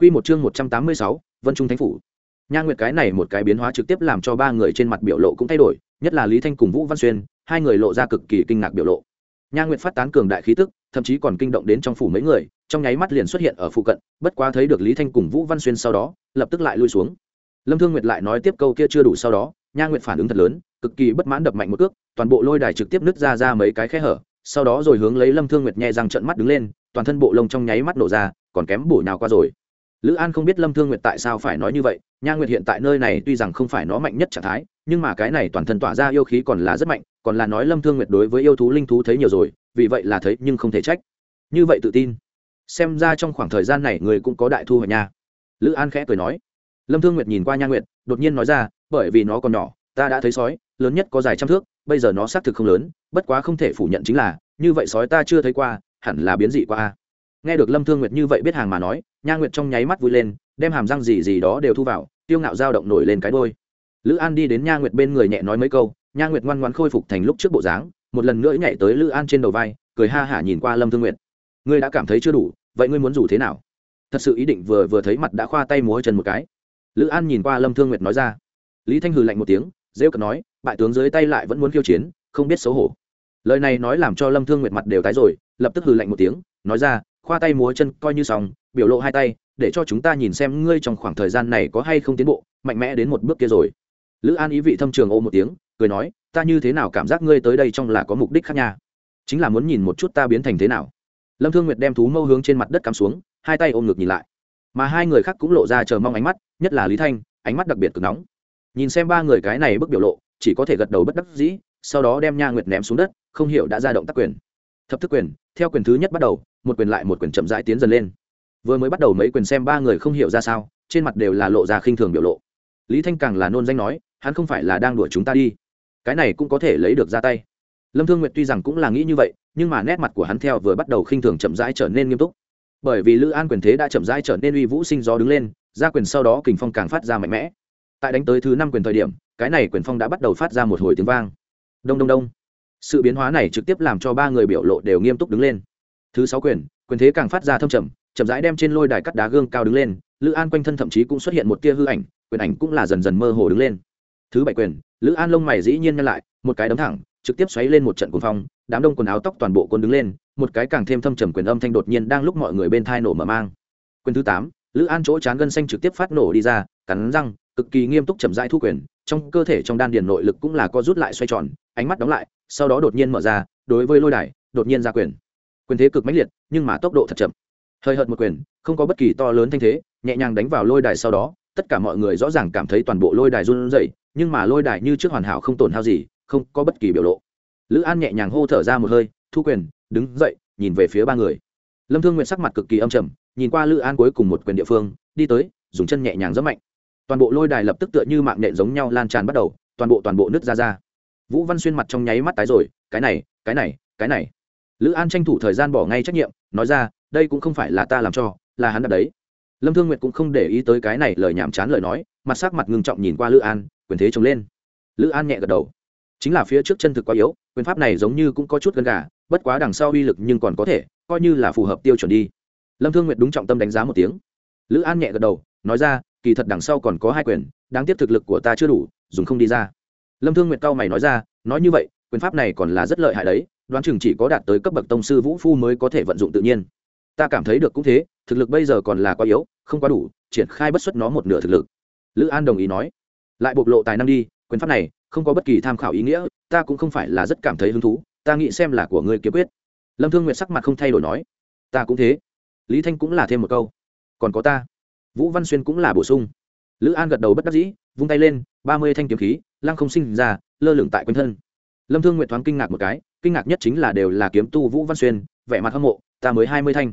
Quy một chương 186, Vân Trung Thánh phủ. Nha Nguyệt cái này một cái biến hóa trực tiếp làm cho ba người trên mặt biểu lộ cũng thay đổi, nhất là Lý Thanh cùng Vũ Văn Xuyên, hai người lộ ra cực kỳ kinh ngạc biểu lộ. Nha Nguyệt phát tán cường đại khí tức, thậm chí còn kinh động đến trong phủ mấy người, trong nháy mắt liền xuất hiện ở phụ cận, bất quá thấy được Lý Thanh cùng Vũ Văn Xuyên sau đó, lập tức lại lui xuống. Lâm Thương Nguyệt lại nói tiếp câu kia chưa đủ sau đó, Nha Nguyệt phản ứng thật lớn, cực kỳ bất mãn đập mạnh một cước, toàn bộ lôi đài trực tiếp nứt ra ra mấy cái khe hở, sau đó rồi hướng lấy Lâm Thương Nguyệt nhẹ răng trợn mắt đứng lên, toàn thân bộ lông trong nháy mắt nổ ra, còn kém bổ nào qua rồi lữ an không biết lâm thương nguyệt tại sao phải nói như vậy, nha nguyệt hiện tại nơi này tuy rằng không phải nó mạnh nhất trạng thái, nhưng mà cái này toàn thân tỏa ra yêu khí còn là rất mạnh, còn là nói lâm thương nguyệt đối với yêu thú linh thú thấy nhiều rồi, vì vậy là thấy nhưng không thể trách. Như vậy tự tin. Xem ra trong khoảng thời gian này người cũng có đại thu hoạch nha. Lữ an khẽ cười nói. Lâm thương nguyệt nhìn qua nha nguyệt, đột nhiên nói ra, bởi vì nó còn nhỏ, ta đã thấy sói, lớn nhất có dài trăm thước, bây giờ nó xác thực không lớn, bất quá không thể phủ nhận chính là, như vậy sói ta chưa thấy qua, hẳn là biến dị qua nghe được lâm thương nguyệt như vậy biết hàng mà nói, nha nguyệt trong nháy mắt vui lên, đem hàm răng gì gì đó đều thu vào, tiêu ngạo dao động nổi lên cái đôi lữ an đi đến nha nguyệt bên người nhẹ nói mấy câu, nha nguyệt ngoan ngoan khôi phục thành lúc trước bộ dáng, một lần nữa nhảy tới lữ an trên đầu vai, cười ha hả nhìn qua lâm thương nguyệt. Ngươi đã cảm thấy chưa đủ, vậy ngươi muốn rủ thế nào? Thật sự ý định vừa vừa thấy mặt đã khoa tay múa chân một cái. Lữ an nhìn qua lâm thương nguyệt nói ra. Lý thanh hừ lạnh một tiếng, rêu cật nói, bại tướng dưới tay lại vẫn muốn khiêu chiến, không biết xấu hổ. Lời này nói làm cho lâm thương nguyệt mặt đều tái rồi, lập tức hừ lạnh một tiếng, nói ra khoa tay múa chân coi như xong, biểu lộ hai tay, để cho chúng ta nhìn xem ngươi trong khoảng thời gian này có hay không tiến bộ, mạnh mẽ đến một bước kia rồi. Lữ an ý vị thâm trường ô một tiếng, cười nói, ta như thế nào cảm giác ngươi tới đây trong là có mục đích khác nha? Chính là muốn nhìn một chút ta biến thành thế nào. Lâm thương nguyệt đem thú mâu hướng trên mặt đất cắm xuống, hai tay ôm ngực nhìn lại. Mà hai người khác cũng lộ ra chờ mong ánh mắt, nhất là lý thanh, ánh mắt đặc biệt cực nóng. Nhìn xem ba người cái này bức biểu lộ, chỉ có thể gật đầu bất đắc dĩ, sau đó đem nha nguyệt ném xuống đất, không hiểu đã ra động tác quyền. Thập thức quyền, theo quyền thứ nhất bắt đầu một quyền lại một quyền chậm rãi tiến dần lên. Vừa mới bắt đầu mấy quyền xem ba người không hiểu ra sao, trên mặt đều là lộ ra khinh thường biểu lộ. Lý thanh càng là nôn danh nói, hắn không phải là đang đuổi chúng ta đi. Cái này cũng có thể lấy được ra tay. Lâm thương nguyệt tuy rằng cũng là nghĩ như vậy, nhưng mà nét mặt của hắn theo vừa bắt đầu khinh thường chậm rãi trở nên nghiêm túc. Bởi vì lữ an quyền thế đã chậm rãi trở nên uy vũ sinh gió đứng lên, ra quyền sau đó kình phong càng phát ra mạnh mẽ. Tại đánh tới thứ năm quyền thời điểm, cái này quyền phong đã bắt đầu phát ra một hồi tiếng vang. Đông đông đông. Sự biến hóa này trực tiếp làm cho ba người biểu lộ đều nghiêm túc đứng lên thứ sáu quyền quyền thế càng phát ra thâm trầm, chậm rãi đem trên lôi đài cắt đá gương cao đứng lên, lữ an quanh thân thậm chí cũng xuất hiện một tia hư ảnh, quyền ảnh cũng là dần dần mơ hồ đứng lên. Thứ bảy quyền, lữ an lông mày dĩ nhiên nhân lại, một cái đấm thẳng, trực tiếp xoáy lên một trận cuồng phong, đám đông quần áo tóc toàn bộ quân đứng lên, một cái càng thêm thâm trầm quyền âm thanh đột nhiên đang lúc mọi người bên thai nổ mở mang. Quyền thứ tám, lữ an chỗ chán gân xanh trực tiếp phát nổ đi ra, cắn răng, cực kỳ nghiêm túc chậm rãi thu quyền, trong cơ thể trong đan điền nội lực cũng là co rút lại xoay tròn, ánh mắt đóng lại, sau đó đột nhiên mở ra, đối với lôi đài, đột nhiên ra quyền quyền thế cực mãnh liệt, nhưng mà tốc độ thật chậm. Hơi hợt một quyền, không có bất kỳ to lớn thanh thế, nhẹ nhàng đánh vào lôi đài sau đó, tất cả mọi người rõ ràng cảm thấy toàn bộ lôi đài run rẩy, nhưng mà lôi đài như trước hoàn hảo không tổn hao gì, không có bất kỳ biểu lộ. Lữ an nhẹ nhàng hô thở ra một hơi, thu quyền, đứng dậy, nhìn về phía ba người. Lâm thương nguyện sắc mặt cực kỳ âm trầm, nhìn qua lữ an cuối cùng một quyền địa phương, đi tới, dùng chân nhẹ nhàng rất mạnh. Toàn bộ lôi đài lập tức tựa như mạng nện giống nhau lan tràn bắt đầu, toàn bộ toàn bộ nứt ra ra. Vũ văn xuyên mặt trong nháy mắt tái rồi, cái này cái này cái này lữ an tranh thủ thời gian bỏ ngay trách nhiệm, nói ra, đây cũng không phải là ta làm cho, là hắn đặt đấy. Lâm thương nguyệt cũng không để ý tới cái này lời nhảm chán lời nói, mặt sắc mặt ngưng trọng nhìn qua lữ an, quyền thế chống lên. Lữ an nhẹ gật đầu. Chính là phía trước chân thực quá yếu, quyền pháp này giống như cũng có chút gần gà, bất quá đằng sau uy lực nhưng còn có thể, coi như là phù hợp tiêu chuẩn đi. Lâm thương nguyệt đúng trọng tâm đánh giá một tiếng. Lữ an nhẹ gật đầu, nói ra, kỳ thật đằng sau còn có hai quyền, đáng tiếc thực lực của ta chưa đủ, dùng không đi ra. Lâm thương nguyệt cao mày nói ra, nói như vậy, quyền pháp này còn là rất lợi hại đấy đoán chừng chỉ có đạt tới cấp bậc tông sư vũ phu mới có thể vận dụng tự nhiên. Ta cảm thấy được cũng thế, thực lực bây giờ còn là quá yếu, không quá đủ, triển khai bất xuất nó một nửa thực lực. Lữ an đồng ý nói. Lại bộc lộ tài năng đi, quyền pháp này không có bất kỳ tham khảo ý nghĩa, ta cũng không phải là rất cảm thấy hứng thú, ta nghĩ xem là của ngươi kiếm quyết. Lâm thương nguyện sắc mặt không thay đổi nói. Ta cũng thế. Lý thanh cũng là thêm một câu. Còn có ta. Vũ văn xuyên cũng là bổ sung. Lữ an gật đầu bất đắc dĩ, vung tay lên, ba mươi thanh kiếm khí, lăng không sinh ra, lơ lửng tại quanh thân. Lâm thương nguyện thoáng kinh ngạc một cái kinh ngạc nhất chính là đều là kiếm tu vũ văn xuyên, vẻ mặt hâm mộ, ta mới hai mươi thanh.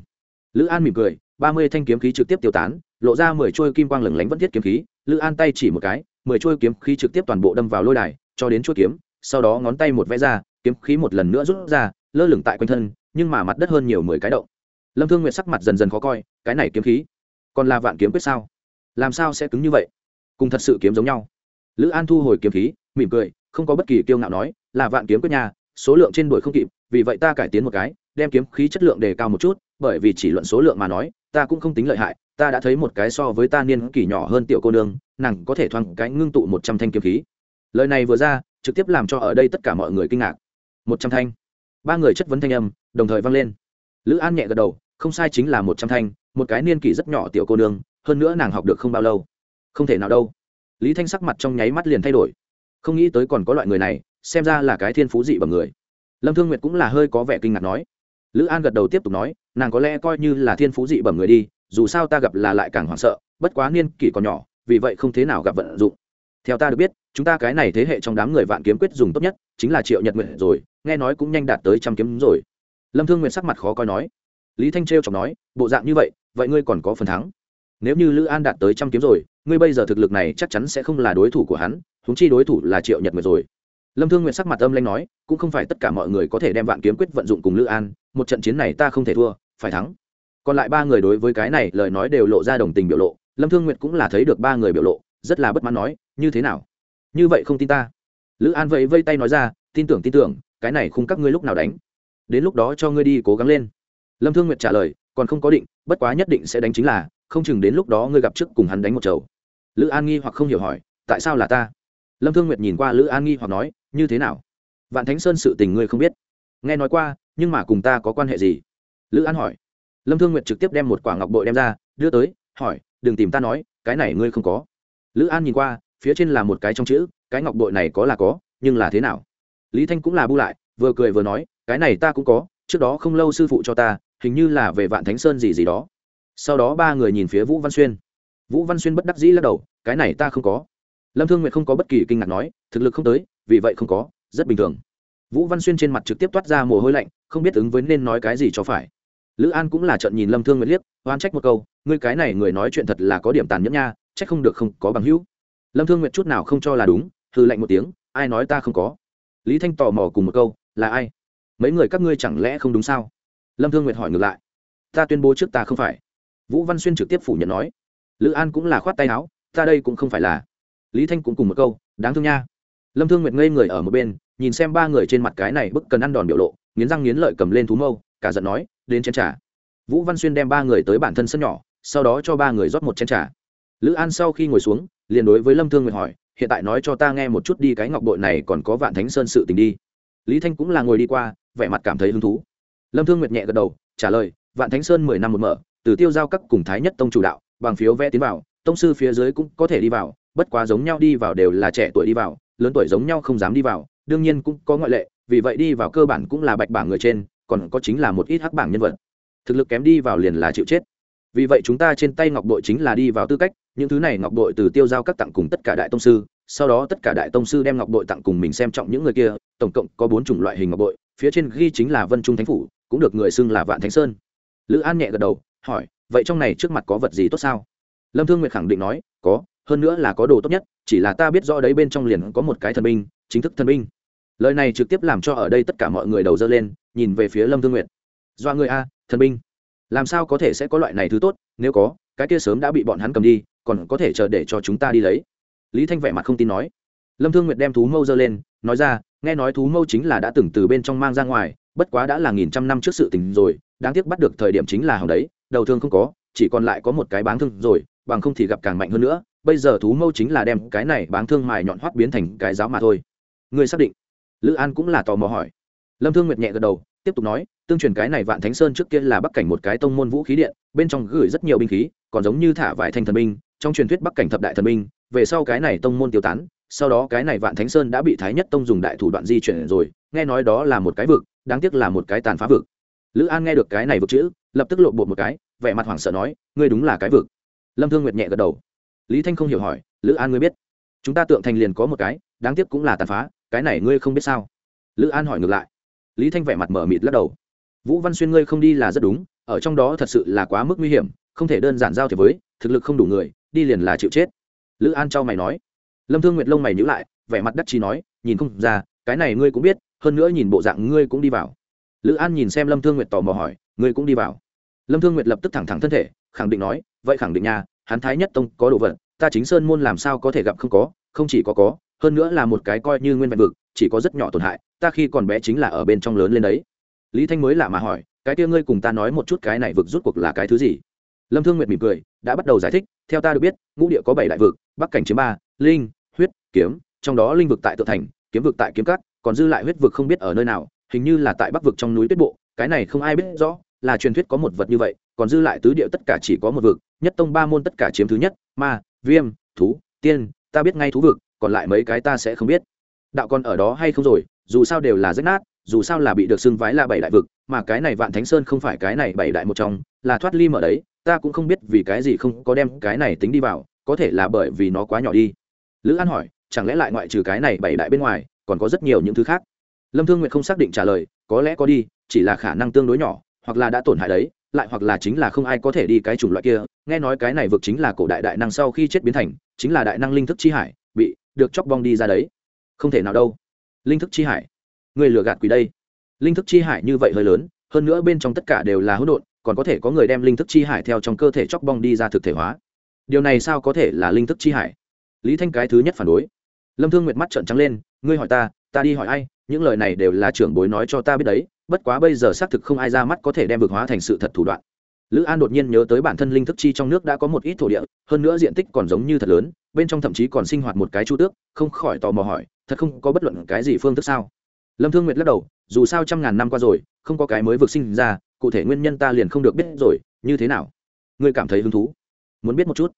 Lữ an mỉm cười, ba mươi thanh kiếm khí trực tiếp tiêu tán, lộ ra mười trôi kim quang lửng lánh vẫn thiết kiếm khí. Lữ an tay chỉ một cái, mười trôi kiếm khí trực tiếp toàn bộ đâm vào lôi đài, cho đến chuôi kiếm, sau đó ngón tay một vẽ ra, kiếm khí một lần nữa rút ra, lơ lửng tại quanh thân, nhưng mà mặt đất hơn nhiều mười cái động. Lâm thương nguyện sắc mặt dần dần khó coi, cái này kiếm khí, còn là vạn kiếm quyết sao? Làm sao sẽ cứng như vậy? Cùng thật sự kiếm giống nhau. Lữ an thu hồi kiếm khí, mỉm cười, không có bất kỳ kiêu ngạo nói, là vạn kiếm quyết nhà số lượng trên đuổi không kịp, vì vậy ta cải tiến một cái, đem kiếm khí chất lượng đề cao một chút, bởi vì chỉ luận số lượng mà nói, ta cũng không tính lợi hại, ta đã thấy một cái so với ta niên kỷ nhỏ hơn tiểu cô nương, nàng có thể thoáng cái ngưng tụ một trăm thanh kiếm khí. Lời này vừa ra, trực tiếp làm cho ở đây tất cả mọi người kinh ngạc. Một trăm thanh. Ba người chất vấn thanh âm, đồng thời vang lên. Lữ an nhẹ gật đầu, không sai chính là một trăm thanh, một cái niên kỷ rất nhỏ tiểu cô nương, hơn nữa nàng học được không bao lâu. Không thể nào đâu. Lý thanh sắc mặt trong nháy mắt liền thay đổi. Không nghĩ tới còn có loại người này xem ra là cái thiên phú dị bằng người. Lâm thương nguyệt cũng là hơi có vẻ kinh ngạc nói. Lữ an gật đầu tiếp tục nói, nàng có lẽ coi như là thiên phú dị bẩm người đi, dù sao ta gặp là lại càng hoảng sợ, bất quá niên kỷ còn nhỏ, vì vậy không thế nào gặp vận dụng. Theo ta được biết, chúng ta cái này thế hệ trong đám người vạn kiếm quyết dùng tốt nhất, chính là triệu nhật nguyện rồi, nghe nói cũng nhanh đạt tới trăm kiếm rồi. Lâm thương nguyện sắc mặt khó coi nói. Lý thanh trêu chọc nói, bộ dạng như vậy vậy ngươi còn có phần thắng. Nếu như lữ an đạt tới trăm kiếm rồi, ngươi bây giờ thực lực này chắc chắn sẽ không là đối thủ của hắn húng chi đối thủ là triệu nhật nguyệt rồi lâm thương nguyện sắc mặt âm lanh nói, cũng không phải tất cả mọi người có thể đem vạn kiếm quyết vận dụng cùng lữ an, một trận chiến này ta không thể thua, phải thắng. Còn lại ba người đối với cái này lời nói đều lộ ra đồng tình biểu lộ, lâm thương nguyệt cũng là thấy được ba người biểu lộ, rất là bất mãn nói, như thế nào? Như vậy không tin ta. Lữ an vẫy vây tay nói ra, tin tưởng tin tưởng, cái này không các ngươi lúc nào đánh? Đến lúc đó cho ngươi đi cố gắng lên. Lâm thương nguyệt trả lời, còn không có định, bất quá nhất định sẽ đánh chính là, không chừng đến lúc đó ngươi gặp trước cùng hắn đánh một chầu. Lữ an nghi hoặc không hiểu hỏi, tại sao là ta? Lâm thương nguyệt nhìn qua lữ an nghi hoặc nói như thế nào? Vạn thánh sơn sự tình ngươi không biết. Nghe nói qua, nhưng mà cùng ta có quan hệ gì? Lữ an hỏi. Lâm thương nguyệt trực tiếp đem một quả ngọc bội đem ra, đưa tới, hỏi, đừng tìm ta nói, cái này ngươi không có. Lữ an nhìn qua, phía trên là một cái trong chữ, cái ngọc bội này có là có, nhưng là thế nào? Lý thanh cũng là bu lại, vừa cười vừa nói, cái này ta cũng có, trước đó không lâu sư phụ cho ta, hình như là về vạn thánh sơn gì gì đó. Sau đó ba người nhìn phía vũ văn xuyên. Vũ văn xuyên bất đắc dĩ lắc đầu, cái này ta không có. Lâm thương nguyệt không có bất kỳ kinh ngạc nói, thực lực không tới vì vậy không có, rất bình thường. Vũ văn xuyên trên mặt trực tiếp toát ra mồ hôi lạnh, không biết ứng với nên nói cái gì cho phải. Lữ an cũng là trận nhìn lâm thương nguyệt liếc oan trách một câu, ngươi cái này người nói chuyện thật là có điểm tàn nhẫn nha, trách không được không có bằng hữu. Lâm thương nguyệt chút nào không cho là đúng hư lạnh một tiếng, ai nói ta không có? Lý thanh tò mò cùng một câu, là ai? Mấy người các ngươi chẳng lẽ không đúng sao? Lâm thương nguyệt hỏi ngược lại, ta tuyên bố trước ta không phải. Vũ văn xuyên trực tiếp phủ nhận nói, lữ an cũng là khoát tay áo, ta đây cũng không phải là. Lý thanh cũng cùng một câu, đáng thương nha lâm thương nguyệt ngây người ở một bên, nhìn xem ba người trên mặt cái này bức cần ăn đòn biểu lộ, nghiến răng nghiến lợi cầm lên thú mâu, cả giận nói, đến chén trà. Vũ văn xuyên đem ba người tới bản thân sân nhỏ, sau đó cho ba người rót một chén trà. Lữ an sau khi ngồi xuống, liền đối với lâm thương nguyệt hỏi, hiện tại nói cho ta nghe một chút đi, cái ngọc bội này còn có vạn thánh sơn sự tình đi. Lý thanh cũng là ngồi đi qua, vẻ mặt cảm thấy hứng thú. Lâm thương nguyệt nhẹ gật đầu, trả lời, vạn thánh sơn mười năm một mở, từ tiêu giao các cùng thái nhất tông chủ đạo, bằng phiếu vẽ tiến vào, tông sư phía dưới cũng có thể đi vào, bất quá giống nhau đi vào đều là trẻ tuổi đi vào lớn tuổi giống nhau không dám đi vào, đương nhiên cũng có ngoại lệ, vì vậy đi vào cơ bản cũng là bạch bảng người trên, còn có chính là một ít hắc bảng nhân vật. Thực lực kém đi vào liền là chịu chết. Vì vậy chúng ta trên tay ngọc bội chính là đi vào tư cách, những thứ này ngọc bội từ tiêu giao các tặng cùng tất cả đại tông sư, sau đó tất cả đại tông sư đem ngọc bội tặng cùng mình xem trọng những người kia, tổng cộng có bốn chủng loại hình ngọc bội, phía trên ghi chính là vân trung thánh phủ, cũng được người xưng là vạn thánh sơn. Lữ an nhẹ gật đầu, hỏi, vậy trong này trước mặt có vật gì tốt sao? Lâm thương nguyệt khẳng định nói, có hơn nữa là có đồ tốt nhất, chỉ là ta biết rõ đấy bên trong liền có một cái thần binh, chính thức thần binh. Lời này trực tiếp làm cho ở đây tất cả mọi người đầu dơ lên, nhìn về phía lâm thương nguyệt. Do người a, thần binh. Làm sao có thể sẽ có loại này thứ tốt, nếu có, cái kia sớm đã bị bọn hắn cầm đi, còn có thể chờ để cho chúng ta đi lấy. Lý thanh vẻ mặt không tin nói. Lâm thương nguyệt đem thú mâu dơ lên, nói ra, nghe nói thú mâu chính là đã từng từ bên trong mang ra ngoài, bất quá đã là nghìn trăm năm trước sự tình rồi, đáng tiếc bắt được thời điểm chính là hỏng đấy, đầu thương không có, chỉ còn lại có một cái báng thương rồi, bằng không thì gặp càng mạnh hơn nữa bây giờ thú mâu chính là đem cái này báng thương mài nhọn hoắt biến thành cái giáo mà thôi. Ngươi xác định? Lữ an cũng là tò mò hỏi. Lâm thương nguyệt nhẹ gật đầu, tiếp tục nói, tương truyền cái này vạn thánh sơn trước kia là bắc cảnh một cái tông môn vũ khí điện, bên trong gửi rất nhiều binh khí, còn giống như thả vài thanh thần binh, trong truyền thuyết bắc cảnh thập đại thần binh, về sau cái này tông môn tiêu tán, sau đó cái này vạn thánh sơn đã bị thái nhất tông dùng đại thủ đoạn di chuyển rồi, nghe nói đó là một cái vực, đáng tiếc là một cái tàn phá vực. Lữ an nghe được cái này vực chữ, lập tức lộ bột một cái, vẻ mặt hoảng sợ nói, ngươi đúng là cái vực. Lâm thương nguyệt nhẹ gật đầu lý thanh không hiểu hỏi, lữ an ngươi biết? Chúng ta tượng thành liền có một cái, đáng tiếc cũng là tàn phá, cái này ngươi không biết sao? Lữ an hỏi ngược lại. Lý thanh vẻ mặt mở mịt lắc đầu. Vũ văn xuyên ngươi không đi là rất đúng, ở trong đó thật sự là quá mức nguy hiểm, không thể đơn giản giao thiệp với, thực lực không đủ người, đi liền là chịu chết. Lữ an cho mày nói. Lâm thương nguyệt lông mày nhữ lại, vẻ mặt đắc chí nói, nhìn không ra, cái này ngươi cũng biết, hơn nữa nhìn bộ dạng ngươi cũng đi vào. Lữ an nhìn xem lâm thương nguyệt tò mò hỏi, ngươi cũng đi vào? Lâm thương nguyệt lập tức thẳng thẳng thân thể, khẳng định nói, vậy khẳng định nha hắn thái nhất tông có đồ vật, ta chính sơn môn làm sao có thể gặp không có, không chỉ có có, hơn nữa là một cái coi như nguyên vẹn vực, chỉ có rất nhỏ tổn hại, ta khi còn bé chính là ở bên trong lớn lên đấy. Lý thanh mới lạ mà hỏi, cái kia ngươi cùng ta nói một chút cái này vực rút cuộc là cái thứ gì? Lâm thương nguyệt mỉm cười, đã bắt đầu giải thích, theo ta được biết, ngũ địa có bảy đại vực, bắc cảnh chiếm ba, linh, huyết, kiếm, trong đó linh vực tại tự thành, kiếm vực tại kiếm cắt còn dư lại huyết vực không biết ở nơi nào, hình như là tại bắc vực trong núi tuyết bộ, cái này không ai biết rõ là truyền thuyết có một vật như vậy, còn dư lại tứ địa tất cả chỉ có một vực, nhất tông ba môn tất cả chiếm thứ nhất, ma, viêm, thú, tiên, ta biết ngay thú vực, còn lại mấy cái ta sẽ không biết. Đạo còn ở đó hay không rồi, dù sao đều là rách nát, dù sao là bị được xưng vái là bảy đại vực, mà cái này vạn thánh sơn không phải cái này bảy đại một trong, là thoát ly mở đấy, ta cũng không biết vì cái gì không có đem cái này tính đi vào, có thể là bởi vì nó quá nhỏ đi. Lữ an hỏi, chẳng lẽ lại ngoại trừ cái này bảy đại bên ngoài, còn có rất nhiều những thứ khác? Lâm thương nguyện không xác định trả lời, có lẽ có đi, chỉ là khả năng tương đối nhỏ hoặc là đã tổn hại đấy, lại hoặc là chính là không ai có thể đi cái chủng loại kia. Nghe nói cái này vực chính là cổ đại đại năng sau khi chết biến thành, chính là đại năng linh thức chi hải, bị được chóc bong đi ra đấy. Không thể nào đâu. Linh thức chi hải. Người lừa gạt quỷ đây. Linh thức chi hải như vậy hơi lớn, hơn nữa bên trong tất cả đều là hỗn độn, còn có thể có người đem linh thức chi hải theo trong cơ thể chóc bong đi ra thực thể hóa. Điều này sao có thể là linh thức chi hải? Lý thanh cái thứ nhất phản đối. Lâm thương nguyệt mắt trợn trắng lên, ngươi hỏi ta ta đi hỏi ai? Những lời này đều là trưởng bối nói cho ta biết đấy bất quá bây giờ xác thực không ai ra mắt có thể đem vực hóa thành sự thật thủ đoạn. Lữ an đột nhiên nhớ tới bản thân linh thức chi trong nước đã có một ít thổ địa, hơn nữa diện tích còn giống như thật lớn, bên trong thậm chí còn sinh hoạt một cái chu tước, không khỏi tò mò hỏi, thật không có bất luận cái gì phương thức sao? Lâm thương nguyệt lắc đầu, dù sao trăm ngàn năm qua rồi, không có cái mới vực sinh ra, cụ thể nguyên nhân ta liền không được biết rồi, như thế nào? Ngươi cảm thấy hứng thú? Muốn biết một chút.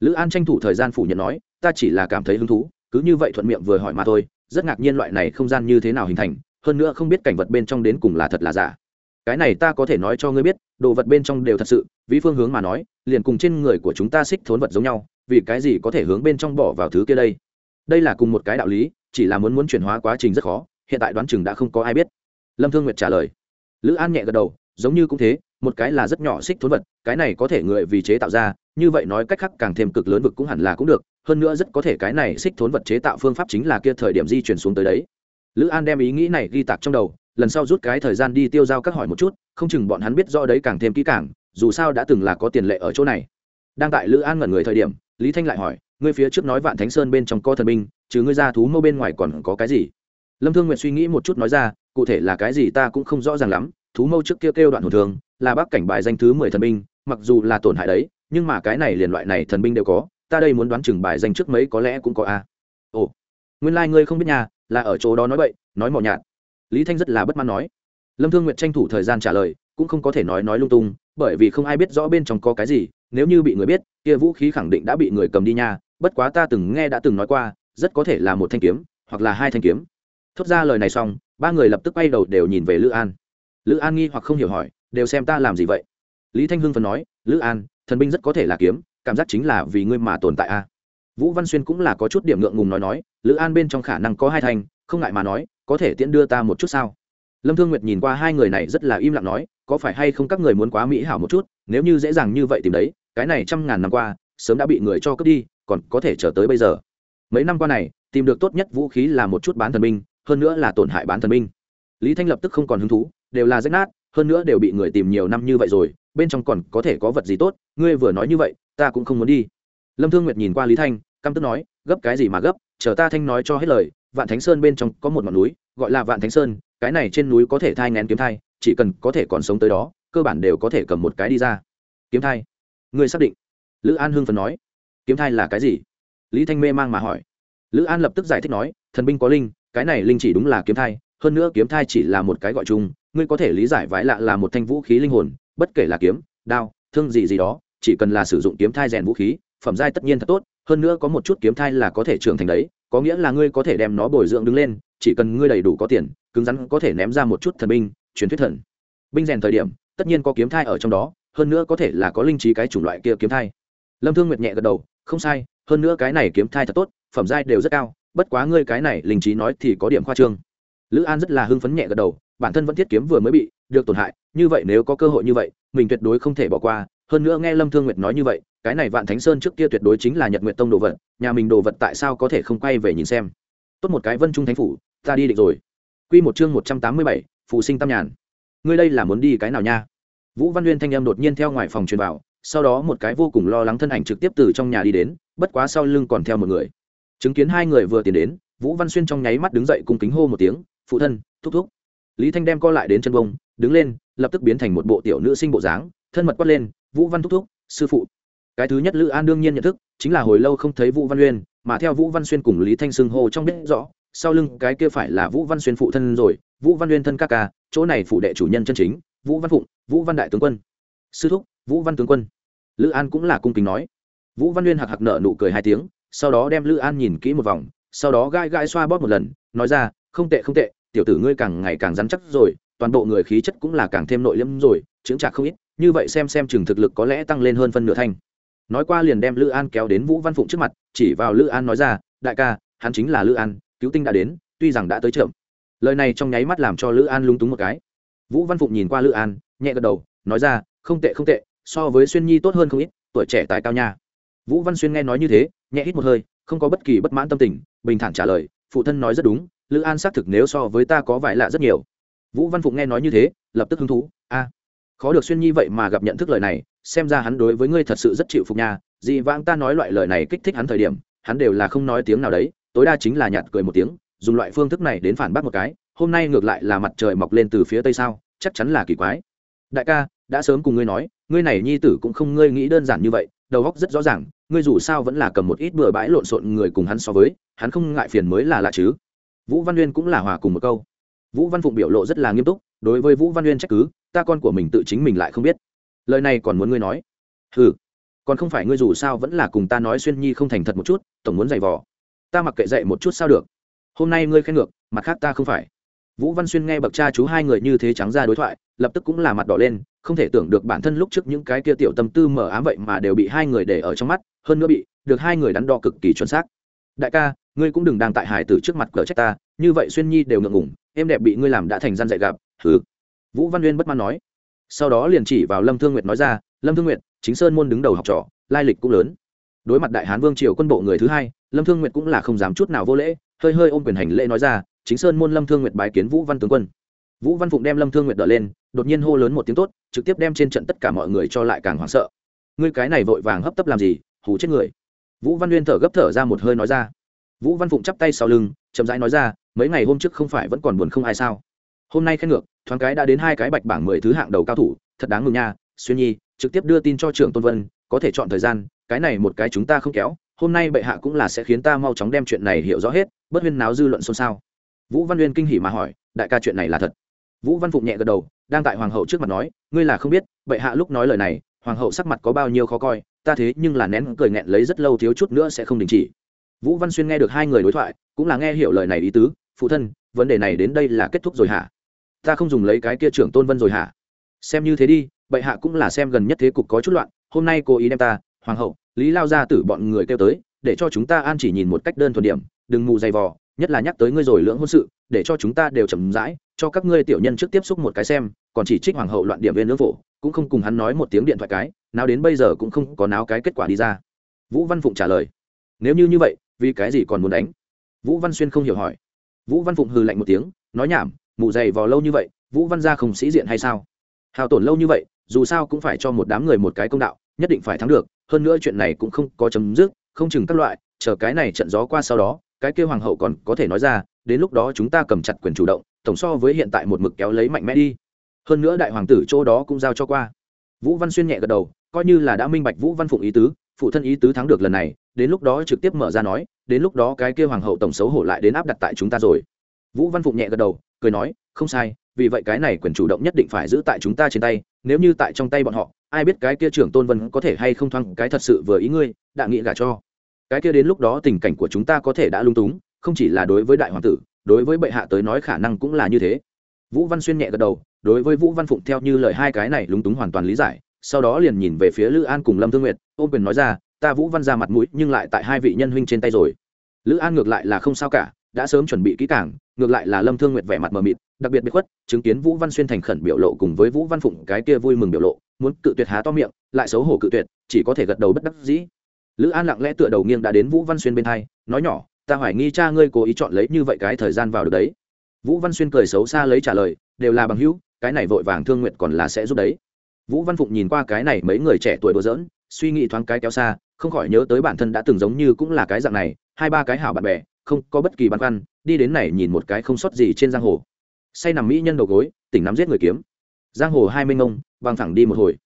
Lữ an tranh thủ thời gian phủ nhận nói, ta chỉ là cảm thấy hứng thú, cứ như vậy thuận miệng vừa hỏi mà thôi, rất ngạc nhiên loại này không gian như thế nào hình thành hơn nữa không biết cảnh vật bên trong đến cùng là thật là giả. Cái này ta có thể nói cho ngươi biết, đồ vật bên trong đều thật sự, vì phương hướng mà nói, liền cùng trên người của chúng ta xích thốn vật giống nhau, vì cái gì có thể hướng bên trong bỏ vào thứ kia đây? Đây là cùng một cái đạo lý, chỉ là muốn muốn chuyển hóa quá trình rất khó, hiện tại đoán chừng đã không có ai biết. Lâm thương nguyệt trả lời. Lữ an nhẹ gật đầu, giống như cũng thế, một cái là rất nhỏ xích thốn vật, cái này có thể người vì chế tạo ra, như vậy nói cách khác càng thêm cực lớn vực cũng hẳn là cũng được, hơn nữa rất có thể cái này xích thốn vật chế tạo phương pháp chính là kia thời điểm di chuyển xuống tới đấy lữ an đem ý nghĩ này ghi tạc trong đầu, lần sau rút cái thời gian đi tiêu giao các hỏi một chút, không chừng bọn hắn biết rõ đấy càng thêm kỹ càng, dù sao đã từng là có tiền lệ ở chỗ này. Đang tại lữ an ngẩn người thời điểm, lý thanh lại hỏi, ngươi phía trước nói vạn thánh sơn bên trong có thần binh chứ ngươi ra thú mâu bên ngoài còn có cái gì? Lâm thương nguyện suy nghĩ một chút nói ra, cụ thể là cái gì ta cũng không rõ ràng lắm, thú mâu trước kia kêu đoạn hồn thường, là bác cảnh bài danh thứ mười thần binh, mặc dù là tổn hại đấy, nhưng mà cái này liền loại này thần binh đều có, ta đây muốn đoán chừng bài danh trước mấy có lẽ cũng có a. Ồ, nguyên lai、like、ngươi không biết nhà là ở chỗ đó nói bậy, nói mỏ nhạt. Lý thanh rất là bất mãn nói. Lâm thương nguyện tranh thủ thời gian trả lời, cũng không có thể nói nói lung tung, bởi vì không ai biết rõ bên trong có cái gì, nếu như bị người biết, kia vũ khí khẳng định đã bị người cầm đi nha, bất quá ta từng nghe đã từng nói qua, rất có thể là một thanh kiếm, hoặc là hai thanh kiếm. Thốt ra lời này xong, ba người lập tức bay đầu đều nhìn về lữ an. Lữ an nghi hoặc không hiểu hỏi, đều xem ta làm gì vậy? Lý thanh hưng phần nói, lữ an, thần binh rất có thể là kiếm, cảm giác chính là vì ngươi mà tồn tại a vũ văn xuyên cũng là có chút điểm ngượng ngùng nói nói lữ an bên trong khả năng có hai thành, không ngại mà nói có thể tiễn đưa ta một chút sao? Lâm thương nguyệt nhìn qua hai người này rất là im lặng nói có phải hay không các người muốn quá mỹ hảo một chút nếu như dễ dàng như vậy tìm đấy cái này trăm ngàn năm qua sớm đã bị người cho cướp đi còn có thể chờ tới bây giờ. Mấy năm qua này tìm được tốt nhất vũ khí là một chút bán thần binh hơn nữa là tổn hại bán thần binh. Lý thanh lập tức không còn hứng thú đều là rách nát hơn nữa đều bị người tìm nhiều năm như vậy rồi bên trong còn có thể có vật gì tốt ngươi vừa nói như vậy ta cũng không muốn đi. Lâm thương nguyệt nhìn qua lý thanh căm tức nói, gấp cái gì mà gấp, chờ ta thanh nói cho hết lời, vạn thánh sơn bên trong có một ngọn núi, gọi là vạn thánh sơn, cái này trên núi có thể thai ngén kiếm thai, chỉ cần có thể còn sống tới đó, cơ bản đều có thể cầm một cái đi ra. Kiếm thai? Ngươi xác định? Lữ an hưng phần nói. Kiếm thai là cái gì? Lý thanh mê mang mà hỏi. Lữ an lập tức giải thích nói, thần binh có linh, cái này linh chỉ đúng là kiếm thai, hơn nữa kiếm thai chỉ là một cái gọi chung, ngươi có thể lý giải vãi lạ là một thanh vũ khí linh hồn, bất kể là kiếm, đao, thương gì gì đó, chỉ cần là sử dụng kiếm thai rèn vũ khí, phẩm giai tất nhiên thật tốt hơn nữa có một chút kiếm thai là có thể trưởng thành đấy, có nghĩa là ngươi có thể đem nó bồi dưỡng đứng lên, chỉ cần ngươi đầy đủ có tiền, cứng rắn có thể ném ra một chút thần binh, truyền thuyết thần. Binh rèn thời điểm, tất nhiên có kiếm thai ở trong đó, hơn nữa có thể là có linh trí cái chủng loại kia kiếm thai. Lâm thương nguyệt nhẹ gật đầu, không sai, hơn nữa cái này kiếm thai thật tốt, phẩm giai đều rất cao, bất quá ngươi cái này linh trí nói thì có điểm khoa trương. Lữ an rất là hưng phấn nhẹ gật đầu, bản thân vẫn thiết kiếm vừa mới bị, được tổn hại, như vậy nếu có cơ hội như vậy, mình tuyệt đối không thể bỏ qua. Hơn nữa nghe lâm thương nguyệt nói như vậy cái này vạn thánh sơn trước kia tuyệt đối chính là nhật nguyệt tông đồ vật, nhà mình đồ vật tại sao có thể không quay về nhìn xem? Tốt một cái vân trung thánh phủ, ta đi định rồi. Quy một chương một trăm tám mươi bảy, phụ sinh tam nhàn. Ngươi đây là muốn đi cái nào nha? Vũ văn nguyên thanh em đột nhiên theo ngoài phòng truyền vào, sau đó một cái vô cùng lo lắng thân ảnh trực tiếp từ trong nhà đi đến, bất quá sau lưng còn theo một người. Chứng kiến hai người vừa tiến đến, vũ văn xuyên trong nháy mắt đứng dậy cùng kính hô một tiếng, phụ thân, thúc thúc. Lý thanh đem co lại đến chân bông, đứng lên, lập tức biến thành một bộ tiểu nữ sinh bộ dáng, thân mật quát lên, vũ văn thúc thúc, sư phụ cái thứ nhất lữ an đương nhiên nhận thức, chính là hồi lâu không thấy vũ văn uyên, mà theo vũ văn xuyên cùng lý thanh sưng hô trong biết rõ, sau lưng cái kia phải là vũ văn xuyên phụ thân rồi, vũ văn uyên thân ca ca, chỗ này phụ đệ chủ nhân chân chính, vũ văn phụng, vũ văn đại tướng quân. Sư thúc, vũ văn tướng quân. Lữ an cũng là cung kính nói. Vũ văn uyên hạc hạc nợ nụ cười hai tiếng, sau đó đem lữ an nhìn kỹ một vòng, sau đó gai gai xoa bóp một lần, nói ra, không tệ không tệ, tiểu tử ngươi càng ngày càng rắn chắc rồi, toàn bộ người khí chất cũng là càng thêm nội liễm rồi, chững chạc không ít, như vậy xem xem chừng thực lực có lẽ tăng lên hơn phân nửa thanh nói qua liền đem lữ an kéo đến vũ văn phụng trước mặt, chỉ vào lữ an nói ra, đại ca, hắn chính là lữ an, cứu tinh đã đến, tuy rằng đã tới chậm. Lời này trong nháy mắt làm cho lữ an lung túng một cái. Vũ văn phụng nhìn qua lữ an, nhẹ gật đầu, nói ra, không tệ không tệ, so với xuyên nhi tốt hơn không ít, tuổi trẻ tài cao nha. Vũ văn xuyên nghe nói như thế, nhẹ hít một hơi, không có bất kỳ bất mãn tâm tình, bình thản trả lời, phụ thân nói rất đúng, lữ an xác thực nếu so với ta có vải lạ rất nhiều. Vũ văn phụng nghe nói như thế, lập tức hứng thú, a khó được xuyên nhi vậy mà gặp nhận thức lời này, xem ra hắn đối với ngươi thật sự rất chịu phục nha. Dị vãng ta nói loại lời này kích thích hắn thời điểm, hắn đều là không nói tiếng nào đấy, tối đa chính là nhạt cười một tiếng, dùng loại phương thức này đến phản bác một cái, hôm nay ngược lại là mặt trời mọc lên từ phía tây sao, chắc chắn là kỳ quái. Đại ca, đã sớm cùng ngươi nói, ngươi này nhi tử cũng không ngươi nghĩ đơn giản như vậy, đầu óc rất rõ ràng, ngươi dù sao vẫn là cầm một ít bừa bãi lộn xộn người cùng hắn so với, hắn không ngại phiền mới là lạ chứ. Vũ văn uyên cũng là hòa cùng một câu. Vũ văn phụng biểu lộ rất là nghiêm túc, đối với vũ văn uyên trách cứ ta con của mình tự chính mình lại không biết. Lời này còn muốn ngươi nói? Ừ còn không phải ngươi dù sao vẫn là cùng ta nói xuyên nhi không thành thật một chút, tổng muốn giày vò. Ta mặc kệ dậy một chút sao được. Hôm nay ngươi khen ngược, mặt khác ta không phải. Vũ văn xuyên nghe bậc cha chú hai người như thế trắng ra đối thoại, lập tức cũng là mặt đỏ lên, không thể tưởng được bản thân lúc trước những cái kia tiểu tâm tư mở ám vậy mà đều bị hai người để ở trong mắt, hơn nữa bị, được hai người đắn đo cực kỳ chuẩn xác. Đại ca, ngươi cũng đừng đang tại hải tử trước mặt cờ trách ta, như vậy xuyên nhi đều ngượng ngủng em đẹp bị ngươi làm đã thành gian dạy gặp thử vũ văn uyên bất mãn nói. Sau đó liền chỉ vào lâm thương nguyệt nói ra, lâm thương nguyệt, chính sơn môn đứng đầu học trò, lai lịch cũng lớn. Đối mặt đại hán vương triều quân bộ người thứ hai, lâm thương nguyệt cũng là không dám chút nào vô lễ, hơi hơi ôm quyền hành lễ nói ra, chính sơn môn lâm thương nguyệt bái kiến vũ văn tướng quân. Vũ văn phụng đem lâm thương nguyệt đỡ lên, đột nhiên hô lớn một tiếng tốt, trực tiếp đem trên trận tất cả mọi người cho lại càng hoảng sợ. Ngươi cái này vội vàng hấp tấp làm gì, hù chết người. Vũ văn uyên thở gấp thở ra một hơi nói ra. Vũ văn phụng chắp tay sau lưng, chậm rãi nói ra, mấy ngày hôm trước không phải vẫn còn buồn không ai sao? Hôm nay khen ngược thoáng cái đã đến hai cái bạch bảng mười thứ hạng đầu cao thủ, thật đáng mừng nha. Xuyên nhi, trực tiếp đưa tin cho trưởng tôn vân, có thể chọn thời gian, cái này một cái chúng ta không kéo, hôm nay bệ hạ cũng là sẽ khiến ta mau chóng đem chuyện này hiểu rõ hết, bất huyên náo dư luận xôn xao. Vũ văn uyên kinh hỉ mà hỏi, đại ca chuyện này là thật? Vũ văn phụng nhẹ gật đầu, đang tại hoàng hậu trước mặt nói, ngươi là không biết, bệ hạ lúc nói lời này, hoàng hậu sắc mặt có bao nhiêu khó coi, ta thế nhưng là nén cười nghẹn lấy rất lâu thiếu chút nữa sẽ không đình chỉ. Vũ văn xuyên nghe được hai người đối thoại, cũng là nghe hiểu lời này ý tứ, phụ thân, vấn đề này đến đây là kết thúc rồi hả? Ta không dùng lấy cái kia trưởng tôn vân rồi hả? Xem như thế đi, bệ hạ cũng là xem gần nhất thế cục có chút loạn, hôm nay cố ý đem ta, hoàng hậu, lý lao ra tử bọn người kêu tới, để cho chúng ta an chỉ nhìn một cách đơn thuần điểm, đừng mù dày vò, nhất là nhắc tới ngươi rồi lưỡng hôn sự, để cho chúng ta đều chậm rãi, cho các ngươi tiểu nhân trước tiếp xúc một cái xem, còn chỉ trích hoàng hậu loạn điểm viên lưỡng phổ, cũng không cùng hắn nói một tiếng điện thoại cái, nào đến bây giờ cũng không có náo cái kết quả đi ra. Vũ văn phụng trả lời, nếu như như vậy, vì cái gì còn muốn đánh? Vũ văn xuyên không hiểu hỏi. Vũ văn phụng hừ lạnh một tiếng, nói nhảm mụ dày vò lâu như vậy, vũ văn gia không sĩ diện hay sao? Hào tổn lâu như vậy, dù sao cũng phải cho một đám người một cái công đạo, nhất định phải thắng được, hơn nữa chuyện này cũng không có chấm dứt, không chừng các loại, chờ cái này trận gió qua sau đó, cái kêu hoàng hậu còn có thể nói ra, đến lúc đó chúng ta cầm chặt quyền chủ động, tổng so với hiện tại một mực kéo lấy mạnh mẽ đi. Hơn nữa đại hoàng tử chỗ đó cũng giao cho qua. Vũ văn xuyên nhẹ gật đầu, coi như là đã minh bạch vũ văn phụng ý tứ, phụ thân ý tứ thắng được lần này, đến lúc đó trực tiếp mở ra nói, đến lúc đó cái kêu hoàng hậu tổng xấu hổ lại đến áp đặt tại chúng ta rồi. Vũ văn phụng nhẹ gật đầu cười nói, không sai, vì vậy cái này quyền chủ động nhất định phải giữ tại chúng ta trên tay, nếu như tại trong tay bọn họ, ai biết cái kia trưởng tôn vân có thể hay không thoáng cái thật sự vừa ý ngươi, đã nghĩ gả cho. Cái kia đến lúc đó tình cảnh của chúng ta có thể đã lung túng, không chỉ là đối với đại hoàng tử, đối với bệ hạ tới nói khả năng cũng là như thế. Vũ văn xuyên nhẹ gật đầu, đối với vũ văn phụng theo như lời hai cái này lúng túng hoàn toàn lý giải, sau đó liền nhìn về phía lữ an cùng lâm thương nguyệt, ôm quyền nói ra, ta vũ văn ra mặt mũi, nhưng lại tại hai vị nhân huynh trên tay rồi. Lữ an ngược lại là không sao cả, đã sớm chuẩn bị kỹ cảng ngược lại là lâm thương nguyệt vẻ mặt mờ mịt, đặc biệt bị khuất, chứng kiến vũ văn xuyên thành khẩn biểu lộ cùng với vũ văn phụng cái kia vui mừng biểu lộ, muốn cự tuyệt há to miệng, lại xấu hổ cự tuyệt, chỉ có thể gật đầu bất đắc dĩ. Lữ an lặng lẽ tựa đầu nghiêng đã đến vũ văn xuyên bên hai, nói nhỏ, ta hoài nghi cha ngươi cố ý chọn lấy như vậy cái thời gian vào được đấy. Vũ văn xuyên cười xấu xa lấy trả lời, đều là bằng hữu, cái này vội vàng thương nguyện còn là sẽ giúp đấy. Vũ văn phụng nhìn qua cái này mấy người trẻ tuổi đùa giỡn, suy nghĩ thoáng cái kéo xa, không khỏi nhớ tới bản thân đã từng giống như cũng là cái dạng này, hai ba cái hảo bạn bè không có bất kỳ băn khoăn, đi đến này nhìn một cái không sót gì trên giang hồ. Say nằm mỹ nhân đầu gối, tỉnh nắm giết người kiếm. Giang hồ hai mươi ngông băng thẳng đi một hồi.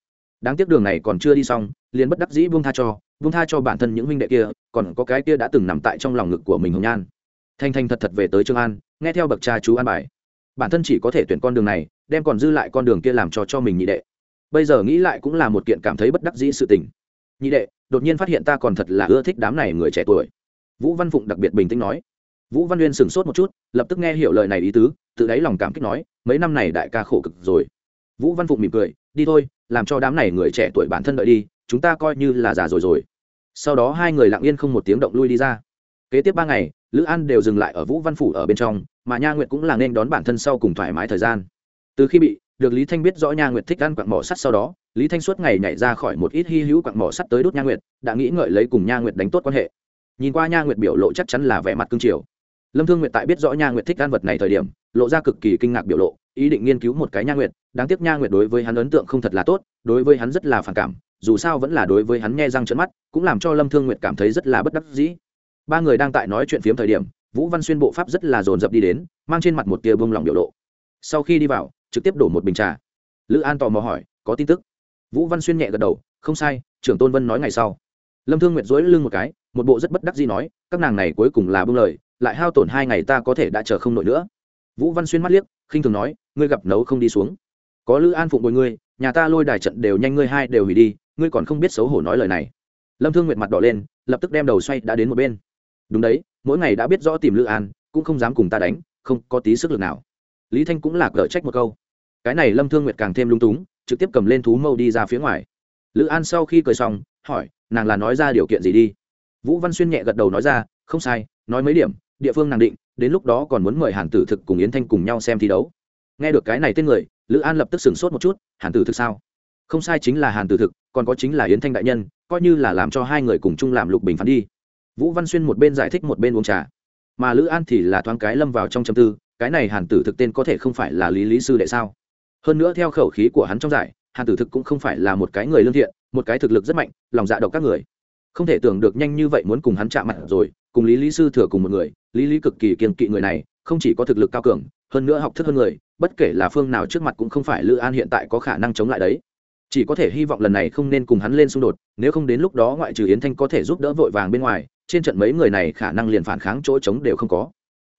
Đáng tiếc đường này còn chưa đi xong, liền bất đắc dĩ buông tha cho, buông tha cho bản thân những huynh đệ kia, còn có cái kia đã từng nằm tại trong lòng ngực của mình hồng nhan. Thanh thanh thật thật về tới trương an, nghe theo bậc cha chú an bài. Bản thân chỉ có thể tuyển con đường này, đem còn dư lại con đường kia làm cho cho mình nhị đệ. Bây giờ nghĩ lại cũng là một kiện cảm thấy bất đắc dĩ sự tình. Nhị đệ, đột nhiên phát hiện ta còn thật là ưa thích đám này người trẻ tuổi vũ văn phụng đặc biệt bình tĩnh nói. Vũ văn uyên sửng sốt một chút, lập tức nghe hiểu lời này ý tứ tự đáy lòng cảm kích nói, mấy năm này đại ca khổ cực rồi. Vũ văn phụng mỉm cười, đi thôi, làm cho đám này người trẻ tuổi bản thân đợi đi, chúng ta coi như là già rồi rồi. Sau đó hai người lặng yên không một tiếng động lui đi ra. Kế tiếp ba ngày, lữ an đều dừng lại ở vũ văn phủ ở bên trong, mà nha nguyệt cũng là nên đón bản thân sau cùng thoải mái thời gian. Từ khi bị, được lý thanh biết rõ nha nguyệt thích ăn quặng mỏ sắt sau đó, lý thanh suốt ngày nhảy ra khỏi một ít hy hữu quặng mỏ sắt tới đốt nha nguyệt, đã nghĩ ngợi lấy cùng nha nguyệt đánh tốt quan hệ nhìn qua nha nguyệt biểu lộ chắc chắn là vẻ mặt cương triều lâm thương nguyệt tại biết rõ nha nguyệt thích ăn vật này thời điểm, lộ ra cực kỳ kinh ngạc biểu lộ, ý định nghiên cứu một cái nha nguyệt, đáng tiếc nha nguyệt đối với hắn ấn tượng không thật là tốt, đối với hắn rất là phản cảm, dù sao vẫn là đối với hắn nghe răng trợn mắt, cũng làm cho lâm thương nguyệt cảm thấy rất là bất đắc dĩ. Ba người đang tại nói chuyện phiếm thời điểm, vũ văn xuyên bộ pháp rất là dồn dập đi đến, mang trên mặt một tia bông lòng biểu lộ. Sau khi đi vào, trực tiếp đổ một bình trà. Lữ an tò mò hỏi, có tin tức? Vũ văn xuyên nhẹ gật đầu, không sai, trưởng tôn vân nói ngày sau. Lâm thương nguyệt dối lưng một cái một bộ rất bất đắc gì nói, các nàng này cuối cùng là bưng lời, lại hao tổn hai ngày ta có thể đã chờ không nổi nữa. Vũ văn xuyên mắt liếc, khinh thường nói, ngươi gặp nấu không đi xuống. Có lữ an phụng bồi ngươi, nhà ta lôi đài trận đều nhanh ngươi hai đều hủy đi, ngươi còn không biết xấu hổ nói lời này. Lâm thương nguyệt mặt đỏ lên, lập tức đem đầu xoay đã đến một bên. Đúng đấy, mỗi ngày đã biết rõ tìm lữ an, cũng không dám cùng ta đánh, không có tí sức lực nào. Lý thanh cũng là gỡ trách một câu. Cái này lâm thương nguyệt càng thêm lung túng, trực tiếp cầm lên thú mâu đi ra phía ngoài. Lữ an sau khi cười xong, hỏi, nàng là nói ra điều kiện gì đi? Vũ văn xuyên nhẹ gật đầu nói ra, không sai, nói mấy điểm, địa phương nàng định, đến lúc đó còn muốn mời hàn tử thực cùng yến thanh cùng nhau xem thi đấu. Nghe được cái này tên người, lữ an lập tức sửng sốt một chút, hàn tử thực sao? Không sai chính là hàn tử thực, còn có chính là yến thanh đại nhân, coi như là làm cho hai người cùng chung làm lục bình phán đi. Vũ văn xuyên một bên giải thích một bên uống trà. Mà lữ an thì là thoáng cái lâm vào trong châm tư, cái này hàn tử thực tên có thể không phải là lý lý sư đệ sao? Hơn nữa theo khẩu khí của hắn trong giải, hàn tử thực cũng không phải là một cái người lương thiện, một cái thực lực rất mạnh, lòng dạ độc các người không thể tưởng được nhanh như vậy muốn cùng hắn chạm mặt rồi, cùng lý lý sư thừa cùng một người. Lý lý cực kỳ kiên kỵ người này, không chỉ có thực lực cao cường, hơn nữa học thức hơn người, bất kể là phương nào trước mặt cũng không phải lữ an hiện tại có khả năng chống lại đấy. Chỉ có thể hy vọng lần này không nên cùng hắn lên xung đột, nếu không đến lúc đó ngoại trừ yến thanh có thể giúp đỡ vội vàng bên ngoài, trên trận mấy người này khả năng liền phản kháng chỗ chống đều không có.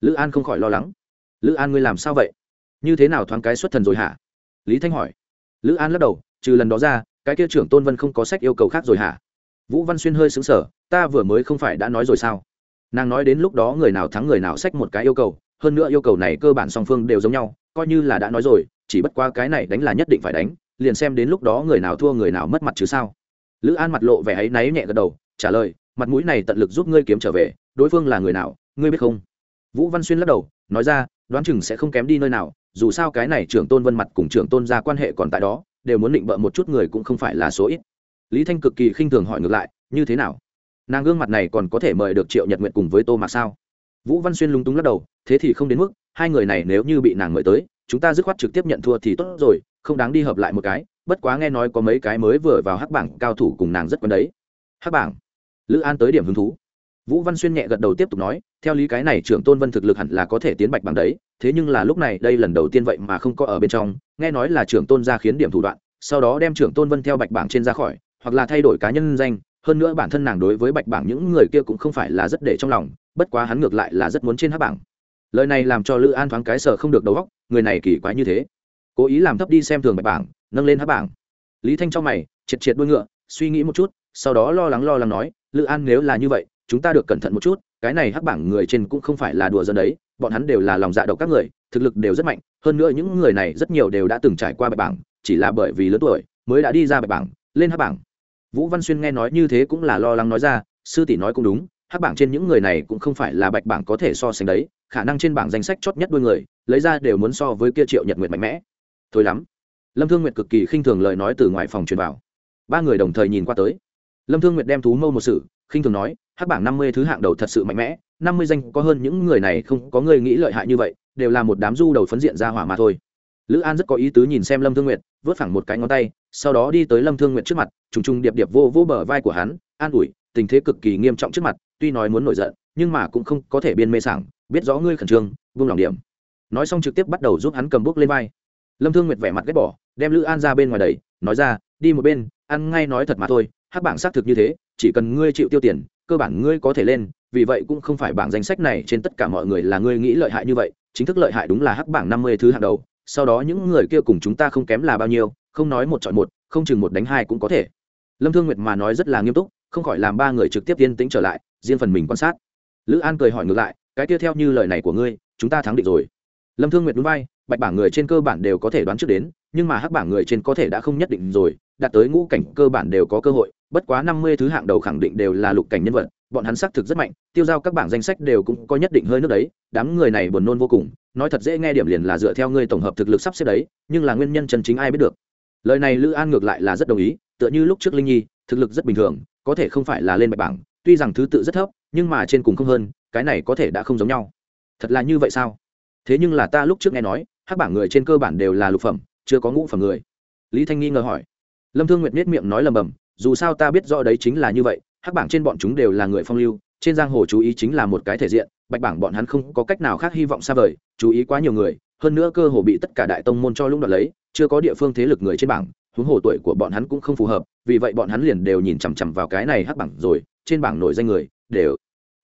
Lữ an không khỏi lo lắng. Lữ an ngươi làm sao vậy? Như thế nào thoáng cái xuất thần rồi hả? Lý thanh hỏi. Lữ an lắc đầu, trừ lần đó ra, cái kia trưởng tôn vân không có sách yêu cầu khác rồi hả? Vũ văn xuyên hơi xứng sở ta vừa mới không phải đã nói rồi sao? Nàng nói đến lúc đó người nào thắng người nào sách một cái yêu cầu, hơn nữa yêu cầu này cơ bản song phương đều giống nhau, coi như là đã nói rồi, chỉ bất qua cái này đánh là nhất định phải đánh, liền xem đến lúc đó người nào thua người nào mất mặt chứ sao? Lữ an mặt lộ vẻ áy náy nhẹ gật đầu, trả lời, mặt mũi này tận lực giúp ngươi kiếm trở về, đối phương là người nào, ngươi biết không? Vũ văn xuyên lắc đầu, nói ra, đoán chừng sẽ không kém đi nơi nào, dù sao cái này trưởng tôn vân mặt cùng trưởng tôn ra quan hệ còn tại đó, đều muốn định bợ một chút người cũng không phải là số ít lý thanh cực kỳ khinh thường hỏi ngược lại, như thế nào? Nàng gương mặt này còn có thể mời được triệu nhật nguyện cùng với tô mạc sao? Vũ văn xuyên lúng túng lắc đầu, thế thì không đến mức, hai người này nếu như bị nàng mời tới, chúng ta dứt khoát trực tiếp nhận thua thì tốt rồi, không đáng đi hợp lại một cái, bất quá nghe nói có mấy cái mới vừa vào hắc bảng cao thủ cùng nàng rất quen đấy. Hắc bảng? Lữ an tới điểm hứng thú. Vũ văn xuyên nhẹ gật đầu tiếp tục nói, theo lý cái này trưởng tôn vân thực lực hẳn là có thể tiến bạch bằng đấy, thế nhưng là lúc này đây lần đầu tiên vậy mà không có ở bên trong, nghe nói là trưởng tôn ra khiến điểm thủ đoạn, sau đó đem trưởng tôn vân theo bạch bảng trên ra khỏi hoặc là thay đổi cá nhân danh, hơn nữa bản thân nàng đối với bạch bảng những người kia cũng không phải là rất để trong lòng, bất quá hắn ngược lại là rất muốn trên hát bảng. Lời này làm cho lữ an thoáng cái sở không được đầu óc, người này kỳ quái như thế. Cố ý làm thấp đi xem thường bạch bảng, nâng lên hát bảng. Lý thanh trong mày, triệt triệt đuôi ngựa, suy nghĩ một chút, sau đó lo lắng lo lắng nói, lữ an nếu là như vậy, chúng ta được cẩn thận một chút, cái này hắc bảng người trên cũng không phải là đùa dân đấy, bọn hắn đều là lòng dạ độc các người, thực lực đều rất mạnh, hơn nữa những người này rất nhiều đều đã từng trải qua bạch bảng, chỉ là bởi vì lớn tuổi mới đã đi ra bạch bảng, lên hắc bảng vũ văn xuyên nghe nói như thế cũng là lo lắng nói ra, sư tỷ nói cũng đúng, hắc bảng trên những người này cũng không phải là bạch bảng có thể so sánh đấy, khả năng trên bảng danh sách chót nhất đôi người, lấy ra đều muốn so với kia triệu nhật nguyệt mạnh mẽ. Thôi lắm. Lâm thương nguyệt cực kỳ khinh thường lời nói từ ngoài phòng truyền vào. Ba người đồng thời nhìn qua tới. Lâm thương nguyệt đem thú mâu một sự, khinh thường nói, hắc bảng năm mươi thứ hạng đầu thật sự mạnh mẽ, năm mươi danh có hơn những người này không có người nghĩ lợi hại như vậy, đều là một đám du đầu phấn diện ra hỏa mà thôi lữ an rất có ý tứ nhìn xem lâm thương nguyệt, vớt phẳng một cái ngón tay, sau đó đi tới lâm thương nguyệt trước mặt, trùng trùng điệp điệp vô vô bờ vai của hắn, an ủi, tình thế cực kỳ nghiêm trọng trước mặt, tuy nói muốn nổi giận, nhưng mà cũng không có thể biên mê sảng, biết rõ ngươi khẩn trương vung lòng điểm. Nói xong trực tiếp bắt đầu giúp hắn cầm bút lên vai. Lâm thương nguyệt vẻ mặt ghét bỏ, đem lữ an ra bên ngoài đầy nói ra, đi một bên, ăn ngay nói thật mà thôi, hắc bảng xác thực như thế, chỉ cần ngươi chịu tiêu tiền, cơ bản ngươi có thể lên, vì vậy cũng không phải bảng danh sách này trên tất cả mọi người là ngươi nghĩ lợi hại như vậy, chính thức lợi hại đúng là hắc bảng năm mươi thứ hạng đầu sau đó những người kia cùng chúng ta không kém là bao nhiêu, không nói một chọn một, không chừng một đánh hai cũng có thể. Lâm thương nguyệt mà nói rất là nghiêm túc, không khỏi làm ba người trực tiếp yên tĩnh trở lại, riêng phần mình quan sát. Lữ an cười hỏi ngược lại, cái kia theo như lời này của ngươi, chúng ta thắng định rồi. Lâm thương nguyệt núi vai bạch bảng người trên cơ bản đều có thể đoán trước đến, nhưng mà hắc bảng người trên có thể đã không nhất định rồi, đạt tới ngũ cảnh cơ bản đều có cơ hội, bất quá năm mươi thứ hạng đầu khẳng định đều là lục cảnh nhân vật bọn hắn xác thực rất mạnh, tiêu giao các bảng danh sách đều cũng có nhất định hơi nước đấy, đám người này buồn nôn vô cùng, nói thật dễ nghe điểm liền là dựa theo ngươi tổng hợp thực lực sắp xếp đấy, nhưng là nguyên nhân chân chính ai biết được. Lời này lữ an ngược lại là rất đồng ý, tựa như lúc trước linh nhi, thực lực rất bình thường, có thể không phải là lên bạch bảng, tuy rằng thứ tự rất thấp, nhưng mà trên cùng không hơn, cái này có thể đã không giống nhau. Thật là như vậy sao? Thế nhưng là ta lúc trước nghe nói các bảng người trên cơ bản đều là lục phẩm, chưa có ngũ phẩm người. Lý thanh nghi ngờ hỏi. Lâm thương nguyệt miết miệng nói lầm bầm, dù sao ta biết rõ đấy chính là như vậy hắc bảng trên bọn chúng đều là người phong lưu, trên giang hồ chú ý chính là một cái thể diện, bạch bảng bọn hắn không có cách nào khác hy vọng xa vời, chú ý quá nhiều người, hơn nữa cơ hồ bị tất cả đại tông môn cho lũng đoạt lấy, chưa có địa phương thế lực người trên bảng, huống hồ tuổi của bọn hắn cũng không phù hợp, vì vậy bọn hắn liền đều nhìn chằm chằm vào cái này hắc bảng rồi, trên bảng nổi danh người, đều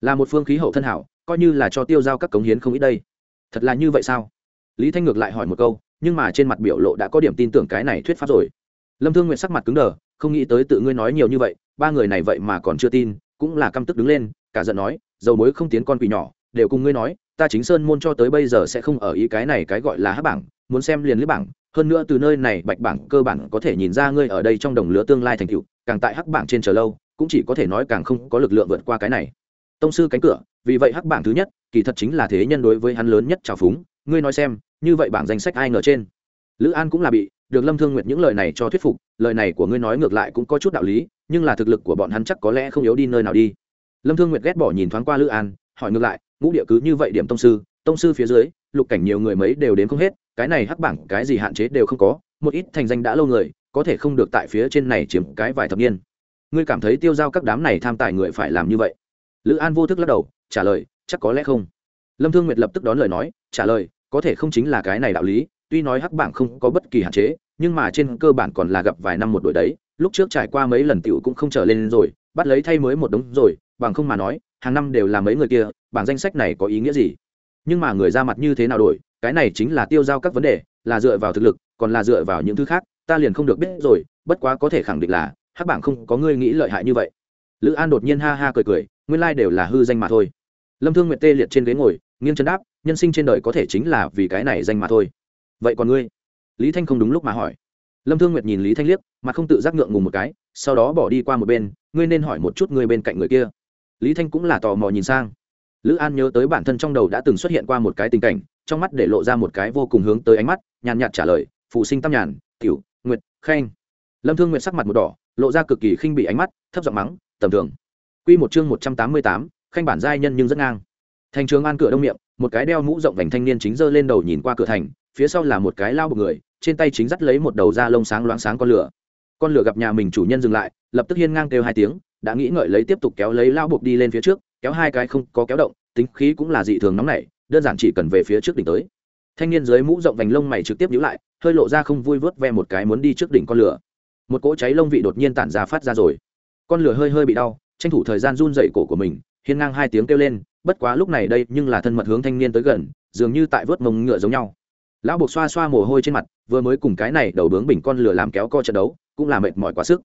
là một phương khí hậu thân hảo, coi như là cho tiêu giao các cống hiến không ít đây. Thật là như vậy sao? Lý thanh ngược lại hỏi một câu, nhưng mà trên mặt biểu lộ đã có điểm tin tưởng cái này thuyết pháp rồi. Lâm thương nguyện sắc mặt cứng đờ không nghĩ tới tự ngươi nói nhiều như vậy, ba người này vậy mà còn chưa tin, cũng là căm tức đứng lên, cả giận nói, dầu mối không tiến con quỷ nhỏ, đều cùng ngươi nói, ta chính sơn môn cho tới bây giờ sẽ không ở ý cái này cái gọi là hát bảng, muốn xem liền lướt bảng, hơn nữa từ nơi này bạch bảng cơ bản có thể nhìn ra ngươi ở đây trong đồng lứa tương lai thành tựu, càng tại hắc bảng trên chờ lâu, cũng chỉ có thể nói càng không có lực lượng vượt qua cái này. Tông sư cánh cửa, vì vậy hắc bảng thứ nhất, kỳ thật chính là thế nhân đối với hắn lớn nhất trào phúng, ngươi nói xem, như vậy bảng danh sách ai ngờ trên? Lữ an cũng là bị được lâm thương nguyệt những lời này cho thuyết phục, lời này của ngươi nói ngược lại cũng có chút đạo lý, nhưng là thực lực của bọn hắn chắc có lẽ không yếu đi nơi nào đi. Lâm thương nguyệt ghét bỏ nhìn thoáng qua lữ an, hỏi ngược lại, ngũ địa cứ như vậy điểm tông sư tông sư phía dưới, lục cảnh nhiều người mấy đều đến không hết, cái này hắc bảng, cái gì hạn chế đều không có, một ít thành danh đã lâu người, có thể không được tại phía trên này chiếm cái vài thập niên. Ngươi cảm thấy tiêu giao các đám này tham tài người phải làm như vậy? Lữ an vô thức lắc đầu, trả lời, chắc có lẽ không. Lâm thương nguyệt lập tức đón lời nói, trả lời, có thể không chính là cái này đạo lý tuy nói hắc bảng không có bất kỳ hạn chế, nhưng mà trên cơ bản còn là gặp vài năm một đội đấy. Lúc trước trải qua mấy lần tiểu cũng không trở lên rồi, bắt lấy thay mới một đống rồi, bằng không mà nói, hàng năm đều là mấy người kia, bảng danh sách này có ý nghĩa gì? Nhưng mà người ra mặt như thế nào đổi, cái này chính là tiêu giao các vấn đề, là dựa vào thực lực, còn là dựa vào những thứ khác, ta liền không được biết rồi, bất quá có thể khẳng định là, hắc bảng không có ngươi nghĩ lợi hại như vậy. Lữ an đột nhiên ha ha cười cười, nguyên lai đều là hư danh mà thôi. Lâm thương nguyệt tê liệt trên ghế ngồi, nghiêng chân đáp, nhân sinh trên đời có thể chính là vì cái này danh mà thôi vậy còn ngươi? Lý thanh không đúng lúc mà hỏi. Lâm thương nguyệt nhìn lý thanh liếc, mà không tự giác ngượng ngùng một cái, sau đó bỏ đi qua một bên, ngươi nên hỏi một chút ngươi bên cạnh người kia. Lý thanh cũng là tò mò nhìn sang. Lữ an nhớ tới bản thân trong đầu đã từng xuất hiện qua một cái tình cảnh, trong mắt để lộ ra một cái vô cùng hướng tới ánh mắt, nhàn nhạt trả lời, phụ sinh tam nhàn tiểu nguyệt, khanh. Lâm thương nguyệt sắc mặt một đỏ, lộ ra cực kỳ khinh bị ánh mắt, thấp giọng mắng, tầm thường. Q một chương một trăm tám mươi tám, khanh bản giai nhân nhưng rất ngang. Thành trường an cửa đông miệng, một cái đeo mũ rộng vành thanh niên chính giơ lên đầu nhìn qua cửa thành phía sau là một cái lao bực người, trên tay chính dắt lấy một đầu da lông sáng loáng sáng con lửa. Con lửa gặp nhà mình chủ nhân dừng lại, lập tức hiên ngang kêu hai tiếng, đã nghĩ ngợi lấy tiếp tục kéo lấy lao buộc đi lên phía trước, kéo hai cái không có kéo động, tính khí cũng là dị thường nóng nảy, đơn giản chỉ cần về phía trước đỉnh tới. Thanh niên dưới mũ rộng vành lông mày trực tiếp nhíu lại, hơi lộ ra không vui vớt ve một cái muốn đi trước đỉnh con lửa. Một cỗ cháy lông vị đột nhiên tản ra phát ra rồi. Con lửa hơi hơi bị đau, tranh thủ thời gian run dậy cổ của mình, hiên ngang hai tiếng kêu lên, bất quá lúc này đây nhưng là thân mật hướng thanh niên tới gần, dường như tại vớt mông ngựa giống nhau lão buộc xoa xoa mồ hôi trên mặt, vừa mới cùng cái này đầu bướng bình con lửa làm kéo co trận đấu, cũng là mệt mỏi quá sức.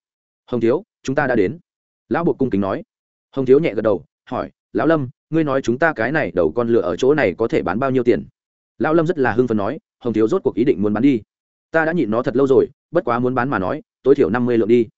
Hồng thiếu, chúng ta đã đến. Lão buộc cung kính nói. Hồng thiếu nhẹ gật đầu, hỏi, lão lâm, ngươi nói chúng ta cái này đầu con lửa ở chỗ này có thể bán bao nhiêu tiền? Lão lâm rất là hưng phấn nói, hồng thiếu rốt cuộc ý định muốn bán đi. Ta đã nhịn nó thật lâu rồi, bất quá muốn bán mà nói, tối thiểu năm mươi lượng đi.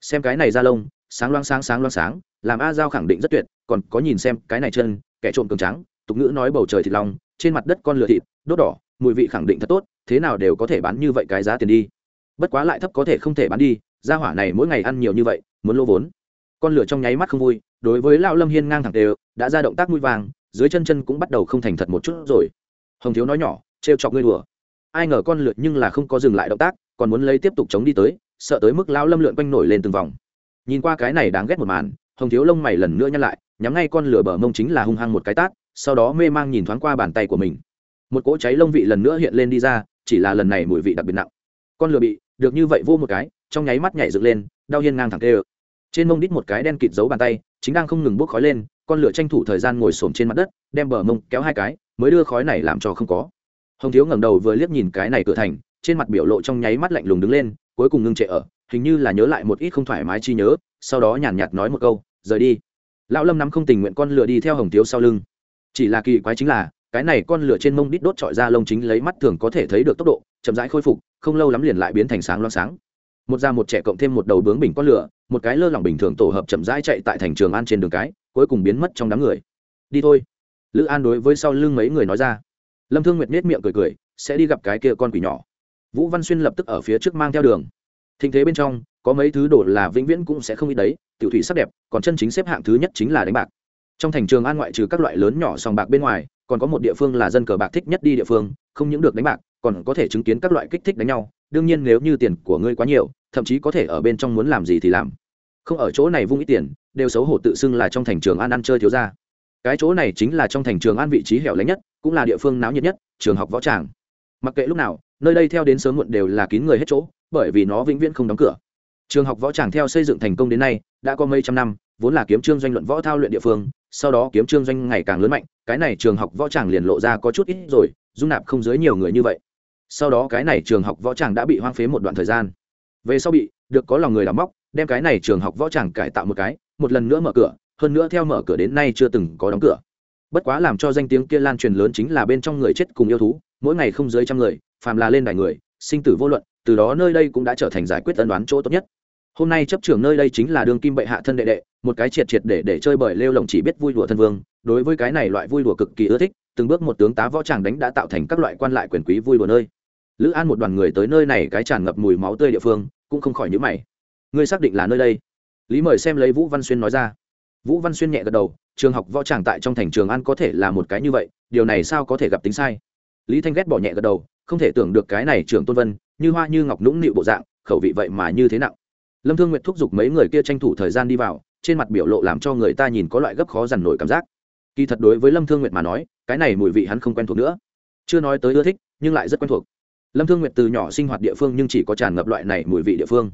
Xem cái này ra lông, sáng loang sáng sáng loang sáng, làm a giao khẳng định rất tuyệt, còn có nhìn xem cái này chân, kẻ trộm cường trắng tục ngữ nói bầu trời thịt lòng trên mặt đất con lửa thịt, đốt đỏ mùi vị khẳng định thật tốt, thế nào đều có thể bán như vậy cái giá tiền đi. Bất quá lại thấp có thể không thể bán đi, gia hỏa này mỗi ngày ăn nhiều như vậy, muốn lô vốn. Con lửa trong nháy mắt không vui, đối với lão lâm hiên ngang thẳng đều, đã ra động tác mũi vàng, dưới chân chân cũng bắt đầu không thành thật một chút rồi. Hồng thiếu nói nhỏ, trêu chọc ngươi đùa. Ai ngờ con lượn nhưng là không có dừng lại động tác, còn muốn lấy tiếp tục chống đi tới, sợ tới mức lão lâm lượn quanh nổi lên từng vòng. Nhìn qua cái này đáng ghét một màn, hồng thiếu lông mày lần nữa nhăn lại, nhắm ngay con lửa bờ mông chính là hung hăng một cái tát, sau đó mê mang nhìn thoáng qua bàn tay của mình một cỗ cháy lông vị lần nữa hiện lên đi ra, chỉ là lần này mùi vị đặc biệt nặng. Con lừa bị được như vậy vô một cái, trong nháy mắt nhảy dựng lên, đau hiên ngang thẳng tê ơ. Trên mông đít một cái đen kịt giấu bàn tay, chính đang không ngừng bốc khói lên, con lửa tranh thủ thời gian ngồi xổm trên mặt đất, đem bờ mông kéo hai cái, mới đưa khói này làm cho không có. Hồng thiếu ngẩng đầu vừa liếc nhìn cái này cửa thành, trên mặt biểu lộ trong nháy mắt lạnh lùng đứng lên, cuối cùng ngưng trệ ở, hình như là nhớ lại một ít không thoải mái chi nhớ, sau đó nhàn nhạt nói một câu, rời đi. Lão lâm nắm không tình nguyện con lửa đi theo hồng thiếu sau lưng. Chỉ là kỳ quái chính là cái này con lửa trên mông đít đốt trọi ra lông chính lấy mắt thường có thể thấy được tốc độ, chậm rãi khôi phục, không lâu lắm liền lại biến thành sáng loáng sáng. Một da một trẻ cộng thêm một đầu bướng bình con lửa, một cái lơ lỏng bình thường tổ hợp chậm rãi chạy tại thành trường an trên đường cái, cuối cùng biến mất trong đám người. Đi thôi. Lữ an đối với sau lưng mấy người nói ra. Lâm thương nguyệt nết miệng cười cười, sẽ đi gặp cái kia con quỷ nhỏ. Vũ văn xuyên lập tức ở phía trước mang theo đường. Thình thế bên trong, có mấy thứ đồ là vĩnh viễn cũng sẽ không ít đấy, tiểu thủy sắc đẹp, còn chân chính xếp hạng thứ nhất chính là đánh bạc. Trong thành trường an ngoại trừ các loại lớn nhỏ sòng bạc bên ngoài còn có một địa phương là dân cờ bạc thích nhất đi địa phương, không những được đánh bạc, còn có thể chứng kiến các loại kích thích đánh nhau. Đương nhiên nếu như tiền của ngươi quá nhiều, thậm chí có thể ở bên trong muốn làm gì thì làm. Không ở chỗ này vung ít tiền, đều xấu hổ tự xưng là trong thành trường an ăn chơi thiếu ra cái chỗ này chính là trong thành trường an vị trí hẻo lánh nhất, cũng là địa phương náo nhiệt nhất, trường học võ tràng. Mặc kệ lúc nào, nơi đây theo đến sớm muộn đều là kín người hết chỗ, bởi vì nó vĩnh viễn không đóng cửa. Trường học võ tràng theo xây dựng thành công đến nay, đã có mấy trăm năm, vốn là kiếm trương doanh luận võ thao luyện địa phương, sau đó kiếm trương doanh ngày càng lớn mạnh cái này trường học võ tràng liền lộ ra có chút ít rồi, dung nạp không dưới nhiều người như vậy. Sau đó cái này trường học võ tràng đã bị hoang phế một đoạn thời gian. Về sau bị, được có lòng người đắm móc, đem cái này trường học võ tràng cải tạo một cái, một lần nữa mở cửa, hơn nữa theo mở cửa đến nay chưa từng có đóng cửa. Bất quá làm cho danh tiếng kia lan truyền lớn chính là bên trong người chết cùng yêu thú, mỗi ngày không dưới trăm người, phàm là lên đài người, sinh tử vô luận, từ đó nơi đây cũng đã trở thành giải quyết tân đoán chỗ tốt nhất hôm nay chấp trưởng nơi đây chính là đường kim bệ hạ thân đệ đệ, một cái triệt triệt để để chơi bời lêu lồng chỉ biết vui đùa thân vương, đối với cái này loại vui đùa cực kỳ ưa thích, từng bước một tướng tá võ tràng đánh đã tạo thành các loại quan lại quyền quý vui đùa nơi. Lữ an một đoàn người tới nơi này cái tràn ngập mùi máu tươi địa phương, cũng không khỏi nhữ mày. Ngươi xác định là nơi đây? Lý mời xem lấy vũ văn xuyên nói ra. Vũ văn xuyên nhẹ gật đầu, trường học võ tràng tại trong thành trường an có thể là một cái như vậy, điều này sao có thể gặp tính sai? Lý thanh ghét bỏ nhẹ gật đầu, không thể tưởng được cái này trường tôn vân, như hoa như ngọc nũng nịu bộ dạng, khẩu vị vậy mà như thế nặng lâm thương nguyệt thúc giục mấy người kia tranh thủ thời gian đi vào, trên mặt biểu lộ làm cho người ta nhìn có loại gấp khó dằn nổi cảm giác. Kỳ thật đối với lâm thương nguyệt mà nói, cái này mùi vị hắn không quen thuộc nữa. Chưa nói tới ưa thích, nhưng lại rất quen thuộc. Lâm thương nguyệt từ nhỏ sinh hoạt địa phương nhưng chỉ có tràn ngập loại này mùi vị địa phương.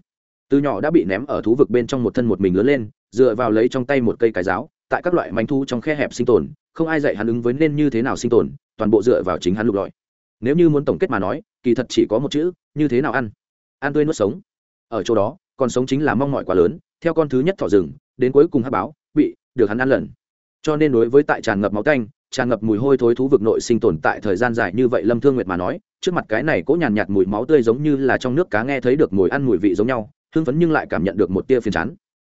Từ nhỏ đã bị ném ở thú vực bên trong một thân một mình lớn lên, dựa vào lấy trong tay một cây cái giáo, tại các loại manh thu trong khe hẹp sinh tồn, không ai dạy hắn ứng với nên như thế nào sinh tồn, toàn bộ dựa vào chính hắn lục lọi. Nếu như muốn tổng kết mà nói, kỳ thật chỉ có một chữ, như thế nào ăn? Ăn tươi nuốt sống. Ở chỗ đó còn sống chính là mong mỏi quá lớn theo con thứ nhất thỏ rừng đến cuối cùng hát báo bị được hắn ăn lần. Cho nên đối với tại tràn ngập máu canh tràn ngập mùi hôi thối thú vực nội sinh tồn tại thời gian dài như vậy lâm thương nguyệt mà nói trước mặt cái này cố nhàn nhạt, nhạt mùi máu tươi giống như là trong nước cá nghe thấy được mùi ăn mùi vị giống nhau hưng phấn nhưng lại cảm nhận được một tia phiền chán.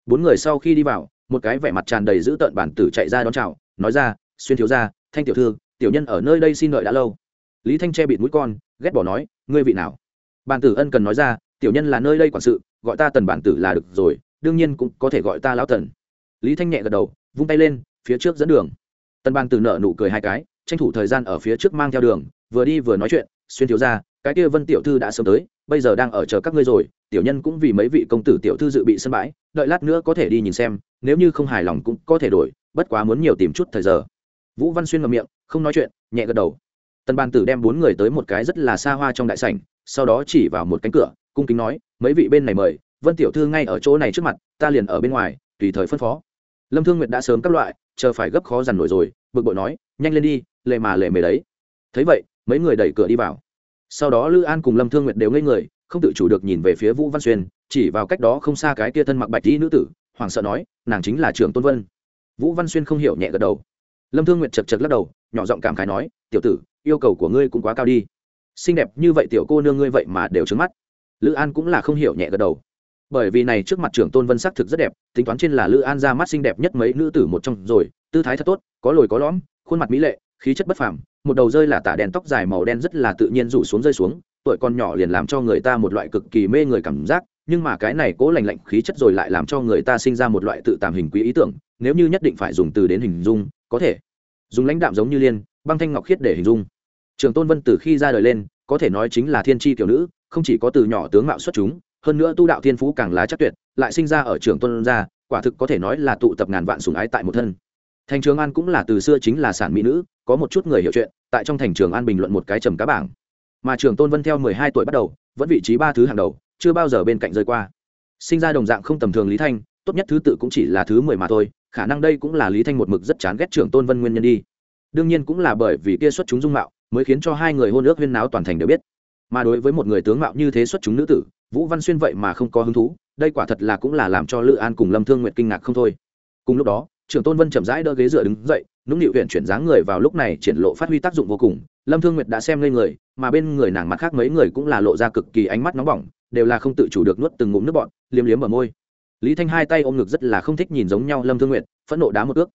Bốn người sau khi đi vào một cái vẻ mặt tràn đầy dữ tợn bản tử chạy ra đón chào nói ra xuyên thiếu ra thanh tiểu thư tiểu nhân ở nơi đây xin lợi đã lâu. Lý thanh che bịt mũi con ghét bỏ nói ngươi vị nào? Bản tử ân cần nói ra tiểu nhân là nơi đây quản sự, gọi ta tần bản tử là được rồi, đương nhiên cũng có thể gọi ta lão tần. Lý thanh nhẹ gật đầu, vung tay lên, phía trước dẫn đường. Tần bản tử nợ nụ cười hai cái, tranh thủ thời gian ở phía trước mang theo đường, vừa đi vừa nói chuyện, xuyên thiếu ra cái kia vân tiểu thư đã sớm tới, bây giờ đang ở chờ các ngươi rồi, tiểu nhân cũng vì mấy vị công tử tiểu thư dự bị sân bãi, đợi lát nữa có thể đi nhìn xem, nếu như không hài lòng cũng có thể đổi, bất quá muốn nhiều tìm chút thời giờ. Vũ văn xuyên ngậm miệng, không nói chuyện, nhẹ gật đầu. Tần bàn tử đem bốn người tới một cái rất là xa hoa trong đại sảnh, sau đó chỉ vào một cánh cửa cung kính nói, mấy vị bên này mời, vân tiểu thư ngay ở chỗ này trước mặt, ta liền ở bên ngoài, tùy thời phân phó. Lâm thương nguyệt đã sớm các loại, chờ phải gấp khó dằn nổi rồi, bực bội nói, nhanh lên đi lệ mà lệ mề đấy. Thấy vậy, mấy người đẩy cửa đi vào. Sau đó lữ an cùng lâm thương nguyệt đều ngây người, không tự chủ được nhìn về phía vũ văn xuyên, chỉ vào cách đó không xa cái kia thân mặc bạch dĩ nữ tử hoàng sợ nói, nàng chính là trưởng tôn vân. Vũ văn xuyên không hiểu nhẹ gật đầu. Lâm thương nguyệt chật chật lắc đầu, nhỏ giọng cảm khái nói, tiểu tử, yêu cầu của ngươi cũng quá cao đi. Xinh đẹp như vậy tiểu cô nương ngươi vậy mà đều trứng mắt lữ an cũng là không hiểu nhẹ gật đầu. Bởi vì này trước mặt trưởng tôn vân sắc thực rất đẹp, tính toán trên là lữ an ra mắt xinh đẹp nhất mấy nữ tử một trong rồi, tư thái thật tốt, có lồi có lõm, khuôn mặt mỹ lệ, khí chất bất phàm, một đầu rơi là tả đèn tóc dài màu đen rất là tự nhiên rủ xuống rơi xuống, tuổi con nhỏ liền làm cho người ta một loại cực kỳ mê người cảm giác, nhưng mà cái này cố lành lạnh khí chất rồi lại làm cho người ta sinh ra một loại tự tàm hình quý ý tưởng, nếu như nhất định phải dùng từ đến hình dung, có thể. Dùng lãnh đạm giống như liên, băng thanh ngọc khiết để hình dung trường tôn vân từ khi ra đời lên, có thể nói chính là thiên tri tiểu nữ, không chỉ có từ nhỏ tướng mạo xuất chúng, hơn nữa tu đạo thiên phú càng lá chắc tuyệt, lại sinh ra ở trường tôn gia, quả thực có thể nói là tụ tập ngàn vạn sùng ái tại một thân. Thành trường an cũng là từ xưa chính là sản mỹ nữ, có một chút người hiểu chuyện, tại trong thành trường an bình luận một cái trầm cá bảng. Mà trường tôn vân theo mười hai tuổi bắt đầu, vẫn vị trí ba thứ hàng đầu, chưa bao giờ bên cạnh rơi qua. Sinh ra đồng dạng không tầm thường lý thanh, tốt nhất thứ tự cũng chỉ là thứ mười mà thôi, khả năng đây cũng là lý thanh một mực rất chán ghét Trường tôn vân nguyên nhân đi. Đương nhiên cũng là bởi vì kia xuất chúng dung mạo mới khiến cho hai người hôn ước huyên náo toàn thành đều biết. Mà đối với một người tướng mạo như thế xuất chúng nữ tử, vũ văn xuyên vậy mà không có hứng thú, đây quả thật là cũng là làm cho lữ an cùng lâm thương nguyện kinh ngạc không thôi. Cùng lúc đó, trưởng tôn vân chậm rãi đỡ ghế dựa đứng dậy, nũng nịu huyện chuyển dáng người vào lúc này triển lộ phát huy tác dụng vô cùng. Lâm thương nguyệt đã xem lên người, mà bên người nàng mặt khác mấy người cũng là lộ ra cực kỳ ánh mắt nóng bỏng, đều là không tự chủ được nuốt từng ngụm nước bọn liếm liếm ở môi. Lý thanh hai tay ôm ngực rất là không thích nhìn giống nhau lâm thương nguyệt, phẫn nộ đá một ước.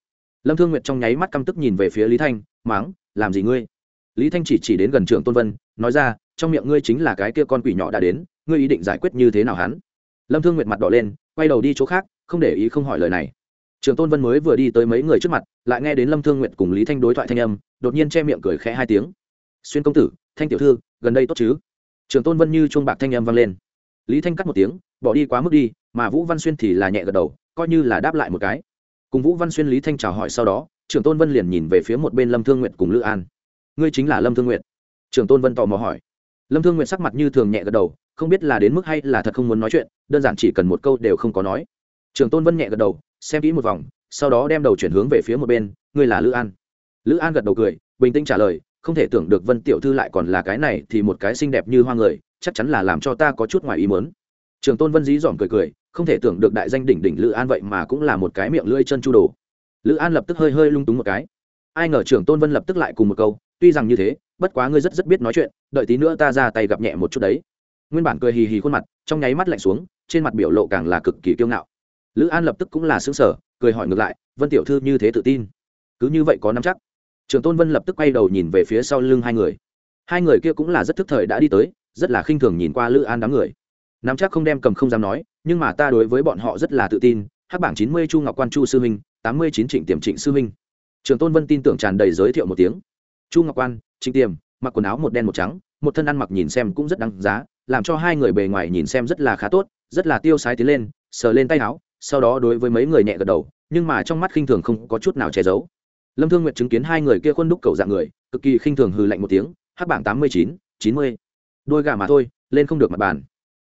Lâm thương nguyệt trong nháy mắt căm tức nhìn về phía lý thanh, máng, làm gì ngươi? Lý thanh chỉ chỉ đến gần trưởng tôn vân, nói ra, trong miệng ngươi chính là cái kia con quỷ nhỏ đã đến, ngươi ý định giải quyết như thế nào hắn? Lâm thương nguyệt mặt đỏ lên, quay đầu đi chỗ khác, không để ý không hỏi lời này. Trường tôn vân mới vừa đi tới mấy người trước mặt, lại nghe đến lâm thương nguyệt cùng lý thanh đối thoại thanh âm, đột nhiên che miệng cười khẽ hai tiếng. Xuyên công tử, thanh tiểu thư, gần đây tốt chứ? Trường tôn vân như chuông bạc thanh âm vang lên. Lý thanh cắt một tiếng, bỏ đi quá mức đi, mà vũ văn xuyên thì là nhẹ gật đầu, coi như là đáp lại một cái. Cùng vũ văn xuyên lý thanh chào hỏi sau đó trường tôn vân liền nhìn về phía một bên lâm thương nguyệt cùng lữ an ngươi chính là lâm thương nguyệt. Trường tôn vân tò mò hỏi. Lâm thương nguyệt sắc mặt như thường nhẹ gật đầu, không biết là đến mức hay là thật không muốn nói chuyện, đơn giản chỉ cần một câu đều không có nói. Trường tôn vân nhẹ gật đầu, xem kỹ một vòng, sau đó đem đầu chuyển hướng về phía một bên, ngươi là lữ an. Lữ an gật đầu cười, bình tĩnh trả lời, không thể tưởng được vân tiểu thư lại còn là cái này thì một cái xinh đẹp như hoa người, chắc chắn là làm cho ta có chút ngoài ý mớn trường tôn vân dí dỏm cười cười, không thể tưởng được đại danh đỉnh đỉnh lữ an vậy mà cũng là một cái miệng lưỡi chân chu đồ. Lữ an lập tức hơi hơi lung túng một cái. Ai ngờ Trường tôn vân lập tức lại cùng một câu tuy rằng như thế, bất quá ngươi rất rất biết nói chuyện, đợi tí nữa ta ra tay gặp nhẹ một chút đấy. Nguyên bản cười hì hì khuôn mặt, trong nháy mắt lạnh xuống, trên mặt biểu lộ càng là cực kỳ kiêu ngạo. Lữ an lập tức cũng là xứng sở cười hỏi ngược lại, vân tiểu thư như thế tự tin? Cứ như vậy có nắm chắc? Trường tôn vân lập tức quay đầu nhìn về phía sau lưng hai người. Hai người kia cũng là rất thức thời đã đi tới, rất là khinh thường nhìn qua lữ an đám người. Nắm chắc không đem cầm không dám nói, nhưng mà ta đối với bọn họ rất là tự tin, hắc bảng chín mươi chu ngọc quan chu sư huynh tám mươi chín trịnh tiềm trịnh sư huynh trường tôn vân tin tưởng tràn đầy giới thiệu một tiếng chu ngọc quan trịnh tiềm, mặc quần áo một đen một trắng, một thân ăn mặc nhìn xem cũng rất đáng giá, làm cho hai người bề ngoài nhìn xem rất là khá tốt, rất là tiêu sái tiến lên, sờ lên tay áo, sau đó đối với mấy người nhẹ gật đầu, nhưng mà trong mắt khinh thường không có chút nào che giấu. Lâm thương nguyệt chứng kiến hai người kia khuôn đúc cầu dạng người, cực kỳ khinh thường hừ lạnh một tiếng, hắc bảng tám mươi chín chín mươi. Đôi gà mà thôi, lên không được mặt bàn.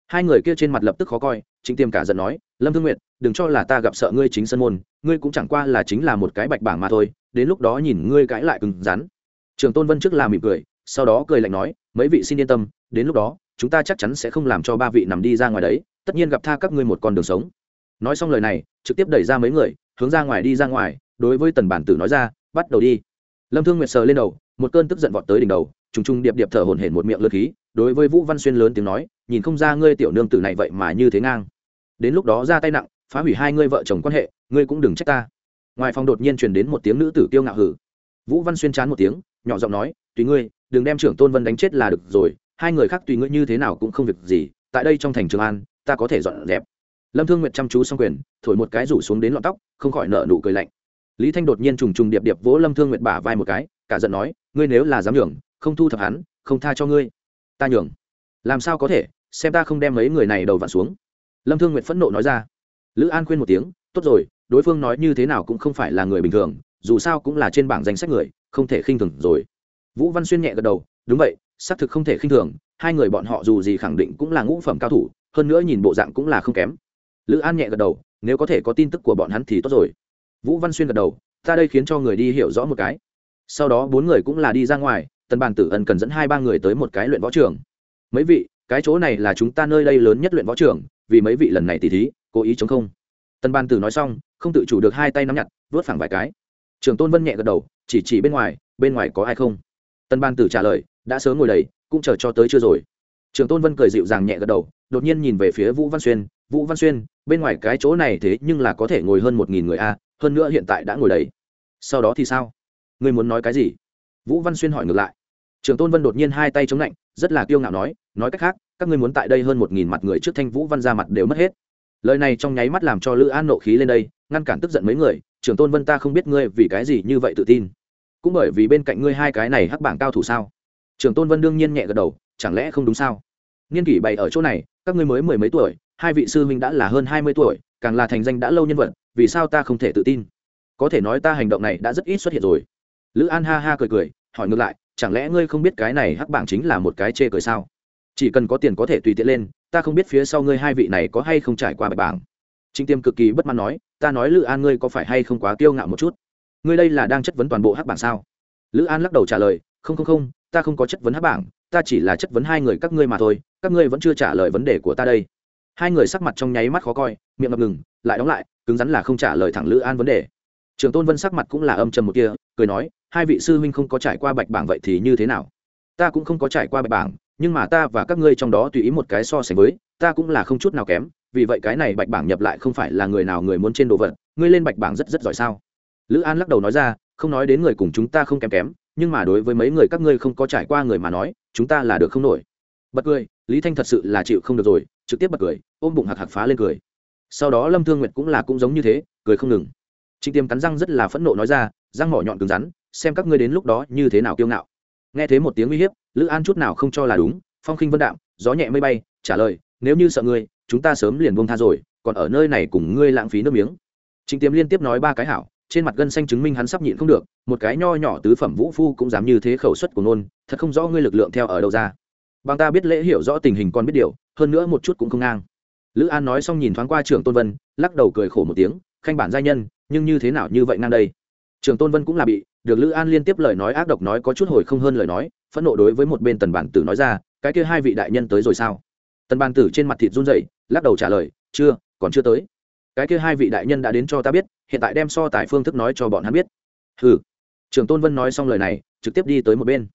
Hai người kia trên mặt lập tức khó coi chính tiêm cả giận nói, lâm thương nguyệt, đừng cho là ta gặp sợ ngươi chính sân môn, ngươi cũng chẳng qua là chính là một cái bạch bảng mà thôi, đến lúc đó nhìn ngươi cãi lại cứng rắn trường tôn vân trước là mỉm cười, sau đó cười lạnh nói, mấy vị xin yên tâm, đến lúc đó, chúng ta chắc chắn sẽ không làm cho ba vị nằm đi ra ngoài đấy, tất nhiên gặp tha các ngươi một con đường sống. Nói xong lời này, trực tiếp đẩy ra mấy người, hướng ra ngoài đi ra ngoài, đối với tần bản tử nói ra, bắt đầu đi. Lâm thương nguyệt sờ lên đầu, một cơn tức giận vọt tới đỉnh đầu, trùng trùng điệp điệp thở hổn hển một miệng lượt khí, đối với vũ văn xuyên lớn tiếng nói, nhìn không ra ngươi tiểu nương tử này vậy mà như thế ngang. Đến lúc đó ra tay nặng, phá hủy hai ngươi vợ chồng quan hệ, ngươi cũng đừng trách ta. Ngoài phòng đột nhiên truyền đến một tiếng nữ tử kiêu ngạo hử. Vũ văn xuyên chán một tiếng nhỏ giọng nói, tùy ngươi, đừng đem trưởng tôn vân đánh chết là được rồi, hai người khác tùy ngươi như thế nào cũng không việc gì, tại đây trong thành trường an, ta có thể dọn dẹp. Lâm thương nguyệt chăm chú xong quyền, thổi một cái rủ xuống đến lọn tóc, không khỏi nợ nụ cười lạnh. Lý thanh đột nhiên trùng trùng điệp điệp vỗ lâm thương nguyệt bả vai một cái, cả giận nói, ngươi nếu là dám nhường, không thu thập hắn, không tha cho ngươi. Ta nhường. Làm sao có thể? Xem ta không đem mấy người này đầu vặn xuống. Lâm thương nguyệt phẫn nộ nói ra. Lữ an khuyên một tiếng, tốt rồi, đối phương nói như thế nào cũng không phải là người bình thường dù sao cũng là trên bảng danh sách người, không thể khinh thường rồi. Vũ văn xuyên nhẹ gật đầu, đúng vậy, xác thực không thể khinh thường, hai người bọn họ dù gì khẳng định cũng là ngũ phẩm cao thủ, hơn nữa nhìn bộ dạng cũng là không kém. Lữ an nhẹ gật đầu, nếu có thể có tin tức của bọn hắn thì tốt rồi. Vũ văn xuyên gật đầu, ta đây khiến cho người đi hiểu rõ một cái. Sau đó bốn người cũng là đi ra ngoài, tần bàn tử ân cần dẫn hai ba người tới một cái luyện võ trường. Mấy vị, cái chỗ này là chúng ta nơi đây lớn nhất luyện võ trường, vì mấy vị lần này tỉ thí, cố ý chống không. Tần bàn tử nói xong, không tự chủ được hai tay nắm nhặt vớt phẳng vài cái trường tôn vân nhẹ gật đầu, chỉ chỉ bên ngoài bên ngoài có ai không? Tân Ban tử trả lời, đã sớm ngồi đầy, cũng chờ cho tới chưa rồi. Trường tôn vân cười dịu dàng nhẹ gật đầu, đột nhiên nhìn về phía vũ văn xuyên, vũ văn xuyên, bên ngoài cái chỗ này thế nhưng là có thể ngồi hơn một nghìn người a, hơn nữa hiện tại đã ngồi đầy. Sau đó thì sao? Ngươi muốn nói cái gì? Vũ văn xuyên hỏi ngược lại. Trường tôn vân đột nhiên hai tay chống lạnh, rất là kiêu ngạo nói nói cách khác, các ngươi muốn tại đây hơn một nghìn mặt người trước thanh vũ văn ra mặt đều mất hết. Lời này trong nháy mắt làm cho lữ an nộ khí lên đây, ngăn cản tức giận mấy người trường tôn vân ta không biết ngươi vì cái gì như vậy tự tin. Cũng bởi vì bên cạnh ngươi hai cái này hắc bảng cao thủ sao? Trường tôn vân đương nhiên nhẹ gật đầu, chẳng lẽ không đúng sao? Niên kỷ bày ở chỗ này, các ngươi mới mười mấy tuổi, hai vị sư huynh đã là hơn hai mươi tuổi, càng là thành danh đã lâu nhân vật, vì sao ta không thể tự tin? Có thể nói ta hành động này đã rất ít xuất hiện rồi. Lữ an ha ha cười cười, hỏi ngược lại, chẳng lẽ ngươi không biết cái này hắc bảng chính là một cái chê cười sao? Chỉ cần có tiền có thể tùy tiện lên, ta không biết phía sau ngươi hai vị này có hay không trải qua bạch bảng. Trịnh tiêm cực kỳ bất mãn nói ta nói lữ an ngươi có phải hay không quá kiêu ngạo một chút? Ngươi đây là đang chất vấn toàn bộ hắc bảng sao? Lữ an lắc đầu trả lời, không không không, ta không có chất vấn hắc bảng, ta chỉ là chất vấn hai người các ngươi mà thôi, các ngươi vẫn chưa trả lời vấn đề của ta đây. Hai người sắc mặt trong nháy mắt khó coi, miệng ngập ngừng, lại đóng lại, cứng rắn là không trả lời thẳng lữ an vấn đề. Trường tôn vân sắc mặt cũng là âm trầm một kia, cười nói, hai vị sư huynh không có trải qua bạch bảng vậy thì như thế nào? Ta cũng không có trải qua bạch bảng, nhưng mà ta và các ngươi trong đó tùy ý một cái so sánh với ta cũng là không chút nào kém, vì vậy cái này bạch bảng nhập lại không phải là người nào người muốn trên đồ vật, ngươi lên bạch bảng rất rất giỏi sao? Lữ an lắc đầu nói ra, không nói đến người cùng chúng ta không kém kém, nhưng mà đối với mấy người các ngươi không có trải qua người mà nói, chúng ta là được không nổi. Bật cười, lý thanh thật sự là chịu không được rồi, trực tiếp bật cười, ôm bụng hạc hạc phá lên cười. Sau đó lâm thương nguyệt cũng là cũng giống như thế, cười không ngừng. Trịnh tiêm cắn răng rất là phẫn nộ nói ra, răng mỏ nhọn cứng rắn, xem các ngươi đến lúc đó như thế nào kiêu ngạo. Nghe thấy một tiếng uy hiếp, lữ an chút nào không cho là đúng, phong khinh vân đạm, gió nhẹ mây bay, trả lời nếu như sợ ngươi, chúng ta sớm liền buông tha rồi, còn ở nơi này cùng ngươi lãng phí nước miếng. Trịnh tiêm liên tiếp nói ba cái hảo, trên mặt gân xanh chứng minh hắn sắp nhịn không được, một cái nho nhỏ tứ phẩm vũ phu cũng dám như thế khẩu suất của nôn, thật không rõ ngươi lực lượng theo ở đâu ra. Bằng ta biết lễ hiểu rõ tình hình còn biết điều, hơn nữa một chút cũng không ngang. Lữ an nói xong nhìn thoáng qua trưởng tôn vân, lắc đầu cười khổ một tiếng, khanh bản gia nhân, nhưng như thế nào như vậy ngang đây? Trường tôn vân cũng là bị, được lữ an liên tiếp lời nói ác độc nói có chút hồi không hơn lời nói, phẫn nộ đối với một bên tần bản tử nói ra, cái kia hai vị đại nhân tới rồi sao? Tần bàn tử trên mặt thịt run rẩy, lắc đầu trả lời, chưa, còn chưa tới. Cái kia hai vị đại nhân đã đến cho ta biết, hiện tại đem so tài phương thức nói cho bọn hắn biết. Hừ. Trưởng tôn vân nói xong lời này, trực tiếp đi tới một bên.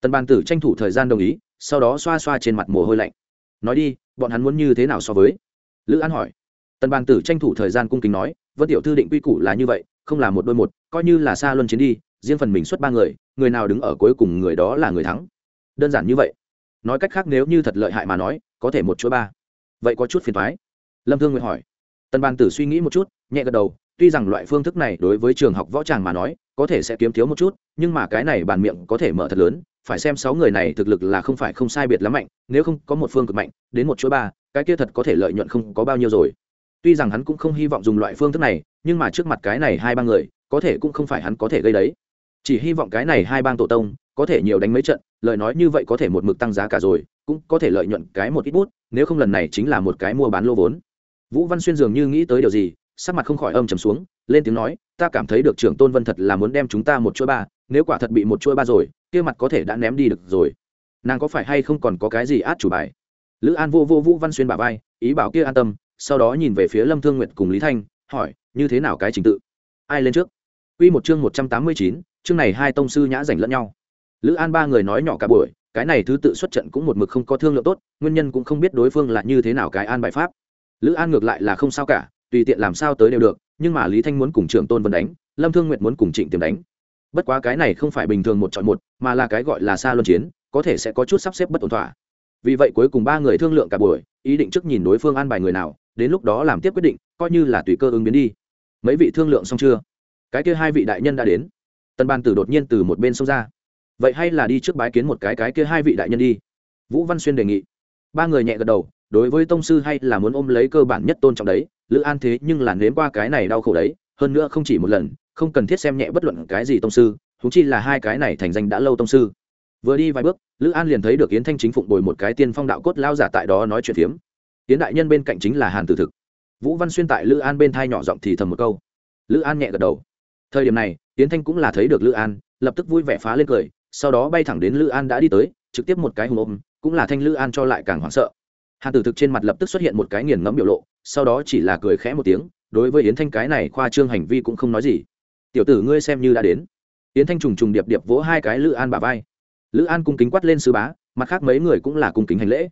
Tần bàn tử tranh thủ thời gian đồng ý, sau đó xoa xoa trên mặt mồ hôi lạnh. Nói đi, bọn hắn muốn như thế nào so với? Lữ an hỏi. Tần bàn tử tranh thủ thời gian cung kính nói, vân tiểu thư định quy củ là như vậy, không là một đôi một, coi như là xa luân chiến đi, riêng phần mình xuất ba người người nào đứng ở cuối cùng người đó là người thắng. Đơn giản như vậy. Nói cách khác nếu như thật lợi hại mà nói có thể một chuỗi ba. Vậy có chút phiền thoái lâm thương nguyện hỏi. Tần bàn tử suy nghĩ một chút, nhẹ gật đầu, tuy rằng loại phương thức này đối với trường học võ tràng mà nói, có thể sẽ kiếm thiếu một chút, nhưng mà cái này bàn miệng có thể mở thật lớn, phải xem sáu người này thực lực là không phải không sai biệt lắm mạnh, nếu không có một phương cực mạnh, đến một chuỗi ba, cái kia thật có thể lợi nhuận không có bao nhiêu rồi. Tuy rằng hắn cũng không hy vọng dùng loại phương thức này, nhưng mà trước mặt cái này hai ba người, có thể cũng không phải hắn có thể gây đấy. Chỉ hy vọng cái này hai bang tổ tông, có thể nhiều đánh mấy trận lời nói như vậy có thể một mực tăng giá cả rồi cũng có thể lợi nhuận cái một ít bút nếu không lần này chính là một cái mua bán lô vốn. Vũ văn xuyên dường như nghĩ tới điều gì sắc mặt không khỏi âm trầm xuống lên tiếng nói ta cảm thấy được trưởng tôn vân thật là muốn đem chúng ta một chuỗi ba nếu quả thật bị một chuỗi ba rồi kia mặt có thể đã ném đi được rồi. Nàng có phải hay không còn có cái gì át chủ bài? Lữ an vô vô vũ văn xuyên bà vai ý bảo kia an tâm sau đó nhìn về phía lâm thương nguyệt cùng lý thanh hỏi như thế nào cái trình tự? Ai lên trước? Quy một chương 189, chương này hai tông sư nhã rảnh lẫn nhau. Lữ An ba người nói nhỏ cả buổi, cái này thứ tự xuất trận cũng một mực không có thương lượng tốt, nguyên nhân cũng không biết đối phương là như thế nào cái an bài pháp. Lữ An ngược lại là không sao cả, tùy tiện làm sao tới đều được, nhưng mà Lý Thanh muốn cùng Trưởng Tôn Vân đánh, Lâm Thương Nguyệt muốn cùng Trịnh Tiềm đánh. Bất quá cái này không phải bình thường một chọn một, mà là cái gọi là xa luân chiến, có thể sẽ có chút sắp xếp bất ổn thỏa. Vì vậy cuối cùng ba người thương lượng cả buổi, ý định trước nhìn đối phương an bài người nào, đến lúc đó làm tiếp quyết định, coi như là tùy cơ ứng biến đi. Mấy vị thương lượng xong chưa? cái kia hai vị đại nhân đã đến tần Ban tử đột nhiên từ một bên xông ra vậy hay là đi trước bái kiến một cái cái kia hai vị đại nhân đi? Vũ văn xuyên đề nghị. Ba người nhẹ gật đầu, đối với tông sư hay là muốn ôm lấy cơ bản nhất tôn trọng đấy, lữ an thế nhưng là nếm qua cái này đau khổ đấy, hơn nữa không chỉ một lần, không cần thiết xem nhẹ bất luận cái gì tông sư thúng chi là hai cái này thành danh đã lâu tông sư. Vừa đi vài bước, lữ an liền thấy được yến thanh chính phụng bồi một cái tiên phong đạo cốt lao giả tại đó nói chuyện phiếm. Yến đại nhân bên cạnh chính là hàn tử thực. Vũ văn xuyên tại lữ an bên thai nhỏ giọng thì thầm một câu. Lữ an nhẹ gật đầu. Thời điểm này, yến thanh cũng là thấy được lữ an, lập tức vui vẻ phá lên cười sau đó bay thẳng đến lữ an đã đi tới, trực tiếp một cái hùng ôm, cũng là thanh lữ an cho lại càng hoảng sợ. Hàn tử thực trên mặt lập tức xuất hiện một cái nghiền ngẫm biểu lộ, sau đó chỉ là cười khẽ một tiếng, đối với yến thanh cái này khoa trương hành vi cũng không nói gì. Tiểu tử ngươi xem như đã đến. Yến thanh trùng trùng điệp điệp vỗ hai cái lữ an bà vai. Lữ an cung kính quát lên sư bá, mặt khác mấy người cũng là cung kính hành lễ.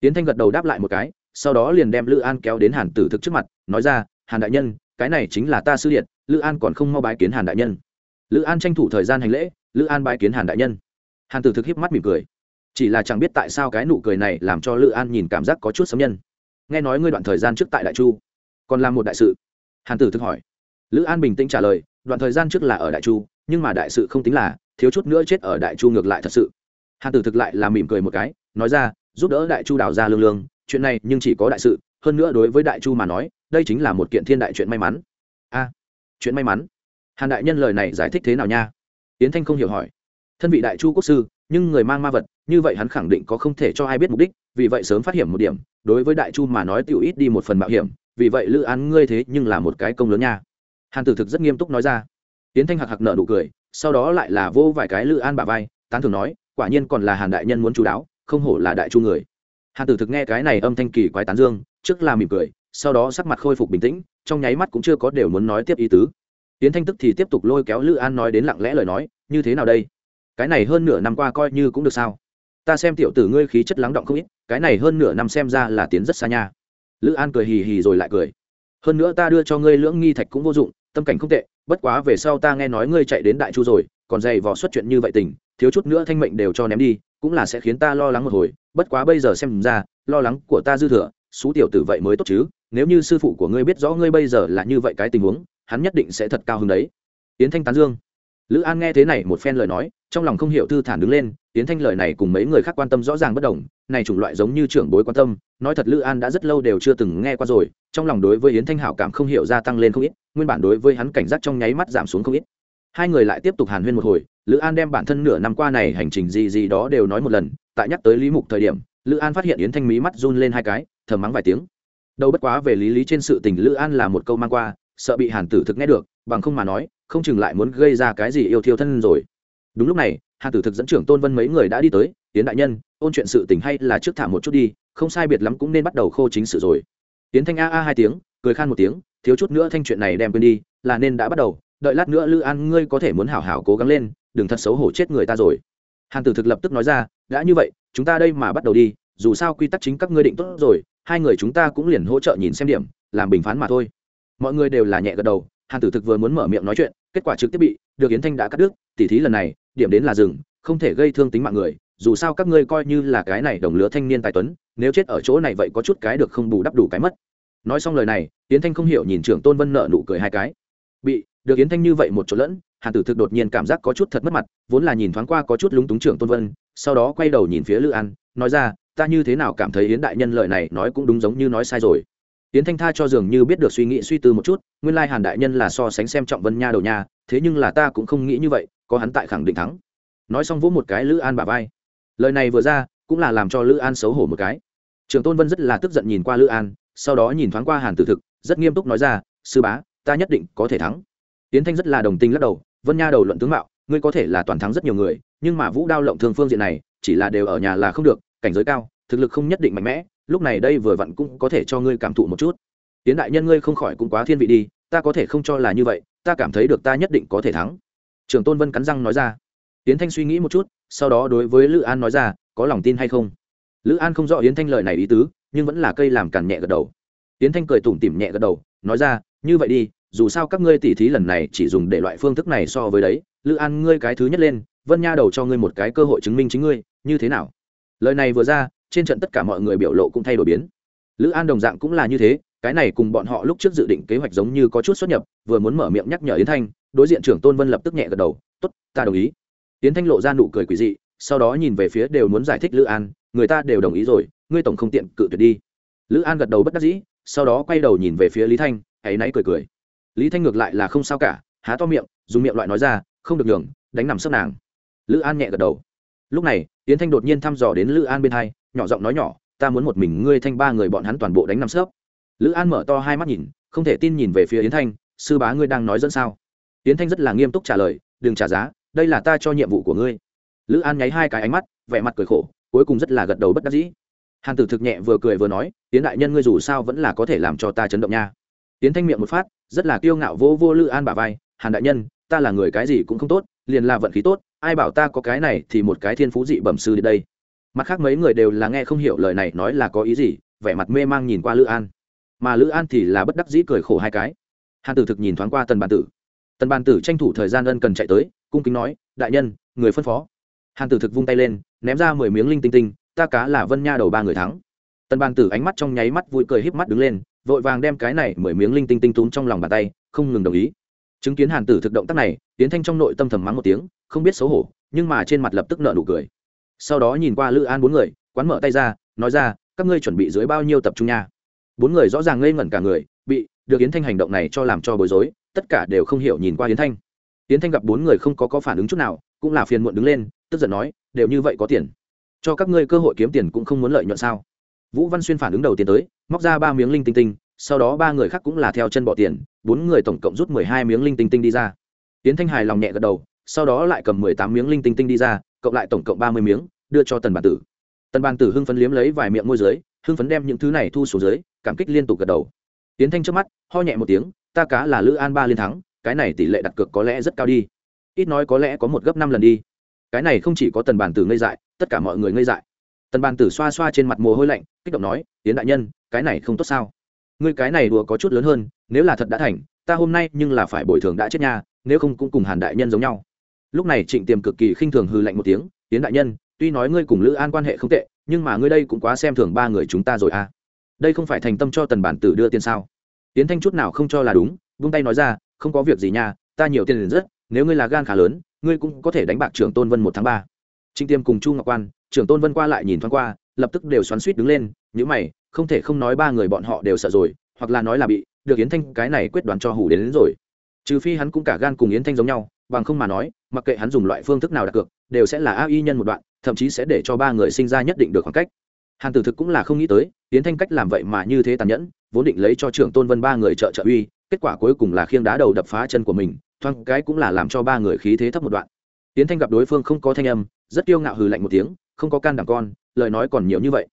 Yến thanh gật đầu đáp lại một cái, sau đó liền đem lữ an kéo đến hàn tử thực trước mặt, nói ra, hàn đại nhân, cái này chính là ta sư điện, lữ an còn không mau bái kiến hàn đại nhân. Lữ an tranh thủ thời gian hành lễ lữ an bái kiến hàn đại nhân hàn tử thực hiếp mắt mỉm cười chỉ là chẳng biết tại sao cái nụ cười này làm cho lữ an nhìn cảm giác có chút sấm nhân nghe nói ngươi đoạn thời gian trước tại đại chu còn làm một đại sự hàn tử thực hỏi lữ an bình tĩnh trả lời đoạn thời gian trước là ở đại chu nhưng mà đại sự không tính là thiếu chút nữa chết ở đại chu ngược lại thật sự hàn tử thực lại là mỉm cười một cái nói ra giúp đỡ đại chu đào ra lương lương chuyện này nhưng chỉ có đại sự hơn nữa đối với đại chu mà nói đây chính là một kiện thiên đại chuyện may mắn a chuyện may mắn hàn đại nhân lời này giải thích thế nào nha yến thanh không hiểu hỏi. Thân vị đại chu quốc sư, nhưng người mang ma vật, như vậy hắn khẳng định có không thể cho ai biết mục đích, vì vậy sớm phát hiện một điểm, đối với đại chu mà nói tiểu ít đi một phần mạo hiểm, vì vậy lữ an ngươi thế nhưng là một cái công lớn nha. Hàn tử thực rất nghiêm túc nói ra. Tiến thanh hạc hạc nợ nụ cười, sau đó lại là vô vài cái lữ an bà vai, tán thường nói, quả nhiên còn là hàn đại nhân muốn chú đáo, không hổ là đại chu người. Hàn tử thực nghe cái này âm thanh kỳ quái tán dương, trước là mỉm cười, sau đó sắc mặt khôi phục bình tĩnh, trong nháy mắt cũng chưa có đều muốn nói tiếp ý tứ tiến thanh tức thì tiếp tục lôi kéo lữ an nói đến lặng lẽ lời nói, như thế nào đây? Cái này hơn nửa năm qua coi như cũng được sao? Ta xem tiểu tử ngươi khí chất lắng động không ít, cái này hơn nửa năm xem ra là tiến rất xa nha. Lữ an cười hì hì rồi lại cười. Hơn nữa ta đưa cho ngươi lưỡng nghi thạch cũng vô dụng, tâm cảnh không tệ, bất quá về sau ta nghe nói ngươi chạy đến đại chu rồi, còn dày vò xuất chuyện như vậy tình, thiếu chút nữa thanh mệnh đều cho ném đi, cũng là sẽ khiến ta lo lắng một hồi, bất quá bây giờ xem ra, lo lắng của ta dư thừa, xú tiểu tử vậy mới tốt chứ, nếu như sư phụ của ngươi biết rõ ngươi bây giờ là như vậy cái tình huống hắn nhất định sẽ thật cao hứng đấy. Yến thanh tán dương. Lữ an nghe thế này một phen lời nói, trong lòng không hiểu thư thản đứng lên, yến thanh lời này cùng mấy người khác quan tâm rõ ràng bất đồng, này chủng loại giống như trưởng bối quan tâm, nói thật lữ an đã rất lâu đều chưa từng nghe qua rồi, trong lòng đối với yến thanh hảo cảm không hiểu gia tăng lên không ít, nguyên bản đối với hắn cảnh giác trong nháy mắt giảm xuống không ít. Hai người lại tiếp tục hàn huyên một hồi, lữ an đem bản thân nửa năm qua này hành trình gì gì đó đều nói một lần, tại nhắc tới lý mục thời điểm, lữ an phát hiện yến thanh mí mắt run lên hai cái, thầm mắng vài tiếng. Đâu bất quá về lý lý trên sự tình lữ an là một câu mang qua sợ bị hàn tử thực nghe được, bằng không mà nói, không chừng lại muốn gây ra cái gì yêu thiêu thân rồi. Đúng lúc này, hàn tử thực dẫn trưởng tôn vân mấy người đã đi tới tiến đại nhân, ôn chuyện sự tình hay là trước thả một chút đi, không sai biệt lắm cũng nên bắt đầu khô chính sự rồi. Tiến thanh a a hai tiếng, cười khan một tiếng, thiếu chút nữa thanh chuyện này đem quên đi, là nên đã bắt đầu, đợi lát nữa lữ an ngươi có thể muốn hảo hảo cố gắng lên, đừng thật xấu hổ chết người ta rồi. Hàn tử thực lập tức nói ra, đã như vậy, chúng ta đây mà bắt đầu đi, dù sao quy tắc chính các ngươi định tốt rồi, hai người chúng ta cũng liền hỗ trợ nhìn xem điểm, làm bình phán mà thôi mọi người đều là nhẹ gật đầu, hàn tử thực vừa muốn mở miệng nói chuyện, kết quả trực tiếp bị được yến thanh đã cắt đứt, tỉ thí lần này, điểm đến là rừng không thể gây thương tính mạng người, dù sao các ngươi coi như là cái này đồng lứa thanh niên tài tuấn, nếu chết ở chỗ này vậy có chút cái được không bù đắp đủ cái mất. Nói xong lời này, yến thanh không hiểu nhìn trưởng tôn vân nợ nụ cười hai cái. Bị được yến thanh như vậy một chỗ lẫn, hàn tử thực đột nhiên cảm giác có chút thật mất mặt, vốn là nhìn thoáng qua có chút lúng túng trưởng tôn vân, sau đó quay đầu nhìn phía lữ an, nói ra, ta như thế nào cảm thấy yến đại nhân lời này nói cũng đúng giống như nói sai rồi yến thanh tha cho dường như biết được suy nghĩ suy tư một chút, nguyên lai hàn đại nhân là so sánh xem trọng vân nha đầu nha, thế nhưng là ta cũng không nghĩ như vậy, có hắn tại khẳng định thắng. Nói xong vỗ một cái lữ an bà vai. Lời này vừa ra, cũng là làm cho lữ an xấu hổ một cái. Trường tôn vân rất là tức giận nhìn qua lữ an, sau đó nhìn thoáng qua hàn tử thực, rất nghiêm túc nói ra, sư bá, ta nhất định có thể thắng. Yến thanh rất là đồng tình lắc đầu, vân nha đầu luận tướng mạo, ngươi có thể là toàn thắng rất nhiều người, nhưng mà vũ đao lộng thường phương diện này, chỉ là đều ở nhà là không được, cảnh giới cao, thực lực không nhất định mạnh mẽ lúc này đây vừa vặn cũng có thể cho ngươi cảm thụ một chút. Tiến đại nhân ngươi không khỏi cũng quá thiên vị đi, ta có thể không cho là như vậy, ta cảm thấy được ta nhất định có thể thắng. Trường tôn vân cắn răng nói ra. Tiến thanh suy nghĩ một chút, sau đó đối với lữ an nói ra, có lòng tin hay không? Lữ an không rõ yến thanh lời này ý tứ, nhưng vẫn là cây làm càn nhẹ gật đầu. Yến thanh cười tủm tỉm nhẹ gật đầu, nói ra, như vậy đi, dù sao các ngươi tỉ thí lần này chỉ dùng để loại phương thức này so với đấy, lữ an ngươi cái thứ nhất lên, vân nha đầu cho ngươi một cái cơ hội chứng minh chính ngươi, như thế nào? Lời này vừa ra trên trận tất cả mọi người biểu lộ cũng thay đổi biến. Lữ an đồng dạng cũng là như thế, cái này cùng bọn họ lúc trước dự định kế hoạch giống như có chút xuất nhập, vừa muốn mở miệng nhắc nhở yến thanh, đối diện trưởng tôn vân lập tức nhẹ gật đầu t ố t ta đồng ý. Yến thanh lộ ra nụ cười quỷ dị, sau đó nhìn về phía đều muốn giải thích lữ an, người ta đều đồng ý rồi, ngươi tổng không tiện cự tuyệt đi. Lữ an gật đầu bất đắc dĩ, sau đó quay đầu nhìn về phía lý thanh hãy náy cười cười. Lý thanh ngược lại là không sao cả, há to miệng, dùng miệng loại nói ra, không được nhường, đánh nằm sấp nàng. Lữ an nhẹ gật đầu. Lúc này, yến thanh đột nhiên thăm dò đến lữ an bên hai nhỏ giọng nói nhỏ, ta muốn một mình ngươi thanh ba người bọn hắn toàn bộ đánh nằm sớp. lữ an mở to hai mắt nhìn, không thể tin nhìn về phía yến thanh, sư bá ngươi đang nói dẫn sao? Yến thanh rất là nghiêm túc trả lời, đừng trả giá, đây là ta cho nhiệm vụ của ngươi. Lữ an nháy hai cái ánh mắt, vẻ mặt cười khổ, cuối cùng rất là gật đầu bất đắc dĩ. Hàn tử thực nhẹ vừa cười vừa nói, yến đại nhân ngươi dù sao vẫn là có thể làm cho ta chấn động nha. Yến thanh miệng một phát, rất là kiêu ngạo vô vô lữ an bả vai, hàn đại nhân, ta là người cái gì cũng không tốt, liền là vận khí tốt, ai bảo ta có cái này thì một cái thiên phú dị bẩm sư đến đây mặt khác mấy người đều là nghe không hiểu lời này nói là có ý gì, vẻ mặt mê mang nhìn qua lữ an. Mà lữ an thì là bất đắc dĩ cười khổ hai cái. Hàn tử thực nhìn thoáng qua tần bàn tử. Tần bàn tử tranh thủ thời gian ân cần chạy tới, cung kính nói, đại nhân, người phân phó. Hàn tử thực vung tay lên, ném ra mười miếng linh tinh tinh, ta cá là vân nha đầu ba người thắng. Tần bàn tử ánh mắt trong nháy mắt vui cười híp mắt đứng lên, vội vàng đem cái này mười miếng linh tinh tinh túm trong lòng bàn tay, không ngừng đồng ý. Chứng kiến hàn tử thực động tác này tiến thanh trong nội tâm thầm mắng một tiếng, không biết xấu hổ, nhưng mà trên mặt lập tức nợ nụ cười sau đó nhìn qua lữ an bốn người, quán mở tay ra, nói ra, các ngươi chuẩn bị dưới bao nhiêu tập trung nha? Bốn người rõ ràng ngây ngẩn cả người, bị được yến thanh hành động này cho làm cho bối rối, tất cả đều không hiểu nhìn qua yến thanh. Yến thanh gặp bốn người không có có phản ứng chút nào, cũng là phiền muộn đứng lên, tức giận nói, đều như vậy có tiền, cho các ngươi cơ hội kiếm tiền cũng không muốn lợi nhuận sao? Vũ văn xuyên phản ứng đầu tiên tới, móc ra ba miếng linh tinh tinh, sau đó ba người khác cũng là theo chân bỏ tiền, bốn người tổng cộng rút mười hai miếng linh tinh tinh đi ra. Tiến thanh hài lòng nhẹ gật đầu, sau đó lại cầm mười tám miếng linh tinh tinh đi ra cộng lại tổng cộng ba mươi miếng, đưa cho tần bản tử. Tần bản tử hưng phấn liếm lấy vài miệng môi dưới, hưng phấn đem những thứ này thu xuống dưới, cảm kích liên tục gật đầu. Tiến thanh trước mắt, ho nhẹ một tiếng, ta cá là lữ an ba liên thắng, cái này tỷ lệ đặt cược có lẽ rất cao đi. Ít nói có lẽ có một gấp năm lần đi. Cái này không chỉ có tần bản tử ngây dại, tất cả mọi người ngây dại. Tần bản tử xoa xoa trên mặt mồ hôi lạnh, kích động nói, tiến đại nhân, cái này không tốt sao? Ngươi cái này đùa có chút lớn hơn, nếu là thật đã thành, ta hôm nay nhưng là phải bồi thường đã chết nha, nếu không cũng cùng hàn đại nhân giống nhau lúc này trịnh tiềm cực kỳ khinh thường hư lạnh một tiếng tiến đại nhân tuy nói ngươi cùng lữ an quan hệ không tệ nhưng mà ngươi đây cũng quá xem thường ba người chúng ta rồi à. Đây không phải thành tâm cho tần bản tử đưa tiền sao? Tiến thanh chút nào không cho là đúng vung tay nói ra không có việc gì nha ta nhiều tiền rất nếu ngươi là gan khá lớn ngươi cũng có thể đánh bạc trưởng tôn vân một tháng ba. Trịnh tiêm cùng chu ngọc quan trưởng tôn vân qua lại nhìn thoáng qua lập tức đều xoắn suýt đứng lên những mày không thể không nói ba người bọn họ đều sợ rồi hoặc là nói là bị được yến thanh cái này quyết đoán cho hủ đến, đến rồi. Trừ phi hắn cũng cả gan cùng yến thanh giống nhau bằng không mà nói, mặc kệ hắn dùng loại phương thức nào đặt cược, đều sẽ là a y nhân một đoạn, thậm chí sẽ để cho ba người sinh ra nhất định được khoảng cách. Hàn tử thực cũng là không nghĩ tới, yến thanh cách làm vậy mà như thế tàn nhẫn, vốn định lấy cho trưởng tôn vân ba người trợ trợ uy, kết quả cuối cùng là khiêng đá đầu đập phá chân của mình, thoáng cái cũng là làm cho ba người khí thế thấp một đoạn. Yến thanh gặp đối phương không có thanh âm, rất kiêu ngạo hừ lạnh một tiếng, không có can đảm con, lời nói còn nhiều như vậy.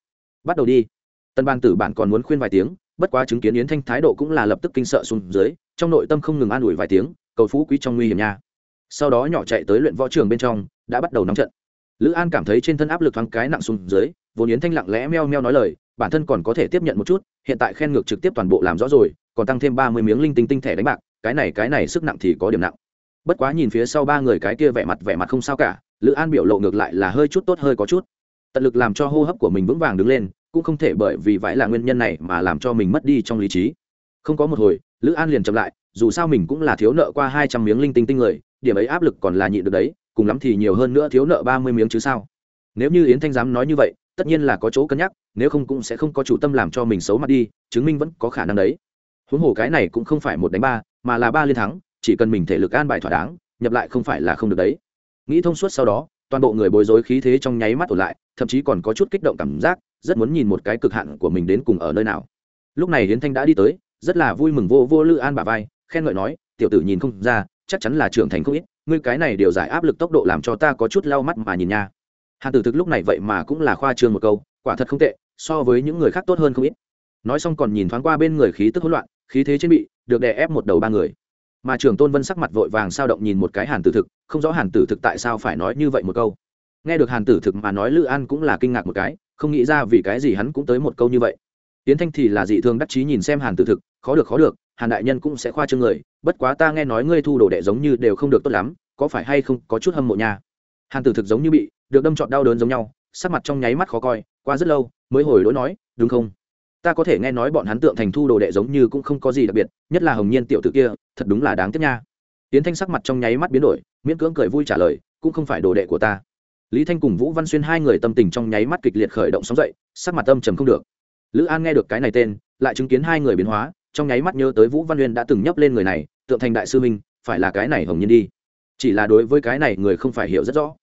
Bắt đầu đi. Tân ban tử bản còn muốn khuyên vài tiếng, bất quá chứng kiến yến thanh thái độ cũng là lập tức kinh sợ xuống dưới, trong nội tâm không ngừng an ủi vài tiếng, cầu phú quý trong nguy hiểm nha sau đó nhỏ chạy tới luyện võ trường bên trong, đã bắt đầu nóng trận. Lữ an cảm thấy trên thân áp lực thoáng cái nặng xuống dưới, vốn yến thanh lặng lẽ meo meo nói lời, bản thân còn có thể tiếp nhận một chút, hiện tại khen ngược trực tiếp toàn bộ làm rõ rồi, còn tăng thêm ba mươi miếng linh tinh tinh thẻ đánh bạc, cái này cái này sức nặng thì có điểm nặng. Bất quá nhìn phía sau ba người cái kia vẻ mặt vẻ mặt không sao cả, lữ an biểu lộ ngược lại là hơi chút tốt hơi có chút. Tận lực làm cho hô hấp của mình vững vàng đứng lên, cũng không thể bởi vì vãi là nguyên nhân này mà làm cho mình mất đi trong lý trí. Không có một hồi, lữ an liền chậm lại, dù sao mình cũng là thiếu nợ qua hai trăm miếng linh tinh tinh người điểm ấy áp lực còn là nhịn được đấy, cùng lắm thì nhiều hơn nữa thiếu nợ ba mươi miếng chứ sao? Nếu như yến thanh dám nói như vậy, tất nhiên là có chỗ cân nhắc, nếu không cũng sẽ không có chủ tâm làm cho mình xấu mặt đi, chứng minh vẫn có khả năng đấy. Huống hồ cái này cũng không phải một đánh ba, mà là ba liên thắng, chỉ cần mình thể lực an bài thỏa đáng, nhập lại không phải là không được đấy. Nghĩ thông suốt sau đó, toàn bộ người bối rối khí thế trong nháy mắt ổn lại, thậm chí còn có chút kích động cảm giác, rất muốn nhìn một cái cực hạn của mình đến cùng ở nơi nào. Lúc này hiến thanh đã đi tới, rất là vui mừng vô vô lư an bà vai, khen ngợi nói, tiểu tử nhìn không ra chắc chắn là trưởng thành không ít, ngươi cái này điều giải áp lực tốc độ làm cho ta có chút lau mắt mà nhìn nha. Hàn tử thực lúc này vậy mà cũng là khoa trương một câu, quả thật không tệ, so với những người khác tốt hơn không ít. Nói xong còn nhìn thoáng qua bên người khí tức hỗn loạn, khí thế trên bị, được đè ép một đầu ba người. Mà trưởng tôn vân sắc mặt vội vàng sao động nhìn một cái hàn tử thực, không rõ hàn tử thực tại sao phải nói như vậy một câu. Nghe được hàn tử thực mà nói lữ an cũng là kinh ngạc một cái, không nghĩ ra vì cái gì hắn cũng tới một câu như vậy. Tiến thanh thì là dị thường đắc chí nhìn xem hàn tử thực, khó được khó được hàn đại nhân cũng sẽ khoa trương người, bất quá ta nghe nói ngươi thu đồ đệ giống như đều không được tốt lắm, có phải hay không có chút hâm mộ nha? Hàn tử thực giống như bị, được đâm trọn đau đớn giống nhau, sắc mặt trong nháy mắt khó coi, qua rất lâu, mới hồi lỗi nói, đúng không? Ta có thể nghe nói bọn hắn tượng thành thu đồ đệ giống như cũng không có gì đặc biệt, nhất là hồng nhiên tiểu tử kia, thật đúng là đáng tiếc nha. Tiến thanh sắc mặt trong nháy mắt biến đổi, miễn cưỡng cười vui trả lời, cũng không phải đồ đệ của ta. Lý thanh cùng vũ văn xuyên hai người tâm tình trong nháy mắt kịch liệt khởi động sóng dậy, sắc mặt âm trầm không được. Lữ an nghe được cái này tên, lại chứng kiến hai người biến hóa trong nháy mắt nhớ tới vũ văn uyên đã từng nhấp lên người này, tượng thành đại sư minh phải là cái này hồng nhiên đi. Chỉ là đối với cái này người không phải hiểu rất rõ.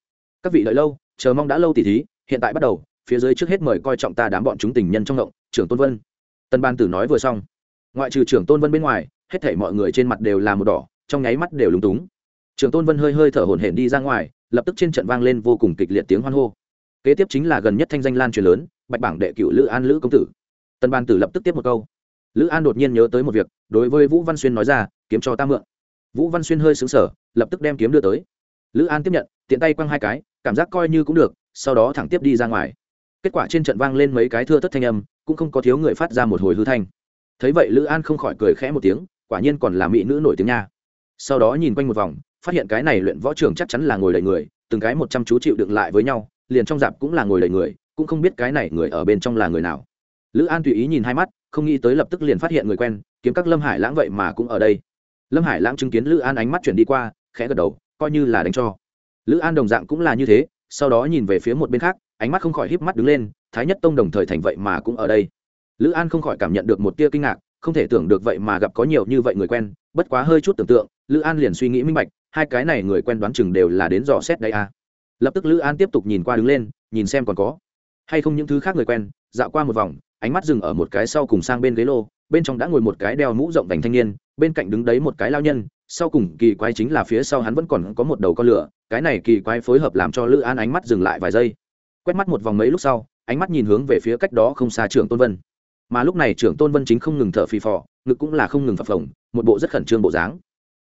Các vị đợi lâu, chờ mong đã lâu tỉ thí, hiện tại bắt đầu, phía dưới trước hết mời coi trọng ta đám bọn chúng tình nhân trong ngộng trưởng tôn vân. Tân ban tử nói vừa xong. Ngoại trừ trưởng tôn vân bên ngoài, hết thảy mọi người trên mặt đều là một đỏ, trong nháy mắt đều lúng túng. Trưởng tôn vân hơi hơi thở hổn hển đi ra ngoài, lập tức trên trận vang lên vô cùng kịch liệt tiếng hoan hô. Kế tiếp chính là gần nhất thanh danh lan truyền lớn, bạch bảng đệ cựu lữ an lữ công tử. Tân ban tử lập tức tiếp một câu lữ an đột nhiên nhớ tới một việc, đối với vũ văn xuyên nói ra, kiếm cho ta mượn. Vũ văn xuyên hơi xứng sở lập tức đem kiếm đưa tới. Lữ an tiếp nhận, tiện tay quăng hai cái, cảm giác coi như cũng được, sau đó thẳng tiếp đi ra ngoài. Kết quả trên trận vang lên mấy cái thưa thất thanh âm, cũng không có thiếu người phát ra một hồi hư thanh. Thấy vậy lữ an không khỏi cười khẽ một tiếng, quả nhiên còn là mỹ nữ nổi tiếng nha. Sau đó nhìn quanh một vòng, phát hiện cái này luyện võ trường chắc chắn là ngồi đầy người, từng cái một trăm chú chịu đựng lại với nhau, liền trong dạp cũng là ngồi đầy người, cũng không biết cái này người ở bên trong là người nào. Lữ an tùy ý nhìn hai mắt không nghĩ tới lập tức liền phát hiện người quen, kiếm các lâm hải lãng vậy mà cũng ở đây. Lâm hải lãng chứng kiến lữ an ánh mắt chuyển đi qua, khẽ gật đầu, coi như là đánh cho. Lữ an đồng dạng cũng là như thế, sau đó nhìn về phía một bên khác, ánh mắt không khỏi híp mắt đứng lên, thái nhất tông đồng thời thành vậy mà cũng ở đây. Lữ an không khỏi cảm nhận được một tia kinh ngạc, không thể tưởng được vậy mà gặp có nhiều như vậy người quen, bất quá hơi chút tưởng tượng, lữ an liền suy nghĩ minh bạch, hai cái này người quen đoán chừng đều là đến dò xét đây a à. lập tức lữ an tiếp tục nhìn qua đứng lên, nhìn xem còn có hay không những thứ khác người quen, dạo qua một vòng ánh mắt dừng ở một cái sau cùng sang bên ghế lô, bên trong đã ngồi một cái đeo mũ rộng vành thanh niên, bên cạnh đứng đấy một cái lao nhân, sau cùng kỳ quái chính là phía sau hắn vẫn còn có một đầu con lửa, cái này kỳ quái phối hợp làm cho lữ an ánh mắt dừng lại vài giây. Quét mắt một vòng mấy lúc sau, ánh mắt nhìn hướng về phía cách đó không xa trưởng tôn vân. Mà lúc này trưởng tôn vân chính không ngừng thở phì phò, ngực cũng là không ngừng phập phồng, một bộ rất khẩn trương bộ dáng.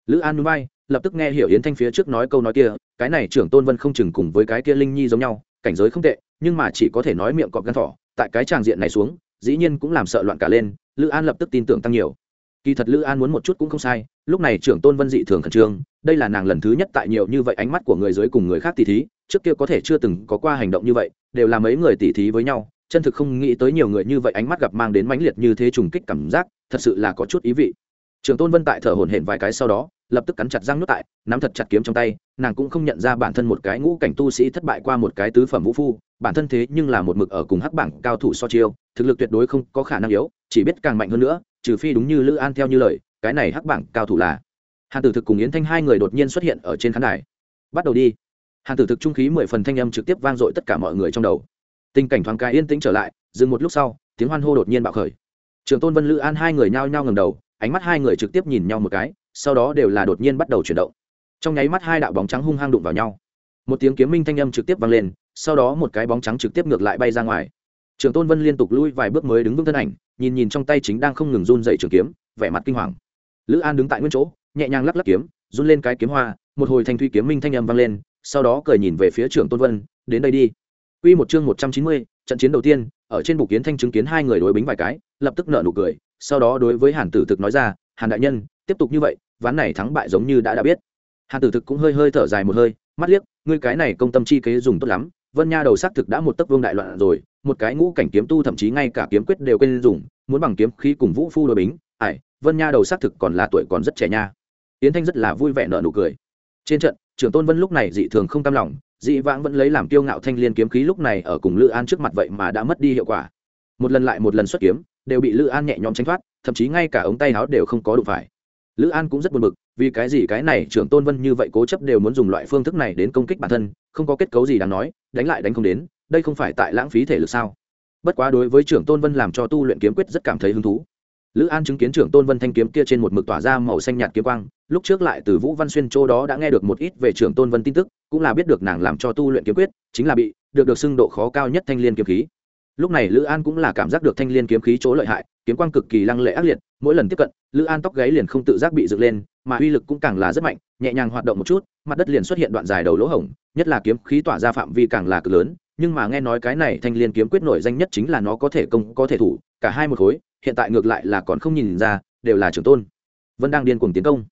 Lữ an núi bay lập tức nghe hiểu yến thanh phía trước nói câu nói kia, cái này trưởng tôn vân không chừng cùng với cái kia linh nhi giống nhau, cảnh giới không tệ, nhưng mà chỉ có thể nói miệng cọp gan thỏ, tại cái tràng diện này xuống dĩ nhiên cũng làm sợ loạn cả lên, lữ an lập tức tin tưởng tăng nhiều. Kỳ thật lữ an muốn một chút cũng không sai, lúc này trưởng tôn vân dị thường khẩn trương, đây là nàng lần thứ nhất tại nhiều như vậy ánh mắt của người dưới cùng người khác tỉ thí, trước kia có thể chưa từng có qua hành động như vậy, đều là mấy người tỉ thí với nhau, chân thực không nghĩ tới nhiều người như vậy ánh mắt gặp mang đến mãnh liệt như thế trùng kích cảm giác, thật sự là có chút ý vị. Trưởng tôn vân tại thở hổn hển vài cái sau đó lập tức cắn chặt răng nuốt tại, nắm thật chặt kiếm trong tay, nàng cũng không nhận ra bản thân một cái ngũ cảnh tu sĩ thất bại qua một cái tứ phẩm vũ phu, bản thân thế nhưng là một mực ở cùng hắc bảng cao thủ so chiêu, thực lực tuyệt đối không có khả năng yếu, chỉ biết càng mạnh hơn nữa, trừ phi đúng như lữ an theo như lời, cái này hắc bảng cao thủ là. Hàn tử thực cùng yến thanh hai người đột nhiên xuất hiện ở trên khán đài. Bắt đầu đi. Hàn tử thực trung khí mười phần thanh âm trực tiếp vang dội tất cả mọi người trong đầu. Tình cảnh thoáng cái yên tĩnh trở lại, dừng một lúc sau, tiếng hoan hô đột nhiên bạo khởi. Trường tôn vân lữ an hai người nhao nhao ngầm đầu ánh mắt hai người trực tiếp nhìn nhau một cái sau đó đều là đột nhiên bắt đầu chuyển động. Trong nháy mắt hai đạo bóng trắng hung hăng đụng vào nhau. Một tiếng kiếm minh thanh âm trực tiếp vang lên sau đó một cái bóng trắng trực tiếp ngược lại bay ra ngoài. Trường tôn vân liên tục lui vài bước mới đứng vững thân ảnh nhìn nhìn trong tay chính đang không ngừng run dậy trường kiếm vẻ mặt kinh hoàng. Lữ an đứng tại nguyên chỗ nhẹ nhàng lắc lắc kiếm run lên cái kiếm hoa một hồi thanh thuy kiếm minh thanh âm vang lên sau đó cười nhìn về phía Trường tôn vân đến đây đi. Quy một chương 190, trận chiến đầu tiên, ở trên bục kiến thanh chứng kiến hai người đối bính vài cái, lập tức nở nụ cười, sau đó đối với Hàn Tử Thực nói ra, "Hàn đại nhân, tiếp tục như vậy, ván này thắng bại giống như đã đã biết." Hàn Tử Thực cũng hơi hơi thở dài một hơi, mắt liếc, "Ngươi cái này công tâm chi kế dùng tốt lắm, Vân Nha đầu sắc thực đã một tấc vương đại loạn rồi, một cái ngũ cảnh kiếm tu thậm chí ngay cả kiếm quyết đều quên dùng, muốn bằng kiếm khí cùng Vũ Phu đối bính, ải Vân Nha đầu sắc thực còn là tuổi còn rất trẻ nha." Yến Thanh rất là vui vẻ nở nụ cười. Trên trận, Trưởng Tôn Vân lúc này dị thường không tam lòng, dị vãng vẫn lấy làm kiêu ngạo thanh liên kiếm khí lúc này ở cùng lữ an trước mặt vậy mà đã mất đi hiệu quả một lần lại một lần xuất kiếm đều bị lữ an nhẹ nhõm tránh thoát, thậm chí ngay cả ống tay áo đều không có đụng phải. Lữ an cũng rất buồn bực, vì cái gì cái này trưởng tôn vân như vậy cố chấp đều muốn dùng loại phương thức này đến công kích bản thân, không có kết cấu gì đáng nói, đánh lại đánh không đến, đây không phải tại lãng phí thể lực sao? Bất quá đối với trưởng tôn vân làm cho tu luyện kiếm quyết rất cảm thấy hứng thú. Lữ an chứng kiến trưởng tôn vân thanh kiếm kia trên một mực tỏa ra màu xanh nhạt kiếm quang, lúc trước lại từ vũ văn xuyên châu đó đã nghe được một ít về trưởng tôn vân tin tức, cũng là biết được nàng làm cho tu luyện kiếm quyết, chính là bị được được xưng độ khó cao nhất thanh liên kiếm khí lúc này lữ an cũng là cảm giác được thanh liên kiếm khí chỗ lợi hại, kiếm quang cực kỳ lăng lệ ác liệt, mỗi lần tiếp cận, lữ an tóc gáy liền không tự giác bị dựng lên, mà uy lực cũng càng là rất mạnh, nhẹ nhàng hoạt động một chút, mặt đất liền xuất hiện đoạn dài đầu lỗ hổng, nhất là kiếm khí tỏa ra phạm vi càng là cực lớn, nhưng mà nghe nói cái này thanh liên kiếm quyết nổi danh nhất chính là nó có thể công, có thể thủ, cả hai một khối, hiện tại ngược lại là còn không nhìn ra, đều là trưởng tôn. Vân đang điên cuồng tiến công.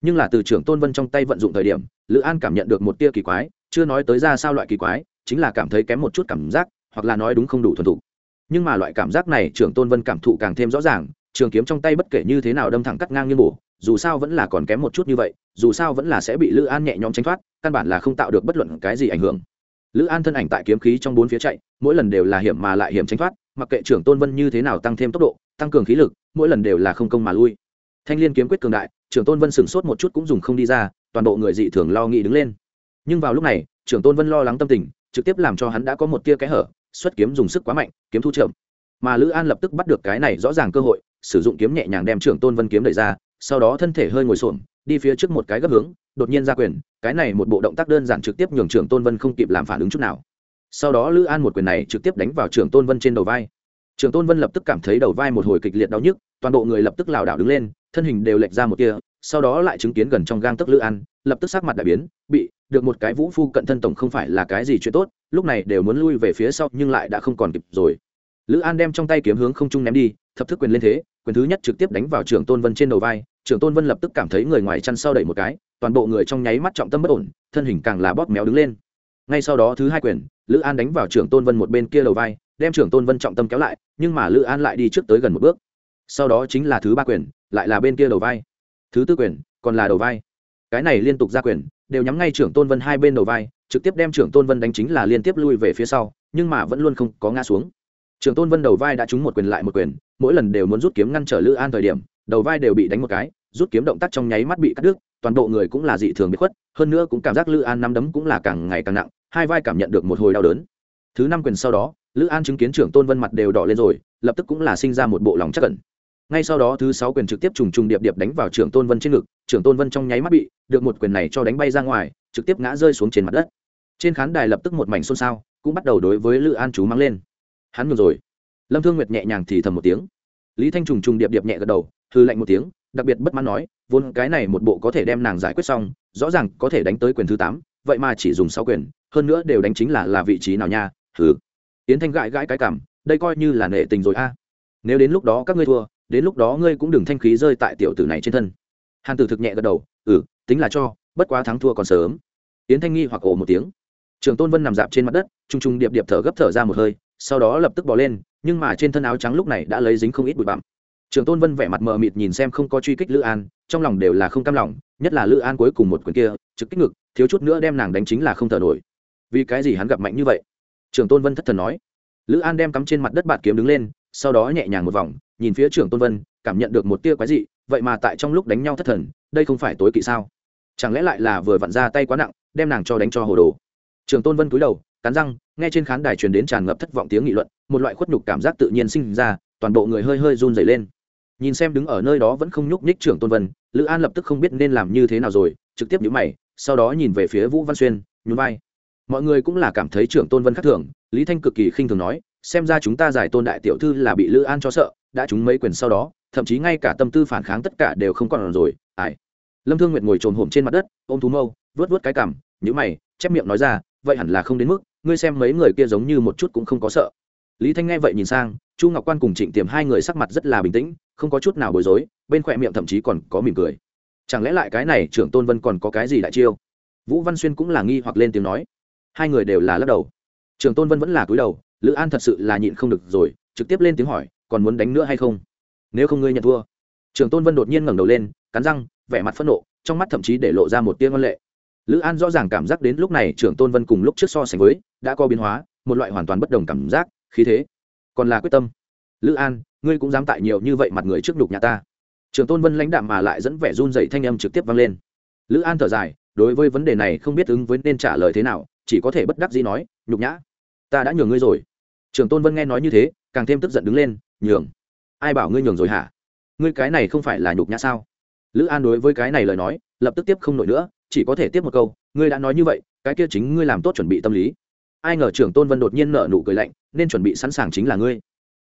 Nhưng là từ trưởng tôn vân trong tay vận dụng thời điểm, lữ an cảm nhận được một tia kỳ quái, chưa nói tới ra sao loại kỳ quái, chính là cảm thấy kém một chút cảm giác hoặc là nói đúng không đủ thuần thục. Nhưng mà loại cảm giác này, trưởng tôn vân cảm thụ càng thêm rõ ràng, trường kiếm trong tay bất kể như thế nào đâm thẳng cắt ngang như bổ, dù sao vẫn là còn kém một chút như vậy, dù sao vẫn là sẽ bị lữ an nhẹ nhõm tránh thoát, căn bản là không tạo được bất luận cái gì ảnh hưởng. Lữ an thân ảnh tại kiếm khí trong bốn phía chạy, mỗi lần đều là hiểm mà lại hiểm tránh thoát, mặc kệ trưởng tôn vân như thế nào tăng thêm tốc độ, tăng cường khí lực, mỗi lần đều là không công mà lui. Thanh liên kiếm quyết cường đại, trưởng tôn vân sửng sốt một chút cũng dùng không đi ra, toàn bộ người dị thường lo nghĩ đứng lên. Nhưng vào lúc này, trưởng tôn vân lo lắng tâm tình, trực tiếp làm cho hắn đã có một tia kẽ hở xuất kiếm dùng sức quá mạnh, kiếm thu chậm mà lữ an lập tức bắt được cái này rõ ràng cơ hội, sử dụng kiếm nhẹ nhàng đem trưởng tôn vân kiếm đẩy ra, sau đó thân thể hơi ngồi xổm, đi phía trước một cái gấp hướng, đột nhiên ra quyền, cái này một bộ động tác đơn giản trực tiếp nhường trưởng tôn vân không kịp làm phản ứng chút nào. Sau đó lữ an một quyền này trực tiếp đánh vào trưởng tôn vân trên đầu vai. Trưởng tôn vân lập tức cảm thấy đầu vai một hồi kịch liệt đau nhức, toàn bộ người lập tức lảo đảo đứng lên, thân hình đều lệch ra một kia sau đó lại chứng kiến gần trong gang tấc lữ an, lập tức sắc mặt đại biến, bị được một cái vũ phu cận thân tổng không phải là cái gì chuyện tốt, lúc này đều muốn lui về phía sau nhưng lại đã không còn kịp rồi. Lữ an đem trong tay kiếm hướng không trung ném đi, thập thức quyền lên thế, quyền thứ nhất trực tiếp đánh vào trưởng tôn vân trên đầu vai, trưởng tôn vân lập tức cảm thấy người ngoài chăn sau đẩy một cái, toàn bộ người trong nháy mắt trọng tâm bất ổn, thân hình càng là bóp méo đứng lên. Ngay sau đó thứ hai quyền, lữ an đánh vào trưởng tôn vân một bên kia đầu vai, đem trưởng tôn vân trọng tâm kéo lại, nhưng mà lữ an lại đi trước tới gần một bước. Sau đó chính là thứ ba quyền, lại là bên kia đầu vai. Thứ tư quyền, còn là đầu vai. Cái này liên tục ra quyền đều nhắm ngay trưởng tôn vân hai bên đầu vai, trực tiếp đem trưởng tôn vân đánh chính là liên tiếp lui về phía sau, nhưng mà vẫn luôn không có ngã xuống. Trưởng tôn vân đầu vai đã trúng một quyền lại một quyền, mỗi lần đều muốn rút kiếm ngăn trở lữ an thời điểm, đầu vai đều bị đánh một cái, rút kiếm động tác trong nháy mắt bị cắt đứt, toàn bộ người cũng là dị thường bị khuất, hơn nữa cũng cảm giác lữ an nắm đấm cũng là càng ngày càng nặng, hai vai cảm nhận được một hồi đau đớn. Thứ năm quyền sau đó, lữ an chứng kiến trưởng tôn vân mặt đều đỏ lên rồi, lập tức cũng là sinh ra một bộ lòng chắc cẩn ngay sau đó thứ sáu quyền trực tiếp trùng trùng điệp điệp đánh vào trưởng tôn vân trên ngực, trưởng tôn vân trong nháy mắt bị được một quyền này cho đánh bay ra ngoài, trực tiếp ngã rơi xuống trên mặt đất. Trên khán đài lập tức một mảnh xôn xao, cũng bắt đầu đối với lữ an chú mang lên. Hắn ngược rồi. Lâm thương nguyệt nhẹ nhàng thì thầm một tiếng. Lý thanh trùng trùng điệp điệp nhẹ gật đầu hư lạnh một tiếng, đặc biệt bất mãn nói, vốn cái này một bộ có thể đem nàng giải quyết xong, rõ ràng có thể đánh tới quyền thứ tám, vậy mà chỉ dùng sáu quyền, hơn nữa đều đánh chính là là vị trí nào nha, hừ. Yến thanh gãi gãi cái cảm, đây coi như là nệ tình rồi a. Nếu đến lúc đó các ngươi thua đến lúc đó ngươi cũng đừng thanh khí rơi tại tiểu tử này trên thân. Hàn tử thực nhẹ gật đầu ừ tính là cho, bất quá thắng thua còn sớm. Yến thanh nghi hoặc ồ một tiếng. Trường tôn vân nằm dạp trên mặt đất t r u n g t r u n g điệp điệp thở gấp thở ra một hơi, sau đó lập tức bỏ lên, nhưng mà trên thân áo trắng lúc này đã lấy dính không ít bụi bặm. Trường tôn vân vẻ mặt mờ mịt nhìn xem không có truy kích lữ an, trong lòng đều là không cam lòng, nhất là lữ an cuối cùng một quyền kia, trực kích ngực, thiếu chút nữa đem nàng đánh chính là không thở nổi. Vì cái gì hắn gặp mạnh như vậy? Trường tôn vân thất thần nói. Lữ an đem cắm trên mặt đất bạt kiếm đứng lên, sau đó nhẹ nhàng một vòng nhìn phía trưởng tôn vân, cảm nhận được một tia quái dị, vậy mà tại trong lúc đánh nhau thất thần, đây không phải tối kỵ sao? Chẳng lẽ lại là vừa vặn ra tay quá nặng, đem nàng cho đánh cho hồ đồ? Trưởng tôn vân cúi đầu, cắn răng, nghe trên khán đài truyền đến tràn ngập thất vọng tiếng nghị luận, một loại khuất nhục cảm giác tự nhiên sinh ra, toàn bộ người hơi hơi run dày lên. Nhìn xem đứng ở nơi đó vẫn không nhúc nhích trưởng tôn vân, lữ an lập tức không biết nên làm như thế nào rồi, trực tiếp nhũ mày, sau đó nhìn về phía vũ văn xuyên, nhún vai. Mọi người cũng là cảm thấy trưởng tôn vân khác thường, lý thanh cực kỳ khinh thường nói xem ra chúng ta giải tôn đại tiểu thư là bị lữ an cho sợ, đã trúng mấy quyền sau đó, thậm chí ngay cả tâm tư phản kháng tất cả đều không còn rồi, ai. Lâm thương nguyệt ngồi trồn hổm trên mặt đất, ôm thú mâu vớt vớt cái cằm nhữ mày, chép miệng nói ra, vậy hẳn là không đến mức, ngươi xem mấy người kia giống như một chút cũng không có sợ. Lý thanh nghe vậy nhìn sang, chu ngọc quan cùng trịnh tiềm hai người sắc mặt rất là bình tĩnh, không có chút nào bối rối, bên khỏe miệng thậm chí còn có mỉm cười. Chẳng lẽ lại cái này trưởng tôn vân còn có cái gì đại chiêu? Vũ văn xuyên cũng là nghi hoặc lên tiếng nói. Hai người đều là lắc đầu. Trưởng tôn vân vẫn là cúi đầu lữ an thật sự là nhịn không được rồi, trực tiếp lên tiếng hỏi, còn muốn đánh nữa hay không? Nếu không ngươi nhận thua. Trường tôn vân đột nhiên ngẩng đầu lên, cắn răng, vẻ mặt phẫn nộ, trong mắt thậm chí để lộ ra một tiếng ngân lệ. Lữ an rõ ràng cảm giác đến lúc này Trường tôn vân cùng lúc trước so sánh với, đã có biến hóa, một loại hoàn toàn bất đồng cảm giác, khí thế. Còn là quyết tâm. Lữ an, ngươi cũng dám tại nhiều như vậy mặt người trước đục nhà ta. Trường tôn vân lãnh đạm mà lại dẫn vẻ run dậy thanh âm trực tiếp vang lên. Lữ an thở dài, đối với vấn đề này không biết ứng với nên trả lời thế nào, chỉ có thể bất đắc dĩ nói, nhục nhã ta đã nhường ngươi rồi. Trường tôn vân nghe nói như thế, càng thêm tức giận đứng lên, nhường? Ai bảo ngươi nhường rồi hả? Ngươi cái này không phải là nhục nhã sao? Lữ an đối với cái này lời nói, lập tức tiếp không nổi nữa, chỉ có thể tiếp một câu, ngươi đã nói như vậy, cái kia chính ngươi làm tốt chuẩn bị tâm lý. Ai ngờ trưởng tôn vân đột nhiên nở nụ cười lạnh, nên chuẩn bị sẵn sàng chính là ngươi.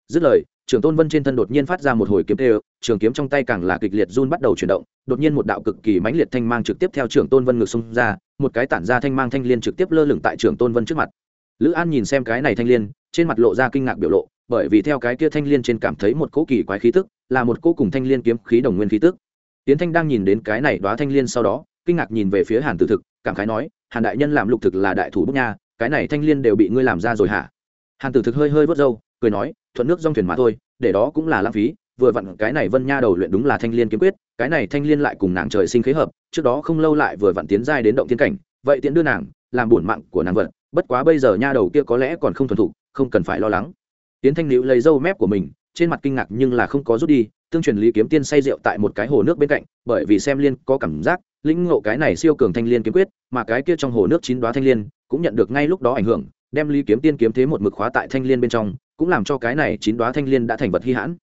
Dứt lời, trưởng tôn vân trên thân đột nhiên phát ra một hồi kiếm tê, trường kiếm trong tay càng là kịch liệt run bắt đầu chuyển động, đột nhiên một đạo cực kỳ mãnh liệt thanh mang trực tiếp theo trưởng tôn vân ngược xông ra, một cái tản ra thanh mang thanh liên trực tiếp lơ lửng tại trưởng tôn vân trước mặt lữ an nhìn xem cái này thanh liên, trên mặt lộ ra kinh ngạc biểu lộ, bởi vì theo cái kia thanh liên trên cảm thấy một cỗ kỳ quái khí tức, là một cỗ cùng thanh liên kiếm khí đồng nguyên khí tức. Tiến thanh đang nhìn đến cái này đoá thanh liên sau đó, kinh ngạc nhìn về phía hàn tử thực, cảm khái nói, hàn đại nhân làm lục thực là đại thủ bút nha, cái này thanh liên đều bị ngươi làm ra rồi hả? Hàn tử thực hơi hơi vớt râu, cười nói, thuận nước dong thuyền mà thôi, để đó cũng là lãng phí, vừa vặn cái này vân nha đầu luyện đúng là thanh liên kiếm quyết, cái này thanh liên lại cùng nàng trời sinh khế hợp, trước đó không lâu lại vừa vặn tiến giai đến động thiên cảnh, vậy tiện đưa nàng, làm bổn mạng của nàng vật bất quá bây giờ nha đầu kia có lẽ còn không thuần thục, không cần phải lo lắng. Tiến thanh nữ lấy dâu mép của mình, trên mặt kinh ngạc nhưng là không có rút đi, tương truyền lý kiếm tiên say rượu tại một cái hồ nước bên cạnh, bởi vì xem liên có cảm giác, lĩnh ngộ cái này siêu cường thanh liên kiếm quyết, mà cái kia trong hồ nước chín đoá thanh liên cũng nhận được ngay lúc đó ảnh hưởng, đem lý kiếm tiên kiếm thế một mực khóa tại thanh liên bên trong, cũng làm cho cái này chín đoá thanh liên đã thành vật hy hãn.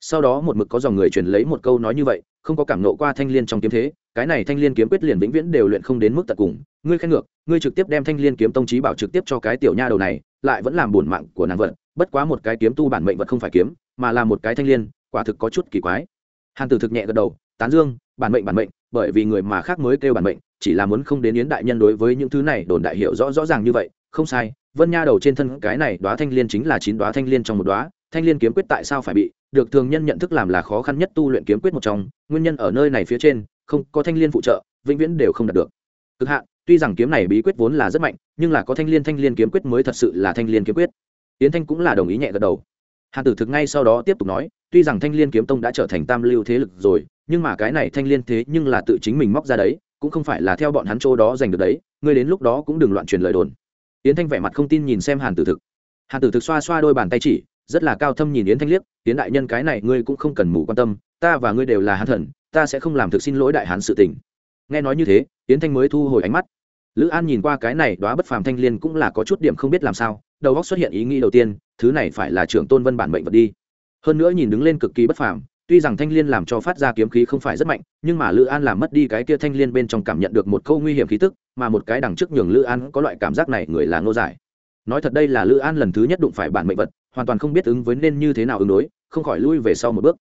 Sau đó một mực có dòng người truyền lấy một câu nói như vậy, không có cảm nộ qua thanh liên trong kiếm thế cái này thanh liên kiếm quyết liền vĩnh viễn đều luyện không đến mức tận cùng. Ngươi khen ngược, ngươi trực tiếp đem thanh liên kiếm tông trí bảo trực tiếp cho cái tiểu nha đầu này, lại vẫn làm bổn mạng của nàng vật bất quá một cái kiếm tu bản mệnh vật không phải kiếm, mà là một cái thanh liên, quả thực có chút kỳ quái. Hàn tử thực nhẹ gật đầu, tán dương, bản mệnh bản mệnh, bởi vì người mà khác mới kêu bản mệnh, chỉ là muốn không đến yến đại nhân đối với những thứ này đồn đại hiểu rõ rõ ràng như vậy, không sai, vân nha đầu trên thân cái này đoá thanh liên chính là chín đoá thanh liên trong một đoá thanh liên kiếm quyết tại sao phải bị, được thường nhân nhận thức làm là khó khăn nhất tu luyện kiếm quyết một trong, nguyên nhân ở nơi này phía trên không có thanh liên phụ trợ, vĩnh viễn đều không đạt được. Cực hạn, tuy rằng kiếm này bí quyết vốn là rất mạnh, nhưng là có thanh liên thanh liên kiếm quyết mới thật sự là thanh liên kiếm quyết. Tiến thanh cũng là đồng ý nhẹ gật đầu. Hàn tử thực ngay sau đó tiếp tục nói, tuy rằng thanh liên kiếm tông đã trở thành tam lưu thế lực rồi, nhưng mà cái này thanh liên thế nhưng là tự chính mình móc ra đấy, cũng không phải là theo bọn hắn chỗ đó giành được đấy, ngươi đến lúc đó cũng đừng loạn truyền lời đồn. Yến thanh vẻ mặt không tin nhìn xem hàn tử thực. Hàn tử thực xoa xoa đôi bàn tay chỉ rất là cao thâm nhìn yến thanh liếc, yến đại nhân, cái này ngươi cũng không cần mù quan tâm, ta và ngươi đều là hán thần, ta sẽ không làm thực xin lỗi đại hán sự tình. Nghe nói như thế, yến thanh mới thu hồi ánh mắt. Lữ an nhìn qua cái này đoá bất phàm thanh liên cũng là có chút điểm không biết làm sao, đầu góc xuất hiện ý nghĩ đầu tiên, thứ này phải là trưởng tôn vân bản mệnh vật đi. Hơn nữa nhìn đứng lên cực kỳ bất phàm, tuy rằng thanh liên làm cho phát ra kiếm khí không phải rất mạnh, nhưng mà lữ an làm mất đi cái kia thanh liên bên trong cảm nhận được một câu nguy hiểm khí tức, mà một cái đằng trước nhường lữ an có loại cảm giác này người là ngô giải nói thật đây là lữ an lần thứ nhất đụng phải bản mệnh vật, hoàn toàn không biết ứng với nên như thế nào ứng đối, không khỏi lui về sau một bước.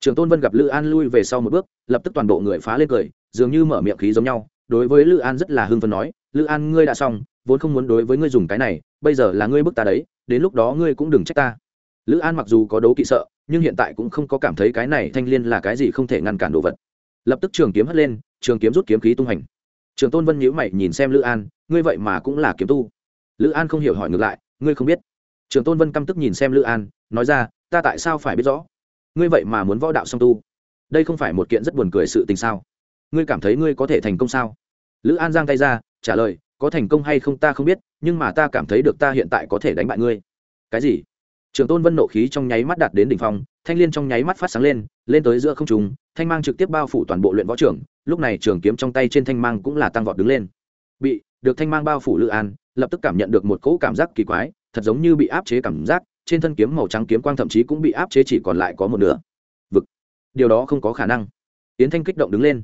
Trường tôn vân gặp lữ an lui về sau một bước, lập tức toàn bộ người phá lên cười, dường như mở miệng khí giống nhau. Đối với lữ an rất là hưng phấn nói, lữ an, ngươi đã xong, vốn không muốn đối với ngươi dùng cái này, bây giờ là ngươi bức ta đấy, đến lúc đó ngươi cũng đừng trách ta. Lữ an mặc dù có đấu kỵ sợ, nhưng hiện tại cũng không có cảm thấy cái này thanh liên là cái gì không thể ngăn cản đồ vật. Lập tức trường kiếm hất lên, trường kiếm rút kiếm khí tung hành. Trường tôn vân nhíu mày nhìn xem lữ an, ngươi vậy mà cũng là kiếm tu lữ an không hiểu hỏi ngược lại, ngươi không biết? Trường tôn vân căm tức nhìn xem lữ an, nói ra, ta tại sao phải biết rõ? Ngươi vậy mà muốn võ đạo song tu. Đây không phải một kiện rất buồn cười sự tình sao? Ngươi cảm thấy ngươi có thể thành công sao? Lữ an giang tay ra, trả lời, có thành công hay không ta không biết, nhưng mà ta cảm thấy được ta hiện tại có thể đánh bại ngươi. Cái gì? Trường tôn vân nộ khí trong nháy mắt đạt đến đỉnh phong, thanh liên trong nháy mắt phát sáng lên lên tới giữa không trung, thanh mang trực tiếp bao phủ toàn bộ luyện võ trưởng, lúc này trường kiếm trong tay trên thanh mang cũng là tăng vọt đứng lên. Bị, được thanh mang bao phủ lữ an lập tức cảm nhận được một cỗ cảm giác kỳ quái, thật giống như bị áp chế cảm giác, trên thân kiếm màu trắng kiếm quang thậm chí cũng bị áp chế chỉ còn lại có một nửa. Vực. Điều đó không có khả năng. Yến thanh kích động đứng lên.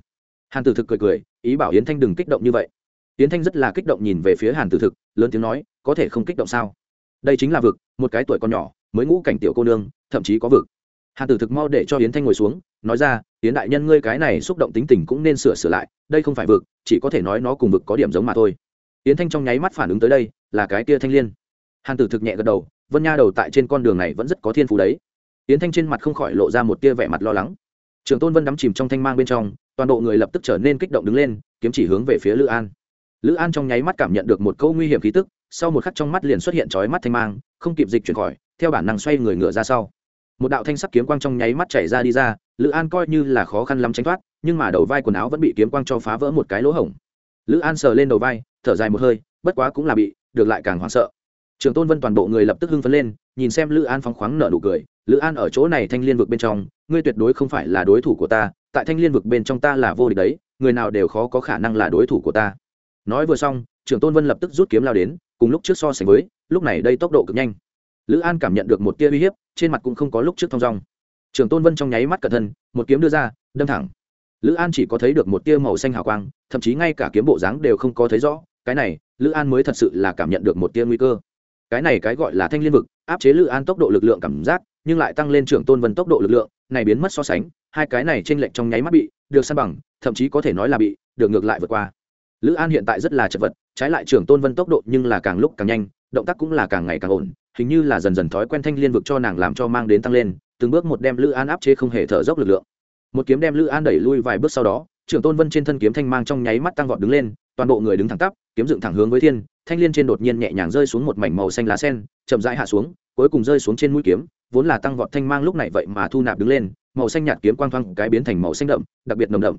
Hàn tử thực cười cười, ý bảo yến thanh đừng kích động như vậy. Yến thanh rất là kích động nhìn về phía hàn tử thực, lớn tiếng nói, có thể không kích động sao? Đây chính là vực, một cái tuổi còn nhỏ, mới ngũ cảnh tiểu cô nương, thậm chí có vực. Hàn tử thực mau để cho yến thanh ngồi xuống, nói ra, yến đại nhân ngươi cái này xúc động tính tình cũng nên sửa sửa lại, đây không phải vực, chỉ có thể nói nó cùng vực có điểm giống mà thôi yến thanh trong nháy mắt phản ứng tới đây, là cái kia thanh l i ê n hàn tử thực nhẹ gật đầu, vân nha đầu tại trên con đường này vẫn rất có thiên phú đấy. Yến thanh trên mặt không khỏi lộ ra một tia vẻ mặt lo lắng. Trường tôn vân đắm chìm trong thanh mang bên trong, toàn bộ người lập tức trở nên kích động đứng lên, kiếm chỉ hướng về phía lữ an. Lữ an trong nháy mắt cảm nhận được một câu nguy hiểm khí tức, sau một khắc trong mắt liền xuất hiện trói mắt thanh mang, không kịp dịch chuyển khỏi, theo bản năng xoay người ngựa ra sau. Một đạo thanh sắc kiếm quang trong nháy mắt chảy ra đi ra, lữ an coi như là khó khăn lắm tránh thoát, nhưng mà đầu vai quần áo vẫn bị kiếm quang cho phá vỡ một cái lỗ hổng. Lữ an sờ lên đầu vai thở dài một hơi, bất quá cũng là bị, được lại càng hoảng sợ. Trường tôn vân toàn bộ người lập tức hưng phấn lên, nhìn xem lữ an phóng khoáng nở nụ cười. Lữ an ở chỗ này thanh liên vực bên trong, ngươi tuyệt đối không phải là đối thủ của ta, tại thanh liên vực bên trong ta là vô địch đấy, người nào đều khó có khả năng là đối thủ của ta. Nói vừa xong, trường tôn vân lập tức rút kiếm lao đến, cùng lúc trước so sánh với, lúc này đây tốc độ cực nhanh. Lữ an cảm nhận được một tia uy hiếp, trên mặt cũng không có lúc trước thong dong. Trường tôn vân trong nháy mắt cẩn thân một kiếm đưa ra, đâm thẳng lữ an chỉ có thấy được một tia màu xanh hào quang, thậm chí ngay cả kiếm bộ dáng đều không có thấy rõ, cái này, lữ an mới thật sự là cảm nhận được một tia nguy cơ. Cái này cái gọi là thanh liên vực, áp chế lữ an tốc độ lực lượng cảm giác, nhưng lại tăng lên Trưởng tôn vân tốc độ lực lượng, này biến mất so sánh, hai cái này t r ê n lệch trong nháy mắt bị, được san bằng, thậm chí có thể nói là bị, được ngược lại vượt qua. Lữ an hiện tại rất là chật vật, trái lại Trưởng tôn vân tốc độ nhưng là càng lúc càng nhanh, động tác cũng là càng ngày càng ổn, hình như là dần dần thói quen thanh liên vực cho nàng làm cho mang đến tăng lên, từng bước một đem lữ an áp chế không hề thở dốc lực lượng một kiếm đem lữ an đẩy lui vài bước sau đó, trưởng tôn vân trên thân kiếm thanh mang trong nháy mắt tăng vọt đứng lên, toàn bộ người đứng thẳng tắp, kiếm dựng thẳng hướng với thiên, thanh liên trên đột nhiên nhẹ nhàng rơi xuống một mảnh màu xanh lá sen, chậm rãi hạ xuống, cuối cùng rơi xuống trên mũi kiếm, vốn là tăng vọt thanh mang lúc này vậy mà thu nạp đứng lên, màu xanh nhạt kiếm quang thoang cái biến thành màu xanh đậm, đặc biệt nồng đậm.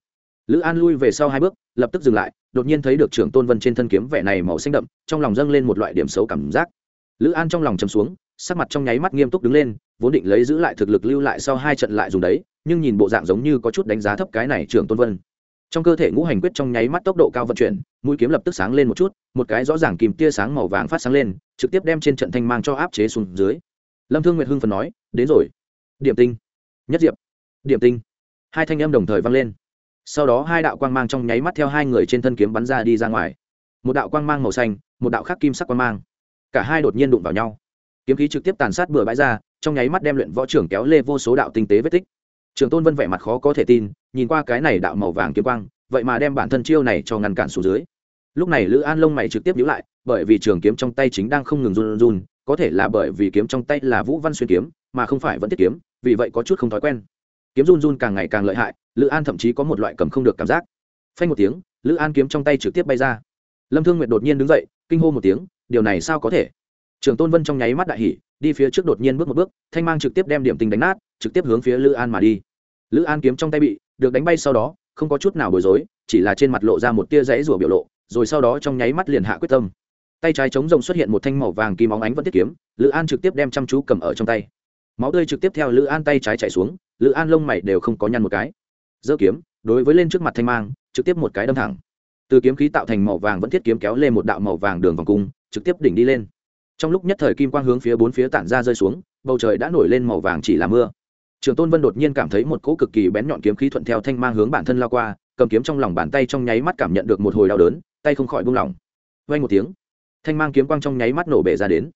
Lữ an lui về sau hai bước, lập tức dừng lại, đột nhiên thấy được trưởng tôn vân trên thân kiếm vẻ này màu xanh đậm, trong lòng dâng lên một loại điểm xấu cảm giác. Lữ an trong lòng chầm xuống sắc mặt trong nháy mắt nghiêm túc đứng lên, vốn định lấy giữ lại thực lực lưu lại sau hai trận lại dùng đấy, nhưng nhìn bộ dạng giống như có chút đánh giá thấp cái này trưởng tôn vân. Trong cơ thể ngũ hành quyết trong nháy mắt tốc độ cao vận chuyển, mũi kiếm lập tức sáng lên một chút, một cái rõ ràng kìm tia sáng màu vàng phát sáng lên, trực tiếp đem trên trận thanh mang cho áp chế xuống dưới. Lâm thương nguyệt hưng phần nói, đến rồi. Điểm tinh. Nhất diệp. Điểm tinh. Hai thanh âm đồng thời vang lên. Sau đó hai đạo quang mang trong nháy mắt theo hai người trên thân kiếm bắn ra đi ra ngoài. Một đạo quang mang màu xanh, một đạo khác kim sắc quang mang. Cả hai đột nhiên đụng vào nhau kiếm khí trực tiếp tàn sát bừa bãi ra, trong nháy mắt đem luyện võ trưởng kéo lê vô số đạo tinh tế vết tích. Trường tôn vân vẻ mặt khó có thể tin, nhìn qua cái này đạo màu vàng kiếm quang, vậy mà đem bản thân chiêu này cho ngăn cản xuống dưới. Lúc này lữ an lông mày trực tiếp nhíu lại, bởi vì trường kiếm trong tay chính đang không ngừng run run, có thể là bởi vì kiếm trong tay là vũ văn xuyên kiếm, mà không phải vẫn tiết kiếm, vì vậy có chút không thói quen. Kiếm run run càng ngày càng lợi hại, lữ an thậm chí có một loại cầm không được cảm giác. Phanh một tiếng, lữ an kiếm trong tay trực tiếp bay ra. Lâm thương nguyệt đột nhiên đứng dậy, kinh hô một tiếng, điều này sao có thể? Trường tôn vân trong nháy mắt đại hỉ, đi phía trước đột nhiên bước một bước, thanh mang trực tiếp đem điểm tình đánh nát, trực tiếp hướng phía lữ an mà đi. Lữ an kiếm trong tay bị, được đánh bay sau đó, không có chút nào bối rối, chỉ là trên mặt lộ ra một tia rẫy rủa biểu lộ, rồi sau đó trong nháy mắt liền hạ quyết tâm. Tay trái chống rồng xuất hiện một thanh màu vàng kim óng ánh vẫn tiết kiếm, lữ an trực tiếp đem chăm chú cầm ở trong tay. Máu tươi trực tiếp theo lữ an tay trái chạy xuống, lữ an lông mày đều không có nhăn một cái. Giơ kiếm, đối với lên trước mặt thanh mang, trực tiếp một cái đâm thẳng. Từ kiếm khí tạo thành màu vàng vẫn thiết kiếm kéo lên một đạo màu vàng đường vòng cung, trực tiếp đỉnh đi lên trong lúc nhất thời kim quang hướng phía bốn phía tản ra rơi xuống, bầu trời đã nổi lên màu vàng chỉ là mưa. Trường tôn vân đột nhiên cảm thấy một cỗ cực kỳ bén nhọn kiếm khí thuận theo thanh mang hướng bản thân lao qua, cầm kiếm trong lòng bàn tay trong nháy mắt cảm nhận được một hồi đau đớn, tay không khỏi buông lỏng. Vay một tiếng, thanh mang kiếm quang trong nháy mắt nổ bể ra đến.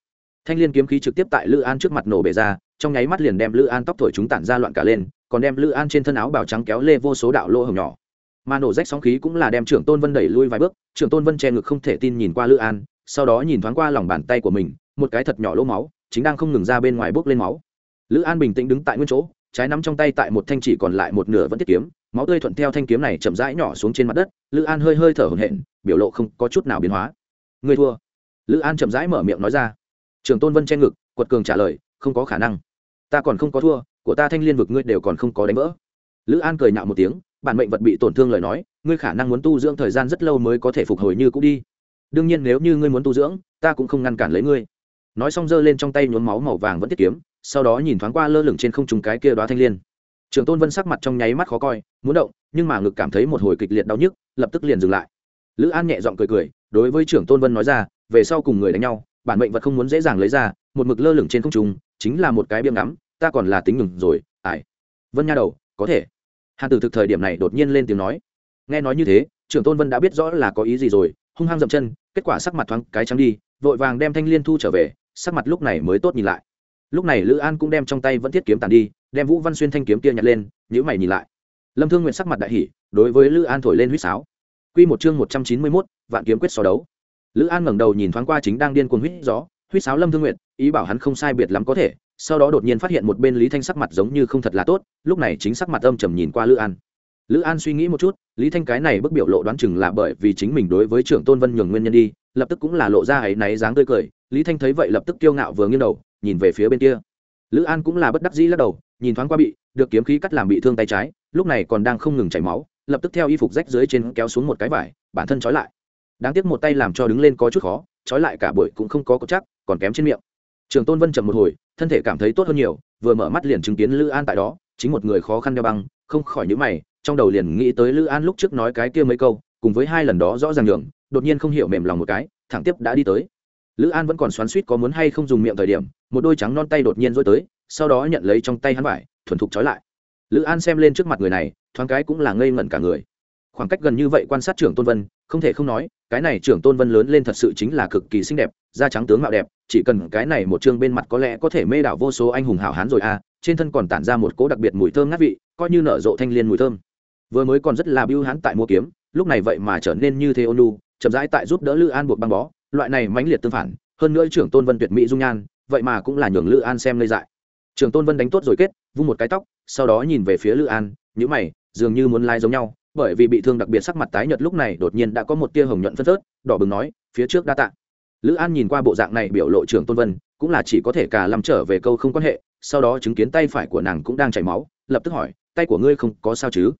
Thanh liên kiếm khí trực tiếp tại lữ an trước mặt nổ bể ra, trong nháy mắt liền đem lữ an tóc thổi chúng tản ra loạn cả lên, còn đem lữ an trên thân áo bào trắng kéo lê vô số đạo lỗ hồng nhỏ mà nổ rách sóng khí cũng là đem trưởng tôn vân đẩy lui vài bước, trưởng tôn vân che ngực không thể tin nhìn qua lữ an, sau đó nhìn thoáng qua lòng bàn tay của mình, một cái thật nhỏ lỗ máu, chính đang không ngừng ra bên ngoài bốc lên máu. Lữ an bình tĩnh đứng tại nguyên chỗ, trái nắm trong tay tại một thanh chỉ còn lại một nửa vẫn tiết kiếm, máu tươi thuận theo thanh kiếm này chậm rãi nhỏ xuống trên mặt đất, lữ an hơi hơi thở hổn hển, biểu lộ không có chút nào biến hóa. Người thua. Lữ an chậm rãi mở miệng nói ra. Trường tôn vân che ngực, quật cường trả lời, không có khả năng. Ta còn không có thua, của ta thanh liên vực ngươi đều còn không có đánh vỡ. Lữ an cười nhạo một tiếng bản mệnh vật bị tổn thương lời nói, ngươi khả năng muốn tu dưỡng thời gian rất lâu mới có thể phục hồi như cũ đi. Đương nhiên nếu như ngươi muốn tu dưỡng, ta cũng không ngăn cản lấy ngươi. Nói xong giơ lên trong tay nhuốm máu màu vàng vẫn tiết kiếm, sau đó nhìn thoáng qua lơ lửng trên không trùng cái kia đoá thanh liên. Trường tôn vân sắc mặt trong nháy mắt khó coi, muốn động, nhưng mà ngực cảm thấy một hồi kịch liệt đau nhức, lập tức liền dừng lại. Lữ an nhẹ giọng cười cười, đối với trưởng tôn vân nói ra, về sau cùng người đánh nhau, bản mệnh vật không muốn dễ dàng lấy ra, một mực lơ lửng trên không trung, chính là một cái biếng ngắm, ta còn là tính ngừng rồi ải vân nha đầu, có thể hàn tử thực thời điểm này đột nhiên lên tiếng nói. Nghe nói như thế, trưởng tôn vân đã biết rõ là có ý gì rồi, hung hăng dậm chân, kết quả sắc mặt thoáng cái trắng đi, vội vàng đem thanh liên thu trở về, sắc mặt lúc này mới tốt nhìn lại. Lúc này lữ an cũng đem trong tay vẫn thiết kiếm tàn đi, đem vũ văn xuyên thanh kiếm kia nhặt lên nhữ mày nhìn lại. Lâm thương nguyện sắc mặt đại hỷ đối với lữ an thổi lên huýt sáo. Q một chương một trăm chín mươi mốt, vạn kiếm quyết so đấu. Lữ an ngẩng đầu nhìn thoáng qua chính đang điên cuồng huýt gió, huýt sáo lâm thương nguyện ý bảo hắn không sai biệt lắm có thể sau đó đột nhiên phát hiện một bên lý thanh sắc mặt giống như không thật là tốt, lúc này chính sắc mặt âm trầm nhìn qua lữ an. Lữ an suy nghĩ một chút, lý thanh cái này bức biểu lộ đoán chừng là bởi vì chính mình đối với trưởng tôn vân nhường nguyên nhân đi, lập tức cũng là lộ ra ấy náy dáng tươi cười, lý thanh thấy vậy lập tức kiêu ngạo vừa nghiêng đầu, nhìn về phía bên kia. Lữ an cũng là bất đắc dĩ lắc đầu, nhìn thoáng qua bị, được kiếm khí cắt làm bị thương tay trái, lúc này còn đang không ngừng chảy máu, lập tức theo y phục rách dưới trên kéo xuống một cái vải, bản thân trói lại. Đáng tiếc một tay làm cho đứng lên có chút khó, trói lại cả buổi cũng không có cột chắc, còn kém trên miệng trường tôn vân chậm một hồi, thân thể cảm thấy tốt hơn nhiều, vừa mở mắt liền chứng kiến lữ an tại đó, chính một người khó khăn đeo băng, không khỏi nhữ mày, trong đầu liền nghĩ tới lữ an lúc trước nói cái kia mấy câu, cùng với hai lần đó rõ ràng nhường, đột nhiên không hiểu mềm lòng một cái, thẳng tiếp đã đi tới. Lữ an vẫn còn xoắn suýt có muốn hay không dùng miệng thời điểm, một đôi trắng non tay đột nhiên dối tới, sau đó nhận lấy trong tay hắn vải, thuần thục trói lại. Lữ an xem lên trước mặt người này, thoáng cái cũng là ngây ngẩn cả người. Khoảng cách gần như vậy quan sát trưởng tôn vân, không thể không nói, cái này trưởng tôn vân lớn lên thật sự chính là cực kỳ xinh đẹp, da trắng tướng mạo đẹp chỉ cần cái này một chương bên mặt có lẽ có thể mê đảo vô số anh hùng hảo hán rồi à trên thân còn tản ra một cỗ đặc biệt mùi thơm ngát vị, coi như nở rộ thanh liên mùi thơm. Vừa mới còn rất là biêu hán tại mua kiếm, lúc này vậy mà trở nên như thế ôn lu chậm rãi tại giúp đỡ lữ an buộc băng bó, loại này mãnh liệt tương phản, hơn nữa trưởng tôn vân tuyệt mỹ dung nhan, vậy mà cũng là nhường lữ an xem lây dại. Trưởng tôn vân đánh tốt rồi kết, vung một cái tóc, sau đó nhìn về phía lữ an nhữ mày, dường như muốn lai giống nhau, bởi vì bị thương đặc biệt sắc mặt tái nhợt lúc này đột nhiên đã có một tia hồng nhuận phân phớt, đỏ bừng nói, phía trước đa tạ lữ an nhìn qua bộ dạng này biểu lộ trưởng tôn vân, cũng là chỉ có thể cả làm trở về câu không quan hệ, sau đó chứng kiến tay phải của nàng cũng đang chảy máu, lập tức hỏi, tay của ngươi không có sao chứ?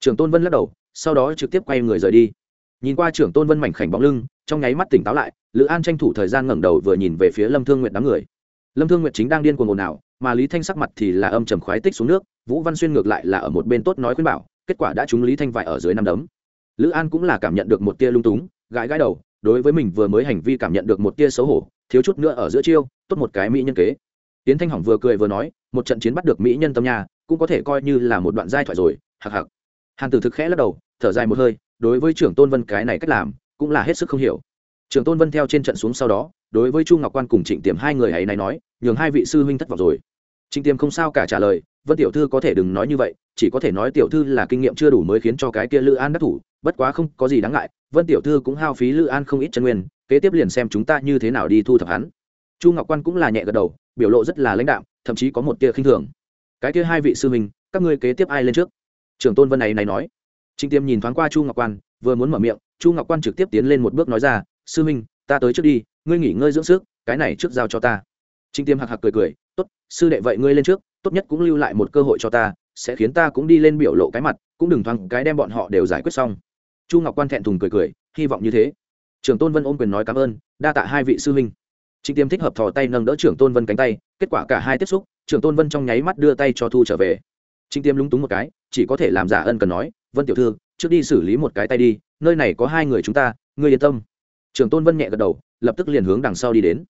Trưởng tôn vân lắc đầu, sau đó trực tiếp quay người rời đi. Nhìn qua trưởng tôn vân mảnh khảnh bóng lưng, trong nháy mắt tỉnh táo lại, lữ an tranh thủ thời gian ngẩng đầu vừa nhìn về phía lâm thương nguyện đám người. Lâm thương nguyện chính đang điên cuồng ồn ào, mà lý thanh sắc mặt thì là âm trầm khoái tích xuống nước, vũ văn xuyên ngược lại là ở một bên tốt nói khuyên bảo, kết quả đã trúng lý thanh vải ở dưới năm đấm. Lữ an cũng là cảm nhận được một tia lung túng, gãi gãi đầu đối với mình vừa mới hành vi cảm nhận được một tia xấu hổ, thiếu chút nữa ở giữa chiêu, tốt một cái mỹ nhân kế. Tiến thanh hỏng vừa cười vừa nói, một trận chiến bắt được mỹ nhân tâm nhà cũng có thể coi như là một đoạn giai thoại rồi hạc hạc hàn tử thực khẽ lắc đầu, thở dài một hơi, đối với trưởng tôn vân cái này cách làm, cũng là hết sức không hiểu. Trưởng tôn vân theo trên trận xuống sau đó, đối với chu ngọc quan cùng trịnh tiềm hai người ấy này nói, nhường hai vị sư huynh thất vọng rồi. Trịnh tiềm không sao cả trả lời, vân tiểu thư có thể đừng nói như vậy, chỉ có thể nói tiểu thư là kinh nghiệm chưa đủ mới khiến cho cái kia lữ an đắc thủ, bất quá không có gì đáng ngại vân tiểu thư cũng hao phí lữ an không ít chân nguyên, kế tiếp liền xem chúng ta như thế nào đi thu thập hắn. Chu ngọc quan cũng là nhẹ gật đầu, biểu lộ rất là lãnh đạm, thậm chí có một tia khinh thường. Cái kia hai vị sư huynh, các ngươi kế tiếp ai lên trước? Trưởng tôn vân này này nói. Trịnh tiêm nhìn thoáng qua chu ngọc quan, vừa muốn mở miệng, chu ngọc quan trực tiếp tiến lên một bước nói ra, sư huynh, ta tới trước đi, ngươi nghỉ ngơi dưỡng sức, cái này trước giao cho ta. Trịnh tiêm hạc hạc cười cười, tốt, sư đệ vậy ngươi lên trước, tốt nhất cũng lưu lại một cơ hội cho ta, sẽ khiến ta cũng đi lên biểu lộ cái mặt, cũng đừng thoáng cái đem bọn họ đều giải quyết xong chu ngọc quan thẹn thùng cười cười, hy vọng như thế. Trưởng tôn vân ôm quyền nói cảm ơn, đa tạ hai vị sư huynh. Trịnh tiêm thích hợp thò tay nâng đỡ trưởng tôn vân cánh tay, kết quả cả hai tiếp xúc, trưởng tôn vân trong nháy mắt đưa tay cho thu trở về. Trịnh tiêm lúng túng một cái, chỉ có thể làm giả ân cần nói, vân tiểu thư, trước đi xử lý một cái tay đi, nơi này có hai người chúng ta, ngươi yên tâm. Trưởng tôn vân nhẹ gật đầu, lập tức liền hướng đằng sau đi đến.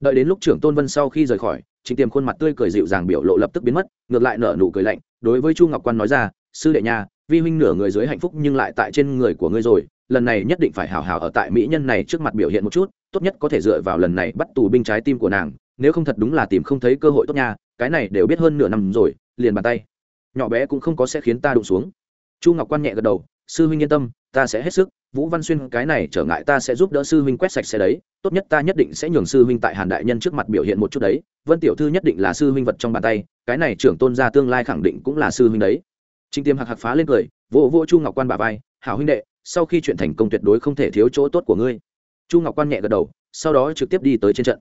Đợi đến lúc trưởng tôn vân sau khi rời khỏi, trịnh Tiêm khuôn mặt tươi cười dịu dàng biểu lộ lập tức biến mất, ngược lại nở nụ cười lạnh, đối với chu ngọc quan nói ra, sư đệ nhà vi huynh nửa người dưới hạnh phúc nhưng lại tại trên người của ngươi rồi, lần này nhất định phải hào hào ở tại mỹ nhân này trước mặt biểu hiện một chút, tốt nhất có thể dựa vào lần này bắt tù binh trái tim của nàng, nếu không thật đúng là tìm không thấy cơ hội tốt nha, cái này đều biết hơn nửa năm rồi, liền bàn tay. Nhỏ bé cũng không có sẽ khiến ta đụng xuống. Chu ngọc quan nhẹ gật đầu, sư huynh yên tâm, ta sẽ hết sức, vũ văn xuyên, cái này trở ngại ta sẽ giúp đỡ sư huynh quét sạch sẽ đấy, tốt nhất ta nhất định sẽ nhường sư huynh tại hàn đại nhân trước mặt biểu hiện một chút đấy, vân tiểu thư nhất định là sư huynh vật trong bàn tay, cái này trưởng tôn gia tương lai khẳng định cũng là sư huynh đấy. Trình tiêm hạc hạc phá lên cười vỗ vỗ chu ngọc quan bà vai, hảo huynh đệ, sau khi chuyện thành công tuyệt đối không thể thiếu chỗ tốt của ngươi. Chu ngọc quan nhẹ gật đầu, sau đó trực tiếp đi tới trên trận.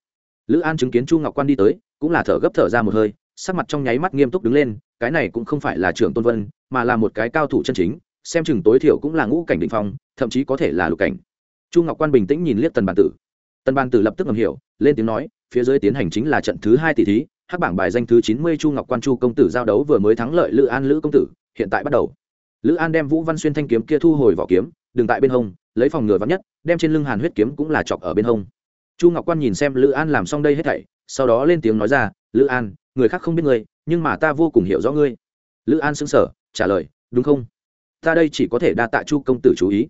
Lữ an chứng kiến chu ngọc quan đi tới, cũng là thở gấp thở ra một hơi, sắc mặt trong nháy mắt nghiêm túc đứng lên, cái này cũng không phải là trưởng tôn vân, mà là một cái cao thủ chân chính, xem chừng tối thiểu cũng là ngũ cảnh định phong, thậm chí có thể là lục cảnh. Chu ngọc quan bình tĩnh nhìn liếc tần bàn tử. Tần bàn tử lập tức ngầm hiểu, lên tiếng nói, phía dưới tiến hành chính là trận thứ hai tỷ thí, hắc bảng bài danh thứ chín mươi chu ngọc quan chu công tử giao đấu vừa mới thắng lợi lữ an lữ công tử hiện tại bắt đầu. Lữ an đem vũ văn xuyên thanh kiếm kia thu hồi vỏ kiếm, đừng tại bên hông, lấy phòng ngừa vắn nhất, đem trên lưng hàn huyết kiếm cũng là chọc ở bên hông. Chu ngọc quan nhìn xem lữ an làm xong đây hết thảy, sau đó lên tiếng nói ra, lữ an, người khác không biết ngươi, nhưng mà ta vô cùng hiểu rõ ngươi. Lữ an xứng sở trả lời, đúng không? Ta đây chỉ có thể đa tạ chu công tử chú ý.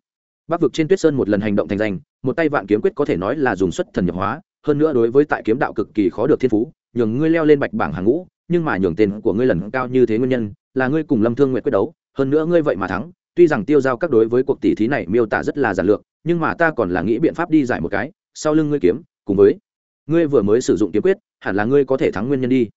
Bắc vực trên tuyết sơn một lần hành động thành danh, một tay vạn kiếm quyết có thể nói là dùng xuất thần nhập hóa, hơn nữa đối với tại kiếm đạo cực kỳ khó được thiên phú, nhường ngươi leo lên bạch bảng hàng ngũ, nhưng mà nhường tên của ngươi lần cao như thế nguyên nhân là ngươi cùng lâm thương nguyện quyết đấu, hơn nữa ngươi vậy mà thắng, tuy rằng tiêu giao các đối với cuộc tỷ thí này miêu tả rất là giản lược, nhưng mà ta còn là nghĩ biện pháp đi giải một cái, sau lưng ngươi kiếm, cùng với, ngươi vừa mới sử dụng kiếm quyết, hẳn là ngươi có thể thắng nguyên nhân đi.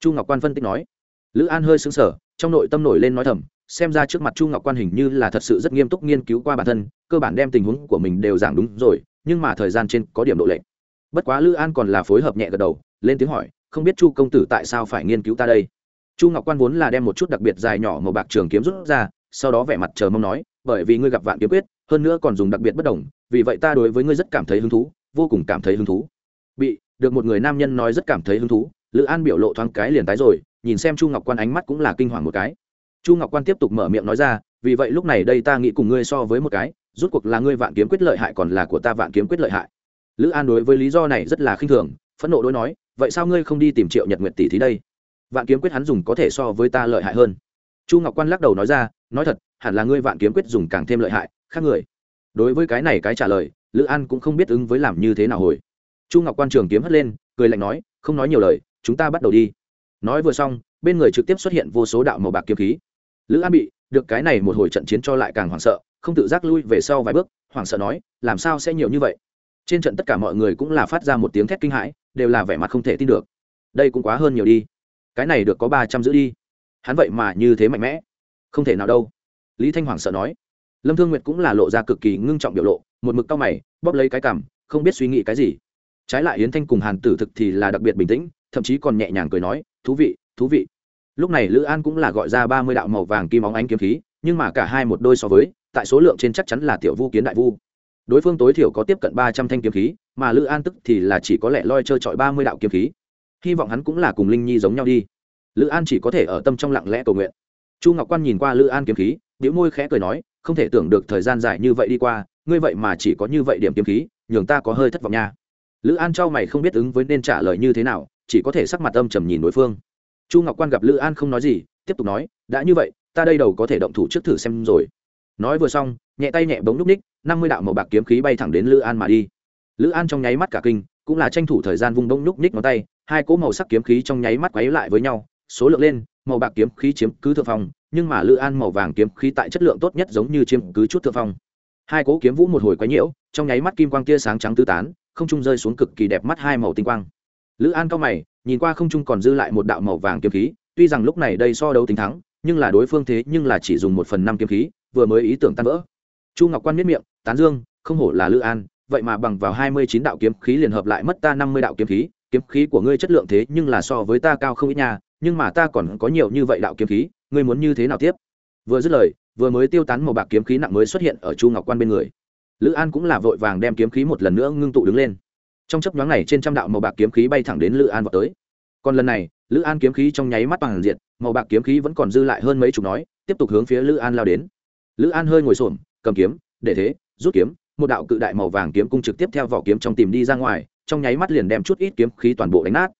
Chu ngọc quan phân tích nói. Lữ an hơi xứng sở trong nội tâm nổi lên nói thầm, xem ra trước mặt chu ngọc quan hình như là thật sự rất nghiêm túc nghiên cứu qua bản thân, cơ bản đem tình huống của mình đều giảng đúng rồi, nhưng mà thời gian trên có điểm độ lệch. Bất quá lữ an còn là phối hợp nhẹ gật đầu, lên tiếng hỏi, không biết chu công tử tại sao phải nghiên cứu ta đây? Chu ngọc quan vốn là đem một chút đặc biệt dài nhỏ màu bạc trường kiếm rút ra, sau đó vẻ mặt chờ mong nói, bởi vì ngươi gặp vạn kiếm quyết, hơn nữa còn dùng đặc biệt bất đồng, vì vậy ta đối với ngươi rất cảm thấy hứng thú, vô cùng cảm thấy hứng thú. Bị, được một người nam nhân nói rất cảm thấy hứng thú, lữ an biểu lộ thoáng cái liền tái rồi, nhìn xem chu ngọc quan ánh mắt cũng là kinh hoàng một cái. Chu ngọc quan tiếp tục mở miệng nói ra, vì vậy lúc này đây ta nghĩ cùng ngươi so với một cái, rút cuộc là ngươi vạn kiếm quyết lợi hại còn là của ta vạn kiếm quyết lợi hại. Lữ an đối với lý do này rất là khinh thường, phẫn nộ đối nói, vậy sao ngươi không đi tìm triệu nhật nguyện tỷ thí đây? Vạn kiếm quyết hắn dùng có thể so với ta lợi hại hơn. Chu ngọc quan lắc đầu nói ra, nói thật, hẳn là ngươi vạn kiếm quyết dùng càng thêm lợi hại, khác người. Đối với cái này cái trả lời, lữ an cũng không biết ứng với làm như thế nào hồi. Chu ngọc quan trường kiếm hất lên, cười lạnh nói, không nói nhiều lời, chúng ta bắt đầu đi. Nói vừa xong, bên người trực tiếp xuất hiện vô số đạo màu bạc kiếm khí. Lữ an bị, được cái này một hồi trận chiến cho lại càng hoảng sợ, không tự giác lui về sau vài bước, hoảng sợ nói, làm sao sẽ nhiều như vậy? Trên trận tất cả mọi người cũng là phát ra một tiếng thét kinh hãi, đều là vẻ mặt không thể tin được. Đây cũng quá hơn nhiều đi cái này được có ba trăm giữ đi. Hắn vậy mà như thế mạnh mẽ. Không thể nào đâu. Lý thanh hoàng sợ nói. Lâm thương nguyệt cũng là lộ ra cực kỳ ngưng trọng biểu lộ, một mực cao mày, bóp lấy cái cằm, không biết suy nghĩ cái gì. Trái lại yến thanh cùng hàn tử thực thì là đặc biệt bình tĩnh, thậm chí còn nhẹ nhàng cười nói, thú vị thú vị. Lúc này lữ an cũng là gọi ra ba mươi đạo màu vàng kim óng ánh kiếm khí, nhưng mà cả hai một đôi so với, tại số lượng trên chắc chắn là tiểu vu kiến đại vu. Đối phương tối thiểu có tiếp cận ba trăm thanh kiếm khí, mà lữ an tức thì là chỉ có lẽ loi trơ trọi ba mươi đạo kiếm khí hy vọng hắn cũng là cùng linh nhi giống nhau đi. Lữ an chỉ có thể ở tâm trong lặng lẽ cầu nguyện. Chu ngọc quan nhìn qua lữ an kiếm khí biểu môi khẽ cười nói, không thể tưởng được thời gian dài như vậy đi qua, ngươi vậy mà chỉ có như vậy điểm kiếm khí, nhường ta có hơi thất vọng nha. Lữ an trao mày không biết ứng với nên trả lời như thế nào, chỉ có thể sắc mặt âm trầm nhìn đối phương. Chu ngọc quan gặp lữ an không nói gì, tiếp tục nói, đã như vậy, ta đây đầu có thể động thủ trước thử xem rồi. Nói vừa xong, nhẹ tay nhẹ bóng núp ních, năm mươi đạo màu bạc kiếm khí bay thẳng đến lữ an mà đi. Lữ an trong nháy mắt cả kinh, cũng là tranh thủ thời gian vung bông núp ních ngón tay hai cỗ màu sắc kiếm khí trong nháy mắt quấy lại với nhau, số lượng lên, màu bạc kiếm khí chiếm cứ thượng phong, nhưng mà lữ an màu vàng kiếm khí tại chất lượng tốt nhất giống như chiếm cứ chút thượng phong. Hai cỗ kiếm vũ một hồi quấy nhiễu, trong nháy mắt kim quang tia sáng trắng tứ tán, không trung rơi xuống cực kỳ đẹp mắt hai màu tinh quang. Lữ an cao mày, nhìn qua không trung còn dư lại một đạo màu vàng kiếm khí, tuy rằng lúc này đây so đấu tính thắng, nhưng là đối phương thế nhưng là chỉ dùng một phần năm kiếm khí, vừa mới ý tưởng tan vỡ. Chu ngọc quan miết miệng, tán dương, không hổ là lữ an, vậy mà bằng vào hai mươi chín đạo kiếm khí liền hợp lại mất ta năm mươi đạo kiếm khí kiếm khí của ngươi chất lượng thế nhưng là so với ta cao không ít nha, nhưng mà ta còn có nhiều như vậy đạo kiếm khí, ngươi muốn như thế nào tiếp? Vừa dứt lời, vừa mới tiêu tán màu bạc kiếm khí nặng mới xuất hiện ở chu ngọc quan bên người. Lữ an cũng là vội vàng đem kiếm khí một lần nữa ngưng tụ đứng lên. Trong chấp nhoáng này trên trăm đạo màu bạc kiếm khí bay thẳng đến lữ an vào tới. Còn lần này, lữ an kiếm khí trong nháy mắt bằng diện màu bạc kiếm khí vẫn còn dư lại hơn mấy chục nói, tiếp tục hướng phía lữ an lao đến. Lữ an hơi ngồi xổm, cầm kiếm, để thế, rút kiếm, một đạo cự đại màu vàng kiếm cung trực tiếp theo vỏ kiếm trong tìm đi ra ngoài trong nháy mắt liền đem chút ít kiếm khí toàn bộ đánh nát.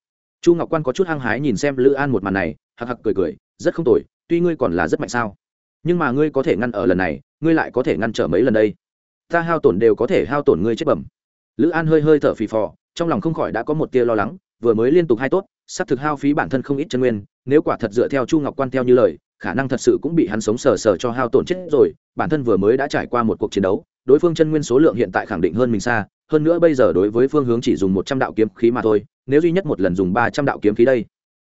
Chu ngọc quan có chút hăng hái nhìn xem lữ an một màn này hặc hặc cười cười, rất không tồi, tuy ngươi còn là rất mạnh sao. Nhưng mà ngươi có thể ngăn ở lần này, ngươi lại có thể ngăn trở mấy lần đây? Ta hao tổn đều có thể hao tổn ngươi chết bẩm. Lữ an hơi hơi thở phì phò, trong lòng không khỏi đã có một tia lo lắng, vừa mới liên tục hai tốt, sắp thực hao phí bản thân không ít chân nguyên, nếu quả thật dựa theo chu ngọc quan theo như lời, khả năng thật sự cũng bị hắn sống sờ sờ cho hao tổn chết rồi, bản thân vừa mới đã trải qua một cuộc chiến đấu, đối phương chân nguyên số lượng hiện tại khẳng định hơn mình xa hơn nữa bây giờ đối với phương hướng chỉ dùng một trăm đạo kiếm khí mà thôi, nếu duy nhất một lần dùng ba trăm đạo kiếm khí đây,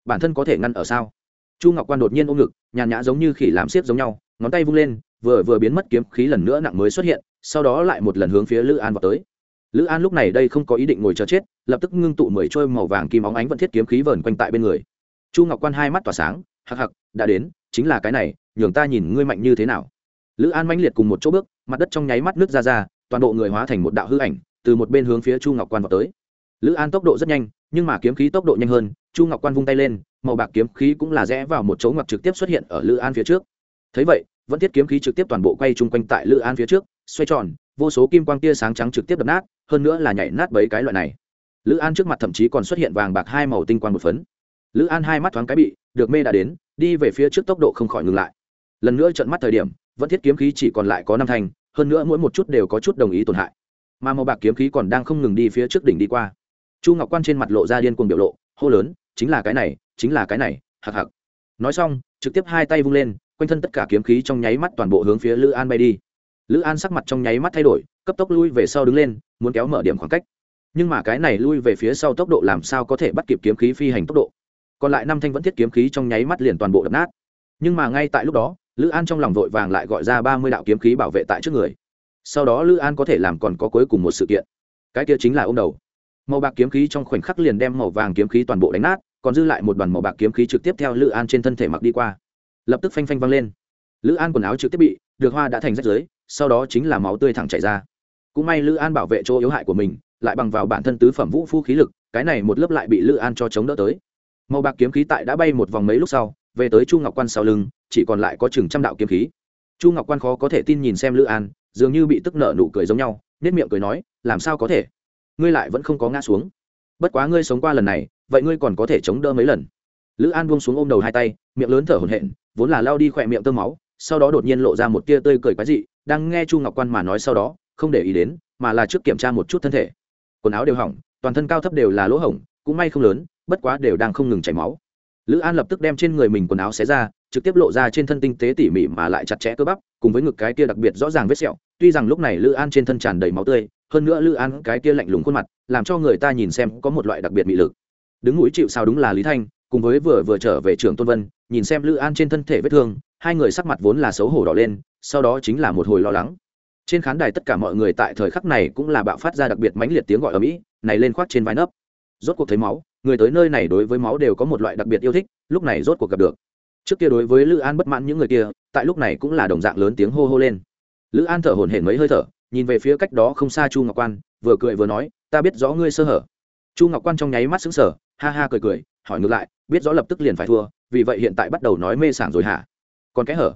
bản thân có thể ngăn ở sao? Chu ngọc quan đột nhiên ôm ngực, nhàn nhã giống như khỉ làm xiếc giống nhau, ngón tay vung lên, vừa vừa biến mất kiếm khí lần nữa nặng mới xuất hiện, sau đó lại một lần hướng phía lữ an vào tới. Lữ an lúc này đây không có ý định ngồi chờ chết, lập tức ngưng tụ mười trôi màu vàng kim óng ánh vẫn thiết kiếm khí vờn quanh tại bên người. Chu ngọc quan hai mắt tỏa sáng hặc hặc đã đến, chính là cái này, nhường ta nhìn ngươi mạnh như thế nào. Lữ an mãnh liệt cùng một chỗ bước, mặt đất trong nháy mắt nước ra ra, toàn bộ người hóa thành một đạo hư ảnh từ một bên hướng phía chu ngọc quan vào tới. Lữ an tốc độ rất nhanh, nhưng mà kiếm khí tốc độ nhanh hơn, chu ngọc quan vung tay lên, màu bạc kiếm khí cũng là rẽ vào một chỗ ngọc trực tiếp xuất hiện ở lữ an phía trước. Thấy vậy, vẫn thiết kiếm khí trực tiếp toàn bộ quay chung quanh tại lữ an phía trước, xoay tròn, vô số kim quang tia sáng trắng trực tiếp đập nát, hơn nữa là nhảy nát bấy cái loại này. Lữ an trước mặt thậm chí còn xuất hiện vàng bạc hai màu tinh quang một phấn. Lữ an hai mắt thoáng cái bị, được mê đã đến, đi về phía trước tốc độ không khỏi ngừng lại. Lần nữa trận mắt thời điểm, vẫn thiết kiếm khí chỉ còn lại có năm thành, hơn nữa mỗi một chút đều có chút đồng ý tổn hại mà màu bạc kiếm khí còn đang không ngừng đi phía trước đỉnh đi qua. Chu ngọc quan trên mặt lộ ra điên cuồng biểu lộ, hô lớn, chính là cái này, chính là cái này hạc hạc nói xong, trực tiếp hai tay vung lên, quanh thân tất cả kiếm khí trong nháy mắt toàn bộ hướng phía lữ an bay đi. Lữ an sắc mặt trong nháy mắt thay đổi, cấp tốc lui về sau đứng lên, muốn kéo mở điểm khoảng cách. Nhưng mà cái này lui về phía sau tốc độ làm sao có thể bắt kịp kiếm khí phi hành tốc độ? Còn lại năm thanh vẫn thiết kiếm khí trong nháy mắt liền toàn bộ đập nát. Nhưng mà ngay tại lúc đó, lữ an trong lòng vội vàng lại gọi ra ba mươi đạo kiếm khí bảo vệ tại trước người sau đó lữ an có thể làm còn có cuối cùng một sự kiện cái kia chính là ô m đầu màu bạc kiếm khí trong khoảnh khắc liền đem màu vàng kiếm khí toàn bộ đánh nát còn dư lại một đoàn màu bạc kiếm khí trực tiếp theo lữ an trên thân thể mặc đi qua lập tức phanh phanh văng lên lữ an quần áo trực tiếp bị được hoa đã thành rách giới sau đó chính là máu tươi thẳng chảy ra cũng may lữ an bảo vệ chỗ yếu hại của mình lại bằng vào bản thân tứ phẩm vũ phu khí lực cái này một lớp lại bị lữ an cho chống đỡ tới màu bạc kiếm khí tại đã bay một vòng mấy lúc sau về tới chu ngọc quan sau lưng chỉ còn lại có chừng trăm đạo kiếm khí chu ngọc quan khó có thể tin nhìn xem lữ an dường như bị tức nở nụ cười giống nhau nết miệng cười nói, làm sao có thể? Ngươi lại vẫn không có ngã xuống. Bất quá ngươi sống qua lần này, vậy ngươi còn có thể chống đỡ mấy lần? Lữ an buông xuống ôm đầu hai tay, miệng lớn thở hổn hển, vốn là lao đi khỏe miệng tơ máu, sau đó đột nhiên lộ ra một tia tươi cười quái dị, đang nghe chu ngọc quan mà nói sau đó, không để ý đến, mà là trước kiểm tra một chút thân thể. Quần áo đều hỏng, toàn thân cao thấp đều là lỗ hổng, cũng may không lớn, bất quá đều đang không ngừng chảy máu. Lữ an lập tức đem trên người mình quần áo xé ra trực tiếp lộ ra trên thân tinh tế tỉ mỉ mà lại chặt chẽ cơ bắp, cùng với ngực cái kia đặc biệt rõ ràng vết sẹo. Tuy rằng lúc này lữ an trên thân tràn đầy máu tươi, hơn nữa lữ an cái kia lạnh lùng khuôn mặt, làm cho người ta nhìn xem có một loại đặc biệt mị lực. Đứng mũi chịu sao đúng là lý thanh, cùng với vừa vừa trở về trường tôn vân, nhìn xem lữ an trên thân thể vết thương, hai người sắc mặt vốn là xấu hổ đỏ lên, sau đó chính là một hồi lo lắng. Trên khán đài tất cả mọi người tại thời khắc này cũng là bạo phát ra đặc biệt mãnh liệt tiếng gọi ở mỹ, này lên khoác trên vai nấp. Rốt cuộc thấy máu, người tới nơi này đối với máu đều có một loại đặc biệt yêu thích, lúc này rốt cuộc gặp được trước kia đối với lữ an bất mãn những người kia tại lúc này cũng là đồng dạng lớn tiếng hô hô lên. Lữ an thở hổn hển mấy hơi thở nhìn về phía cách đó không xa chu ngọc quan vừa cười vừa nói ta biết rõ ngươi sơ hở. Chu ngọc quan trong nháy mắt xứng sở ha ha cười cười hỏi ngược lại biết rõ lập tức liền phải thua vì vậy hiện tại bắt đầu nói mê sảng rồi hả? Còn cái hở.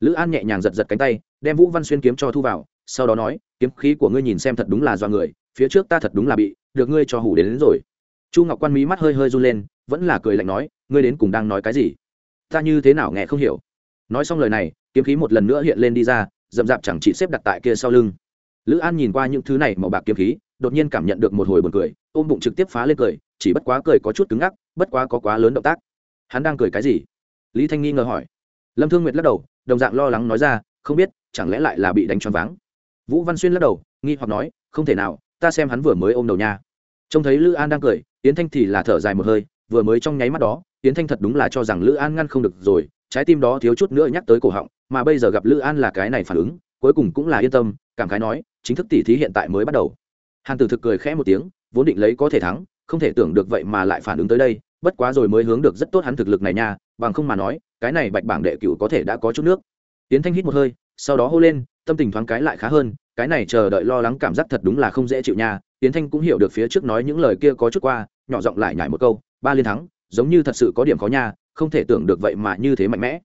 Lữ an nhẹ nhàng giật giật cánh tay đem vũ văn xuyên kiếm cho thu vào sau đó nói kiếm khí của ngươi nhìn xem thật đúng là do người phía trước ta thật đúng là bị được ngươi cho hủ đến, đến rồi. Chu ngọc quan mí mắt hơi hơi run lên vẫn là cười lạnh nói ngươi đến cùng đang nói cái gì? Ta như thế nào nghe không hiểu. Nói xong lời này, kiếm khí một lần nữa hiện lên đi ra d ầ m d chẳng chỉ xếp đặt tại kia sau lưng. Lữ an nhìn qua những thứ này màu bạc kiếm khí, đột nhiên cảm nhận được một hồi buồn cười, ôm bụng trực tiếp phá lên cười, chỉ bất quá cười có chút cứng ngắc, bất quá có quá lớn động tác. Hắn đang cười cái gì? Lý thanh nghi ngờ hỏi. Lâm thương nguyệt lắc đầu, đồng dạng lo lắng nói ra, không biết, chẳng lẽ lại là bị đánh choáng váng? Vũ văn xuyên lắc đầu, nghi hoặc nói, không thể nào, ta xem hắn vừa mới ôm đầu nha. Trông thấy lữ an đang cười tiến thanh thì là thở dài một hơi vừa mới trong nháy mắt đó tiến thanh thật đúng là cho rằng lữ an ngăn không được rồi, trái tim đó thiếu chút nữa nhắc tới cổ họng, mà bây giờ gặp lữ an là cái này phản ứng, cuối cùng cũng là yên tâm, cảm khái nói, chính thức tỉ thí hiện tại mới bắt đầu. Hàn tử thực cười khẽ một tiếng, vốn định lấy có thể thắng, không thể tưởng được vậy mà lại phản ứng tới đây, bất quá rồi mới hướng được rất tốt hắn thực lực này nha, bằng không mà nói, cái này bạch bảng đệ cựu có thể đã có chút nước. Tiến thanh hít một hơi, sau đó hô lên, tâm tình thoáng cái lại khá hơn, cái này chờ đợi lo lắng cảm giác thật đúng là không dễ chịu nha. Tiến thanh cũng hiểu được phía trước nói những lời kia có chút qua, nhỏ giọng lại nhải một câu ba liên thắng, giống như thật sự có điểm khó nha, không thể tưởng được vậy mà như thế mạnh mẽ.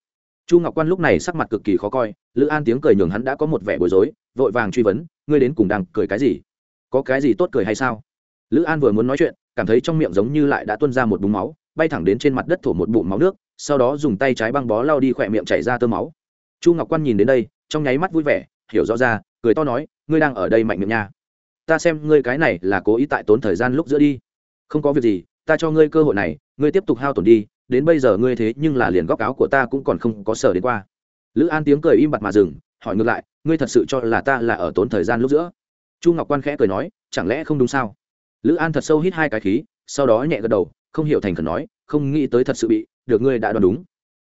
Chu ngọc quan lúc này sắc mặt cực kỳ khó coi, lữ an tiếng cười nhường hắn đã có một vẻ bối rối, vội vàng truy vấn, ngươi đến cùng đang cười cái gì? Có cái gì tốt cười hay sao? Lữ an vừa muốn nói chuyện, cảm thấy trong miệng giống như lại đã tuôn ra một búng máu, bay thẳng đến trên mặt đất thổ một bụng máu nước, sau đó dùng tay trái băng bó lao đi khỏe miệng chảy ra tơ máu. Chu ngọc quan nhìn đến đây, trong nháy mắt vui vẻ, hiểu rõ ra, cười to nói, ngươi đang ở đây mạnh miệng nha. Ta xem ngươi cái này là cố ý tại tốn thời gian lúc giữa đi. Không có việc gì ta cho ngươi cơ hội này, ngươi tiếp tục hao tổn đi, đến bây giờ ngươi thế nhưng là liền góc áo của ta cũng còn không có sở đến qua. Lữ an tiếng cười im bặt mà dừng, hỏi ngược lại, ngươi thật sự cho là ta là ở tốn thời gian lúc giữa? Chu ngọc quan khẽ cười nói, chẳng lẽ không đúng sao? Lữ an thật sâu hít hai cái khí, sau đó nhẹ gật đầu, không hiểu thành khẩn nói, không nghĩ tới thật sự bị, được ngươi đã đoán đúng.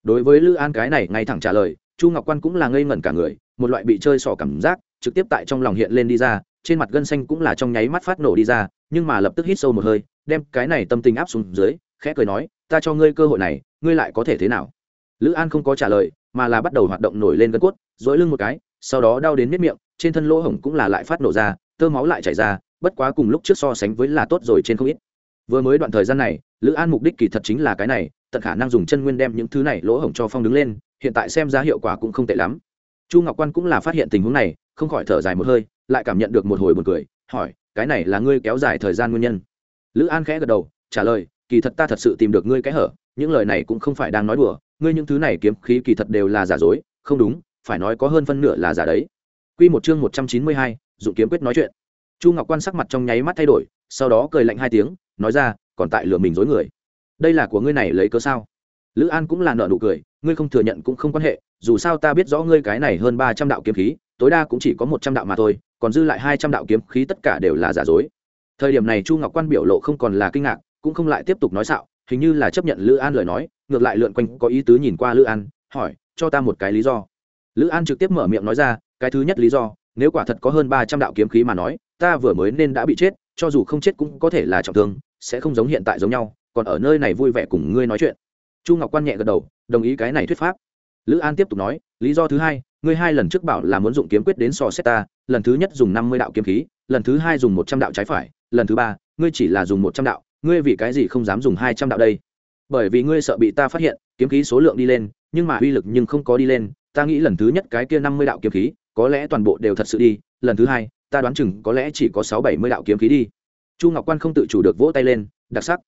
Đối với lữ an cái này ngay thẳng trả lời, chu ngọc quan cũng là ngây ngẩn cả người, một loại bị chơi sỏ cảm giác, trực tiếp tại trong lòng hiện lên đi ra, trên mặt gân xanh cũng là trong nháy mắt phát nổ đi ra, nhưng mà lập tức hít sâu một hơi đem cái này tâm tình áp xuống dưới, khẽ cười nói, ta cho ngươi cơ hội này, ngươi lại có thể thế nào? Lữ an không có trả lời, mà là bắt đầu hoạt động nổi lên gân cốt dỗi lưng một cái, sau đó đau đến miết miệng, trên thân lỗ hổng cũng là lại phát nổ ra, tơ máu lại chảy ra, bất quá cùng lúc trước so sánh với là tốt rồi trên không ít. Vừa mới đoạn thời gian này, lữ an mục đích kỳ thật chính là cái này, tận khả năng dùng chân nguyên đem những thứ này lỗ hổng cho phong đứng lên, hiện tại xem ra hiệu quả cũng không tệ lắm. Chu ngọc quan cũng là phát hiện tình huống này, không khỏi thở dài một hơi, lại cảm nhận được một hồi buồn cười, hỏi, cái này là ngươi kéo dài thời gian nguyên nhân? Lữ an khẽ gật đầu trả lời kỳ thật ta thật sự tìm được ngươi cái hở những lời này cũng không phải đang nói đùa ngươi những thứ này kiếm khí kỳ thật đều là giả dối không đúng phải nói có hơn phân nửa là giả đấy Quy một chương một trăm chín mươi hai, dụng kiếm quyết nói chuyện. Chu Ngọc Quan sắc mặt trong nháy mắt thay đổi, sau đó cười lạnh hai tiếng, nói ra, còn tại lừa mình dối người. Đây là của ngươi này lấy cớ sao? Lữ An cũng là nở nụ cười, ngươi không thừa nhận cũng không quan hệ, dù sao ta biết rõ ngươi cái này hơn ba trăm đạo kiếm khí, tối đa cũng chỉ có một trăm đạo mà thôi, còn dư lại hai trăm đạo kiếm khí tất cả đều là giả dối. Thời điểm này Chu Ngọc Quan biểu lộ không còn là kinh ngạc, cũng không lại tiếp tục nói xạo, hình như là chấp nhận Lữ An lời nói, ngược lại lượn quanh có ý tứ nhìn qua Lữ An, hỏi, cho ta một cái lý do. Lữ An trực tiếp mở miệng nói ra, cái thứ nhất lý do, nếu quả thật có hơn ba trăm đạo kiếm khí mà nói, ta vừa mới nên đã bị chết, cho dù không chết cũng có thể là trọng thương, sẽ không giống hiện tại giống nhau, còn ở nơi này vui vẻ cùng ngươi nói chuyện. Chu Ngọc Quan nhẹ gật đầu, đồng ý cái này thuyết pháp. Lữ An tiếp tục nói, lý do thứ hai, ngươi hai lần trước bảo là muốn dụng kiếm quyết đến so xét ta, lần thứ nhất dùng năm mươi đạo kiếm khí, lần thứ hai dùng một trăm đạo trái phải, lần thứ ba, ngươi chỉ là dùng một trăm đạo, ngươi vì cái gì không dám dùng hai trăm đạo đây? Bởi vì ngươi sợ bị ta phát hiện, kiếm khí số lượng đi lên, nhưng mà uy lực nhưng không có đi lên, ta nghĩ lần thứ nhất cái kia năm mươi đạo kiếm khí, có lẽ toàn bộ đều thật sự đi, lần thứ hai, ta đoán chừng có lẽ chỉ có sáu bảy mươi đạo kiếm khí đi. Chu Ngọc Quan không tự chủ được vỗ tay lên, đặc sắc.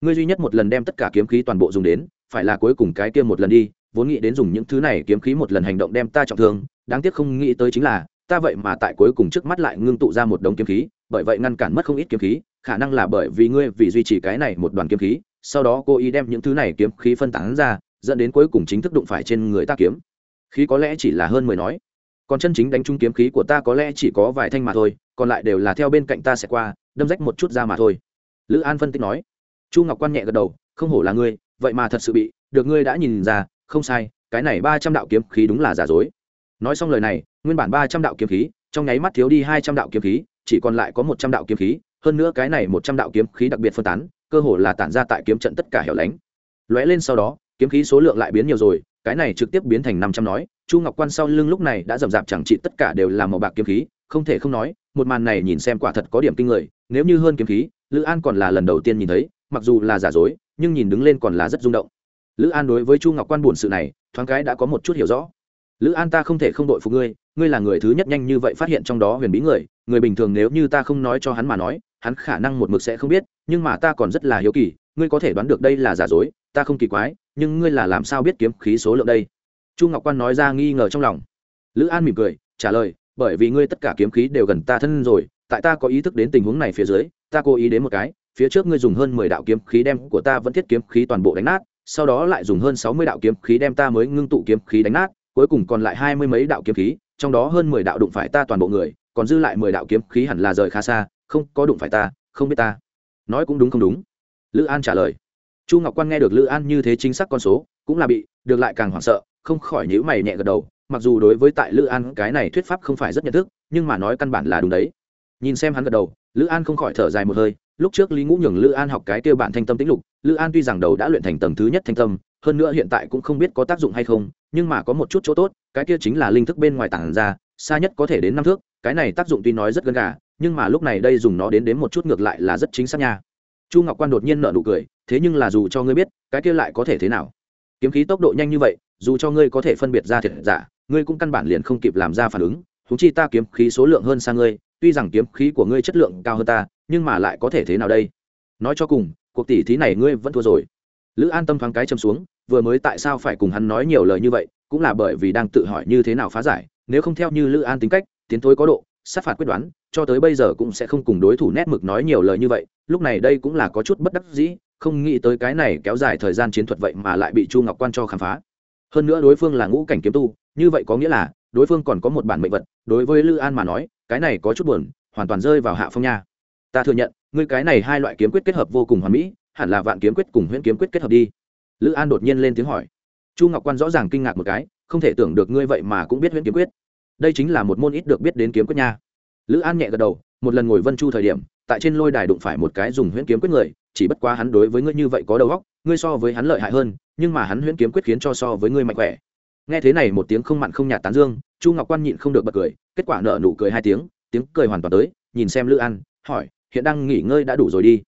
Ngươi duy nhất một lần đem tất cả kiếm khí toàn bộ dùng đến, phải là cuối cùng cái kia một lần đi, vốn nghĩ đến dùng những thứ này kiếm khí một lần hành động đem ta trọng thương, đáng tiếc không nghĩ tới chính là, ta vậy mà tại cuối cùng trước mắt lại ngưng tụ ra một đống kiếm khí, bởi vậy ngăn cản mất không ít kiếm khí, khả năng là bởi vì ngươi vì duy trì cái này một đoàn kiếm khí, sau đó cô ý đem những thứ này kiếm khí phân tán ra, dẫn đến cuối cùng chính thức đụng phải trên người ta kiếm. Khí có lẽ chỉ là hơn mười nói, còn chân chính đánh trúng kiếm khí của ta có lẽ chỉ có vài thanh mà thôi, còn lại đều là theo bên cạnh ta sẽ qua, đâm rách một chút ra mà thôi. Lữ An phân tích nói. Chu Ngọc Quan nhẹ gật đầu, không hổ là ngươi, vậy mà thật sự bị, được ngươi đã nhìn ra, không sai, cái này ba trăm đạo kiếm khí đúng là giả dối. Nói xong lời này, nguyên bản ba trăm đạo kiếm khí, trong nháy mắt thiếu đi hai trăm đạo kiếm khí, chỉ còn lại có một trăm đạo kiếm khí, hơn nữa cái này một trăm đạo kiếm khí đặc biệt phân tán, cơ hồ là tản ra tại kiếm trận tất cả hẻo lánh. Lóe lên sau đó, kiếm khí số lượng lại biến nhiều rồi, cái này trực tiếp biến thành năm trăm nói, Chu Ngọc Quan sau lưng lúc này đã rầm rạp chẳng trị tất cả đều là màu bạc kiếm khí, không thể không nói, một màn này nhìn xem quả thật có điểm kinh người, nếu như hơn kiếm khí, Lữ An còn là lần đầu tiên nhìn thấy, mặc dù là giả dối, nhưng nhìn đứng lên còn là rất rung động. Lữ An đối với Chu Ngọc Quan buồn sự này, thoáng cái đã có một chút hiểu rõ. Lữ An ta không thể không đội phục ngươi, ngươi là người thứ nhất nhanh như vậy phát hiện trong đó huyền bí người, người bình thường nếu như ta không nói cho hắn mà nói, hắn khả năng một mực sẽ không biết nhưng mà ta còn rất là hiếu kỳ ngươi có thể đoán được đây là giả dối ta không kỳ quái nhưng ngươi là làm sao biết kiếm khí số lượng đây? Chu ngọc quan nói ra nghi ngờ trong lòng. Lữ an mỉm cười trả lời bởi vì ngươi tất cả kiếm khí đều gần ta thân rồi tại ta có ý thức đến tình huống này phía dưới ta cố ý đến một cái phía trước ngươi dùng hơn mười đạo kiếm khí đem của ta vẫn thiết kiếm khí toàn bộ đánh nát sau đó lại dùng hơn sáu mươi đạo kiếm khí đem ta mới ngưng tụ kiếm khí đánh nát cuối cùng còn lại hai mươi mấy đạo kiếm khí, trong đó hơn mười đạo đụng phải ta toàn bộ người, còn dư lại mười đạo kiếm khí hẳn là rời khá xa, không có đụng phải ta, không biết ta. Nói cũng đúng không đúng. Lữ an trả lời. Chu ngọc quan nghe được lữ an như thế chính xác con số, cũng là bị, được lại càng hoảng sợ, không khỏi nhữ mày nhẹ gật đầu, mặc dù đối với tại lữ an, cái này thuyết pháp không phải rất nhận thức, nhưng mà nói căn bản là đúng đấy. Nhìn xem hắn gật đầu, lữ an không khỏi thở dài một hơi, lúc trước lý ngũ nhường lữ an học cái kêu bản thanh tâm tĩnh lục, lữ an tuy rằng đầu đã luyện thành tầng thứ nhất thanh tâm hơn nữa hiện tại cũng không biết có tác dụng hay không, nhưng mà có một chút chỗ tốt, cái kia chính là linh thức bên ngoài tảng ra, xa nhất có thể đến năm thước, cái này tác dụng tuy nói rất gần gà, nhưng mà lúc này đây dùng nó đến đến một chút ngược lại là rất chính xác nha. Chu ngọc quan đột nhiên nợ nụ cười, thế nhưng là dù cho ngươi biết, cái kia lại có thể thế nào? Kiếm khí tốc độ nhanh như vậy, dù cho ngươi có thể phân biệt ra thiệt giả, ngươi cũng căn bản liền không kịp làm ra phản ứng húng chi ta kiếm khí số lượng hơn xa ngươi, tuy rằng kiếm khí của ngươi chất lượng cao hơn ta, nhưng mà lại có thể thế nào đây? Nói cho cùng, cuộc tỷ thí này ngươi vẫn thua rồi. Lữ an tâm thoáng cái châm xuống vừa mới tại sao phải cùng hắn nói nhiều lời như vậy, cũng là bởi vì đang tự hỏi như thế nào phá giải, nếu không theo như lữ an tính cách, tiến thối có độ, sát phạt quyết đoán, cho tới bây giờ cũng sẽ không cùng đối thủ nét mực nói nhiều lời như vậy, lúc này đây cũng là có chút bất đắc dĩ, không nghĩ tới cái này kéo dài thời gian chiến thuật vậy mà lại bị chu ngọc quan cho khám phá. Hơn nữa đối phương là ngũ cảnh kiếm tu, như vậy có nghĩa là, đối phương còn có một bản mệnh vật, đối với lữ an mà nói, cái này có chút buồn, hoàn toàn rơi vào hạ phong nha. Ta thừa nhận, ngươi cái này hai loại kiếm quyết kết hợp vô cùng hoàn mỹ, hẳn là vạn kiếm quyết cùng huyễn kiếm quyết kết hợp đi lữ an đột nhiên lên tiếng hỏi. Chu ngọc quan rõ ràng kinh ngạc một cái, không thể tưởng được ngươi vậy mà cũng biết huyễn kiếm quyết. Đây chính là một môn ít được biết đến kiếm quyết nha. Lữ an nhẹ gật đầu, một lần ngồi vân chu thời điểm, tại trên lôi đài đụng phải một cái dùng huyễn kiếm quyết người, chỉ bất quá hắn đối với ngươi như vậy có đầu óc, ngươi so với hắn lợi hại hơn, nhưng mà hắn huyễn kiếm quyết khiến cho so với ngươi mạnh khỏe. Nghe thế này một tiếng không mặn không nhạt tán dương, chu ngọc quan nhịn không được bật cười, kết quả nợ nụ cười hai tiếng tiếng cười hoàn toàn tới, nhìn xem lữ an, hỏi, hiện đang nghỉ ngơi đã đủ rồi đi.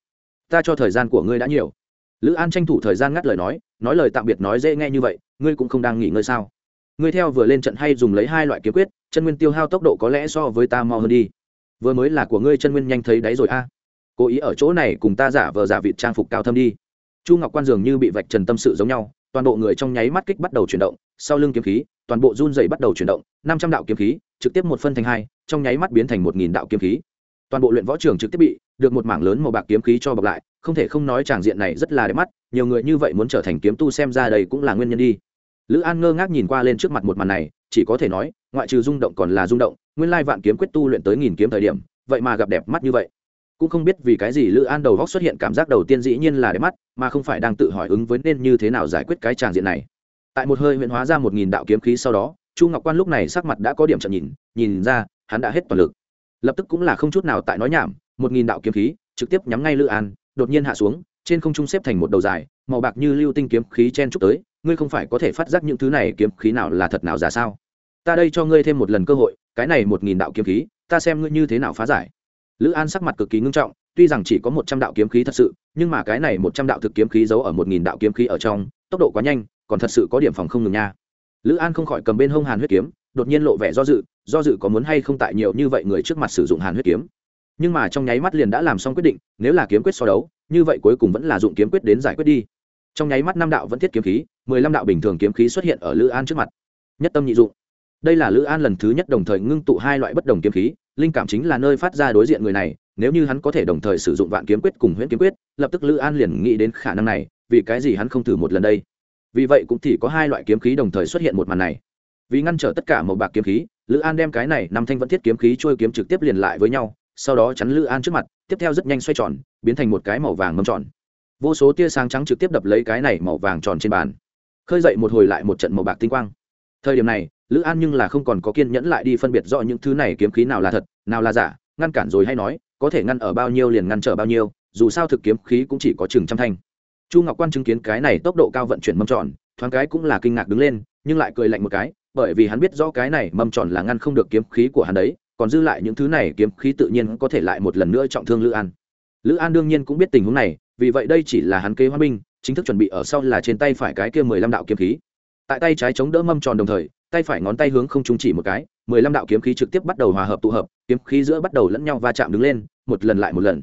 Ta cho thời gian của ngươi đã nhiều lữ an tranh thủ thời gian ngắt lời nói nói lời tạm biệt nói dễ nghe như vậy, ngươi cũng không đang nghỉ ngơi sao? Ngươi theo vừa lên trận hay dùng lấy hai loại kiếm quyết, chân nguyên tiêu hao tốc độ có lẽ so với ta mau hơn đi. Vừa mới là của ngươi chân nguyên nhanh thấy đáy rồi a. Cố ý ở chỗ này cùng ta giả vờ giả vịt trang phục cao thâm đi. Chu ngọc quan dường như bị vạch trần tâm sự giống nhau, toàn bộ người trong nháy mắt kích bắt đầu chuyển động, sau lưng kiếm khí, toàn bộ run dày bắt đầu chuyển động, năm trăm đạo kiếm khí, trực tiếp một phân thành hai, trong nháy mắt biến thành một nghìn đạo kiếm khí. Toàn bộ luyện võ trường trực tiếp bị, được một mảng lớn màu bạc kiếm khí cho bọc lại không thể không nói tràng diện này rất là đẹp mắt, nhiều người như vậy muốn trở thành kiếm tu xem ra đây cũng là nguyên nhân đi. Lữ an ngơ ngác nhìn qua lên trước mặt một màn này, chỉ có thể nói, ngoại trừ rung động còn là rung động, nguyên lai vạn kiếm quyết tu luyện tới nghìn kiếm thời điểm, vậy mà gặp đẹp mắt như vậy. Cũng không biết vì cái gì lữ an đầu góc xuất hiện cảm giác đầu tiên dĩ nhiên là đẹp mắt, mà không phải đang tự hỏi ứng với nên như thế nào giải quyết cái tràng diện này. Tại một hơi huyện hóa ra một nghìn đạo kiếm khí sau đó, chu ngọc quan lúc này sắc mặt đã có điểm chậm nhìn nhìn ra, hắn đã hết toàn lực. Lập tức cũng là không chút nào tại nói nhảm, một nghìn đạo kiếm khí, trực tiếp nhắm ngay lữ an đột nhiên hạ xuống, trên không trung xếp thành một đầu dài, màu bạc như lưu tinh kiếm khí chen trúc tới, ngươi không phải có thể phát giác những thứ này kiếm khí nào là thật nào giả sao? Ta đây cho ngươi thêm một lần cơ hội, cái này một nghìn đạo kiếm khí, ta xem ngươi như thế nào phá giải. Lữ an sắc mặt cực kỳ ngưng trọng, tuy rằng chỉ có một trăm đạo kiếm khí thật sự, nhưng mà cái này một trăm đạo thực kiếm khí giấu ở một nghìn đạo kiếm khí ở trong, tốc độ quá nhanh, còn thật sự có điểm phòng không ngừng nha. Lữ an không khỏi cầm bên hông hàn huyết kiếm, đột nhiên lộ vẻ do dự do dự có muốn hay không tại nhiều như vậy người trước mặt sử dụng hàn huyết kiếm nhưng mà trong nháy mắt liền đã làm xong quyết định, nếu là kiếm quyết so đấu, như vậy cuối cùng vẫn là dụng kiếm quyết đến giải quyết đi. Trong nháy mắt năm đạo vẫn thiết kiếm khí, mười lăm đạo bình thường kiếm khí xuất hiện ở lữ an trước mặt. Nhất tâm nhị dụng. Đây là lữ an lần thứ nhất đồng thời ngưng tụ hai loại bất đồng kiếm khí, linh cảm chính là nơi phát ra đối diện người này, nếu như hắn có thể đồng thời sử dụng vạn kiếm quyết cùng huyễn kiếm quyết, lập tức lữ an liền nghĩ đến khả năng này, vì cái gì hắn không thử một lần đây? Vì vậy cũng thì có hai loại kiếm khí đồng thời xuất hiện một màn này. Vì ngăn trở tất cả màu bạc kiếm khí, lữ an đem cái này năm thanh vẫn thiết kiếm khí trôi kiếm trực tiếp liền lại với nhau sau đó chắn lữ an trước mặt, tiếp theo rất nhanh xoay tròn, biến thành một cái màu vàng mâm tròn. Vô số tia sáng trắng trực tiếp đập lấy cái này màu vàng tròn trên bàn, khơi dậy một hồi lại một trận màu bạc tinh quang. Thời điểm này, lữ an nhưng là không còn có kiên nhẫn lại đi phân biệt rõ những thứ này kiếm khí nào là thật, nào là giả, ngăn cản rồi hay nói, có thể ngăn ở bao nhiêu liền ngăn trở bao nhiêu, dù sao thực kiếm khí cũng chỉ có chừng trăm thanh. Chu ngọc quan chứng kiến cái này tốc độ cao vận chuyển mâm tròn, thoáng cái cũng là kinh ngạc đứng lên, nhưng lại cười lạnh một cái, bởi vì hắn biết rõ cái này mâm tròn là ngăn không được kiếm khí của hắn đấy còn dư lại những thứ này kiếm khí tự nhiên có thể lại một lần nữa trọng thương lữ an. Lữ an đương nhiên cũng biết tình huống này, vì vậy đây chỉ là hắn kế hoa binh, chính thức chuẩn bị ở sau là trên tay phải cái kia mười lăm đạo kiếm khí. Tại tay trái chống đỡ mâm tròn đồng thời, tay phải ngón tay hướng không trung chỉ một cái, mười lăm đạo kiếm khí trực tiếp bắt đầu hòa hợp tụ hợp, kiếm khí giữa bắt đầu lẫn nhau va chạm đứng lên, một lần lại một lần.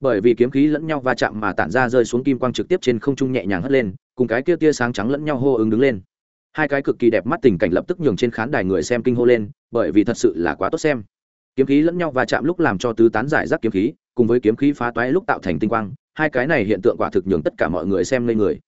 Bởi vì kiếm khí lẫn nhau va chạm mà tản ra rơi xuống kim quang trực tiếp trên không trung nhẹ nhàng hất lên, cùng cái kia tia sáng trắng lẫn nhau hô ứng đứng lên hai cái cực kỳ đẹp mắt tình cảnh lập tức nhường trên khán đài người xem kinh hô lên, bởi vì thật sự là quá tốt xem. Kiếm khí lẫn nhau va chạm lúc làm cho tứ tán giải rác kiếm khí, cùng với kiếm khí phá toái lúc tạo thành tinh quang, hai cái này hiện tượng quả thực nhường tất cả mọi người xem lên người.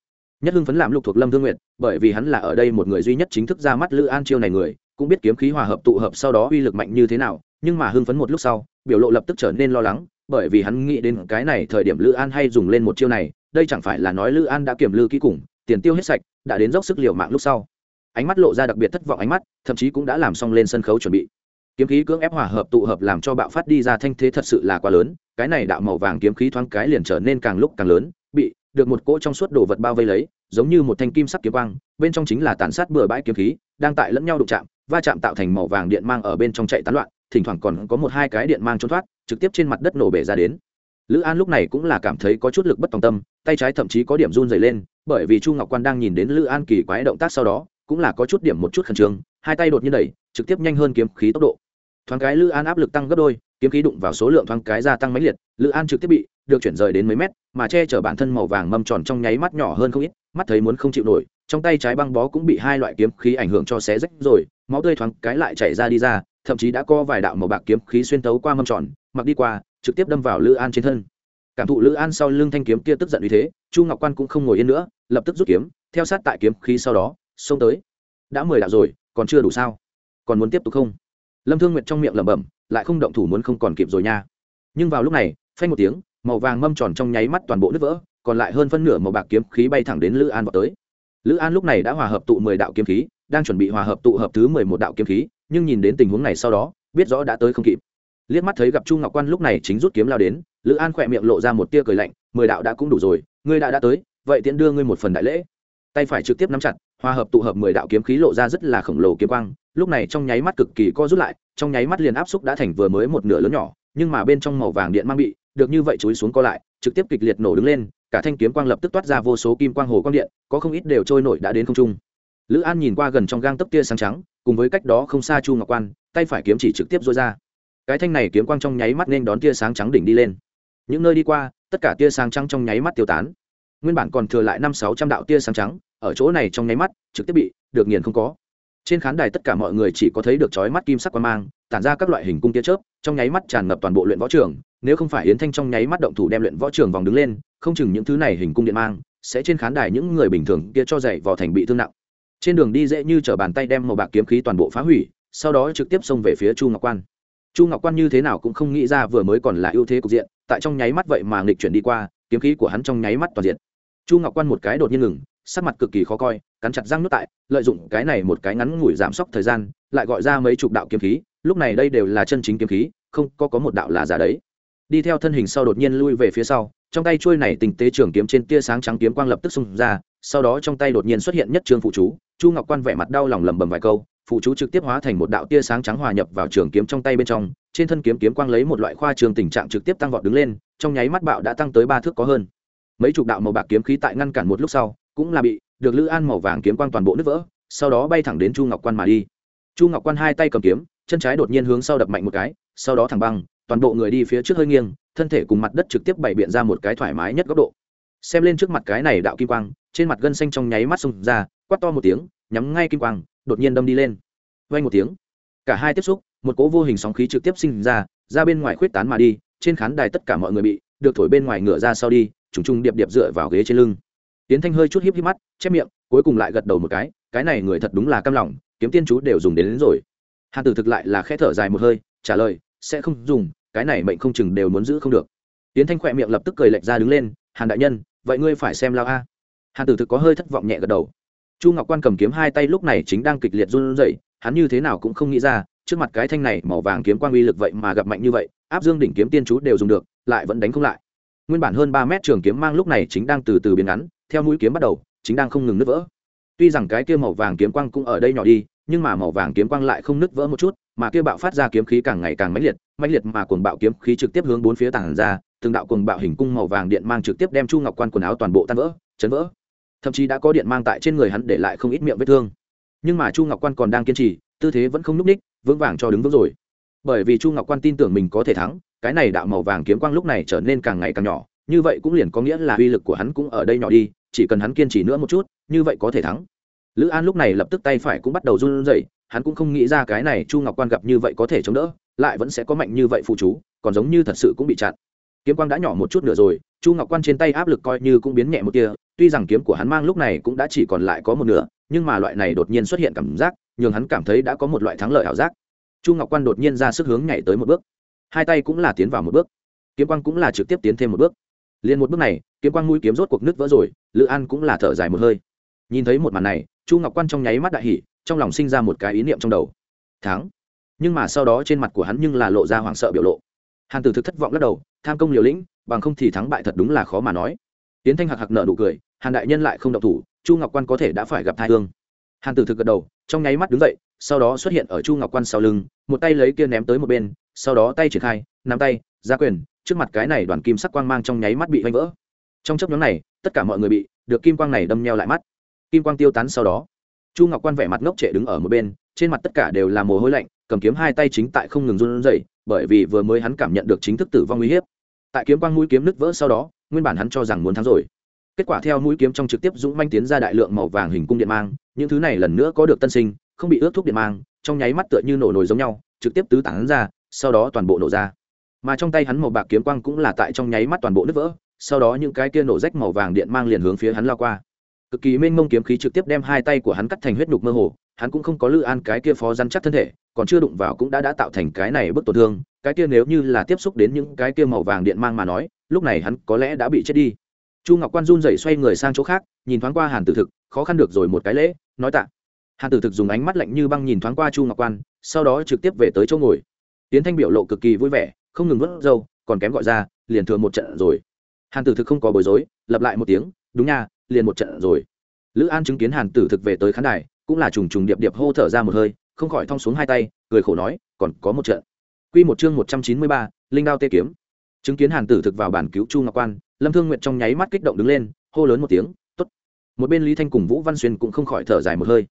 Nhất hưng phấn làm lục thuộc lâm thương nguyện bởi vì hắn là ở đây một người duy nhất chính thức ra mắt lữ an chiêu này người, cũng biết kiếm khí hòa hợp tụ hợp sau đó uy lực mạnh như thế nào, nhưng mà hưng phấn một lúc sau, biểu lộ lập tức trở nên lo lắng, bởi vì hắn nghĩ đến cái này thời điểm lữ an hay dùng lên một chiêu này, đây chẳng phải là nói lữ an đã kiểm lư kỹ cùng, tiền tiêu hết sạch, đã đến dốc sức liều mạng lúc sau ánh mắt lộ ra đặc biệt thất vọng ánh mắt, thậm chí cũng đã làm xong lên sân khấu chuẩn bị. Kiếm khí cưỡng ép hòa hợp tụ hợp làm cho bạo phát đi ra thanh thế thật sự là quá lớn, cái này đạo màu vàng kiếm khí thoáng cái liền trở nên càng lúc càng lớn, bị được một cỗ trong suốt đồ vật bao vây lấy, giống như một thanh kim sắc kiếm quang, bên trong chính là tàn sát bừa bãi kiếm khí, đang tại lẫn nhau đụng chạm, va chạm tạo thành màu vàng điện mang ở bên trong chạy tán loạn, thỉnh thoảng còn có một hai cái điện mang trốn thoát, trực tiếp trên mặt đất nổ bể ra đến. Lữ an lúc này cũng là cảm thấy có chút lực bất tòng tâm, tay trái thậm chí có điểm run dày lên, bởi vì chu ngọc quan đang nhìn đến lữ an kỳ quái động tác sau đó cũng là có chút điểm một chút khẩn trương, hai tay đột nhiên đẩy, trực tiếp nhanh hơn kiếm khí tốc độ. Thoáng cái lữ an áp lực tăng gấp đôi, kiếm khí đụng vào số lượng thoáng cái gia tăng mãnh liệt, lữ an trực tiếp bị được chuyển rời đến mấy mét, mà che chở bản thân màu vàng mâm tròn trong nháy mắt nhỏ hơn không ít, mắt thấy muốn không chịu nổi, trong tay trái băng bó cũng bị hai loại kiếm khí ảnh hưởng cho xé rách rồi, máu tươi thoáng cái lại chảy ra đi ra, thậm chí đã có vài đạo màu bạc kiếm khí xuyên tấu qua mâm tròn, mặc đi qua, trực tiếp đâm vào lữ an trên thân. Cảm thụ lữ an sau lưng thanh kiếm kia tức giận như thế, chu ngọc quan cũng không ngồi yên nữa, lập tức rút kiếm, theo sát tại kiếm khí sau đó xông tới. Đã mười đạo rồi, còn chưa đủ sao? Còn muốn tiếp tục không? Lâm thương nguyệt trong miệng lẩm bẩm, lại không động thủ muốn không còn kịp rồi nha. Nhưng vào lúc này, phanh một tiếng, màu vàng mâm tròn trong nháy mắt toàn bộ nứt vỡ, còn lại hơn phân nửa màu bạc kiếm khí bay thẳng đến lữ an vào tới. Lữ an lúc này đã hòa hợp tụ mười đạo kiếm khí, đang chuẩn bị hòa hợp tụ hợp thứ mười một đạo kiếm khí, nhưng nhìn đến tình huống này sau đó, biết rõ đã tới không kịp. Liếc mắt thấy gặp chu ngọc quan lúc này chính rút kiếm lao đến, lữ an khỏe miệng lộ ra một tia cười lạnh, mười đạo đã cũng đủ rồi, ngươi đã đã tới, vậy tiện đưa ngươi một phần đại lễ. Tay phải trực tiếp nắm chặt hòa hợp tụ hợp mười đạo kiếm khí lộ ra rất là khổng lồ kiếm quang, lúc này trong nháy mắt cực kỳ co rút lại, trong nháy mắt liền áp xúc đã thành vừa mới một nửa lớn nhỏ, nhưng mà bên trong màu vàng điện mang bị, được như vậy chúi xuống co lại, trực tiếp kịch liệt nổ đứng lên, cả thanh kiếm quang lập tức toát ra vô số kim quang hồ quang điện, có không ít đều trôi nổi đã đến không trung. Lữ an nhìn qua gần trong gang tấc tia sáng trắng, cùng với cách đó không xa chu ngọc quan, tay phải kiếm chỉ trực tiếp dối ra. Cái thanh này kiếm quang trong nháy mắt nên đón tia sáng trắng đỉnh đi lên. Những nơi đi qua, tất cả tia sáng trắng trong nháy mắt tiêu tán. Nguyên bản còn thừa lại năm sáu trăm đạo tia sáng trắng ở chỗ này trong nháy mắt, trực tiếp bị, được nghiền không có. Trên khán đài tất cả mọi người chỉ có thấy được chói mắt kim sắc quan mang, tản ra các loại hình cung tia chớp, trong nháy mắt tràn ngập toàn bộ luyện võ trường, nếu không phải yến thanh trong nháy mắt động thủ đem luyện võ trường vòng đứng lên, không chừng những thứ này hình cung điện mang, sẽ trên khán đài những người bình thường kia cho dậy vò thành bị thương nặng. Trên đường đi dễ như chở bàn tay đem màu bạc kiếm khí toàn bộ phá hủy, sau đó trực tiếp xông về phía chu ngọc quan. Chu ngọc quan như thế nào cũng không nghĩ ra vừa mới còn là ưu thế cục diện, tại trong nháy mắt vậy mà nghịch chuyển đi qua, kiếm khí của hắn trong nháy mắt toàn diện. Chu ngọc quan một cái đột nhiên ngừng sắc mặt cực kỳ khó coi, cắn chặt răng nước tại, lợi dụng cái này một cái ngắn ngủi giảm sốc thời gian, lại gọi ra mấy chục đạo kiếm khí, lúc này đây đều là chân chính kiếm khí, không có có một đạo là giả đấy. Đi theo thân hình sau đột nhiên lui về phía sau, trong tay chuôi này tình tế trường kiếm trên tia sáng trắng kiếm quang lập tức xung ra, sau đó trong tay đột nhiên xuất hiện nhất trường phụ chú, chu ngọc quan vẻ mặt đau lòng lầm bầm vài câu, phụ chú trực tiếp hóa thành một đạo tia sáng trắng hòa nhập vào trường kiếm trong tay bên trong, trên thân kiếm kiếm quang lấy một loại khoa trường tình trạng trực tiếp tăng vọt đứng lên, trong nháy mắt bạo đã tăng tới ba thước có hơn. Mấy chục đạo màu bạc kiếm khí tại ngăn cản một lúc sau cũng là bị được lữ an màu vàng kiếm quang toàn bộ nứt vỡ, sau đó bay thẳng đến chu ngọc quan mà đi. Chu ngọc quan hai tay cầm kiếm, chân trái đột nhiên hướng sau đập mạnh một cái, sau đó thẳng băng, toàn bộ người đi phía trước hơi nghiêng, thân thể cùng mặt đất trực tiếp bày biện ra một cái thoải mái nhất góc độ. Xem lên trước mặt cái này đạo kim quang, trên mặt gân xanh trong nháy mắt xông ra, quát to một tiếng, nhắm ngay kim quang, đột nhiên đâm đi lên. Vay một tiếng, cả hai tiếp xúc, một cỗ vô hình sóng khí trực tiếp sinh ra ra bên ngoài khuyết tán mà đi, trên khán đài tất cả mọi người bị được thổi bên ngoài ngửa ra sau đi, trùng trùng điệp điệp dựa vào ghế trên lưng tiến thanh hơi chút híp híp mắt chép miệng cuối cùng lại gật đầu một cái cái này người thật đúng là căm lòng kiếm tiên chú đều dùng đến, đến rồi. Hàn tử thực lại là khẽ thở dài một hơi trả lời sẽ không dùng cái này mệnh không chừng đều muốn giữ không được. Tiến thanh khỏe miệng lập tức cười lệch ra đứng lên hàn đại nhân vậy ngươi phải xem lao a. Hàn tử thực có hơi thất vọng nhẹ gật đầu. Chu ngọc quan cầm kiếm hai tay lúc này chính đang kịch liệt run rẩy hắn như thế nào cũng không nghĩ ra trước mặt cái thanh này màu vàng kiếm quang uy lực vậy mà gặp mạnh như vậy áp dương đỉnh kiếm tiên chú đều dùng được lại vẫn đánh không lại. Nguyên bản hơn ba mét trường kiếm mang lúc này chính đang từ từ biến ngắn theo mũi kiếm bắt đầu, chính đang không ngừng nứt vỡ. Tuy rằng cái kia màu vàng kiếm quang cũng ở đây nhỏ đi, nhưng mà màu vàng kiếm quang lại không nứt vỡ một chút, mà kia bạo phát ra kiếm khí càng ngày càng mãnh liệt mãnh liệt mà cuồng bạo kiếm khí trực tiếp hướng bốn phía tảng ra, từng đạo cuồng bạo hình cung màu vàng điện mang trực tiếp đem chu ngọc quan quần áo toàn bộ tan vỡ, chấn vỡ. Thậm chí đã có điện mang tại trên người hắn để lại không ít miệng vết thương. Nhưng mà chu ngọc quan còn đang kiên trì, tư thế vẫn không n ú c ních, vững vàng cho đứng vững rồi. Bởi vì chu ngọc quan tin tưởng mình có thể thắng, cái này đạo màu vàng kiếm quang lúc này trở nên càng ngày càng nhỏ, như vậy cũng liền có nghĩa là uy lực của hắn cũng ở đây nhỏ đi chỉ cần hắn kiên trì nữa một chút, như vậy có thể thắng. Lữ an lúc này lập tức tay phải cũng bắt đầu run rẩy, hắn cũng không nghĩ ra cái này chu ngọc quan gặp như vậy có thể chống đỡ, lại vẫn sẽ có mạnh như vậy phụ chú, còn giống như thật sự cũng bị chặn. Kiếm quang đã nhỏ một chút nữa rồi, chu ngọc quan trên tay áp lực coi như cũng biến nhẹ một tia, tuy rằng kiếm của hắn mang lúc này cũng đã chỉ còn lại có một nửa, nhưng mà loại này đột nhiên xuất hiện cảm giác, nhường hắn cảm thấy đã có một loại thắng lợi ảo giác. Chu ngọc quan đột nhiên ra sức hướng nhảy tới một bước. Hai tay cũng là tiến vào một bước. Kiếm quang cũng là trực tiếp tiến thêm một bước liền một bước này, kiếm quang mũi kiếm rốt cuộc nứt vỡ rồi, lữ an cũng là thở dài một hơi. Nhìn thấy một màn này, chu ngọc quan trong nháy mắt đại hỉ, trong lòng sinh ra một cái ý niệm trong đầu. Thắng. Nhưng mà sau đó trên mặt của hắn nhưng là lộ ra hoảng sợ biểu lộ. Hàn tử thực thất vọng lắc đầu, tham công liều lĩnh, bằng không thì thắng bại thật đúng là khó mà nói. Tiến thanh hạc hạc nợ nụ cười, hàn đại nhân lại không động thủ, chu ngọc quan có thể đã phải gặp thai thương hàn tử thực gật đầu, trong nháy mắt đứng dậy, sau đó xuất hiện ở chu ngọc quan sau lưng, một tay lấy kia ném tới một bên, sau đó tay triển khai, nắm tay, ra quyền trước mặt cái này đoàn kim sắc quang mang trong nháy mắt bị vanh vỡ. Trong chấp nhóm này, tất cả mọi người bị được kim quang này đâm nheo lại mắt. Kim quang tiêu tán sau đó, chu ngọc quan vẻ mặt ngốc trệ đứng ở một bên, trên mặt tất cả đều là mồ hôi lạnh, cầm kiếm hai tay chính tại không ngừng run rẩy, bởi vì vừa mới hắn cảm nhận được chính thức tử vong uy hiếp. Tại kiếm quang mũi kiếm nứt vỡ sau đó, nguyên bản hắn cho rằng muốn thắng rồi. Kết quả theo mũi kiếm trong trực tiếp dũng manh tiến ra đại lượng màu vàng hình cung điện mang, những thứ này lần nữa có được tân sinh, không bị ướt thuốc điện mang, trong nháy mắt tựa như nổ nồi giống nhau, trực tiếp tứ tán ra, sau đó toàn bộ nổ ra mà trong tay hắn màu bạc kiếm quang cũng là tại trong nháy mắt toàn bộ nứt vỡ, sau đó những cái kia nổ rách màu vàng điện mang liền hướng phía hắn lao qua. Cực kỳ mênh mông kiếm khí trực tiếp đem hai tay của hắn cắt thành huyết nhục mơ hồ, hắn cũng không có lư an cái kia phó răn chắc thân thể, còn chưa đụng vào cũng đã đã tạo thành cái này bức tổn thương, cái kia nếu như là tiếp xúc đến những cái kia màu vàng điện mang mà nói, lúc này hắn có lẽ đã bị chết đi. Chu ngọc quan run rẩy xoay người sang chỗ khác, nhìn thoáng qua hàn tử thực, khó khăn được rồi một cái lễ, nói tạ. Hàn tử thực dùng ánh mắt lạnh như băng nhìn thoáng qua chu ngọc quan, sau đó trực tiếp về tới chỗ ngồi. Tiến thanh biểu lộ cực kỳ vui vẻ không ngừng vớt dâu còn kém gọi ra, liền thừa một trận rồi. Hàn tử thực không có bối rối lập lại một tiếng, đúng nha, liền một trận rồi. Lữ an chứng kiến hàn tử thực về tới khán đài, cũng là trùng trùng điệp điệp hô thở ra một hơi, không khỏi thong xuống hai tay, cười khổ nói, còn có một trận. Q một chương một trăm chín mươi ba, linh đao tê kiếm. Chứng kiến hàn tử thực vào bản cứu chu ngọc quan, lâm thương nguyện trong nháy mắt kích động đứng lên, hô lớn một tiếng t ố t một bên lý thanh cùng vũ văn xuyên cũng không khỏi thở dài một hơi.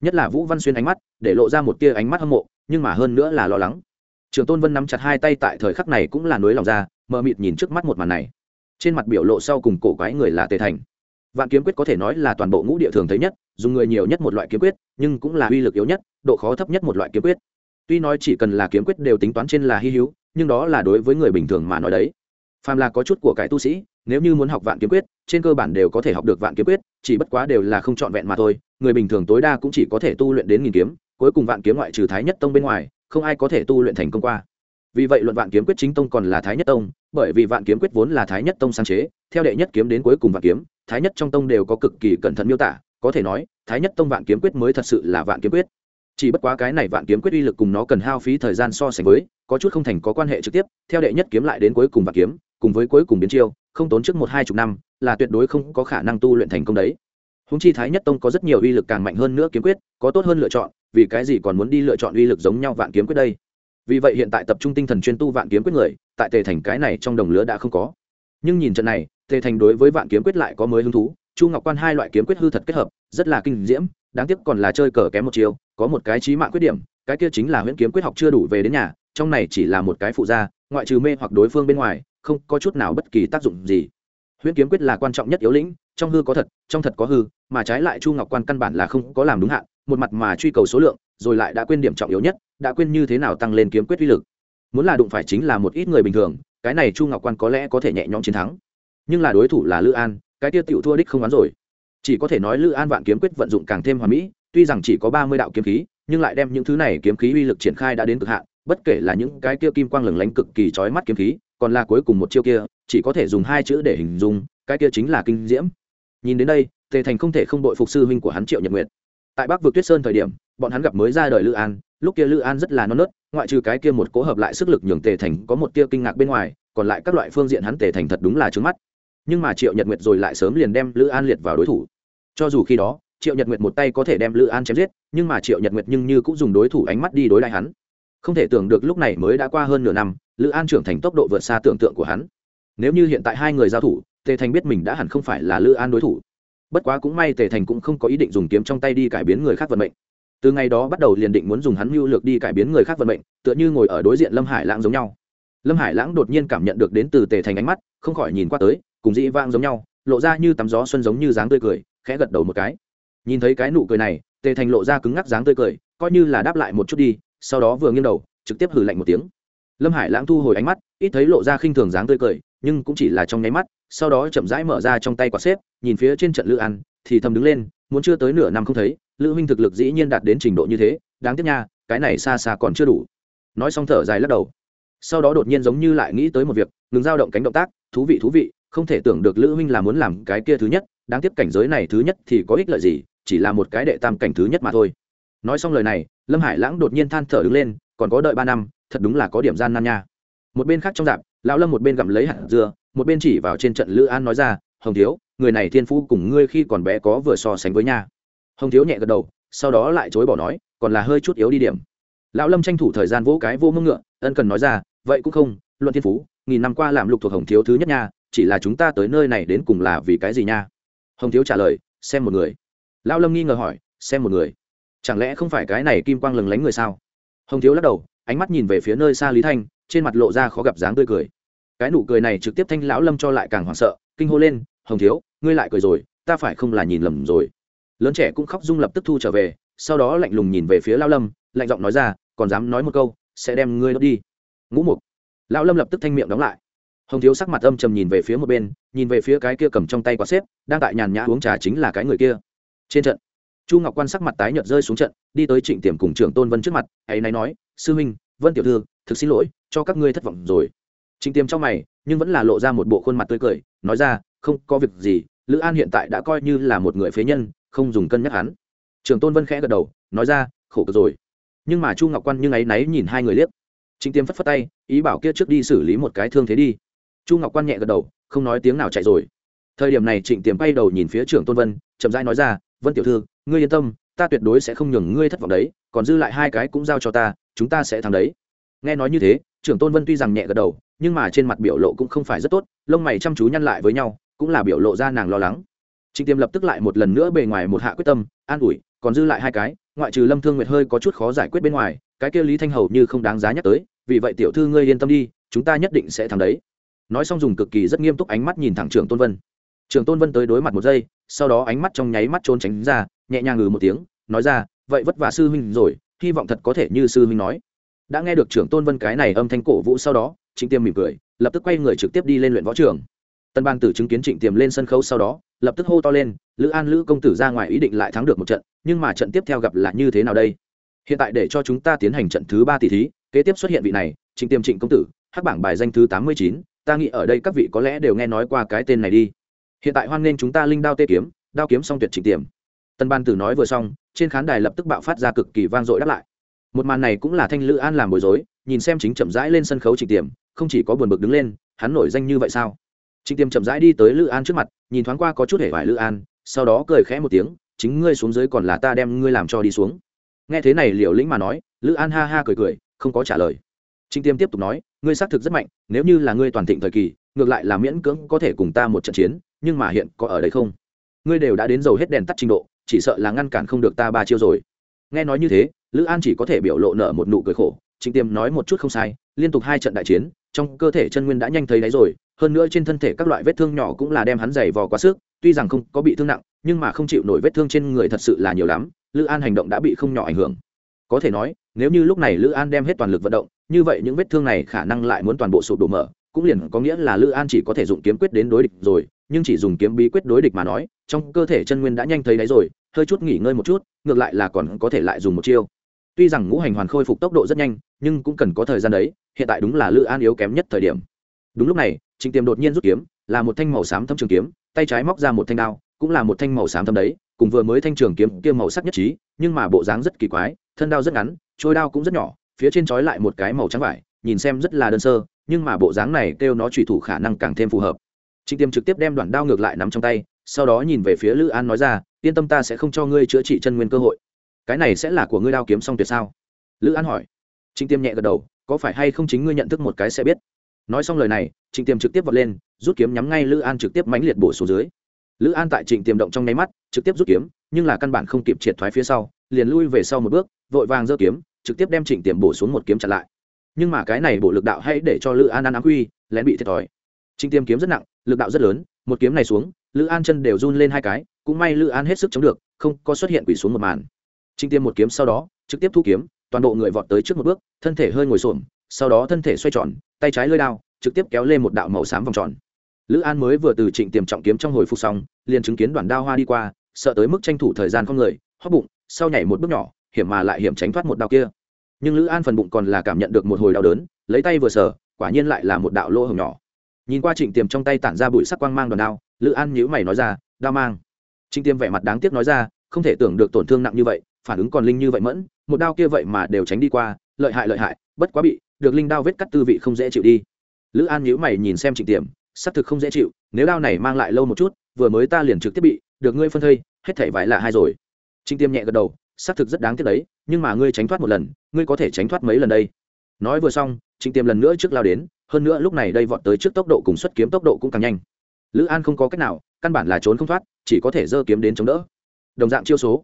Nhất là vũ văn xuyên ánh mắt, để lộ ra một tia ánh mắt hâm mộ, nhưng mà hơn nữa là lo lắng trường tôn vân nắm chặt hai tay tại thời khắc này cũng là nối lòng ra, mờ mịt nhìn trước mắt một màn này. Trên mặt biểu lộ sau cùng cổ quái người là tề thành. Vạn kiếm quyết có thể nói là toàn bộ ngũ địa thường thấy nhất, dùng người nhiều nhất một loại kiếm quyết, nhưng cũng là uy lực yếu nhất, độ khó thấp nhất một loại kiếm quyết. Tuy nói chỉ cần là kiếm quyết đều tính toán trên là hy hữu, nhưng đó là đối với người bình thường mà nói đấy. Phàm là có chút của cải tu sĩ, nếu như muốn học vạn kiếm quyết, trên cơ bản đều có thể học được vạn kiếm quyết, chỉ bất quá đều là không trọn vẹn mà thôi, người bình thường tối đa cũng chỉ có thể tu luyện đến nghìn kiếm, cuối cùng vạn kiếm ngoại trừ thái nhất tông bên ngoài không ai có thể tu luyện thành công qua. Vì vậy luận vạn kiếm quyết chính tông còn là thái nhất tông, bởi vì vạn kiếm quyết vốn là thái nhất tông sáng chế, theo đệ nhất kiếm đến cuối cùng vạn kiếm, thái nhất trong tông đều có cực kỳ cẩn thận miêu tả, có thể nói, thái nhất tông vạn kiếm quyết mới thật sự là vạn kiếm quyết. Chỉ bất quá cái này vạn kiếm quyết uy lực cùng nó cần hao phí thời gian so sánh với, có chút không thành có quan hệ trực tiếp, theo đệ nhất kiếm lại đến cuối cùng vạn kiếm, cùng với cuối cùng biến chiêu, không tốn trước một hai chục năm, là tuyệt đối không có khả năng tu luyện thành công đấy húng chi thái nhất tông có rất nhiều uy lực càng mạnh hơn nữa kiếm quyết, có tốt hơn lựa chọn, vì cái gì còn muốn đi lựa chọn uy lực giống nhau vạn kiếm quyết đây? Vì vậy hiện tại tập trung tinh thần chuyên tu vạn kiếm quyết người, tại tề thành cái này trong đồng lứa đã không có. Nhưng nhìn trận này, tề thành đối với vạn kiếm quyết lại có mới hứng thú, chu ngọc quan hai loại kiếm quyết hư thật kết hợp, rất là kinh diễm, đáng tiếc còn là chơi cờ kém một chiều, có một cái trí mạng quyết điểm, cái kia chính là huyễn kiếm quyết học chưa đủ về đến nhà, trong này chỉ là một cái phụ gia, ngoại trừ mê hoặc đối phương bên ngoài, không có chút nào bất kỳ tác dụng gì. Huyễn kiếm quyết là quan trọng nhất yếu lĩnh, trong hư có thật, trong thật có hư mà trái lại chu ngọc quan căn bản là không có làm đúng hạn, một mặt mà truy cầu số lượng, rồi lại đã quên điểm trọng yếu nhất, đã quên như thế nào tăng lên kiếm quyết uy lực. Muốn là đụng phải chính là một ít người bình thường, cái này chu ngọc quan có lẽ có thể nhẹ nhõm chiến thắng. Nhưng là đối thủ là lữ an, cái tiêu tiểu thua đích không oán rồi. Chỉ có thể nói lữ an vạn kiếm quyết vận dụng càng thêm hoàn mỹ, tuy rằng chỉ có ba mươi đạo kiếm khí, nhưng lại đem những thứ này kiếm khí uy lực triển khai đã đến cực hạn, bất kể là những cái kia kim quang lừng lánh cực kỳ chói mắt kiếm khí, còn là cuối cùng một chiêu kia, chỉ có thể dùng hai chữ để hình dung, cái kia chính là kinh diễm. Nhìn đến đây tề thành không thể không đội phục sư huynh của hắn triệu nhật nguyệt. Tại bắc vực tuyết sơn thời điểm, bọn hắn gặp mới ra đời lữ an, lúc kia lữ an rất là non nớt, ngoại trừ cái kia một cố hợp lại sức lực nhường tề thành có một tia kinh ngạc bên ngoài, còn lại các loại phương diện hắn tề thành thật đúng là trướng mắt. Nhưng mà triệu nhật nguyệt rồi lại sớm liền đem lữ an liệt vào đối thủ. Cho dù khi đó, triệu nhật nguyệt một tay có thể đem lữ an chém giết, nhưng mà triệu nhật nguyệt nhưng như cũng dùng đối thủ ánh mắt đi đối lại hắn. Không thể tưởng được lúc này mới đã qua hơn nửa năm, lữ an trưởng thành tốc độ vượt xa tưởng tượng của hắn. Nếu như hiện tại hai người giao thủ, tề thành biết mình đã hẳn không phải là lữ an đối thủ bất quá cũng may tề thành cũng không có ý định dùng kiếm trong tay đi cải biến người khác vận mệnh. Từ ngày đó bắt đầu liền định muốn dùng hắn mưu lược đi cải biến người khác vận mệnh, tựa như ngồi ở đối diện lâm hải lãng giống nhau. Lâm hải lãng đột nhiên cảm nhận được đến từ tề thành ánh mắt, không khỏi nhìn qua tới, cùng dĩ vang giống nhau, lộ ra như tắm gió xuân giống như dáng tươi cười, khẽ gật đầu một cái. Nhìn thấy cái nụ cười này, tề thành lộ ra cứng ngắc dáng tươi cười, coi như là đáp lại một chút đi, sau đó vừa nghiêng đầu, trực tiếp hử lạnh một tiếng. Lâm hải lãng thu hồi ánh mắt, ít thấy lộ ra khinh thường dáng tươi cười nhưng cũng chỉ là trong nháy mắt, sau đó chậm rãi mở ra trong tay quả xếp, nhìn phía trên trận lữ ăn, thì thầm đứng lên, muốn chưa tới nửa năm không thấy, lữ huynh thực lực dĩ nhiên đạt đến trình độ như thế, đáng tiếc nha, cái này xa xa còn chưa đủ. Nói xong thở dài lắc đầu. Sau đó đột nhiên giống như lại nghĩ tới một việc, ngừng dao động cánh động tác, thú vị thú vị, không thể tưởng được lữ huynh là muốn làm cái kia thứ nhất, đáng tiếc cảnh giới này thứ nhất thì có ích lợi gì, chỉ là một cái đệ tam cảnh thứ nhất mà thôi. Nói xong lời này, lâm hải lãng đột nhiên than thở đứng lên, còn có đợi ba năm, thật đúng là có điểm gian nan nha. Một bên khác trong dạp lão lâm một bên gặm lấy hạt dưa, một bên chỉ vào trên trận lữ an nói ra, hồng thiếu, người này thiên phú cùng ngươi khi còn bé có vừa so sánh với nha. Hồng thiếu nhẹ gật đầu, sau đó lại chối bỏ nói, còn là hơi chút yếu đi điểm. Lão lâm tranh thủ thời gian vỗ cái vô mưng ngựa, ân cần nói ra, vậy cũng không, luận thiên phú, nghìn năm qua làm lục thuộc hồng thiếu thứ nhất nha, chỉ là chúng ta tới nơi này đến cùng là vì cái gì nha? Hồng thiếu trả lời, xem một người. Lão lâm nghi ngờ hỏi, xem một người? Chẳng lẽ không phải cái này kim quang lừng lánh người sao? Hồng thiếu lắc đầu, ánh mắt nhìn về phía nơi xa lý thanh, trên mặt lộ ra khó gặp dáng tươi cười cái nụ cười này trực tiếp thanh lão lâm cho lại càng hoảng sợ, kinh hô lên, hồng thiếu, ngươi lại cười rồi, ta phải không là nhìn lầm rồi. Lớn trẻ cũng khóc dung lập tức thu trở về, sau đó lạnh lùng nhìn về phía lão lâm, lạnh giọng nói ra, còn dám nói một câu, sẽ đem ngươi đốt đi. Ngũ mục. Lão lâm lập tức thanh miệng đóng lại. Hồng thiếu sắc mặt âm trầm nhìn về phía một bên, nhìn về phía cái kia cầm trong tay quả xếp, đang tại nhàn nhã uống trà chính là cái người kia. Trên trận, chu ngọc quan sắc mặt tái nhợt rơi xuống trận, đi tới trịnh tiềm cùng trưởng tôn vân trước mặt, ấy náy nói, sư huynh, vân tiểu thư, thực xin lỗi, cho các ngươi thất vọng rồi trịnh Tiêm trong mày, nhưng vẫn là lộ ra một bộ khuôn mặt tươi cười, nói ra, không có việc gì, lữ an hiện tại đã coi như là một người phế nhân, không dùng cân nhắc hắn. Trưởng tôn vân khẽ gật đầu, nói ra, khổ cực rồi. Nhưng mà chu ngọc quan nhưng ấy náy nhìn hai người liếc. Trịnh tiêm phất phất tay, ý bảo kia trước đi xử lý một cái thương thế đi. Chu ngọc quan nhẹ gật đầu, không nói tiếng nào chạy rồi. Thời điểm này trịnh tiềm bay đầu nhìn phía trưởng tôn vân, chậm rãi nói ra, vân tiểu thư, ngươi yên tâm, ta tuyệt đối sẽ không nhường ngươi thất vọng đấy, còn dư lại hai cái cũng giao cho ta, chúng ta sẽ thắng đấy. Nghe nói như thế trưởng tôn vân tuy rằng nhẹ gật đầu nhưng mà trên mặt biểu lộ cũng không phải rất tốt, lông mày chăm chú nhăn lại với nhau, cũng là biểu lộ ra nàng lo lắng. Trịnh Tiêm lập tức lại một lần nữa bề ngoài một hạ quyết tâm, an ủi, còn dư lại hai cái, ngoại trừ lâm thương nguyệt hơi có chút khó giải quyết bên ngoài, cái kia lý thanh hầu như không đáng giá nhắc tới, vì vậy tiểu thư ngươi yên tâm đi, chúng ta nhất định sẽ thắng đấy. Nói xong dùng cực kỳ rất nghiêm túc ánh mắt nhìn thẳng trưởng tôn vân. Trưởng tôn vân tới đối mặt một giây, sau đó ánh mắt trong nháy mắt trốn tránh ra, nhẹ nhàng ngừ một tiếng, nói ra, vậy vất vả sư huynh rồi, hy vọng thật có thể như sư huynh nói. Đã nghe được trưởng tôn vân cái này âm thanh cổ vũ sau đó trịnh tiêm mỉm cười, lập tức quay người trực tiếp đi lên luyện võ trường. Tân ban tử chứng kiến trịnh tiềm lên sân khấu sau đó, lập tức hô to lên, lữ an, lữ công tử ra ngoài ý định lại thắng được một trận, nhưng mà trận tiếp theo gặp là như thế nào đây? Hiện tại để cho chúng ta tiến hành trận thứ ba tỷ thí, kế tiếp xuất hiện vị này, trịnh Tiêm trịnh công tử, hắc bảng bài danh thứ tám mươi chín, ta nghĩ ở đây các vị có lẽ đều nghe nói qua cái tên này đi. Hiện tại hoan nghênh chúng ta linh đao tê kiếm, đao kiếm song tuyệt trịnh tiềm tân ban tử nói vừa xong, trên khán đài lập tức bạo phát ra cực kỳ vang dội đáp lại. Một màn này cũng là thanh lữ an làm bối rối, nhìn xem chính chậm rãi lên sân khấu trịnh tiềm không chỉ có buồn bực đứng lên, hắn nổi danh như vậy sao? Trịnh Tiêm chậm rãi đi tới lữ an trước mặt, nhìn thoáng qua có chút hể vải lữ an, sau đó cười khẽ một tiếng, chính ngươi xuống dưới còn là ta đem ngươi làm cho đi xuống. Nghe thế này liều lĩnh mà nói, lữ an ha ha cười cười, không có trả lời. Trịnh tiêm tiếp tục nói, ngươi xác thực rất mạnh, nếu như là ngươi toàn thịnh thời kỳ, ngược lại là miễn cưỡng có thể cùng ta một trận chiến, nhưng mà hiện có ở đây không? Ngươi đều đã đến dầu hết đèn tắt trình độ, chỉ sợ là ngăn cản không được ta ba chiêu rồi. Nghe nói như thế, lữ an chỉ có thể biểu lộ nợ một nụ cười khổ, trịnh tiêm nói một chút không sai liên tục hai trận đại chiến, trong cơ thể chân nguyên đã nhanh thấy đáy rồi, hơn nữa trên thân thể các loại vết thương nhỏ cũng là đem hắn giày vò quá sức, tuy rằng không có bị thương nặng, nhưng mà không chịu nổi vết thương trên người thật sự là nhiều lắm, lữ an hành động đã bị không nhỏ ảnh hưởng. Có thể nói, nếu như lúc này lữ an đem hết toàn lực vận động, như vậy những vết thương này khả năng lại muốn toàn bộ sụp đổ mở, cũng liền có nghĩa là lữ an chỉ có thể dùng kiếm quyết đến đối địch rồi, nhưng chỉ dùng kiếm bí quyết đối địch mà nói, trong cơ thể chân nguyên đã nhanh thấy đấy rồi, hơi chút nghỉ ngơi một chút, ngược lại là còn có thể lại dùng một chiêu. Tuy rằng ngũ hành hoàn khôi phục tốc độ rất nhanh, nhưng cũng cần có thời gian đấy hiện tại đúng là lữ an yếu kém nhất thời điểm. Đúng lúc này trịnh tiềm đột nhiên rút kiếm, là một thanh màu xám thâm trường kiếm, tay trái móc ra một thanh đao, cũng là một thanh màu xám thâm đấy, cùng vừa mới thanh trường kiếm kia màu sắc nhất trí, nhưng mà bộ dáng rất kỳ quái, thân đao rất ngắn trôi đao cũng rất nhỏ, phía trên trói lại một cái màu trắng vải, nhìn xem rất là đơn sơ, nhưng mà bộ dáng này kêu nó trùy thủ khả năng càng thêm phù hợp. Trịnh tiêm trực tiếp đem đoạn đao ngược lại nắm trong tay, sau đó nhìn về phía lữ an nói ra, yên tâm ta sẽ không cho ngươi chữa trị chân nguyên cơ hội. Cái này sẽ là của ngươi đao kiếm xong tuyệt sao? Lữ an hỏi. Trịnh tiêm nhẹ gật đầu có phải hay không chính ngươi nhận thức một cái sẽ biết? Nói xong lời này, trịnh Tiềm trực tiếp vọt lên, rút kiếm nhắm ngay lữ an trực tiếp mãnh liệt bổ xuống dưới. Lữ an tại trịnh tiềm động trong nháy mắt, trực tiếp rút kiếm, nhưng là căn bản không kịp triệt thoái phía sau, liền lui về sau một bước, vội vàng giơ kiếm, trực tiếp đem trịnh tiềm bổ xuống một kiếm chặn lại. Nhưng mà cái này bổ lực đạo hãy để cho lữ an ăn ám quy, lén bị thiệt thòi. Trịnh tiềm kiếm rất nặng, lực đạo rất lớn, một kiếm này xuống, lữ an chân đều run lên hai cái, cũng may lữ an hết sức chống được, không có xuất hiện quỷ xuống một màn. Trịnh tiêm một kiếm sau đó, trực tiếp thu kiếm toàn bộ người vọt tới trước một bước, thân thể hơi ngồi xổm, sau đó thân thể xoay tròn, tay trái lơi đao, trực tiếp kéo lên một đạo màu xám vòng tròn. Lữ an mới vừa từ trịnh tiềm trọng kiếm trong hồi phục xong, liền chứng kiến đoàn đao hoa đi qua, sợ tới mức tranh thủ thời gian con người hóc bụng, sau nhảy một bước nhỏ, hiểm mà lại hiểm tránh thoát một đao kia. Nhưng lữ an phần bụng còn là cảm nhận được một hồi đau đớn, lấy tay vừa sờ, quả nhiên lại là một đạo lỗ hồng nhỏ. Nhìn qua trịnh tiềm trong tay tản ra bụi sắc quang mang đoàn đao, lữ an nhíu mày nói ra, đao mang. Trịnh tiềm vẻ mặt đáng tiếc nói ra, không thể tưởng được tổn thương nặng như vậy, phản ứng còn linh như vậy mẫn một đao kia vậy mà đều tránh đi qua, lợi hại lợi hại, bất quá bị, được linh đao vết cắt tư vị không dễ chịu đi. Lữ an nhíu mày nhìn xem trịnh tiềm, xác thực không dễ chịu, nếu đao này mang lại lâu một chút, vừa mới ta liền trực tiếp bị, được ngươi phân thây, hết thảy vải là hai rồi. Trịnh tiêm nhẹ gật đầu, xác thực rất đáng tiếc đấy, nhưng mà ngươi tránh thoát một lần, ngươi có thể tránh thoát mấy lần đây? Nói vừa xong, trịnh tiêm lần nữa trước lao đến, hơn nữa lúc này đây vọt tới trước tốc độ cùng xuất kiếm tốc độ cũng càng nhanh. Lữ an không có cách nào, căn bản là trốn không thoát, chỉ có thể giơ kiếm đến chống đỡ. Đồng dạng chiêu số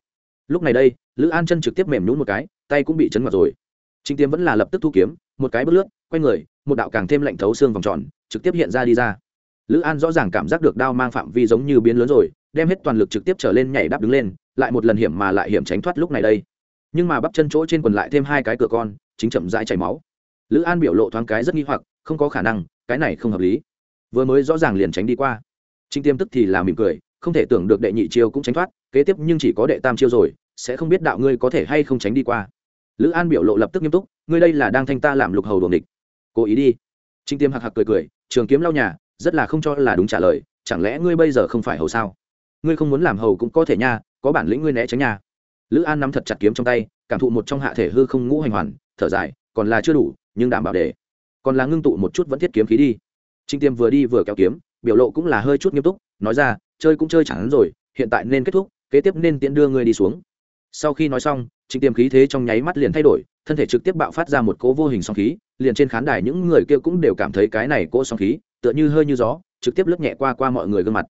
lúc này đây, lữ an chân trực tiếp mềm nhún một cái, tay cũng bị chấn mặt rồi. Chính tiêm vẫn là lập tức thu kiếm, một cái bước lướt, quay người, một đạo càng thêm lạnh thấu xương vòng tròn, trực tiếp hiện ra đi ra. Lữ an rõ ràng cảm giác được đao mang phạm vi giống như biến lớn rồi, đem hết toàn lực trực tiếp trở lên nhảy đáp đứng lên, lại một lần hiểm mà lại hiểm tránh thoát lúc này đây. Nhưng mà bắp chân chỗ trên quần lại thêm hai cái cửa con, chính chậm rãi chảy máu. Lữ an biểu lộ thoáng cái rất nghi hoặc, không có khả năng, cái này không hợp lý. Vừa mới rõ ràng liền tránh đi qua. Trinh tiêm tức thì là mỉm cười, không thể tưởng được đệ nhị chiêu cũng tránh thoát, kế tiếp nhưng chỉ có đệ tam chiêu rồi sẽ không biết đạo ngươi có thể hay không tránh đi qua. Lữ an biểu lộ lập tức nghiêm túc, ngươi đây là đang thanh ta làm lục hầu đuồng địch cố ý đi. Trinh tiêm hạc hạc cười cười, trường kiếm lau nhà, rất là không cho là đúng trả lời, chẳng lẽ ngươi bây giờ không phải hầu sao? Ngươi không muốn làm hầu cũng có thể nha, có bản lĩnh ngươi né tránh nha. Lữ an nắm thật chặt kiếm trong tay, cảm thụ một trong hạ thể hư không ngũ hành hoàn, thở dài, còn là chưa đủ, nhưng đảm bảo để. Còn là ngưng tụ một chút vẫn thiết kiếm khí đi. Trinh tiêm vừa đi vừa kéo kiếm, biểu lộ cũng là hơi chút nghiêm túc, nói ra, chơi cũng chơi chẳng rồi, hiện tại nên kết thúc, kế tiếp nên tiễn đưa ngươi đi xuống sau khi nói xong, trịnh tiêm khí thế trong nháy mắt liền thay đổi, thân thể trực tiếp bạo phát ra một cỗ vô hình song khí, liền trên khán đài những người kia cũng đều cảm thấy cái này cỗ song khí, tựa như hơi như gió, trực tiếp lướt nhẹ qua qua mọi người gương mặt.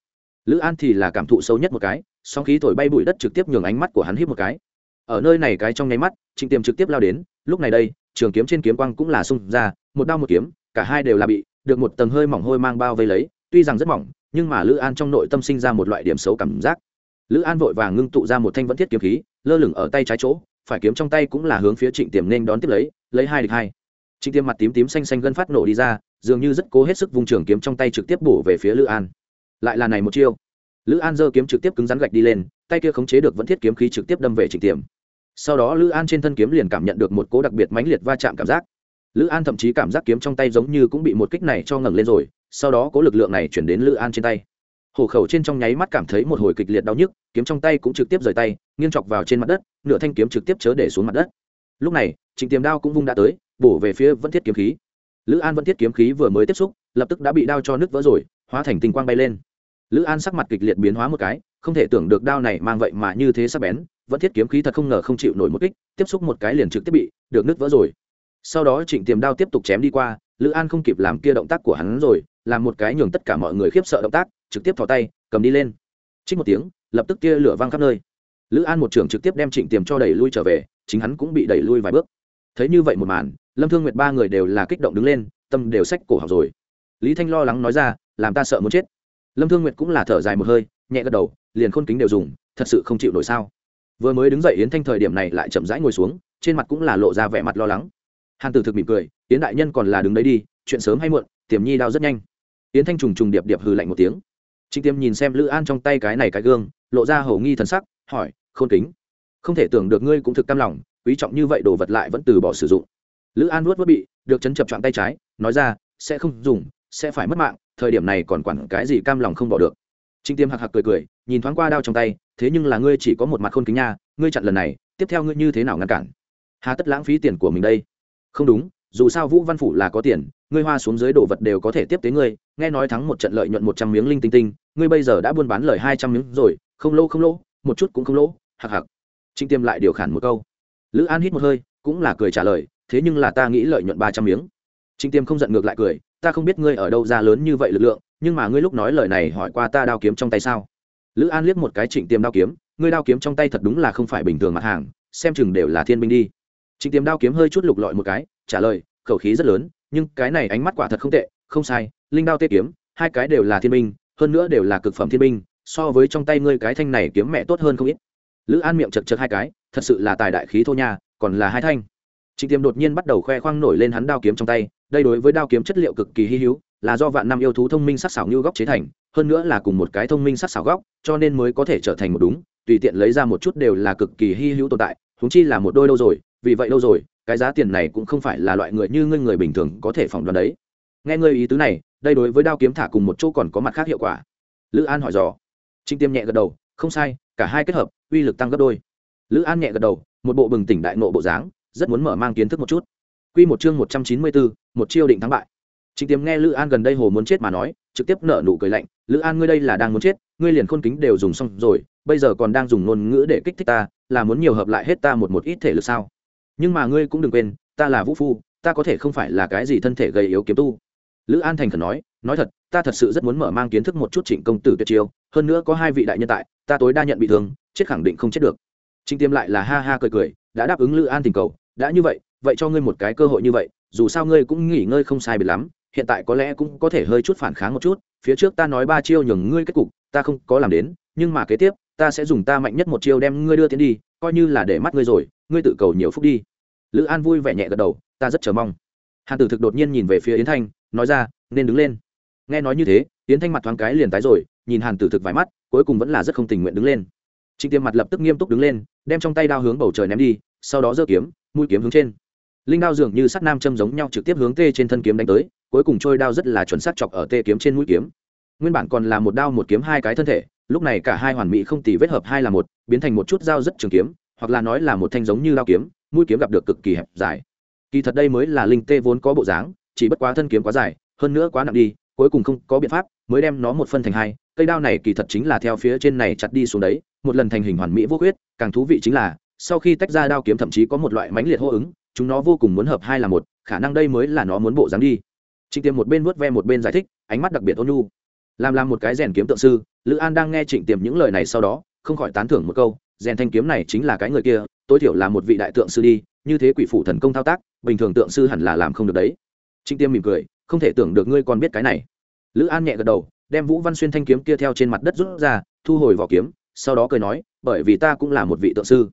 Lữ an thì là cảm thụ sâu nhất một cái song khí thổi bay bụi đất trực tiếp nhường ánh mắt của hắn hít một cái. Ở nơi này cái trong nháy mắt, trịnh tiêm trực tiếp lao đến, lúc này đây, trường kiếm trên kiếm quang cũng là xung ra, một đao một kiếm, cả hai đều là bị được một tầng hơi mỏng hôi mang bao vây lấy, tuy rằng rất mỏng, nhưng mà lữ an trong nội tâm sinh ra một loại điểm xấu cảm giác lữ an vội vàng ngưng tụ ra một thanh vẫn thiết kiếm khí, lơ lửng ở tay trái chỗ, phải kiếm trong tay cũng là hướng phía trịnh tiềm nên đón tiếp lấy lấy hai địch hai. Trịnh tiềm mặt tím tím xanh xanh gân phát nổ đi ra, dường như rất cố hết sức vung trường kiếm trong tay trực tiếp bổ về phía lữ an. Lại là này một chiêu. Lữ an giơ kiếm trực tiếp cứng rắn gạch đi lên, tay kia khống chế được vẫn thiết kiếm khí trực tiếp đâm về trịnh tiềm. Sau đó lữ an trên thân kiếm liền cảm nhận được một cố đặc biệt mãnh liệt va chạm cảm giác. Lữ an thậm chí cảm giác kiếm trong tay giống như cũng bị một kích này cho ngẩng lên rồi, sau đó cố lực lượng này chuyển đến lữ an trên tay hổ khẩu trên trong nháy mắt cảm thấy một hồi kịch liệt đau nhức, kiếm trong tay cũng trực tiếp rời tay, nghiêng chọc vào trên mặt đất, nửa thanh kiếm trực tiếp chớ để xuống mặt đất. Lúc này, trịnh tiềm đao cũng vung đã tới, bổ về phía vẫn thiết kiếm khí. Lữ an vẫn thiết kiếm khí vừa mới tiếp xúc, lập tức đã bị đao cho nước vỡ rồi, hóa thành tình quang bay lên. Lữ an sắc mặt kịch liệt biến hóa một cái, không thể tưởng được đao này mang vậy mà như thế sắc bén vẫn thiết kiếm khí thật không ngờ không chịu nổi một kích, tiếp xúc một cái liền trực tiếp bị được nứt vỡ rồi. Sau đó trịnh tiềm đao tiếp tục chém đi qua, lữ an không kịp làm kia động tác của hắn rồi, làm một cái nhường tất cả mọi người khiếp sợ động tác trực tiếp thò tay, cầm đi lên. Trích một tiếng, lập tức tia lửa văng khắp nơi. Lữ an một trưởng trực tiếp đem trịnh tiềm cho đẩy lui trở về, chính hắn cũng bị đẩy lui vài bước. Thấy như vậy một màn, lâm thương nguyệt ba người đều là kích động đứng lên, tâm đều sách cổ học rồi. Lý thanh lo lắng nói ra, làm ta sợ muốn chết. Lâm thương nguyệt cũng là thở dài một hơi, nhẹ gật đầu, liền khôn kính đều dùng, thật sự không chịu nổi sao? Vừa mới đứng dậy yến thanh thời điểm này lại chậm rãi ngồi xuống, trên mặt cũng là lộ ra vẻ mặt lo lắng. Hàn tử thực mỉm cười, yến đại nhân còn là đứng đấy đi, chuyện sớm hay muộn, tiềm nhi đau rất nhanh. Yến thanh trùng trùng điệp điệp hừ lạnh một tiếng trịnh tiêm nhìn xem lữ an trong tay cái này cái gương, lộ ra hầu nghi thần sắc, hỏi, khôn kính, không thể tưởng được ngươi cũng thực cam lòng, quý trọng như vậy đồ vật lại vẫn từ bỏ sử dụng. Lữ an nuốt vớt bị, được chấn chập chọn tay trái, nói ra, sẽ không dùng, sẽ phải mất mạng, thời điểm này còn quản cái gì cam lòng không bỏ được. Trịnh tiêm hạc hạc cười cười, nhìn thoáng qua đao trong tay, thế nhưng là ngươi chỉ có một mặt khôn kính nha, ngươi chặn lần này, tiếp theo ngươi như thế nào ngăn cản? Hà tất lãng phí tiền của mình đây. Không đúng, dù sao vũ văn phủ là có tiền, ngươi hoa xuống dưới đồ vật đều có thể tiếp tế ngươi, nghe nói thắng một trận lợi nhuận một trăm miếng linh tinh tinh ngươi bây giờ đã buôn bán lời hai trăm miếng rồi, không lỗ không lỗ, một chút cũng không lỗ, hạc hạc. Trịnh tiêm lại điều khản một câu. Lữ an hít một hơi, cũng là cười trả lời, thế nhưng là ta nghĩ lợi nhuận ba trăm miếng. Trịnh tiêm không giận ngược lại cười, ta không biết ngươi ở đâu ra lớn như vậy lực lượng, nhưng mà ngươi lúc nói lời này hỏi qua ta đao kiếm trong tay sao? Lữ an liếc một cái trịnh tiêm đao kiếm, ngươi đao kiếm trong tay thật đúng là không phải bình thường mặt hàng, xem chừng đều là thiên binh đi. Trịnh tiêm đao kiếm hơi chút lục lọi một cái, trả lời, khẩu khí rất lớn, nhưng cái này ánh mắt quả thật không tệ, không sai, linh đao tê kiếm, hai cái đều là thiên binh hơn nữa đều là cực phẩm thiên binh, so với trong tay ngươi cái thanh này kiếm mẹ tốt hơn không ít. Lữ an miệng chật chật hai cái, thật sự là tài đại khí thô nha, còn là hai thanh. Trịnh tiêm đột nhiên bắt đầu khoe khoang nổi lên hắn đao kiếm trong tay, đây đối với đao kiếm chất liệu cực kỳ hy hữu, là do vạn năm yêu thú thông minh sắc xảo như góc chế thành, hơn nữa là cùng một cái thông minh sắc xảo góc, cho nên mới có thể trở thành một đúng, tùy tiện lấy ra một chút đều là cực kỳ hy hữu tồn tại húng chi là một đôi lâu rồi, vì vậy lâu rồi, cái giá tiền này cũng không phải là loại người như ngươi người bình thường có thể phỏng đoán đấy nghe ngươi ý tứ này, đây đối với đao kiếm thả cùng một chỗ còn có mặt khác hiệu quả. Lữ an hỏi dò. Trinh tiêm nhẹ gật đầu, không sai, cả hai kết hợp, uy lực tăng gấp đôi. Lữ an nhẹ gật đầu, một bộ bừng tỉnh đại nộ bộ dáng, rất muốn mở mang kiến thức một chút. Q một chương một trăm chín mươi bốn, một chiêu định thắng bại. Trinh tiêm nghe lữ an gần đây hồ muốn chết mà nói, trực tiếp nở nụ cười lạnh, lữ an, ngươi đây là đang muốn chết, ngươi liền khôn kính đều dùng xong rồi, bây giờ còn đang dùng ngôn ngữ để kích thích ta, là muốn nhiều hợp lại hết ta một một ít thể lực sao? Nhưng mà ngươi cũng đừng quên, ta là vũ phu, ta có thể không phải là cái gì thân thể gầy yếu kiếm tu lữ an thành khẩn nói nói thật, ta thật sự rất muốn mở mang kiến thức một chút trịnh công tử tuyệt chiêu, hơn nữa có hai vị đại nhân tại, ta tối đa nhận bị thương, chết khẳng định không chết được. Trịnh tiêm lại là ha ha cười cười, đã đáp ứng lữ an tình cầu, đã như vậy vậy cho ngươi một cái cơ hội như vậy, dù sao ngươi cũng nghỉ ngơi không sai biệt lắm, hiện tại có lẽ cũng có thể hơi chút phản kháng một chút, phía trước ta nói ba chiêu nhường ngươi kết cục, ta không có làm đến, nhưng mà kế tiếp, ta sẽ dùng ta mạnh nhất một chiêu đem ngươi đưa tiến đi, coi như là để mắt ngươi rồi, ngươi tự cầu nhiều phúc đi. Lữ an vui vẻ nhẹ gật đầu, ta rất chờ mong. Hàn tử thực đột nhiên nhìn về phía yến thanh nói ra, nên đứng lên. Nghe nói như thế, yến thanh mặt thoáng cái liền tái rồi, nhìn hàn tử thực vài mắt, cuối cùng vẫn là rất không tình nguyện đứng lên. Trịnh tiêm mặt lập tức nghiêm túc đứng lên, đem trong tay đao hướng bầu trời ném đi, sau đó giơ kiếm, mũi kiếm hướng trên. Linh đao dường như sắt nam châm giống nhau trực tiếp hướng tê trên thân kiếm đánh tới, cuối cùng trôi đao rất là chuẩn xác chọc ở tê kiếm trên mũi kiếm. Nguyên bản còn là một đao một kiếm hai cái thân thể, lúc này cả hai hoàn mỹ không tì vết hợp hai là một, biến thành một chút dao rất trường kiếm, hoặc là nói là một thanh giống như lao kiếm, mũi kiếm gặp được cực kỳ hẹp dài. Kỳ thật đây mới là linh tê vốn có bộ dáng chỉ bất quá thân kiếm quá dài, hơn nữa quá nặng đi, cuối cùng không có biện pháp, mới đem nó một phân thành hai, cây đao này kỳ thật chính là theo phía trên này chặt đi xuống đấy, một lần thành hình hoàn mỹ vô khuyết, càng thú vị chính là, sau khi tách ra đao kiếm thậm chí có một loại mãnh liệt hô ứng, chúng nó vô cùng muốn hợp hai là một, khả năng đây mới là nó muốn bộ dáng đi. Trịnh tiềm một bên vuốt ve một bên giải thích, ánh mắt đặc biệt ôn nhu. Làm làm một cái rèn kiếm tượng sư, lữ an đang nghe trịnh tiềm những lời này sau đó, không khỏi tán thưởng một câu, rèn thanh kiếm này chính là cái người kia, tối thiểu là một vị đại tượng sư đi, như thế quỷ phủ thần công thao tác, bình thường tượng sư hẳn là làm không được đấy trịnh tiêm mỉm cười, không thể tưởng được ngươi còn biết cái này. Lữ an nhẹ gật đầu, đem vũ văn xuyên thanh kiếm kia theo trên mặt đất rút ra, thu hồi vỏ kiếm, sau đó cười nói, bởi vì ta cũng là một vị tượng sư.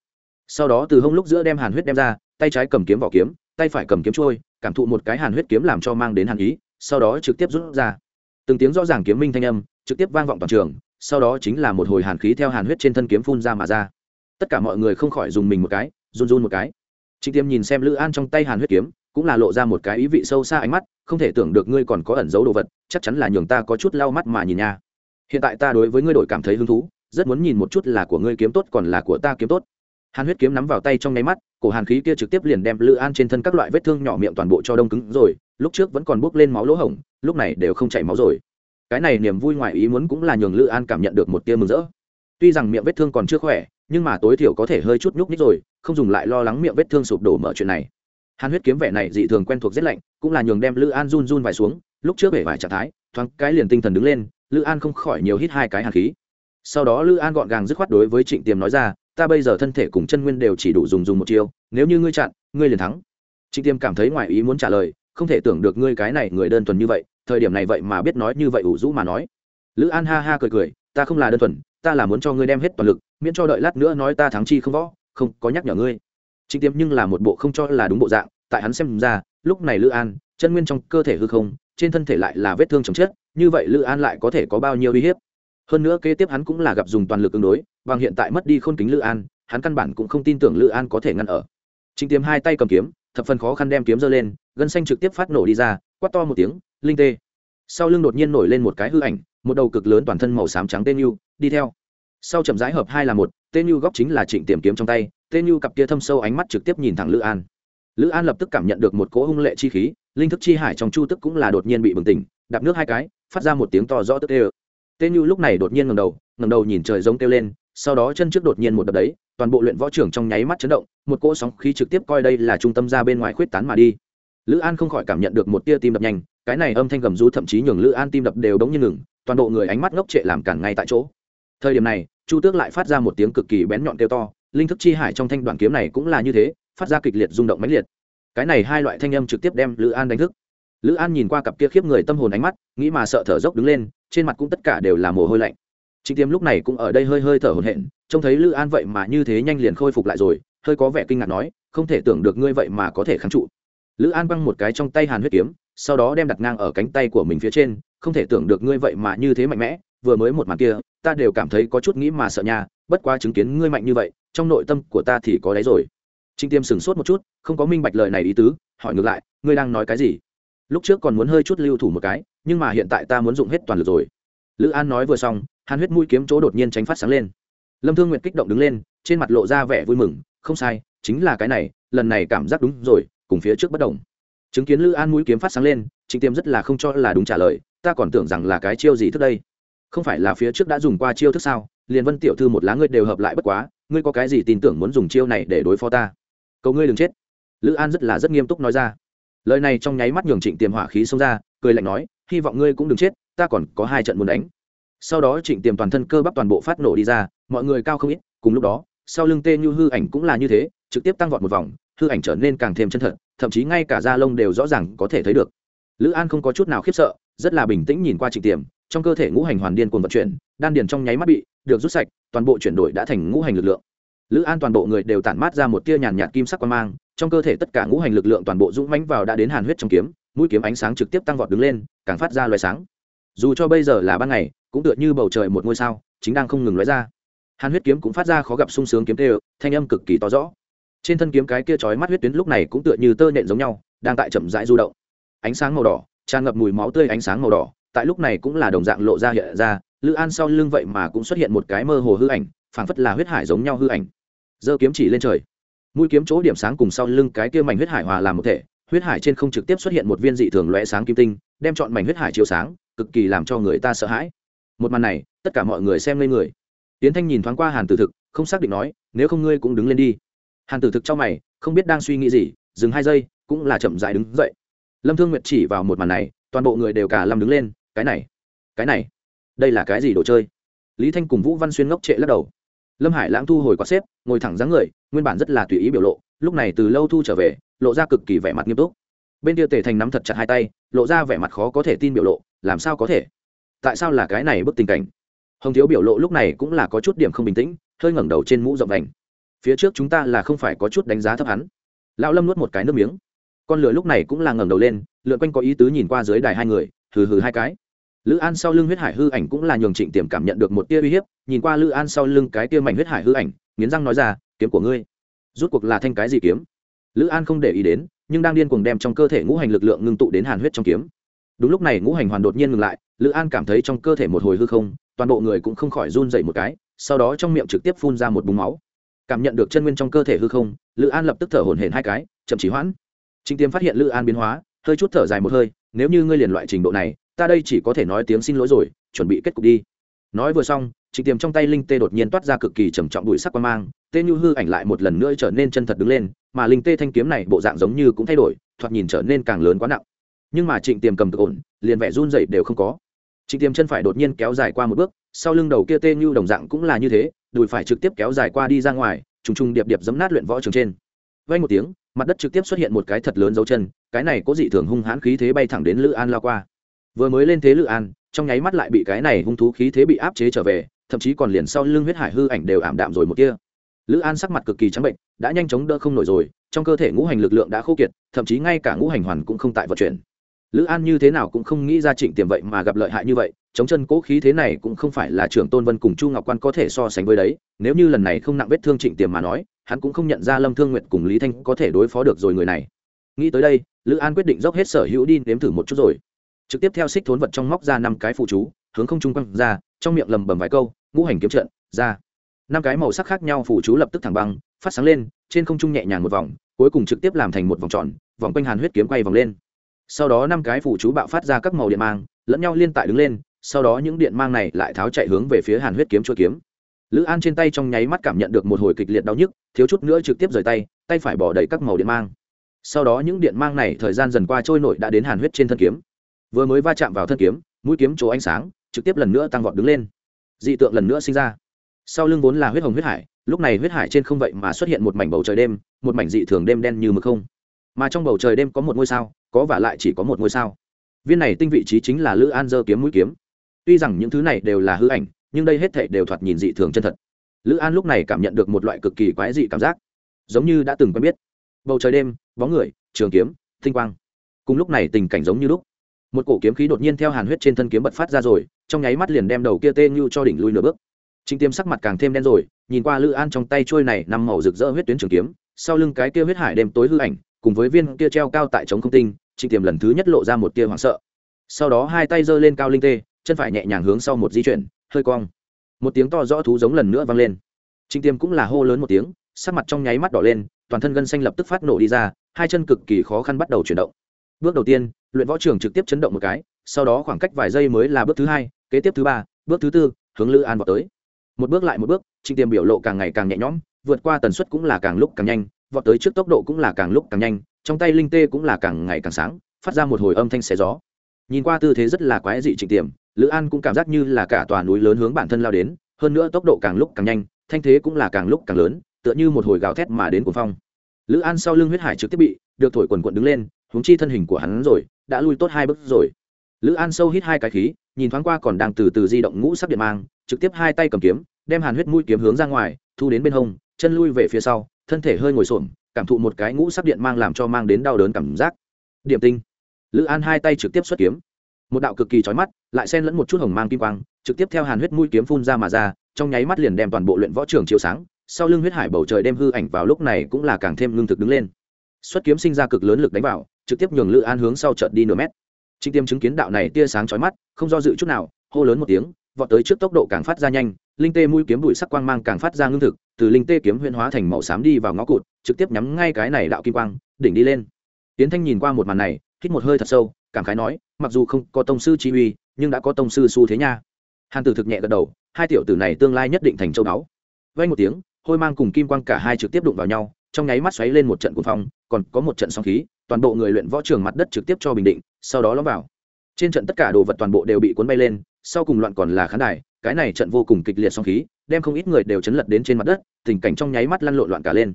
Sau đó từ hông lúc giữa đem hàn huyết đem ra, tay trái cầm kiếm vỏ kiếm, tay phải cầm kiếm trôi, cảm thụ một cái hàn huyết kiếm làm cho mang đến hàn ý, sau đó trực tiếp rút ra. Từng tiếng rõ ràng kiếm minh thanh âm, trực tiếp vang vọng toàn trường, sau đó chính là một hồi hàn khí theo hàn huyết trên thân kiếm phun ra mà ra. Tất cả mọi người không khỏi dùng mình một cái, run run một cái. Trịnh tiêm nhìn xem lữ an trong tay hàn huyết kiếm cũng là lộ ra một cái ý vị sâu xa ánh mắt, không thể tưởng được ngươi còn có ẩn giấu đồ vật, chắc chắn là nhường ta có chút lau mắt mà nhìn nha. Hiện tại ta đối với ngươi đổi cảm thấy hứng thú, rất muốn nhìn một chút là của ngươi kiếm tốt còn là của ta kiếm tốt. Hàn huyết kiếm nắm vào tay trong nháy mắt, cổ hàn khí kia trực tiếp liền đem lữ an trên thân các loại vết thương nhỏ miệng toàn bộ cho đông cứng rồi, lúc trước vẫn còn bốc lên máu lỗ hổng, lúc này đều không chảy máu rồi. Cái này niềm vui ngoài ý muốn cũng là nhường lữ an cảm nhận được một tia mừng rỡ. Tuy rằng miệng vết thương còn chưa khỏe, nhưng mà tối thiểu có thể hơi chút nhúc nhích rồi, không dùng lại lo lắng miệng vết thương sụp đổ mở chuyện này hàn huyết kiếm vẻ này dị thường quen thuộc rét lạnh, cũng là nhường đem lữ an run run vài xuống, lúc trước vẻ vài trạng thái, thoáng cái liền tinh thần đứng lên, lữ an không khỏi nhiều hít hai cái hàn khí. Sau đó lữ an gọn gàng dứt khoát đối với trịnh tiềm nói ra, ta bây giờ thân thể cùng chân nguyên đều chỉ đủ dùng dùng một chiêu, nếu như ngươi chặn, ngươi liền thắng. Trịnh tiềm cảm thấy ngoài ý muốn trả lời, không thể tưởng được ngươi cái này người đơn thuần như vậy, thời điểm này vậy mà biết nói như vậy ủ rũ mà nói. Lữ an ha ha cười cười, ta không là đơn thuần, ta là muốn cho ngươi đem hết toàn lực, miễn cho đợi lát nữa nói ta thắng chi không võ, không có nhắc nhở ngươi trịnh tiêm nhưng là một bộ không cho là đúng bộ dạng, tại hắn xem ra, lúc này lữ an, chân nguyên trong cơ thể hư không, trên thân thể lại là vết thương chồng chết, như vậy lữ an lại có thể có bao nhiêu uy hiếp? Hơn nữa kế tiếp hắn cũng là gặp dùng toàn lực ứng đối, bằng hiện tại mất đi khôn kính lữ an, hắn căn bản cũng không tin tưởng lữ an có thể ngăn ở. Trịnh tiêm hai tay cầm kiếm, thập phần khó khăn đem kiếm giơ lên, gân xanh trực tiếp phát nổ đi ra, quát to một tiếng, linh tê! Sau lưng đột nhiên nổi lên một cái hư ảnh, một đầu cực lớn toàn thân màu xám trắng tên yêu đi theo. Sau chậm rãi hợp hai là một tên như góc chính là trịnh tiềm kiếm trong tay, tên như cặp kia thâm sâu ánh mắt trực tiếp nhìn thẳng lữ an. Lữ an lập tức cảm nhận được một cỗ hung lệ chi khí, linh thức chi hải trong chu tức cũng là đột nhiên bị bừng tỉnh, đạp nước hai cái, phát ra một tiếng to rõ tức tê tên như lúc này đột nhiên ngầm đầu ngầm đầu nhìn trời giống kêu lên, sau đó chân trước đột nhiên một đập đấy, toàn bộ luyện võ trưởng trong nháy mắt chấn động, một cỗ sóng khí trực tiếp coi đây là trung tâm ra bên ngoài khuyết tán mà đi. Lữ an không khỏi cảm nhận được một tia tim đập nhanh, cái này âm thanh gầm rú thậm chí nhường lữ an tim đập đều đống như ngừng, toàn bộ người ánh mắt ngốc trệ làm cản ngay tại chỗ. Thời điểm này chu tước lại phát ra một tiếng cực kỳ bén nhọn kêu to, linh thức chi hải trong thanh đoàn kiếm này cũng là như thế, phát ra kịch liệt rung động mãnh liệt. Cái này hai loại thanh âm trực tiếp đem lữ an đánh thức. Lữ an nhìn qua cặp kia khiếp người tâm hồn ánh mắt, nghĩ mà sợ thở dốc đứng lên, trên mặt cũng tất cả đều là mồ hôi lạnh. Trịnh tiêm lúc này cũng ở đây hơi hơi thở hổn hển, trông thấy lữ an vậy mà như thế nhanh liền khôi phục lại rồi, hơi có vẻ kinh ngạc nói, không thể tưởng được ngươi vậy mà có thể kháng trụ. Lữ an băng một cái trong tay hàn huyết kiếm, sau đó đem đặt ngang ở cánh tay của mình phía trên, không thể tưởng được ngươi vậy mà như thế mạnh mẽ, vừa mới một màn kia ta đều cảm thấy có chút nghĩ mà sợ nha, bất quá chứng kiến ngươi mạnh như vậy, trong nội tâm của ta thì có đấy rồi. Trinh tiêm sửng sốt một chút, không có minh bạch lời này ý tứ, hỏi ngược lại, ngươi đang nói cái gì? Lúc trước còn muốn hơi chút lưu thủ một cái, nhưng mà hiện tại ta muốn dùng hết toàn lực rồi. Lữ an nói vừa xong, hàn huyết mũi kiếm chỗ đột nhiên tránh phát sáng lên. Lâm thương nguyệt kích động đứng lên, trên mặt lộ ra vẻ vui mừng, không sai, chính là cái này, lần này cảm giác đúng rồi, cùng phía trước bất đồng. Chứng kiến lữ an mũi kiếm phát sáng lên, trịnh tiêm rất là không cho là đúng trả lời, ta còn tưởng rằng là cái chiêu gì thức đây không phải là phía trước đã dùng qua chiêu thức sao? Liền vân tiểu thư một lá ngươi đều hợp lại bất quá, ngươi có cái gì tin tưởng muốn dùng chiêu này để đối phó ta? Cầu ngươi đừng chết. Lữ an rất là rất nghiêm túc nói ra. Lời này trong nháy mắt nhường trịnh tiềm hỏa khí xông ra, cười lạnh nói, hy vọng ngươi cũng đừng chết, ta còn có hai trận muốn đánh. Sau đó trịnh tiềm toàn thân cơ bắp toàn bộ phát nổ đi ra, mọi người cao không ít, cùng lúc đó, sau lưng tê như hư ảnh cũng là như thế, trực tiếp tăng vọt một vòng, hư ảnh trở nên càng thêm chân thật, thậm chí ngay cả da lông đều rõ ràng có thể thấy được. Lữ an không có chút nào khiếp sợ, rất là bình tĩnh nhìn qua trịnh tiềm trong cơ thể ngũ hành hoàn điên cuồng vận chuyển, đan điền trong nháy mắt bị được rút sạch, toàn bộ chuyển đổi đã thành ngũ hành lực lượng. Lữ an toàn bộ người đều tản mát ra một tia nhàn nhạt kim sắc quan mang, trong cơ thể tất cả ngũ hành lực lượng toàn bộ dũng mãnh vào đã đến hàn huyết trong kiếm, mũi kiếm ánh sáng trực tiếp tăng vọt đứng lên, càng phát ra loài sáng. Dù cho bây giờ là ban ngày, cũng tựa như bầu trời một ngôi sao, chính đang không ngừng lóe ra. Hàn huyết kiếm cũng phát ra khó gặp sung sướng kiếm tê, thanh âm cực kỳ to rõ. Trên thân kiếm cái kia chói mắt huyết tuyến lúc này cũng tựa như tơ nện giống nhau, đang tại chậm rãi du động. Ánh sáng màu đỏ, tràn ngập mùi máu tươi ánh sáng màu đỏ tại lúc này cũng là đồng dạng lộ ra hiện ra, lữ an sau lưng vậy mà cũng xuất hiện một cái mơ hồ hư ảnh, phảng phất là huyết hải giống nhau hư ảnh. Giơ kiếm chỉ lên trời. Mũi kiếm chỗ điểm sáng cùng sau lưng cái kia mảnh huyết hải hòa làm một thể, huyết hải trên không trực tiếp xuất hiện một viên dị thường lóe sáng kim tinh, đem chọn mảnh huyết hải chiếu sáng, cực kỳ làm cho người ta sợ hãi. Một màn này, tất cả mọi người xem lên người. Tiến thanh nhìn thoáng qua hàn tử thực, không xác định nói, nếu không ngươi cũng đứng lên đi. Hàn tử thực trong mày, không biết đang suy nghĩ gì, dừng hai giây, cũng là chậm dại đứng dậy. Lâm thương nguyệt chỉ vào một màn này, toàn bộ người đều cả lâm đứng lên cái này cái này, đây là cái gì đồ chơi? Lý thanh cùng vũ văn xuyên ngốc trệ lắc đầu. Lâm hải lãng thu hồi quạt xếp, ngồi thẳng dáng người, nguyên bản rất là tùy ý biểu lộ, lúc này từ lâu thu trở về, lộ ra cực kỳ vẻ mặt nghiêm túc. Bên kia tề thành nắm thật chặt hai tay, lộ ra vẻ mặt khó có thể tin biểu lộ, làm sao có thể? Tại sao là cái này bức tình cảnh? Hồng thiếu biểu lộ lúc này cũng là có chút điểm không bình tĩnh, hơi ngẩng đầu trên mũ rộng đành. Phía trước chúng ta là không phải có chút đánh giá thấp hắn. Lão lâm nuốt một cái nước miếng. Con lửa lúc này cũng là ngẩng đầu lên, lượn quanh có ý tứ nhìn qua dưới đài hai người, hừ hừ hai cái lữ an sau lưng huyết hải hư ảnh cũng là nhường trịnh tiềm cảm nhận được một tia uy hiếp, nhìn qua lữ an sau lưng cái tia mảnh huyết hải hư ảnh, nghiến răng nói ra, kiếm của ngươi, rút cuộc là thanh cái gì kiếm? Lữ an không để ý đến, nhưng đang điên cuồng đem trong cơ thể ngũ hành lực lượng ngưng tụ đến hàn huyết trong kiếm. Đúng lúc này ngũ hành hoàn đột nhiên ngừng lại, lữ an cảm thấy trong cơ thể một hồi hư không, toàn bộ người cũng không khỏi run dậy một cái, sau đó trong miệng trực tiếp phun ra một búng máu. Cảm nhận được chân nguyên trong cơ thể hư không, lữ an lập tức thở hổn hển hai cái, chậm chỉ hoãn. Trịnh tiêm phát hiện lữ an biến hóa hơi chút thở dài một hơi, nếu như ngươi liền loại trình độ này, ta đây chỉ có thể nói tiếng xin lỗi rồi, chuẩn bị kết cục đi. Nói vừa xong, trịnh tiềm trong tay linh tê đột nhiên toát ra cực kỳ trầm trọng bụi sắc quan mang, tê như hư ảnh lại một lần nữa trở nên chân thật đứng lên, mà linh tê thanh kiếm này bộ dạng giống như cũng thay đổi, thoạt nhìn trở nên càng lớn quá nặng. Nhưng mà trịnh tiềm cầm cực ổn, liền vẻ run dậy đều không có. Trịnh tiềm chân phải đột nhiên kéo dài qua một bước, sau lưng đầu kia tê như đồng dạng cũng là như thế, đùi phải trực tiếp kéo dài qua đi ra ngoài, trùng trùng điệp điệp giấm nát luyện võ trường trên. Vay một tiếng mặt đất trực tiếp xuất hiện một cái thật lớn dấu chân, cái này có dị thường hung hãn khí thế bay thẳng đến lữ an lao qua. Vừa mới lên thế lữ an, trong nháy mắt lại bị cái này hung thú khí thế bị áp chế trở về, thậm chí còn liền sau lưng huyết hải hư ảnh đều ảm đạm rồi một kia. Lữ an sắc mặt cực kỳ trắng bệnh, đã nhanh chóng đỡ không nổi rồi, trong cơ thể ngũ hành lực lượng đã khô kiệt, thậm chí ngay cả ngũ hành hoàn cũng không tại vận chuyển. Lữ an như thế nào cũng không nghĩ ra trịnh tiềm vậy mà gặp lợi hại như vậy, chống chân cố khí thế này cũng không phải là trưởng tôn vân cùng chu ngọc quan có thể so sánh với đấy, nếu như lần này không nặng vết thương trịnh tiềm mà nói hắn cũng không nhận ra lâm thương nguyện cùng lý thanh có thể đối phó được rồi người này. Nghĩ tới đây, lữ an quyết định dốc hết sở hữu đi nếm thử một chút rồi. Trực tiếp theo xích thốn vật trong móc ra năm cái phụ chú, hướng không trung quăng ra, trong miệng lầm bầm vài câu, ngũ hành kiếm trận, ra. Năm cái màu sắc khác nhau phụ chú lập tức thẳng băng, phát sáng lên, trên không trung nhẹ nhàng một vòng, cuối cùng trực tiếp làm thành một vòng tròn, vòng quanh hàn huyết kiếm quay vòng lên. Sau đó năm cái phụ chú bạo phát ra các màu điện mang, lẫn nhau liên tại đứng lên, sau đó những điện mang này lại tháo chạy hướng về phía hàn huyết kiếm chua kiếm lữ an trên tay trong nháy mắt cảm nhận được một hồi kịch liệt đau nhức, thiếu chút nữa trực tiếp rời tay tay phải bỏ đầy các màu điện mang. Sau đó những điện mang này thời gian dần qua trôi nổi đã đến hàn huyết trên thân kiếm. Vừa mới va chạm vào thân kiếm, mũi kiếm chỗ ánh sáng, trực tiếp lần nữa tăng vọt đứng lên. Dị tượng lần nữa sinh ra. Sau lưng vốn là huyết hồng huyết hải, lúc này huyết hải trên không vậy mà xuất hiện một mảnh bầu trời đêm, một mảnh dị thường đêm đen như mực không. Mà trong bầu trời đêm có một ngôi sao, có và lại chỉ có một ngôi sao. Viên này tinh vị trí chính là lữ an dơ kiếm mũi kiếm. Tuy rằng những thứ này đều là hư ảnh nhưng đây hết thảy đều thoạt nhìn dị thường chân thật. Lữ an lúc này cảm nhận được một loại cực kỳ quái dị cảm giác, giống như đã từng quen biết. Bầu trời đêm, bóng người, trường kiếm, tinh quang. Cùng lúc này tình cảnh giống như lúc. Một cổ kiếm khí đột nhiên theo hàn huyết trên thân kiếm bật phát ra rồi, trong nháy mắt liền đem đầu kia tê như cho đỉnh lui nửa bước. Trình tiêm sắc mặt càng thêm đen rồi, nhìn qua lữ an trong tay trôi này nằm màu rực rỡ huyết tuyến trường kiếm, sau lưng cái kia huyết hải đêm tối hư ảnh, cùng với viên kia treo cao tại trống không tinh Trình tiêm lần thứ nhất lộ ra một tia hoảng sợ. Sau đó hai tay giơ lên cao linh tê, chân phải nhẹ nhàng hướng sau một di chuyển hơi cong. Một tiếng to rõ thú giống lần nữa vang lên. Trịnh tiêm cũng là hô lớn một tiếng, sắc mặt trong nháy mắt đỏ lên, toàn thân gân xanh lập tức phát nổ đi ra, hai chân cực kỳ khó khăn bắt đầu chuyển động. Bước đầu tiên, luyện võ trường trực tiếp chấn động một cái, sau đó khoảng cách vài giây mới là bước thứ hai, kế tiếp thứ ba, bước thứ tư, hướng lữ an vào tới. Một bước lại một bước trịnh Tiêm biểu lộ càng ngày càng nhẹ nhõm, vượt qua tần suất cũng là càng lúc càng nhanh, vọt tới trước tốc độ cũng là càng lúc càng nhanh, trong tay linh tê cũng là càng ngày càng sáng, phát ra một hồi âm thanh xé gió nhìn qua tư thế rất là quái dị trịnh tiềm lữ an cũng cảm giác như là cả tòa núi lớn hướng bản thân lao đến, hơn nữa tốc độ càng lúc càng nhanh, thanh thế cũng là càng lúc càng lớn, tựa như một hồi gào thét mà đến cuồng phong. Lữ an sau lưng huyết hải trực tiếp bị, được thổi quần quận đứng lên, huống chi thân hình của hắn rồi, đã lui tốt hai bước rồi. Lữ an sâu hít hai cái khí, nhìn thoáng qua còn đang từ từ di động ngũ sắc điện mang, trực tiếp hai tay cầm kiếm, đem hàn huyết mũi kiếm hướng ra ngoài, thu đến bên hông, chân lui về phía sau, thân thể hơi ngồi xổm, cảm thụ một cái ngũ sắc điện mang làm cho mang đến đau đớn cảm giác. Điểm tinh lữ an hai tay trực tiếp xuất kiếm. Một đạo cực kỳ trói mắt, lại xen lẫn một chút hồng mang kim quang, trực tiếp theo hàn huyết mũi kiếm phun ra mà ra, trong nháy mắt liền đem toàn bộ luyện võ trường chiếu sáng, sau lưng huyết hải bầu trời đem hư ảnh vào lúc này cũng là càng thêm ngưng thực đứng lên. Xuất kiếm sinh ra cực lớn lực đánh vào, trực tiếp nhường lữ an hướng sau chợt đi nửa mét. Trinh tiêm chứng kiến đạo này tia sáng chói mắt, không do dự chút nào, hô lớn một tiếng, vọt tới trước tốc độ càng phát ra nhanh, linh tê mũi kiếm bụi sắc quang mang càng phát ra ngưng thực, từ linh tê kiếm huyễn hóa thành màu xám đi vào ngõ cụt, trực tiếp nhắm ngay cái này đạo kim quang, đỉnh đi lên. Tiến thanh nhìn qua một màn này hít một hơi thật sâu, cảm khái nói, mặc dù không có tông sư chi uy, nhưng đã có tông sư xu thế nha. Hàn tử thực nhẹ gật đầu, hai tiểu tử này tương lai nhất định thành châu đáo vay một tiếng, hôi mang cùng kim quang cả hai trực tiếp đụng vào nhau, trong nháy mắt xoáy lên một trận cuồng phong, còn có một trận sóng khí, toàn bộ người luyện võ trường mặt đất trực tiếp cho bình định, sau đó lõm vào. Trên trận tất cả đồ vật toàn bộ đều bị cuốn bay lên, sau cùng loạn còn là khán đài, cái này trận vô cùng kịch liệt sóng khí, đem không ít người đều chấn lật đến trên mặt đất, tình cảnh trong nháy mắt lăn lộn loạn cả lên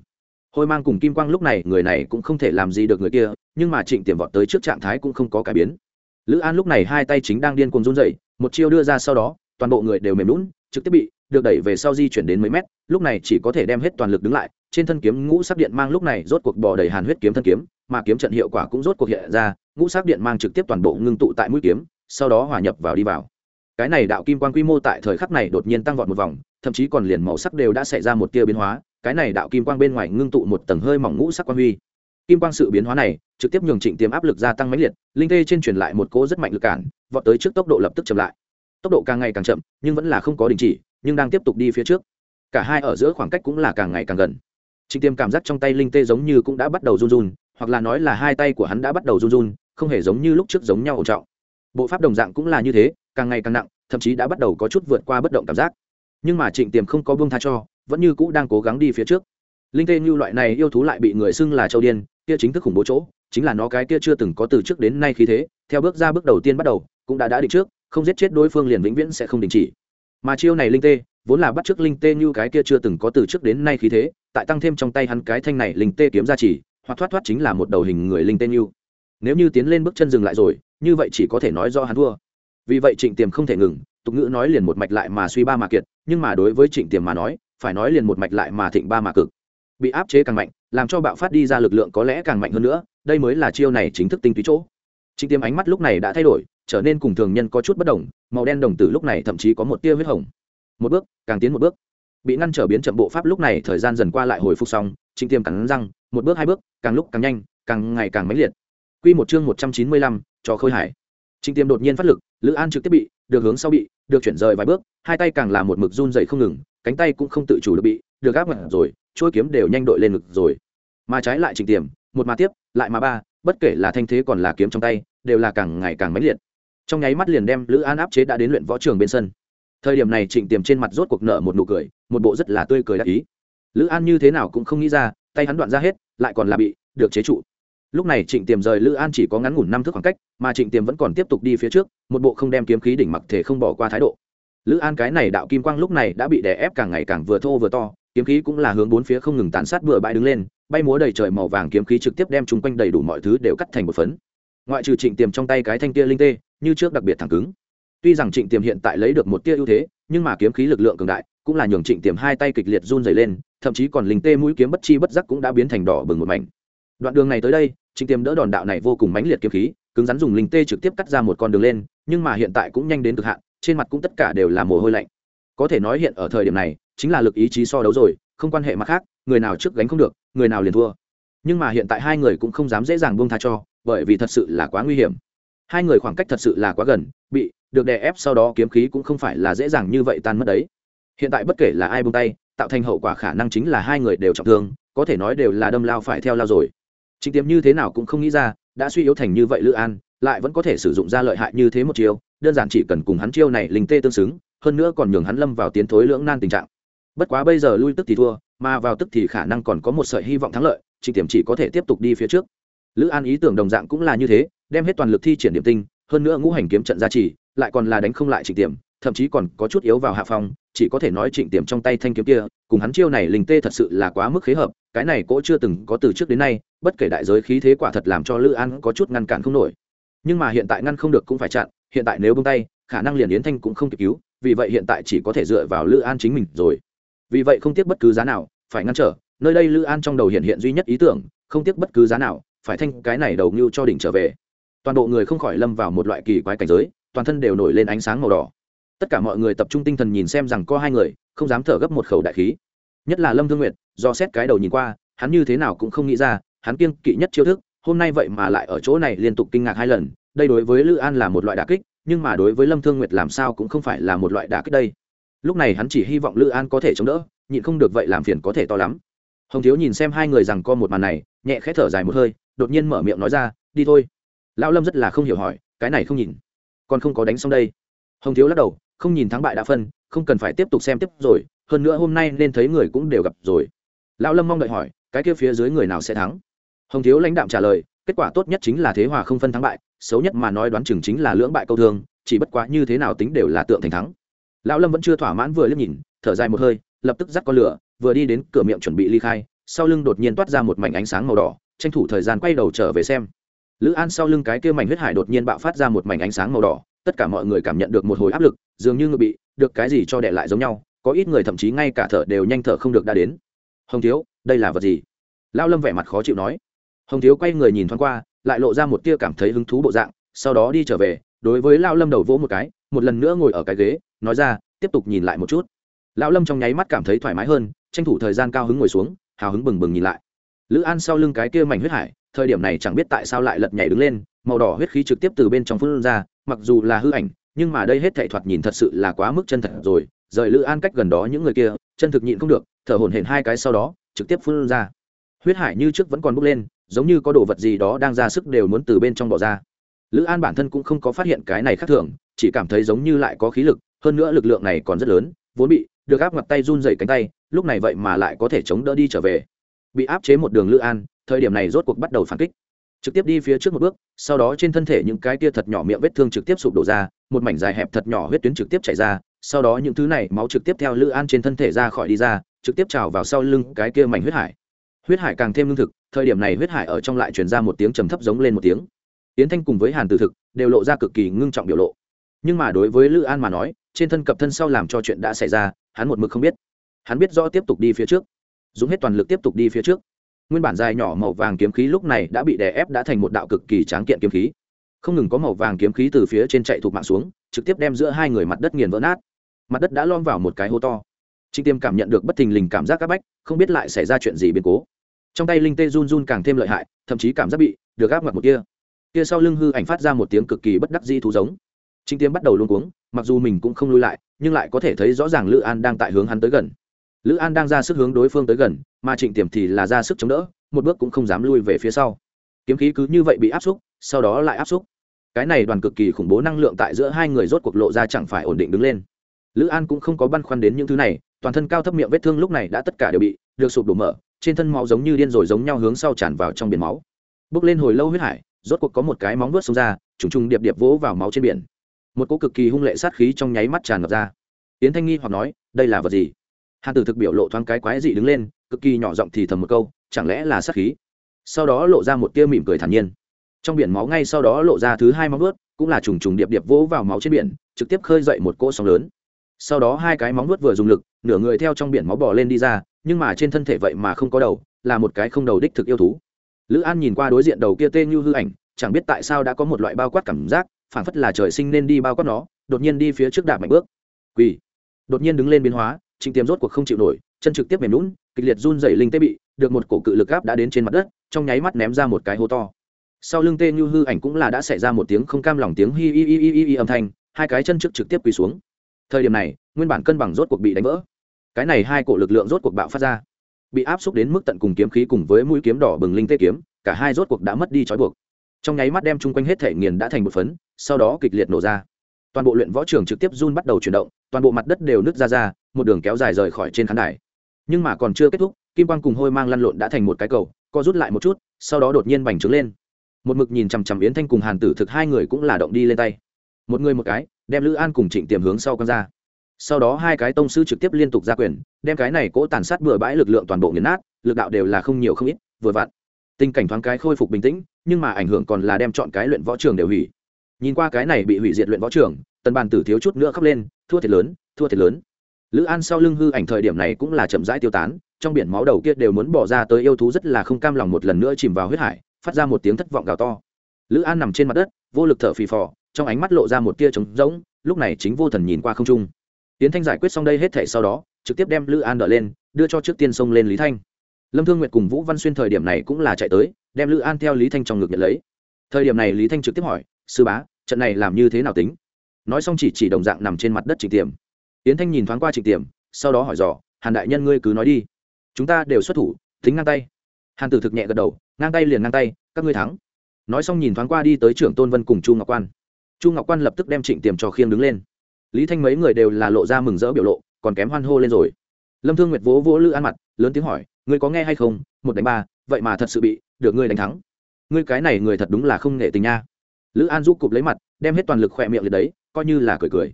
hôi mang cùng kim quang lúc này, người này cũng không thể làm gì được người kia, nhưng mà trịnh tiềm vọt tới trước trạng thái cũng không có cải biến. Lữ an lúc này hai tay chính đang điên cuồng run rẩy, một chiêu đưa ra sau đó, toàn bộ người đều mềm lún trực tiếp bị được đẩy về sau di chuyển đến mấy mét, lúc này chỉ có thể đem hết toàn lực đứng lại, trên thân kiếm ngũ sắc điện mang lúc này rốt cuộc bò đầy hàn huyết kiếm thân kiếm, mà kiếm trận hiệu quả cũng rốt cuộc hiện ra, ngũ sắc điện mang trực tiếp toàn bộ ngưng tụ tại mũi kiếm, sau đó hòa nhập vào đi vào. Cái này đạo kim quan quy mô tại thời khắc này đột nhiên tăng vọt một vòng, thậm chí còn liền màu sắc đều đã xảy ra một tia biến hóa cái này đạo kim quang bên ngoài ngưng tụ một tầng hơi mỏng ngũ sắc quang huy. Kim quang sự biến hóa này, trực tiếp nhường trịnh tiêm áp lực gia tăng mãnh liệt, linh tê trên truyền lại một cỗ rất mạnh lực cản, vọt tới trước tốc độ lập tức chậm lại. Tốc độ càng ngày càng chậm, nhưng vẫn là không có đình chỉ, nhưng đang tiếp tục đi phía trước. Cả hai ở giữa khoảng cách cũng là càng ngày càng gần. Trịnh tiêm cảm giác trong tay linh tê giống như cũng đã bắt đầu run run, hoặc là nói là hai tay của hắn đã bắt đầu run run, không hề giống như lúc trước giống nhau ổn trọng. Bộ pháp đồng dạng cũng là như thế, càng ngày càng nặng, thậm chí đã bắt đầu có chút vượt qua bất động cảm giác nhưng mà trịnh tiềm không có buông tha cho, vẫn như cũ đang cố gắng đi phía trước. Linh tê như loại này yêu thú lại bị người xưng là châu điên, kia chính thức khủng bố chỗ, chính là nó cái kia chưa từng có từ trước đến nay khí thế, theo bước ra bước đầu tiên bắt đầu, cũng đã đã định trước, không giết chết đối phương liền vĩnh viễn sẽ không đình chỉ. Mà chiêu này linh tê, vốn là bắt trước linh tê như cái kia chưa từng có từ trước đến nay khí thế, tại tăng thêm trong tay hắn cái thanh này linh tê kiếm ra chỉ, hoặc thoát thoát chính là một đầu hình người linh tê như. Nếu như tiến lên bước chân dừng lại rồi, như vậy chỉ có thể nói do hắn thua. Vì vậy trịnh tiềm không thể ngừng tục ngữ nói liền một mạch lại mà suy ba mà kiệt nhưng mà đối với trịnh tiềm mà nói phải nói liền một mạch lại mà thịnh ba mà cực. Bị áp chế càng mạnh làm cho bạo phát đi ra lực lượng có lẽ càng mạnh hơn nữa đây mới là chiêu này chính thức tinh túy chỗ. Trịnh tiềm ánh mắt lúc này đã thay đổi trở nên cùng thường nhân có chút bất đồng màu đen đồng tử lúc này thậm chí có một tia huyết hồng. Một bước càng tiến một bước. Bị ngăn trở biến chậm bộ pháp lúc này thời gian dần qua lại hồi phục xong trịnh tiềm cắn răng một bước hai bước càng lúc càng nhanh càng ngày càng mãnh liệt. Quy một chương một trăm chín mươi lăm, trò khôi hải. Trịnh tiềm đột nhiên phát lực lữ an trực tiếp bị được hướng sau bị, được chuyển rời vài bước, hai tay càng là một mực run dày không ngừng, cánh tay cũng không tự chủ được bị, được áp mặt rồi trôi kiếm đều nhanh đội lên ngực rồi. Mà trái lại trình tiềm, một mà tiếp, lại mà ba, bất kể là thanh thế còn là kiếm trong tay, đều là càng ngày càng mãnh liệt. Trong nháy mắt liền đem lữ an áp chế đã đến luyện võ trường bên sân. Thời điểm này trịnh tiềm trên mặt rốt cuộc nợ một nụ cười, một bộ rất là tươi cười đắc ý. Lữ an như thế nào cũng không nghĩ ra, tay hắn đoạn ra hết, lại còn là bị, được chế trụ lúc này trịnh tiềm rời lữ an chỉ có ngắn ngủn năm thước khoảng cách, mà trịnh tiềm vẫn còn tiếp tục đi phía trước, một bộ không đem kiếm khí đỉnh mặc thể không bỏ qua thái độ. Lữ an cái này đạo kim quang lúc này đã bị đè ép càng ngày càng vừa thô vừa to, kiếm khí cũng là hướng bốn phía không ngừng tàn sát bừa bãi đứng lên, bay múa đầy trời màu vàng kiếm khí trực tiếp đem chung quanh đầy đủ mọi thứ đều cắt thành một phấn. Ngoại trừ trịnh tiềm trong tay cái thanh tia linh tê, như trước đặc biệt thẳng cứng. Tuy rằng trịnh tiềm hiện tại lấy được một tia ưu thế, nhưng mà kiếm khí lực lượng cường đại, cũng là nhường trịnh tiềm hai tay kịch liệt run dày lên, thậm chí còn linh tê mũi kiếm bất chi bất giác cũng đã biến thành đỏ bừng một mảnh. Đoạn đường này tới đây trịnh tiềm đỡ đòn đạo này vô cùng mãnh liệt kiếm khí, cứng rắn dùng linh tê trực tiếp cắt ra một con đường lên, nhưng mà hiện tại cũng nhanh đến cực hạn, trên mặt cũng tất cả đều là mồ hôi lạnh. Có thể nói hiện ở thời điểm này, chính là lực ý chí so đấu rồi, không quan hệ mặt khác, người nào trước gánh không được, người nào liền thua. Nhưng mà hiện tại hai người cũng không dám dễ dàng buông tha cho, bởi vì thật sự là quá nguy hiểm. Hai người khoảng cách thật sự là quá gần, bị được đè ép sau đó kiếm khí cũng không phải là dễ dàng như vậy tan mất đấy. Hiện tại bất kể là ai buông tay, tạo thành hậu quả khả năng chính là hai người đều trọng thương, có thể nói đều là đâm lao phải theo lao rồi chính Tiềm như thế nào cũng không nghĩ ra, đã suy yếu thành như vậy Lữ An, lại vẫn có thể sử dụng ra lợi hại như thế một chiêu, đơn giản chỉ cần cùng hắn chiêu này linh tê tương xứng, hơn nữa còn nhường hắn lâm vào tiến thối lưỡng nan tình trạng. Bất quá bây giờ lui tức thì thua, mà vào tức thì khả năng còn có một sợi hy vọng thắng lợi, Trịnh Tiềm chỉ có thể tiếp tục đi phía trước. Lữ An ý tưởng đồng dạng cũng là như thế, đem hết toàn lực thi triển điểm tinh, hơn nữa ngũ hành kiếm trận gia trì, lại còn là đánh không lại Trịnh Tiềm, thậm chí còn có chút yếu vào hạ phòng, chỉ có thể nói trịnh tiềm trong tay thanh kiếm kia cùng hắn chiêu này linh tê thật sự là quá mức khế hợp cái này cỗ chưa từng có từ trước đến nay bất kể đại giới khí thế quả thật làm cho lữ an có chút ngăn cản không nổi. Nhưng mà hiện tại ngăn không được cũng phải chặn hiện tại nếu bông tay khả năng liền yến thanh cũng không kịp cứu vì vậy hiện tại chỉ có thể dựa vào lữ an chính mình rồi. Vì vậy không tiếc bất cứ giá nào phải ngăn trở nơi đây lữ an trong đầu hiện hiện duy nhất ý tưởng không tiếc bất cứ giá nào phải thanh cái này đầu ngưu cho đỉnh trở về. Toàn bộ người không khỏi lâm vào một loại kỳ quái cảnh giới toàn thân đều nổi lên ánh sáng màu đỏ tất cả mọi người tập trung tinh thần nhìn xem rằng có hai người, không dám thở gấp một khẩu đại khí. Nhất là lâm thương nguyệt, do xét cái đầu nhìn qua, hắn như thế nào cũng không nghĩ ra, hắn kiên kỵ nhất chiêu thức, hôm nay vậy mà lại ở chỗ này liên tục kinh ngạc hai lần, đây đối với lữ an là một loại đà kích, nhưng mà đối với lâm thương nguyệt làm sao cũng không phải là một loại đà kích đây. Lúc này hắn chỉ hy vọng lữ an có thể chống đỡ, nhịn không được vậy làm phiền có thể to lắm. Hồng thiếu nhìn xem hai người rằng co một màn này, nhẹ khẽ thở dài một hơi, đột nhiên mở miệng nói ra, đi thôi. Lão lâm rất là không hiểu hỏi, cái này không nhìn, còn không có đánh xong đây. Hồng thiếu lắc đầu không nhìn thắng bại đã phân, không cần phải tiếp tục xem tiếp rồi, hơn nữa hôm nay nên thấy người cũng đều gặp rồi. Lão lâm mong đợi hỏi, cái kia phía dưới người nào sẽ thắng? Hồng thiếu lãnh đạm trả lời, kết quả tốt nhất chính là thế hòa không phân thắng bại, xấu nhất mà nói đoán chừng chính là lưỡng bại câu thương, chỉ bất quá như thế nào tính đều là tượng thành thắng. Lão lâm vẫn chưa thỏa mãn vừa liếc nhìn, thở dài một hơi, lập tức dắt con lửa, vừa đi đến cửa miệng chuẩn bị ly khai, sau lưng đột nhiên toát ra một mảnh ánh sáng màu đỏ, tranh thủ thời gian quay đầu trở về xem. Lữ an sau lưng cái kia mảnh huyết hải đột nhiên bạo phát ra một mảnh ánh sáng màu đỏ tất cả mọi người cảm nhận được một hồi áp lực, dường như ngự bị, được cái gì cho đẻ lại giống nhau, có ít người thậm chí ngay cả thở đều nhanh thở không được đã đến. Hồng thiếu, đây là vật gì? Lao lâm vẻ mặt khó chịu nói. Hồng thiếu quay người nhìn thoáng qua, lại lộ ra một tia cảm thấy hứng thú bộ dạng, sau đó đi trở về, đối với lao lâm đầu vỗ một cái, một lần nữa ngồi ở cái ghế, nói ra, tiếp tục nhìn lại một chút. Lão lâm trong nháy mắt cảm thấy thoải mái hơn, tranh thủ thời gian cao hứng ngồi xuống, hào hứng bừng bừng nhìn lại. Lữ an sau lưng cái kia mảnh huyết hải, thời điểm này chẳng biết tại sao lại lật nhảy đứng lên, màu đỏ huyết khí trực tiếp từ bên trong phun ra mặc dù là hư ảnh, nhưng mà đây hết thảy thoạt nhìn thật sự là quá mức chân thật rồi. Rời lữ an cách gần đó những người kia, chân thực nhịn không được, thở hổn hển hai cái sau đó, trực tiếp phun ra. Huyết hải như trước vẫn còn bốc lên, giống như có đồ vật gì đó đang ra sức đều muốn từ bên trong bỏ ra. Lữ an bản thân cũng không có phát hiện cái này khác thường, chỉ cảm thấy giống như lại có khí lực, hơn nữa lực lượng này còn rất lớn, vốn bị được áp mặt tay run dày cánh tay, lúc này vậy mà lại có thể chống đỡ đi trở về. Bị áp chế một đường lữ an, thời điểm này rốt cuộc bắt đầu phản kích trực tiếp đi phía trước một bước, sau đó trên thân thể những cái tia thật nhỏ miệng vết thương trực tiếp sụp đổ ra, một mảnh dài hẹp thật nhỏ huyết tuyến trực tiếp chảy ra, sau đó những thứ này máu trực tiếp theo lữ an trên thân thể ra khỏi đi ra, trực tiếp trào vào sau lưng cái kia mảnh huyết hải. Huyết hải càng thêm lương thực, thời điểm này huyết hải ở trong lại truyền ra một tiếng trầm thấp giống lên một tiếng. Tiến thanh cùng với hàn tử thực đều lộ ra cực kỳ ngưng trọng biểu lộ. Nhưng mà đối với lữ an mà nói, trên thân cập thân sau làm cho chuyện đã xảy ra, hắn một mực không biết. Hắn biết rõ tiếp tục đi phía trước. Dùng hết toàn lực tiếp tục đi phía trước nguyên bản dài nhỏ màu vàng kiếm khí lúc này đã bị đè ép đã thành một đạo cực kỳ tráng kiện kiếm khí. Không ngừng có màu vàng kiếm khí từ phía trên chạy thuộc mạng xuống, trực tiếp đem giữa hai người mặt đất nghiền vỡ nát. Mặt đất đã lom vào một cái hố to. Trịnh tiêm cảm nhận được bất thình lình cảm giác c áp bách, không biết lại xảy ra chuyện gì biến cố. Trong tay linh tê run run càng thêm lợi hại, thậm chí cảm giác bị được áp mặt một kia. Kia sau lưng hư ảnh phát ra một tiếng cực kỳ bất đắc dĩ thú giống. Trịnh tiêm bắt đầu luôn cuống, mặc dù mình cũng không lui lại, nhưng lại có thể thấy rõ ràng lữ an đang tại hướng hắn tới gần. Lữ an đang ra sức hướng đối phương tới gần mà trịnh tiềm thì là ra sức chống đỡ, một bước cũng không dám lui về phía sau. Kiếm khí cứ như vậy bị áp xúc, sau đó lại áp xúc. Cái này đoàn cực kỳ khủng bố năng lượng tại giữa hai người rốt cuộc lộ ra chẳng phải ổn định đứng lên. Lữ an cũng không có băn khoăn đến những thứ này, toàn thân cao thấp miệng vết thương lúc này đã tất cả đều bị được sụp đổ mở, trên thân máu giống như điên rồi giống nhau hướng sau tràn vào trong biển máu. Bước lên hồi lâu huyết hải, rốt cuộc có một cái móng vuốt xông ra, trùng trùng điệp điệp vỗ vào máu trên biển. Một cỗ cực kỳ hung lệ sát khí trong nháy mắt tràn ngập ra. Tiến thanh nghi hoặc nói, đây là vật gì? Hàn tử thực biểu lộ thoáng cái quái dị đứng lên, cực kỳ nhỏ giọng thì thầm một câu, chẳng lẽ là sát khí? Sau đó lộ ra một tia mỉm cười thản nhiên. Trong biển máu ngay sau đó lộ ra thứ hai móng vuốt, cũng là trùng trùng điệp điệp vỗ vào máu trên biển, trực tiếp khơi dậy một cỗ sóng lớn. Sau đó hai cái móng vuốt vừa dùng lực, nửa người theo trong biển máu bò lên đi ra, nhưng mà trên thân thể vậy mà không có đầu, là một cái không đầu đích thực yêu thú. Lữ an nhìn qua đối diện đầu kia tên như hư ảnh, chẳng biết tại sao đã có một loại bao quát cảm giác phản phất là trời sinh nên đi bao quát nó, đột nhiên đi phía trước đạp mạnh bước. Quỳ. Đột nhiên đứng lên biến hóa trịnh tiêm rốt cuộc không chịu nổi, chân trực tiếp mềm lún kịch liệt run dày linh tê bị, được một cổ cự lực áp đã đến trên mặt đất, trong nháy mắt ném ra một cái hố to. Sau lưng tê như hư ảnh cũng là đã xảy ra một tiếng không cam lòng tiếng hi hi hi hi hi âm thanh, hai cái chân trước trực tiếp quỳ xuống. Thời điểm này, nguyên bản cân bằng rốt cuộc bị đánh vỡ. Cái này hai cổ lực lượng rốt cuộc bạo phát ra. Bị áp xúc đến mức tận cùng kiếm khí cùng với mũi kiếm đỏ bừng linh tê kiếm, cả hai rốt cuộc đã mất đi trói buộc. Trong nháy mắt đem chung quanh hết thể nghiền đã thành một phấn, sau đó kịch liệt nổ ra. Toàn bộ luyện võ trường trực tiếp run bắt đầu chuyển động, toàn bộ mặt đất đều nứt ra ra một đường kéo dài rời khỏi trên khán đài. Nhưng mà còn chưa kết thúc, kim quang cùng hôi mang lăn lộn đã thành một cái cầu, co rút lại một chút, sau đó đột nhiên bành trướng lên. Một mực nhìn chằm chằm yến thanh cùng hàn tử thực hai người cũng là động đi lên tay. Một người một cái, đem lữ an cùng trịnh tiềm hướng sau con ra. Sau đó hai cái tông sư trực tiếp liên tục ra quyền, đem cái này cỗ tàn sát bừa bãi lực lượng toàn bộ nghiền nát, lực đạo đều là không nhiều không ít, vừa vặn. Tình cảnh thoáng cái khôi phục bình tĩnh, nhưng mà ảnh hưởng còn là đem chọn cái luyện võ trường đều hủy. Nhìn qua cái này bị hủy diệt luyện võ trường, tần bàn tử thiếu chút nữa khóc lên, thua thiệt lớn, thua thiệt lớn lữ an sau lưng hư ảnh thời điểm này cũng là chậm rãi tiêu tán, trong biển máu đầu kia đều muốn bỏ ra tới yêu thú rất là không cam lòng một lần nữa chìm vào huyết hải, phát ra một tiếng thất vọng gào to. Lữ an nằm trên mặt đất, vô lực thở phì phò, trong ánh mắt lộ ra một tia trống rỗng, lúc này chính vô thần nhìn qua không trung. Tiến thanh giải quyết xong đây hết thể sau đó, trực tiếp đem lữ an đỡ lên, đưa cho trước tiên xông lên lý thanh. Lâm thương nguyệt cùng vũ văn xuyên thời điểm này cũng là chạy tới, đem lữ an theo lý thanh trong ngực nhận lấy. Thời điểm này lý thanh trực tiếp hỏi, sư bá, trận này làm như thế nào tính? Nói xong chỉ chỉ đồng dạng nằm trên mặt đất trịnh tiềm yến thanh nhìn thoáng qua trịnh tiềm, sau đó hỏi dò, hàn đại nhân ngươi cứ nói đi. Chúng ta đều xuất thủ tính ngang tay. Hàn tử thực nhẹ gật đầu, ngang tay liền ngang tay, các ngươi thắng. Nói xong nhìn thoáng qua đi tới trưởng tôn vân cùng chu ngọc quan. Chu ngọc quan lập tức đem trịnh tiềm cho khiêng đứng lên. Lý thanh mấy người đều là lộ ra mừng rỡ biểu lộ, còn kém hoan hô lên rồi. Lâm thương nguyệt vỗ vỗ lữ an mặt, lớn tiếng hỏi, ngươi có nghe hay không? Một đánh ba, vậy mà thật sự bị được ngươi đánh thắng. Ngươi cái này người thật đúng là không nghệ tình nha. Lữ an giúp cụp lấy mặt, đem hết toàn lực khỏe miệng liệt đấy, coi như là cười cười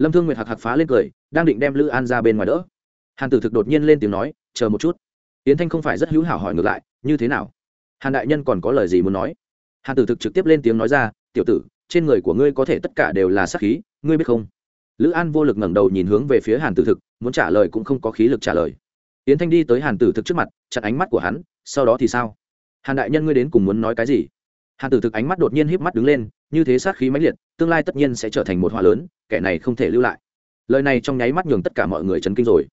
lâm thương nguyệt hạc hạc phá lên cười, đang định đem lữ an ra bên ngoài đỡ. Hàn tử thực đột nhiên lên tiếng nói, chờ một chút. Yến thanh không phải rất hữu hảo hỏi ngược lại, như thế nào? Hàn đại nhân còn có lời gì muốn nói? Hàn tử thực trực tiếp lên tiếng nói ra, tiểu tử, trên người của ngươi có thể tất cả đều là sát khí, ngươi biết không? Lữ an vô lực ngẩng đầu nhìn hướng về phía hàn tử thực, muốn trả lời cũng không có khí lực trả lời. Yến thanh đi tới hàn tử thực trước mặt, chặn ánh mắt của hắn, sau đó thì sao? Hàn đại nhân ngươi đến cùng muốn nói cái gì? Hàn tử thực ánh mắt đột nhiên híp mắt đứng lên, như thế sát khí mãnh liệt, tương lai tất nhiên sẽ trở thành một họa lớn, kẻ này không thể lưu lại. Lời này trong nháy mắt nhường tất cả mọi người chấn kinh rồi.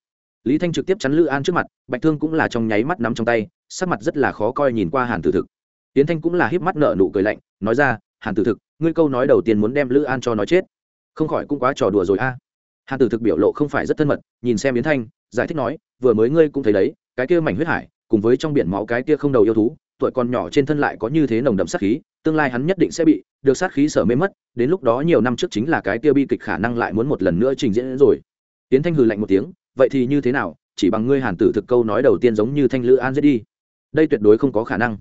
Lý thanh trực tiếp chắn lữ an trước mặt, bạch thương cũng là trong nháy mắt nắm trong tay, sắc mặt rất là khó coi nhìn qua hàn tử thực. Tiến thanh cũng là híp mắt nợ nụ cười lạnh, nói ra, hàn tử thực, ngươi câu nói đầu tiên muốn đem lữ an cho nói chết. Không khỏi cũng quá trò đùa rồi a. Hàn tử thực biểu lộ không phải rất thân mật, nhìn xem yến thanh, giải thích nói, vừa mới ngươi cũng thấy đấy, cái kia mảnh huyết hải, cùng với trong biển máu cái kia không đầu yêu thú tuổi còn nhỏ trên thân lại có như thế nồng đậm sát khí, tương lai hắn nhất định sẽ bị được sát khí sở mê mất, đến lúc đó nhiều năm trước chính là cái kia bi kịch khả năng lại muốn một lần nữa trình diễn rồi. Tiến thanh hừ lạnh một tiếng, vậy thì như thế nào, chỉ bằng ngươi hàn tử thực câu nói đầu tiên giống như thanh lữ an giết đi. Đây tuyệt đối không có khả năng.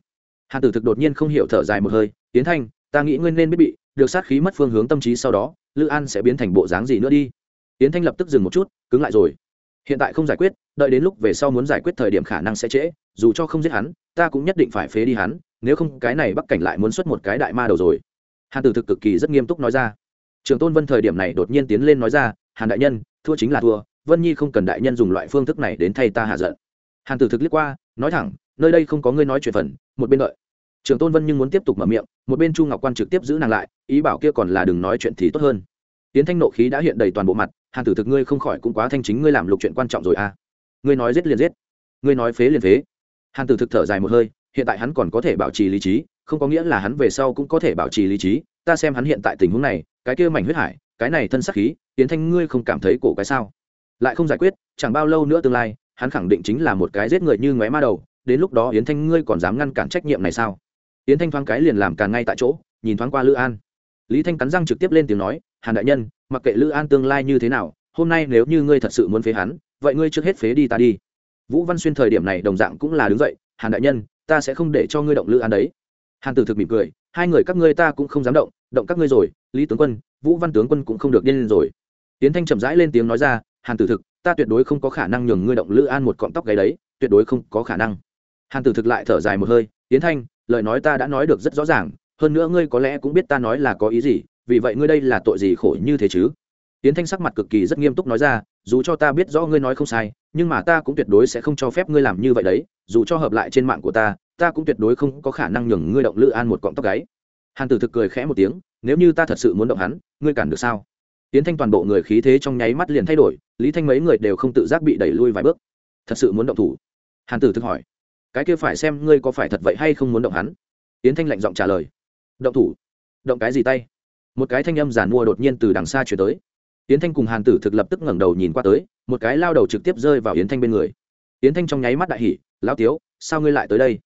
Hàn tử thực đột nhiên không hiểu thở dài một hơi, tiến thanh, ta nghĩ ngươi nên biết bị được sát khí mất phương hướng tâm trí sau đó, lữ an sẽ biến thành bộ dáng gì nữa đi? Tiến thanh lập tức dừng một chút, cứng lại rồi hiện tại không giải quyết, đợi đến lúc về sau muốn giải quyết thời điểm khả năng sẽ trễ, dù cho không giết hắn, ta cũng nhất định phải phế đi hắn, nếu không cái này bắc cảnh lại muốn xuất một cái đại ma đầu rồi. Hàn tử thực cực kỳ rất nghiêm túc nói ra. Trường tôn vân thời điểm này đột nhiên tiến lên nói ra, hàn đại nhân, thua chính là thua, vân nhi không cần đại nhân dùng loại phương thức này đến thay ta hạ giận. Hàn tử thực liếc qua, nói thẳng, nơi đây không có ngươi nói chuyện phần, một bên đợi. Trường tôn vân nhưng muốn tiếp tục mở miệng, một bên chu ngọc quan trực tiếp giữ nàng lại, ý bảo kia còn là đừng nói chuyện thì tốt hơn. Tiến thanh nộ khí đã hiện đầy toàn bộ mặt hàn tử thực ngươi không khỏi cũng quá thanh chính ngươi làm lục chuyện quan trọng rồi à. Ngươi nói giết liền giết. Ngươi nói phế liền phế. Hàn tử thực thở dài một hơi, hiện tại hắn còn có thể bảo trì lý trí, không có nghĩa là hắn về sau cũng có thể bảo trì lý trí. Ta xem hắn hiện tại tình huống này, cái kia mảnh huyết hải, cái này thân sắc khí tiến thanh ngươi không cảm thấy cổ cái sao? Lại không giải quyết, chẳng bao lâu nữa tương lai, hắn khẳng định chính là một cái giết người như ngoé ma đầu, đến lúc đó yến thanh ngươi còn dám ngăn cản trách nhiệm này sao? Yến thanh thoáng cái liền làm càng ngay tại chỗ, nhìn thoáng qua lữ an. Lý thanh cắn răng trực tiếp lên tiếng nói, hàn đại nhân mặc kệ lữ an tương lai như thế nào, hôm nay nếu như ngươi thật sự muốn phế hắn, vậy ngươi trước hết phế đi ta đi. Vũ văn xuyên thời điểm này đồng dạng cũng là đứng dậy, hàn đại nhân, ta sẽ không để cho ngươi động lữ an đấy. Hàn tử thực mỉm cười, hai người các ngươi ta cũng không dám động động các ngươi rồi, lý tướng quân, vũ văn tướng quân cũng không được điên lên rồi. Tiến thanh chậm rãi lên tiếng nói ra, hàn tử thực, ta tuyệt đối không có khả năng nhường ngươi động lữ an một cọng tóc gáy đấy, tuyệt đối không có khả năng. Hàn tử thực lại thở dài một hơi, tiến thanh, lời nói ta đã nói được rất rõ ràng, hơn nữa ngươi có lẽ cũng biết ta nói là có ý gì vì vậy ngươi đây là tội gì khổ như thế chứ? Tiến thanh sắc mặt cực kỳ rất nghiêm túc nói ra, dù cho ta biết rõ ngươi nói không sai, nhưng mà ta cũng tuyệt đối sẽ không cho phép ngươi làm như vậy đấy, dù cho hợp lại trên mạng của ta ta cũng tuyệt đối không có khả năng nhường ngươi động lữ an một cọng tóc gáy. Hàn tử thực cười khẽ một tiếng, nếu như ta thật sự muốn động hắn, ngươi cản được sao? Tiến thanh toàn bộ người khí thế trong nháy mắt liền thay đổi, lý thanh mấy người đều không tự giác bị đẩy lui vài bước. Thật sự muốn động thủ? Hàn tử thực hỏi. Cái kia phải xem ngươi có phải thật vậy hay không muốn động hắn? Tiến thanh lạnh giọng trả lời. Động thủ? Động cái gì tay? Một cái thanh âm giản mua đột nhiên từ đằng xa chuyển tới. Yến thanh cùng hàn tử thực lập tức ngẩng đầu nhìn qua tới, một cái lao đầu trực tiếp rơi vào yến thanh bên người. Yến thanh trong nháy mắt đại hỉ lao tiếu, sao ngươi lại tới đây?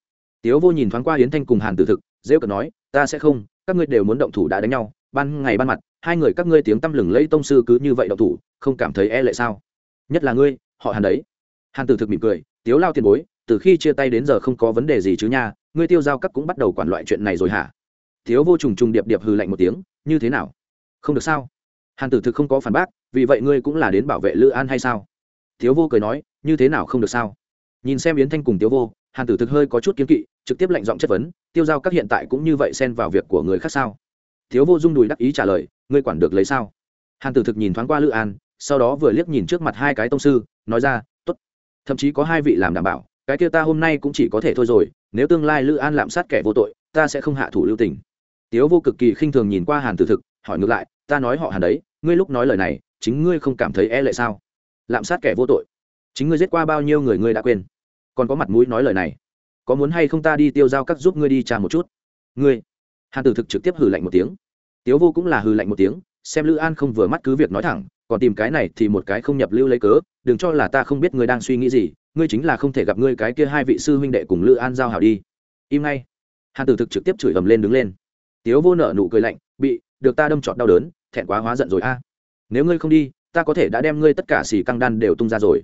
Tiếu vô nhìn thoáng qua yến thanh cùng hàn tử thực dễ cợt nói, ta sẽ không, các ngươi đều muốn động thủ đã đánh nhau, ban ngày ban mặt, hai người các ngươi tiếng tăm lừng lẫy tông sư cứ như vậy động thủ, không cảm thấy e lệ sao? Nhất là ngươi, họ hàn đấy. Hàn tử thực mỉm cười, tiếu lao tiền bối, từ khi chia tay đến giờ không có vấn đề gì chứ nha, ngươi tiêu giao các cũng bắt đầu quản loại chuyện này rồi hả? Thiếu vô trùng trùng điệp điệp hừ lạnh một tiếng, như thế nào? Không được sao? Hàn tử thực không có phản bác, vì vậy ngươi cũng là đến bảo vệ lữ an hay sao? Thiếu vô cười nói, như thế nào không được sao? Nhìn xem yến thanh cùng tiếu vô, hàn tử thực hơi có chút kiếm kỵ, trực tiếp lệnh giọng chất vấn, tiêu giao các hiện tại cũng như vậy xen vào việc của người khác sao? Thiếu vô dung đùi đắc ý trả lời, ngươi quản được lấy sao? Hàn tử thực nhìn thoáng qua lữ an, sau đó vừa liếc nhìn trước mặt hai cái tông sư, nói ra t ố t thậm chí có hai vị làm đảm bảo, cái kia ta hôm nay cũng chỉ có thể thôi rồi, nếu tương lai lữ an lạm sát kẻ vô tội, ta sẽ không hạ thủ lưu tình tiếu vô cực kỳ khinh thường nhìn qua hàn tử thực, hỏi ngược lại, ta nói họ hàn đấy, ngươi lúc nói lời này, chính ngươi không cảm thấy e lệ sao? Lạm sát kẻ vô tội. Chính ngươi giết qua bao nhiêu người ngươi đã quên? Còn có mặt mũi nói lời này, có muốn hay không ta đi tiêu giao các giúp ngươi đi trà một chút? Ngươi? Hàn tử thực trực tiếp hừ lạnh một tiếng. Tiếu vô cũng là hừ lạnh một tiếng, xem lữ an không vừa mắt cứ việc nói thẳng, còn tìm cái này thì một cái không nhập lưu lấy cớ, đừng cho là ta không biết ngươi đang suy nghĩ gì, ngươi chính là không thể gặp ngươi cái kia hai vị sư huynh đệ cùng lữ an giao hảo đi. Im ngay. Hàn tử thực trực tiếp chửi ầm lên đứng lên tiếu vô nợ nụ cười lạnh, bị, được ta đâm trọt đau đớn, thẹn quá hóa giận rồi a. Nếu ngươi không đi, ta có thể đã đem ngươi tất cả xì căng đan đều tung ra rồi.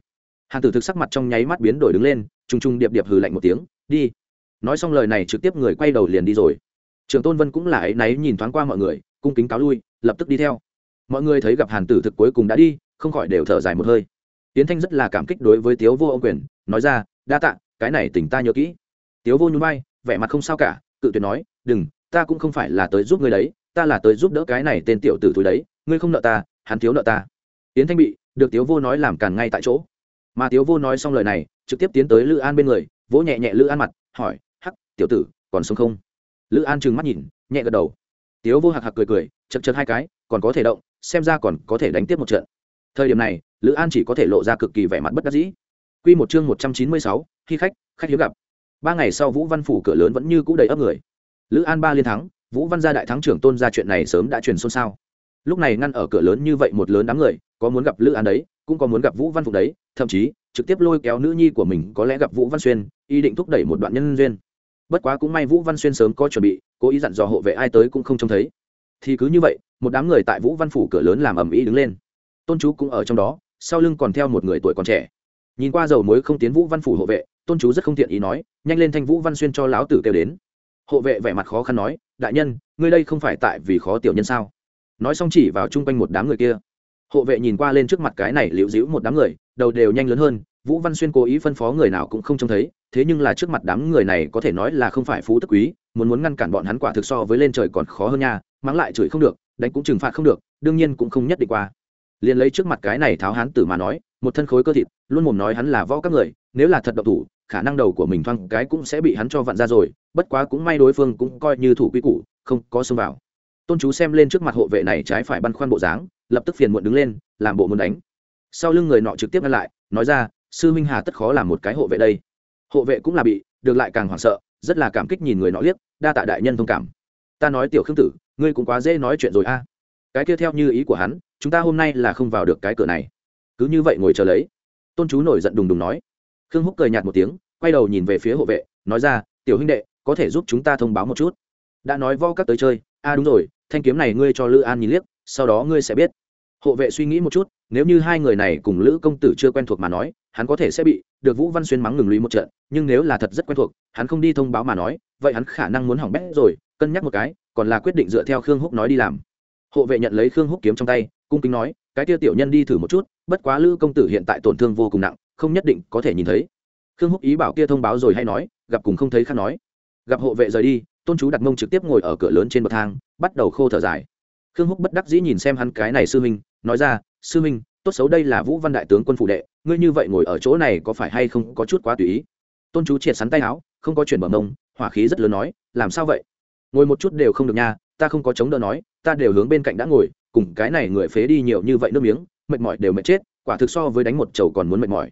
Hàn tử thực sắc mặt trong nháy mắt biến đổi đứng lên t r u n g t r u n g điệp điệp hừ lạnh một tiếng, đi. Nói xong lời này trực tiếp người quay đầu liền đi rồi. Trường tôn vân cũng là áy náy nhìn thoáng qua mọi người, cung kính cáo lui, lập tức đi theo. Mọi người thấy gặp hàn tử thực cuối cùng đã đi, không khỏi đều thở dài một hơi. Tiến thanh rất là cảm kích đối với tiếu vô ông quyền, nói ra, đa tạ, cái này tỉnh ta nhớ kỹ. Tiếu vô nhún vai, vẻ mặt không sao cả, cự tuyệt nói, đừng ta cũng không phải là tới giúp ngươi đấy, ta là tới giúp đỡ cái này tên tiểu tử túi đấy, ngươi không nợ ta, hắn thiếu nợ ta. Yến thanh bị, được tiếu vô nói làm càn ngay tại chỗ. Mà tiếu vô nói xong lời này, trực tiếp tiến tới lữ an bên người, vỗ nhẹ nhẹ lữ an mặt, hỏi, hắc, tiểu tử, còn sống không? Lữ an trừng mắt nhìn, nhẹ gật đầu. Tiếu vô hạc hạc cười cười, chật chật hai cái, còn có thể động, xem ra còn có thể đánh tiếp một trận. Thời điểm này, lữ an chỉ có thể lộ ra cực kỳ vẻ mặt bất đắc dĩ. Q một chương một trăm chín mươi sáu, khi khách khách hiếm gặp. Ba ngày sau vũ văn phủ cửa lớn vẫn như cũ đầy ấp người lữ an ba liên thắng, vũ văn gia đại thắng trưởng tôn ra chuyện này sớm đã truyền xôn xao. Lúc này ngăn ở cửa lớn như vậy một lớn đám người, có muốn gặp lữ an đấy, cũng có muốn gặp vũ văn phục đấy, thậm chí, trực tiếp lôi kéo nữ nhi của mình có lẽ gặp vũ văn xuyên, ý định thúc đẩy một đoạn nhân duyên. Bất quá cũng may vũ văn xuyên sớm có chuẩn bị, cố ý dặn dò hộ vệ ai tới cũng không trông thấy. Thì cứ như vậy, một đám người tại vũ văn phủ cửa lớn làm ầm ĩ đứng lên. Tôn chú cũng ở trong đó, sau lưng còn theo một người tuổi còn trẻ. Nhìn qua dầu muối không tiến vũ văn phủ hộ vệ, tôn chú rất không tiện ý nói, nhanh lên thanh vũ văn xuyên cho lão tử kêu đến hộ vệ vẻ mặt khó khăn nói, đại nhân, ngươi đây không phải tại vì khó tiểu nhân sao? Nói xong chỉ vào chung quanh một đám người kia. Hộ vệ nhìn qua lên trước mặt cái này liễu dĩu một đám người, đầu đều nhanh lớn hơn, vũ văn xuyên cố ý phân phó người nào cũng không trông thấy, thế nhưng là trước mặt đám người này có thể nói là không phải phú tức quý, muốn muốn ngăn cản bọn hắn quả thực so với lên trời còn khó hơn nha, mắng lại chửi không được, đánh cũng trừng phạt không được, đương nhiên cũng không nhất định qua. Liền lấy trước mặt cái này tháo hán tử mà nói, một thân khối cơ thịt, luôn mồm nói hắn là võ các người, nếu là thật độc thủ khả năng đầu của mình thoang cái cũng sẽ bị hắn cho vặn ra rồi, bất quá cũng may đối phương cũng coi như thủ quy củ, không có xông vào. Tôn chú xem lên trước mặt hộ vệ này trái phải băn khoăn bộ dáng, lập tức phiền muộn đứng lên, làm bộ muốn đánh. Sau lưng người nọ trực tiếp ngăn lại, nói ra, sư minh hà tất khó làm một cái hộ vệ đây. Hộ vệ cũng là bị, được lại càng hoảng sợ, rất là cảm kích nhìn người nọ liếc, đa tạ đại nhân thông cảm. Ta nói tiểu khương tử, ngươi cũng quá dễ nói chuyện rồi a. Cái kia theo như ý của hắn, chúng ta hôm nay là không vào được cái cửa này. Cứ như vậy ngồi chờ lấy. Tôn chú nổi giận đùng đùng nói khương húc cười nhạt một tiếng, quay đầu nhìn về phía hộ vệ, nói ra, tiểu huynh đệ, có thể giúp chúng ta thông báo một chút. Đã nói vo các tới chơi. A đúng rồi, thanh kiếm này ngươi cho lữ an nhìn liếc, sau đó ngươi sẽ biết. Hộ vệ suy nghĩ một chút, nếu như hai người này cùng lữ công tử chưa quen thuộc mà nói, hắn có thể sẽ bị được vũ văn xuyên mắng ngừng lũy một trận, nhưng nếu là thật rất quen thuộc, hắn không đi thông báo mà nói, vậy hắn khả năng muốn hỏng bét rồi, cân nhắc một cái, còn là quyết định dựa theo khương húc nói đi làm. Hộ vệ nhận lấy khương húc kiếm trong tay, cung kính nói, cái tiêu tiểu nhân đi thử một chút, bất quá lữ công tử hiện tại tổn thương vô cùng nặng không nhất định có thể nhìn thấy. Khương húc ý bảo kia thông báo rồi hay nói, gặp cùng không thấy khác nói. Gặp hộ vệ rời đi, tôn chú đặt mông trực tiếp ngồi ở cửa lớn trên bậc thang, bắt đầu khô thở dài. Khương húc bất đắc dĩ nhìn xem hắn cái này sư minh nói ra, sư minh tốt xấu đây là vũ văn đại tướng quân phụ đệ, ngươi như vậy ngồi ở chỗ này có phải hay không có chút quá tùy ý? Tôn chú triệt sắn tay áo, không có chuyển bờ mông, hỏa khí rất lớn nói, làm sao vậy? Ngồi một chút đều không được nha, ta không có chống đỡ nói, ta đều hướng bên cạnh đã ngồi, cùng cái này người phế đi nhiều như vậy nước miếng, mệt mỏi đều mệt chết, quả thực so với đánh một chầu còn muốn mệt mỏi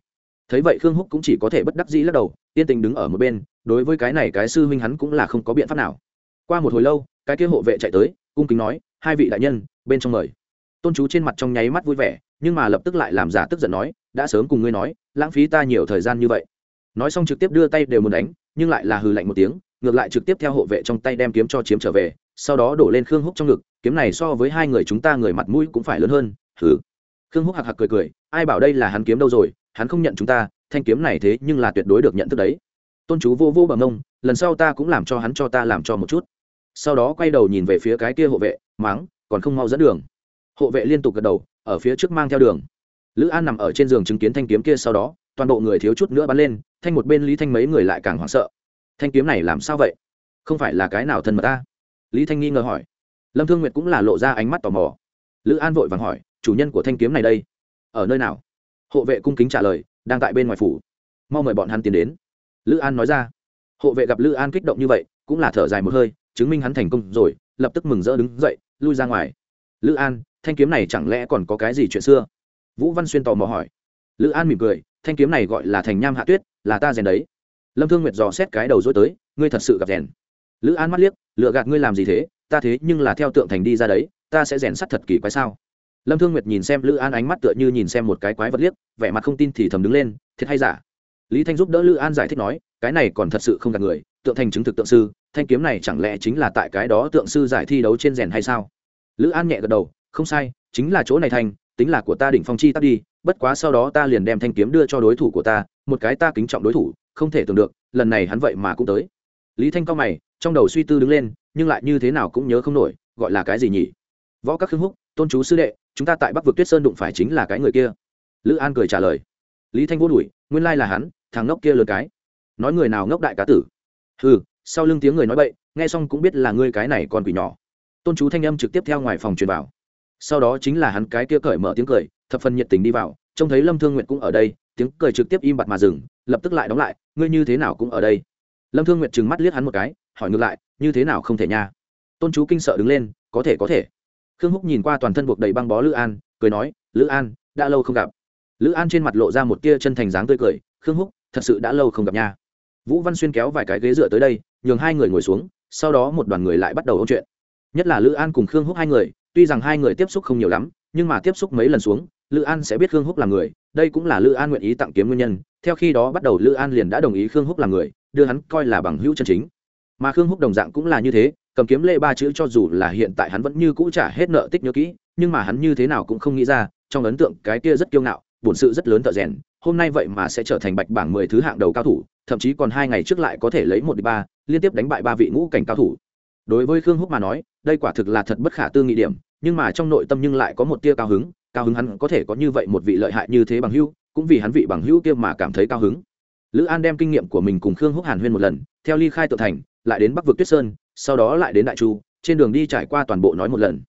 thấy vậy khương húc cũng chỉ có thể bất đắc dĩ lắc đầu, yên tình đứng ở một bên, đối với cái này cái sư huynh hắn cũng là không có biện pháp nào. Qua một hồi lâu, cái kia hộ vệ chạy tới, cung kính nói, hai vị đại nhân, bên trong mời. Tôn chú trên mặt trong nháy mắt vui vẻ, nhưng mà lập tức lại làm giả tức giận nói, đã sớm cùng ngươi nói, lãng phí ta nhiều thời gian như vậy. Nói xong trực tiếp đưa tay đều muốn đánh, nhưng lại là hừ lạnh một tiếng, ngược lại trực tiếp theo hộ vệ trong tay đem kiếm cho chiếm trở về, sau đó đổ lên khương húc trong ngực, kiếm này so với hai người chúng ta người mặt mũi cũng phải lớn hơn, hừ. Khương húc hạc hạc cười cười, ai bảo đây là hắn kiếm đâu rồi hắn không nhận chúng ta, thanh kiếm này thế nhưng là tuyệt đối được nhận thức đấy. Tôn chú vô vô bằng ông, lần sau ta cũng làm cho hắn cho ta làm cho một chút. Sau đó quay đầu nhìn về phía cái kia hộ vệ, mắng, còn không mau dẫn đường. Hộ vệ liên tục gật đầu, ở phía trước mang theo đường. Lữ an nằm ở trên giường chứng kiến thanh kiếm kia sau đó, toàn bộ người thiếu chút nữa bắn lên, thanh một bên lý thanh mấy người lại càng hoảng sợ. Thanh kiếm này làm sao vậy? Không phải là cái nào thân mật ta? Lý thanh nghi ngờ hỏi. Lâm thương nguyệt cũng là lộ ra ánh mắt tò mò. Lữ an vội vàng hỏi, chủ nhân của thanh kiếm này đây, ở nơi nào? Hộ vệ cung kính trả lời, đang tại bên ngoài phủ. Mau mời bọn hắn tiến đến. Lữ an nói ra. Hộ vệ gặp lữ an kích động như vậy, cũng là thở dài một hơi, chứng minh hắn thành công rồi, lập tức mừng rỡ đứng dậy, lui ra ngoài. Lữ an, thanh kiếm này chẳng lẽ còn có cái gì chuyện xưa? Vũ văn xuyên tò mò hỏi. Lữ an mỉm cười, thanh kiếm này gọi là thành nham hạ tuyết, là ta rèn đấy. Lâm thương nguyệt dò xét cái đầu dối tới, ngươi thật sự gặp rèn. Lữ an mắt liếc, lựa gạt ngươi làm gì thế? Ta thế nhưng là theo tượng thành đi ra đấy, ta sẽ rèn sắt thật kỳ quái sao? Lâm thương nguyệt nhìn xem lữ an ánh mắt tựa như nhìn xem một cái quái vật liếc, vẻ mặt không tin thì thầm đứng lên, thiệt hay giả? Lý thanh giúp đỡ lữ an giải thích nói, cái này còn thật sự không gạt người, tượng thành chứng thực tượng sư, thanh kiếm này chẳng lẽ chính là tại cái đó tượng sư giải thi đấu trên rèn hay sao? Lữ an nhẹ gật đầu, không sai, chính là chỗ này thành, tính là của ta đỉnh phong chi tắt đi, bất quá sau đó ta liền đem thanh kiếm đưa cho đối thủ của ta, một cái ta kính trọng đối thủ, không thể tưởng được, lần này hắn vậy mà cũng tới. Lý thanh cao mày, trong đầu suy tư đứng lên, nhưng lại như thế nào cũng nhớ không nổi, gọi là cái gì nhỉ? Võ các khương húc, tôn chú sư đệ chúng ta tại bắc vực tuyết sơn đụng phải chính là cái người kia lữ an cười trả lời lý thanh vô đuổi, nguyên lai là hắn, thằng ngốc kia lừa cái. nói người nào ngốc đại cá tử? ừ sau lưng tiếng người nói bậy, nghe xong cũng biết là ngươi cái này còn quỷ nhỏ. tôn chú thanh âm trực tiếp theo ngoài phòng truyền vào. sau đó chính là hắn cái kia cởi mở tiếng cười, thập phần nhiệt tình đi vào, trông thấy lâm thương nguyện cũng ở đây, tiếng cười trực tiếp im bặt mà dừng, lập tức lại đóng lại, ngươi như thế nào cũng ở đây. lâm thương nguyện trừng mắt liếc hắn một cái, hỏi ngược lại, như thế nào không thể nha? tôn chú kinh sợ đứng lên, có thể có thể khương húc nhìn qua toàn thân buộc đầy băng bó lữ an, cười nói, lữ an, đã lâu không gặp. Lữ an trên mặt lộ ra một tia chân thành dáng tươi cười, khương húc, thật sự đã lâu không gặp nha. Vũ văn xuyên kéo vài cái ghế dựa tới đây, nhường hai người ngồi xuống, sau đó một đoàn người lại bắt đầu ôn chuyện. Nhất là lữ an cùng khương húc hai người, tuy rằng hai người tiếp xúc không nhiều lắm, nhưng mà tiếp xúc mấy lần xuống, lữ an sẽ biết khương húc là người, đây cũng là lữ an nguyện ý tặng kiếm nguyên nhân. Theo khi đó bắt đầu lữ an liền đã đồng ý khương húc là người, đưa hắn coi là bằng hữu chân chính mà khương húc đồng dạng cũng là như thế, cầm kiếm lệ ba chữ cho dù là hiện tại hắn vẫn như cũ trả hết nợ tích nhớ kỹ, nhưng mà hắn như thế nào cũng không nghĩ ra, trong ấn tượng cái kia rất kiêu ngạo, bổn sự rất lớn thợ rèn, hôm nay vậy mà sẽ trở thành bạch bảng mười thứ hạng đầu cao thủ, thậm chí còn hai ngày trước lại có thể lấy một đi ba, liên tiếp đánh bại ba vị ngũ cảnh cao thủ. Đối với khương húc mà nói, đây quả thực là thật bất khả tư nghị điểm, nhưng mà trong nội tâm nhưng lại có một tia cao hứng cao hứng hắn có thể có như vậy một vị lợi hại như thế bằng hữu, cũng vì hắn vị bằng hữu kia mà cảm thấy cao hứng lữ an đem kinh nghiệm của mình cùng khương húc hàn huyên một lần, theo ly khai tự thành, lại đến bắc vực tuyết sơn, sau đó lại đến đại chu, trên đường đi trải qua toàn bộ nói một lần.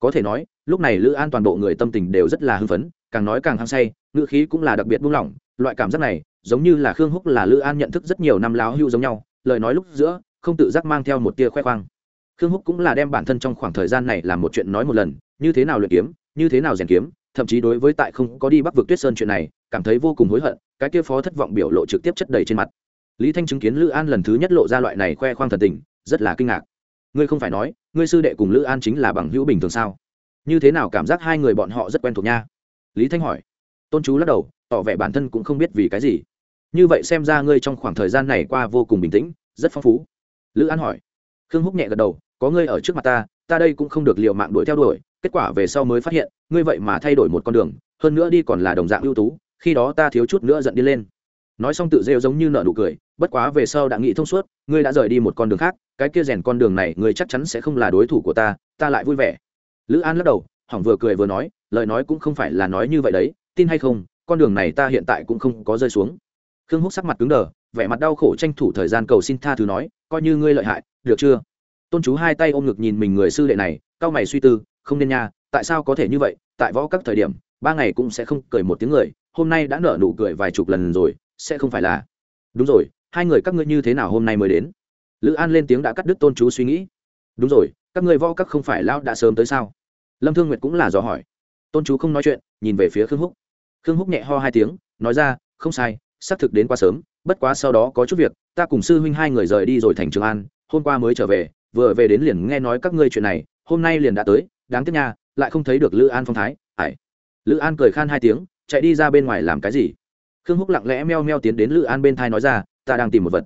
Có thể nói, lúc này lữ an toàn bộ người tâm tình đều rất là hưng phấn, càng nói càng hăng say, ngữ khí cũng là đặc biệt buông lỏng, loại cảm giác này, giống như là khương húc là lữ an nhận thức rất nhiều năm láo hưu giống nhau, lời nói lúc giữa, không tự giác mang theo một tia khoe khoang. Khương húc cũng là đem bản thân trong khoảng thời gian này làm một chuyện nói một lần, như thế nào luyện kiếm, như thế nào rèn kiếm, thậm chí đối với tại không có đi bắc vực tuyết sơn chuyện này cảm thấy vô cùng hối hận, cái kia phó thất vọng biểu lộ trực tiếp chất đầy trên mặt. Lý thanh chứng kiến lữ an lần thứ nhất lộ ra loại này khoe khoang thần tình, rất là kinh ngạc. Ngươi không phải nói, ngươi sư đệ cùng lữ an chính là bằng hữu bình thường sao? Như thế nào cảm giác hai người bọn họ rất quen thuộc nha? Lý thanh hỏi. Tôn chú lắc đầu, tỏ vẻ bản thân cũng không biết vì cái gì. Như vậy xem ra ngươi trong khoảng thời gian này qua vô cùng bình tĩnh, rất phong phú. Lữ an hỏi. Khương húc nhẹ gật đầu, có ngươi ở trước mặt ta ta đây cũng không được l i ề u mạng đuổi theo đuổi, kết quả về sau mới phát hiện, ngươi vậy mà thay đổi một con đường, hơn nữa đi còn là đồng dạng ưu tú khi đó ta thiếu chút nữa giận đi lên. Nói xong tự rêu giống như nợ nụ cười, bất quá về sau đã nghĩ thông suốt, ngươi đã rời đi một con đường khác, cái kia rèn con đường này ngươi chắc chắn sẽ không là đối thủ của ta ta lại vui vẻ. Lữ an lắc đầu, hỏng vừa cười vừa nói, lời nói cũng không phải là nói như vậy đấy, tin hay không, con đường này ta hiện tại cũng không có rơi xuống. Khương húc sắc mặt cứng đờ, vẻ mặt đau khổ tranh thủ thời gian cầu xin tha thứ nói, coi như ngươi lợi hại, được chưa? Tôn chú hai tay ôm ngực nhìn mình người sư đệ này, cao mày suy tư, không nên nha, tại sao có thể như vậy, tại võ các thời điểm ba ngày cũng sẽ không cười một tiếng người, hôm nay đã nở nụ cười vài chục lần rồi, sẽ không phải là. Đúng rồi, hai người các ngươi như thế nào hôm nay mới đến? Lữ an lên tiếng đã cắt đứt tôn chú suy nghĩ. Đúng rồi, các người võ các không phải lao đã sớm tới sao? Lâm thương nguyệt cũng là dò hỏi. Tôn chú không nói chuyện, nhìn về phía khương húc. Khương húc nhẹ ho hai tiếng, nói ra, không sai, xác thực đến quá sớm, bất quá sau đó có chút việc, ta cùng sư huynh hai người rời đi rồi thành trường an, hôm qua mới trở về, vừa về đến liền nghe nói các ngươi chuyện này, hôm nay liền đã tới, đáng tiếc nha, lại không thấy được lữ an phong thái, ải lữ an cười khan hai tiếng, chạy đi ra bên ngoài làm cái gì? Khương húc lặng lẽ meo meo tiến đến lữ an bên thai nói ra, ta đang tìm một vật.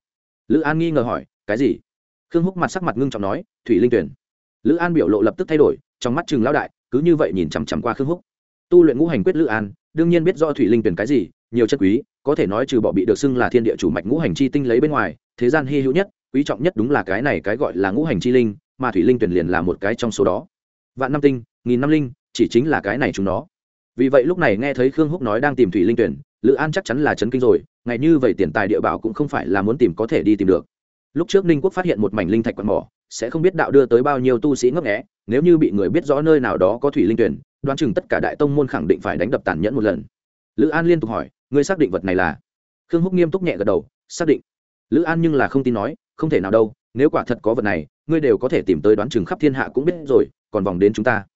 Lữ an nghi ngờ hỏi, cái gì? Khương húc mặt sắc mặt ngưng trọng nói, thủy linh tuyển. Lữ an biểu lộ lập tức thay đổi, trong mắt chừng lão đại, cứ như vậy nhìn chằm chằm qua khương húc. Tu luyện ngũ hành quyết lữ an, đương nhiên biết do thủy linh tuyển cái gì, nhiều chất quý, có thể nói trừ bỏ bị được xưng là thiên địa chủ mạch ngũ hành chi tinh lấy bên ngoài, thế gian hy hữu nhất, quý trọng nhất đúng là cái này cái gọi là ngũ hành chi linh, mà thủy linh tuyển liền là một cái trong số đó. Vạn năm tinh, nghìn năm linh, chỉ chính là cái này chúng nó vì vậy lúc này nghe thấy khương húc nói đang tìm thủy linh tuyển, lữ an chắc chắn là chấn kinh rồi, ngày như vậy tiền tài địa bảo cũng không phải là muốn tìm có thể đi tìm được. Lúc trước ninh quốc phát hiện một mảnh linh thạch quạt mỏ, sẽ không biết đạo đưa tới bao nhiêu tu sĩ ngấp nghẽ nếu như bị người biết rõ nơi nào đó có thủy linh tuyển, đoán chừng tất cả đại tông môn khẳng định phải đánh đập tàn nhẫn một lần. Lữ an liên tục hỏi, ngươi xác định vật này là? Khương húc nghiêm túc nhẹ gật đầu, xác định. Lữ an nhưng là không tin nói, không thể nào đâu, nếu quả thật có vật này, ngươi đều có thể tìm tới đoán chừng khắp thiên hạ cũng biết rồi, còn vòng đến chúng ta.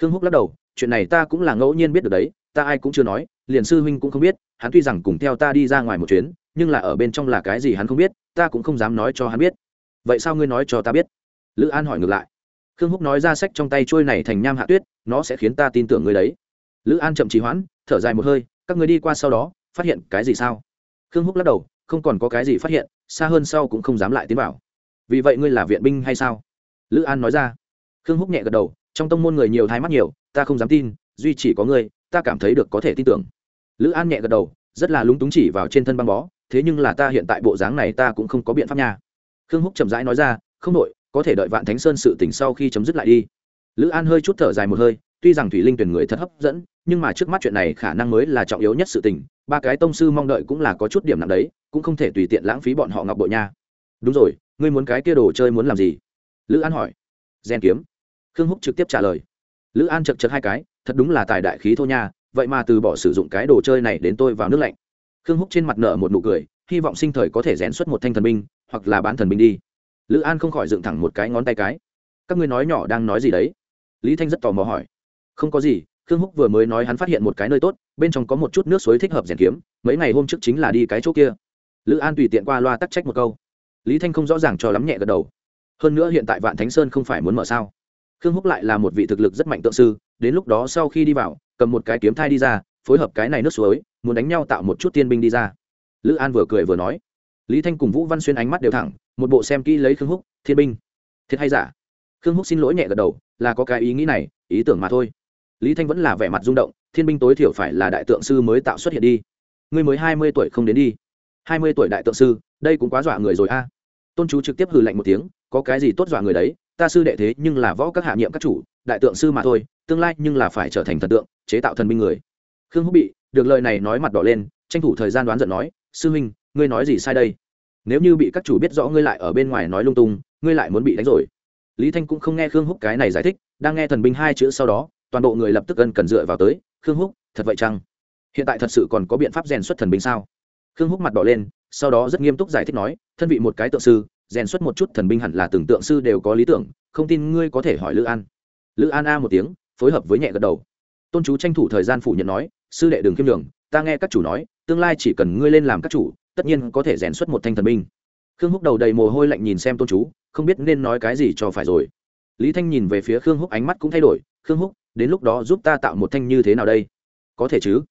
Khương húc lắc đầu chuyện này ta cũng là ngẫu nhiên biết được đấy, ta ai cũng chưa nói, liền sư huynh cũng không biết, hắn tuy rằng cùng theo ta đi ra ngoài một chuyến, nhưng là ở bên trong là cái gì hắn không biết, ta cũng không dám nói cho hắn biết. Vậy sao ngươi nói cho ta biết? Lữ an hỏi ngược lại. Khương húc nói ra sách trong tay trôi này thành nham hạ tuyết, nó sẽ khiến ta tin tưởng ngươi đấy. Lữ an chậm trì hoãn, thở dài một hơi, các người đi qua sau đó, phát hiện cái gì sao? Khương húc lắc đầu, không còn có cái gì phát hiện, xa hơn sau cũng không dám lại tiến vào. Vì vậy ngươi là viện binh hay sao? Lữ an nói ra. Khương húc nhẹ gật đầu, trong tông môn người nhiều thái mắt nhiều ta không dám tin, duy chỉ có ngươi, ta cảm thấy được có thể tin tưởng. Lữ an nhẹ gật đầu, rất là lúng túng chỉ vào trên thân băng bó, thế nhưng là ta hiện tại bộ dáng này ta cũng không có biện pháp nha. Khương húc chậm rãi nói ra, không đội có thể đợi vạn thánh sơn sự tỉnh sau khi chấm dứt lại đi. Lữ an hơi chút thở dài một hơi, tuy rằng thủy linh tuyển người thật hấp dẫn, nhưng mà trước mắt chuyện này khả năng mới là trọng yếu nhất sự tình, ba cái tông sư mong đợi cũng là có chút điểm nặng đấy, cũng không thể tùy tiện lãng phí bọn họ ngọc bội nha. Đúng rồi, ngươi muốn cái kia đồ chơi muốn làm gì? Lữ an hỏi. Gen kiếm. Khương húc trực tiếp trả lời lữ an chật chật hai cái, thật đúng là tài đại khí thô nha, vậy mà từ bỏ sử dụng cái đồ chơi này đến tôi vào nước lạnh. Khương húc trên mặt nở một nụ cười, hy vọng sinh thời có thể rèn xuất một thanh thần binh, hoặc là bán thần binh đi. Lữ an không khỏi dựng thẳng một cái ngón tay cái. Các ngươi nói nhỏ đang nói gì đấy? Lý thanh rất tò mò hỏi. Không có gì, khương húc vừa mới nói hắn phát hiện một cái nơi tốt, bên trong có một chút nước suối thích hợp rèn kiếm, mấy ngày hôm trước chính là đi cái chỗ kia. Lữ an tùy tiện qua loa tắc trách một câu. Lý thanh không rõ ràng cho lắm nhẹ gật đầu. Hơn nữa hiện tại vạn thánh sơn không phải muốn mở sao? Khương húc lại là một vị thực lực rất mạnh tượng sư, đến lúc đó sau khi đi vào, cầm một cái kiếm thai đi ra, phối hợp cái này nước suối, muốn đánh nhau tạo một chút tiên binh đi ra. Lữ an vừa cười vừa nói. Lý thanh cùng vũ văn xuyên ánh mắt đều thẳng, một bộ xem kỹ lấy khương húc, thiên binh. Thiệt hay giả? Khương húc xin lỗi nhẹ gật đầu, là có cái ý nghĩ này, ý tưởng mà thôi. Lý thanh vẫn là vẻ mặt rung động, thiên binh tối thiểu phải là đại tượng sư mới tạo xuất hiện đi. Ngươi mới hai mươi tuổi không đến đi. Hai mươi tuổi đại tượng sư, đây cũng quá dọa người rồi a. Tôn chú trực tiếp hừ lạnh một tiếng, có cái gì tốt dọa người đấy ta sư đệ thế nhưng là võ các hạ nhiệm các chủ, đại tượng sư mà thôi, tương lai nhưng là phải trở thành thần tượng, chế tạo thần binh người. Khương húc bị được lời này nói mặt đỏ lên, tranh thủ thời gian đoán giận nói, sư huynh, ngươi nói gì sai đây? Nếu như bị các chủ biết rõ ngươi lại ở bên ngoài nói lung tung, ngươi lại muốn bị đánh rồi. Lý thanh cũng không nghe khương húc cái này giải thích, đang nghe thần binh hai chữ sau đó, toàn bộ người lập tức gần cần dựa vào tới, khương húc, thật vậy chăng? Hiện tại thật sự còn có biện pháp rèn xuất thần binh sao? Khương húc mặt đỏ lên, sau đó rất nghiêm túc giải thích nói, thân vị một cái tượng sư rèn xuất một chút thần binh hẳn là tưởng tượng sư đều có lý tưởng, không tin ngươi có thể hỏi lữ an. Lữ an a một tiếng, phối hợp với nhẹ gật đầu. Tôn chú tranh thủ thời gian phủ nhận nói, sư đệ đừng kiêm đường ta nghe các chủ nói, tương lai chỉ cần ngươi lên làm các chủ, tất nhiên có thể rèn xuất một thanh thần binh. Khương húc đầu đầy mồ hôi lạnh nhìn xem tôn chú, không biết nên nói cái gì cho phải rồi. Lý thanh nhìn về phía khương húc ánh mắt cũng thay đổi, khương húc, đến lúc đó giúp ta tạo một thanh như thế nào đây? Có thể chứ.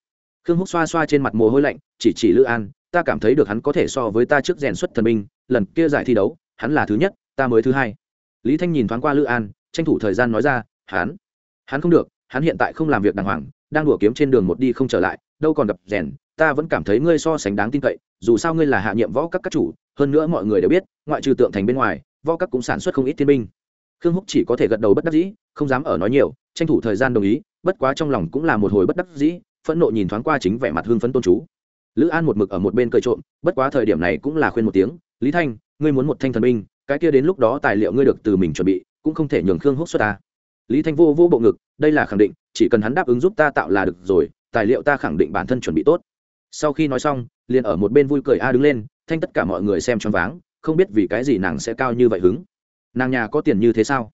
Khương húc xoa xoa trên mặt mồ hôi lạnh, chỉ chỉ lữ an, ta cảm thấy được hắn có thể so với ta trước rèn xuất thần binh lần kia giải thi đấu, hắn là thứ nhất, ta mới thứ hai. Lý thanh nhìn thoáng qua lữ an, tranh thủ thời gian nói ra, hắn hắn không được, hắn hiện tại không làm việc đàng hoàng, đang đùa kiếm trên đường một đi không trở lại, đâu còn gặp rèn, ta vẫn cảm thấy ngươi so sánh đáng tin cậy, dù sao ngươi là hạ nhiệm võ các các chủ, hơn nữa mọi người đều biết, ngoại trừ tượng thành bên ngoài, võ các cũng sản xuất không ít thiên binh. Khương húc chỉ có thể gật đầu bất đắc dĩ, không dám ở nói nhiều, tranh thủ thời gian đồng ý, bất quá trong lòng cũng là một hồi bất đắc dĩ, phẫn nộ nhìn thoáng qua chính vẻ mặt hương phấn tôn chú. Lữ an một mực ở một bên cười trộm, bất quá thời điểm này cũng là khuyên một tiếng lý thanh, ngươi muốn một thanh thần binh, cái kia đến lúc đó tài liệu ngươi được từ mình chuẩn bị, cũng không thể nhường khương húc xuất ta. Lý thanh vô vô bộ ngực, đây là khẳng định, chỉ cần hắn đáp ứng giúp ta tạo là được rồi, tài liệu ta khẳng định bản thân chuẩn bị tốt. Sau khi nói xong, liền ở một bên vui cười a đứng lên, thanh tất cả mọi người xem choáng váng, không biết vì cái gì nàng sẽ cao như vậy hứng. Nàng nhà có tiền như thế sao?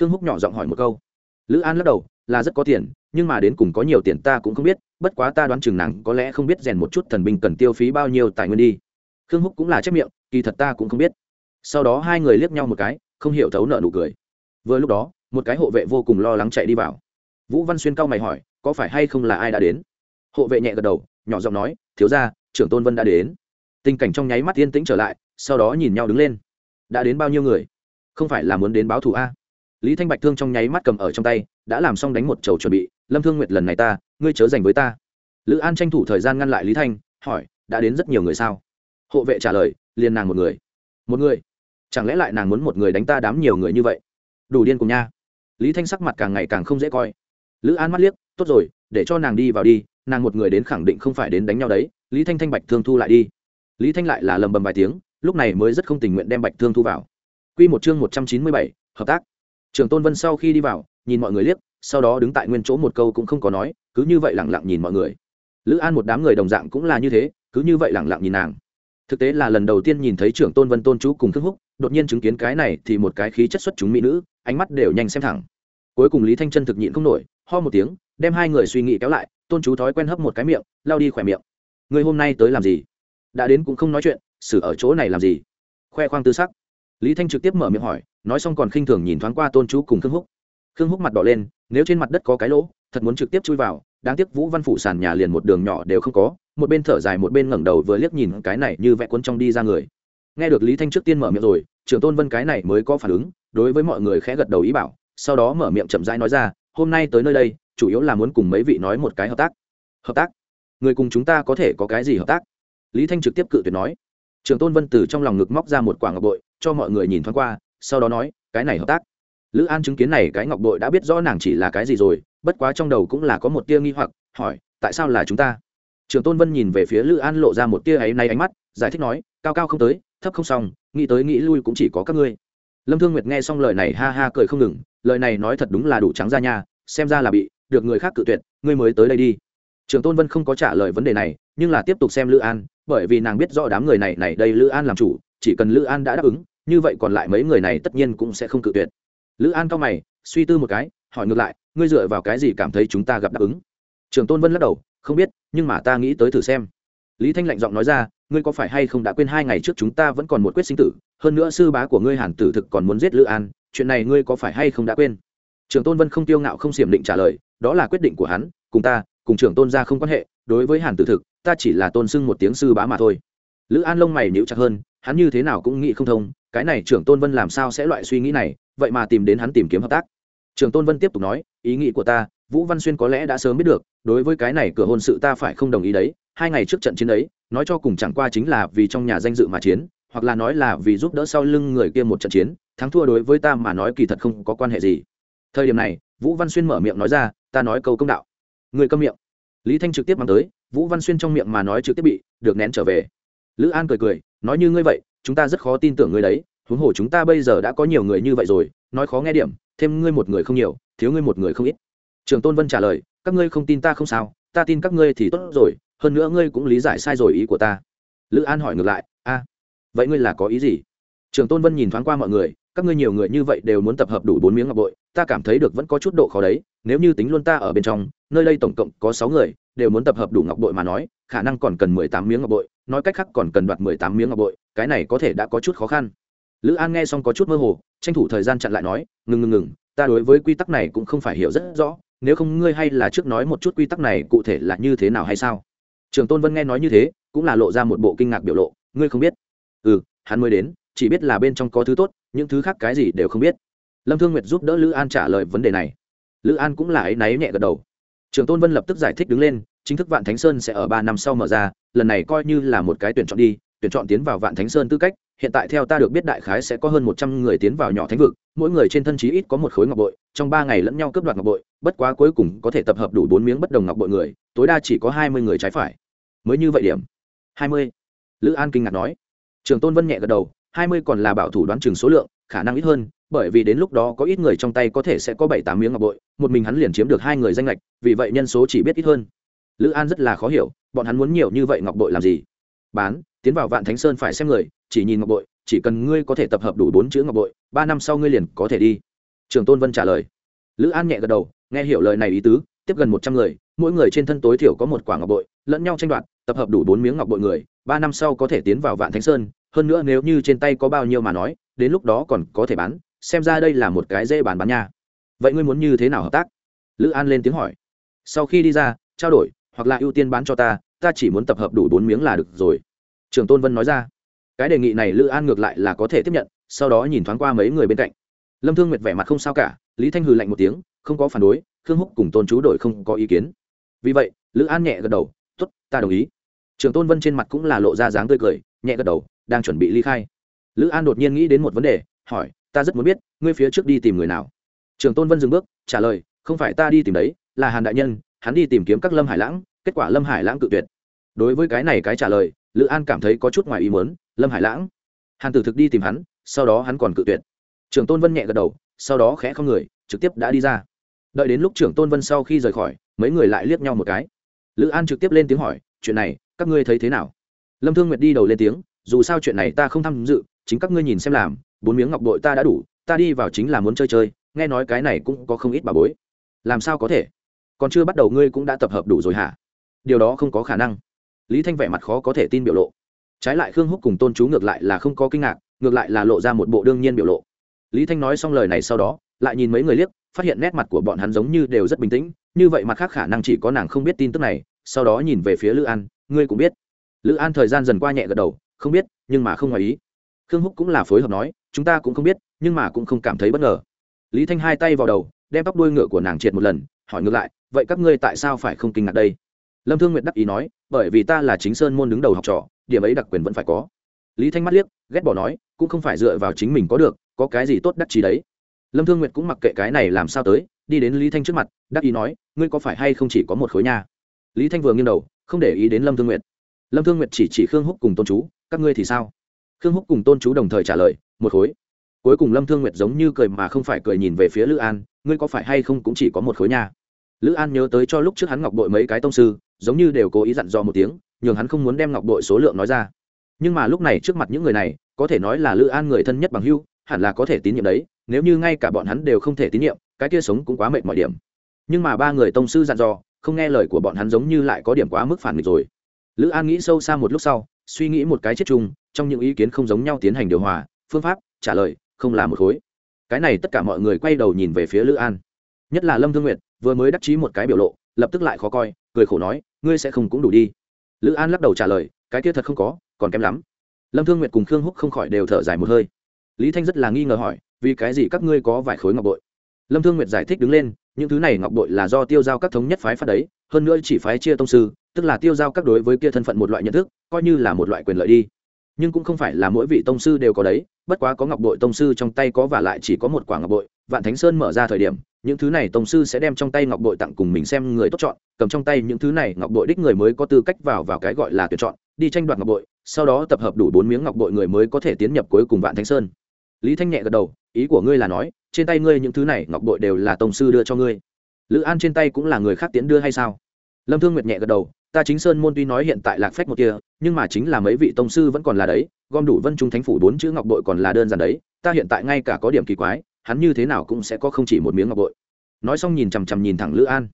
Khương húc nhỏ giọng hỏi một câu. Lữ an lắc đầu, là rất có tiền, nhưng mà đến cùng có nhiều tiền ta cũng không biết, bất quá ta đoán chừng nàng có lẽ không biết rèn một chút thần binh cần tiêu phí bao nhiêu tài nguyên đi khương húc cũng là chép miệng, kỳ thật ta cũng không biết. Sau đó hai người liếc nhau một cái, không hiểu thấu nợ nụ cười. Vừa lúc đó, một cái hộ vệ vô cùng lo lắng chạy đi vào. Vũ văn xuyên cao mày hỏi, có phải hay không là ai đã đến? Hộ vệ nhẹ gật đầu, nhỏ giọng nói, thiếu ra trưởng tôn vân đã đến. Tình cảnh trong nháy mắt yên tĩnh trở lại, sau đó nhìn nhau đứng lên. Đã đến bao nhiêu người? Không phải là muốn đến báo thù a? Lý thanh bạch thương trong nháy mắt cầm ở trong tay, đã làm xong đánh một chầu chuẩn bị, lâm thương nguyệt lần này ta, ngươi chớ dành với ta. Lữ an tranh thủ thời gian ngăn lại lý thanh, hỏi, đã đến rất nhiều người sao? Hộ vệ trả lời, liền nàng một người. Một người? Chẳng lẽ lại nàng muốn một người đánh ta đám nhiều người như vậy? Đủ điên cùng nha. Lý thanh sắc mặt càng ngày càng không dễ coi. Lữ an mắt liếc, tốt rồi, để cho nàng đi vào đi, nàng một người đến khẳng định không phải đến đánh nhau đấy. Lý thanh thanh bạch thương thu lại đi. Lý thanh lại là lầm bầm vài tiếng, lúc này mới rất không tình nguyện đem bạch thương thu vào. Q một chương một trăm chín mươi bảy, hợp tác. Trường tôn vân sau khi đi vào, nhìn mọi người liếc, sau đó đứng tại nguyên chỗ một câu cũng không có nói, cứ như vậy lẳng lặng nhìn mọi người. Lữ an một đám người đồng dạng cũng là như thế, cứ như vậy lẳng lặng nhìn nàng thực tế là lần đầu tiên nhìn thấy trưởng tôn vân tôn chú cùng thương húc, đột nhiên chứng kiến cái này thì một cái khí chất xuất chúng mỹ nữ, ánh mắt đều nhanh xem thẳng. Cuối cùng lý thanh chân thực nhịn không nổi, ho một tiếng, đem hai người suy nghĩ kéo lại, tôn chú thói quen hấp một cái miệng lao đi khỏe miệng. Người hôm nay tới làm gì? Đã đến cũng không nói chuyện, xử ở chỗ này làm gì? Khoe khoang tư sắc. Lý thanh trực tiếp mở miệng hỏi, nói xong còn khinh thường nhìn thoáng qua tôn chú cùng khương húc. Khương húc mặt đỏ lên, nếu trên mặt đất có cái lỗ, thật muốn trực tiếp chui vào, đáng tiếc vũ văn phủ sàn nhà liền một đường nhỏ đều không có một bên thở dài một bên ngẩng đầu vừa liếc nhìn cái này như vẽ cuốn trong đi ra người. Nghe được lý thanh trước tiên mở miệng rồi, trưởng tôn vân cái này mới có phản ứng, đối với mọi người khẽ gật đầu ý bảo, sau đó mở miệng chậm rãi nói ra, hôm nay tới nơi đây, chủ yếu là muốn cùng mấy vị nói một cái hợp tác. Hợp tác? Người cùng chúng ta có thể có cái gì hợp tác? Lý thanh trực tiếp cự tuyệt nói. Trường tôn vân từ trong lòng ngực móc ra một quả ngọc bội, cho mọi người nhìn thoáng qua, sau đó nói, cái này hợp tác. Lữ an chứng kiến này cái ngọc bội đã biết rõ nàng chỉ là cái gì rồi, bất quá trong đầu cũng là có một tia nghi hoặc, hỏi, tại sao là chúng ta? Trường tôn vân nhìn về phía lữ an lộ ra một tia ấy nay ánh mắt, giải thích nói, cao cao không tới, thấp không xong, nghĩ tới nghĩ lui cũng chỉ có các ngươi. Lâm thương nguyệt nghe xong lời này ha ha cười không ngừng, lời này nói thật đúng là đủ trắng ra nha, xem ra là bị được người khác cự tuyệt, ngươi mới tới đây đi. Trường tôn vân không có trả lời vấn đề này, nhưng là tiếp tục xem lữ an, bởi vì nàng biết rõ đám người này này đây lữ an làm chủ, chỉ cần lữ an đã đáp ứng, như vậy còn lại mấy người này tất nhiên cũng sẽ không cự tuyệt. Lữ an cao mày, suy tư một cái, hỏi ngược lại, ngươi dựa vào cái gì cảm thấy chúng ta gặp đáp ứng? Trường tôn vân lắc đầu không biết, nhưng mà ta nghĩ tới thử xem. Lý thanh lạnh giọng nói ra, ngươi có phải hay không đã quên hai ngày trước chúng ta vẫn còn một quyết sinh tử, hơn nữa sư bá của ngươi hàn tử thực còn muốn giết lữ an, chuyện này ngươi có phải hay không đã quên? Trường tôn vân không tiêu ngạo không xiểm định trả lời, đó là quyết định của hắn, cùng ta, cùng trưởng tôn gia không quan hệ, đối với hàn tử thực, ta chỉ là tôn xưng một tiếng sư bá mà thôi. Lữ an lông mày nhíu chặt hơn, hắn như thế nào cũng nghĩ không thông, cái này trưởng tôn vân làm sao sẽ loại suy nghĩ này, vậy mà tìm đến hắn tìm kiếm hợp tác. Trưởng tôn vân tiếp tục nói, ý nghĩ của ta vũ văn xuyên có lẽ đã sớm biết được, đối với cái này cửa hôn sự ta phải không đồng ý đấy, hai ngày trước trận chiến ấy, nói cho cùng chẳng qua chính là vì trong nhà danh dự mà chiến, hoặc là nói là vì giúp đỡ sau lưng người kia một trận chiến, thắng thua đối với ta mà nói kỳ thật không có quan hệ gì. Thời điểm này, vũ văn xuyên mở miệng nói ra, ta nói câu công đạo. Người câm miệng. Lý thanh trực tiếp mang tới, vũ văn xuyên trong miệng mà nói trực tiếp bị, được nén trở về. Lữ an cười cười, nói như ngươi vậy, chúng ta rất khó tin tưởng ngươi đấy, huống hồ chúng ta bây giờ đã có nhiều người như vậy rồi, nói khó nghe điểm, thêm ngươi một người không nhiều, thiếu ngươi một người không ít trường tôn vân trả lời, các ngươi không tin ta không sao, ta tin các ngươi thì tốt rồi, hơn nữa ngươi cũng lý giải sai rồi ý của ta. Lữ an hỏi ngược lại, a, vậy ngươi là có ý gì? Trường tôn vân nhìn thoáng qua mọi người, các ngươi nhiều người như vậy đều muốn tập hợp đủ bốn miếng ngọc bội, ta cảm thấy được vẫn có chút độ khó đấy, nếu như tính luôn ta ở bên trong, nơi đây tổng cộng có sáu người, đều muốn tập hợp đủ ngọc bội mà nói, khả năng còn cần mười tám miếng ngọc bội, nói cách khác còn cần đoạt mười tám miếng ngọc bội, cái này có thể đã có chút khó khăn. Lữ an nghe xong có chút mơ hồ, tranh thủ thời gian chặn lại nói, ngừng ngừng ngừng, ta đối với quy tắc này cũng không phải hiểu rất rõ nếu không ngươi hay là trước nói một chút quy tắc này cụ thể là như thế nào hay sao? Trường tôn vân nghe nói như thế, cũng là lộ ra một bộ kinh ngạc biểu lộ, ngươi không biết. Ừ hắn mới đến, chỉ biết là bên trong có thứ tốt, những thứ khác cái gì đều không biết. Lâm thương nguyệt giúp đỡ lữ an trả lời vấn đề này. Lữ an cũng là ấy náy nhẹ gật đầu. Trường tôn vân lập tức giải thích đứng lên, chính thức vạn thánh sơn sẽ ở ba năm sau mở ra, lần này coi như là một cái tuyển chọn đi, tuyển chọn tiến vào vạn thánh sơn tư cách hiện tại theo ta được biết đại khái sẽ có hơn một trăm người tiến vào nhỏ thánh vực, mỗi người trên thân chí ít có một khối ngọc bội, trong ba ngày lẫn nhau cướp đoạt ngọc bội, bất quá cuối cùng có thể tập hợp đủ bốn miếng bất đồng ngọc bội người, tối đa chỉ có hai mươi người trái phải. Mới như vậy điểm. Hai mươi. Lữ an kinh ngạc nói. Trường tôn vân nhẹ gật đầu, hai mươi còn là bảo thủ đoán chừng số lượng, khả năng ít hơn, bởi vì đến lúc đó có ít người trong tay có thể sẽ có bảy tám miếng ngọc bội, một mình hắn liền chiếm được hai người danh lệch vì vậy nhân số chỉ biết ít hơn. Lữ an rất là khó hiểu, bọn hắn muốn nhiều như vậy ngọc bội làm gì? Bán, tiến vào vạn thánh sơn phải xem người chỉ nhìn ngọc bội, chỉ cần ngươi có thể tập hợp đủ bốn chữ ngọc bội, ba năm sau ngươi liền có thể đi. Trường tôn vân trả lời. Lữ an nhẹ gật đầu, nghe hiểu lời này ý tứ, tiếp gần một trăm người, mỗi người trên thân tối thiểu có một quả ngọc bội, lẫn nhau tranh đoạt, tập hợp đủ bốn miếng ngọc bội người, ba năm sau có thể tiến vào vạn thánh sơn, hơn nữa nếu như trên tay có bao nhiêu mà nói, đến lúc đó còn có thể bán, xem ra đây là một cái dễ bán bán nha. Vậy ngươi muốn như thế nào hợp tác? Lữ an lên tiếng hỏi. Sau khi đi ra, trao đổi, hoặc là ưu tiên bán cho ta ta chỉ muốn tập hợp đủ bốn miếng là được rồi. Trường tôn vân nói ra cái đề nghị này lữ an ngược lại là có thể tiếp nhận, sau đó nhìn thoáng qua mấy người bên cạnh. Lâm thương nguyệt vẻ mặt không sao cả, lý thanh hừ lạnh một tiếng, không có phản đối, khương húc cùng tôn chú đội không có ý kiến. Vì vậy, lữ an nhẹ gật đầu t ố t ta đồng ý. Trường tôn vân trên mặt cũng là lộ ra dáng tươi cười, nhẹ gật đầu, đang chuẩn bị ly khai. Lữ an đột nhiên nghĩ đến một vấn đề, hỏi, ta rất muốn biết, ngươi phía trước đi tìm người nào? Trường tôn vân dừng bước, trả lời, không phải ta đi tìm đấy, là hàn đại nhân, hắn đi tìm kiếm các lâm hải lãng, kết quả lâm hải lãng cự tuyệt. Đối với cái này cái trả lời, lữ an cảm thấy có chút ngoài ý muốn lâm hải lãng. Hàn tử thực đi tìm hắn, sau đó hắn còn cự tuyệt. Trưởng tôn vân nhẹ gật đầu, sau đó khẽ không người, trực tiếp đã đi ra. Đợi đến lúc trưởng tôn vân sau khi rời khỏi, mấy người lại liếc nhau một cái. Lữ an trực tiếp lên tiếng hỏi, chuyện này, các ngươi thấy thế nào? Lâm thương nguyệt đi đầu lên tiếng, dù sao chuyện này ta không tham dự, chính các ngươi nhìn xem làm, bốn miếng ngọc bội ta đã đủ, ta đi vào chính là muốn chơi chơi, nghe nói cái này cũng có không ít bà bối. Làm sao có thể? Còn chưa bắt đầu ngươi cũng đã tập hợp đủ rồi hả? Điều đó không có khả năng. Lý thanh vẻ mặt khó có thể tin biểu lộ trái lại khương húc cùng tôn chú ngược lại là không có kinh ngạc, ngược lại là lộ ra một bộ đương nhiên biểu lộ. Lý thanh nói xong lời này sau đó, lại nhìn mấy người liếc, phát hiện nét mặt của bọn hắn giống như đều rất bình tĩnh, như vậy mặt khác khả năng chỉ có nàng không biết tin tức này, sau đó nhìn về phía lữ an, ngươi cũng biết. Lữ an thời gian dần qua nhẹ gật đầu, không biết, nhưng mà không ngoài ý. Khương húc cũng là phối hợp nói, chúng ta cũng không biết, nhưng mà cũng không cảm thấy bất ngờ. Lý thanh hai tay vào đầu, đem tóc đuôi ngựa của nàng triệt một lần, hỏi ngược lại, vậy các ngươi tại sao phải không kinh ngạc đây? Lâm thương nguyệt đắc ý nói bởi vì ta là chính sơn môn đứng đầu học trò, điểm ấy đặc quyền vẫn phải có. Lý thanh mắt liếc, ghét bỏ nói, cũng không phải dựa vào chính mình có được, có cái gì tốt đắc trí đấy. Lâm thương nguyệt cũng mặc kệ cái này làm sao tới, đi đến lý thanh trước mặt, đắc ý nói, ngươi có phải hay không chỉ có một khối nha? Lý thanh vừa nghiêng đầu, không để ý đến lâm thương nguyệt. Lâm thương nguyệt chỉ chỉ khương húc cùng tôn chú, các ngươi thì sao? Khương húc cùng tôn chú đồng thời trả lời, một khối. Cuối cùng lâm thương nguyệt giống như cười mà không phải cười nhìn về phía lữ an, ngươi có phải hay không cũng chỉ có một khối nha? Lữ an nhớ tới cho lúc trước hắn ngọc bội mấy cái tông sư giống như đều cố ý dặn dò một tiếng, nhường hắn không muốn đem ngọc bội số lượng nói ra. Nhưng mà lúc này trước mặt những người này, có thể nói là lữ an người thân nhất bằng hưu hẳn là có thể tín nhiệm đấy, nếu như ngay cả bọn hắn đều không thể tín nhiệm, cái kia sống cũng quá mệt mọi điểm. Nhưng mà ba người tông sư dặn dò, không nghe lời của bọn hắn giống như lại có điểm quá mức phản nghịch rồi. Lữ an nghĩ sâu xa một lúc sau, suy nghĩ một cái chết chung, trong những ý kiến không giống nhau tiến hành điều hòa, phương pháp, trả lời, không là một khối. Cái này tất cả mọi người quay đầu nhìn về phía lữ an. Nhất là lâm thương nguyệt, vừa mới đắc chí một cái biểu lộ, lập tức lại khó coi, cười khổ nói ngươi sẽ không cũng đủ đi. Lữ an lắc đầu trả lời, cái kia thật không có, còn kém lắm. Lâm thương nguyệt cùng khương húc không khỏi đều thở dài một hơi. Lý thanh rất là nghi ngờ hỏi, vì cái gì các ngươi có vài khối ngọc bội? Lâm thương nguyệt giải thích đứng lên, những thứ này ngọc bội là do tiêu giao các thống nhất phái phát đấy, hơn nữa chỉ phái chia tông sư, tức là tiêu giao các đối với kia thân phận một loại nhận thức, coi như là một loại quyền lợi đi. Nhưng cũng không phải là mỗi vị tông sư đều có đấy, bất quá có ngọc bội tông sư trong tay có và lại chỉ có một quả ngọc bội vạn thánh sơn mở ra thời điểm, những thứ này Tổng sư sẽ đem trong tay ngọc bội tặng cùng mình xem người tốt chọn, cầm trong tay những thứ này, ngọc bội đích người mới có tư cách vào vào cái gọi là tuyển chọn, đi tranh đoạt ngọc bội, sau đó tập hợp đủ bốn miếng ngọc bội người mới có thể tiến nhập cuối cùng vạn thánh sơn. Lý thanh nhẹ gật đầu, ý của ngươi là nói, trên tay ngươi những thứ này ngọc bội đều là Tổng sư đưa cho ngươi. Lữ an trên tay cũng là người khác tiến đưa hay sao? Lâm thương nguyệt nhẹ gật đầu, ta chính sơn môn tuy nói hiện tại lạc phách một kia, nhưng mà chính là mấy vị tông sư vẫn còn là đấy, gom đủ vân trung thánh phủ bốn chữ ngọc bội còn là đơn giản đấy, ta hiện tại ngay cả có điểm kỳ quái hắn như thế nào cũng sẽ có không chỉ một miếng ngọc bội. Nói xong nhìn chằm chằm nhìn thẳng lữ an.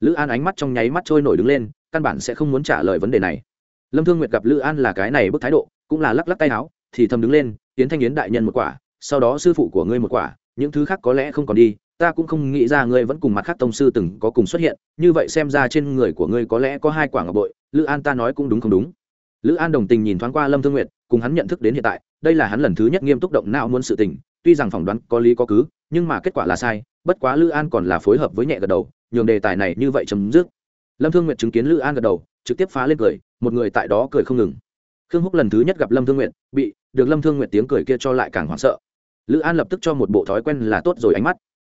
Lữ an ánh mắt trong nháy mắt trôi nổi đứng lên, căn bản sẽ không muốn trả lời vấn đề này. Lâm thương nguyệt gặp lữ an là cái này bức thái độ, cũng là lắc lắc tay áo, thì thầm đứng lên tiến thanh yến đại nhân một quả, sau đó sư phụ của ngươi một quả, những thứ khác có lẽ không còn đi, ta cũng không nghĩ ra ngươi vẫn cùng mặt khác tông sư từng có cùng xuất hiện, như vậy xem ra trên người của ngươi có lẽ có hai quả ngọc bội, lữ an ta nói cũng đúng không đúng. Lữ an đồng tình nhìn thoáng qua lâm thương nguyệt, cùng hắn nhận thức đến hiện tại, đây là hắn lần thứ nhất nghiêm túc động não muốn sự tình tuy rằng phỏng đoán có lý có cứ nhưng mà kết quả là sai bất quá lữ an còn là phối hợp với nhẹ gật đầu nhường đề tài này như vậy chấm dứt. Lâm thương nguyện chứng kiến lữ an gật đầu trực tiếp phá lên cười một người tại đó cười không ngừng. Khương húc lần thứ nhất gặp lâm thương nguyện, bị được lâm thương nguyện tiếng cười kia cho lại càng hoảng sợ. Lữ an lập tức cho một bộ thói quen là tốt rồi ánh mắt.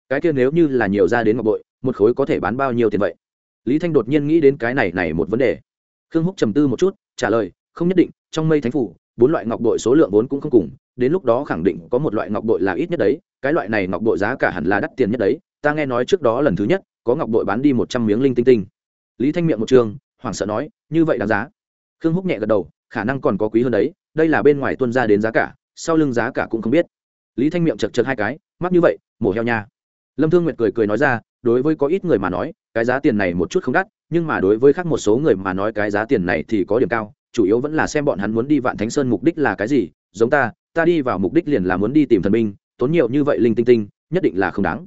Cái kia nếu như là nhiều ra đến ngọc bội một khối có thể bán bao nhiêu tiền vậy? Lý thanh đột nhiên nghĩ đến cái này này một vấn đề. Khương húc trầm tư một chút trả lời không nhất định trong mây thánh phủ bốn loại ngọc bội số lượng vốn cũng không cùng đến lúc đó khẳng định có một loại ngọc bội là ít nhất đấy, cái loại này ngọc bội giá cả hẳn là đắt tiền nhất đấy, ta nghe nói trước đó lần thứ nhất, có ngọc bội bán đi một trăm miếng linh tinh tinh. Lý thanh miệng một trường, hoảng sợ nói, như vậy đáng giá. Khương húc nhẹ gật đầu, khả năng còn có quý hơn đấy, đây là bên ngoài tuân ra đến giá cả, sau lưng giá cả cũng không biết. Lý thanh miệng chật chật hai cái, mắc như vậy, mổ heo nha. Lâm thương nguyệt cười cười nói ra, đối với có ít người mà nói, cái giá tiền này một chút không đắt, nhưng mà đối với khác một số người mà nói cái giá tiền này thì có điểm cao, chủ yếu vẫn là xem bọn hắn muốn đi vạn thánh sơn mục đích là cái gì, giống ta ta đi vào mục đích liền là muốn đi tìm thần binh, tốn nhiều như vậy linh tinh tinh, nhất định là không đáng.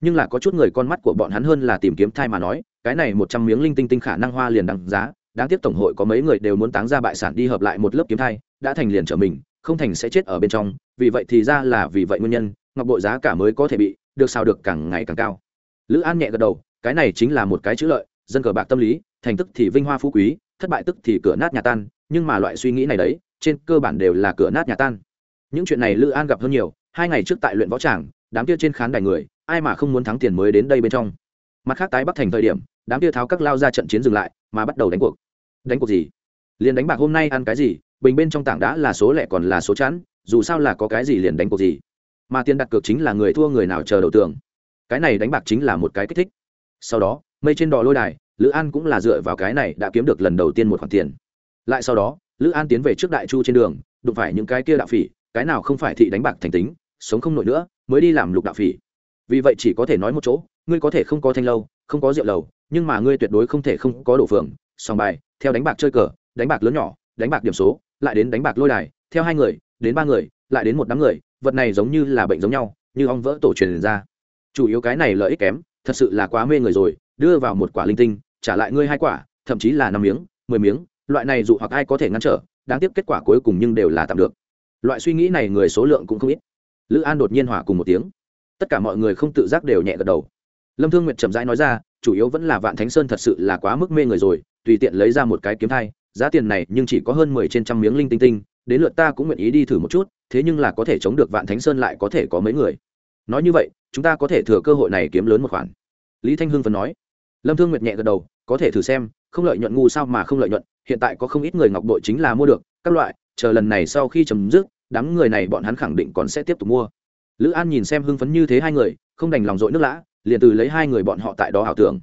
Nhưng là có chút người con mắt của bọn hắn hơn là tìm kiếm thai mà nói, cái này một trăm miếng linh tinh tinh khả năng hoa liền đằng giá, đáng tiếc tổng hội có mấy người đều muốn táng ra bại sản đi hợp lại một lớp kiếm thai, đã thành liền trở mình, không thành sẽ chết ở bên trong, vì vậy thì ra là vì vậy nguyên nhân, ngọc bội giá cả mới có thể bị, được sao được càng ngày càng cao. Lữ an nhẹ gật đầu, cái này chính là một cái chữ lợi, dân cờ bạc tâm lý, thành tức thì vinh hoa phú quý, thất bại tức thì cửa nát nhà tan, nhưng mà loại suy nghĩ này đấy, trên cơ bản đều là cửa nát nhà tan những chuyện này lữ an gặp hơn nhiều, hai ngày trước tại luyện võ tràng, đám kia trên khán đài người, ai mà không muốn thắng tiền mới đến đây bên trong. Mặt khác tái bắc thành thời điểm, đám kia tháo các lao ra trận chiến dừng lại, mà bắt đầu đánh cuộc. Đánh cuộc gì? Liền đánh bạc hôm nay ăn cái gì? Bình bên trong tảng đã là số lẻ còn là số chẵn, dù sao là có cái gì liền đánh cuộc gì. Mà tiền đặt cược chính là người thua người nào chờ đầu tường. Cái này đánh bạc chính là một cái kích thích. Sau đó, mây trên đò lôi đài, lữ an cũng là dựa vào cái này đã kiếm được lần đầu tiên một khoản tiền. Lại sau đó, lữ an tiến về trước đại chu trên đường, đụng phải những cái kia đạo phỉ cái nào không phải thị đánh bạc thành tính, sống không nổi nữa, mới đi làm lục đạo phỉ. Vì vậy chỉ có thể nói một chỗ, ngươi có thể không có thanh lâu, không có rượu lầu, nhưng mà ngươi tuyệt đối không thể không có đổ phường sòng bài, theo đánh bạc chơi cờ, đánh bạc lớn nhỏ, đánh bạc điểm số, lại đến đánh bạc lôi đài, theo hai người, đến ba người, lại đến một đám người, vật này giống như là bệnh giống nhau, như ong vỡ tổ truyền ra. Chủ yếu cái này lợi ích kém, thật sự là quá mê người rồi, đưa vào một quả linh tinh, trả lại ngươi hai quả, thậm chí là năm miếng, mười miếng, loại này dụ hoặc ai có thể ngăn trở, đáng tiếc kết quả cuối cùng nhưng đều là tạm được loại suy nghĩ này người số lượng cũng không ít. Lữ an đột nhiên hỏa cùng một tiếng. Tất cả mọi người không tự giác đều nhẹ gật đầu. Lâm thương nguyệt chậm rãi nói ra, chủ yếu vẫn là vạn thánh sơn thật sự là quá mức mê người rồi, tùy tiện lấy ra một cái kiếm thai, giá tiền này nhưng chỉ có hơn mười trên trăm miếng linh tinh tinh, đến lượt ta cũng nguyện ý đi thử một chút, thế nhưng là có thể chống được vạn thánh sơn lại có thể có mấy người. Nói như vậy, chúng ta có thể thừa cơ hội này kiếm lớn một khoản. Lý thanh hưng phần nói. Lâm thương nguyệt nhẹ gật đầu, có thể thử xem, không lợi nhuận ngu sao mà không lợi nhuận, hiện tại có không ít người ngọc bội chính là mua được, các loại chờ lần này sau khi chấm dứt, đám người này bọn hắn khẳng định còn sẽ tiếp tục mua. Lữ an nhìn xem hưng phấn như thế hai người, không đành lòng dội nước lã, liền từ lấy hai người bọn họ tại đó ảo tưởng.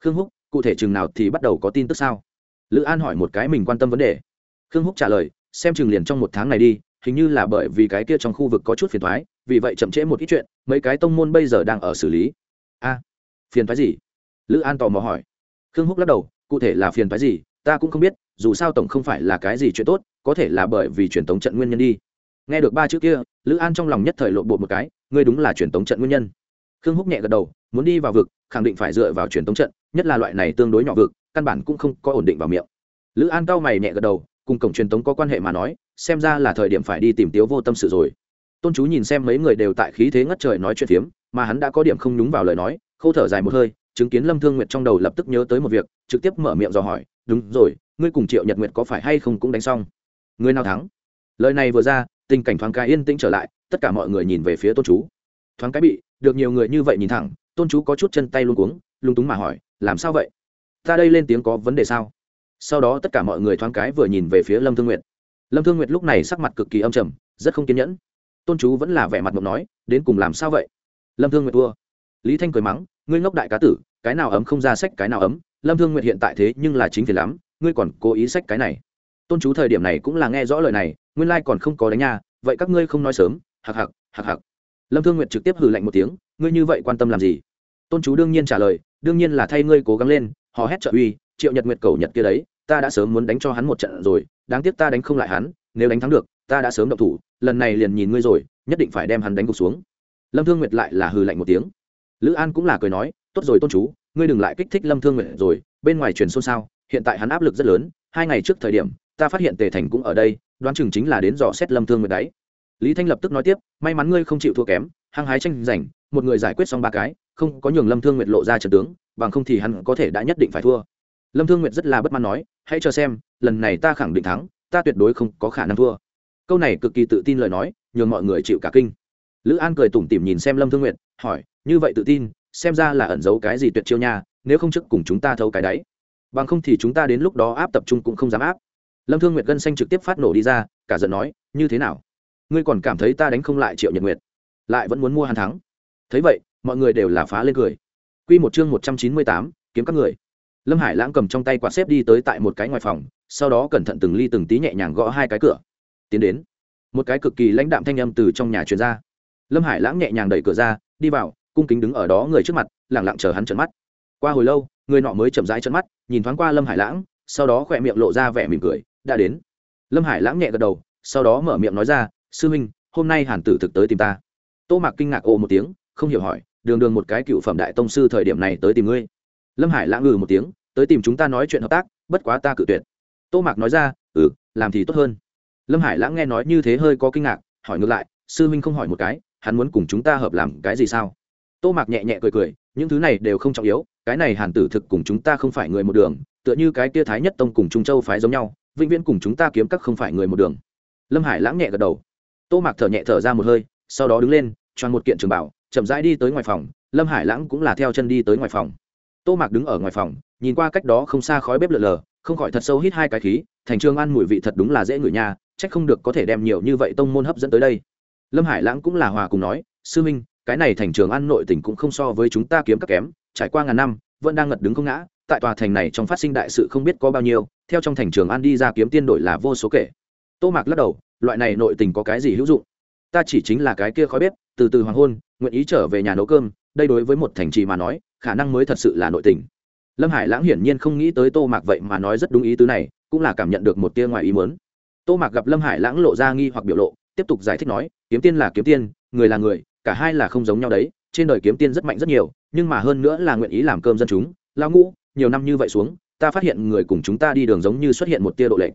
Khương húc, cụ thể chừng nào thì bắt đầu có tin tức sao? Lữ an hỏi một cái mình quan tâm vấn đề. Khương húc trả lời, xem chừng liền trong một tháng này đi, hình như là bởi vì cái kia trong khu vực có chút phiền thoái vì vậy chậm trễ một ít chuyện, mấy cái tông môn bây giờ đang ở xử lý. A, phiền thoái gì? Lữ an tò mò hỏi. Khương húc lắc đầu, cụ thể là phiền thoái gì, ta cũng không biết, dù sao tổng không phải là cái gì chuyện tốt có thể là bởi vì truyền tống trận nguyên nhân đi. Nghe được ba chữ kia, lữ an trong lòng nhất thời lộn bộ một cái, ngươi đúng là truyền tống trận nguyên nhân. Khương húc nhẹ gật đầu, muốn đi vào vực, khẳng định phải dựa vào truyền tống trận, nhất là loại này tương đối nhỏ vực, căn bản cũng không có ổn định vào miệng. Lữ an cau mày nhẹ gật đầu, cùng cổng truyền tống có quan hệ mà nói, xem ra là thời điểm phải đi tìm tiếu vô tâm sự rồi. Tôn chú nhìn xem mấy người đều tại khí thế ngất trời nói chuyện phiếm, mà hắn đã có điểm không nhúng vào lời nói khâu thở dài một hơi, chứng kiến lâm thương nguyệt trong đầu lập tức nhớ tới một việc, trực tiếp mở miệng dò hỏi, đúng rồi, ngươi cùng triệu nhật nguyệt có phải hay không cũng đánh xong? Người nào thắng? Lời này vừa ra, tình cảnh thoáng cái yên tĩnh trở lại, tất cả mọi người nhìn về phía tôn chú. Thoáng cái bị, được nhiều người như vậy nhìn thẳng, tôn chú có chút chân tay luôn cuống lung túng mà hỏi, làm sao vậy? Ta đây lên tiếng có vấn đề sao? Sau đó tất cả mọi người thoáng cái vừa nhìn về phía lâm thương nguyệt. Lâm thương nguyệt lúc này sắc mặt cực kỳ âm trầm, rất không kiên nhẫn. Tôn chú vẫn là vẻ mặt mộng nói, đến cùng làm sao vậy? Lâm thương nguyệt thua. Lý thanh cười mắng, ngươi ngốc đại cá tử, cái nào ấm không ra sách cái nào ấm, lâm thương nguyệt hiện tại thế nhưng là chính phiền lắm, ngươi còn cố ý sách cái này tôn chú thời điểm này cũng là nghe rõ lời này, nguyên lai còn không có đánh nha, vậy các ngươi không nói sớm hạc hạc hạc hạc lâm thương nguyệt trực tiếp hừ lạnh một tiếng, ngươi như vậy quan tâm làm gì? Tôn chú đương nhiên trả lời, đương nhiên là thay ngươi cố gắng lên, họ hét trợ uy, triệu nhật nguyệt cầu nhật kia đấy, ta đã sớm muốn đánh cho hắn một trận rồi, đáng tiếc ta đánh không lại hắn, nếu đánh thắng được, ta đã sớm động thủ, lần này liền nhìn ngươi rồi, nhất định phải đem hắn đánh gục xuống. Lâm thương nguyệt lại là hừ lạnh một tiếng. Lữ an cũng là cười nói, tốt rồi tôn chú, ngươi đừng lại kích thích lâm thương nguyệt rồi, bên ngoài truyền xôn xao, hiện tại hắn áp lực rất lớn, hai ngày trước thời điểm ta phát hiện tề thành cũng ở đây, đoán chừng chính là đến dò xét lâm thương nguyệt đấy. Lý thanh lập tức nói tiếp, may mắn ngươi không chịu thua kém, hăng hái tranh giành, một người giải quyết xong ba cái, không có nhường lâm thương nguyệt lộ ra trận tướng, bằng không thì hắn có thể đã nhất định phải thua. Lâm thương nguyệt rất là bất mãn nói, hãy cho xem, lần này ta khẳng định thắng, ta tuyệt đối không có khả năng thua. Câu này cực kỳ tự tin lời nói, nhường mọi người chịu cả kinh. Lữ an cười tủm tỉm nhìn xem lâm thương nguyệt, hỏi, như vậy tự tin, xem ra là ẩn giấu cái gì tuyệt chiêu nha, nếu không trước cùng chúng ta thâu cái đáy bằng không thì chúng ta đến lúc đó áp tập trung cũng không dám áp lâm thương nguyệt gân xanh trực tiếp phát nổ đi ra, cả giận nói, như thế nào? Ngươi còn cảm thấy ta đánh không lại triệu nhật nguyệt? Lại vẫn muốn mua hàn thắng? Thấy vậy, mọi người đều là phá lên cười. Q một chương một trăm chín mươi tám, kiếm các người. Lâm hải lãng cầm trong tay quạt xếp đi tới tại một cái ngoài phòng, sau đó cẩn thận từng ly từng tí nhẹ nhàng gõ hai cái cửa. Tiến đến, một cái cực kỳ lãnh đạm thanh âm từ trong nhà truyền ra. Lâm hải lãng nhẹ nhàng đẩy cửa ra, đi vào, cung kính đứng ở đó người trước mặt lẳng lặng chờ hắn trận mắt. Qua hồi lâu, người nọ mới chậm rãi trận mắt, nhìn thoáng qua lâm hải lãng, sau đó khỏe miệng lộ ra vẻ mỉm cười đã đến. Lâm hải lãng nhẹ gật đầu, sau đó mở miệng nói ra, sư huynh hôm nay hàn tử thực tới tìm ta. Tô mạc kinh ngạc ồ một tiếng, không hiểu hỏi, đường đường một cái cựu phẩm đại tông sư thời điểm này tới tìm ngươi? Lâm hải lãng ngừ một tiếng, tới tìm chúng ta nói chuyện hợp tác, bất quá ta cự tuyệt. Tô mạc nói ra ừ làm thì tốt hơn. Lâm hải lãng nghe nói như thế hơi có kinh ngạc, hỏi ngược lại, sư huynh không hỏi một cái, hắn muốn cùng chúng ta hợp làm cái gì sao? Tô mạc nhẹ nhẹ cười cười, những thứ này đều không trọng yếu, cái này hàn tử thực cùng chúng ta không phải người một đường, tựa như cái kia thái nhất tông cùng trung châu phái giống nhau vĩnh viễn cùng chúng ta kiếm các không phải người một đường. Lâm hải lãng nhẹ gật đầu. Tô mạc thở nhẹ thở ra một hơi, sau đó đứng lên choàn một kiện trường bảo, chậm rãi đi tới ngoài phòng, lâm hải lãng cũng là theo chân đi tới ngoài phòng. Tô mạc đứng ở ngoài phòng, nhìn qua cách đó không xa khói bếp lợn lờ không khỏi thật sâu hít hai cái khí, thành trường ăn mùi vị thật đúng là dễ ngửi nha trách không được có thể đem nhiều như vậy tông môn hấp dẫn tới đây. Lâm hải lãng cũng là hòa cùng nói, sư minh, cái này thành trường ăn nội tỉnh cũng không so với chúng ta kiếm các kém, trải qua ngàn năm, vẫn đang ngật đứng không ngã tại tòa thành này trong phát sinh đại sự không biết có bao nhiêu, theo trong thành trường an đi ra kiếm tiên đổi là vô số kể. Tô mạc lắc đầu, loại này nội tình có cái gì hữu dụng? Ta chỉ chính là cái kia khói bếp, từ từ hoàng hôn, nguyện ý trở về nhà nấu cơm, đây đối với một thành trì mà nói, khả năng mới thật sự là nội tình. Lâm hải lãng hiển nhiên không nghĩ tới tô mạc vậy mà nói rất đúng ý tứ này, cũng là cảm nhận được một tia ngoài ý muốn. Tô mạc gặp lâm hải lãng lộ ra nghi hoặc biểu lộ, tiếp tục giải thích nói, kiếm tiên là kiếm tiên, người là người, cả hai là không giống nhau đấy, trên đời kiếm tiên rất mạnh rất nhiều, nhưng mà hơn nữa là nguyện ý làm cơm dân chúng lao ngũ nhiều năm như vậy xuống, ta phát hiện người cùng chúng ta đi đường giống như xuất hiện một tia độ lệch.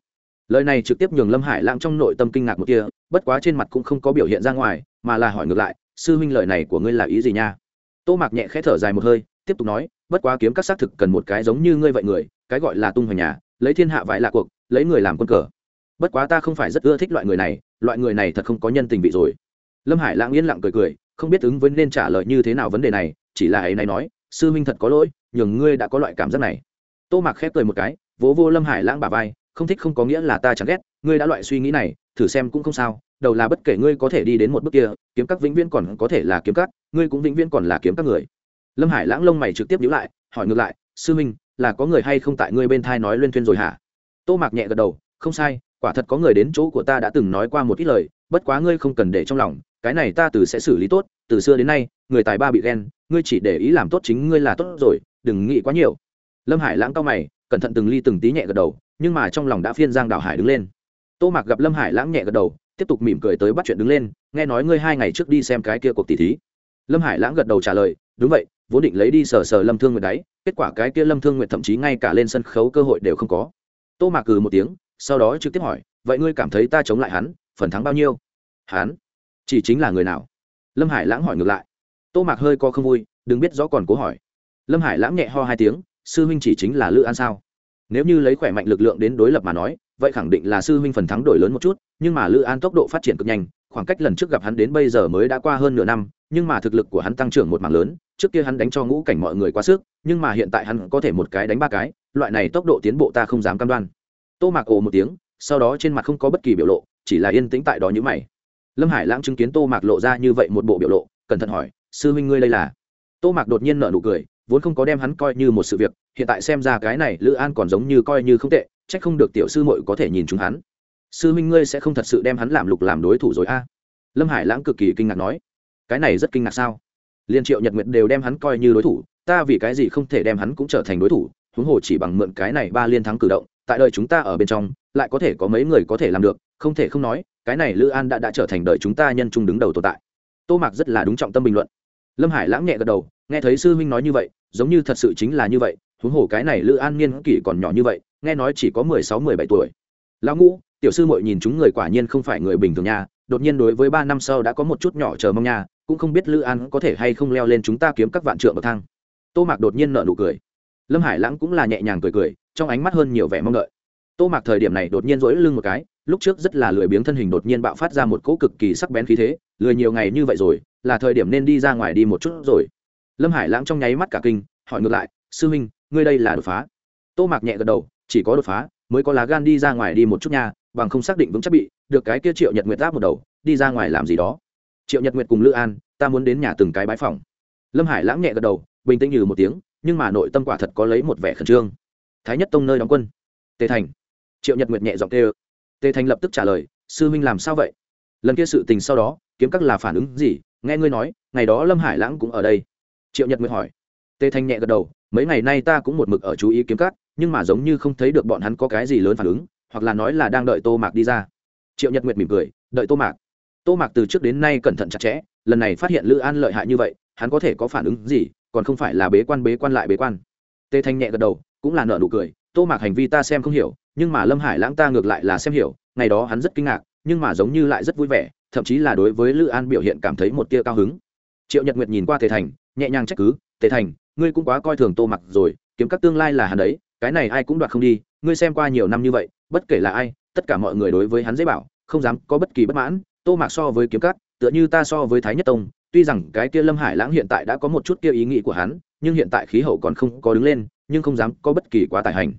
Lời này trực tiếp nhường lâm hải lãng trong nội tâm kinh ngạc một tia, bất quá trên mặt cũng không có biểu hiện ra ngoài, mà là hỏi ngược lại, sư huynh lời này của ngươi là ý gì nha? Tô mạc nhẹ khẽ thở dài một hơi, tiếp tục nói, bất quá kiếm các xác thực cần một cái giống như ngươi vậy người, cái gọi là tung hoành nhà, lấy thiên hạ vải lạ cuộc, lấy người làm quân cờ. Bất quá ta không phải rất ưa thích loại người này, loại người này thật không có nhân tình vị rồi. Lâm hải lãng yên lặng cười cười, không biết ứng với nên trả lời như thế nào vấn đề này, chỉ là ấy này nói, sư huynh thật có lỗi nhường ngươi đã có loại cảm giác này. Tô mạc khép cười một cái, vỗ vô lâm hải lãng bà vai, không thích không có nghĩa là ta chẳng ghét, ngươi đã loại suy nghĩ này, thử xem cũng không sao, đầu là bất kể ngươi có thể đi đến một bước kia, kiếm các vĩnh viễn còn có thể là kiếm các, ngươi cũng vĩnh viễn còn là kiếm các người. Lâm hải lãng lông mày trực tiếp nhíu lại, hỏi ngược lại, sư minh, là có người hay không tại ngươi bên thai nói luyên thuyên rồi hả? Tô mạc nhẹ gật đầu, không sai, quả thật có người đến chỗ của ta đã từng nói qua một ít lời, bất quá ngươi không cần để trong lòng, cái này ta từ sẽ xử lý tốt, từ xưa đến nay, người tài ba bị ghen, ngươi chỉ để ý làm tốt chính ngươi là tốt rồi đừng nghĩ quá nhiều. Lâm hải lãng cao mày, cẩn thận từng ly từng tí nhẹ gật đầu, nhưng mà trong lòng đã phiên giang đào hải đứng lên. Tô mạc gặp lâm hải lãng nhẹ gật đầu, tiếp tục mỉm cười tới bắt chuyện đứng lên, nghe nói ngươi hai ngày trước đi xem cái kia cuộc tỷ thí. Lâm hải lãng gật đầu trả lời, đúng vậy, vốn định lấy đi sờ sờ lâm thương nguyệt đấy, kết quả cái kia lâm thương nguyệt thậm chí ngay cả lên sân khấu cơ hội đều không có. Tô mạc cừ một tiếng, sau đó trực tiếp hỏi, vậy ngươi cảm thấy ta chống lại hắn, phần thắng bao nhiêu? Hắn? Chỉ chính là người nào? Lâm hải lãng hỏi ngược lại. Tô mạc hơi co không vui, đừng biết rõ còn cố hỏi lâm hải lãng nhẹ ho hai tiếng, sư huynh chỉ chính là lữ an sao? Nếu như lấy khỏe mạnh lực lượng đến đối lập mà nói, vậy khẳng định là sư huynh phần thắng đổi lớn một chút, nhưng mà lữ an tốc độ phát triển cực nhanh, khoảng cách lần trước gặp hắn đến bây giờ mới đã qua hơn nửa năm, nhưng mà thực lực của hắn tăng trưởng một mảng lớn, trước kia hắn đánh cho ngũ cảnh mọi người quá sức, nhưng mà hiện tại hắn có thể một cái đánh ba cái, loại này tốc độ tiến bộ ta không dám cam đoan. Tô mạc ồ một tiếng, sau đó trên mặt không có bất kỳ biểu lộ, chỉ là yên tĩnh tại đó như mày. Lâm hải lãng chứng kiến tô mạc lộ ra như vậy một bộ biểu lộ, cẩn thận hỏi, sư huynh ngươi đây là? Tô mạc đột nhiên nở nụ cười vốn không có đem hắn coi như một sự việc, hiện tại xem ra cái này lữ an còn giống như coi như không tệ c h ắ c không được tiểu sư muội có thể nhìn chúng hắn. Sư Minh ngươi sẽ không thật sự đem hắn làm lục làm đối thủ rồi a? Lâm hải lãng cực kỳ kinh ngạc nói. Cái này rất kinh ngạc sao? Liên triệu nhật nguyệt đều đem hắn coi như đối thủ, ta vì cái gì không thể đem hắn cũng trở thành đối thủ, huống hồ chỉ bằng mượn cái này ba liên thắng cử động, tại đời chúng ta ở bên trong, lại có thể có mấy người có thể làm được, không thể không nói, cái này lữ an đã đã trở thành đời chúng ta nhân trung đứng đầu tồn tại. Tô mạc rất là đúng trọng tâm bình luận. Lâm hải lãng nhẹ gật đầu nghe thấy sư huynh nói như vậy, giống như thật sự chính là như vậy, huống hồ cái này lữ an niên kỷ còn nhỏ như vậy, nghe nói chỉ có mười sáu, mười bảy tuổi. Lão ngũ, tiểu sư muội nhìn chúng người quả nhiên không phải người bình thường nha, đột nhiên đối với ba năm sau đã có một chút nhỏ chờ mong nha, cũng không biết lữ an có thể hay không leo lên chúng ta kiếm các vạn trượng bậc thang. Tô mạc đột nhiên nở nụ cười. Lâm hải lãng cũng là nhẹ nhàng cười cười, trong ánh mắt hơn nhiều vẻ mong đợi. Tô mạc thời điểm này đột nhiên rỗi lưng một cái, lúc trước rất là lười biếng thân hình đột nhiên bạo phát ra một cỗ cực kỳ sắc bén khí thế, lười nhiều ngày như vậy rồi, là thời điểm nên đi ra ngoài đi một chút rồi lâm hải lãng trong nháy mắt cả kinh, hỏi ngược lại, sư huynh, ngươi đây là đột phá? Tô mạc nhẹ gật đầu, chỉ có đột phá, mới có lá gan đi ra ngoài đi một chút nha, bằng không xác định vững chắc bị, được cái kia triệu nhật nguyệt áp một đầu, đi ra ngoài làm gì đó. Triệu nhật nguyệt cùng lữ an, ta muốn đến nhà từng cái bãi phòng lâm hải lãng nhẹ gật đầu, bình tĩnh như một tiếng, nhưng mà nội tâm quả thật có lấy một vẻ khẩn trương. Thái nhất tông nơi đóng quân. Tề thành. Triệu nhật nguyệt nhẹ giọng tê tề thành lập tức trả lời, sư huynh làm sao vậy? Lần kia sự tình sau đó, kiếm các là phản ứng gì? Nghe ngươi nói, ngày đó lâm hải lãng cũng ở đây triệu nhật nguyệt hỏi. Tề Thanh nhẹ gật đầu mấy ngày nay ta cũng một mực ở chú ý kiếm cắt, nhưng mà giống như không thấy được bọn hắn có cái gì lớn phản ứng hoặc là nói là đang đợi tô mạc đi ra. Triệu nhật nguyệt mỉm cười đợi tô mạc. Tô mạc từ trước đến nay cẩn thận chặt chẽ lần này phát hiện lữ an lợi hại như vậy hắn có thể có phản ứng gì còn không phải là bế quan bế quan lại bế quan. Tề thanh nhẹ gật đầu cũng là nợ nụ cười tô mạc hành vi ta xem không hiểu nhưng mà lâm hải lãng ta ngược lại là xem hiểu ngày đó hắn rất kinh ngạc nhưng mà giống như lại rất vui vẻ thậm chí là đối với lữ an biểu hiện cảm thấy một tia cao hứng. Triệu nhật nguyệt nhìn qua tề thành nhẹ nhàng trách cứ, tề thành, ngươi cũng quá coi thường tô mặc rồi, kiếm các tương lai là hắn đấy, cái này ai cũng đoạt không đi, ngươi xem qua nhiều năm như vậy, bất kể là ai, tất cả mọi người đối với hắn dễ bảo, không dám có bất kỳ bất mãn, tô mạc so với kiếm cắt tựa như ta so với thái nhất tông, tuy rằng cái kia lâm hải lãng hiện tại đã có một chút kia ý nghĩ của hắn, nhưng hiện tại khí hậu còn không có đứng lên, nhưng không dám có bất kỳ quá tài hành.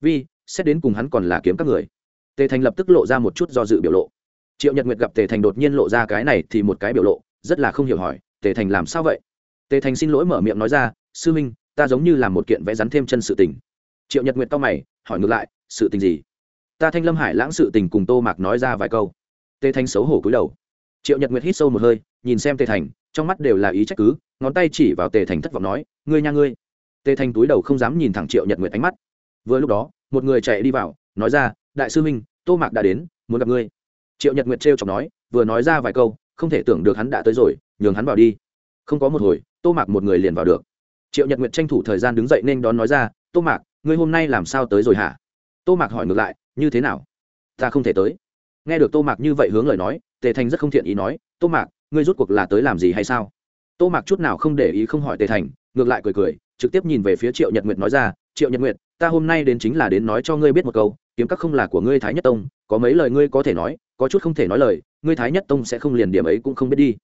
Vì, xét đến cùng hắn còn là kiếm các người. Tề thành lập tức lộ ra một chút do dự biểu lộ. Triệu nhật nguyệt gặp tề thành đột nhiên lộ ra cái này thì một cái biểu lộ, rất là không hiểu hỏi, tề thành làm sao vậy? Tề thành xin lỗi mở miệng nói ra, sư minh ta giống như là một kiện vẽ rắn thêm chân sự tình. Triệu nhật nguyệt to mày, hỏi ngược lại, sự tình gì? Ta thanh lâm hải lãng sự tình cùng tô mạc nói ra vài câu. Tề thành xấu hổ cúi đầu. Triệu nhật nguyệt hít sâu một hơi, nhìn xem tề thành, trong mắt đều là ý trách cứ, ngón tay chỉ vào tề thành thất vọng nói, ngươi nha ngươi. Tề thành túi đầu không dám nhìn thẳng triệu nhật nguyệt ánh mắt. Vừa lúc đó, một người chạy đi vào, nói ra, đại sư minh tô mạc đã đến, muốn gặp ngươi. Triệu nhật nguyệt trêu chọc nói, vừa nói ra vài câu, không thể tưởng được hắn đã tới rồi, nhường hắn vào đi. Không có một hồi tô mạc một người liền vào được. Triệu nhật nguyệt tranh thủ thời gian đứng dậy nên đón nói ra, tô mạc, ngươi hôm nay làm sao tới rồi hả? Tô mạc hỏi ngược lại, như thế nào? Ta không thể tới. Nghe được tô mạc như vậy hướng lời nói, tề thành rất không thiện ý nói, tô mạc, ngươi rút cuộc là tới làm gì hay sao? Tô mạc chút nào không để ý không hỏi tề thành, ngược lại cười cười, trực tiếp nhìn về phía triệu nhật nguyệt nói ra, triệu nhật nguyệt, ta hôm nay đến chính là đến nói cho ngươi biết một câu, kiếm các không là của ngươi thái nhất tông, có mấy lời ngươi có thể nói, có chút không thể nói lời, ngươi thái nhất tông sẽ không liền điểm ấy cũng không biết đi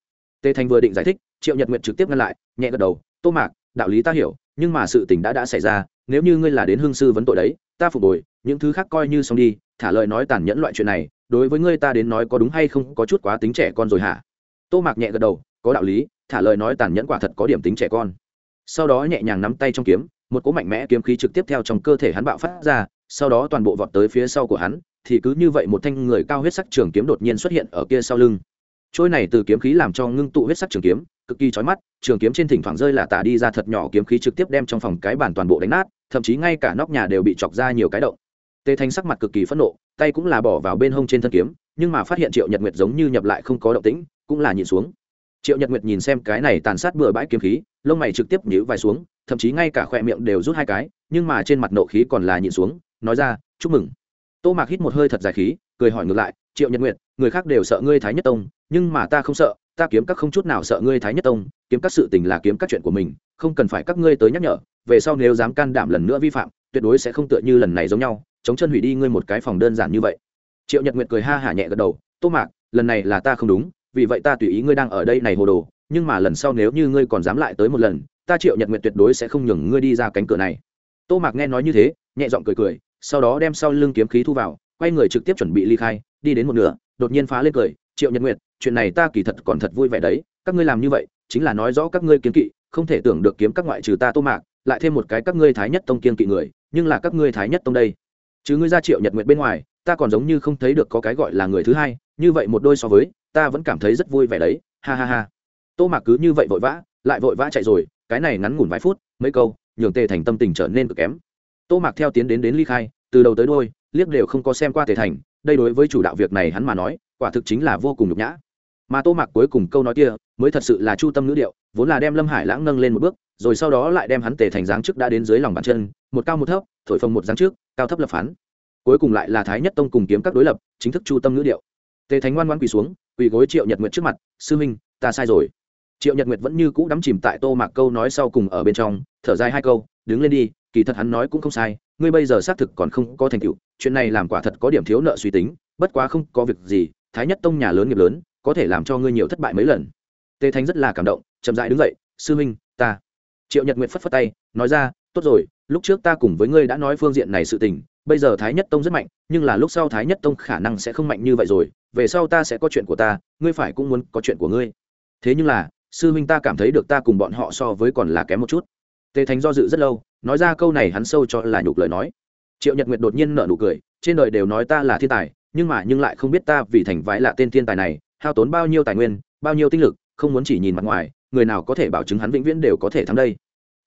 tề thành vừa định giải thích, triệu nhật nguyện trực tiếp ngăn lại, nhẹ gật đầu, tô mạc, đạo lý ta hiểu, nhưng mà sự tình đã đã xảy ra, nếu như ngươi là đến hương sư vấn tội đấy, ta phục hồi, những thứ khác coi như xong đi, thả lời nói tàn nhẫn loại chuyện này, đối với ngươi ta đến nói có đúng hay không có chút quá tính trẻ con rồi hả? Tô mạc nhẹ gật đầu, có đạo lý, thả lời nói tàn nhẫn quả thật có điểm tính trẻ con. Sau đó nhẹ nhàng nắm tay trong kiếm, một cỗ mạnh mẽ kiếm khí trực tiếp theo trong cơ thể hắn bạo phát ra, sau đó toàn bộ vọt tới phía sau của hắn, thì cứ như vậy một thanh người cao huyết sắc trường kiếm đột nhiên xuất hiện ở kia sau lưng trôi này từ kiếm khí làm cho ngưng tụ huyết sắc trường kiếm, cực kỳ chói mắt, trường kiếm trên thỉnh thoảng rơi là tả đi ra thật nhỏ kiếm khí trực tiếp đem trong phòng cái bàn toàn bộ đánh nát, thậm chí ngay cả nóc nhà đều bị chọc ra nhiều cái động. Tề thanh sắc mặt cực kỳ phẫn nộ, tay cũng là bỏ vào bên hông trên thân kiếm, nhưng mà phát hiện triệu nhật nguyệt giống như nhập lại không có động tĩnh, cũng là nhìn xuống. Triệu nhật nguyệt nhìn xem cái này tàn sát bừa bãi kiếm khí, lông mày trực tiếp nhíu vai xuống, thậm chí ngay cả khỏe miệng đều rút hai cái, nhưng mà trên mặt nộ khí còn là nhìn xuống, nói ra, chúc mừng. Tô mạc hít một hơi thật dài khí, cười hỏi ngược lại, triệu nhật nguyệt, người khác đều sợ ngươi thái nhất tông nhưng mà ta không sợ, ta kiếm các không chút nào sợ ngươi thái nhất tông, kiếm các sự tình là kiếm các chuyện của mình, không cần phải các ngươi tới nhắc nhở, về sau nếu dám can đảm lần nữa vi phạm, tuyệt đối sẽ không tựa như lần này giống nhau, chống chân hủy đi ngươi một cái phòng đơn giản như vậy. Triệu nhật nguyệt cười ha hả nhẹ gật đầu, tô mạc, lần này là ta không đúng, vì vậy ta tùy ý ngươi đang ở đây này hồ đồ, nhưng mà lần sau nếu như ngươi còn dám lại tới một lần, ta triệu nhật nguyệt tuyệt đối sẽ không nhường ngươi đi ra cánh cửa này. Tô mạc nghe nói như thế, nhẹ giọng cười cười, sau đó đem sau lưng kiếm khí thu vào, quay người trực tiếp chuẩn bị ly khai, đi đến một nửa, đột nhiên phá lên cười triệu nhật nguyệt, chuyện này ta kỳ thật còn thật vui vẻ đấy, các ngươi làm như vậy, chính là nói rõ các ngươi kiến kỵ, không thể tưởng được kiếm các ngoại trừ ta tô mạc, lại thêm một cái các ngươi thái nhất tông kiên kỵ người, nhưng là các ngươi thái nhất tông đây. Chứ ngươi ra triệu nhật nguyệt bên ngoài, ta còn giống như không thấy được có cái gọi là người thứ hai, như vậy một đôi so với, ta vẫn cảm thấy rất vui vẻ đấy, ha ha ha. Tô mạc cứ như vậy vội vã, lại vội vã chạy rồi, cái này ngắn ngủn vài phút, mấy câu, nhường tề thành tâm tình trở nên cực kém. Tô mạc theo tiến đến đến ly khai, từ đầu tới đôi liếc đều không có xem qua tề thành, đây đối với chủ đạo việc này hắn mà nói quả thực chính là vô cùng nhục nhã. Mà tô mạc cuối cùng câu nói kia mới thật sự là chu tâm ngữ điệu, vốn là đem lâm hải lãng nâng lên một bước, rồi sau đó lại đem hắn tề thành dáng trước đã đến dưới lòng bàn chân, một cao một thấp, thổi phồng một dáng trước, cao thấp lập phán. Cuối cùng lại là thái nhất tông cùng kiếm các đối lập, chính thức chu tâm ngữ điệu. Tề thành ngoan ngoan quỳ xuống, quỳ gối triệu nhật nguyệt trước mặt, sư minh ta sai rồi. Triệu nhật nguyệt vẫn như cũ đắm chìm tại tô mạc câu nói sau cùng ở bên trong, thở dài hai câu, đứng lên đi, kỳ thật hắn nói cũng không sai, ngươi bây giờ xác thực còn không có thành tựu, chuyện này làm quả thật có điểm thiếu nợ suy tính, bất quá không có việc gì thái nhất tông nhà lớn nghiệp lớn, có thể làm cho ngươi nhiều thất bại mấy lần. Tề Thanh rất là cảm động, chậm dại đứng dậy, sư minh ta. Triệu nhật nguyệt phất phất tay, nói ra, tốt rồi, lúc trước ta cùng với ngươi đã nói phương diện này sự tình, bây giờ thái nhất tông rất mạnh, nhưng là lúc sau thái nhất tông khả năng sẽ không mạnh như vậy rồi, về sau ta sẽ có chuyện của ta, ngươi phải cũng muốn có chuyện của ngươi. Thế nhưng là, sư huynh ta cảm thấy được ta cùng bọn họ so với còn là kém một chút. Tề thánh do dự rất lâu, nói ra câu này hắn sâu cho là nhục lời nói. Triệu nhật nguyệt đột nhiên nở nụ cười, trên đời đều nói ta là thiên tài nhưng mà nhưng lại không biết ta vì thành vãi là tên thiên tài này, hao tốn bao nhiêu tài nguyên, bao nhiêu tinh lực, không muốn chỉ nhìn mặt ngoài, người nào có thể bảo chứng hắn vĩnh viễn đều có thể thắng đây.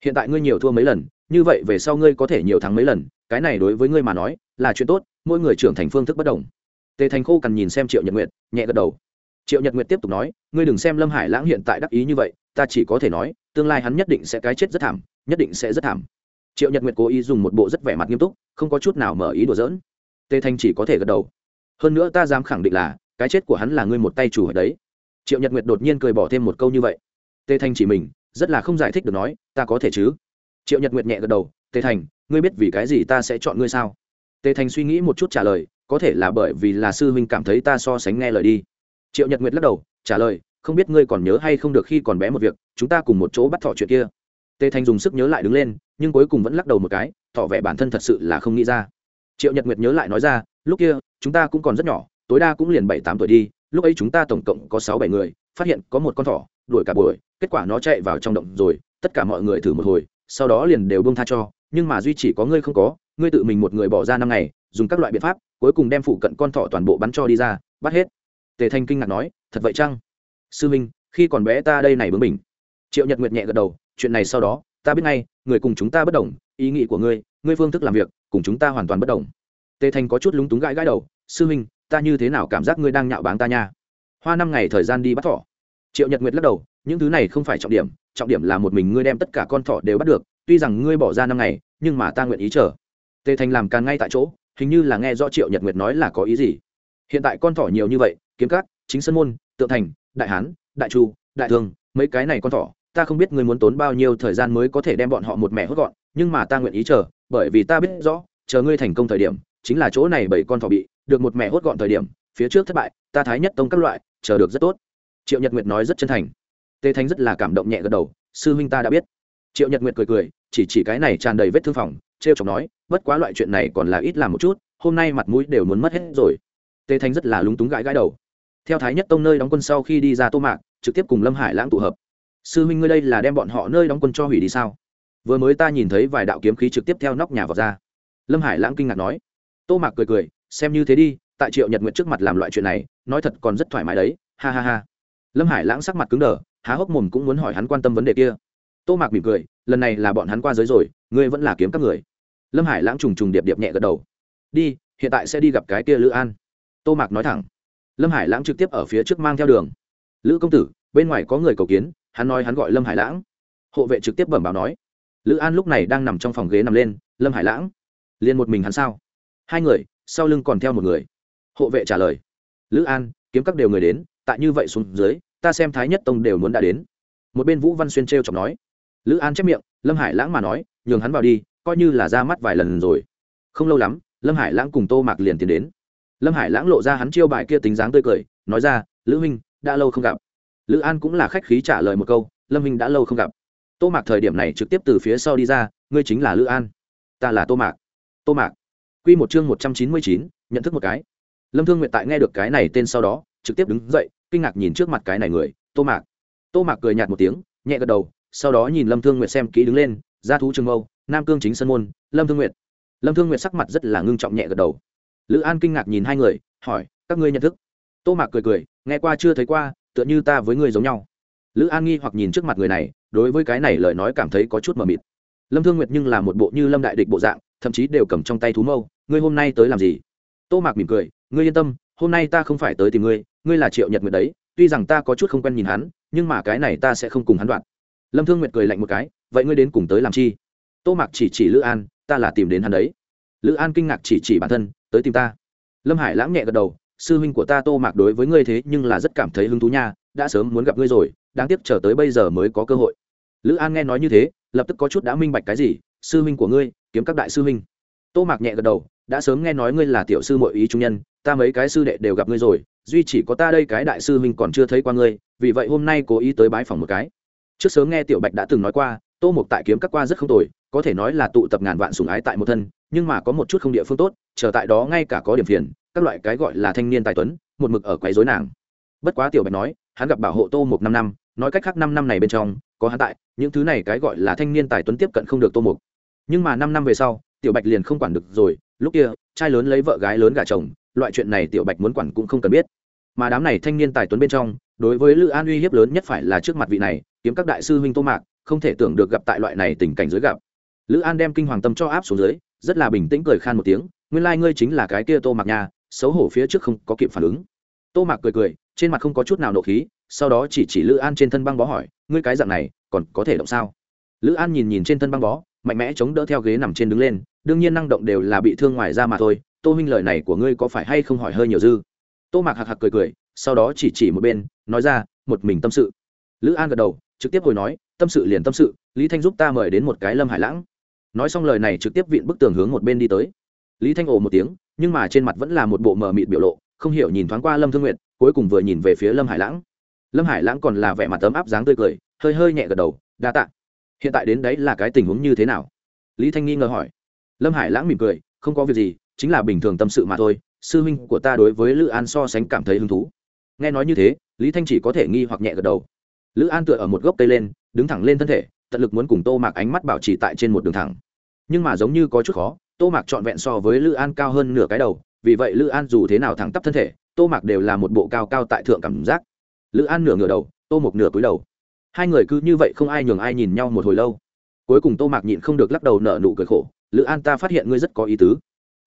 Hiện tại ngươi nhiều thua mấy lần, như vậy về sau ngươi có thể nhiều thắng mấy lần, cái này đối với ngươi mà nói, là chuyện tốt, mỗi người trưởng thành phương thức bất đồng. Tề thành khô cần nhìn xem triệu nhật nguyệt, nhẹ gật đầu. Triệu nhật nguyệt tiếp tục nói, ngươi đừng xem lâm hải lãng hiện tại đắc ý như vậy, ta chỉ có thể nói, tương lai hắn nhất định sẽ cái chết rất thảm, nhất định sẽ rất thảm. Triệu nhật nguyệt cố ý dùng một bộ rất vẻ mặt nghiêm túc, không có chút nào mở ý đùa dỡn tề thanh chỉ có thể gật đầu hơn nữa ta dám khẳng định là, cái chết của hắn là ngươi một tay chủ ở đấy. Triệu nhật nguyệt đột nhiên cười bỏ thêm một câu như vậy. Tề thanh chỉ mình, rất là không giải thích được nói, ta có thể chứ? Triệu nhật nguyệt nhẹ gật đầu, tề thành, ngươi biết vì cái gì ta sẽ chọn ngươi sao? Tề thành suy nghĩ một chút trả lời, có thể là bởi vì là sư huynh cảm thấy ta so sánh nghe lời đi. Triệu nhật nguyệt lắc đầu, trả lời, không biết ngươi còn nhớ hay không được khi còn bé một việc, chúng ta cùng một chỗ bắt thọ chuyện kia. Tề thành dùng sức nhớ lại đứng lên, nhưng cuối cùng vẫn lắc đầu một cái, tỏ vẻ bản thân thật sự là không nghĩ ra. Triệu nhật nguyệt nhớ lại nói ra lúc kia, chúng ta cũng còn rất nhỏ, tối đa cũng liền bảy tám tuổi đi, lúc ấy chúng ta tổng cộng có sáu bảy người, phát hiện có một con thỏ, đuổi cả buổi, kết quả nó chạy vào trong động rồi, tất cả mọi người thử một hồi, sau đó liền đều bông tha cho, nhưng mà duy chỉ có ngươi không có, ngươi tự mình một người bỏ ra năm ngày, dùng các loại biện pháp, cuối cùng đem phụ cận con thỏ toàn bộ bắn cho đi ra, bắt hết. Tề thanh kinh ngạc nói, thật vậy chăng? Sư minh, khi còn bé ta đây này bướng mình triệu nhật nguyệt nhẹ gật đầu, chuyện này sau đó, ta biết ngay, người cùng chúng ta bất đồng, ý nghĩ của ngươi ngươi phương thức làm việc, cùng chúng ta hoàn toàn bất đồng tề thanh có chút lúng túng gãi gãi đầu sư huynh, ta như thế nào cảm giác ngươi đang nhạo báng ta nha? Hoa năm ngày thời gian đi bắt thỏ. Triệu nhật nguyệt lắc đầu những thứ này không phải trọng điểm trọng điểm là một mình ngươi đem tất cả con thỏ đều bắt được tuy rằng ngươi bỏ ra năm ngày nhưng mà ta nguyện ý chờ. Tề thành làm càng ngay tại chỗ hình như là nghe do triệu nhật nguyệt nói là có ý gì. Hiện tại con thỏ nhiều như vậy kiếm cát chính sân môn tượng thành đại hán đại chu đại thương mấy cái này con thỏ ta không biết ngươi muốn tốn bao nhiêu thời gian mới có thể đem bọn họ một mẹ hốt gọn nhưng mà ta nguyện ý chờ bởi vì ta biết rõ chờ ngươi thành công thời điểm chính là chỗ này bảy con thỏ bị, được một mẹ hốt gọn thời điểm, phía trước thất bại, ta thái nhất tông các loại, chờ được rất tốt. Triệu nhật nguyệt nói rất chân thành. Tề thanh rất là cảm động nhẹ gật đầu, sư huynh ta đã biết. Triệu nhật nguyệt cười cười, chỉ chỉ cái này tràn đầy vết thương phòng t r e o chọc nói, bất quá loại chuyện này còn là ít làm một chút, hôm nay mặt mũi đều muốn mất hết rồi. Tề thanh rất là lúng túng gãi gãi đầu. Theo thái nhất tông nơi đóng quân sau khi đi ra tô mạc, trực tiếp cùng lâm hải lãng tụ hợp. Sư huynh ngươi đây là đem bọn họ nơi đóng quân cho hủy đi sao? Vừa mới ta nhìn thấy vài đạo kiếm khí trực tiếp theo nóc nhà vào ra. Lâm hải lãng kinh ngạc nói tô mạc cười cười, xem như thế đi, tại triệu nhật nguyện trước mặt làm loại chuyện này, nói thật còn rất thoải mái đấy, ha ha ha. Lâm hải lãng sắc mặt cứng đờ, há hốc mồm cũng muốn hỏi hắn quan tâm vấn đề kia. Tô mạc mỉm cười, lần này là bọn hắn qua giới rồi, ngươi vẫn là kiếm các người. Lâm hải lãng trùng trùng điệp điệp nhẹ gật đầu. Đi, hiện tại sẽ đi gặp cái kia lữ an. Tô mạc nói thẳng. Lâm hải lãng trực tiếp ở phía trước mang theo đường. Lữ công tử, bên ngoài có người cầu kiến, hắn nói hắn gọi lâm hải lãng. Hộ vệ trực tiếp bẩm báo nói. Lữ an lúc này đang nằm trong phòng ghế nằm lên, lâm hải lãng, liền một mình hắn sao? Hai người, sau lưng còn theo một người. Hộ vệ trả lời. Lữ an, kiếm các đều người đến, tại như vậy xuống dưới, ta xem thái nhất tông đều muốn đã đến. Một bên vũ văn xuyên t r e o chọc nói. Lữ an chép miệng, lâm hải lãng mà nói, nhường hắn vào đi, coi như là ra mắt vài lần rồi. Không lâu lắm, lâm hải lãng cùng tô mạc liền tiến đến. Lâm hải lãng lộ ra hắn chiêu bài kia tính dáng tươi cười, nói ra, lữ minh đã lâu không gặp. Lữ an cũng là khách khí trả lời một câu, lâm minh đã lâu không gặp. Tô mạc thời điểm này trực tiếp từ phía sau đi ra, ngươi chính là lữ an. Ta là tô mạc. Tô mạc Quy một chương một trăm chín mươi chín, nhận thức một cái. Lâm thương Nguyệt tại nghe được cái này tên sau đó, trực tiếp đứng dậy, kinh ngạc nhìn trước mặt cái này người, tô mạc. Tô mạc cười nhạt một tiếng, nhẹ gật đầu, sau đó nhìn lâm thương Nguyệt xem kỹ đứng lên, Gia thú trường mâu, nam cương chính sân môn, lâm thương Nguyệt. lâm thương Nguyệt sắc mặt rất là ngưng trọng nhẹ gật đầu. Lữ an kinh ngạc nhìn hai người, hỏi, các ngươi nhận thức? Tô mạc cười cười, nghe qua chưa thấy qua, tựa như ta với ngươi giống nhau. Lữ an nghi hoặc nhìn trước mặt người này, đối với cái này lời nói cảm thấy có chút mờ mịt. Lâm thương nguyệt nhưng là một bộ như lâm đại địch bộ dạng thậm chí đều cầm trong tay thú mâu, ngươi hôm nay tới làm gì? Tô mạc mỉm cười, ngươi yên tâm, hôm nay ta không phải tới tìm ngươi ngươi là triệu nhật nguyệt đấy, tuy rằng ta có chút không quen nhìn hắn, nhưng mà cái này ta sẽ không cùng hắn đoạn. Lâm thương nguyệt cười lạnh một cái, vậy ngươi đến cùng tới làm chi? Tô mạc chỉ chỉ lữ an, ta là tìm đến hắn đấy. Lữ an kinh ngạc chỉ chỉ bản thân, tới tìm ta? Lâm hải lãng nhẹ gật đầu, sư huynh của ta tô mạc đối với ngươi thế nhưng là rất cảm thấy hứng thú nha, đã sớm muốn gặp ngươi rồi, đáng tiếc chờ tới bây giờ mới có cơ hội. Lữ an nghe nói như thế, lập tức có chút đã minh bạch cái gì sư huynh của ngươi, kiếm các đại sư huynh. Tô mạc nhẹ gật đầu, đã sớm nghe nói ngươi là tiểu sư mọi ý trung nhân, ta mấy cái sư đệ đều gặp ngươi rồi, duy chỉ có ta đây cái đại sư huynh còn chưa thấy qua ngươi, vì vậy hôm nay cố ý tới bái phòng một cái. Trước sớm nghe tiểu bạch đã từng nói qua, tô mục tại kiếm các qua rất không tồi, có thể nói là tụ tập ngàn vạn sùng ái tại một thân, nhưng mà có một chút không địa phương tốt, chờ tại đó ngay cả có điểm phiền, các loại cái gọi là thanh niên tài tuấn, một mực ở quấy rối nàng. Bất quá tiểu bạch nói, hắn gặp bảo hộ tô mục năm năm, nói cách khác năm năm này bên trong, có hắn tại, những thứ này cái gọi là thanh niên tài tuấn tiếp cận không được tô mục nhưng mà năm năm về sau, tiểu bạch liền không quản được rồi, lúc kia, trai lớn lấy vợ gái lớn gả chồng, loại chuyện này tiểu bạch muốn quản cũng không cần biết. Mà đám này thanh niên tài tuấn bên trong, đối với lữ an uy hiếp lớn nhất phải là trước mặt vị này, kiếm các đại sư huynh tô mạc, không thể tưởng được gặp tại loại này tình cảnh dưới gặp. Lữ an đem kinh hoàng tâm cho áp xuống dưới, rất là bình tĩnh cười khan một tiếng, nguyên lai、like、ngươi chính là cái kia tô mạc nhà xấu hổ phía trước không có kịp phản ứng. Tô mạc cười cười, trên mặt không có chút nào nộ khí, sau đó chỉ chỉ lữ an trên thân băng bó hỏi, ngươi cái dạng này, còn có thể động sao? Lữ an nhìn nhìn trên thân băng bó mạnh mẽ chống đỡ theo ghế nằm trên đứng lên, đương nhiên năng động đều là bị thương ngoài ra mà thôi, tô huynh lời này của ngươi có phải hay không hỏi hơi nhiều dư? Tô mạc hạc hạc cười cười, sau đó chỉ chỉ một bên, nói ra, một mình tâm sự. Lữ an gật đầu, trực tiếp hồi nói, tâm sự liền tâm sự, lý thanh giúp ta mời đến một cái lâm hải lãng. Nói xong lời này trực tiếp viện bức tường hướng một bên đi tới. Lý thanh ồ một tiếng, nhưng mà trên mặt vẫn là một bộ mờ mịt biểu lộ, không hiểu nhìn thoáng qua lâm thương nguyện cuối cùng vừa nhìn về phía lâm hải lãng. Lâm hải lãng còn là vẻ mặt ấm áp dáng tươi cười, hơi hơi nhẹ gật đầu, đa tạ hiện tại đến đấy là cái tình huống như thế nào? Lý thanh nghi ngờ hỏi. Lâm hải lãng mỉm cười, không có việc gì, chính là bình thường tâm sự mà thôi, sư huynh của ta đối với lữ an so sánh cảm thấy hứng thú. Nghe nói như thế, lý thanh chỉ có thể nghi hoặc nhẹ gật đầu. Lữ an tựa ở một gốc cây lên, đứng thẳng lên thân thể, tận lực muốn cùng tô mạc ánh mắt bảo trì tại trên một đường thẳng. Nhưng mà giống như có chút khó, tô mạc trọn vẹn so với lữ an cao hơn nửa cái đầu, vì vậy lữ an dù thế nào thẳng tắp thân thể, tô mạc đều là một bộ cao cao tại thượng cảm giác. Lữ an nửa ngửa đầu, tô Mục nửa cúi đầu hai người cứ như vậy không ai nhường ai nhìn nhau một hồi lâu. Cuối cùng tô mạc nhịn không được lắc đầu nở nụ cười khổ, lữ an, ta phát hiện ngươi rất có ý tứ.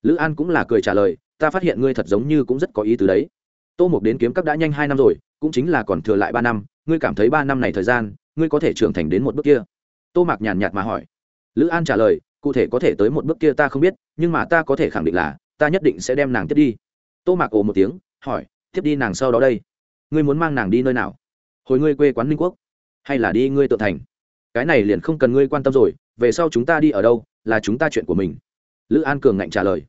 Lữ an cũng là cười trả lời, ta phát hiện ngươi thật giống như cũng rất có ý tứ đấy. Tô mục đến kiếm các đã nhanh hai năm rồi, cũng chính là còn thừa lại ba năm, ngươi cảm thấy ba năm này thời gian, ngươi có thể trưởng thành đến một bước kia? Tô mạc nhàn nhạt mà hỏi. Lữ an trả lời, cụ thể có thể tới một bước kia ta không biết, nhưng mà ta có thể khẳng định là, ta nhất định sẽ đem nàng tiếp đi. Tô mạc ồ một tiếng, hỏi, tiếp đi nàng sau đó đây? Ngươi muốn mang nàng đi nơi nào? Hồi ngươi quê quán ninh quốc hay là đi ngươi tự thành? Cái này liền không cần ngươi quan tâm rồi, về sau chúng ta đi ở đâu là chúng ta chuyện của mình. Lữ an cường ngạnh trả lời.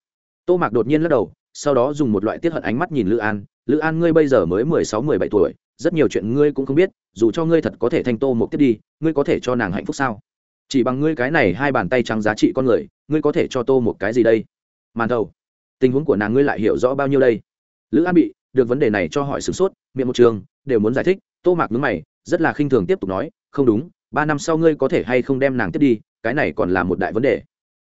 Tô mạc đột nhiên lắc đầu, sau đó dùng một loại tiết hận ánh mắt nhìn lữ an. Lữ an, ngươi bây giờ mới mười sáu, mười bảy tuổi, rất nhiều chuyện ngươi cũng không biết, dù cho ngươi thật có thể thanh tô một tiếp đi, ngươi có thể cho nàng hạnh phúc sao? Chỉ bằng ngươi cái này hai bàn tay trắng giá trị con người, ngươi có thể cho tô một cái gì đây? Màn thầu tình huống của nàng ngươi lại hiểu rõ bao nhiêu đây? Lữ an bị được vấn đề này cho hỏi sửng sốt, miệng một trường, đều muốn giải thích. Tô mạc nhớ mày rất là khinh thường tiếp tục nói, không đúng, ba năm sau ngươi có thể hay không đem nàng tiếp đi, cái này còn là một đại vấn đề.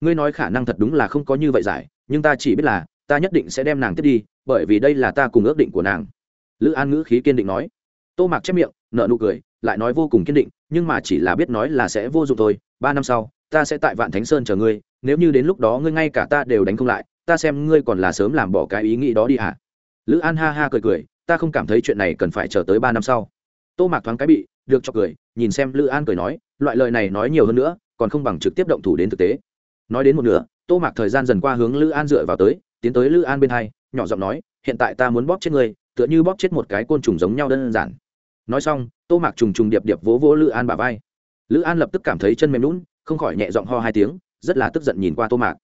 Ngươi nói khả năng thật đúng là không có như vậy giải, nhưng ta chỉ biết là, ta nhất định sẽ đem nàng tiếp đi, bởi vì đây là ta cùng ước định của nàng. Lữ an ngữ khí kiên định nói. Tô mạc chép miệng nợ nụ cười, lại nói vô cùng kiên định, nhưng mà chỉ là biết nói là sẽ vô dụng thôi. Ba năm sau, ta sẽ tại vạn thánh sơn chờ ngươi, nếu như đến lúc đó ngươi ngay cả ta đều đánh không lại, ta xem ngươi còn là sớm làm bỏ cái ý nghĩ đó đi hả? À? lữ an ha ha cười cười, ta không cảm thấy chuyện này cần phải chờ tới ba năm sau tô mạc thoáng cái bị, được cho cười, nhìn xem lữ an cười nói, loại lời này nói nhiều hơn nữa, còn không bằng trực tiếp động thủ đến thực tế. Nói đến một nửa, tô mạc thời gian dần qua hướng lữ an dựa vào tới, tiến tới lữ an bên hai, nhỏ giọng nói, hiện tại ta muốn bóp chết ngươi, tựa như bóp chết một cái côn trùng giống nhau đơn giản. Nói xong, tô mạc trùng trùng điệp điệp vỗ vỗ lữ an bà vai. Lữ an lập tức cảm thấy chân mềm lún không khỏi nhẹ giọng ho hai tiếng, rất là tức giận nhìn qua tô mạc.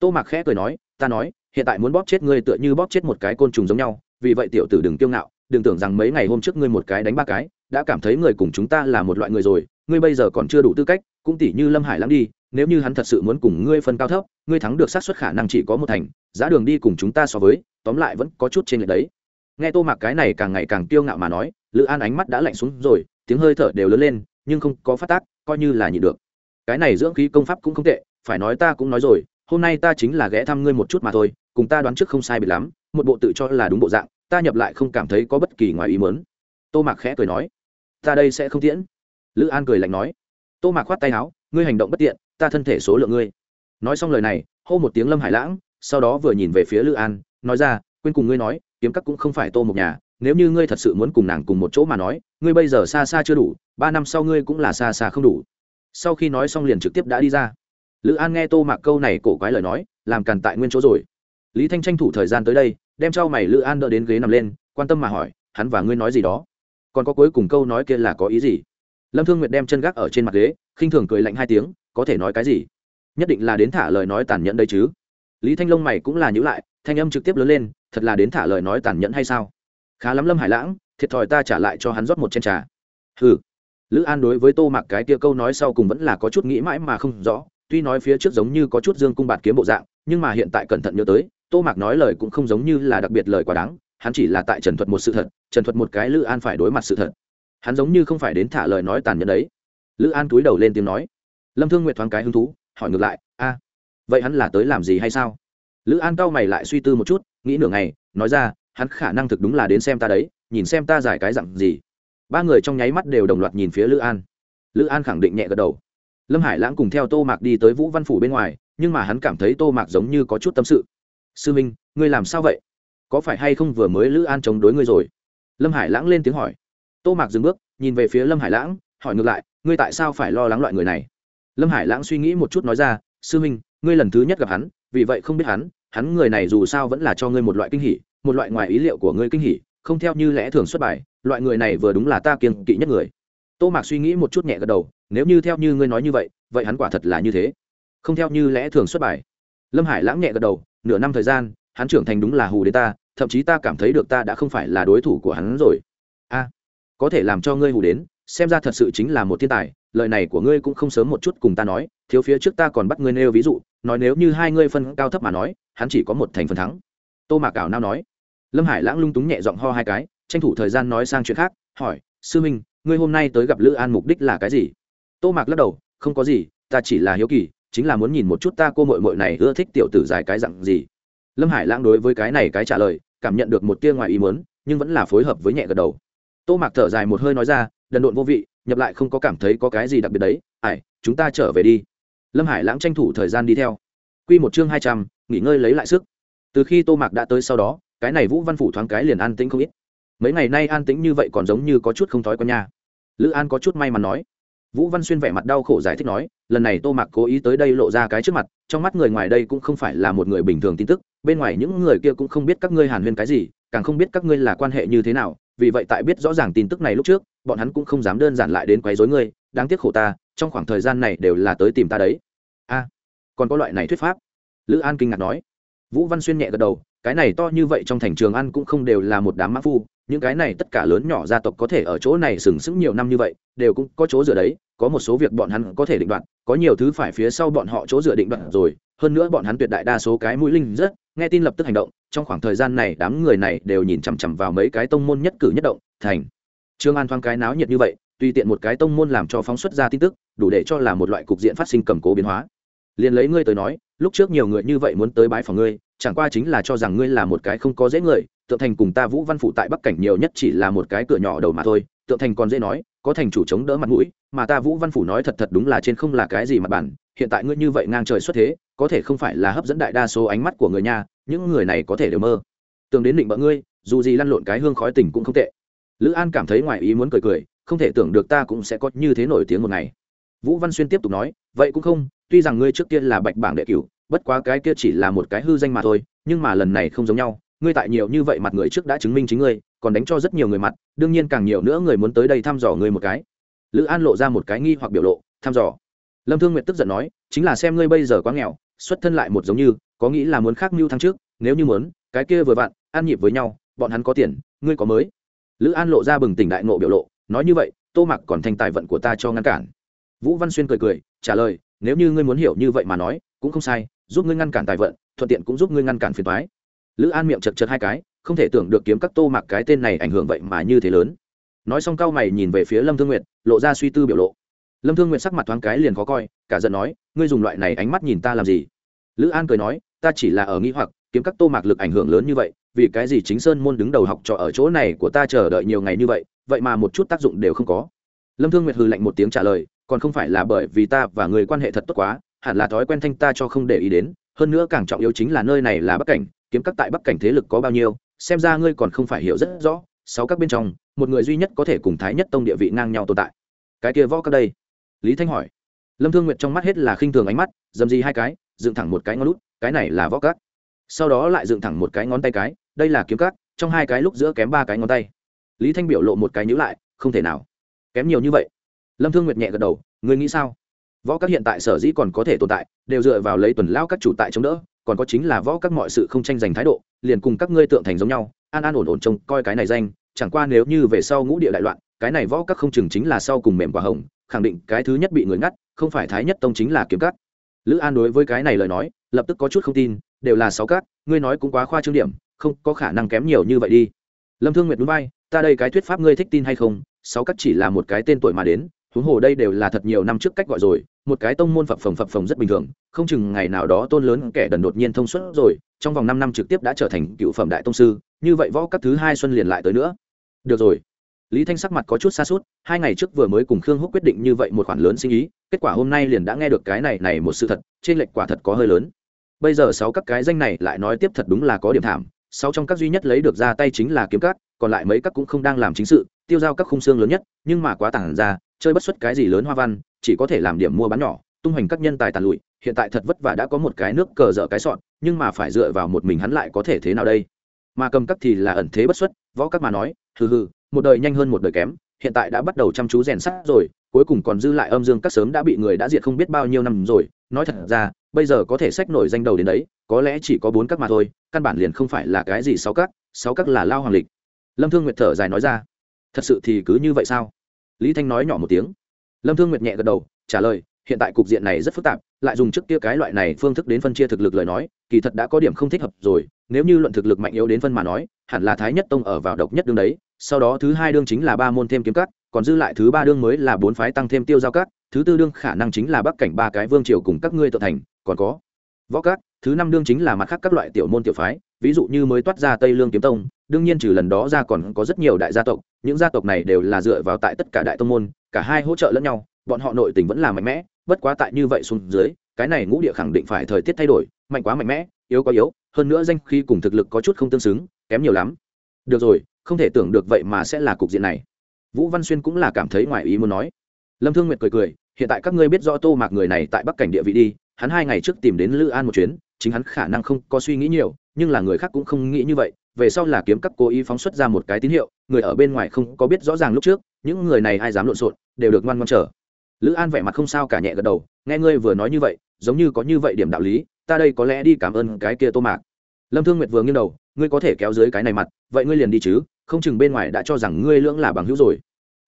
Tô mạc khẽ cười nói, ta nói, hiện tại muốn bóp chết ngươi tựa như bóp chết một cái côn trùng giống nhau, vì vậy tiểu tử đừng kiêu ngạo, đừng tưởng rằng mấy ngày hôm trước ngươi một cái đánh ba cái đã cảm thấy người cùng chúng ta là một loại người rồi, ngươi bây giờ còn chưa đủ tư cách, cũng tỷ như lâm hải lắm đi, nếu như hắn thật sự muốn cùng ngươi phân cao thấp, ngươi thắng được xác suất khả năng chỉ có một thành, giá đường đi cùng chúng ta so với, tóm lại vẫn có chút trên lệch đấy. Nghe tô mạc cái này càng ngày càng kiêu ngạo mà nói, lữ an ánh mắt đã lạnh xuống rồi, tiếng hơi thở đều lớn lên, nhưng không có phát tác, coi như là nhịn được. Cái này dưỡng khí công pháp cũng không tệ, phải nói ta cũng nói rồi, hôm nay ta chính là ghé thăm ngươi một chút mà thôi, cùng ta đoán trước không sai bị lắm, một bộ tự cho là đúng bộ dạng, ta nhập lại không cảm thấy có bất kỳ ngoài ý mớn tô mạc khẽ cười nói ta đây sẽ không tiễn. Lữ an cười lạnh nói. Tô mạc khoát tay áo, ngươi hành động bất tiện, ta thân thể số lượng ngươi. Nói xong lời này, hô một tiếng lâm hải lãng, sau đó vừa nhìn về phía lữ an, nói ra, quên cùng ngươi nói, kiếm các cũng không phải tô một nhà, nếu như ngươi thật sự muốn cùng nàng cùng một chỗ mà nói, ngươi bây giờ xa xa chưa đủ, ba năm sau ngươi cũng là xa xa không đủ. Sau khi nói xong liền trực tiếp đã đi ra. Lữ an nghe tô mạc câu này cổ quái lời nói, làm càn tại nguyên chỗ rồi. Lý thanh tranh thủ thời gian tới đây, đem cho mày lữ an đỡ đến ghế nằm lên, quan tâm mà hỏi, hắn và ngươi nói gì đó? Còn có cuối cùng câu nói kia là có ý gì? Lâm thương nguyệt đem chân gác ở trên mặt ghế, khinh thường cười lạnh hai tiếng, có thể nói cái gì? Nhất định là đến thả lời nói tàn nhẫn đây chứ. Lý thanh long mày cũng là nhữ lại, thanh âm trực tiếp lớn lên, thật là đến thả lời nói tàn nhẫn hay sao? Khá lắm lâm hải lãng, thiệt thòi ta trả lại cho hắn rót một chén trà. Hừ. Lữ an đối với tô mặc cái tia câu nói sau cùng vẫn là có chút nghĩ mãi mà không rõ, tuy nói phía trước giống như có chút dương cung bạt kiếm bộ dạng, nhưng mà hiện tại cẩn thận nhớ tới, tô mạc nói lời cũng không giống như là đặc biệt lời quá đáng hắn chỉ là tại trần thuật một sự thật, trần thuật một cái lữ an phải đối mặt sự thật. Hắn giống như không phải đến thả lời nói tàn nhẫn đấy. Lữ an túi đầu lên tiếng nói. Lâm thương nguyện thoáng cái hứng thú, hỏi ngược lại, a, vậy hắn là tới làm gì hay sao? Lữ an cau mày lại suy tư một chút, nghĩ nửa ngày, nói ra, hắn khả năng thực đúng là đến xem ta đấy, nhìn xem ta giải cái dặn gì. Ba người trong nháy mắt đều đồng loạt nhìn phía lữ an. Lữ an khẳng định nhẹ gật đầu. Lâm hải lãng cùng theo tô mạc đi tới vũ văn phủ bên ngoài, nhưng mà hắn cảm thấy tô mạc giống như có chút tâm sự. Sư minh, ngươi làm sao vậy? Có phải hay không vừa mới lữ an chống đối ngươi rồi? Lâm hải lãng lên tiếng hỏi. Tô mạc dừng bước, nhìn về phía lâm hải lãng, hỏi ngược lại, ngươi tại sao phải lo lắng loại người này? Lâm hải lãng suy nghĩ một chút nói ra, sư minh, ngươi lần thứ nhất gặp hắn, vì vậy không biết hắn hắn người này dù sao vẫn là cho ngươi một loại kinh hỉ, một loại ngoài ý liệu của ngươi kinh hỉ, không theo như lẽ thường xuất bài, loại người này vừa đúng là ta kiên kỵ nhất người. Tô mạc suy nghĩ một chút nhẹ gật đầu, nếu như theo như ngươi nói như vậy vậy hắn quả thật là như thế. Không theo như lẽ thường xuất bài. Lâm hải lãng nhẹ gật đầu, nửa năm thời gian hắn trưởng thành đúng là hù đến ta, thậm chí ta cảm thấy được ta đã không phải là đối thủ của hắn rồi. A, có thể làm cho ngươi hù đến, xem ra thật sự chính là một thiên tài, lời này của ngươi cũng không sớm một chút cùng ta nói, thiếu phía trước ta còn bắt ngươi nêu ví dụ, nói nếu như hai ngươi phân cao thấp mà nói, hắn chỉ có một thành phần thắng. Tô mạc ảo nao nói. Lâm hải lãng lung túng nhẹ giọng ho hai cái, tranh thủ thời gian nói sang chuyện khác, hỏi, sư minh, ngươi hôm nay tới gặp lữ an mục đích là cái gì? Tô mạc lắc đầu, không có gì, ta chỉ là hiếu kỳ, chính là muốn nhìn một chút ta cô mội mội này ưa thích tiểu tử dài cái dặn gì lâm hải lãng đối với cái này cái trả lời, cảm nhận được một tia ngoài ý muốn, nhưng vẫn là phối hợp với nhẹ gật đầu. Tô mạc thở dài một hơi nói ra, đần độn vô vị, nhập lại không có cảm thấy có cái gì đặc biệt đấy, ải, chúng ta trở về đi. Lâm hải lãng tranh thủ thời gian đi theo. Q một chương hai trăm, nghỉ ngơi lấy lại sức. Từ khi tô mạc đã tới sau đó, cái này vũ văn phủ thoáng cái liền an tĩnh không ít. Mấy ngày nay an tĩnh như vậy còn giống như có chút không thói quen nha. Lữ an có chút may mắn nói. Vũ văn xuyên vẻ mặt đau khổ giải thích nói, lần này tô mạc cố ý tới đây lộ ra cái trước mặt, trong mắt người ngoài đây cũng không phải là một người bình thường tin tức bên ngoài những người kia cũng không biết các ngươi hàn huyên cái gì, càng không biết các ngươi là quan hệ như thế nào, vì vậy tại biết rõ ràng tin tức này lúc trước, bọn hắn cũng không dám đơn giản lại đến quấy rối ngươi, đáng tiếc khổ ta, trong khoảng thời gian này đều là tới tìm ta đấy. A, còn có loại này thuyết pháp? Lữ an kinh ngạc nói. Vũ văn xuyên nhẹ gật đầu, cái này to như vậy trong thành trường ăn cũng không đều là một đám mã phu, những cái này tất cả lớn nhỏ gia tộc có thể ở chỗ này sừng sững nhiều năm như vậy, đều cũng có chỗ dựa đấy, có một số việc bọn hắn có thể định đoạt, có nhiều thứ phải phía sau bọn họ chỗ dựa định đoạt rồi, hơn nữa bọn hắn tuyệt đại đa số cái mũi linh rất nghe tin lập tức hành động, trong khoảng thời gian này đám người này đều nhìn chằm chằm vào mấy cái tông môn nhất cử nhất động, thành. Trương an thoáng cái náo nhiệt như vậy, tùy tiện một cái tông môn làm cho phóng xuất ra tin tức, đủ để cho là một loại cục diện phát sinh cầm cố biến hóa. Liền lấy ngươi tới nói, lúc trước nhiều người như vậy muốn tới bái phòng ngươi, chẳng qua chính là cho rằng ngươi là một cái không có dễ người, tượng thành cùng ta vũ văn phụ tại bắc cảnh nhiều nhất chỉ là một cái cửa nhỏ đầu mà thôi, tượng thành còn dễ nói, có thành chủ chống đỡ mặt mũi, mà ta vũ văn phủ nói thật thật đúng là trên không là cái gì mặt bản, hiện tại ngươi như vậy ngang trời xuất thế có thể không phải là hấp dẫn đại đa số ánh mắt của người nhà, những người này có thể đều mơ. Tưởng đến định bỡ ngươi, dù gì lăn lộn cái hương khói tình cũng không tệ. Lữ an cảm thấy ngoài ý muốn cười cười, không thể tưởng được ta cũng sẽ có như thế nổi tiếng một ngày. Vũ văn xuyên tiếp tục nói, vậy cũng không, tuy rằng ngươi trước kia là bạch bảng đệ cửu, bất quá cái kia chỉ là một cái hư danh mà thôi, nhưng mà lần này không giống nhau, ngươi tại nhiều như vậy mặt người trước đã chứng minh chính ngươi, còn đánh cho rất nhiều người mặt, đương nhiên càng nhiều nữa người muốn tới đây thăm dò ngươi một cái. Lữ an lộ ra một cái nghi hoặc biểu lộ, thăm dò. Lâm thương nguyệt tức giận nói, chính là xem ngươi bây giờ quá nghèo xuất thân lại một giống như, có nghĩ là muốn khác mưu thăng trước, nếu như muốn, cái kia vừa vặn, ăn nhịp với nhau, bọn hắn có tiền, ngươi có mới. Lữ an lộ ra bừng tỉnh đại nộ biểu lộ, nói như vậy, tô mặc còn thành tài vận của ta cho ngăn cản. Vũ văn xuyên cười cười, trả lời, nếu như ngươi muốn hiểu như vậy mà nói, cũng không sai, giúp ngươi ngăn cản tài vận, thuận tiện cũng giúp ngươi ngăn cản phiền toái. Lữ an miệng chật chật hai cái, không thể tưởng được kiếm các tô mặc cái tên này ảnh hưởng vậy mà như thế lớn. Nói xong cao mày nhìn về phía lâm thương nguyệt, lộ ra suy tư biểu lộ lâm thương nguyệt sắc mặt thoáng cái liền khó coi, cả giận nói, ngươi dùng loại này ánh mắt nhìn ta làm gì? Lữ an cười nói, ta chỉ là ở nghĩ hoặc, kiếm các tô mạc lực ảnh hưởng lớn như vậy, vì cái gì chính sơn môn đứng đầu học trò ở chỗ này của ta chờ đợi nhiều ngày như vậy vậy mà một chút tác dụng đều không có? Lâm thương nguyệt hừ lạnh một tiếng trả lời, còn không phải là bởi vì ta và người quan hệ thật tốt quá, hẳn là thói quen thanh ta cho không để ý đến, hơn nữa càng trọng yếu chính là nơi này là bắc cảnh, kiếm các tại bắc cảnh thế lực có bao nhiêu, xem ra ngươi còn không phải hiểu rất rõ, sáu các bên trong, một người duy nhất có thể cùng thái nhất tông địa vị ngang nhau tồn tại. Cái kia võ các đây lý thanh hỏi. Lâm thương nguyệt trong mắt hết là khinh thường ánh mắt, dầm gì hai cái, dựng thẳng một cái ngón lút cái này là võ các. Sau đó lại dựng thẳng một cái ngón tay cái, đây là kiếm cát trong hai cái lúc giữa kém ba cái ngón tay. Lý thanh biểu lộ một cái nhữ lại, không thể nào. Kém nhiều như vậy. Lâm thương nguyệt nhẹ gật đầu, ngươi nghĩ sao? Võ các hiện tại sở dĩ còn có thể tồn tại, đều dựa vào lấy tuần lao các chủ tại chống đỡ, còn có chính là võ các mọi sự không tranh giành thái độ, liền cùng các ngươi tượng thành giống nhau, an an ổn ổn trông coi cái này danh, chẳng qua nếu như về sau ngũ địa đại loạn, cái này võ các không chừng chính là sau cùng mềm quả hồng khẳng định cái thứ nhất bị người ngắt, không phải thái nhất tông chính là kiếm cắt lữ an đối với cái này lời nói, lập tức có chút không tin, đều là sáu cát, ngươi nói cũng quá khoa trương điểm, không có khả năng kém nhiều như vậy đi. Lâm thương nguyệt núi bay ta đây cái thuyết pháp ngươi thích tin hay không, sáu cát chỉ là một cái tên tuổi mà đến, huống hồ đây đều là thật nhiều năm trước cách gọi rồi, một cái tông môn phập phồng phập phồng rất bình thường, không chừng ngày nào đó tôn lớn kẻ đần đột nhiên thông suốt rồi, trong vòng năm năm trực tiếp đã trở thành cựu phẩm đại tông sư, như vậy võ các thứ hai xuân liền lại tới nữa. Được rồi lý thanh sắc mặt có chút xa suốt hai ngày trước vừa mới cùng khương húc quyết định như vậy một khoản lớn sinh ý, kết quả hôm nay liền đã nghe được cái này này một sự thật, trên lệch quả thật có hơi lớn. Bây giờ sáu các cái danh này lại nói tiếp thật đúng là có điểm thảm, sáu trong các duy nhất lấy được ra tay chính là kiếm các, còn lại mấy các cũng không đang làm chính sự, tiêu giao các khung xương lớn nhất, nhưng mà quá tản ra, chơi bất xuất cái gì lớn hoa văn, chỉ có thể làm điểm mua bán nhỏ, tung hoành các nhân tài tàn lụi, hiện tại thật vất vả đã có một cái nước cờ dở cái sọn nhưng mà phải dựa vào một mình hắn lại có thể thế nào đây? Mà cầm các thì là ẩn thế bất xuất, võ các mà nói, hừ hừ một đời nhanh hơn một đời kém, hiện tại đã bắt đầu chăm chú rèn sắt rồi, cuối cùng còn dư lại âm dương các sớm đã bị người đã diệt không biết bao nhiêu năm rồi. Nói thật ra, bây giờ có thể sách nổi danh đầu đến đấy, có lẽ chỉ có bốn các mà thôi, căn bản liền không phải là cái gì sáu các sáu các là lao hoàng lịch. Lâm thương nguyệt thở dài nói ra. Thật sự thì cứ như vậy sao? Lý thanh nói nhỏ một tiếng. Lâm thương nguyệt nhẹ gật đầu, trả lời, hiện tại cục diện này rất phức tạp, lại dùng trước kia cái loại này phương thức đến phân chia thực lực lời nói, kỳ thật đã có điểm không thích hợp rồi, nếu như luận thực lực mạnh yếu đến phân mà nói, hẳn là thái nhất tông ở vào độc nhất đương đấy sau đó thứ hai đương chính là ba môn thêm kiếm cắt còn dư lại thứ ba đương mới là bốn phái tăng thêm tiêu giao cắt thứ tư đương khả năng chính là bắc cảnh ba cái vương triều cùng các ngươi tự thành, còn có võ cắt thứ năm đương chính là mặt khác các loại tiểu môn tiểu phái, ví dụ như mới toát ra tây lương kiếm tông, đương nhiên trừ lần đó ra còn có rất nhiều đại gia tộc, những gia tộc này đều là dựa vào tại tất cả đại tông môn, cả hai hỗ trợ lẫn nhau, bọn họ nội tình vẫn là mạnh mẽ, bất quá tại như vậy xuống dưới, cái này ngũ địa khẳng định phải thời tiết thay đổi, mạnh quá mạnh mẽ, yếu quá yếu, hơn nữa danh khi cùng thực lực có chút không tương xứng, kém nhiều lắm. Được rồi không thể tưởng được vậy mà sẽ là cục diện này. Vũ văn xuyên cũng là cảm thấy ngoài ý muốn nói. Lâm thương nguyệt cười cười, hiện tại các ngươi biết rõ tô mạc người này tại bắc cảnh địa vị đi, hắn hai ngày trước tìm đến lữ an một chuyến, chính hắn khả năng không có suy nghĩ nhiều, nhưng là người khác cũng không nghĩ như vậy. Về sau là kiếm các cố ý phóng xuất ra một cái tín hiệu, người ở bên ngoài không có biết rõ ràng lúc trước, những người này ai dám lộn xộn, đều được ngoan ngoan trở lữ an vẻ mặt không sao cả nhẹ gật đầu, nghe ngươi vừa nói như vậy, giống như có như vậy điểm đạo lý, ta đây có lẽ đi cảm ơn cái kia tô mạc. Lâm thương nguyệt vừa nghiêng đầu, ngươi có thể kéo dưới cái này mặt, vậy ngươi liền đi chứ? Không chừng bên ngoài đã cho rằng ngươi lưỡng là bằng hữu rồi.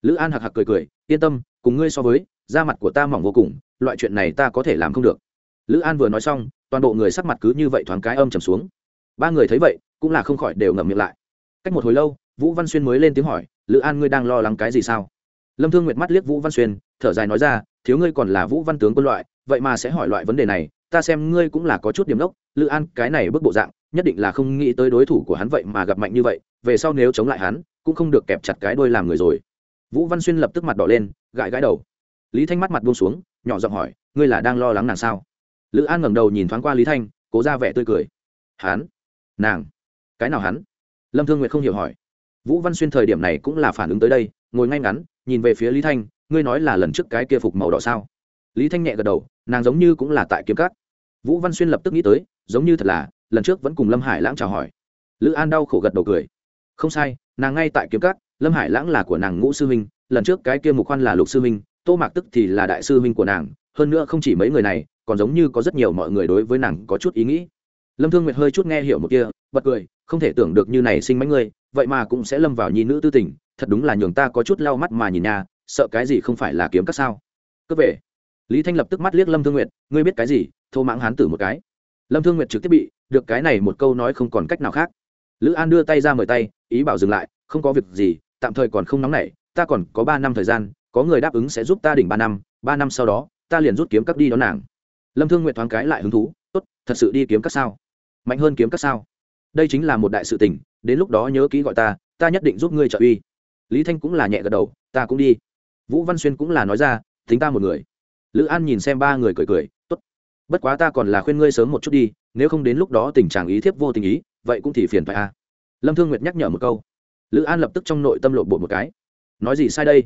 Lữ an hạc hạc cười cười, yên tâm, cùng ngươi so với, da mặt của ta mỏng vô cùng, loại chuyện này ta có thể làm không được. Lữ an vừa nói xong, toàn bộ người sắc mặt cứ như vậy thoáng cái âm trầm xuống. Ba người thấy vậy, cũng là không khỏi đều ngậm miệng lại. Cách một hồi lâu, vũ văn xuyên mới lên tiếng hỏi, lữ an ngươi đang lo lắng cái gì sao? Lâm thương nguyệt mắt liếc vũ văn xuyên, thở dài nói ra, thiếu ngươi còn là vũ văn tướng quân loại, vậy mà sẽ hỏi loại vấn đề này, ta xem ngươi cũng là có chút điểm đốc, lữ an, cái này bước bộ dạng nhất định là không nghĩ tới đối thủ của hắn vậy mà gặp mạnh như vậy, về sau nếu chống lại hắn, cũng không được kẹp chặt cái đôi làm người rồi. Vũ văn xuyên lập tức mặt đỏ lên, gãi gãi đầu. Lý thanh mắt mặt buông xuống, nhỏ giọng hỏi, ngươi là đang lo lắng nàng sao? Lữ an ngẩng đầu nhìn thoáng qua lý thanh, cố ra vẻ tươi cười. Hắn? Nàng? Cái nào hắn? Lâm thương nguyệt không hiểu hỏi. Vũ văn xuyên thời điểm này cũng là phản ứng tới đây, ngồi ngay ngắn, nhìn về phía lý thanh, ngươi nói là lần trước cái kia phục màu đỏ sao? Lý thanh nhẹ gật đầu, nàng giống như cũng là tại kiếm cát. Vũ văn xuyên lập tức nghĩ tới, giống như thật là lần trước vẫn cùng lâm hải lãng chào hỏi. Lữ an đau khổ gật đầu cười. Không sai, nàng ngay tại kiếm cát lâm hải lãng là của nàng ngũ sư huynh, lần trước cái kia mục khoan là lục sư huynh, tô mạc tức thì là đại sư huynh của nàng, hơn nữa không chỉ mấy người này, còn giống như có rất nhiều mọi người đối với nàng có chút ý nghĩ. Lâm thương nguyệt hơi chút nghe hiểu một kia, bật cười, không thể tưởng được như này sinh mấy người vậy mà cũng sẽ lâm vào nhi nữ tư tình, thật đúng là nhường ta có chút lau mắt mà nhìn nhà sợ cái gì không phải là kiếm các sao? Cướp về. Lý thanh lập tức mắt liếc lâm thương nguyệt, ngươi biết cái gì? Thô mãng hán tử một cái. Lâm thương nguyệt trực tiếp bị được cái này một câu nói không còn cách nào khác. Lữ an đưa tay ra mời tay, ý bảo dừng lại, không có việc gì, tạm thời còn không nóng nảy, ta còn có ba năm thời gian, có người đáp ứng sẽ giúp ta đỉnh ba năm ba năm sau đó, ta liền rút kiếm cắt đi đón nàng. Lâm thương nguyện thoáng cái lại hứng thú, tốt, thật sự đi kiếm cắt sao? Mạnh hơn kiếm cắt sao? Đây chính là một đại sự tình, đến lúc đó nhớ kỹ gọi ta ta nhất định giúp ngươi trợ uy. Lý thanh cũng là nhẹ gật đầu, ta cũng đi. Vũ văn xuyên cũng là nói ra, tính ta một người. Lữ an nhìn xem ba người cười cười, tốt, bất quá ta còn là khuyên ngươi sớm một chút đi nếu không đến lúc đó tình trạng ý thiếp vô tình ý, vậy cũng thì phiền phải a. À. lâm thương nguyệt nhắc nhở một câu. Lữ an lập tức trong nội tâm lộ bộ một cái. Nói gì sai đây?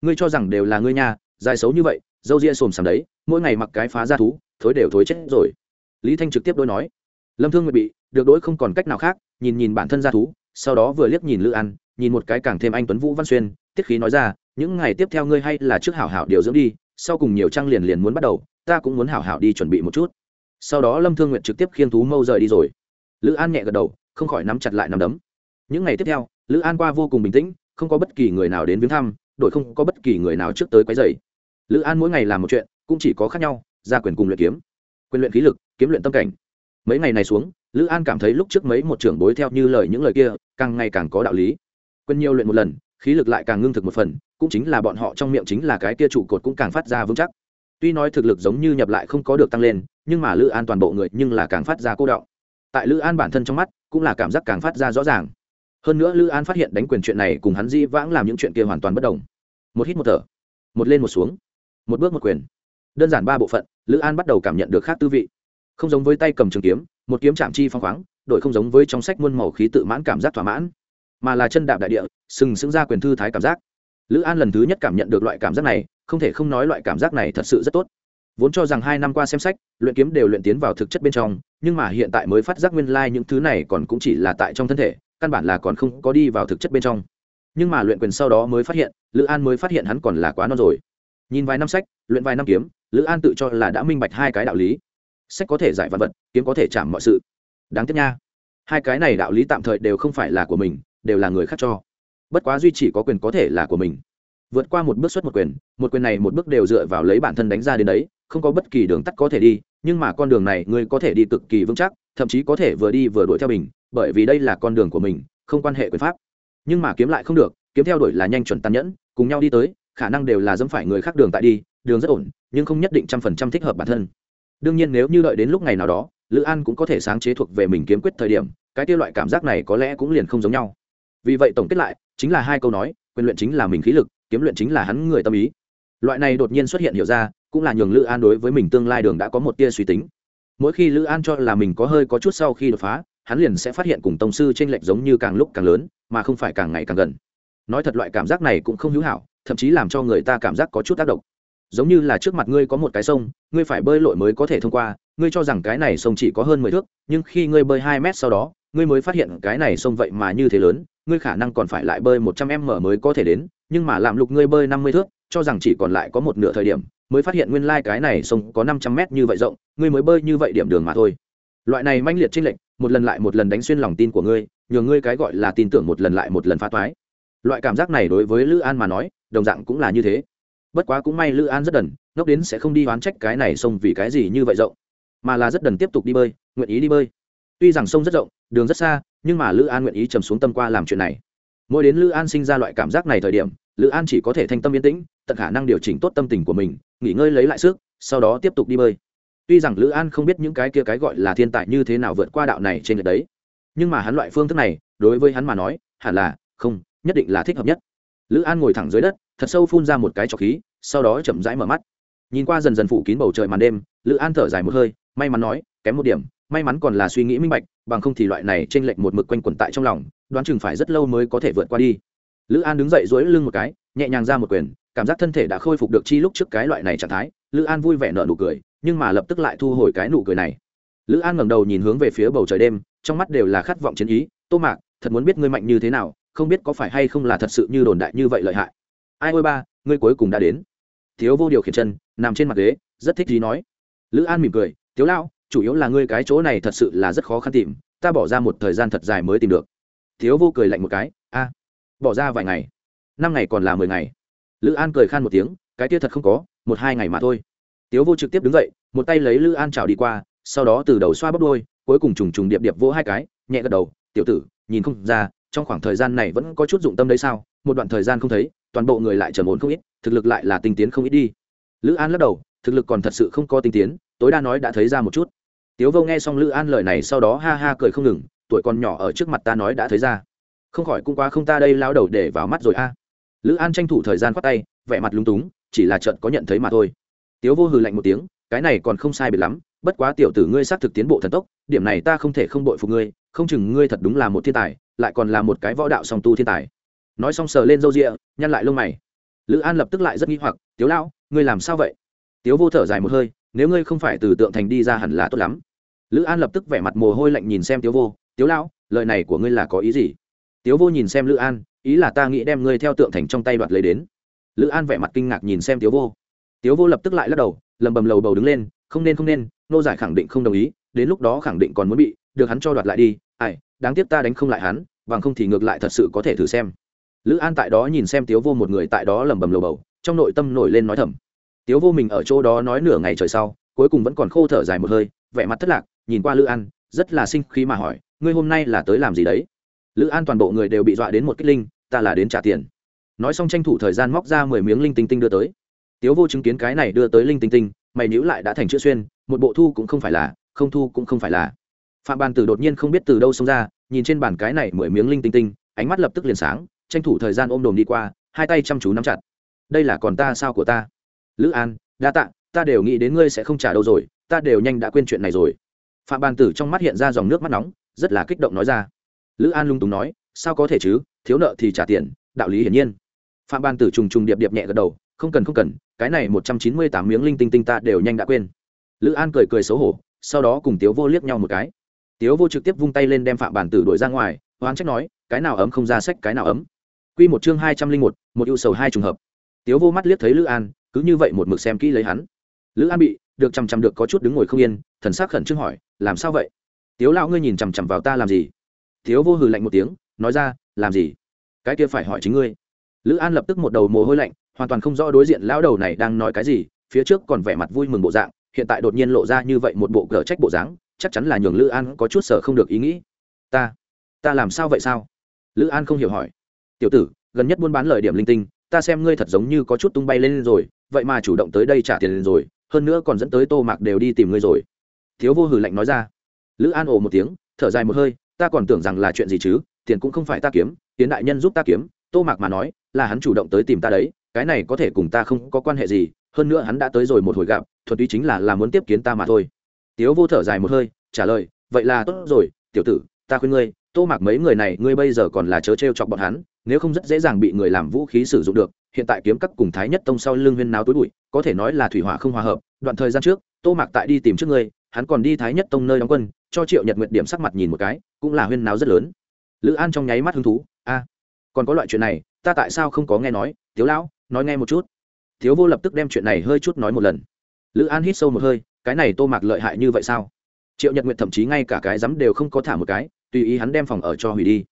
Ngươi cho rằng đều là ngươi nhà dài xấu như vậy, dâu ria xồm xàm đấy, mỗi ngày mặc cái phá ra thú, thối đều thối chết rồi. Lý thanh trực tiếp đôi nói. Lâm thương nguyệt bị, được đỗi không còn cách nào khác, nhìn nhìn bản thân ra thú, sau đó vừa liếc nhìn lữ an, nhìn một cái càng thêm anh tuấn vũ văn xuyên, tiết khí nói ra, những ngày tiếp theo ngươi hay là trước hảo hảo điều dưỡng đi, sau cùng nhiều trang liền liền muốn bắt đầu, ta cũng muốn hảo hảo đi chuẩn bị một chút sau đó lâm thương nguyện trực tiếp khiêng thú mâu rời đi rồi. Lữ an nhẹ gật đầu, không khỏi nắm chặt lại nắm đấm. Những ngày tiếp theo, lữ an qua vô cùng bình tĩnh, không có bất kỳ người nào đến viếng thăm đội không có bất kỳ người nào trước tới quấy rầy. Lữ an mỗi ngày làm một chuyện, cũng chỉ có khác nhau, ra quyền cùng luyện kiếm. Quyền luyện khí lực, kiếm luyện tâm cảnh. Mấy ngày này xuống, lữ an cảm thấy lúc trước mấy một trưởng bối theo như lời những lời kia, càng ngày càng có đạo lý. Quyền nhiều luyện một lần, khí lực lại càng ngưng thực một phần, cũng chính là bọn họ trong miệng chính là cái kia trụ cột cũng càng phát ra vững chắc tuy nói thực lực giống như nhập lại không có được tăng lên, nhưng mà lữ an toàn bộ người nhưng là càng phát ra cô động. Tại lữ an bản thân trong mắt, cũng là cảm giác càng phát ra rõ ràng. Hơn nữa lữ an phát hiện đánh quyền chuyện này cùng hắn di vãng làm những chuyện kia hoàn toàn bất đồng. Một hít một thở, một lên một xuống, một bước một quyền. Đơn giản ba bộ phận, lữ an bắt đầu cảm nhận được khác tư vị. Không giống với tay cầm trường kiếm, một kiếm chạm chi phong khoáng, đổi không giống với trong sách muôn màu khí tự mãn cảm giác thỏa mãn. Mà là chân đạp đại địa, sừng sững ra quyền thư thái cảm giác lữ an lần thứ nhất cảm nhận được loại cảm giác này, không thể không nói loại cảm giác này thật sự rất tốt. Vốn cho rằng hai năm qua xem sách, luyện kiếm đều luyện tiến vào thực chất bên trong, nhưng mà hiện tại mới phát giác nguyên lai、like、những thứ này còn cũng chỉ là tại trong thân thể, căn bản là còn không có đi vào thực chất bên trong. Nhưng mà luyện quyền sau đó mới phát hiện, lữ an mới phát hiện hắn còn là quá non rồi. Nhìn vài năm sách, luyện vài năm kiếm, lữ an tự cho là đã minh bạch hai cái đạo lý. Sách có thể giải vật vật, kiếm có thể chạm mọi sự. Đáng tiếc nha. Hai cái này đạo lý tạm thời đều không phải là của mình, đều là người khác cho bất quá duy chỉ có quyền có thể là của mình. Vượt qua một bước xuất một quyền một quyền này một bước đều dựa vào lấy bản thân đánh ra đến đấy, không có bất kỳ đường tắt có thể đi, nhưng mà con đường này ngươi có thể đi cực kỳ vững chắc, thậm chí có thể vừa đi vừa đuổi theo mình, bởi vì đây là con đường của mình, không quan hệ quyền pháp. Nhưng mà kiếm lại không được, kiếm theo đuổi là nhanh chuẩn tàn nhẫn, cùng nhau đi tới, khả năng đều là dẫm phải người khác đường tại đi, đường rất ổn, nhưng không nhất định trăm phần trăm thích hợp bản thân. Đương nhiên nếu như đợi đến lúc ngày nào đó, lữ an cũng có thể sáng chế thuộc về mình kiếm quyết thời điểm, cái kia loại cảm giác này có lẽ cũng liền không giống nhau vì vậy tổng kết lại, chính là hai câu nói, quyền luyện chính là mình khí lực, kiếm luyện chính là hắn người tâm ý. Loại này đột nhiên xuất hiện hiểu ra, cũng là nhường lữ an đối với mình tương lai đường đã có một tia suy tính. Mỗi khi lữ an cho là mình có hơi có chút sau khi đột phá, hắn liền sẽ phát hiện cùng tông sư t r ê n lệch giống như càng lúc càng lớn, mà không phải càng ngày càng gần. Nói thật loại cảm giác này cũng không hữu hảo, thậm chí làm cho người ta cảm giác có chút tác động. Giống như là trước mặt ngươi có một cái sông, ngươi phải bơi lội mới có thể thông qua, ngươi cho rằng cái này sông chỉ có hơn mười thước, nhưng khi ngươi bơi hai mét sau đó, ngươi mới phát hiện cái này sông vậy mà như thế lớn ngươi khả năng còn phải lại bơi một trăm m mới có thể đến, nhưng mà làm lục ngươi bơi năm mươi thước, cho rằng chỉ còn lại có một nửa thời điểm, mới phát hiện nguyên lai cái này sông có năm trăm mét như vậy rộng, ngươi mới bơi như vậy điểm đường mà thôi. Loại này manh liệt chênh lệch, một lần lại một lần đánh xuyên lòng tin của ngươi, nhờ ngươi cái gọi là tin tưởng một lần lại một lần phá toái. Loại cảm giác này đối với lữ an mà nói, đồng dạng cũng là như thế. Bất quá cũng may lữ an rất đần, ngốc đến sẽ không đi oán trách cái này sông vì cái gì như vậy rộng, mà là rất đần tiếp tục đi bơi, nguyện ý đi bơi tuy rằng sông rất rộng, đường rất xa, nhưng mà lữ an nguyện ý trầm xuống tâm qua làm chuyện này. Mỗi đến lữ an sinh ra loại cảm giác này thời điểm, lữ an chỉ có thể thanh tâm yên tĩnh, tận khả năng điều chỉnh tốt tâm tình của mình, nghỉ ngơi lấy lại sức, sau đó tiếp tục đi bơi. Tuy rằng lữ an không biết những cái kia cái gọi là thiên tài như thế nào vượt qua đạo này trên lệch đấy, nhưng mà hắn loại phương thức này, đối với hắn mà nói, hẳn là, không, nhất định là thích hợp nhất. Lữ an ngồi thẳng dưới đất, thật sâu phun ra một cái trọc khí, sau đó chậm rãi mở mắt. Nhìn qua dần dần phủ kín bầu trời màn đêm, lữ an thở dài một hơi, may mắn nói kém một điểm, may mắn còn là suy nghĩ minh bạch, bằng không thì loại này t r ê n lệch một mực quanh quẩn tại trong lòng, đoán chừng phải rất lâu mới có thể vượt qua đi. Lữ an đứng dậy dối lưng một cái, nhẹ nhàng ra một quyền, cảm giác thân thể đã khôi phục được chi lúc trước cái loại này trạng thái, lữ an vui vẻ nợ nụ cười, nhưng mà lập tức lại thu hồi cái nụ cười này. Lữ an ngẩng đầu nhìn hướng về phía bầu trời đêm, trong mắt đều là khát vọng chiến ý, tô mạc, thật muốn biết ngươi mạnh như thế nào, không biết có phải hay không là thật sự như đồn đại như vậy lợi hại. Ai ôi ba, ngươi cuối cùng đã đến. Thiếu vô điều khiển chân, nằm trên mặt ghế, rất thích gì nói. Lữ an mỉm cười, thiếu lao chủ yếu là ngươi cái chỗ này thật sự là rất khó khăn tìm, ta bỏ ra một thời gian thật dài mới tìm được. Thiếu vô cười lạnh một cái, a, bỏ ra vài ngày. Năm ngày còn là mười ngày. Lữ an cười khan một tiếng, cái kia thật không có, một hai ngày mà thôi. Tiếu vô trực tiếp đứng dậy, một tay lấy lữ an chảo đi qua, sau đó từ đầu xoa bắp đôi cuối cùng trùng trùng điệp điệp vỗ hai cái, nhẹ gật đầu, tiểu tử, nhìn không ra, trong khoảng thời gian này vẫn có chút dụng tâm đấy sao? Một đoạn thời gian không thấy, toàn bộ người lại trầm ổn không ít, thực lực lại là tinh tiến không ít đi. Lữ an lắc đầu, thực lực còn thật sự không có tinh tiến, tối đa nói đã thấy ra một chút tiếu vô nghe xong lữ an lời này sau đó ha ha cười không ngừng, tuổi còn nhỏ ở trước mặt ta nói đã thấy ra. Không khỏi cũng quá không ta đây lao đầu để vào mắt rồi a. Lữ an tranh thủ thời gian khoát tay, vẻ mặt lúng túng, chỉ là trận có nhận thấy mà thôi. Tiếu vô hừ lạnh một tiếng, cái này còn không sai biệt lắm, bất quá tiểu tử ngươi xác thực tiến bộ thần tốc, điểm này ta không thể không bội phục ngươi, không chừng ngươi thật đúng là một thiên tài, lại còn là một cái võ đạo song tu thiên tài. Nói xong sờ lên râu rịa nhăn lại lông mày. Lữ an lập tức lại rất nghi hoặc, tiếu lão, ngươi làm sao vậy? Tiếu vô thở dài một hơi nếu ngươi không phải từ tượng thành đi ra hẳn là tốt lắm. Lữ an lập tức vẻ mặt mồ hôi lạnh nhìn xem tiếu vô, tiếu lão, lời này của ngươi là có ý gì? Tiếu vô nhìn xem lữ an, ý là ta nghĩ đem ngươi theo tượng thành trong tay đoạt lấy đến. Lữ an vẻ mặt kinh ngạc nhìn xem tiếu vô. Tiếu vô lập tức lại lắc đầu, lầm bầm lầu bầu đứng lên, không nên không nên, nô giải khẳng định không đồng ý, đến lúc đó khẳng định còn muốn bị, được hắn cho đoạt lại đi, ai, đáng tiếc ta đánh không lại hắn, bằng không thì ngược lại thật sự có thể thử xem. Lữ an tại đó nhìn xem tiếu vô một người tại đó lầm bầm lầu bầu, trong nội tâm nổi lên nói thầm tiếu vô mình ở chỗ đó nói nửa ngày trời sau, cuối cùng vẫn còn khô thở dài một hơi, vẻ mặt thất lạc, nhìn qua lữ an, rất là sinh khí mà hỏi, ngươi hôm nay là tới làm gì đấy? Lữ an toàn bộ người đều bị dọa đến một kích linh, ta là đến trả tiền. Nói xong tranh thủ thời gian móc ra mười miếng linh tinh tinh đưa tới. Tiếu vô chứng kiến cái này đưa tới linh tinh tinh, mày nhữ lại đã thành chữ xuyên, một bộ thu cũng không phải là, không thu cũng không phải là. Phạm bàn tử đột nhiên không biết từ đâu xông ra, nhìn trên bàn cái này mười miếng linh tinh tinh, ánh mắt lập tức liền sáng, tranh thủ thời gian ôm đồm đi qua, hai tay chăm chú nắm chặt. Đây là còn ta sao của ta? Lữ an, đa tạ, ta đều nghĩ đến ngươi sẽ không trả đâu rồi, ta đều nhanh đã quên chuyện này rồi. Phạm bàn tử trong mắt hiện ra dòng nước mắt nóng, rất là kích động nói ra. Lữ an lung túng nói, sao có thể chứ, thiếu nợ thì trả tiền, đạo lý hiển nhiên. Phạm bàn tử trùng trùng điệp điệp nhẹ gật đầu, không cần không cần, cái này một trăm chín mươi tám miếng linh tinh tinh ta đều nhanh đã quên. Lữ an cười cười xấu hổ, sau đó cùng tiếu vô liếc nhau một cái. Tiếu vô trực tiếp vung tay lên đem phạm bàn tử đuổi ra ngoài, oán trách nói, cái nào ấm không ra sách, cái nào ấm. Q một chương hai trăm linh một một ưu sầu hai trùng hợp. Tiếu vô mắt liếc thấy lữ an cứ như vậy một mực xem kỹ lấy hắn. Lữ an bị, được chằm chằm được có chút đứng ngồi không yên, thần s ắ c khẩn trương hỏi, làm sao vậy? Tiếu lão ngươi nhìn chằm chằm vào ta làm gì? Tiếu vô hừ lạnh một tiếng, nói ra, làm gì? Cái kia phải hỏi chính ngươi. Lữ an lập tức một đầu mồ hôi lạnh, hoàn toàn không rõ đối diện lão đầu này đang nói cái gì, phía trước còn vẻ mặt vui mừng bộ dạng, hiện tại đột nhiên lộ ra như vậy một bộ cờ trách bộ dáng, chắc chắn là nhường lữ an có chút sở không được ý nghĩ. Ta ta làm sao vậy sao? Lữ an không hiểu hỏi. Tiểu tử, gần nhất buôn bán lời điểm linh tinh, ta xem ngươi thật giống như có chút tung bay lên rồi vậy mà chủ động tới đây trả tiền rồi, hơn nữa còn dẫn tới tô mạc đều đi tìm ngươi rồi. Thiếu vô hử lạnh nói ra. Lữ an ồ một tiếng, thở dài một hơi, ta còn tưởng rằng là chuyện gì chứ, tiền cũng không phải ta kiếm, tiến đại nhân giúp ta kiếm. Tô mạc mà nói, là hắn chủ động tới tìm ta đấy, cái này có thể cùng ta không có quan hệ gì, hơn nữa hắn đã tới rồi một hồi gặp thuật ý chính là là muốn tiếp kiến ta mà thôi. Tiếu vô thở dài một hơi, trả lời, vậy là tốt rồi, tiểu tử, ta khuyên ngươi, tô mạc mấy người này, ngươi bây giờ còn là chớ t r e o chọc bọn hắn nếu không rất dễ dàng bị người làm vũ khí sử dụng được, hiện tại kiếm các cùng thái nhất tông sau lưng huyên náo tối bụi, có thể nói là thủy hỏa không hòa hợp, đoạn thời gian trước, tô mạc tại đi tìm trước ngươi hắn còn đi thái nhất tông nơi đóng quân, cho triệu nhật nguyện điểm sắc mặt nhìn một cái, cũng là huyên náo rất lớn. Lữ an trong nháy mắt hứng thú, a, còn có loại chuyện này, ta tại sao không có nghe nói? Tiếu lão, nói nghe một chút. Thiếu vô lập tức đem chuyện này hơi chút nói một lần. Lữ an hít sâu một hơi, cái này tô mạc lợi hại như vậy sao? Triệu nhật nguyện thậm chí ngay cả cái rắm đều không có thả một cái, tùy ý hắn đem phòng ở cho hủy đi.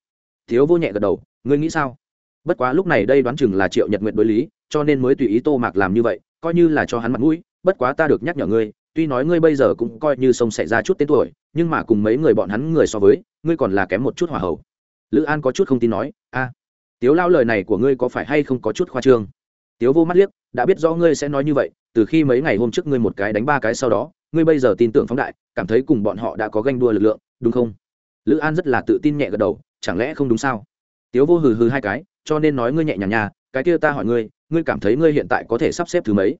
Thiếu vô nhẹ gật đầu ngươi nghĩ sao? Bất quá lúc này đây đoán chừng là triệu nhật nguyện đối lý, cho nên mới tùy ý tô mạc làm như vậy, coi như là cho hắn mặt mũi, bất quá ta được nhắc nhở ngươi, tuy nói ngươi bây giờ cũng coi như sông xảy ra chút tên tuổi, nhưng mà cùng mấy người bọn hắn người so với, ngươi còn là kém một chút hỏa hậu lữ an có chút không tin nói, a, tiếu lao lời này của ngươi có phải hay không có chút khoa trương? Tiếu vô mắt liếc, đã biết rõ ngươi sẽ nói như vậy, từ khi mấy ngày hôm trước ngươi một cái đánh ba cái sau đó, ngươi bây giờ tin tưởng phóng đại, cảm thấy cùng bọn họ đã có ganh đua lực lượng, đúng không? Lữ an rất là tự tin nhẹ gật đầu, chẳng lẽ không đúng sao? Tiếu vô hừ hừ hai cái, cho nên nói ngươi nhẹ nhàng nhà cái kia ta hỏi ngươi ngươi cảm thấy ngươi hiện tại có thể sắp xếp thứ mấy?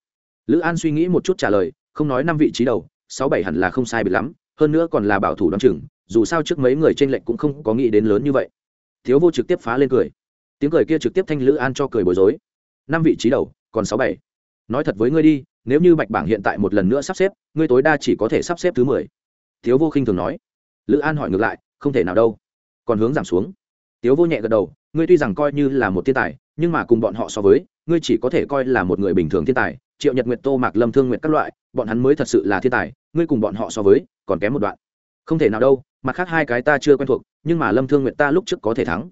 Lữ an suy nghĩ một chút trả lời, không nói năm vị trí đầu, sáu bảy hẳn là không sai bị lắm, hơn nữa còn là bảo thủ đ o á n chừng, dù sao trước mấy người t r ê n lệch cũng không có nghĩ đến lớn như vậy. Thiếu vô trực tiếp phá lên cười. Tiếng cười kia trực tiếp thanh lữ an cho cười bối rối. Năm vị trí đầu, còn sáu bảy. Nói thật với ngươi đi, nếu như bạch bảng hiện tại một lần nữa sắp xếp, ngươi tối đa chỉ có thể sắp xếp thứ mười. Thiếu vô khinh thường nói. Lữ an hỏi ngược lại, không thể nào đâu. Còn hướng giảm xuống tiếu vô nhẹ gật đầu, ngươi tuy rằng coi như là một thiên tài, nhưng mà cùng bọn họ so với, ngươi chỉ có thể coi là một người bình thường thiên tài. Triệu nhật nguyệt, tô mạc lâm, thương nguyệt các loại, bọn hắn mới thật sự là thiên tài, ngươi cùng bọn họ so với, còn kém một đoạn. Không thể nào đâu, mặt khác hai cái ta chưa quen thuộc, nhưng mà lâm, thương nguyệt ta lúc trước có thể thắng.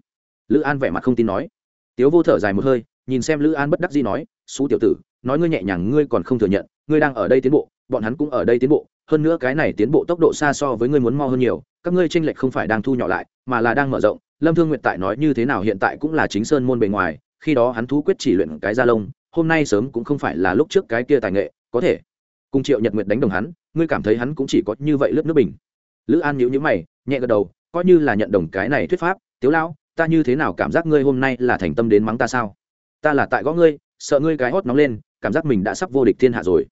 Lữ an vẻ mặt không tin nói. Tiếu vô thở dài một hơi, nhìn xem lữ an bất đắc dĩ nói, xú tiểu tử, nói ngươi nhẹ nhàng ngươi còn không thừa nhận, ngươi đang ở đây tiến bộ, bọn hắn cũng ở đây tiến bộ, hơn nữa cái này tiến bộ tốc độ xa so với ngươi muốn mo hơn nhiều các ngươi tranh lệch không phải đang thu nhỏ lại, mà là đang mở rộng. Lâm thương nguyệt tại nói như thế nào hiện tại cũng là chính sơn môn bề ngoài, khi đó hắn thú quyết chỉ luyện cái da lông, hôm nay sớm cũng không phải là lúc trước cái kia tài nghệ, có thể. Cùng triệu nhật nguyệt đánh đồng hắn, ngươi cảm thấy hắn cũng chỉ có như vậy lướt nước bình. Lữ an nhíu nhíu mày, nhẹ gật đầu, coi như là nhận đồng cái này thuyết pháp, tiếu lão, ta như thế nào cảm giác ngươi hôm nay là thành tâm đến mắng ta sao? Ta là tại gõ ngươi, sợ ngươi cái hót nóng lên, cảm giác mình đã sắp vô địch thiên hạ rồi.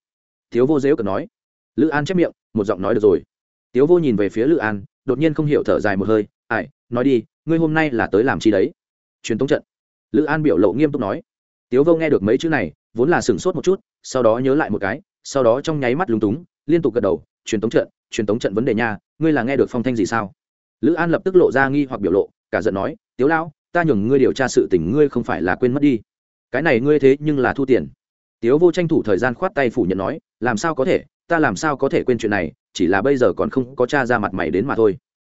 Thiếu vô dễu cần nói. Lữ an chép miệng, một giọng nói được rồi. Tiếu vô nhìn về phía lữ an đột nhiên không hiểu thở dài một hơi, ai, nói đi, ngươi hôm nay là tới làm chi đấy? Truyền tống trận. Lữ an biểu lộ nghiêm túc nói. Tiếu vô nghe được mấy chữ này, vốn là sửng sốt một chút, sau đó nhớ lại một cái, sau đó trong nháy mắt lúng túng, liên tục gật đầu, truyền tống trận, truyền tống trận vấn đề nha, ngươi là nghe được phong thanh gì sao? Lữ an lập tức lộ ra nghi hoặc biểu lộ, cả giận nói, tiếu lão, ta nhường ngươi điều tra sự tình ngươi không phải là quên mất đi. Cái này ngươi thế nhưng là thu tiền. Tiếu vô tranh thủ thời gian khoát tay phủ nhận nói, làm sao có thể? Ta làm sao có thể quên chuyện này, chỉ là bây giờ còn không có cha ra mặt mày đến mà thôi.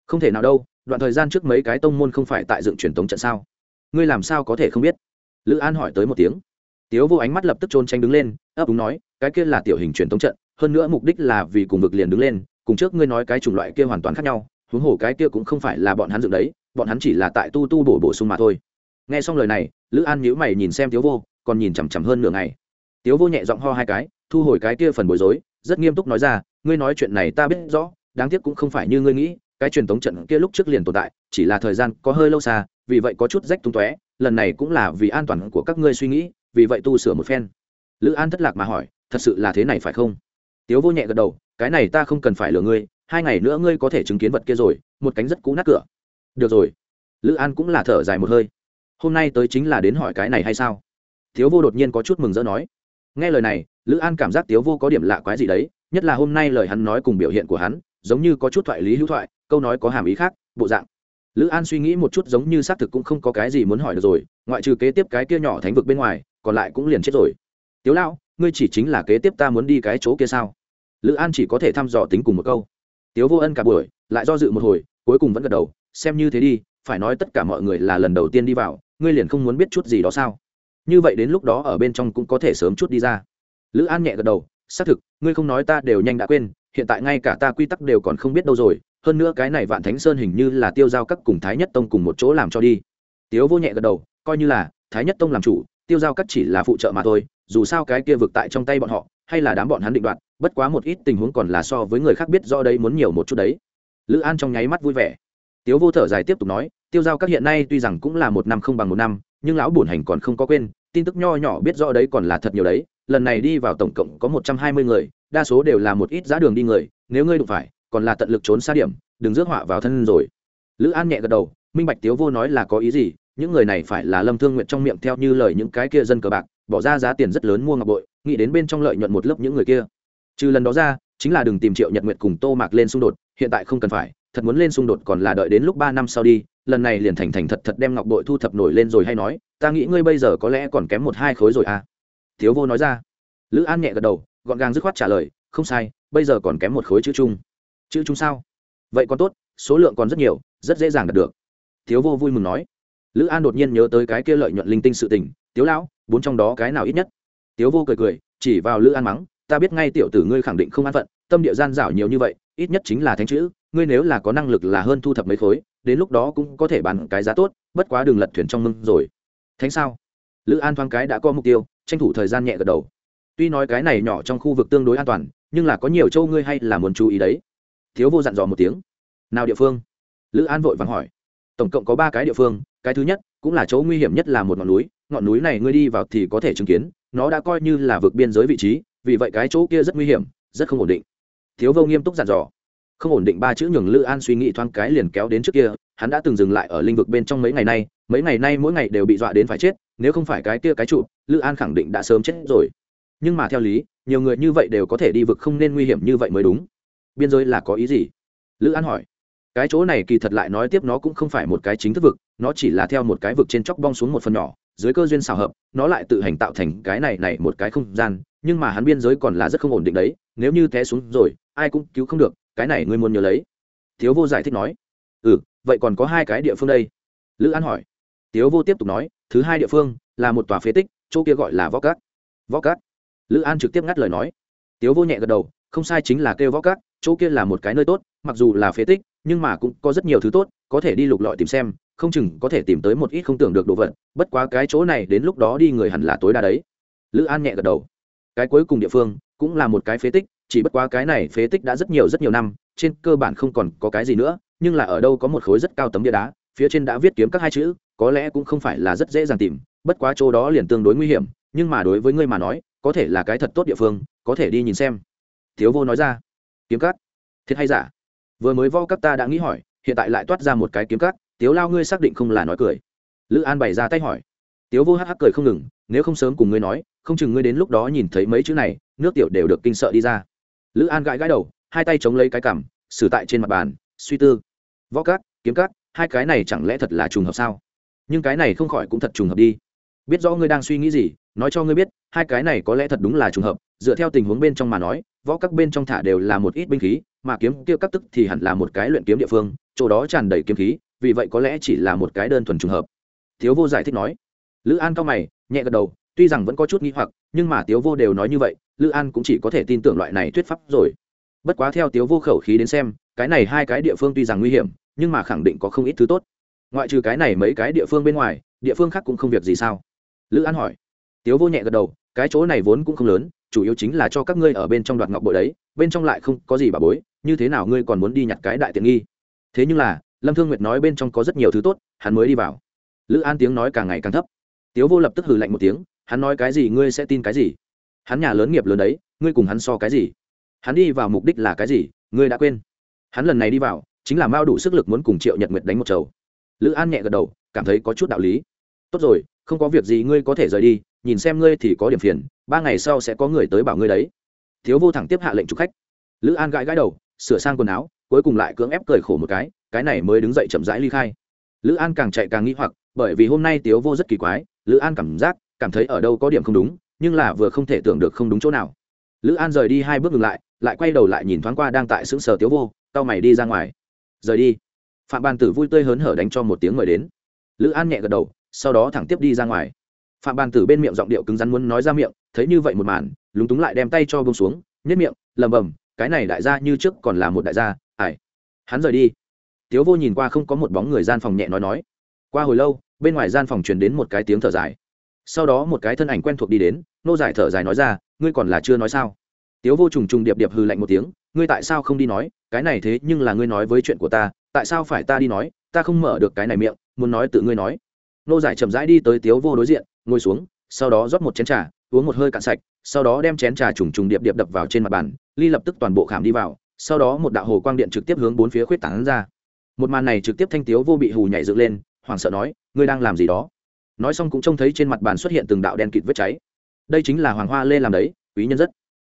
Không thể nào đâu, đoạn thời gian trước mấy cái tông môn không phải tại dựng truyền tống trận sao? Ngươi làm sao có thể không biết? Lữ an hỏi tới một tiếng. Tiếu vô ánh mắt lập tức trôn tranh đứng lên, ấp úng nói, cái kia là tiểu hình truyền thống trận, hơn nữa mục đích là vì cùng vực liền đứng lên, cùng trước ngươi nói cái chủng loại kia hoàn toàn khác nhau, huống hồ cái kia cũng không phải là bọn hắn dựng đấy, bọn hắn chỉ là tại tu tu bổ bổ sung mà thôi. Nghe xong lời này, lữ an nhíu mày nhìn xem tiếu vô, còn nhìn chằm chằm hơn nửa ngày. Tiếu vô nhẹ giọng ho hai cái thu hồi cái kia phần bối rối, rất nghiêm túc nói ra, ngươi nói chuyện này ta biết rõ, đáng tiếc cũng không phải như ngươi nghĩ, cái truyền thống trận kia lúc trước liền tồn tại, chỉ là thời gian có hơi lâu xa, vì vậy có chút rách tung tóe, lần này cũng là vì an toàn của các ngươi suy nghĩ, vì vậy tu sửa một phen. Lữ an thất lạc mà hỏi, thật sự là thế này phải không? Tiếu vô nhẹ gật đầu, cái này ta không cần phải lừa ngươi, hai ngày nữa ngươi có thể chứng kiến vật kia rồi, một cánh rất cũ nát cửa. Được rồi. Lữ an cũng là thở dài một hơi. Hôm nay tới chính là đến hỏi cái này hay sao? Tiếu vô đột nhiên có chút mừng rỡ nói nghe lời này, lữ an cảm giác tiếu vô có điểm lạ quái gì đấy, nhất là hôm nay lời hắn nói cùng biểu hiện của hắn, giống như có chút thoại lý hữu thoại, câu nói có hàm ý khác, bộ dạng. Lữ an suy nghĩ một chút giống như xác thực cũng không có cái gì muốn hỏi được rồi, ngoại trừ kế tiếp cái kia nhỏ thánh vực bên ngoài, còn lại cũng liền chết rồi. Tiếu lão, ngươi chỉ chính là kế tiếp ta muốn đi cái chỗ kia sao? Lữ an chỉ có thể thăm dò tính cùng một câu. Tiếu vô ân cả buổi, lại do dự một hồi, cuối cùng vẫn gật đầu, xem như thế đi, phải nói tất cả mọi người là lần đầu tiên đi vào, ngươi liền không muốn biết chút gì đó sao? Như vậy đến lúc đó ở bên trong cũng có thể sớm chút đi ra. Lữ an nhẹ gật đầu, xác thực, ngươi không nói ta đều nhanh đã quên, hiện tại ngay cả ta quy tắc đều còn không biết đâu rồi, hơn nữa cái này vạn thánh sơn hình như là tiêu giao các cùng thái nhất tông cùng một chỗ làm cho đi. Tiếu vô nhẹ gật đầu, coi như là, thái nhất tông làm chủ, tiêu giao các chỉ là phụ trợ mà thôi, dù sao cái kia vực tại trong tay bọn họ, hay là đám bọn hắn định đoạt, bất quá một ít tình huống còn là so với người khác biết do đấy, muốn nhiều một chút đấy. Lữ an trong nháy mắt vui vẻ. Tiếu vô thở dài tiếp tục nói, tiêu giao các hiện nay tuy rằng cũng là một năm không bằng một năm nhưng lão bổn hành còn không có quên, tin tức nho nhỏ biết rõ đấy còn là thật nhiều đấy, lần này đi vào tổng cộng có một trăm hai mươi người, đa số đều là một ít giá đường đi người, nếu ngươi đụng phải, còn là tận lực trốn xa điểm, đừng rước họa vào thân rồi. Lữ an nhẹ gật đầu, minh bạch tiếu vô nói là có ý gì, những người này phải là lâm thương nguyện trong miệng theo như lời những cái kia dân cờ bạc, bỏ ra giá tiền rất lớn mua ngọc bội, nghĩ đến bên trong lợi nhuận một lớp những người kia. Trừ lần đó ra, chính là đừng tìm triệu nhật nguyệt cùng tô mạc lên xung đột, hiện tại không cần phải, thật muốn lên xung đột còn là đợi đến lúc ba năm sau đi lần này liền thành thành thật thật đem ngọc bội thu thập nổi lên rồi hay nói, ta nghĩ ngươi bây giờ có lẽ còn kém một hai khối rồi à. Thiếu vô nói ra. Lữ an nhẹ gật đầu, gọn gàng dứt khoát trả lời, không sai, bây giờ còn kém một khối chữ chung. Chữ chung sao? Vậy còn tốt, số lượng còn rất nhiều, rất dễ dàng đạt được. Thiếu vô vui mừng nói. Lữ an đột nhiên nhớ tới cái kia lợi nhuận linh tinh sự tình, tiếu lão, bốn trong đó cái nào ít nhất? Tiếu vô cười cười, chỉ vào lữ an mắng, ta biết ngay tiểu tử ngươi khẳng định không an phận, tâm địa gian dảo nhiều như vậy, ít nhất chính là thánh chữ, ngươi nếu là có năng lực là hơn thu thập mấy khối đến lúc đó cũng có thể bán cái giá tốt, bất quá đường lật thuyền trong mưng rồi. Thánh sao? Lữ an thoáng cái đã có mục tiêu, tranh thủ thời gian nhẹ gật đầu. Tuy nói cái này nhỏ trong khu vực tương đối an toàn, nhưng là có nhiều châu ngươi hay là muốn chú ý đấy. Thiếu vô dặn dò một tiếng. Nào địa phương? Lữ an vội vàng hỏi. Tổng cộng có ba cái địa phương, cái thứ nhất cũng là chỗ nguy hiểm nhất là một ngọn núi ngọn núi này ngươi đi vào thì có thể chứng kiến, nó đã coi như là vực biên giới vị trí, vì vậy cái chỗ kia rất nguy hiểm, rất không ổn định. Thiếu vô nghiêm túc dặn dò không ổn định ba chữ nhường lữ an suy nghĩ thoáng cái liền kéo đến trước kia, hắn đã từng dừng lại ở lĩnh vực bên trong mấy ngày nay, mấy ngày nay mỗi ngày đều bị dọa đến phải chết, nếu không phải cái kia cái trụ, lữ an khẳng định đã sớm chết rồi. Nhưng mà theo lý, nhiều người như vậy đều có thể đi vực không nên nguy hiểm như vậy mới đúng. Biên giới là có ý gì? Lữ an hỏi. Cái chỗ này kỳ thật lại nói tiếp nó cũng không phải một cái chính thức vực, nó chỉ là theo một cái vực trên chóc bong xuống một phần nhỏ, dưới cơ duyên xào hợp, nó lại tự hành tạo thành cái này này một cái không gian, nhưng mà hắn biên giới còn là rất không ổn định đấy, nếu như té xuống rồi, ai cũng cứu không được cái này ngươi muốn nhớ lấy. Thiếu vô giải thích nói. Ừ vậy còn có hai cái địa phương đây? Lữ an hỏi. Tiếu vô tiếp tục nói, thứ hai địa phương là một tòa phế tích, chỗ kia gọi là võ cát. Võ cát? Lữ an trực tiếp ngắt lời nói. Tiếu vô nhẹ gật đầu, không sai chính là kêu võ cát, chỗ kia là một cái nơi tốt, mặc dù là phế tích, nhưng mà cũng có rất nhiều thứ tốt, có thể đi lục lọi tìm xem, không chừng có thể tìm tới một ít không tưởng được đồ vật, bất quá cái chỗ này đến lúc đó đi người hẳn là tối đa đấy. Lữ an nhẹ gật đầu. Cái cuối cùng địa phương cũng là một cái phế tích chỉ bất quá cái này phế tích đã rất nhiều rất nhiều năm, trên cơ bản không còn có cái gì nữa, nhưng là ở đâu có một khối rất cao tấm bia đá, phía trên đã viết kiếm các hai chữ, có lẽ cũng không phải là rất dễ dàng tìm, bất quá chỗ đó liền tương đối nguy hiểm, nhưng mà đối với ngươi mà nói, có thể là cái thật tốt địa phương, có thể đi nhìn xem. Thiếu vô nói ra. Kiếm cắt thiệt hay giả? Vừa mới vo các ta đã nghĩ hỏi, hiện tại lại toát ra một cái kiếm cắt tiếu lao ngươi xác định không là nói cười. Lữ an bày ra tay hỏi. Tiếu vô hắc hắc cười không ngừng, nếu không sớm cùng ngươi nói, không chừng ngươi đến lúc đó nhìn thấy mấy chữ này, nước tiểu đều được kinh sợ đi ra lữ an gãi gãi đầu, hai tay chống lấy cái cằm, xử tại trên mặt bàn, suy tư. Võ cát kiếm cát hai cái này chẳng lẽ thật là trùng hợp sao? Nhưng cái này không khỏi cũng thật trùng hợp đi. Biết rõ ngươi đang suy nghĩ gì, nói cho ngươi biết, hai cái này có lẽ thật đúng là trùng hợp. Dựa theo tình huống bên trong mà nói, võ các bên trong thả đều là một ít binh khí, mà kiếm kia các tức thì hẳn là một cái luyện kiếm địa phương, chỗ đó tràn đầy kiếm khí, vì vậy có lẽ chỉ là một cái đơn thuần trùng hợp. Thiếu vô giải thích nói. Lữ an cao mày, nhẹ gật đầu, tuy rằng vẫn có chút nghi hoặc, nhưng mà tiếu vô đều nói như vậy lữ an cũng chỉ có thể tin tưởng loại này thuyết pháp rồi. Bất quá theo tiếu vô khẩu khí đến xem, cái này hai cái địa phương tuy rằng nguy hiểm, nhưng mà khẳng định có không ít thứ tốt. Ngoại trừ cái này mấy cái địa phương bên ngoài, địa phương khác cũng không việc gì sao? Lữ an hỏi. Tiếu vô nhẹ gật đầu, cái chỗ này vốn cũng không lớn, chủ yếu chính là cho các ngươi ở bên trong đoạt ngọc bội đấy, bên trong lại không có gì bà bối, như thế nào ngươi còn muốn đi nhặt cái đại tiện nghi? Thế nhưng là, lâm thương nguyệt nói bên trong có rất nhiều thứ tốt, hắn mới đi vào. Lữ an tiếng nói càng ngày càng thấp. Tiếu vô lập tức hừ lạnh một tiếng, hắn nói cái gì ngươi sẽ tin cái gì? Hắn nhà lớn nghiệp lớn đấy, ngươi cùng hắn so cái gì? Hắn đi vào mục đích là cái gì, ngươi đã quên. Hắn lần này đi vào, chính là mao đủ sức lực muốn cùng triệu nhật nguyệt đánh một chầu. Lữ an nhẹ gật đầu, cảm thấy có chút đạo lý. Tốt rồi, không có việc gì ngươi có thể rời đi, nhìn xem ngươi thì có điểm phiền, ba ngày sau sẽ có người tới bảo ngươi đấy. Thiếu vô thẳng tiếp hạ lệnh chụp khách. Lữ an gãi gãi đầu, sửa sang quần áo, cuối cùng lại cưỡng ép cười khổ một cái cái này mới đứng dậy chậm rãi ly khai. Lữ an càng chạy càng nghĩ hoặc, bởi vì hôm nay tiếu vô rất kỳ quái, lữ an cảm giác, cảm thấy ở đâu có điểm không đúng nhưng là vừa không thể tưởng được không đúng chỗ nào. Lữ an rời đi hai bước ngừng lại lại quay đầu lại nhìn thoáng qua đang tại xứng sở tiếu vô tao mày đi ra ngoài. Rời đi. Phạm bàn tử vui tươi hớn hở đánh cho một tiếng mời đến. Lữ an nhẹ gật đầu, sau đó thẳng tiếp đi ra ngoài. Phạm bàn tử bên miệng giọng điệu cứng rắn muốn nói ra miệng, thấy như vậy một màn, lúng túng lại đem tay cho bông xuống nhất miệng lầm bầm cái này đại gia như trước còn là một đại gia ải hắn rời đi. Tiếu vô nhìn qua không có một bóng người gian phòng nhẹ nói nói. Qua hồi lâu, bên ngoài gian phòng truyền đến một cái tiếng thở dài sau đó một cái thân ảnh quen thuộc đi đến, nô giải thở dài nói ra, ngươi còn là chưa nói sao? Tiếu vô trùng trùng điệp điệp hư lạnh một tiếng, ngươi tại sao không đi nói? Cái này thế nhưng là ngươi nói với chuyện của ta, tại sao phải ta đi nói? Ta không mở được cái này miệng, muốn nói tự ngươi nói. Nô giải chậm rãi đi tới tiếu vô đối diện, ngồi xuống, sau đó rót một chén trà, uống một hơi cạn sạch, sau đó đem chén trà trùng trùng điệp điệp đập vào trên mặt bàn, ly lập tức toàn bộ khảm đi vào, sau đó một đạo hồ quang điện trực tiếp hướng bốn phía khuyết tảng ra. Một màn này trực tiếp thanh tiếu vô bị hù nhảy dựng lên, hoảng sợ nói, ngươi đang làm gì đó? Nói xong cũng trông thấy trên mặt bàn xuất hiện từng đạo đen kịt vết cháy. Đây chính là hoàng hoa lê làm đấy, quý nhân rất.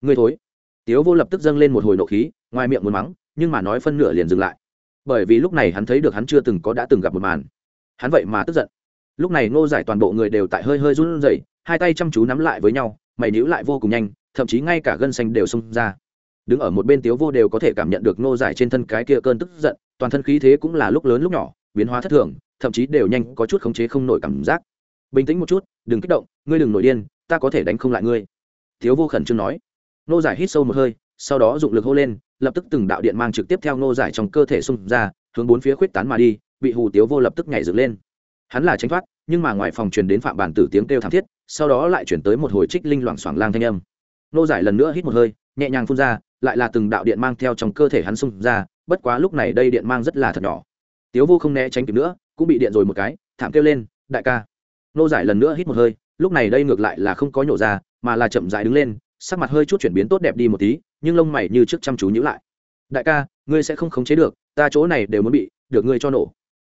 Ngươi thối. Tiếu vô lập tức dâng lên một hồi nộ khí, ngoài miệng muốn mắng, nhưng mà nói phân nửa liền dừng lại. Bởi vì lúc này hắn thấy được hắn chưa từng có đã từng gặp một màn. Hắn vậy mà tức giận. Lúc này ngô giải toàn bộ người đều tại hơi hơi run rẩy, hai tay chăm chú nắm lại với nhau, mày níu lại vô cùng nhanh, thậm chí ngay cả gân xanh đều xông ra. Đứng ở một bên tiếu vô đều có thể cảm nhận được ngô giải trên thân cái kia cơn tức giận, toàn thân khí thế cũng là lúc lớn lúc nhỏ, biến hóa thất thường, thậm chí đều nhanh có chút khống chế không nổi cảm giác bình tĩnh một chút, đừng kích động, ngươi đừng nổi điên, ta có thể đánh không lại ngươi. Thiếu vô khẩn trương nói. Nô giải hít sâu một hơi, sau đó dụng lực hô lên, lập tức từng đạo điện mang trực tiếp theo nô giải trong cơ thể xung ra, hướng bốn phía khuyết tán mà đi, bị hù tiếu vô lập tức nhảy dựng lên. Hắn là tránh thoát, nhưng mà ngoài phòng truyền đến phạm bản tử tiếng kêu thảm thiết, sau đó lại chuyển tới một hồi trích linh loảng xoảng lang thanh âm. Nô giải lần nữa hít một hơi, nhẹ nhàng phun ra, lại là từng đạo điện mang theo trong cơ thể hắn xung ra, bất quá lúc này đây điện mang rất là thật nhỏ. Tiếu vô không né tránh kịp nữa, cũng bị điện rồi một cái, thảm kêu lên, đại ca! Nô giải lần nữa hít một hơi, lúc này đây ngược lại là không có nhổ ra, mà là chậm dại đứng lên, sắc mặt hơi chút chuyển biến tốt đẹp đi một tí, nhưng lông mày như trước chăm chú nhữ lại. Đại ca, ngươi sẽ không khống chế được, ta chỗ này đều muốn bị, được ngươi cho nổ.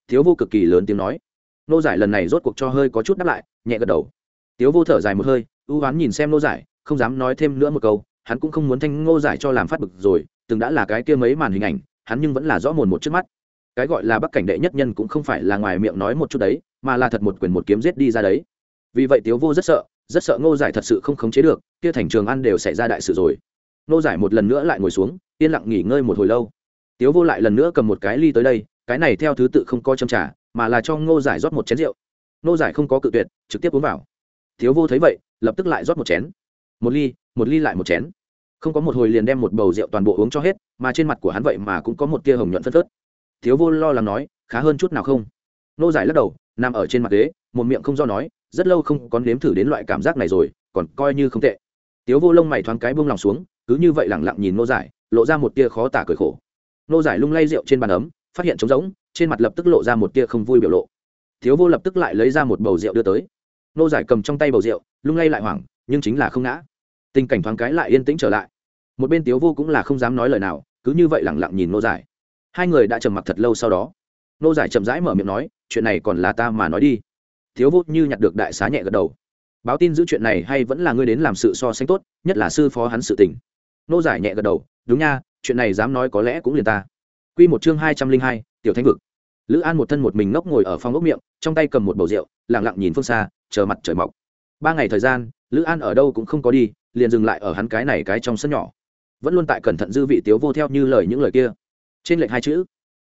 Thiếu vô cực kỳ lớn tiếng nói. Nô giải lần này rốt cuộc cho hơi có chút đáp lại, nhẹ gật đầu. Tiếu vô thở dài một hơi, ưu oán nhìn xem nô giải, không dám nói thêm nữa một câu, hắn cũng không muốn thanh ngô giải cho làm phát bực rồi, từng đã là cái kia mấy màn hình ảnh, hắn nhưng vẫn là rõ mồn một trước mắt. Cái gọi là bắc cảnh đệ nhất nhân cũng không phải là ngoài miệng nói một chút đấy mà là thật một quyền một kiếm giết đi ra đấy. Vì vậy tiếu vô rất sợ rất sợ ngô giải thật sự không khống chế được, kia thành trường ăn đều xảy ra đại sự rồi. Ngô giải một lần nữa lại ngồi xuống, yên lặng nghỉ ngơi một hồi lâu. Tiếu vô lại lần nữa cầm một cái ly tới đây, cái này theo thứ tự không có châm trả, mà là cho ngô giải rót một chén rượu. Ngô giải không có cự tuyệt, trực tiếp uống vào. Thiếu vô thấy vậy, lập tức lại rót một chén. Một ly một ly lại một chén. Không có một hồi liền đem một bầu rượu toàn bộ uống cho hết, mà trên mặt của hắn vậy mà cũng có một tia hồng nhuận phân phớt. Thiếu vô lo lắng nói, khá hơn chút nào không? Nô giải lắc đầu nằm ở trên mặt ghế, một miệng không do nói, rất lâu không có nếm thử đến loại cảm giác này rồi, còn coi như không tệ. Tiếu vô lông mày thoáng cái buông lòng xuống, cứ như vậy lẳng lặng nhìn nô giải, lộ ra một tia khó tả cười khổ. Nô giải lung lay rượu trên bàn ấm, phát hiện trống rỗng, trên mặt lập tức lộ ra một tia không vui biểu lộ. Tiếu vô lập tức lại lấy ra một bầu rượu đưa tới. Nô giải cầm trong tay bầu rượu, lung lay lại hoảng, nhưng chính là không ngã. Tình cảnh thoáng cái lại yên tĩnh trở lại. Một bên tiếu vô cũng là không dám nói lời nào, cứ như vậy lẳng lặng nhìn nô giải. Hai người đã trầm mặc thật lâu sau đó nô giải chậm rãi mở miệng nói, chuyện này còn là ta mà nói đi. Thiếu vô như nhặt được đại xá nhẹ gật đầu. Báo tin giữ chuyện này hay vẫn là ngươi đến làm sự so sánh tốt, nhất là sư phó hắn sự tình. Nô giải nhẹ gật đầu, đúng nha, chuyện này dám nói có lẽ cũng liền ta. Q một chương hai trăm linh hai, tiểu thanh vực. Lữ an một thân một mình ngốc ngồi ở phòng ốc miệng, trong tay cầm một bầu rượu lẳng lặng nhìn phương xa, chờ mặt trời mọc. Ba ngày thời gian, lữ an ở đâu cũng không có đi, liền dừng lại ở hắn cái này cái trong sân nhỏ. Vẫn luôn tại cẩn thận dư vị tiếu vô theo như lời những lời kia. Trên lệnh hai chữ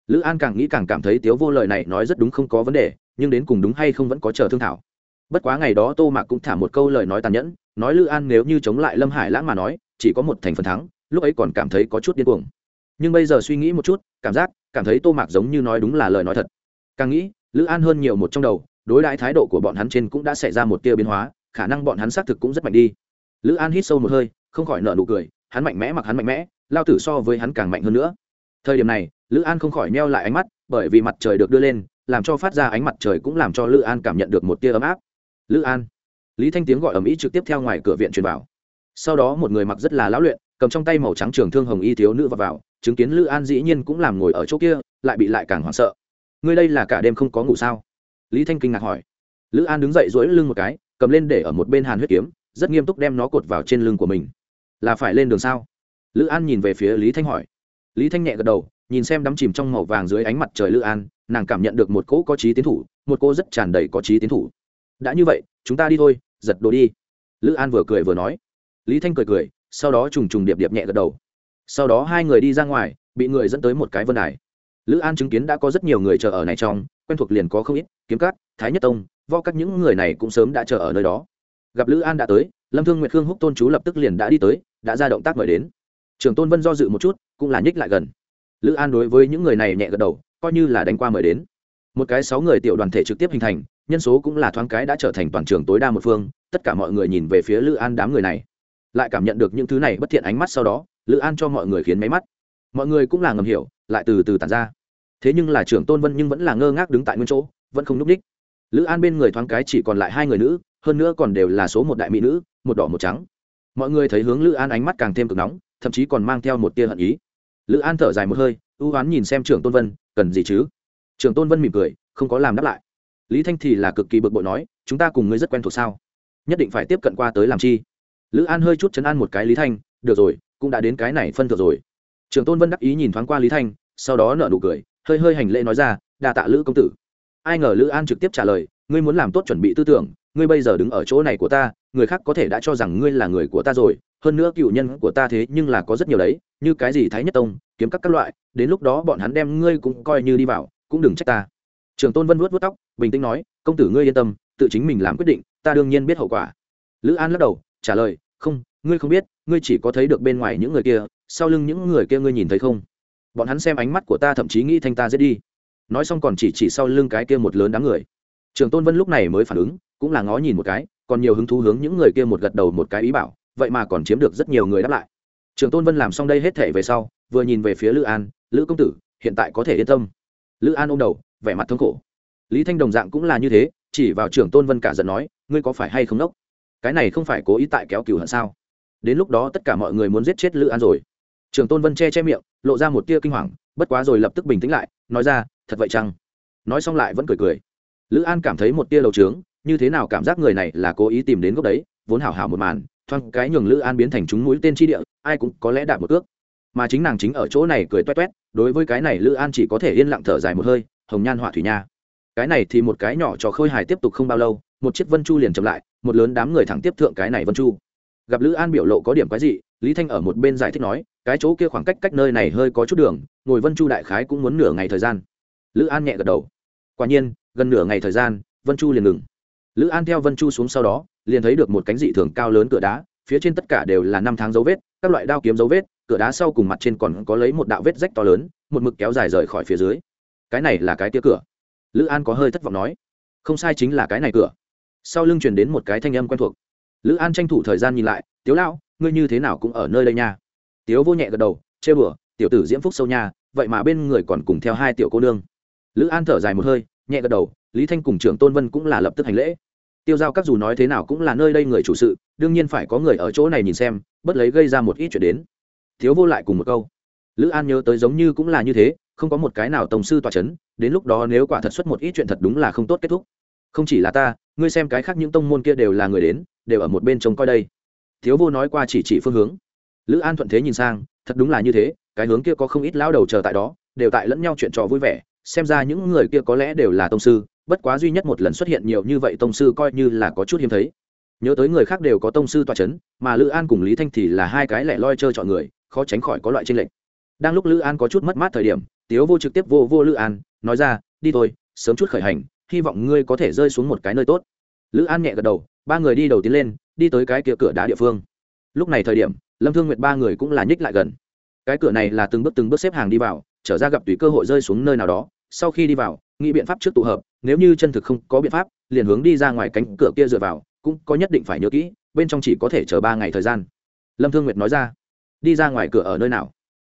lữ an càng nghĩ càng cảm thấy tiếu vô lời này nói rất đúng không có vấn đề, nhưng đến cùng đúng hay không vẫn có chờ thương thảo. Bất quá ngày đó tô mạc cũng thả một câu lời nói tàn nhẫn, nói lữ an nếu như chống lại lâm hải lãng mà nói, chỉ có một thành phần thắng, lúc ấy còn cảm thấy có chút điên cuồng. Nhưng bây giờ suy nghĩ một chút, cảm giác, cảm thấy tô mạc giống như nói đúng là lời nói thật. Càng nghĩ, lữ an hơn nhiều một trong đầu, đối đãi thái độ của bọn hắn trên cũng đã xảy ra một tia biến hóa, khả năng bọn hắn xác thực cũng rất mạnh đi. Lữ an hít sâu một hơi, không khỏi nợ nụ cười, hắn mạnh mẽ mặc hắn mạnh mẽ, lao tử so với hắn càng mạnh hơn nữa. Thời điểm này lữ an không khỏi neo lại ánh mắt bởi vì mặt trời được đưa lên làm cho phát ra ánh mặt trời cũng làm cho lữ an cảm nhận được một tia ấm áp. Lữ an. Lý thanh tiếng gọi ầm ĩ trực tiếp theo ngoài cửa viện truyền vào. Sau đó một người mặc rất là lão luyện cầm trong tay màu trắng trường thương hồng y thiếu nữ vào, vào chứng kiến lữ an dĩ nhiên cũng làm ngồi ở chỗ kia lại bị lại càng hoảng sợ. Ngươi đây là cả đêm không có ngủ sao? Lý thanh kinh ngạc hỏi. Lữ an đứng dậy dỗi lưng một cái cầm lên để ở một bên hàn huyết kiếm rất nghiêm túc đem nó cột vào trên lưng của mình. Là phải lên đường sao? Lữ an nhìn về phía lý thanh hỏi. Lý thanh nhẹ gật đầu nhìn xem đắm chìm trong màu vàng dưới ánh mặt trời lữ an, nàng cảm nhận được một cỗ có trí tiến thủ, một cô rất tràn đầy có trí tiến thủ. Đã như vậy, chúng ta đi thôi, giật đồ đi. Lữ an vừa cười vừa nói. Lý thanh cười cười, sau đó trùng trùng điệp điệp nhẹ gật đầu. Sau đó hai người đi ra ngoài, bị người dẫn tới một cái vân đài. Lữ an chứng kiến đã có rất nhiều người chờ ở này trong, quen thuộc liền có không ít, kiếm cát, thái nhất tông vo các những người này cũng sớm đã chờ ở nơi đó. Gặp lữ an đã tới, lâm thương nguyệt khương húc tôn chú lập tức liền đã đi tới, đã ra động tác mời đến. Trường tôn vân do dự một chút, cũng là nhích lại gần lữ an đối với những người này nhẹ gật đầu, coi như là đánh qua mời đến. Một cái sáu người tiểu đoàn thể trực tiếp hình thành, nhân số cũng là thoáng cái đã trở thành toàn trường tối đa một phương, tất cả mọi người nhìn về phía lữ an đám người này. Lại cảm nhận được những thứ này bất thiện ánh mắt sau đó, lữ an cho mọi người khiến máy mắt. Mọi người cũng là ngầm hiểu, lại từ từ tàn ra. Thế nhưng là trưởng tôn vân nhưng vẫn là ngơ ngác đứng tại nguyên chỗ, vẫn không n ú c ních lữ an bên người thoáng cái chỉ còn lại hai người nữ, hơn nữa còn đều là số một đại mỹ nữ, một đỏ một trắng. Mọi người thấy hướng lữ an ánh mắt càng thêm cực nóng, thậm chí còn mang theo một tia hận ý lữ an thở dài một hơi, ưu oán nhìn xem trưởng tôn vân, cần gì chứ? Trưởng tôn vân mỉm cười, không có làm đáp lại. Lý thanh thì là cực kỳ bực bội nói, chúng ta cùng ngươi rất quen thuộc sao? Nhất định phải tiếp cận qua tới làm chi? Lữ an hơi chút chấn an một cái lý thanh, được rồi, cũng đã đến cái này phân thượng rồi. Trường tôn vân đắc ý nhìn thoáng qua lý thanh, sau đó nở nụ cười, hơi hơi hành lễ nói ra, đa tạ lữ công tử. Ai ngờ lữ an trực tiếp trả lời, ngươi muốn làm tốt chuẩn bị tư tưởng ngươi bây giờ đứng ở chỗ này của ta, người khác có thể đã cho rằng ngươi là người của ta rồi, hơn nữa cựu nhân của ta thế nhưng là có rất nhiều đấy, như cái gì thái nhất tông, kiếm các các loại, đến lúc đó bọn hắn đem ngươi cũng coi như đi vào, cũng đừng trách ta. Trường tôn vân vuốt vuốt tóc, bình tĩnh nói, công tử ngươi yên tâm, tự chính mình làm quyết định, ta đương nhiên biết hậu quả. Lữ an lắc đầu, trả lời, không, ngươi không biết, ngươi chỉ có thấy được bên ngoài những người kia, sau lưng những người kia ngươi nhìn thấy không? Bọn hắn xem ánh mắt của ta thậm chí nghĩ thanh ta giết đi. Nói xong còn chỉ chỉ sau lưng cái kia một lớn đám người. Trường tôn vân lúc này mới phản ứng cũng là ngó nhìn một cái, còn nhiều hứng thú hướng những người kia một gật đầu một cái ý bảo, vậy mà còn chiếm được rất nhiều người đáp lại. Trường tôn vân làm xong đây hết thể về sau, vừa nhìn về phía lữ an, lữ công tử, hiện tại có thể yên tâm. Lữ an ôm đầu, vẻ mặt thống khổ. Lý thanh đồng dạng cũng là như thế, chỉ vào trưởng tôn vân cả giận nói, ngươi có phải hay không nốc cái này không phải cố ý tại kéo cừu hận sao? Đến lúc đó tất cả mọi người muốn giết chết lữ an rồi. Trường tôn vân che che miệng, lộ ra một tia kinh hoàng, bất quá rồi lập tức bình tĩnh lại, nói ra, thật vậy chăng? Nói xong lại vẫn cười cười. Lữ an cảm thấy một tia lầu trướng như thế nào cảm giác người này là cố ý tìm đến gốc đấy, vốn hảo hảo một màn thoang cái nhường lữ an biến thành chúng mũi tên tri địa, ai cũng có lẽ đạt một ước mà chính nàng chính ở chỗ này cười toét toét, đối với cái này lữ an chỉ có thể yên lặng thở dài một hơi, hồng nhan họa thủy nha, cái này thì một cái nhỏ cho khôi hài tiếp tục không bao lâu, một chiếc vân chu liền chậm lại, một lớn đám người thẳng tiếp thượng cái này vân chu. Gặp lữ an biểu lộ có điểm quái dị, lý thanh ở một bên giải thích nói, cái chỗ kia khoảng cách cách nơi này hơi có chút đường, ngồi vân chu đại khái cũng muốn nửa ngày thời gian. Lữ an nhẹ gật đầu. Quả nhiên, gần nửa ngày thời gian, vân chu liền ngừng lữ an theo vân chu xuống sau đó, liền thấy được một cánh dị thường cao lớn cửa đá, phía trên tất cả đều là năm tháng dấu vết, các loại đao kiếm dấu vết, cửa đá sau cùng mặt trên còn có lấy một đạo vết rách to lớn, một mực kéo dài rời khỏi phía dưới. Cái này là cái tia cửa? Lữ an có hơi thất vọng nói. Không sai chính là cái này cửa. Sau lưng truyền đến một cái thanh âm quen thuộc. Lữ an tranh thủ thời gian nhìn lại, tiếu lão, ngươi như thế nào cũng ở nơi đây nha? Tiếu vô nhẹ gật đầu, chê bửa tiểu tử diễm phúc sâu nha, vậy mà bên người còn cùng theo hai tiểu cô nương. Lữ an thở dài một hơi, nhẹ gật đầu, lý thanh cùng trưởng tôn vân cũng là lập tức hành lễ tiêu giao các dù nói thế nào cũng là nơi đây người chủ sự, đương nhiên phải có người ở chỗ này nhìn xem, bất lấy gây ra một ít chuyện đến. Thiếu vô lại cùng một câu. Lữ an nhớ tới giống như cũng là như thế, không có một cái nào tổng sư tòa c h ấ n đến lúc đó nếu quả thật xuất một ít chuyện thật đúng là không tốt kết thúc. Không chỉ là ta, ngươi xem cái khác những tông môn kia đều là người đến, đều ở một bên trông coi đây. Thiếu vô nói qua chỉ chỉ phương hướng. Lữ an thuận thế nhìn sang, thật đúng là như thế, cái hướng kia có không ít lão đầu chờ tại đó, đều tại lẫn nhau chuyện trò vui vẻ, xem ra những người kia có lẽ đều là tông sư bất quá duy nhất một lần xuất hiện nhiều như vậy tông sư coi như là có chút hiếm thấy. Nhớ tới người khác đều có tông sư tòa c h ấ n mà lữ an cùng lý thanh thì là hai cái lẻ loi chơi chọn người, khó tránh khỏi có loại tranh lệch. Đang lúc lữ an có chút mất mát thời điểm, tiếu vô trực tiếp vô vô lữ an, nói ra, đi thôi, sớm chút khởi hành, hy vọng ngươi có thể rơi xuống một cái nơi tốt. Lữ an nhẹ gật đầu, ba người đi đầu tiến lên, đi tới cái kia cửa đá địa phương. Lúc này thời điểm, lâm thương nguyệt ba người cũng là nhích lại gần. Cái cửa này là từng bước từng bước xếp hàng đi vào, trở ra gặp tùy cơ hội rơi xuống nơi nào đó. Sau khi đi vào, nghĩ biện pháp trước tụ hợp nếu như chân thực không có biện pháp, liền hướng đi ra ngoài cánh cửa kia dựa vào, cũng có nhất định phải nhớ kỹ, bên trong chỉ có thể chờ ba ngày thời gian. Lâm thương nguyệt nói ra. Đi ra ngoài cửa ở nơi nào?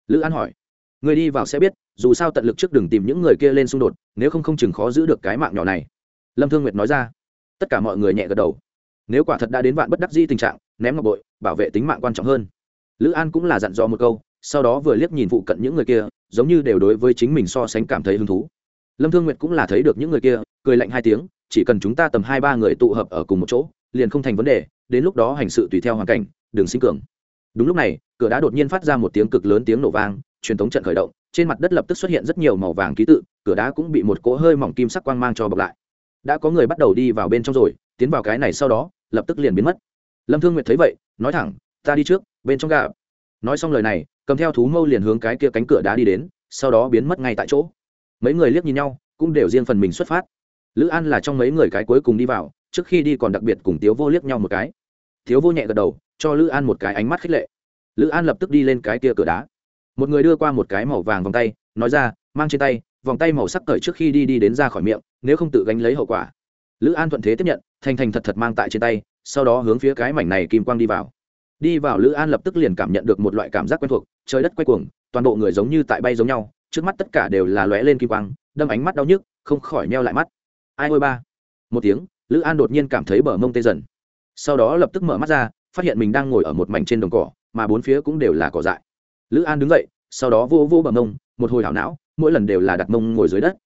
Lữ an hỏi. Người đi vào sẽ biết, dù sao tận lực trước đừng tìm những người kia lên xung đột, nếu không không chừng khó giữ được cái mạng nhỏ này. Lâm thương nguyệt nói ra. Tất cả mọi người nhẹ gật đầu. Nếu quả thật đã đến vạn bất đắc di tình trạng, ném ngọc bội, bảo vệ tính mạng quan trọng hơn. Lữ an cũng là dặn dò một câu, sau đó vừa liếc nhìn phụ cận những người kia, giống như đều đối với chính mình so sánh cảm thấy hứng thú lâm thương nguyệt cũng là thấy được những người kia, cười lạnh hai tiếng, chỉ cần chúng ta tầm hai ba người tụ hợp ở cùng một chỗ, liền không thành vấn đề, đến lúc đó hành sự tùy theo hoàn cảnh, đừng sinh cường. Đúng lúc này, cửa đá đột nhiên phát ra một tiếng cực lớn tiếng nổ vang, truyền thống trận khởi động, trên mặt đất lập tức xuất hiện rất nhiều màu vàng ký tự, cửa đá cũng bị một cỗ hơi mỏng kim sắc quang mang cho bọc lại. Đã có người bắt đầu đi vào bên trong rồi, tiến vào cái này sau đó, lập tức liền biến mất. Lâm thương nguyệt thấy vậy, nói thẳng, ta đi trước, bên trong gà. Nói xong lời này, cầm theo thú mâu liền hướng cái kia cánh cửa đá đi đến, sau đó biến mất ngay tại chỗ mấy người liếc nhìn nhau, cũng đều riêng phần mình xuất phát. Lữ an là trong mấy người cái cuối cùng đi vào, trước khi đi còn đặc biệt cùng tiếu vô liếc nhau một cái. Tiếu vô nhẹ gật đầu, cho lữ an một cái ánh mắt khích lệ. Lữ an lập tức đi lên cái kia cửa đá. Một người đưa qua một cái màu vàng vòng tay, nói ra, mang trên tay, vòng tay màu sắc cởi trước khi đi đi đến ra khỏi miệng, nếu không tự gánh lấy hậu quả. Lữ an thuận thế tiếp nhận, thành thành thật thật mang tại trên tay, sau đó hướng phía cái mảnh này kim quang đi vào. Đi vào, lữ an lập tức liền cảm nhận được một loại cảm giác quen thuộc, trời đất quay cuồng, toàn bộ người giống như tại bay giống nhau trước mắt tất cả đều là lóe lên kim quang, đâm ánh mắt đau nhức, không khỏi meo lại mắt. Ai ôi ba. Một tiếng, lữ an đột nhiên cảm thấy bờ mông tê dần. Sau đó lập tức mở mắt ra, phát hiện mình đang ngồi ở một mảnh trên đồng cỏ, mà bốn phía cũng đều là cỏ dại. Lữ an đứng dậy, sau đó vô vô bờ mông, một hồi hảo não, mỗi lần đều là đặt mông ngồi dưới đất.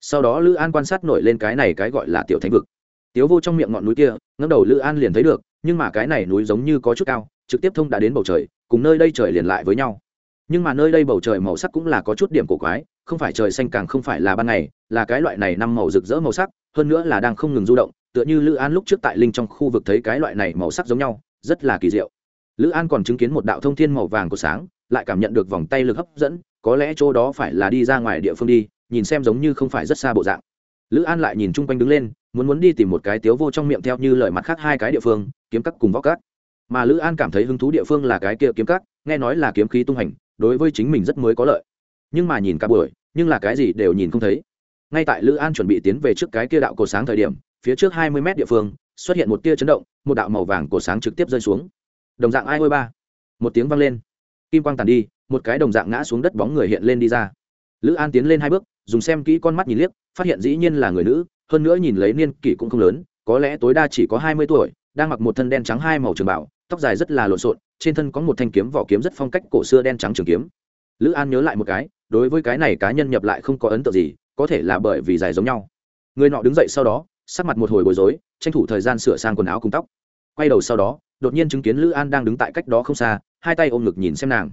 Sau đó lữ an quan sát nổi lên cái này cái gọi là tiểu thánh vực. Tiếu vô trong miệng ngọn núi kia ngẫm đầu lữ an liền thấy được, nhưng mà cái này núi giống như có chút cao, trực tiếp thông đã đến bầu trời, cùng nơi đây trời liền lại với nhau nhưng mà nơi đây bầu trời màu sắc cũng là có chút điểm cổ quái, không phải trời xanh càng không phải là ban ngày, là cái loại này năm màu rực rỡ màu sắc, hơn nữa là đang không ngừng du động, tựa như lữ an lúc trước tại linh trong khu vực thấy cái loại này màu sắc giống nhau, rất là kỳ diệu. Lữ an còn chứng kiến một đạo thông thiên màu vàng của sáng, lại cảm nhận được vòng tay lực hấp dẫn, có lẽ chỗ đó phải là đi ra ngoài địa phương đi, nhìn xem giống như không phải rất xa bộ dạng. Lữ an lại nhìn chung quanh đứng lên, muốn muốn đi tìm một cái tiếu vô trong miệng theo như lời mặt khác hai cái địa phương, kiếm cắt cùng vóc cắt mà lữ an cảm thấy hứng thú địa phương là cái kia kiếm cắt nghe nói là kiếm khí tung hành đối với chính mình rất mới có lợi. Nhưng mà nhìn cả buổi, nhưng là cái gì đều nhìn không thấy. Ngay tại lữ an chuẩn bị tiến về trước cái kia đạo cổ sáng thời điểm, phía trước hai mươi mét địa phương, xuất hiện một tia chấn động, một đạo màu vàng cổ sáng trực tiếp rơi xuống. Đồng dạng ai ôi ba. Một tiếng vang lên. Kim quang tàn đi, một cái đồng dạng ngã xuống đất bóng người hiện lên đi ra. Lữ an tiến lên hai bước, dùng xem kỹ con mắt nhìn liếc, phát hiện dĩ nhiên là người nữ, hơn nữa nhìn lấy niên kỷ cũng không lớn, có lẽ tối đa chỉ có hai mươi tuổi, đang mặc một thân đen trắng hai màu trường bảo, tóc dài rất là lộn xộn trên thân có một thanh kiếm vỏ kiếm rất phong cách cổ xưa đen trắng trường kiếm. Lữ an nhớ lại một cái, đối với cái này cá nhân nhập lại không có ấn tượng gì, có thể là bởi vì dài giống nhau. Người nọ đứng dậy sau đó, sắc mặt một hồi bối rối, tranh thủ thời gian sửa sang quần áo cùng tóc. Quay đầu sau đó, đột nhiên chứng kiến lữ an đang đứng tại cách đó không xa, hai tay ôm ngực nhìn xem nàng.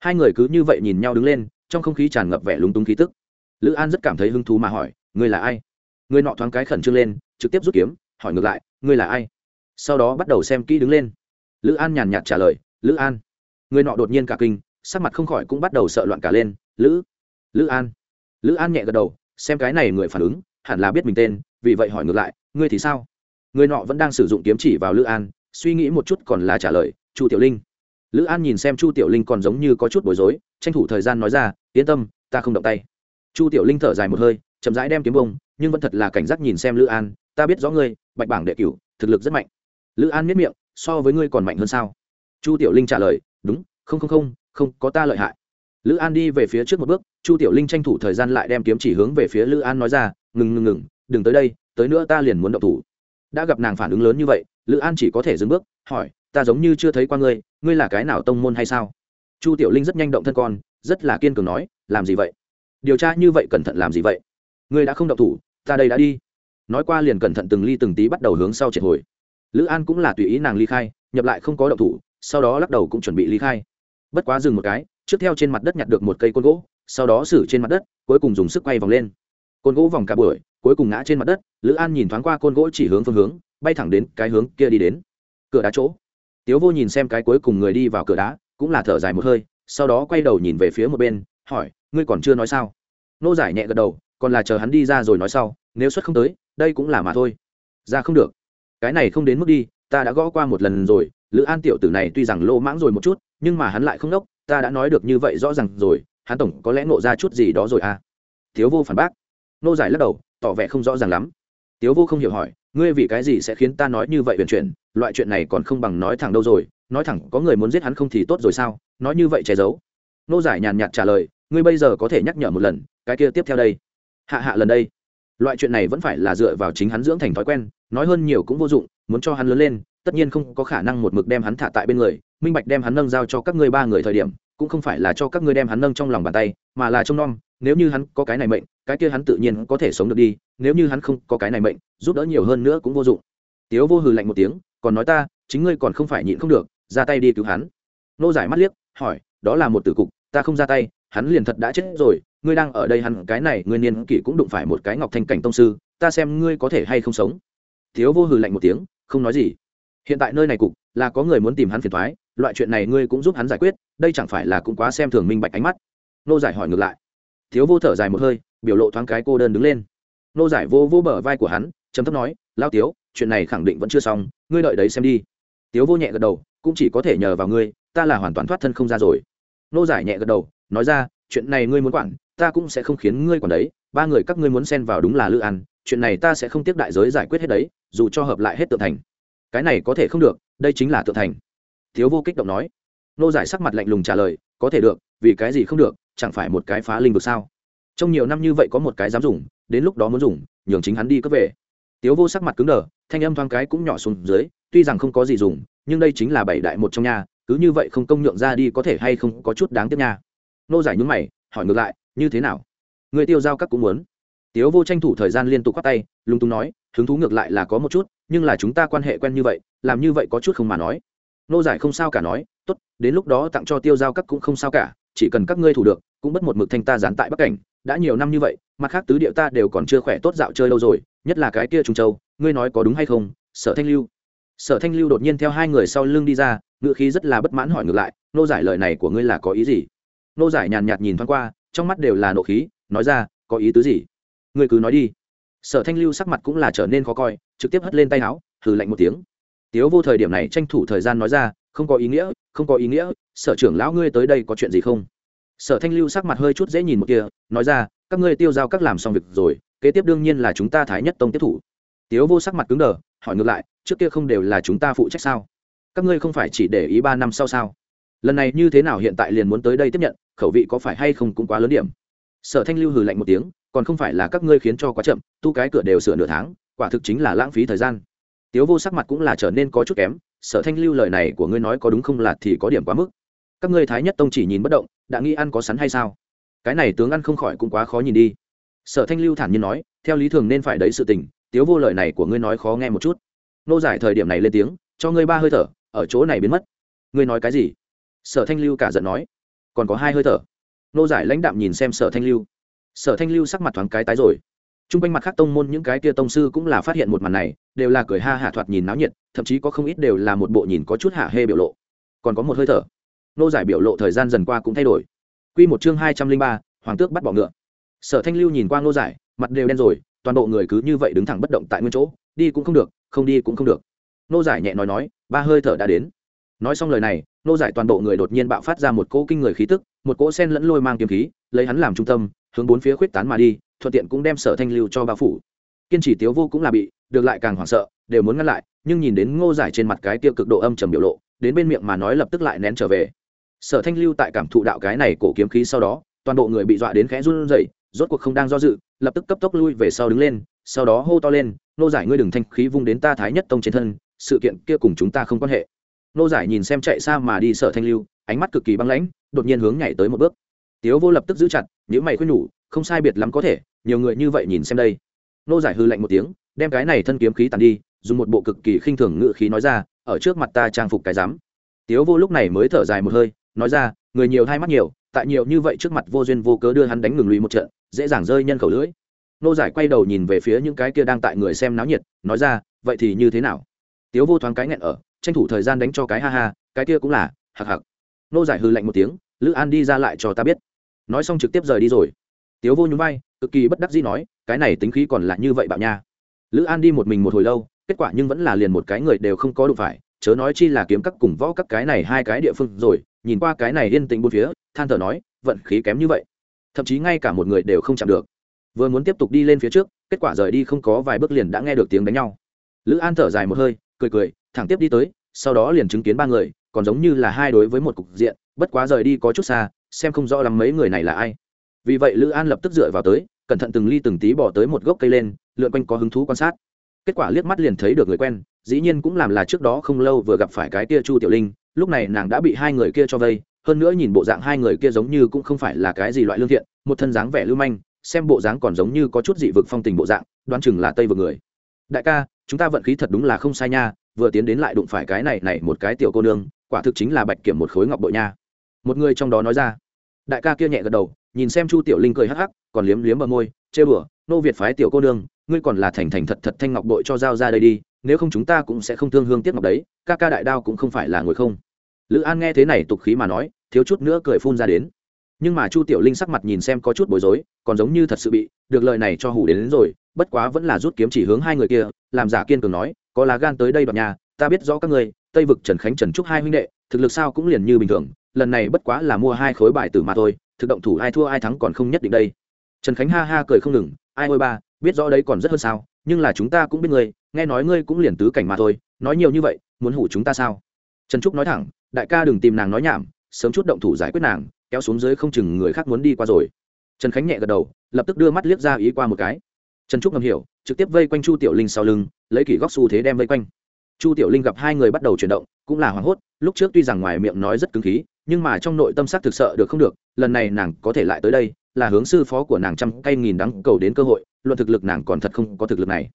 Hai người cứ như vậy nhìn nhau đứng lên, trong không khí tràn ngập vẻ lúng túng khí tức. Lữ an rất cảm thấy hứng thú mà hỏi, ngươi là ai? Người nọ thoáng cái khẩn trương lên, trực tiếp rút kiếm, hỏi ngược lại, ngươi là ai? Sau đó bắt đầu xem kỹ đứng lên. Lữ an nhàn nhạt trả lời lữ an. Người nọ đột nhiên cả kinh, sắc mặt không khỏi cũng bắt đầu sợ loạn cả lên. Lữ lữ an. Lữ an nhẹ gật đầu, xem cái này người phản ứng, hẳn là biết mình tên, vì vậy hỏi ngược lại, ngươi thì sao? Người nọ vẫn đang sử dụng kiếm chỉ vào lữ an, suy nghĩ một chút còn là trả lời, chu tiểu linh. Lữ an nhìn xem chu tiểu linh còn giống như có chút bối rối, tranh thủ thời gian nói ra, yên tâm, ta không động tay. Chu tiểu linh thở dài một hơi, chậm rãi đem kiếm bông, nhưng vẫn thật là cảnh giác nhìn xem lữ an, ta biết rõ ngươi, bạch bảng đệ cửu, thực lực rất mạnh. Lữ an miết miệng, so với ngươi còn mạnh hơn sao? Chu tiểu linh trả lời, đúng, không không không không có ta lợi hại. Lữ an đi về phía trước một bước, chu tiểu linh tranh thủ thời gian lại đem kiếm chỉ hướng về phía lữ an nói ra, ngừng ngừng ngừng, đừng tới đây, tới nữa ta liền muốn động thủ. Đã gặp nàng phản ứng lớn như vậy, lữ an chỉ có thể dừng bước, hỏi, ta giống như chưa thấy qua ngươi ngươi là cái nào tông môn hay sao? Chu tiểu linh rất nhanh động thân con, rất là kiên cường nói, làm gì vậy? Điều tra như vậy cẩn thận làm gì vậy? Ngươi đã không động thủ, ta đây đã đi. Nói qua liền cẩn thận từng ly từng tí bắt đầu hướng sau triệt hồi. Lữ an cũng là tùy ý nàng ly khai, nhập lại không có động thủ sau đó lắc đầu cũng chuẩn bị ly khai. Bất quá dừng một cái, trước theo trên mặt đất nhặt được một cây côn gỗ, sau đó xử trên mặt đất, cuối cùng dùng sức quay vòng lên. Côn gỗ vòng cả buổi, cuối cùng ngã trên mặt đất, lữ an nhìn thoáng qua côn gỗ chỉ hướng phương hướng, bay thẳng đến cái hướng kia đi đến. Cửa đá chỗ. Tiếu vô nhìn xem cái cuối cùng người đi vào cửa đá, cũng là thở dài một hơi, sau đó quay đầu nhìn về phía một bên, hỏi, ngươi còn chưa nói sao? Nô giải nhẹ gật đầu, còn là chờ hắn đi ra rồi nói sau, nếu xuất không tới, đây cũng là mà thôi. Ra không được. Cái này không đến mức đi ta đã gõ qua một lần rồi, lữ an tiểu tử này tuy rằng lô mãng rồi một chút, nhưng mà hắn lại không đốc, ta đã nói được như vậy rõ ràng rồi, hắn tổng có lẽ nộ ra chút gì đó rồi à? Thiếu vô phản bác. Nô giải lắc đầu, tỏ vẻ không rõ ràng lắm. Tiếu vô không hiểu hỏi, ngươi vì cái gì sẽ khiến ta nói như vậy huyền chuyện loại chuyện này còn không bằng nói thẳng đâu rồi, nói thẳng có người muốn giết hắn không thì tốt rồi sao? Nói như vậy che giấu. Nô giải nhàn nhạt trả lời, ngươi bây giờ có thể nhắc nhở một lần, cái kia tiếp theo đây. Hạ hạ lần đây. Loại chuyện này vẫn phải là dựa vào chính hắn dưỡng thành thói quen, nói hơn nhiều cũng vô dụng muốn cho hắn lớn lên, tất nhiên không có khả năng một mực đem hắn thả tại bên người, minh bạch đem hắn nâng giao cho các ngươi ba người thời điểm, cũng không phải là cho các ngươi đem hắn nâng trong lòng bàn tay, mà là trông nom, nếu như hắn có cái này mệnh, cái kia hắn tự nhiên có thể sống được đi, nếu như hắn không có cái này mệnh, giúp đỡ nhiều hơn nữa cũng vô dụng. Tiếu vô hừ lạnh một tiếng, còn nói ta, chính ngươi còn không phải nhịn không được, ra tay đi cứu hắn. Nô giải mắt liếc, hỏi, đó là một tử cục, ta không ra tay, hắn liền thật đã chết rồi, ngươi đang ở đây hắn, cái này ngươi niên kỷ cũng đụng phải một cái ngọc thanh cảnh tông sư, ta xem ngươi có thể hay không sống thiếu vô hừ lạnh một tiếng không nói gì. Hiện tại nơi này cục là có người muốn tìm hắn phiền thoái loại chuyện này ngươi cũng giúp hắn giải quyết đây chẳng phải là cũng quá xem thường minh bạch ánh mắt. Nô giải hỏi ngược lại. Thiếu vô thở dài một hơi biểu lộ thoáng cái cô đơn đứng lên. Nô giải vô vô bờ vai của hắn trầm thấp nói lao tiếu chuyện này khẳng định vẫn chưa xong ngươi đợi đấy xem đi. Tiếu vô nhẹ gật đầu cũng chỉ có thể nhờ vào ngươi ta là hoàn toàn thoát thân không ra rồi. Nô giải nhẹ gật đầu nói ra chuyện này ngươi muốn quản ta cũng sẽ không khiến ngươi quản đấy ba người các ngươi muốn xen vào đúng là lữ ăn, chuyện này ta sẽ không tiếp đại giới giải quyết hết đấy dù cho hợp lại hết tượng thành. Cái này có thể không được, đây chính là tượng thành. Thiếu vô kích động nói. Nô giải sắc mặt lạnh lùng trả lời, có thể được, vì cái gì không được, chẳng phải một cái phá linh vực sao? Trong nhiều năm như vậy có một cái dám dùng, đến lúc đó muốn dùng, nhường chính hắn đi cướp về. Tiếu vô sắc mặt cứng đờ, thanh âm thoáng cái cũng nhỏ xuống dưới, tuy rằng không có gì dùng, nhưng đây chính là bảy đại một trong nhà cứ như vậy không công nhượng ra đi có thể hay không có chút đáng tiếc nha. Nô giải nhúng mày, hỏi ngược lại, như thế nào? Người tiêu giao các cũng muốn. Tiếu vô tranh thủ thời gian liên tục quát tay, lung tung nói hứng thú ngược lại là có một chút, nhưng là chúng ta quan hệ quen như vậy, làm như vậy có chút không mà nói. Nô giải không sao cả nói, tốt, đến lúc đó tặng cho tiêu giao các cũng không sao cả, chỉ cần các ngươi thủ được, cũng bất một mực thanh ta dán tại bắc cảnh, đã nhiều năm như vậy, mặt khác tứ địa ta đều còn chưa khỏe tốt dạo chơi lâu rồi, nhất là cái kia trung châu, ngươi nói có đúng hay không? Sở thanh lưu. Sở thanh lưu đột nhiên theo hai người sau lưng đi ra ngự khí rất là bất mãn hỏi ngược lại, nô giải lời này của ngươi là có ý gì? Nô giải nhàn nhạt nhìn thoáng qua, trong mắt đều là nộ khí, nói ra, có ý tứ gì? Ngươi cứ nói đi sở thanh lưu sắc mặt cũng là trở nên khó coi, trực tiếp hất lên tay áo, hừ lạnh một tiếng. Tiếu vô thời điểm này tranh thủ thời gian nói ra, không có ý nghĩa, không có ý nghĩa, sở trưởng lão ngươi tới đây có chuyện gì không? Sở thanh lưu sắc mặt hơi chút dễ nhìn một kia, nói ra, các ngươi tiêu giao các làm xong việc rồi, kế tiếp đương nhiên là chúng ta thái nhất tông tiếp thủ. Tiếu vô sắc mặt cứng đờ, hỏi ngược lại, trước kia không đều là chúng ta phụ trách sao? Các ngươi không phải chỉ để ý ba năm sau sao? Lần này như thế nào hiện tại liền muốn tới đây tiếp nhận, khẩu vị có phải hay không cũng quá lớn điểm. Sở thanh lưu hừ lạnh một tiếng còn không phải là các ngươi khiến cho quá chậm, tu cái cửa đều sửa nửa tháng, quả thực chính là lãng phí thời gian. Tiếu vô sắc mặt cũng là trở nên có chút kém, sở thanh lưu lời này của ngươi nói có đúng không là thì có điểm quá mức. Các ngươi thái nhất tông chỉ nhìn bất động, đã nghĩ ăn có sắn hay sao? Cái này tướng ăn không khỏi cũng quá khó nhìn đi. Sở thanh lưu thản nhiên nói, theo lý thường nên phải đấy sự tình, tiếu vô lời này của ngươi nói khó nghe một chút. Nô giải thời điểm này lên tiếng, cho ngươi ba hơi thở, ở chỗ này biến mất. Ngươi nói cái gì? Sở thanh lưu cả giận nói, còn có hai hơi thở. Nô giải lãnh đạm nhìn xem sở thanh lưu sở thanh lưu sắc mặt thoáng cái tái rồi. T r u n g quanh mặt khác tông môn những cái kia tông sư cũng là phát hiện một màn này, đều là cười ha hạ thoạt nhìn náo nhiệt, thậm chí có không ít đều là một bộ nhìn có chút hạ hê biểu lộ. Còn có một hơi thở. Nô giải biểu lộ thời gian dần qua cũng thay đổi. Q một chương hai trăm linh ba, hoàng tước bắt bỏ ngựa. Sở thanh lưu nhìn qua nô giải, mặt đều đen rồi, toàn bộ người cứ như vậy đứng thẳng bất động tại nguyên chỗ, đi cũng không được, không đi cũng không được. Nô giải nhẹ nói nói, ba hơi thở đã đến. Nói xong lời này, nô giải toàn bộ người đột nhiên bạo phát ra một cỗ kinh người khí tức, một cỗ sen lẫn lôi mang kiếm khí, lấy hắn làm trung tâm hướng bốn phía khuyết tán mà đi, thuận tiện cũng đem sở thanh lưu cho bao phủ. Kiên trì tiếu vô cũng là bị, được lại càng hoảng sợ, đều muốn ngăn lại, nhưng nhìn đến ngô giải trên mặt cái tiêu cực độ âm trầm biểu lộ, đến bên miệng mà nói lập tức lại nén trở về. Sở thanh lưu tại cảm thụ đạo cái này cổ kiếm khí sau đó, toàn bộ người bị dọa đến khẽ run rẩy, rốt cuộc không đang do dự, lập tức cấp tốc lui về sau đứng lên, sau đó hô to lên nô giải ngươi đừng thanh khí vung đến ta thái nhất tông trên thân, sự kiện kia cùng chúng ta không quan hệ. Nô giải nhìn xem chạy xa mà đi sở thanh lưu, ánh mắt cực kỳ băng lãnh, đột nhiên hướng nhảy tới một bước tiếu vô lập tức giữ chặt nếu mày khuyên nhủ, không sai biệt lắm có thể, nhiều người như vậy nhìn xem đây. Nô giải hư lạnh một tiếng, đem cái này thân kiếm khí tàn đi, dùng một bộ cực kỳ khinh thường ngự khí nói ra, ở trước mặt ta trang phục cái dám tiếu vô lúc này mới thở dài một hơi, nói ra, người nhiều hai mắt nhiều, tại nhiều như vậy trước mặt vô duyên vô cớ đưa hắn đánh ngừng lùi một trận, dễ dàng rơi nhân khẩu lưỡi. Nô giải quay đầu nhìn về phía những cái kia đang tại người xem náo nhiệt, nói ra, vậy thì như thế nào? Tiếu vô thoáng cái nghẹn ở, tranh thủ thời gian đánh cho cái ha ha, cái kia cũng là hạc hạc nô giải hư lạnh một tiếng, lữ an đi ra lại cho ta biết nói xong trực tiếp rời đi rồi. Tiếu vô nhún vai, cực kỳ bất đắc dĩ nói, cái này tính khí còn là như vậy bạo nha. Lữ an đi một mình một hồi lâu, kết quả nhưng vẫn là liền một cái người đều không có đủ phải, chớ nói chi là kiếm các cùng võ các cái này hai cái địa phương rồi, nhìn qua cái này yên tĩnh bốn phía, than thở nói, vận khí kém như vậy. Thậm chí ngay cả một người đều không chạm được. Vừa muốn tiếp tục đi lên phía trước, kết quả rời đi không có vài bước liền đã nghe được tiếng đánh nhau. Lữ an thở dài một hơi, cười cười, thẳng tiếp đi tới, sau đó liền chứng kiến ba người, còn giống như là hai đối với một cục diện, bất quá rời đi có chút xa xem không rõ lắm mấy người này là ai. Vì vậy lữ an lập tức dựa vào tới, cẩn thận từng ly từng tí bỏ tới một gốc cây lên, lượn quanh có hứng thú quan sát. Kết quả liếc mắt liền thấy được người quen, dĩ nhiên cũng làm là trước đó không lâu vừa gặp phải cái kia chu tiểu linh, lúc này nàng đã bị hai người kia cho vây, hơn nữa nhìn bộ dạng hai người kia giống như cũng không phải là cái gì loại lương thiện, một thân dáng vẻ lưu manh, xem bộ dáng còn giống như có chút dị vực phong tình bộ dạng, đoán chừng là tây vực người. Đại ca, chúng ta vận khí thật đúng là không sai nha, vừa tiến đến lại đụng phải cái này này một cái tiểu cô nương, quả thực chính là bạch kiểm một khối ngọc bội nha. Một người trong đó nói ra đại ca kia nhẹ gật đầu nhìn xem chu tiểu linh cười hắc hắc còn liếm liếm bờ môi chê bửa nô việt phái tiểu cô nương ngươi còn là thành thành thật thật thanh ngọc bội cho giao ra đây đi nếu không chúng ta cũng sẽ không thương hương tiếc ngọc đấy ca ca đại đao cũng không phải là người không. Lữ an nghe thế này tục khí mà nói thiếu chút nữa cười phun ra đến. Nhưng mà chu tiểu linh sắc mặt nhìn xem có chút bối rối còn giống như thật sự bị được lời này cho hủ đến, đến rồi bất quá vẫn là rút kiếm chỉ hướng hai người kia làm giả kiên cường nói có lá gan tới đây đoạt nhà ta biết rõ các ngươi tây vực trần khánh trần trúc hai huynh đệ thực lực sao cũng liền như bình thường lần này bất quá là mua hai khối bài tử mà thôi, thực động thủ ai thua ai thắng còn không nhất định đây. Trần khánh ha ha cười không ngừng, ai ôi ba, biết rõ đấy còn rất hơn sao, nhưng là chúng ta cũng biết ngươi, nghe nói ngươi cũng liền tứ cảnh mà thôi, nói nhiều như vậy, muốn hủ chúng ta sao? Trần trúc nói thẳng, đại ca đừng tìm nàng nói nhảm, sớm chút động thủ giải quyết nàng, kéo xuống dưới không chừng người khác muốn đi qua rồi. Trần khánh nhẹ gật đầu, lập tức đưa mắt liếc ra ý qua một cái. Trần trúc ngầm hiểu, trực tiếp vây quanh chu tiểu linh sau lưng, lấy kỷ góc xu thế đem vây quanh. Chu tiểu linh gặp hai người bắt đầu chuyển động, cũng là hoảng hốt, lúc trước tuy rằng ngoài miệng nói rất cứng khí nhưng mà trong nội tâm sắc thực sợ được không được, lần này nàng có thể lại tới đây, là hướng sư phó của nàng trăm cây nghìn đắng cầu đến cơ hội, luận thực lực nàng còn thật không có thực lực này.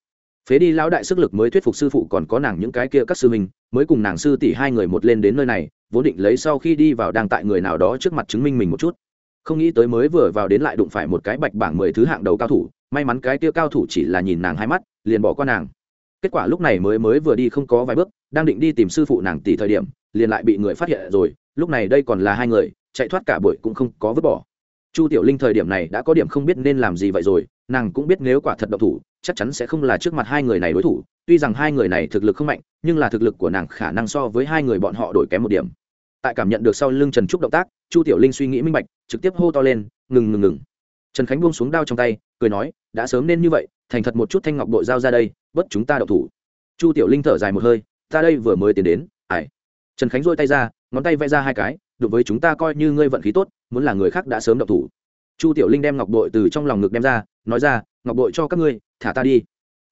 Phế đi lão đại sức lực mới thuyết phục sư phụ còn có nàng những cái kia các sư mình mới cùng nàng sư tỷ hai người một lên đến nơi này, vốn định lấy sau khi đi vào đang tại người nào đó trước mặt chứng minh mình một chút. Không nghĩ tới mới vừa vào đến lại đụng phải một cái bạch bảng mười thứ hạng đầu cao thủ, may mắn cái kia cao thủ chỉ là nhìn nàng hai mắt, liền bỏ qua nàng. Kết quả lúc này mới mới vừa đi không có vài bước, đang định đi tìm sư phụ nàng tỷ thời điểm, liền lại bị người phát hiện rồi lúc này đây còn là hai người, chạy thoát cả buổi cũng không có vứt bỏ. Chu tiểu linh thời điểm này đã có điểm không biết nên làm gì vậy rồi, nàng cũng biết nếu quả thật độc thủ, chắc chắn sẽ không là trước mặt hai người này đối thủ, tuy rằng hai người này thực lực không mạnh, nhưng là thực lực của nàng khả năng so với hai người bọn họ đổi kém một điểm. Tại cảm nhận được sau lưng trần trúc động tác, chu tiểu linh suy nghĩ minh bạch, trực tiếp hô to lên, ngừng ngừng ngừng. Trần khánh buông xuống đao trong tay, cười nói, đã sớm nên như vậy, thành thật một chút thanh ngọc bội giao ra đây bất chúng ta đậu thủ. Chu tiểu linh thở dài một hơi, ta đây vừa mới tiến đến ải trần khánh dôi tay ra, ngón tay vẽ ra hai cái đối với chúng ta coi như ngươi vận khí tốt, muốn là người khác đã sớm đậu thủ. Chu tiểu linh đem ngọc bội từ trong lòng ngực đem ra, nói ra, ngọc bội cho các ngươi, thả ta đi.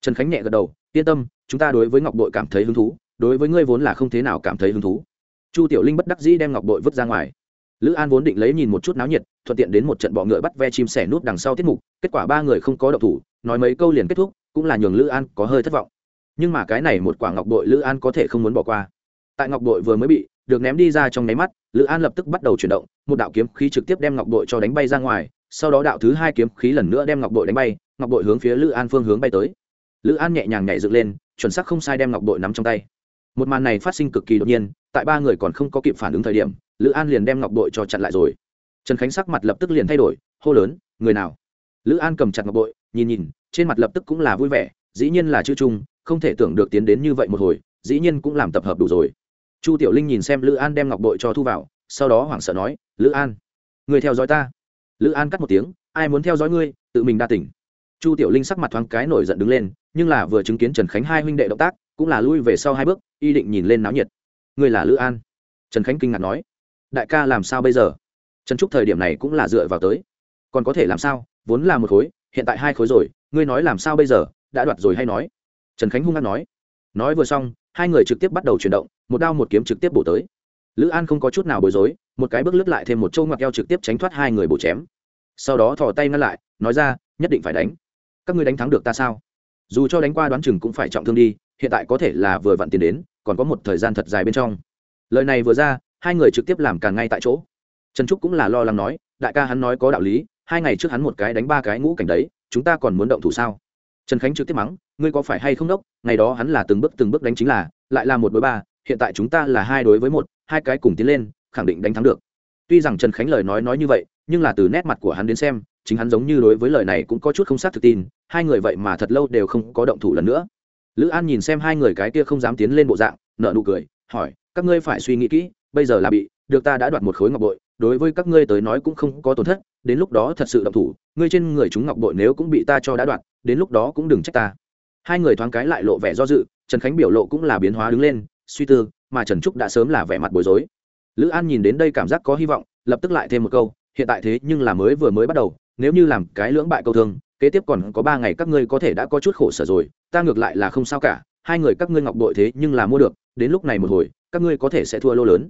Trần khánh nhẹ gật đầu, yên tâm, chúng ta đối với ngọc bội cảm thấy hứng thú, đối với ngươi vốn là không thế nào cảm thấy hứng thú. Chu tiểu linh bất đắc dĩ đem ngọc bội vứt ra ngoài. Lữ an vốn định lấy nhìn một chút náo nhiệt, thuận tiện đến một trận bọ ngựa bắt ve chim sẻ nút đằng sau tiết mục, kết quả ba người không có đậu thủ, nói mấy câu liền kết thúc, cũng là nhường lữ an có hơi thất vọng. Nhưng mà cái này một quả ngọc bội lữ an có thể không muốn bỏ qua tại ngọc bội vừa mới bị, được ném đi ra trong nháy mắt, lữ an lập tức bắt đầu chuyển động, một đạo kiếm khí trực tiếp đem ngọc bội cho đánh bay ra ngoài, sau đó đạo thứ hai kiếm khí lần nữa đem ngọc bội đánh bay, ngọc bội hướng phía lữ an phương hướng bay tới. Lữ an nhẹ nhàng nhảy dựng lên, chuẩn xác không sai đem ngọc bội nắm trong tay. Một màn này phát sinh cực kỳ đột nhiên, tại ba người còn không có kịp phản ứng thời điểm, lữ an liền đem ngọc bội cho chặn lại rồi. Trần khánh sắc mặt lập tức liền thay đổi, hô lớn, người nào? Lữ an cầm chặt ngọc bội nhìn nhìn, trên mặt lập tức cũng là vui vẻ, dĩ nhiên là chữ trung, không thể tưởng được tiến đến như vậy một hồi, dĩ nhiên cũng làm tập hợp đủ rồi chu tiểu linh nhìn xem lữ an đem ngọc bội cho thu vào, sau đó hoảng sợ nói, lữ an, người theo dõi ta. Lữ an cắt một tiếng, ai muốn theo dõi ngươi, tự mình đa tỉnh. Chu tiểu linh sắc mặt thoáng cái nổi giận đứng lên, nhưng là vừa chứng kiến trần khánh hai huynh đệ động tác, cũng là lui về sau hai bước, y định nhìn lên náo nhiệt. Ngươi là lữ an? Trần khánh kinh ngạc nói. Đại ca làm sao bây giờ? Trần trúc thời điểm này cũng là dựa vào tới. Còn có thể làm sao? Vốn là một khối, hiện tại hai khối rồi, ngươi nói làm sao bây giờ? Đã đoạt rồi hay nói? Trần khánh hung hăng nói. Nói vừa xong, hai người trực tiếp bắt đầu chuyển động một đao một kiếm trực tiếp bổ tới. Lữ an không có chút nào bối rối, một cái bước lướt lại thêm một châu ngoặc eo trực tiếp tránh thoát hai người bổ chém. Sau đó thò tay ngăn lại, nói ra, nhất định phải đánh. Các ngươi đánh thắng được ta sao? Dù cho đánh qua đoán chừng cũng phải trọng thương đi, hiện tại có thể là vừa vặn tiền đến, còn có một thời gian thật dài bên trong. Lời này vừa ra, hai người trực tiếp làm càng ngay tại chỗ. Trần trúc cũng là lo lắng nói, đại ca hắn nói có đạo lý, hai ngày trước hắn một cái đánh ba cái ngũ cảnh đấy, chúng ta còn muốn động thủ sao? Trần khánh trực tiếp mắng, ngươi có phải hay không đốc? Ngày đó hắn là từng bước từng bước đánh chính là, lại là một đối ba hiện tại chúng ta là hai đối với một, hai cái cùng tiến lên, khẳng định đánh thắng được. Tuy rằng trần khánh lời nói nói như vậy, nhưng là từ nét mặt của hắn đến xem, chính hắn giống như đối với lời này cũng có chút không xác thực tin, hai người vậy mà thật lâu đều không có động thủ lần nữa. Lữ an nhìn xem hai người cái kia không dám tiến lên bộ dạng nợ nụ cười, hỏi, các ngươi phải suy nghĩ kỹ, bây giờ là bị, được ta đã đoạt một khối ngọc bội, đối với các ngươi tới nói cũng không có tổn thất, đến lúc đó thật sự động thủ, ngươi trên người chúng ngọc bội nếu cũng bị ta cho đã đoạt, đến lúc đó cũng đừng trách ta. Hai người thoáng cái lại lộ vẻ do dự, trần khánh biểu lộ cũng là biến hóa đứng lên suy tư, mà trần trúc đã sớm là vẻ mặt bối rối. Lữ an nhìn đến đây cảm giác có hy vọng, lập tức lại thêm một câu, hiện tại thế nhưng là mới vừa mới bắt đầu, nếu như làm cái lưỡng bại câu thương, kế tiếp còn có ba ngày các ngươi có thể đã có chút khổ sở rồi, ta ngược lại là không sao cả, hai người các ngươi ngọc bội thế nhưng là mua được, đến lúc này một hồi, các ngươi có thể sẽ thua lô lớn.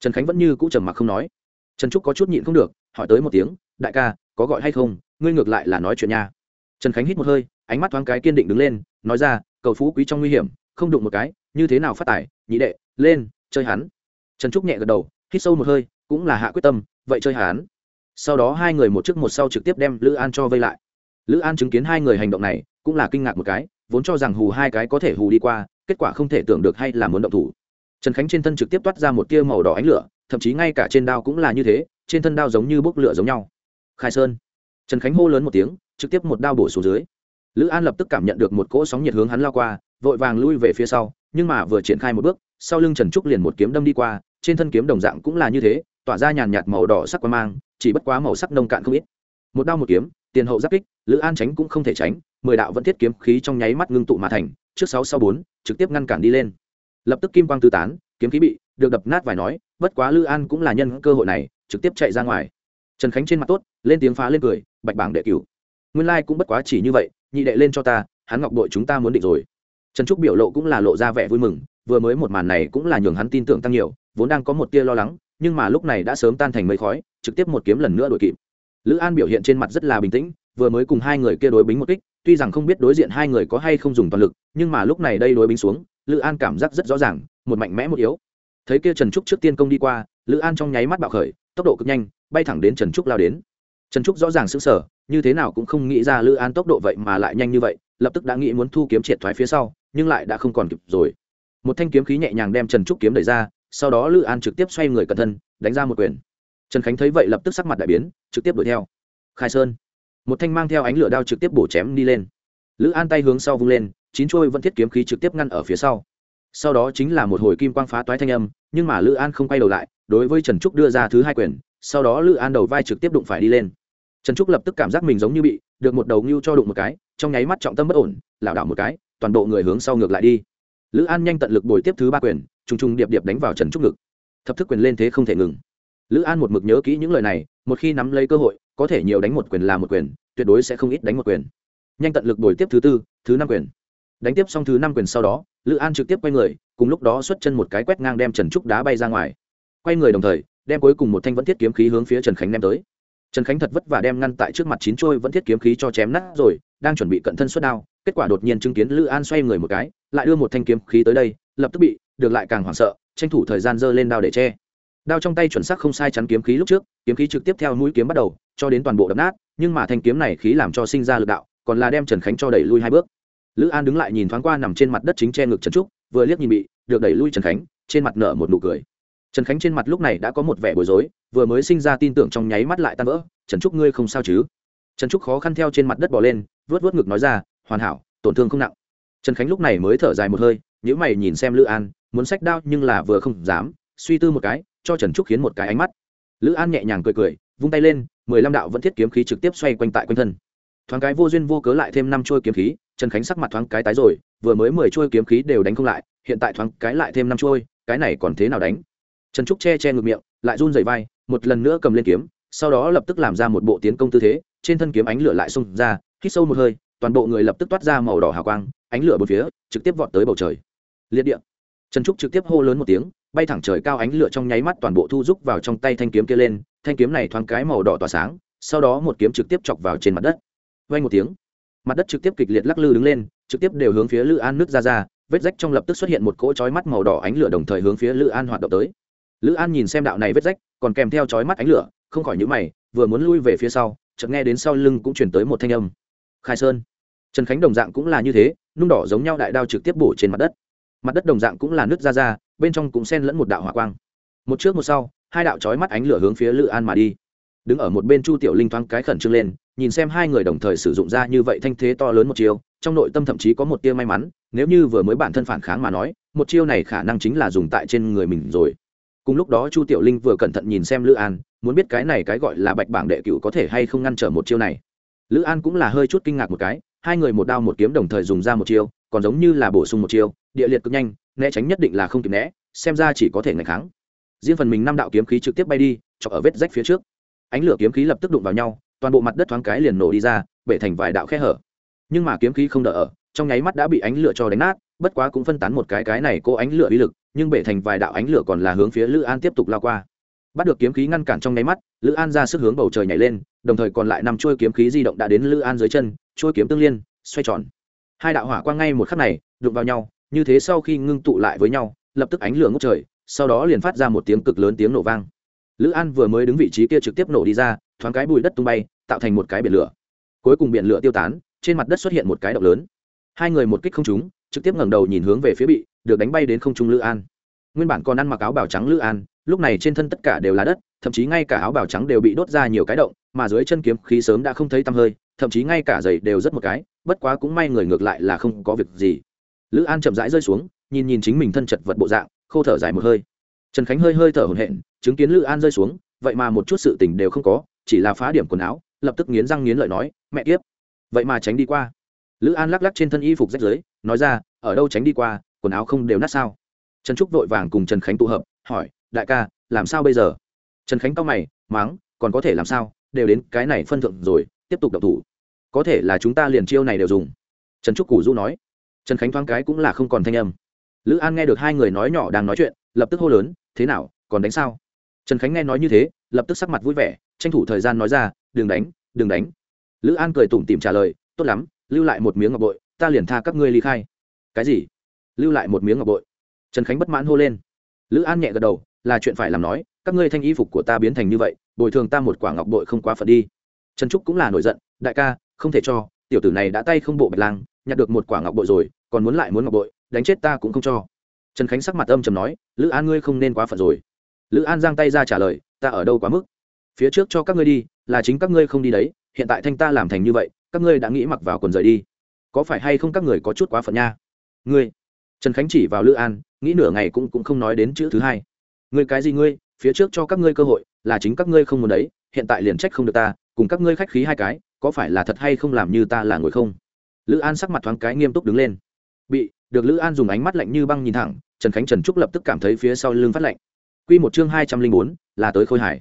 Trần khánh vẫn như cũ trầm mặc không nói. Trần trúc có chút nhịn không được, hỏi tới một tiếng, đại ca, có gọi hay không? Ngươi ngược lại là nói chuyện nha. Trần khánh hít một hơi, ánh mắt thoáng cái kiên định đứng lên, nói ra, cầu phú quý trong nguy hiểm, không đụng một cái như thế nào phát tải nhị đệ, lên, chơi hắn. Trần trúc nhẹ gật đầu, hít sâu một hơi, cũng là hạ quyết tâm, vậy chơi hắn. Sau đó hai người một trước một sau trực tiếp đem lữ an cho vây lại. Lữ an chứng kiến hai người hành động này, cũng là kinh ngạc một cái, vốn cho rằng hù hai cái có thể hù đi qua, kết quả không thể tưởng được hay là muốn động thủ. Trần khánh trên thân trực tiếp toát ra một tia màu đỏ ánh lửa, thậm chí ngay cả trên đao cũng là như thế, trên thân đao giống như bốc lửa giống nhau. Khai sơn. Trần khánh hô lớn một tiếng, trực tiếp một đao bổ xuống dưới. Lữ an lập tức cảm nhận được một cỗ sóng nhiệt hướng hắn lao qua, vội vàng lui về phía sau nhưng mà vừa triển khai một bước, sau lưng trần trúc liền một kiếm đâm đi qua, trên thân kiếm đồng dạng cũng là như thế, tỏa ra nhàn nhạt màu đỏ sắc qua mang, chỉ bất quá màu sắc nông cạn không ít. Một đao một kiếm, tiền hậu giáp kích, lữ an tránh cũng không thể tránh, mười đạo vẫn thiết kiếm khí trong nháy mắt ngưng tụ mà thành, trước sáu sau bốn, trực tiếp ngăn cản đi lên. Lập tức kim quang tư tán, kiếm khí bị được đập nát vài nói, bất quá lữ an cũng là nhân cơ hội này, trực tiếp chạy ra ngoài. Trần khánh trên mặt tốt, lên tiếng phá lên cười, bạch bảng đệ cửu. Nguyên lai cũng bất quá chỉ như vậy, nhị đệ lên cho ta, hắn ngọc đội chúng ta muốn định rồi trần trúc biểu lộ cũng là lộ ra vẻ vui mừng, vừa mới một màn này cũng là nhường hắn tin tưởng tăng nhiều, vốn đang có một tia lo lắng, nhưng mà lúc này đã sớm tan thành mây khói, trực tiếp một kiếm lần nữa đuổi kịp. Lữ an biểu hiện trên mặt rất là bình tĩnh, vừa mới cùng hai người kia đối bính một kích, tuy rằng không biết đối diện hai người có hay không dùng toàn lực, nhưng mà lúc này đây đối bính xuống, lữ an cảm giác rất rõ ràng, một mạnh mẽ một yếu. Thấy kia trần trúc trước tiên công đi qua, lữ an trong nháy mắt bạo khởi, tốc độ cực nhanh, bay thẳng đến trần trúc lao đến. Trần trúc rõ ràng sững sờ, như thế nào cũng không nghĩ ra lữ an tốc độ vậy mà lại nhanh như vậy lập tức đã nghĩ muốn thu kiếm triệt thoái phía sau, nhưng lại đã không còn kịp rồi. Một thanh kiếm khí nhẹ nhàng đem trần trúc kiếm đẩy ra, sau đó lữ an trực tiếp xoay người cẩn thân, đánh ra một quyền. Trần khánh thấy vậy lập tức sắc mặt đại biến, trực tiếp đuổi theo. Khai sơn. Một thanh mang theo ánh lửa đao trực tiếp bổ chém đi lên. Lữ an tay hướng sau vung lên, chín trôi vẫn thiết kiếm khí trực tiếp ngăn ở phía sau. Sau đó chính là một hồi kim quang phá toái thanh âm, nhưng mà lữ an không quay đầu lại, đối với trần trúc đưa ra thứ hai quyền, sau đó lữ an đầu vai trực tiếp đụng phải đi lên. Trần trúc lập tức cảm giác mình giống như bị được một đầu ngưu cho đụng một cái trong nháy mắt trọng tâm bất ổn, lảo đảo một cái, toàn bộ người hướng sau ngược lại đi. Lữ an nhanh tận lực bồi tiếp thứ ba quyền, trùng trùng điệp điệp đánh vào trần trúc ngực. Thập thức quyền lên thế không thể ngừng. Lữ an một mực nhớ kỹ những lời này, một khi nắm lấy cơ hội, có thể nhiều đánh một quyền là một quyền, tuyệt đối sẽ không ít đánh một quyền. Nhanh tận lực bồi tiếp thứ tư, thứ năm quyền. Đánh tiếp xong thứ năm quyền sau đó, lữ an trực tiếp quay người, cùng lúc đó xuất chân một cái quét ngang đem trần trúc đá bay ra ngoài. Quay người đồng thời, đem cuối cùng một thanh vẫn thiết kiếm khí hướng phía trần khánh đem tới. Trần khánh thật vất vả đem ngăn tại trước mặt chín trôi vẫn thiết kiếm khí cho chém nát rồi đang chuẩn bị cận thân xuất đao, kết quả đột nhiên chứng kiến lữ an xoay người một cái, lại đưa một thanh kiếm khí tới đây, lập tức bị, được lại càng hoảng sợ, tranh thủ thời gian giơ lên đao để che. Đao trong tay chuẩn xác không sai chắn kiếm khí lúc trước, kiếm khí trực tiếp theo mũi kiếm bắt đầu, cho đến toàn bộ đập nát, nhưng mà thanh kiếm này khí làm cho sinh ra lực đạo, còn là đem trần khánh cho đẩy lui hai bước. Lữ an đứng lại nhìn thoáng qua nằm trên mặt đất chính che ngực trần trúc, vừa liếc nhìn bị, được đẩy lui trần khánh, trên mặt nở một nụ cười. Trần khánh trên mặt lúc này đã có một vẻ bối rối, vừa mới sinh ra tin tưởng trong nháy mắt lại tan vỡ, trần trúc ngươi không sao chứ? Trần trúc khó khăn theo trên mặt đất bỏ lên vớt vớt ngực nói ra, hoàn hảo, tổn thương không nặng. Trần khánh lúc này mới thở dài một hơi nhữ mày nhìn xem lữ an, muốn sách đao nhưng là vừa không dám, suy tư một cái, cho trần trúc khiến một cái ánh mắt. Lữ an nhẹ nhàng cười cười, vung tay lên, mười lăm đạo vẫn thiết kiếm khí trực tiếp xoay quanh tại quanh thân. Thoáng cái vô duyên vô cớ lại thêm năm trôi kiếm khí, trần khánh sắc mặt thoáng cái tái rồi, vừa mới mười trôi kiếm khí đều đánh không lại, hiện tại thoáng cái lại thêm năm trôi cái này còn thế nào đánh? Trần trúc che che ngược miệng, lại run dày vai, một lần nữa cầm lên kiếm, sau đó lập tức làm ra một bộ tiến công tư thế trên thân kiếm ánh lửa lại xông ra, hít sâu một hơi, toàn bộ người lập tức toát ra màu đỏ hào quang, ánh lửa bốn phía, trực tiếp vọt tới bầu trời. Liệt điện trần trúc trực tiếp hô lớn một tiếng, bay thẳng trời cao ánh lửa trong nháy mắt toàn bộ thu rúc vào trong tay thanh kiếm kia lên, thanh kiếm này thoáng cái màu đỏ tỏa sáng, sau đó một kiếm trực tiếp chọc vào trên mặt đất. Vay một tiếng, mặt đất trực tiếp kịch liệt lắc lư đứng lên, trực tiếp đều hướng phía lữ an nước ra ra, vết rách trong lập tức xuất hiện một cỗ chói mắt màu đỏ ánh lửa đồng thời hướng phía lữ an hoạt động tới. Lữ an nhìn xem đạo này vết rách, còn kèm theo chói mắt ánh lửa, không khỏi nhữ mày, vừa muốn lui về phía sau chợt nghe đến sau lưng cũng chuyển tới một thanh âm. Khai sơn. Trần khánh đồng dạng cũng là như thế, nung đỏ giống nhau đại đao trực tiếp bổ trên mặt đất. Mặt đất đồng dạng cũng là nứt ra ra, bên trong cũng xen lẫn một đạo hỏa quang. Một trước một sau, hai đạo chói mắt ánh lửa hướng phía lữ an mà đi. Đứng ở một bên chu tiểu linh thoáng cái khẩn trương lên, nhìn xem hai người đồng thời sử dụng ra như vậy thanh thế to lớn một chiêu, trong nội tâm thậm chí có một tia may mắn, nếu như vừa mới bản thân phản kháng mà nói, một chiêu này khả năng chính là dùng tại trên người mình rồi. Cùng lúc đó chu tiểu linh vừa cẩn thận nhìn xem lữ an muốn biết cái này cái gọi là bạch bảng đệ cựu có thể hay không ngăn trở một chiêu này. Lữ an cũng là hơi chút kinh ngạc một cái, hai người một đao một kiếm đồng thời dùng ra một chiêu, còn giống như là bổ sung một chiêu, địa liệt cực nhanh, né tránh nhất định là không kịp né, xem ra chỉ có thể ngày kháng. Riêng phần mình năm đạo kiếm khí trực tiếp bay đi, chọc ở vết rách phía trước. Ánh lửa kiếm khí lập tức đụng vào nhau, toàn bộ mặt đất thoáng cái liền nổ đi ra, bể thành vài đạo khe hở. Nhưng mà kiếm khí không đỡ ở, trong nháy mắt đã bị ánh lửa cho đánh nát, bất quá cũng phân tán một cái cái này cô ánh lửa uy lực, nhưng bể thành vài đạo ánh lửa còn là hướng phía lữ an tiếp tục lao qua bắt được kiếm khí ngăn cản trong nháy mắt, lữ an ra sức hướng bầu trời nhảy lên, đồng thời còn lại năm chuôi kiếm khí di động đã đến lữ an dưới chân, chuôi kiếm tương liên, xoay tròn. Hai đạo hỏa quang ngay một khắc này, đụng vào nhau, như thế sau khi ngưng tụ lại với nhau, lập tức ánh lửa ngốc trời, sau đó liền phát ra một tiếng cực lớn tiếng nổ vang. Lữ an vừa mới đứng vị trí kia trực tiếp nổ đi ra, thoáng cái bụi đất tung bay, tạo thành một cái biển lửa. Cuối cùng biển lửa tiêu tán, trên mặt đất xuất hiện một cái động lớn. Hai người một kích không trúng, trực tiếp ngẩng đầu nhìn hướng về phía bị, được đánh bay đến không trung lữ an. Nguyên bản còn ăn mặc áo bào trắng lữ an lúc này trên thân tất cả đều là đất, thậm chí ngay cả áo bào trắng đều bị đốt ra nhiều cái động, mà dưới chân kiếm khí sớm đã không thấy tăm hơi, thậm chí ngay cả giày đều rất một cái, bất quá cũng may người ngược lại là không có việc gì. Lữ an chậm rãi rơi xuống, nhìn nhìn chính mình thân chật vật bộ dạng, khô thở dài một hơi. Trần khánh hơi hơi thở hổn hển, chứng kiến lữ an rơi xuống, vậy mà một chút sự tình đều không có, chỉ là phá điểm quần áo, lập tức nghiến răng nghiến lợi nói, mẹ kiếp, vậy mà tránh đi qua. Lữ an lắc lắc trên thân y phục rách rưới, nói ra, ở đâu tránh đi qua, quần áo không đều nát sao? Trần trúc vội vàng cùng trần khánh tụ hợp, hỏi đại ca, làm sao bây giờ? Trần khánh cao mày, máng, còn có thể làm sao? Đều đến cái này phân thượng rồi, tiếp tục đậu thủ. Có thể là chúng ta liền chiêu này đều dùng. Trần trúc củ du nói. Trần khánh thoáng cái cũng là không còn thanh âm. Lữ an nghe được hai người nói nhỏ đang nói chuyện, lập tức hô lớn, thế nào, còn đánh sao? Trần khánh nghe nói như thế, lập tức sắc mặt vui vẻ, tranh thủ thời gian nói ra, đừng đánh đừng đánh. Lữ an cười tủm tìm trả lời, tốt lắm, lưu lại một miếng ngọc bội, ta liền tha các ngươi ly khai. Cái gì? Lưu lại một miếng ngọc bội. Trần khánh bất mãn hô lên. Lữ an nhẹ gật đầu là chuyện phải làm nói, các ngươi thanh y phục của ta biến thành như vậy, bồi thường ta một quả ngọc bội không quá phận đi. Trần trúc cũng là nổi giận, đại ca, không thể cho, tiểu tử này đã tay không bộ bạch lang, nhặt được một quả ngọc bội rồi, còn muốn lại muốn ngọc bội, đánh chết ta cũng không cho. Trần khánh sắc mặt âm trầm nói, lữ an ngươi không nên quá phận rồi. Lữ an giang tay ra trả lời, ta ở đâu quá mức? Phía trước cho các ngươi đi, là chính các ngươi không đi đấy, hiện tại thanh ta làm thành như vậy, các ngươi đã nghĩ mặc vào quần rời đi. Có phải hay không các người có chút quá phận nha? Ngươi. Trần khánh chỉ vào lữ an, nghĩ nửa ngày cũng cũng không nói đến chữ thứ hai ngươi cái gì ngươi? Phía trước cho các ngươi cơ hội, là chính các ngươi không muốn đấy, hiện tại liền trách không được ta, cùng các ngươi khách khí hai cái, có phải là thật hay không làm như ta là ngồi không? Lữ an sắc mặt thoáng cái nghiêm túc đứng lên. Bị, được lữ an dùng ánh mắt lạnh như băng nhìn thẳng, trần khánh trần trúc lập tức cảm thấy phía sau lưng phát lạnh. Q một chương hai trăm linh bốn, là tới khôi hải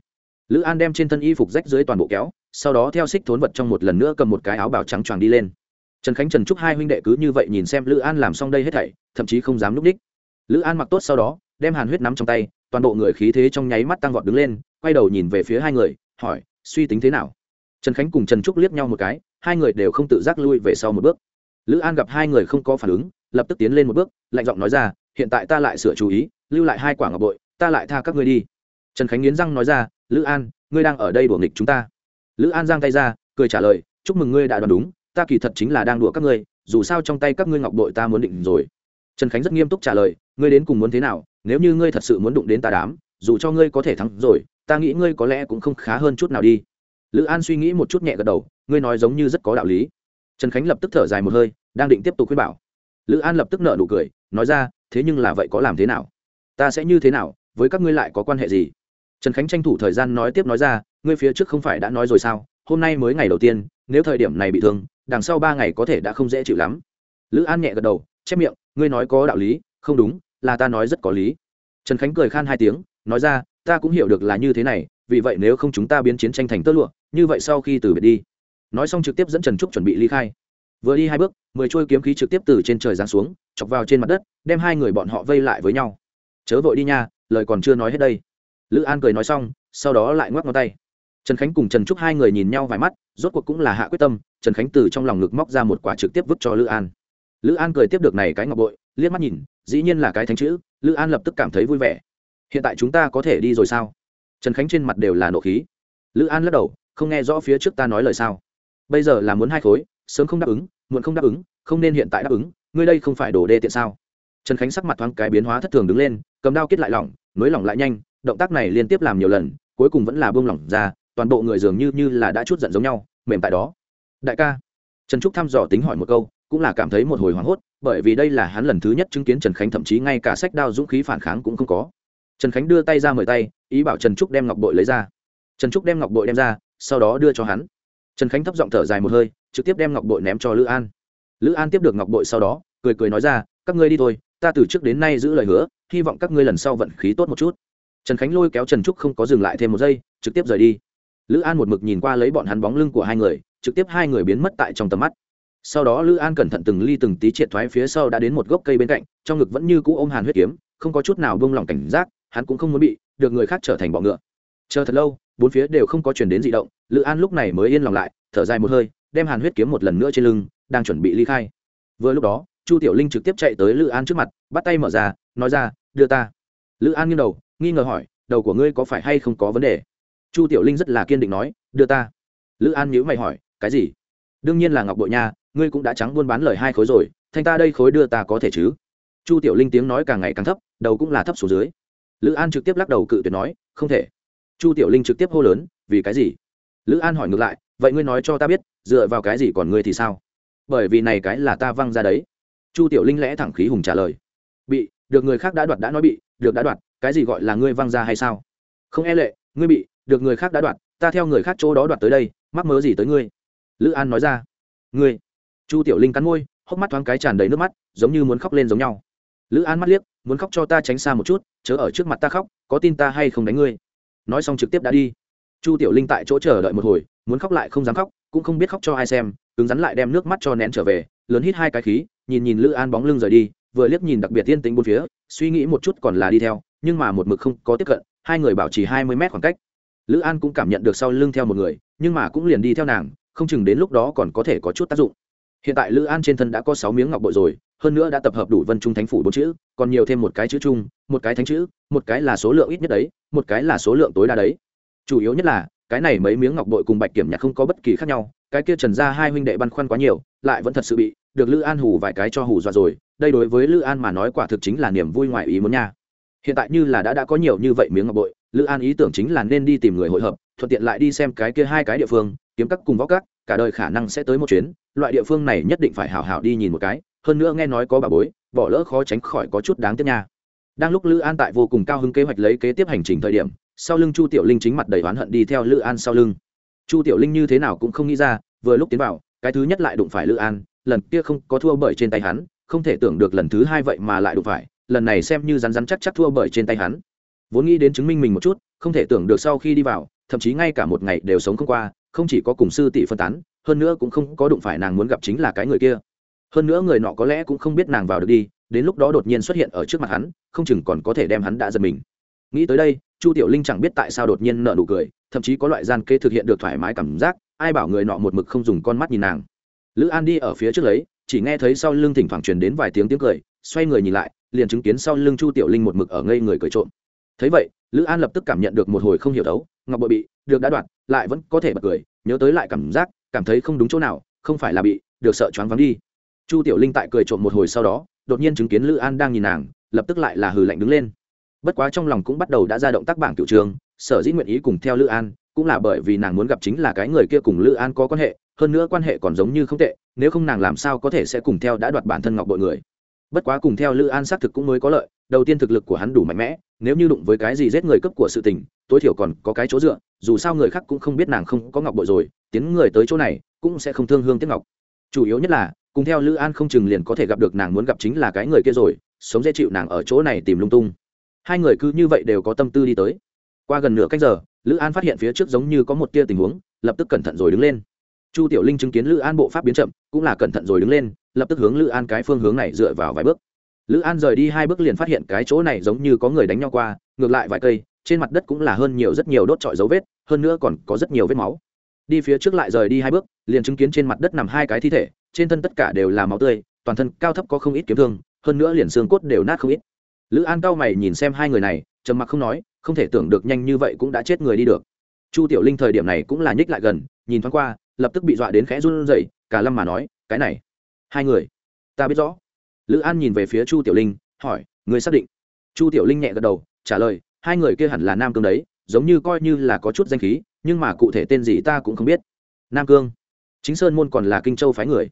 lữ an đem trên thân y phục rách dưới toàn bộ kéo, sau đó theo xích thốn vật trong một lần nữa cầm một cái áo bào trắng choàng đi lên. Trần khánh trần trúc hai huynh đệ cứ như vậy nhìn xem lữ an làm xong đây hết thảy, thậm chí không dám núp đích. Lữ an mặc tốt sau đó, đem hàn huyết nắm trong tay toàn bộ người khí thế trong nháy mắt tăng vọt đứng lên, quay đầu nhìn về phía hai người, hỏi, suy tính thế nào? Trần khánh cùng trần trúc liếc nhau một cái, hai người đều không tự giác lui về sau một bước. Lữ an gặp hai người không có phản ứng, lập tức tiến lên một bước, lạnh giọng nói ra, hiện tại ta lại sửa chú ý, lưu lại hai quả ngọc bội, ta lại tha các ngươi đi. Trần khánh nghiến răng nói ra, lữ an, ngươi đang ở đây đùa nghịch chúng ta. Lữ an giang tay ra, cười trả lời, chúc mừng ngươi đã đoán đúng, ta kỳ thật chính là đang đùa các ngươi, dù sao trong tay các ngươi ngọc bội ta muốn định rồi. Trần khánh rất nghiêm túc trả lời, ngươi đến cùng muốn thế nào nếu như ngươi thật sự muốn đụng đến ta đám, dù cho ngươi có thể thắng rồi, ta nghĩ ngươi có lẽ cũng không khá hơn chút nào đi. Lữ an suy nghĩ một chút nhẹ gật đầu, ngươi nói giống như rất có đạo lý. Trần khánh lập tức thở dài một hơi, đang định tiếp tục khuyên bảo. Lữ an lập tức nợ nụ cười, nói ra, thế nhưng là vậy có làm thế nào? Ta sẽ như thế nào? Với các ngươi lại có quan hệ gì? Trần khánh tranh thủ thời gian nói tiếp nói ra, ngươi phía trước không phải đã nói rồi sao? Hôm nay mới ngày đầu tiên, nếu thời điểm này bị thương, đằng sau ba ngày có thể đã không dễ chịu lắm. Lữ an nhẹ gật đầu, chép miệng, ngươi nói có đạo lý, không đúng là ta nói rất có lý. Trần khánh cười khan hai tiếng, nói ra, ta cũng hiểu được là như thế này, vì vậy nếu không chúng ta biến chiến tranh thành tơ lụa, như vậy sau khi từ biệt đi. Nói xong trực tiếp dẫn trần trúc chuẩn bị ly khai. Vừa đi hai bước, mười trôi kiếm khí trực tiếp từ trên trời giáng xuống, chọc vào trên mặt đất, đem hai người bọn họ vây lại với nhau. Chớ vội đi nha, lời còn chưa nói hết đây. Lữ an cười nói xong, sau đó lại ngoắc ngón tay. Trần khánh cùng trần trúc hai người nhìn nhau vài mắt, rốt cuộc cũng là hạ quyết tâm, trần khánh từ trong lòng ngực móc ra một quả trực tiếp vứt cho lữ an. Lữ an cười tiếp được này cái ngọc bội liếc mắt nhìn, dĩ nhiên là cái thánh chữ, lữ an lập tức cảm thấy vui vẻ. Hiện tại chúng ta có thể đi rồi sao? Trần khánh trên mặt đều là nộ khí. Lữ an lắc đầu, không nghe rõ phía trước ta nói lời sao. Bây giờ là muốn hai khối, sớm không đáp ứng, muộn không đáp ứng, không nên hiện tại đáp ứng, ngươi đây không phải đổ đê tiện sao? Trần khánh sắc mặt thoáng cái biến hóa thất thường đứng lên, cầm đao kết lại lỏng, nối lỏng lại nhanh, động tác này liên tiếp làm nhiều lần, cuối cùng vẫn là buông lỏng ra, toàn bộ người dường như như là đã chút giận giống nhau, mềm tại đó. Đại ca, trần trúc thăm dò tính hỏi một câu, cũng là cảm thấy một hồi hoảng hốt bởi vì đây là hắn lần thứ nhất chứng kiến trần khánh, thậm chí ngay cả sách đao dũng khí phản kháng cũng không có. Trần khánh đưa tay ra mời tay, ý bảo trần trúc đem ngọc bội lấy ra. Trần trúc đem ngọc bội đem ra, sau đó đưa cho hắn. Trần khánh thấp giọng thở dài một hơi, trực tiếp đem ngọc bội ném cho lữ an. Lữ an tiếp được ngọc bội sau đó, cười cười nói ra, các ngươi đi thôi, ta từ trước đến nay giữ lời hứa, hy vọng các ngươi lần sau vận khí tốt một chút. Trần khánh lôi kéo trần trúc không có dừng lại thêm một giây, trực tiếp rời đi. Lữ an một mực nhìn qua lấy bọn hắn bóng lưng của hai người, trực tiếp hai người biến mất tại trong tầm mắt sau đó lữ an cẩn thận từng ly từng tí triệt thoái phía sau đã đến một gốc cây bên cạnh, trong ngực vẫn như cũ ôm hàn huyết kiếm, không có chút nào buông lỏng cảnh giác, hắn cũng không muốn bị được người khác trở thành bọ ngựa. Chờ thật lâu, bốn phía đều không có chuyển đến d ị động, lữ an lúc này mới yên lòng lại, thở dài một hơi, đem hàn huyết kiếm một lần nữa trên lưng, đang chuẩn bị ly khai. Vừa lúc đó, chu tiểu linh trực tiếp chạy tới lữ an trước mặt, bắt tay mở ra, nói ra, đưa ta. Lữ an nghiêng đầu, nghi ngờ hỏi, đầu của ngươi có phải hay không có vấn đề? Chu tiểu linh rất là kiên định nói, đưa ta. Lữ an nhữ mày hỏi, cái gì? Đương nhiên là ngọc bội nha ngươi cũng đã trắng buôn bán lời hai khối rồi, thanh ta đây khối đưa ta có thể chứ? Chu tiểu linh tiếng nói càng ngày càng thấp, đầu cũng là thấp xuống dưới. Lữ an trực tiếp lắc đầu cự tuyệt nói, không thể. Chu tiểu linh trực tiếp hô lớn, vì cái gì? Lữ an hỏi ngược lại, vậy ngươi nói cho ta biết, dựa vào cái gì còn ngươi thì sao? Bởi vì này cái là ta văng ra đấy. Chu tiểu linh lẽ thẳng khí hùng trả lời, bị, được người khác đã đoạt đã nói bị, được đã đoạt, cái gì gọi là ngươi văng ra hay sao? Không e lệ, ngươi bị, được người khác đã đoạt, ta theo người khác chỗ đó đoạt tới đây, mắc mớ gì tới ngươi? Lữ an nói ra, ngươi chu tiểu linh cắn môi, hốc mắt thoáng cái tràn đầy nước mắt, giống như muốn khóc lên giống nhau. Lữ an mắt liếc, muốn khóc cho ta tránh xa một chút, chớ ở trước mặt ta khóc, có tin ta hay không đánh ngươi. Nói xong trực tiếp đã đi. Chu tiểu linh tại chỗ chờ đợi một hồi, muốn khóc lại không dám khóc, cũng không biết khóc cho ai xem, cứng rắn lại đem nước mắt cho nén trở về, lớn hít hai cái khí, nhìn nhìn lữ an bóng lưng rời đi, vừa liếc nhìn đặc biệt tiên tính bốn phía, suy nghĩ một chút còn là đi theo, nhưng mà một mực không có tiếp cận, hai người bảo trì hai mươi mét khoảng cách. Lữ an cũng cảm nhận được sau lưng theo một người, nhưng mà cũng liền đi theo nàng, không chừng đến lúc đó còn có thể có chút tác dụng hiện tại lữ an trên thân đã có sáu miếng ngọc bội rồi, hơn nữa đã tập hợp đủ vân trung thánh phủ bốn chữ, còn nhiều thêm một cái chữ trung một cái thánh chữ, một cái là số lượng ít nhất đấy, một cái là số lượng tối đa đấy. Chủ yếu nhất là, cái này mấy miếng ngọc bội cùng bạch kiểm nhạc không có bất kỳ khác nhau, cái kia trần ra hai huynh đệ băn khoăn quá nhiều, lại vẫn thật sự bị được lữ an hù vài cái cho hù dọa rồi, đây đối với lữ an mà nói quả thực chính là niềm vui ngoài ý muốn nha. Hiện tại như là đã đã có nhiều như vậy miếng ngọc bội, lữ an ý tưởng chính là nên đi tìm người hội hợp, thuận tiện lại đi xem cái kia hai cái địa phương, kiếm các cùng võ các cả đời khả năng sẽ tới một chuyến, loại địa phương này nhất định phải hảo hảo đi nhìn một cái, hơn nữa nghe nói có bà bối, bỏ lỡ khó tránh khỏi có chút đáng tiếc nha. Đang lúc lữ an tại vô cùng cao hứng kế hoạch lấy kế tiếp hành trình thời điểm, sau lưng chu tiểu linh chính mặt đầy oán hận đi theo lữ an sau lưng. Chu tiểu linh như thế nào cũng không nghĩ ra, vừa lúc tiến vào, cái thứ nhất lại đụng phải lữ an, lần kia không có thua bởi trên tay hắn, không thể tưởng được lần thứ hai vậy mà lại đụng phải, lần này xem như rắn rắn chắc chắc thua bởi trên tay hắn. Vốn nghĩ đến chứng minh mình một chút, không thể tưởng được sau khi đi vào, thậm chí ngay cả một ngày đều sống không qua không chỉ có cùng sư tỷ phân tán, hơn nữa cũng không có đụng phải nàng muốn gặp chính là cái người kia. Hơn nữa người nọ có lẽ cũng không biết nàng vào được đi, đến lúc đó đột nhiên xuất hiện ở trước mặt hắn, không chừng còn có thể đem hắn đã giật mình. Nghĩ tới đây, chu tiểu linh chẳng biết tại sao đột nhiên nợ nụ cười, thậm chí có loại gian kê thực hiện được thoải mái cảm giác, ai bảo người nọ một mực không dùng con mắt nhìn nàng. Lữ an đi ở phía trước lấy, chỉ nghe thấy sau lưng thỉnh thoảng truyền đến vài tiếng tiếng cười, xoay người nhìn lại, liền chứng kiến sau lưng chu tiểu linh một mực ở ngây người cười trộm. Thấy vậy, lữ an lập tức cảm nhận được một hồi không hiểu đấu, ngọc bội bị, được đã đoạt lại vẫn có thể bật cười, nhớ tới lại cảm giác, cảm thấy không đúng chỗ nào, không phải là bị, được sợ choáng vắng đi. Chu tiểu linh tại cười trộm một hồi sau đó, đột nhiên chứng kiến lữ an đang nhìn nàng, lập tức lại là hừ lạnh đứng lên. Bất quá trong lòng cũng bắt đầu đã ra động tác bảng tiểu trường, sở dĩ nguyện ý cùng theo lữ an, cũng là bởi vì nàng muốn gặp chính là cái người kia cùng lữ an có quan hệ, hơn nữa quan hệ còn giống như không tệ, nếu không nàng làm sao có thể sẽ cùng theo đã đoạt bản thân ngọc bội người bất quá cùng theo lữ an xác thực cũng mới có lợi, đầu tiên thực lực của hắn đủ mạnh mẽ, nếu như đụng với cái gì giết người cấp của sự tình, tối thiểu còn có cái chỗ dựa, dù sao người khác cũng không biết nàng không có ngọc bội rồi, tiến người tới chỗ này cũng sẽ không thương hương tiếc ngọc. Chủ yếu nhất là, cùng theo lữ an không chừng liền có thể gặp được nàng muốn gặp chính là cái người kia rồi, sống dễ chịu nàng ở chỗ này tìm lung tung. Hai người cứ như vậy đều có tâm tư đi tới. Qua gần nửa cách giờ, lữ an phát hiện phía trước giống như có một tia tình huống, lập tức cẩn thận rồi đứng lên. Chu tiểu linh chứng kiến lữ an bộ pháp biến chậm, cũng là cẩn thận rồi đứng lên lập tức hướng lữ an cái phương hướng này dựa vào vài bước. Lữ an rời đi hai bước liền phát hiện cái chỗ này giống như có người đánh nhau qua, ngược lại vài cây, trên mặt đất cũng là hơn nhiều rất nhiều đốt trọi dấu vết, hơn nữa còn có rất nhiều vết máu. Đi phía trước lại rời đi hai bước, liền chứng kiến trên mặt đất nằm hai cái thi thể, trên thân tất cả đều là máu tươi, toàn thân cao thấp có không ít kiếm thương, hơn nữa liền xương cốt đều nát không ít. Lữ an cao mày nhìn xem hai người này, trầm mặc không nói, không thể tưởng được nhanh như vậy cũng đã chết người đi được. Chu tiểu linh thời điểm này cũng là nhích lại gần, nhìn thoáng qua, lập tức bị dọa đến khẽ run rẩy, cả lâm mà nói, cái này hai người. Ta biết rõ. Lữ an nhìn về phía chu tiểu linh, hỏi người xác định? Chu tiểu linh nhẹ gật đầu, trả lời, hai người kia hẳn là nam cương đấy, giống như coi như là có chút danh khí, nhưng mà cụ thể tên gì ta cũng không biết. Nam cương? Chính sơn môn còn là kinh châu phái người?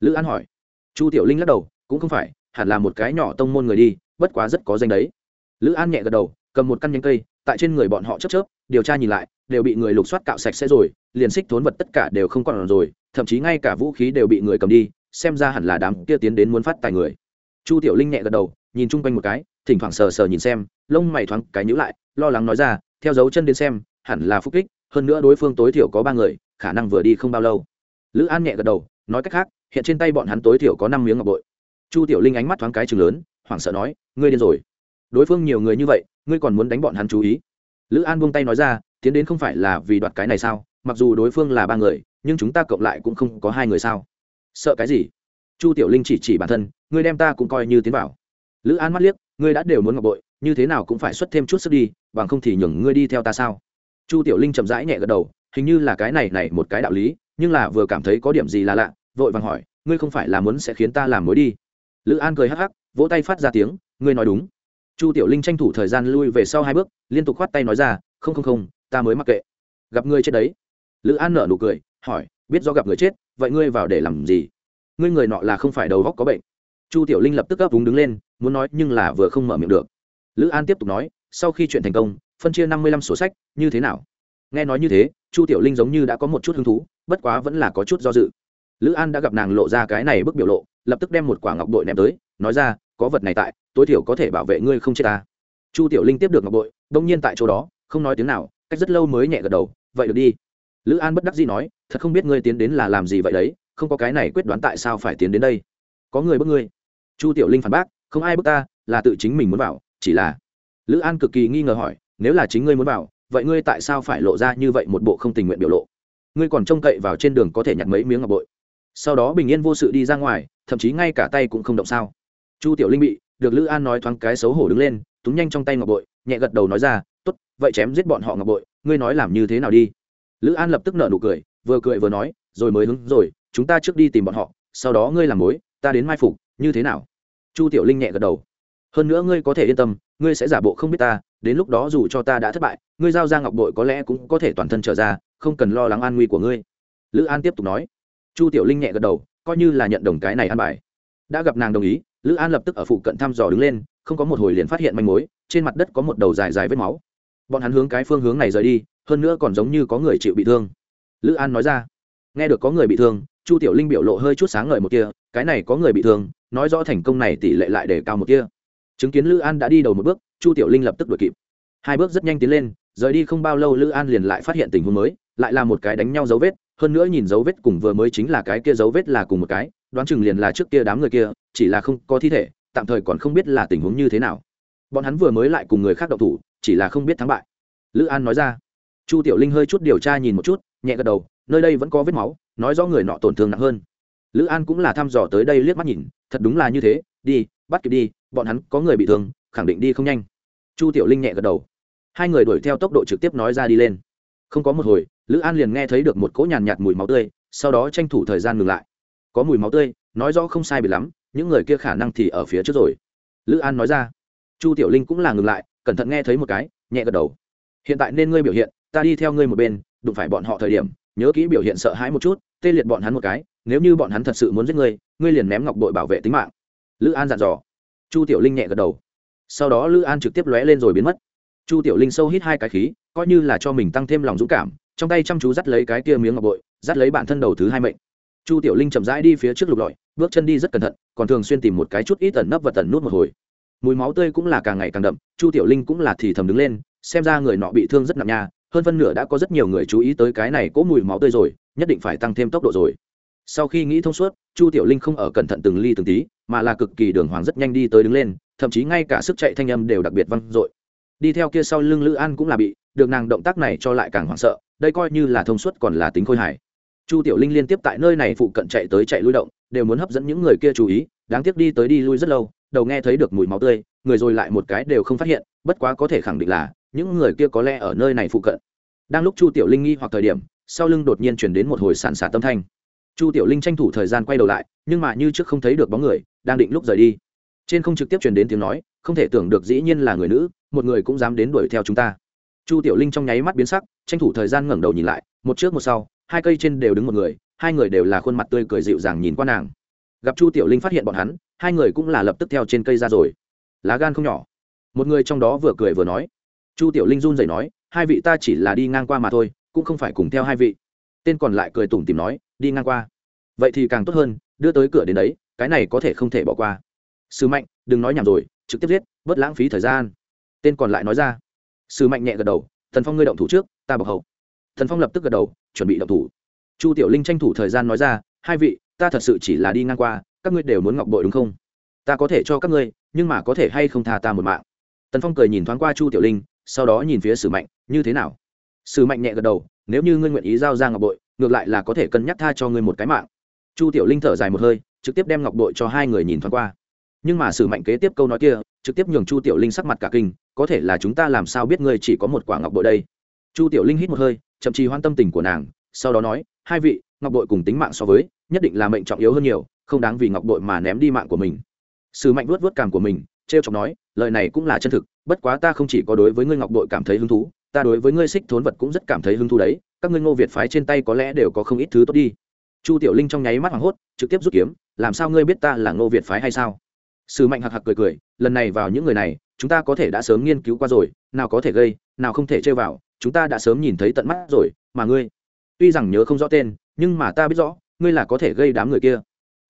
Lữ an hỏi. Chu tiểu linh lắc đầu, cũng không phải, hẳn là một cái nhỏ tông môn người đi, bất quá rất có danh đấy. Lữ an nhẹ gật đầu, cầm một căn nhánh cây, tại trên người bọn họ chớp chớp, điều tra nhìn lại, đều bị người lục soát cạo sạch sẽ rồi, liền xích thốn vật tất cả đều không còn rồi, thậm chí ngay cả vũ khí đều bị người cầm đi xem ra hẳn là đám kia tiến đến muốn phát tài người. Chu tiểu linh nhẹ gật đầu, nhìn chung quanh một cái, thỉnh thoảng sờ sờ nhìn xem, lông mày thoáng cái nhữ lại, lo lắng nói ra, theo dấu chân đến xem, hẳn là phúc kích, hơn nữa đối phương tối thiểu có ba người, khả năng vừa đi không bao lâu. Lữ an nhẹ gật đầu, nói cách khác, hiện trên tay bọn hắn tối thiểu có năm miếng ngọc bội. Chu tiểu linh ánh mắt thoáng cái chừng lớn, hoảng sợ nói, ngươi điên rồi. Đối phương nhiều người như vậy, ngươi còn muốn đánh bọn hắn chú ý? Lữ an buông tay nói ra, tiến đến không phải là vì đoạt cái này sao? Mặc dù đối phương là ba người, nhưng chúng ta cộng lại cũng không có hai người sao? Sợ cái gì? Chu tiểu linh chỉ chỉ bản thân, ngươi đem ta cũng coi như tiến vào. Lữ an mắt liếc, ngươi đã đều muốn ngọc bội, như thế nào cũng phải xuất thêm chút sức đi, bằng không thì nhường ngươi đi theo ta sao? Chu tiểu linh chậm rãi nhẹ gật đầu, hình như là cái này này một cái đạo lý, nhưng là vừa cảm thấy có điểm gì là lạ, vội vàng hỏi, ngươi không phải là muốn sẽ khiến ta làm mối đi? Lữ an cười hắc hắc, vỗ tay phát ra tiếng, ngươi nói đúng. Chu tiểu linh tranh thủ thời gian lui về sau hai bước, liên tục khoát tay nói ra, không không không, ta mới mặc kệ. Gặp ngươi chết đấy. Lữ an nở nụ cười, hỏi, biết do gặp người chết vậy ngươi vào để làm gì? Ngươi người nọ là không phải đầu góc có bệnh. Chu tiểu linh lập tức ấp úng đứng lên, muốn nói nhưng là vừa không mở miệng được. Lữ an tiếp tục nói, sau khi chuyện thành công, phân chia năm mươi lăm sổ sách, như thế nào? Nghe nói như thế, chu tiểu linh giống như đã có một chút hứng thú, bất quá vẫn là có chút do dự. Lữ an đã gặp nàng lộ ra cái này bức biểu lộ, lập tức đem một quả ngọc bội ném tới, nói ra, có vật này tại, tối thiểu có thể bảo vệ ngươi không chết ta. Chu tiểu linh tiếp được ngọc bội, đông nhiên tại chỗ đó, không nói tiếng nào, cách rất lâu mới nhẹ gật đầu, vậy được đi lữ an bất đắc dĩ nói, thật không biết ngươi tiến đến là làm gì vậy đấy, không có cái này quyết đoán tại sao phải tiến đến đây. Có người bước ngươi. Chu tiểu linh phản bác, không ai bước ta, là tự chính mình muốn vào, chỉ là lữ an cực kỳ nghi ngờ hỏi, nếu là chính ngươi muốn vào, vậy ngươi tại sao phải lộ ra như vậy một bộ không tình nguyện biểu lộ? Ngươi còn trông cậy vào trên đường có thể nhặt mấy miếng ngọc bội? Sau đó bình yên vô sự đi ra ngoài, thậm chí ngay cả tay cũng không động sao. Chu tiểu linh bị, được lữ an nói thoáng cái xấu hổ đứng lên, túm nhanh trong tay ngọc bội, nhẹ gật đầu nói ra t ố t vậy chém giết bọn họ ngọc bội, ngươi nói làm như thế nào đi? Lữ an lập tức nợ nụ cười, vừa cười vừa nói, rồi mới hứng, rồi, chúng ta trước đi tìm bọn họ, sau đó ngươi làm mối, ta đến mai phục, như thế nào? Chu tiểu linh nhẹ gật đầu. Hơn nữa ngươi có thể yên tâm, ngươi sẽ giả bộ không biết ta, đến lúc đó dù cho ta đã thất bại, ngươi giao ra ngọc bội có lẽ cũng có thể toàn thân trở ra, không cần lo lắng an nguy của ngươi. Lữ an tiếp tục nói. Chu tiểu linh nhẹ gật đầu, coi như là nhận đồng cái này ăn bài. Đã gặp nàng đồng ý, lữ an lập tức ở phụ cận thăm dò đứng lên, không có một hồi liền phát hiện manh mối, trên mặt đất có một đầu dài dài vết máu. Bọn hắn hướng cái phương hướng này rời đi hơn nữa còn giống như có người chịu bị thương. Lữ an nói ra, nghe được có người bị thương, chu tiểu linh biểu lộ hơi chút sáng ngời một kia cái này có người bị thương, nói rõ thành công này tỷ lệ lại để cao một kia chứng kiến lữ an đã đi đầu một bước, chu tiểu linh lập tức đuổi kịp. Hai bước rất nhanh tiến lên, rời đi không bao lâu lữ an liền lại phát hiện tình huống mới, lại là một cái đánh nhau dấu vết, hơn nữa nhìn dấu vết cùng vừa mới chính là cái kia dấu vết là cùng một cái, đoán chừng liền là trước kia đám người kia, chỉ là không có thi thể, tạm thời còn không biết là tình huống như thế nào. Bọn hắn vừa mới lại cùng người khác đậu thủ, chỉ là không biết thắng bại. Lữ an nói ra chu tiểu linh hơi chút điều tra nhìn một chút nhẹ gật đầu nơi đây vẫn có vết máu nói rõ người nọ tổn thương nặng hơn. Lữ an cũng là thăm dò tới đây liếc mắt nhìn thật đúng là như thế đi bắt kịp đi bọn hắn có người bị thương khẳng định đi không nhanh. Chu tiểu linh nhẹ gật đầu. Hai người đuổi theo tốc độ trực tiếp nói ra đi lên. Không có một hồi lữ an liền nghe thấy được một cỗ nhàn nhạt, nhạt mùi máu tươi sau đó tranh thủ thời gian ngừng lại. Có mùi máu tươi nói rõ không sai bị lắm những người kia khả năng thì ở phía trước rồi. Lữ an nói ra. Chu tiểu linh cũng là ngừng lại cẩn thận nghe thấy một cái nhẹ gật đầu. Hiện tại nên ngươi biểu hiện ta đi theo ngươi một bên, đụng phải bọn họ thời điểm, nhớ kỹ biểu hiện sợ hãi một chút, tê liệt bọn hắn một cái, nếu như bọn hắn thật sự muốn giết ngươi ngươi liền ném ngọc bội bảo vệ tính mạng. Lữ an dặn dò. Chu tiểu linh nhẹ gật đầu. Sau đó lữ an trực tiếp lóe lên rồi biến mất. Chu tiểu linh sâu hít hai cái khí, coi như là cho mình tăng thêm lòng dũng cảm, trong tay chăm chú dắt lấy cái kia miếng ngọc bội, dắt lấy bản thân đầu thứ hai mệnh. Chu tiểu linh chậm rãi đi phía trước lục lọi, bước chân đi rất cẩn thận, còn thường xuyên tìm một cái chút ít tẩn nấp và tẩn nút một hồi. Mùi máu tươi cũng là càng ngày càng đậm, chu tiểu linh cũng là thì thầm đứng lên, xem ra người nọ bị thương rất nặng nha hơn phân nửa đã có rất nhiều người chú ý tới cái này cỗ mùi máu tươi rồi, nhất định phải tăng thêm tốc độ rồi. Sau khi nghĩ thông suốt, chu tiểu linh không ở cẩn thận từng ly từng tí, mà là cực kỳ đường hoàng rất nhanh đi tới đứng lên, thậm chí ngay cả sức chạy thanh âm đều đặc biệt văng dội. Đi theo kia sau lưng lữ an cũng là bị, được nàng động tác này cho lại càng hoảng sợ, đây coi như là thông suốt còn là tính khôi hài. Chu tiểu linh liên tiếp tại nơi này phụ cận chạy tới chạy lui động, đều muốn hấp dẫn những người kia chú ý, đáng tiếc đi tới đi lui rất lâu, đầu nghe thấy được mùi máu tươi, người rồi lại một cái đều không phát hiện, bất quá có thể khẳng định là những người kia có lẽ ở nơi này phụ cận. Đang lúc chu tiểu linh nghi hoặc thời điểm, sau lưng đột nhiên chuyển đến một hồi sàn xả tâm thanh. Chu tiểu linh tranh thủ thời gian quay đầu lại, nhưng mà như trước không thấy được bóng người, đang định lúc rời đi. Trên không trực tiếp truyền đến tiếng nói, không thể tưởng được dĩ nhiên là người nữ, một người cũng dám đến đuổi theo chúng ta. Chu tiểu linh trong nháy mắt biến sắc, tranh thủ thời gian ngẩng đầu nhìn lại, một trước một sau, hai cây trên đều đứng một người, hai người đều là khuôn mặt tươi cười dịu dàng nhìn qua nàng. Gặp chu tiểu linh phát hiện bọn hắn, hai người cũng là lập tức theo trên cây ra rồi. Lá gan không nhỏ. Một người trong đó vừa cười vừa nói chu tiểu linh run rẩy nói, hai vị ta chỉ là đi ngang qua mà thôi, cũng không phải cùng theo hai vị. Tên còn lại cười tủm tìm nói, đi ngang qua. Vậy thì càng tốt hơn, đưa tới cửa đến đấy, cái này có thể không thể bỏ qua. Sứ mạnh, đừng nói nhảm rồi, trực tiếp giết, bớt lãng phí thời gian. Tên còn lại nói ra. Sứ mạnh nhẹ gật đầu, thần phong ngươi động thủ trước, ta bọc hậu. Thần phong lập tức gật đầu, chuẩn bị động thủ. Chu tiểu linh tranh thủ thời gian nói ra, hai vị, ta thật sự chỉ là đi ngang qua, các ngươi đều muốn ngọc bội đúng không? Ta có thể cho các ngươi, nhưng mà có thể hay không tha ta một mạng. Tần phong cười nhìn thoáng qua chu tiểu linh sau đó nhìn phía sử mạnh, như thế nào? Sử mạnh nhẹ gật đầu, nếu như ngươi nguyện ý giao ra ngọc bội, ngược lại là có thể cân nhắc tha cho ngươi một cái mạng. Chu tiểu linh thở dài một hơi, trực tiếp đem ngọc bội cho hai người nhìn thoáng qua. Nhưng mà sử mạnh kế tiếp câu nói kia, trực tiếp nhường chu tiểu linh sắc mặt cả kinh, có thể là chúng ta làm sao biết ngươi chỉ có một quả ngọc bội đây? Chu tiểu linh hít một hơi, chậm trì hoan tâm tình của nàng, sau đó nói, hai vị, ngọc bội cùng tính mạng so với, nhất định là mệnh trọng yếu hơn nhiều, không đáng vì ngọc bội mà ném đi mạng của mình. Sử mạnh vuốt vuốt cảm của mình Trêu chọc nói, lời này cũng là chân thực, bất quá ta không chỉ có đối với ngươi ngọc Đội cảm thấy hứng thú, ta đối với ngươi xích thốn vật cũng rất cảm thấy hứng thú đấy, các ngươi ngô việt phái trên tay có lẽ đều có không ít thứ tốt đi. Chu tiểu linh trong nháy mắt hoảng hốt, trực tiếp rút kiếm, làm sao ngươi biết ta là ngô việt phái hay sao? Sử mạnh hạc hạc cười cười, lần này vào những người này, chúng ta có thể đã sớm nghiên cứu qua rồi, nào có thể gây, nào không thể chơi vào, chúng ta đã sớm nhìn thấy tận mắt rồi, mà ngươi, tuy rằng nhớ không rõ tên, nhưng mà ta biết rõ, ngươi là có thể gây đám người kia.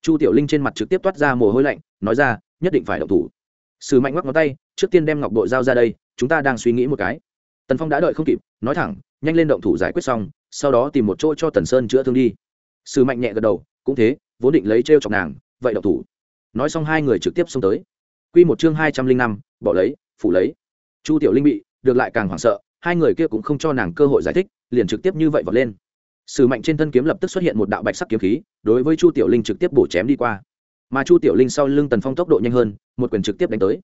Chu tiểu linh trên mặt trực tiếp toát ra mồ hôi lạnh, nói ra, nhất định phải động thủ sử mạnh ngoắc ngón tay, trước tiên đem ngọc bội giao ra đây, chúng ta đang suy nghĩ một cái. Tần phong đã đợi không kịp, nói thẳng, nhanh lên động thủ giải quyết xong, sau đó tìm một chỗ cho tần sơn chữa thương đi. Sử mạnh nhẹ gật đầu, cũng thế, vốn định lấy t r e o chọc nàng, vậy động thủ. Nói xong hai người trực tiếp xông tới. Q một chương hai trăm linh năm, bỏ lấy, phủ lấy. Chu tiểu linh bị, được lại càng hoảng sợ, hai người kia cũng không cho nàng cơ hội giải thích, liền trực tiếp như vậy vọt lên. Sử mạnh trên thân kiếm lập tức xuất hiện một đạo bạch sắc kiếm khí, đối với chu tiểu linh trực tiếp bổ chém đi qua mà chu tiểu linh sau lưng tần phong tốc độ nhanh hơn, một quyền trực tiếp đánh tới.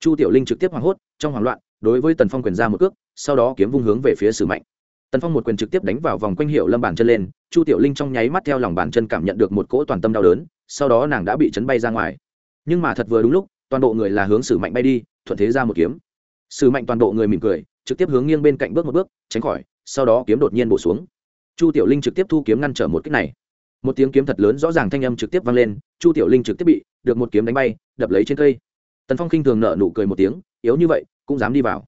Chu tiểu linh trực tiếp hoảng hốt, trong hoảng loạn, đối với tần phong quyền ra một cước, sau đó kiếm vung hướng về phía sử mạnh. Tần phong một quyền trực tiếp đánh vào vòng quanh hiệu lâm bàn chân lên, chu tiểu linh trong nháy mắt theo lòng bàn chân cảm nhận được một cỗ toàn tâm đau đớn, sau đó nàng đã bị chấn bay ra ngoài. Nhưng mà thật vừa đúng lúc, toàn bộ người là hướng sử mạnh bay đi, thuận thế ra một kiếm. Sử mạnh toàn bộ người mỉm cười, trực tiếp hướng nghiêng bên cạnh bước một bước, tránh khỏi, sau đó kiếm đột nhiên bổ xuống. Chu tiểu linh trực tiếp thu kiếm ngăn trở một cách này một tiếng kiếm thật lớn rõ ràng thanh âm trực tiếp vang lên, chu tiểu linh trực tiếp bị, được một kiếm đánh bay, đập lấy trên cây. Tần phong khinh thường nợ nụ cười một tiếng, yếu như vậy, cũng dám đi vào.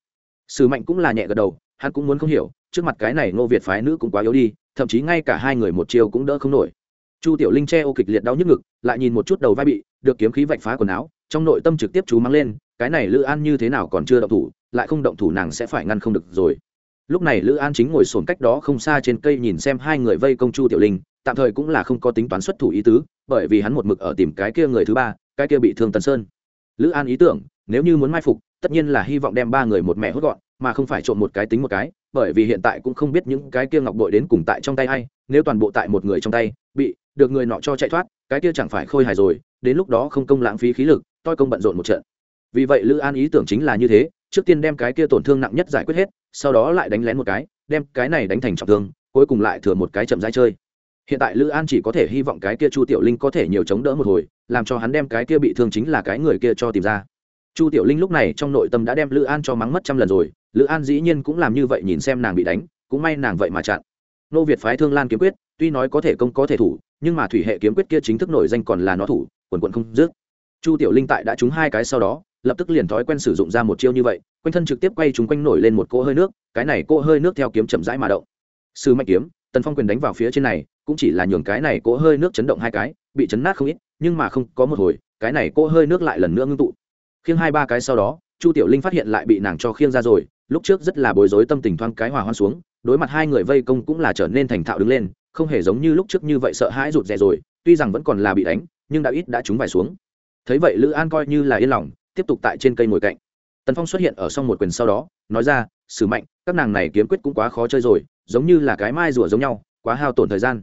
Sử mạnh cũng là nhẹ gật đầu, hắn cũng muốn không hiểu, trước mặt cái này ngô việt phái nữ cũng quá yếu đi, thậm chí ngay cả hai người một chiều cũng đỡ không nổi. Chu tiểu linh che ô kịch liệt đau nhức ngực, lại nhìn một chút đầu vai bị, được kiếm khí vạch phá quần áo, trong nội tâm trực tiếp chú mắng lên, cái này lữ an như thế nào còn chưa động thủ, lại không động thủ nàng sẽ phải ngăn không được rồi lúc này lữ an chính ngồi sồn cách đó không xa trên cây nhìn xem hai người vây công chu tiểu linh, tạm thời cũng là không có tính toán xuất thủ ý tứ, bởi vì hắn một mực ở tìm cái kia người thứ ba, cái kia bị thương tần sơn. Lữ an ý tưởng, nếu như muốn mai phục, tất nhiên là hy vọng đem ba người một mẹ hốt gọn, mà không phải trộn một cái tính một cái, bởi vì hiện tại cũng không biết những cái kia ngọc bội đến cùng tại trong tay hay nếu toàn bộ tại một người trong tay, bị, được người nọ cho chạy thoát, cái kia chẳng phải khôi hài rồi, đến lúc đó không công lãng phí khí lực, toi công bận rộn một trận. Vì vậy lữ an ý tưởng chính là như thế trước tiên đem cái kia tổn thương nặng nhất giải quyết hết, sau đó lại đánh lén một cái, đem cái này đánh thành trọng thương, cuối cùng lại thừa một cái chậm rãi chơi. Hiện tại lữ an chỉ có thể hy vọng cái kia chu tiểu linh có thể nhiều chống đỡ một hồi, làm cho hắn đem cái kia bị thương chính là cái người kia cho tìm ra. Chu tiểu linh lúc này trong nội tâm đã đem lữ an cho mắng mất trăm lần rồi, lữ an dĩ nhiên cũng làm như vậy nhìn xem nàng bị đánh, cũng may nàng vậy mà chặn. Nô việt phái thương lan kiếm quyết, tuy nói có thể công có thể thủ, nhưng mà thủy hệ kiếm quyết kia chính thức nổi danh còn là nó thủ, quần quận không dứt. Chu tiểu linh tại đã trúng hai cái sau đó lập tức liền thói quen sử dụng ra một chiêu như vậy, quanh thân trực tiếp quay chúng quanh nổi lên một cỗ hơi nước, cái này cỗ hơi nước theo kiếm chậm rãi mà động. Sư mạnh kiếm, tần phong quyền đánh vào phía trên này, cũng chỉ là nhường cái này cỗ hơi nước chấn động hai cái, bị chấn nát không ít, nhưng mà không có một hồi, cái này cỗ hơi nước lại lần nữa ngưng tụ. Khiêng hai ba cái sau đó, chu tiểu linh phát hiện lại bị nàng cho khiêng ra rồi, lúc trước rất là bối rối tâm tình thoang cái hòa hoan xuống, đối mặt hai người vây công cũng là trở nên thành thạo đứng lên, không hề giống như lúc trước như vậy sợ hãi rụt rè rồi, tuy rằng vẫn còn là bị đánh, nhưng đã ít đã trúng vài xuống. Thấy vậy lữ an coi như là yên lòng tiếp tục tại trên cây ngồi cạnh. Tần phong xuất hiện ở xong một quyền sau đó, nói ra, sử mạnh, các nàng này kiếm quyết cũng quá khó chơi rồi, giống như là cái mai rủa giống nhau, quá hao tổn thời gian.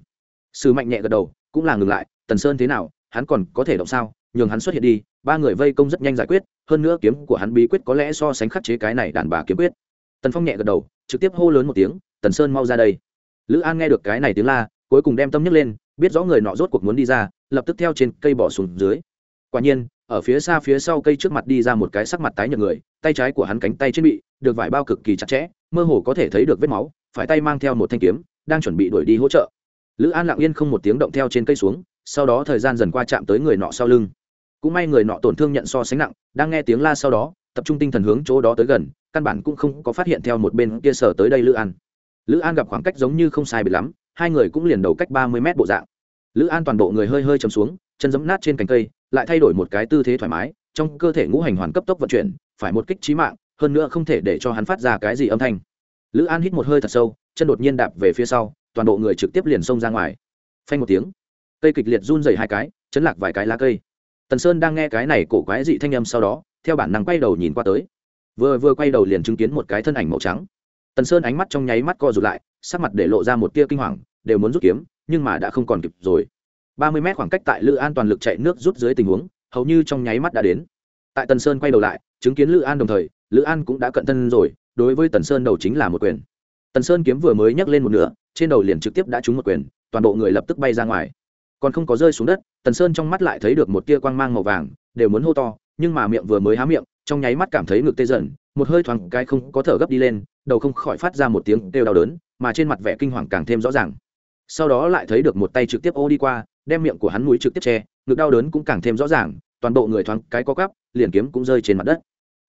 Sử mạnh nhẹ gật đầu, cũng là ngừng lại, tần sơn thế nào, hắn còn có thể động sao? Nhường hắn xuất hiện đi, ba người vây công rất nhanh giải quyết, hơn nữa kiếm của hắn bí quyết có lẽ so sánh khắc chế cái này đàn bà kiếm quyết. Tần phong nhẹ gật đầu, trực tiếp hô lớn một tiếng, tần sơn mau ra đây. Lữ an nghe được cái này tiếng la, cuối cùng đem tâm nhấc lên, biết rõ người nọ rốt cuộc muốn đi ra, lập tức theo trên cây bỏ xuống dưới. Quả nhiên ở phía xa phía sau cây trước mặt đi ra một cái sắc mặt tái nhợt người, tay trái của hắn cánh tay trên bị được vải bao cực kỳ chặt chẽ, mơ hồ có thể thấy được vết máu, phải tay mang theo một thanh kiếm, đang chuẩn bị đuổi đi hỗ trợ. Lữ an lặng yên không một tiếng động theo trên cây xuống, sau đó thời gian dần qua chạm tới người nọ sau lưng. Cũng may người nọ tổn thương nhận so sánh nặng, đang nghe tiếng la sau đó, tập trung tinh thần hướng chỗ đó tới gần, căn bản cũng không có phát hiện theo một bên kia sở tới đây lữ an. Lữ an gặp khoảng cách giống như không sai biệt lắm, hai người cũng liền đầu cách ba mươi mét bộ dạng. Lữ an toàn bộ người hơi hơi chầm xuống, chân giẫm nát trên cành cây lại thay đổi một cái tư thế thoải mái, trong cơ thể ngũ hành hoàn cấp tốc vận chuyển, phải một kích trí mạng, hơn nữa không thể để cho hắn phát ra cái gì âm thanh. Lữ an hít một hơi thật sâu, chân đột nhiên đạp về phía sau, toàn bộ người trực tiếp liền xông ra ngoài. Phanh một tiếng, cây kịch liệt run dày hai cái, chấn lạc vài cái lá cây. Tần sơn đang nghe cái này cổ quái dị thanh âm sau đó, theo bản năng quay đầu nhìn qua tới. Vừa vừa quay đầu liền chứng kiến một cái thân ảnh màu trắng. Tần sơn ánh mắt trong nháy mắt co rụt lại, sắc mặt để lộ ra một tia kinh hoàng, đều muốn rút kiếm, nhưng mà đã không còn kịp rồi ba mươi mét khoảng cách tại lữ an toàn lực chạy nước rút dưới tình huống, hầu như trong nháy mắt đã đến. Tại tần sơn quay đầu lại, chứng kiến lữ an đồng thời, lữ an cũng đã cận thân rồi, đối với tần sơn đầu chính là một quyền. Tần sơn kiếm vừa mới nhắc lên một nửa, trên đầu liền trực tiếp đã trúng một quyền, toàn bộ người lập tức bay ra ngoài. Còn không có rơi xuống đất, tần sơn trong mắt lại thấy được một tia quang mang màu vàng, đều muốn hô to, nhưng mà miệng vừa mới há miệng, trong nháy mắt cảm thấy ngực tê dần, một hơi thoáng cái không có thở gấp đi lên, đầu không khỏi phát ra một tiếng kêu đau đớn, mà trên mặt vẻ kinh hoàng càng thêm rõ ràng. Sau đó lại thấy được một tay trực tiếp ô đi qua đem miệng của hắn mũi trực tiếp che, ngực đau đớn cũng càng thêm rõ ràng, toàn bộ người thoáng cái có cắp liền kiếm cũng rơi trên mặt đất.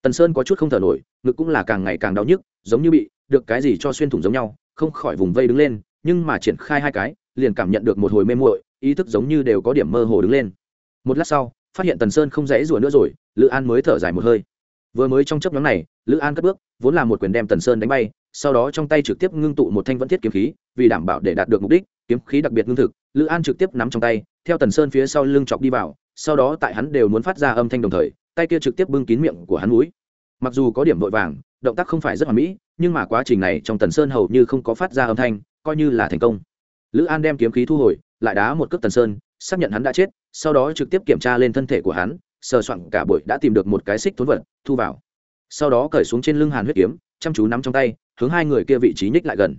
Tần sơn có chút không thở nổi, ngực cũng là càng ngày càng đau nhức, giống như bị được cái gì cho xuyên thủng giống nhau, không khỏi vùng vây đứng lên, nhưng mà triển khai hai cái, liền cảm nhận được một hồi mê muội, ý thức giống như đều có điểm mơ hồ đứng lên. Một lát sau, phát hiện tần sơn không dễ rủa nữa rồi, lữ an mới thở dài một hơi. Vừa mới trong chấp nhóm này, lữ an cất bước, vốn là một quyền đem tần sơn đánh bay, sau đó trong tay trực tiếp ngưng tụ một thanh vẫn thiết kiếm khí, vì đảm bảo để đạt được mục đích kiếm khí đặc biệt ngưng thực, lữ an trực tiếp nắm trong tay, theo tần sơn phía sau lưng chọc đi vào, sau đó tại hắn đều muốn phát ra âm thanh đồng thời, tay kia trực tiếp bưng kín miệng của hắn núi mặc dù có điểm vội vàng, động tác không phải rất hoàn mỹ, nhưng mà quá trình này trong tần sơn hầu như không có phát ra âm thanh, coi như là thành công. Lữ an đem kiếm khí thu hồi, lại đá một cước tần sơn, xác nhận hắn đã chết, sau đó trực tiếp kiểm tra lên thân thể của hắn, sờ soạn cả buổi đã tìm được một cái xích thốn vật, thu vào. Sau đó cởi xuống trên lưng hàn huyết kiếm, chăm chú nắm trong tay, hướng hai người kia vị trí nhích lại gần.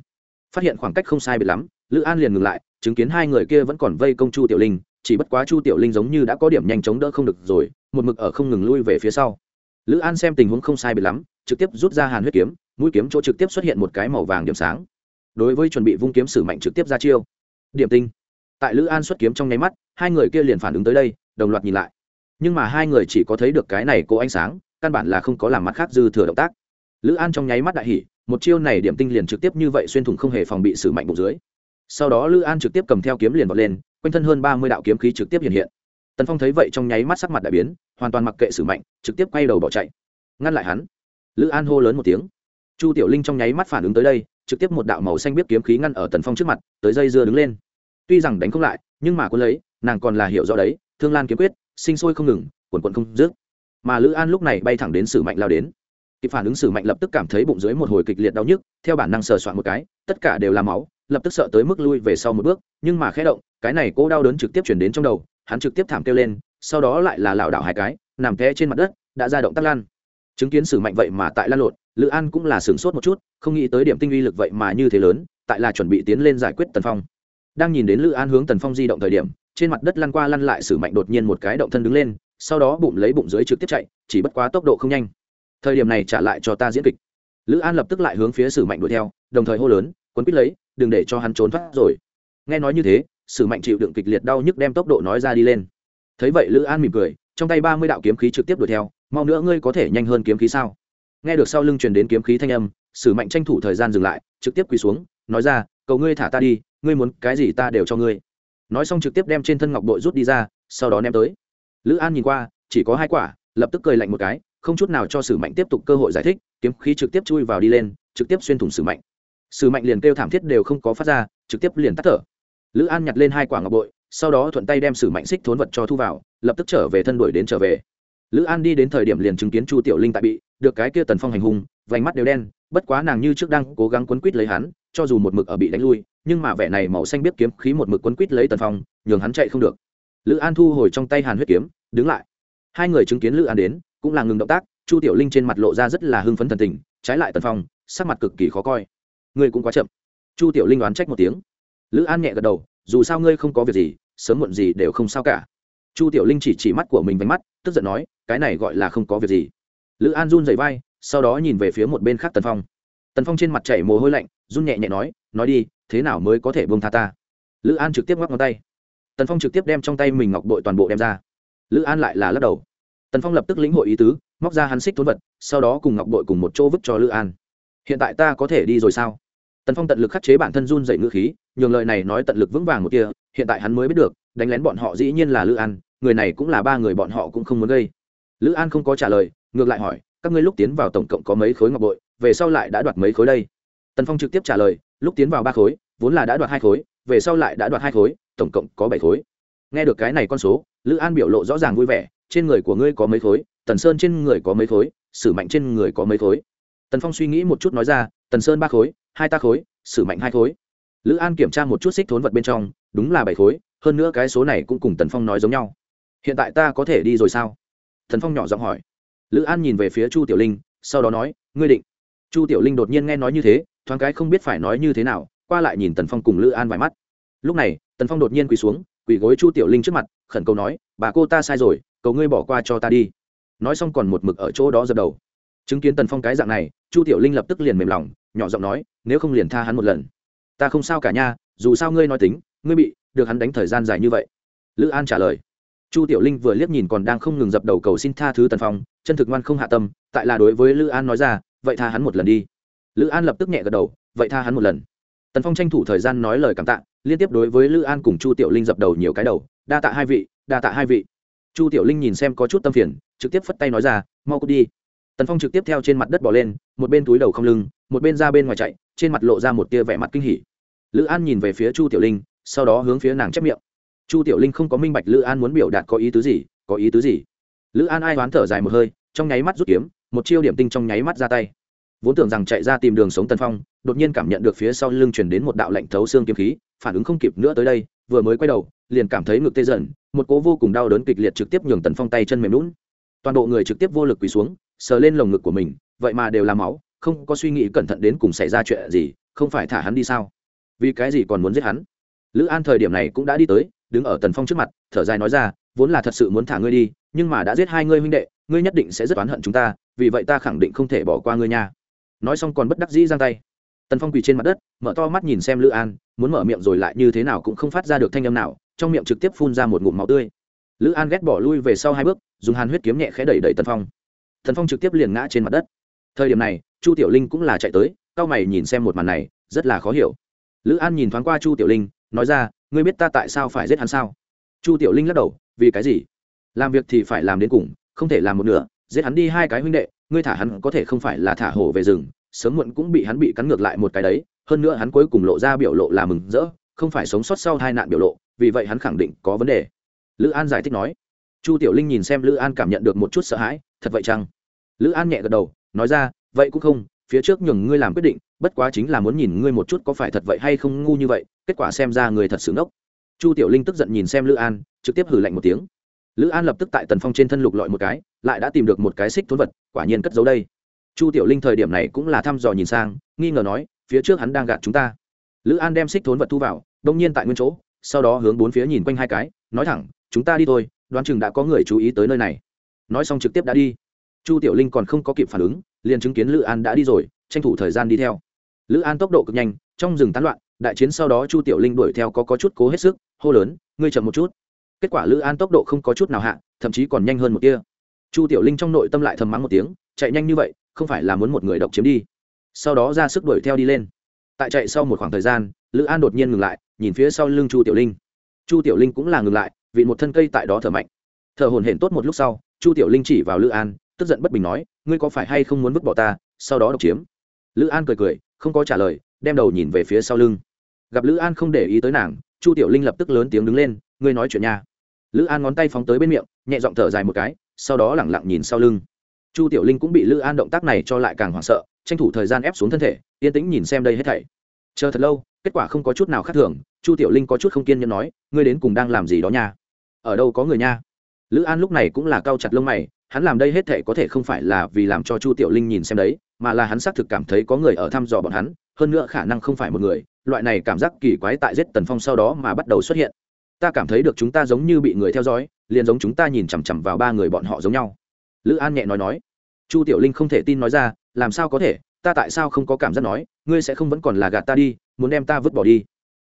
Phát hiện khoảng cách không sai biệt lắm lữ an liền ngừng lại, chứng kiến hai người kia vẫn còn vây công chu tiểu linh, chỉ bất quá chu tiểu linh giống như đã có điểm nhanh chống đỡ không được rồi, một mực ở không ngừng lui về phía sau. Lữ an xem tình huống không sai biệt lắm, trực tiếp rút ra hàn huyết kiếm, mũi kiếm chỗ trực tiếp xuất hiện một cái màu vàng điểm sáng. Đối với chuẩn bị vung kiếm sử mạnh trực tiếp ra chiêu. Điểm tinh. Tại lữ an xuất kiếm trong nháy mắt, hai người kia liền phản ứng tới đây, đồng loạt nhìn lại. Nhưng mà hai người chỉ có thấy được cái này cô ánh sáng, căn bản là không có làm mặt khác dư thừa động tác. Lữ an trong nháy mắt đại hỉ, một chiêu này điểm tinh liền trực tiếp như vậy xuyên thủng không hề phòng bị sử mạnh bụng dưới sau đó lữ an trực tiếp cầm theo kiếm liền vọt lên, quanh thân hơn ba mươi đạo kiếm khí trực tiếp hiện hiện. Tần phong thấy vậy trong nháy mắt sắc mặt đại biến, hoàn toàn mặc kệ sử mạnh trực tiếp quay đầu bỏ chạy. Ngăn lại hắn, lữ an hô lớn một tiếng. Chu tiểu linh trong nháy mắt phản ứng tới đây, trực tiếp một đạo màu xanh biết kiếm khí ngăn ở tần phong trước mặt, tới dây dưa đứng lên. Tuy rằng đánh không lại, nhưng mà quân lấy, nàng còn là hiểu rõ đấy, thương lan kiếm quyết, sinh sôi không ngừng, quần quận không dứt. Mà lữ an lúc này bay thẳng đến sử mạnh lao đến kịp phản ứng sử mạnh lập tức cảm thấy bụng dưới một hồi kịch liệt đau nhức, theo bản năng sờ soạn một cái, tất cả đều là máu, lập tức sợ tới mức lui về sau một bước, nhưng mà khẽ động, cái này cô đau đớn trực tiếp chuyển đến trong đầu, hắn trực tiếp thảm kêu lên, sau đó lại là lảo đảo hai cái, nằm té trên mặt đất, đã ra động tắc lan chứng kiến sử mạnh vậy mà tại lan lộn, lữ an cũng là sửng sốt một chút, không nghĩ tới điểm tinh uy lực vậy mà như thế lớn, tại là chuẩn bị tiến lên giải quyết tần phong. Đang nhìn đến lữ an hướng tần phong di động thời điểm, trên mặt đất lăn qua lăn lại sử mạnh đột nhiên một cái động thân đứng lên, sau đó bụng lấy bụng dưới trực tiếp chạy, chỉ bất quá tốc độ không nhanh thời điểm này trả lại cho ta diễn kịch. Lữ an lập tức lại hướng phía sử mạnh đuổi theo, đồng thời hô lớn, quấn quýt lấy, đừng để cho hắn trốn thoát rồi. Nghe nói như thế, sử mạnh chịu đựng kịch liệt đau nhức đem tốc độ nói ra đi lên. Thấy vậy lữ an mỉm cười, trong tay ba mươi đạo kiếm khí trực tiếp đuổi theo, mau nữa ngươi có thể nhanh hơn kiếm khí sao? Nghe được sau lưng truyền đến kiếm khí thanh âm, sử mạnh tranh thủ thời gian dừng lại, trực tiếp quỳ xuống, nói ra, cầu ngươi thả ta đi, ngươi muốn cái gì ta đều cho ngươi. Nói xong trực tiếp đem trên thân ngọc bội rút đi ra, sau đó ném tới. Lữ an nhìn qua, chỉ có hai quả, lập tức cười lạnh một cái không chút nào cho sử mạnh tiếp tục cơ hội giải thích, kiếm khí trực tiếp chui vào đi lên, trực tiếp xuyên thủng sử mạnh. Sử mạnh liền kêu thảm thiết đều không có phát ra, trực tiếp liền tắt thở. Lữ an nhặt lên hai quả ngọc bội, sau đó thuận tay đem sử mạnh xích thốn vật cho thu vào, lập tức trở về thân đuổi đến trở về. Lữ an đi đến thời điểm liền chứng kiến chu tiểu linh tại bị, được cái kia tần phong hành hung, vành mắt đều đen, bất quá nàng như trước đang cố gắng quấn quýt lấy hắn, cho dù một mực ở bị đánh lui, nhưng mà vẻ này màu xanh biết kiếm khí một mực quấn quýt lấy tần phong, nhường hắn chạy không được. Lữ an thu hồi trong tay hàn huyết kiếm, đứng lại. Hai người chứng kiến lữ an đến cũng là ngừng động tác, chu tiểu linh trên mặt lộ ra rất là hưng phấn thần tình, trái lại tần phong, sắc mặt cực kỳ khó coi. Ngươi cũng quá chậm. Chu tiểu linh đoán trách một tiếng. Lữ an nhẹ gật đầu, dù sao ngươi không có việc gì, sớm muộn gì đều không sao cả. Chu tiểu linh chỉ chỉ mắt của mình vánh mắt, tức giận nói, cái này gọi là không có việc gì. Lữ an run dậy vai, sau đó nhìn về phía một bên khác tần phong. Tần phong trên mặt chảy mồ hôi lạnh, run nhẹ nhẹ nói nói đi, thế nào mới có thể bông tha ta? Lữ an trực tiếp ngoắc ngón tay. Tần phong trực tiếp đem trong tay mình ngọc bội toàn bộ đem ra. Lữ an lại là lắc đầu tần phong lập tức lĩnh hội ý tứ, móc ra hắn xích thốn vật, sau đó cùng ngọc bội cùng một chỗ vứt cho lữ an. Hiện tại ta có thể đi rồi sao? Tần phong tận lực khắc chế bản thân run dậy ngữ khí, nhường lời này nói tận lực vững vàng một kia, hiện tại hắn mới biết được, đánh lén bọn họ dĩ nhiên là lữ an, người này cũng là ba người bọn họ cũng không muốn gây. Lữ an không có trả lời, ngược lại hỏi, các ngươi lúc tiến vào tổng cộng có mấy khối ngọc bội, về sau lại đã đoạt mấy khối đây? Tần phong trực tiếp trả lời, lúc tiến vào ba khối, vốn là đã đoạt hai khối, về sau lại đã đoạt hai khối, tổng cộng có bảy khối. Nghe được cái này con số, lữ an biểu lộ rõ ràng vui vẻ trên người của ngươi có mấy khối, tần sơn trên người có mấy khối, sử mạnh trên người có mấy khối. Tần phong suy nghĩ một chút nói ra, tần sơn ba khối, hai ta khối, sử mạnh hai khối. Lữ an kiểm tra một chút xích thốn vật bên trong, đúng là bảy khối, hơn nữa cái số này cũng cùng tần phong nói giống nhau. Hiện tại ta có thể đi rồi sao? Tần phong nhỏ giọng hỏi. Lữ an nhìn về phía chu tiểu linh, sau đó nói, ngươi định. Chu tiểu linh đột nhiên nghe nói như thế, thoáng cái không biết phải nói như thế nào, qua lại nhìn tần phong cùng lữ an vài mắt. Lúc này, tần phong đột nhiên quỳ xuống, quỳ gối chu tiểu linh trước mặt, khẩn cầu nói, bà cô ta sai rồi cầu ngươi bỏ qua cho ta đi. Nói xong còn một mực ở chỗ đó dập đầu. Chứng kiến tần phong cái dạng này, chu tiểu linh lập tức liền mềm lòng, nhỏ giọng nói, nếu không liền tha hắn một lần. Ta không sao cả nha, dù sao ngươi nói tính, ngươi bị, được hắn đánh thời gian dài như vậy. Lữ an trả lời. Chu tiểu linh vừa liếc nhìn còn đang không ngừng dập đầu cầu xin tha thứ tần phong, chân thực ngoan không hạ tâm, tại là đối với lữ an nói ra, vậy tha hắn một lần đi. Lữ an lập tức nhẹ gật đầu, vậy tha hắn một lần. Tần phong tranh thủ thời gian nói lời cảm tạ, liên tiếp đối với lữ an cùng chu tiểu linh dập đầu nhiều cái đầu, đa tạ hai vị, đa tạ hai vị chu tiểu linh nhìn xem có chút tâm phiền, trực tiếp phất tay nói ra, mau cút đi. Tần phong trực tiếp theo trên mặt đất bỏ lên, một bên túi đầu không lưng, một bên ra bên ngoài chạy, trên mặt lộ ra một tia vẻ mặt kinh hỉ. Lữ an nhìn về phía chu tiểu linh, sau đó hướng phía nàng chép miệng. Chu tiểu linh không có minh bạch lữ an muốn biểu đạt có ý tứ gì, có ý tứ gì? Lữ an ai đoán thở dài một hơi, trong nháy mắt rút kiếm, một chiêu điểm tinh trong nháy mắt ra tay. Vốn tưởng rằng chạy ra tìm đường sống tần phong, đột nhiên cảm nhận được phía sau lưng chuyển đến một đạo lạnh thấu xương kiếm khí, phản ứng không kịp nữa tới đây vừa mới quay đầu, liền cảm thấy ngực tê dần, một cố vô cùng đau đớn kịch liệt trực tiếp nhường tần phong tay chân mềm lún toàn bộ người trực tiếp vô lực quỳ xuống, sờ lên lồng ngực của mình, vậy mà đều là máu, không có suy nghĩ cẩn thận đến cùng xảy ra chuyện gì, không phải thả hắn đi sao? Vì cái gì còn muốn giết hắn? Lữ an thời điểm này cũng đã đi tới, đứng ở tần phong trước mặt, thở dài nói ra, vốn là thật sự muốn thả ngươi đi, nhưng mà đã giết hai ngươi huynh đệ, ngươi nhất định sẽ rất oán hận chúng ta, vì vậy ta khẳng định không thể bỏ qua ngươi nha. Nói xong còn bất đắc dĩ giang tay. Tần phong quỳ trên mặt đất, mở to mắt nhìn xem lữ an muốn mở miệng rồi lại như thế nào cũng không phát ra được thanh âm nào, trong miệng trực tiếp phun ra một ngụm máu tươi. Lữ an ghét bỏ lui về sau hai bước, dùng hàn huyết kiếm nhẹ khẽ đẩy đẩy tần phong. Tần phong trực tiếp liền ngã trên mặt đất. Thời điểm này, chu tiểu linh cũng là chạy tới c a o mày nhìn xem một màn này, rất là khó hiểu. Lữ an nhìn thoáng qua chu tiểu linh, nói ra, ngươi biết ta tại sao phải giết hắn sao? Chu tiểu linh lắc đầu, vì cái gì? Làm việc thì phải làm đến cùng, không thể làm một nửa, giết hắn đi hai cái huynh đệ, ngươi thả hắn có thể không phải là thả hổ về rừng, sớm muộn cũng bị hắn bị cắn ngược lại một cái đấy hơn nữa hắn cuối cùng lộ ra biểu lộ là mừng rỡ, không phải sống sót sau hai nạn biểu lộ, vì vậy hắn khẳng định có vấn đề. Lữ an giải thích nói. Chu tiểu linh nhìn xem lữ an cảm nhận được một chút sợ hãi, thật vậy chăng? Lữ an nhẹ gật đầu, nói ra, vậy cũng không, phía trước nhường ngươi làm quyết định, bất quá chính là muốn nhìn ngươi một chút có phải thật vậy hay không ngu như vậy, kết quả xem ra người thật sự ngốc. Chu tiểu linh tức giận nhìn xem lữ an, trực tiếp hử lạnh một tiếng. Lữ an lập tức tại tần phong trên thân lục lọi một cái, lại đã tìm được một cái xích thốn vật, quả nhiên cất giấu đây. Chu tiểu linh thời điểm này cũng là thăm dò nhìn sang, nghi ngờ nói phía trước hắn đang gạt chúng ta. Lữ an đem xích thốn vật thu vào đông nhiên tại nguyên chỗ sau đó hướng bốn phía nhìn quanh hai cái nói thẳng chúng ta đi thôi đoán chừng đã có người chú ý tới nơi này. Nói xong trực tiếp đã đi. Chu tiểu linh còn không có kịp phản ứng liền chứng kiến lữ an đã đi rồi tranh thủ thời gian đi theo. Lữ an tốc độ cực nhanh trong rừng tán loạn đại chiến sau đó chu tiểu linh đuổi theo có, có chút cố hết sức hô lớn ngươi chậm một chút. Kết quả lữ an tốc độ không có chút nào hạ thậm chí còn nhanh hơn một kia chu tiểu linh trong nội tâm lại thầm mắng một tiếng chạy nhanh như vậy không phải là muốn một người độc chiếm đi sau đó ra sức đuổi theo đi lên. Tại chạy sau một khoảng thời gian, lữ an đột nhiên ngừng lại, nhìn phía sau lưng chu tiểu linh. Chu tiểu linh cũng là ngừng lại, vì một thân cây tại đó thở mạnh. Thở hồn hển tốt một lúc sau, chu tiểu linh chỉ vào lữ an, tức giận bất bình nói, ngươi có phải hay không muốn vứt bỏ ta? Sau đó độc chiếm. Lữ an cười cười, không có trả lời, đem đầu nhìn về phía sau lưng. Gặp lữ an không để ý tới nàng, chu tiểu linh lập tức lớn tiếng đứng lên, ngươi nói chuyện nha. Lữ an ngón tay phóng tới bên miệng, nhẹ giọng thở dài một cái, sau đó lẳng lặng nhìn sau lưng. Chu tiểu linh cũng bị lữ an động tác này cho lại càng hoảng sợ tranh thủ thời gian ép xuống thân thể, yên tĩnh nhìn xem đây hết thảy. Chờ thật lâu, kết quả không có chút nào khác thường, chu tiểu linh có chút không kiên nhẫn nói, ngươi đến cùng đang làm gì đó nha? Ở đâu có người nha? Lữ an lúc này cũng là cau chặt lông mày, hắn làm đây hết thảy có thể không phải là vì làm cho chu tiểu linh nhìn xem đấy, mà là hắn xác thực cảm thấy có người ở thăm dò bọn hắn, hơn nữa khả năng không phải một người, loại này cảm giác kỳ quái tại giết tần phong sau đó mà bắt đầu xuất hiện. Ta cảm thấy được chúng ta giống như bị người theo dõi, liền giống chúng ta nhìn chằm chằm vào ba người bọn họ giống nhau. Lữ an nhẹ nói nói chu tiểu linh không thể tin nói ra, làm sao có thể? Ta tại sao không có cảm giác nói, ngươi sẽ không vẫn còn là gạt ta đi, muốn đem ta vứt bỏ đi?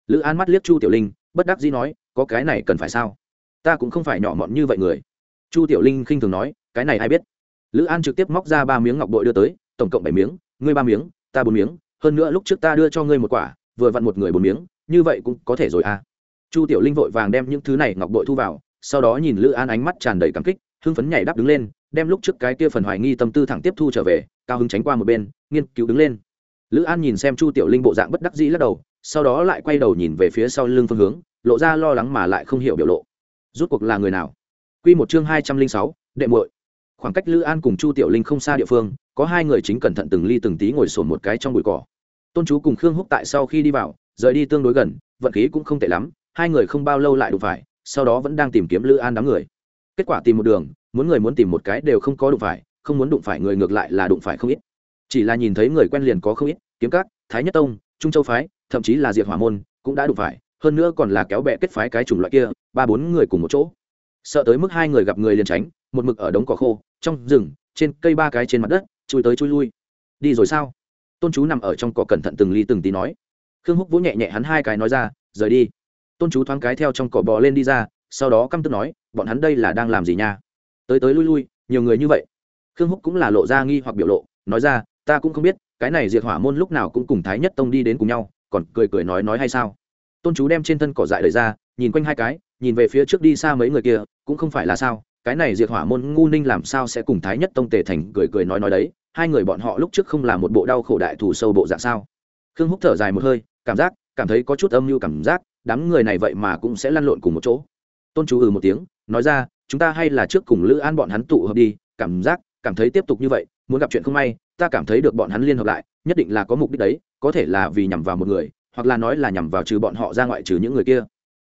Lữ an mắt liếc chu tiểu linh, bất đắc dĩ nói, có cái này cần phải sao? Ta cũng không phải nhỏ mọn như vậy người. Chu tiểu linh khinh thường nói, cái này ai biết? Lữ an trực tiếp móc ra ba miếng ngọc bội đưa tới, tổng cộng bảy miếng, ngươi ba miếng, ta bốn miếng, hơn nữa lúc trước ta đưa cho ngươi một quả, vừa vặn một người bốn miếng, như vậy cũng có thể rồi à. Chu tiểu linh vội vàng đem những thứ này ngọc bội thu vào, sau đó nhìn lữ an ánh mắt tràn đầy cảm kích hưng phấn nhảy đáp đứng lên, đem lúc trước cái kia phần hoài nghi tâm tư thẳng tiếp thu trở về, cao hứng tránh qua một bên, nghiên cứu đứng lên. Lữ an nhìn xem chu tiểu linh bộ dạng bất đắc dĩ lắc đầu, sau đó lại quay đầu nhìn về phía sau lưng phương hướng, lộ ra lo lắng mà lại không hiểu biểu lộ. Rút cuộc là người nào? Q một chương hai trăm linh sáu, đệ muội. Khoảng cách lữ an cùng chu tiểu linh không xa địa phương, có hai người chính cẩn thận từng ly từng tí ngồi sồn một cái trong bụi cỏ. Tôn chú cùng khương húc tại sau khi đi vào, rời đi tương đối gần, vận khí cũng không tệ lắm, hai người không bao lâu lại đụng phải, sau đó vẫn đang tìm kiếm lữ an đám người kết quả tìm một đường, muốn người muốn tìm một cái đều không có đụng phải, không muốn đụng phải người ngược lại là đụng phải không ít. Chỉ là nhìn thấy người quen liền có không ít, kiếm các, thái nhất tông, trung châu phái, thậm chí là diệt hỏa môn, cũng đã đụng phải, hơn nữa còn là kéo bẹ kết phái cái chủng loại kia, ba bốn người cùng một chỗ. Sợ tới mức hai người gặp người liền tránh, một mực ở đống cỏ khô, trong rừng, trên cây ba cái trên mặt đất, chui tới chui lui. Đi rồi sao? Tôn chú nằm ở trong cỏ cẩn thận từng ly từng tí nói. Khương húc vỗ nhẹ nhẹ hắn hai cái nói ra, rời đi. Tôn chú thoáng cái theo trong cỏ bò lên đi ra sau đó căm tức nói, bọn hắn đây là đang làm gì nha? Tới tới lui lui, nhiều người như vậy. Khương húc cũng là lộ ra nghi hoặc biểu lộ, nói ra, ta cũng không biết, cái này diệt hỏa môn lúc nào cũng cùng thái nhất tông đi đến cùng nhau, còn cười cười nói nói hay sao? Tôn chú đem trên thân cỏ dại đời ra, nhìn quanh hai cái, nhìn về phía trước đi xa mấy người kia, cũng không phải là sao, cái này diệt hỏa môn ngu ninh làm sao sẽ cùng thái nhất tông tề thành cười cười nói nói đấy, hai người bọn họ lúc trước không là một bộ đau khổ đại thù sâu bộ dạng sao? Khương húc thở dài một hơi, cảm giác, cảm thấy có chút âm mưu cảm giác, đám người này vậy mà cũng sẽ lăn lộn cùng một chỗ tôn chú ừ một tiếng, nói ra, chúng ta hay là trước cùng lữ an bọn hắn tụ hợp đi, cảm giác, cảm thấy tiếp tục như vậy, muốn gặp chuyện không may, ta cảm thấy được bọn hắn liên hợp lại, nhất định là có mục đích đấy, có thể là vì nhằm vào một người, hoặc là nói là nhằm vào trừ bọn họ ra ngoại trừ những người kia.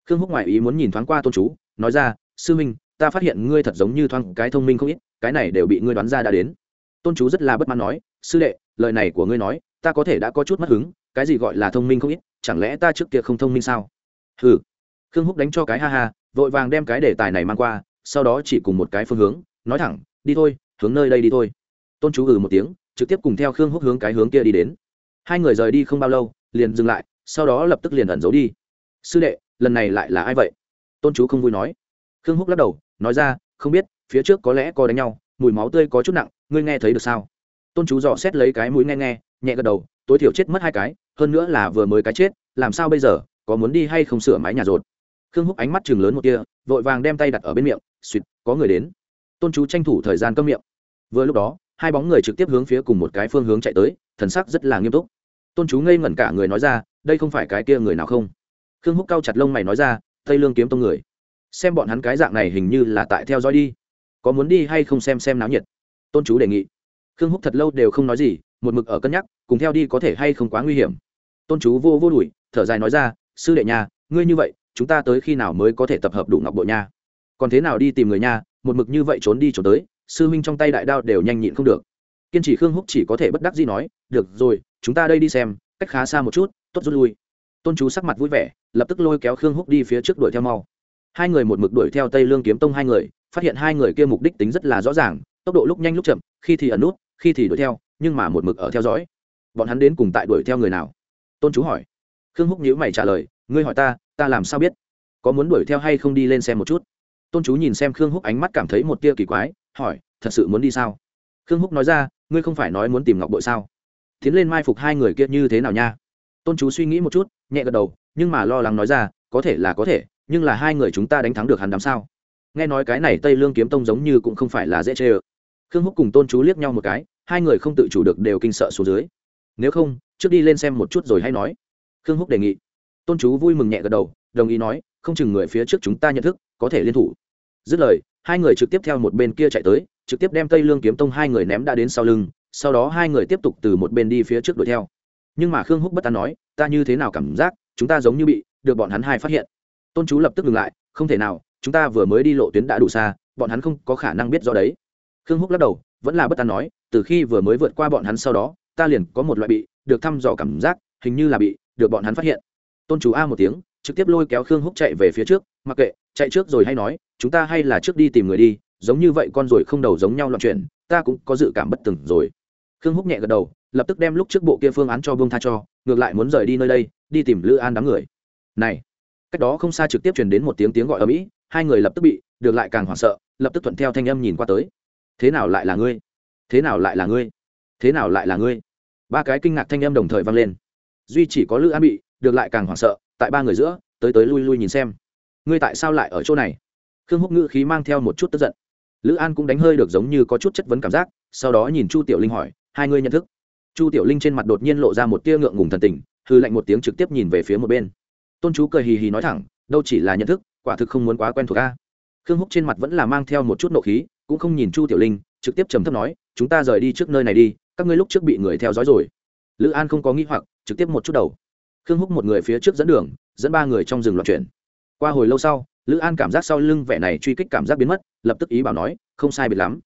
Khương húc ngoại ý muốn nhìn thoáng qua tôn chú, nói ra, sư minh, ta phát hiện ngươi thật giống như thoáng cái thông minh không ít, cái này đều bị ngươi đoán ra đã đến. Tôn chú rất là bất mãn nói, sư đệ, lời này của ngươi nói, ta có thể đã có chút mất hứng, cái gì gọi là thông minh không ít, chẳng lẽ ta trước kia không thông minh sao? Hừ. Khương húc đánh cho cái ha ha vội vàng đem cái đề tài này mang qua, sau đó chỉ cùng một cái phương hướng, nói thẳng, đi thôi, hướng nơi đây đi thôi. Tôn chú ừ một tiếng, trực tiếp cùng theo khương húc hướng cái hướng kia đi đến. Hai người rời đi không bao lâu, liền dừng lại, sau đó lập tức liền ẩn giấu đi. Sư đệ, lần này lại là ai vậy? Tôn chú không vui nói. Khương húc lắc đầu, nói ra, không biết, phía trước có lẽ có đánh nhau, mùi máu tươi có chút nặng, ngươi nghe thấy được sao? Tôn chú dò xét lấy cái mũi nghe nghe, nhẹ gật đầu, tối thiểu chết mất hai cái, hơn nữa là vừa mới cái chết, làm sao bây giờ, có muốn đi hay không sửa mái nhà rột? Khương húc ánh mắt chừng lớn một kia vội vàng đem tay đặt ở bên miệng suỵt có người đến. Tôn chú tranh thủ thời gian cơm miệng. Vừa lúc đó, hai bóng người trực tiếp hướng phía cùng một cái phương hướng chạy tới, thần sắc rất là nghiêm túc. Tôn chú ngây ngẩn cả người nói ra, đây không phải cái kia người nào không? Khương húc cao chặt lông mày nói ra, tây lương kiếm tông người. Xem bọn hắn cái dạng này hình như là tại theo dõi đi. Có muốn đi hay không xem xem náo nhiệt. Tôn chú đề nghị. Khương húc thật lâu đều không nói gì, một mực ở cân nhắc, cùng theo đi có thể hay không quá nguy hiểm. Tôn chú vô vô đùi thở dài nói ra, sư đệ nhà, ngươi như vậy chúng ta tới khi nào mới có thể tập hợp đủ ngọc bộ nha? Còn thế nào đi tìm người nha, một mực như vậy trốn đi trốn tới, sư huynh trong tay đại đao đều nhanh nhịn không được. Kiên trì khương húc chỉ có thể bất đắc gì nói, được rồi, chúng ta đây đi xem, cách khá xa một chút, tốt rút lui. Tôn chú sắc mặt vui vẻ, lập tức lôi kéo khương húc đi phía trước đuổi theo mau. Hai người một mực đuổi theo tây lương kiếm tông hai người, phát hiện hai người kia mục đích tính rất là rõ ràng, tốc độ lúc nhanh lúc chậm, khi thì ẩn nút, khi thì đuổi theo, nhưng mà một mực ở theo dõi. Bọn hắn đến cùng tại đuổi theo người nào? Tôn chú hỏi. Khương húc nhíu mày trả lời, ngươi hỏi ta ta làm sao biết? Có muốn đuổi theo hay không đi lên xem một chút? Tôn chú nhìn xem khương húc ánh mắt cảm thấy một tia kỳ quái, hỏi, thật sự muốn đi sao? Khương húc nói ra, ngươi không phải nói muốn tìm ngọc bội sao? Tiến lên mai phục hai người kia như thế nào nha? Tôn chú suy nghĩ một chút, nhẹ gật đầu, nhưng mà lo lắng nói ra, có thể là có thể, nhưng là hai người chúng ta đánh thắng được hắn đám sao? Nghe nói cái này tây lương kiếm tông giống như cũng không phải là dễ chê ơ. Khương húc cùng tôn chú liếc nhau một cái, hai người không tự chủ được đều kinh sợ xuống dưới. Nếu không, trước đi lên xem một chút rồi hay nói. Khương húc đề nghị tôn chú vui mừng nhẹ gật đầu, đồng ý nói, không chừng người phía trước chúng ta nhận thức, có thể liên thủ. Dứt lời, hai người trực tiếp theo một bên kia chạy tới, trực tiếp đem tây lương kiếm tông hai người ném đã đến sau lưng, sau đó hai người tiếp tục từ một bên đi phía trước đuổi theo. Nhưng mà khương húc bất an nói, ta như thế nào cảm giác, chúng ta giống như bị được bọn hắn hai phát hiện. Tôn chú lập tức ngừng lại, không thể nào, chúng ta vừa mới đi lộ tuyến đã đủ xa, bọn hắn không có khả năng biết do đấy. Khương húc lắc đầu, vẫn là bất an nói, từ khi vừa mới vượt qua bọn hắn sau đó, ta liền có một loại bị được thăm dò cảm giác, hình như là bị được bọn hắn phát hiện tôn chú a một tiếng trực tiếp lôi kéo khương húc chạy về phía trước. Mặc kệ chạy trước rồi hay nói chúng ta hay là trước đi tìm người đi giống như vậy con rồi không đầu giống nhau loạn chuyển, ta cũng có dự cảm bất từng rồi. Khương húc nhẹ gật đầu lập tức đem lúc trước bộ kia phương án cho vương tha cho ngược lại muốn rời đi nơi đây đi tìm lữ an đám người. Này cách đó không xa trực tiếp truyền đến một tiếng tiếng gọi ở mỹ hai người lập tức bị được lại càng hoảng sợ lập tức thuận theo thanh âm nhìn qua tới. Thế nào lại là ngươi? Thế nào lại là ngươi? Thế nào lại là ngươi? Ba cái kinh ngạc thanh âm đồng thời vang lên. Duy chỉ có lữ an bị được lại càng hoảng sợ, tại ba người giữa, tới tới lui lui nhìn xem. Ngươi tại sao lại ở chỗ này? Khương húc ngữ khí mang theo một chút tức giận. Lữ an cũng đánh hơi được giống như có chút chất vấn cảm giác, sau đó nhìn chu tiểu linh hỏi, hai ngươi nhận thức? Chu tiểu linh trên mặt đột nhiên lộ ra một tia ngượng ngùng thần tình, hư lạnh một tiếng trực tiếp nhìn về phía một bên. Tôn chú cười hì hì nói thẳng, đâu chỉ là nhận thức, quả thực không muốn quá quen thuộc a. Khương húc trên mặt vẫn là mang theo một chút nộ khí, cũng không nhìn chu tiểu linh, trực tiếp trầm thấp nói, chúng ta rời đi trước nơi này đi, các ngươi lúc trước bị người theo dõi rồi. Lữ an không có nghĩ hoặc, trực tiếp một chút đầu khương húc một người phía trước dẫn đường, dẫn ba người trong rừng loạn chuyển. Qua hồi lâu sau, lữ an cảm giác sau lưng vẻ này truy kích cảm giác biến mất, lập tức ý bảo nói, không sai biệt lắm.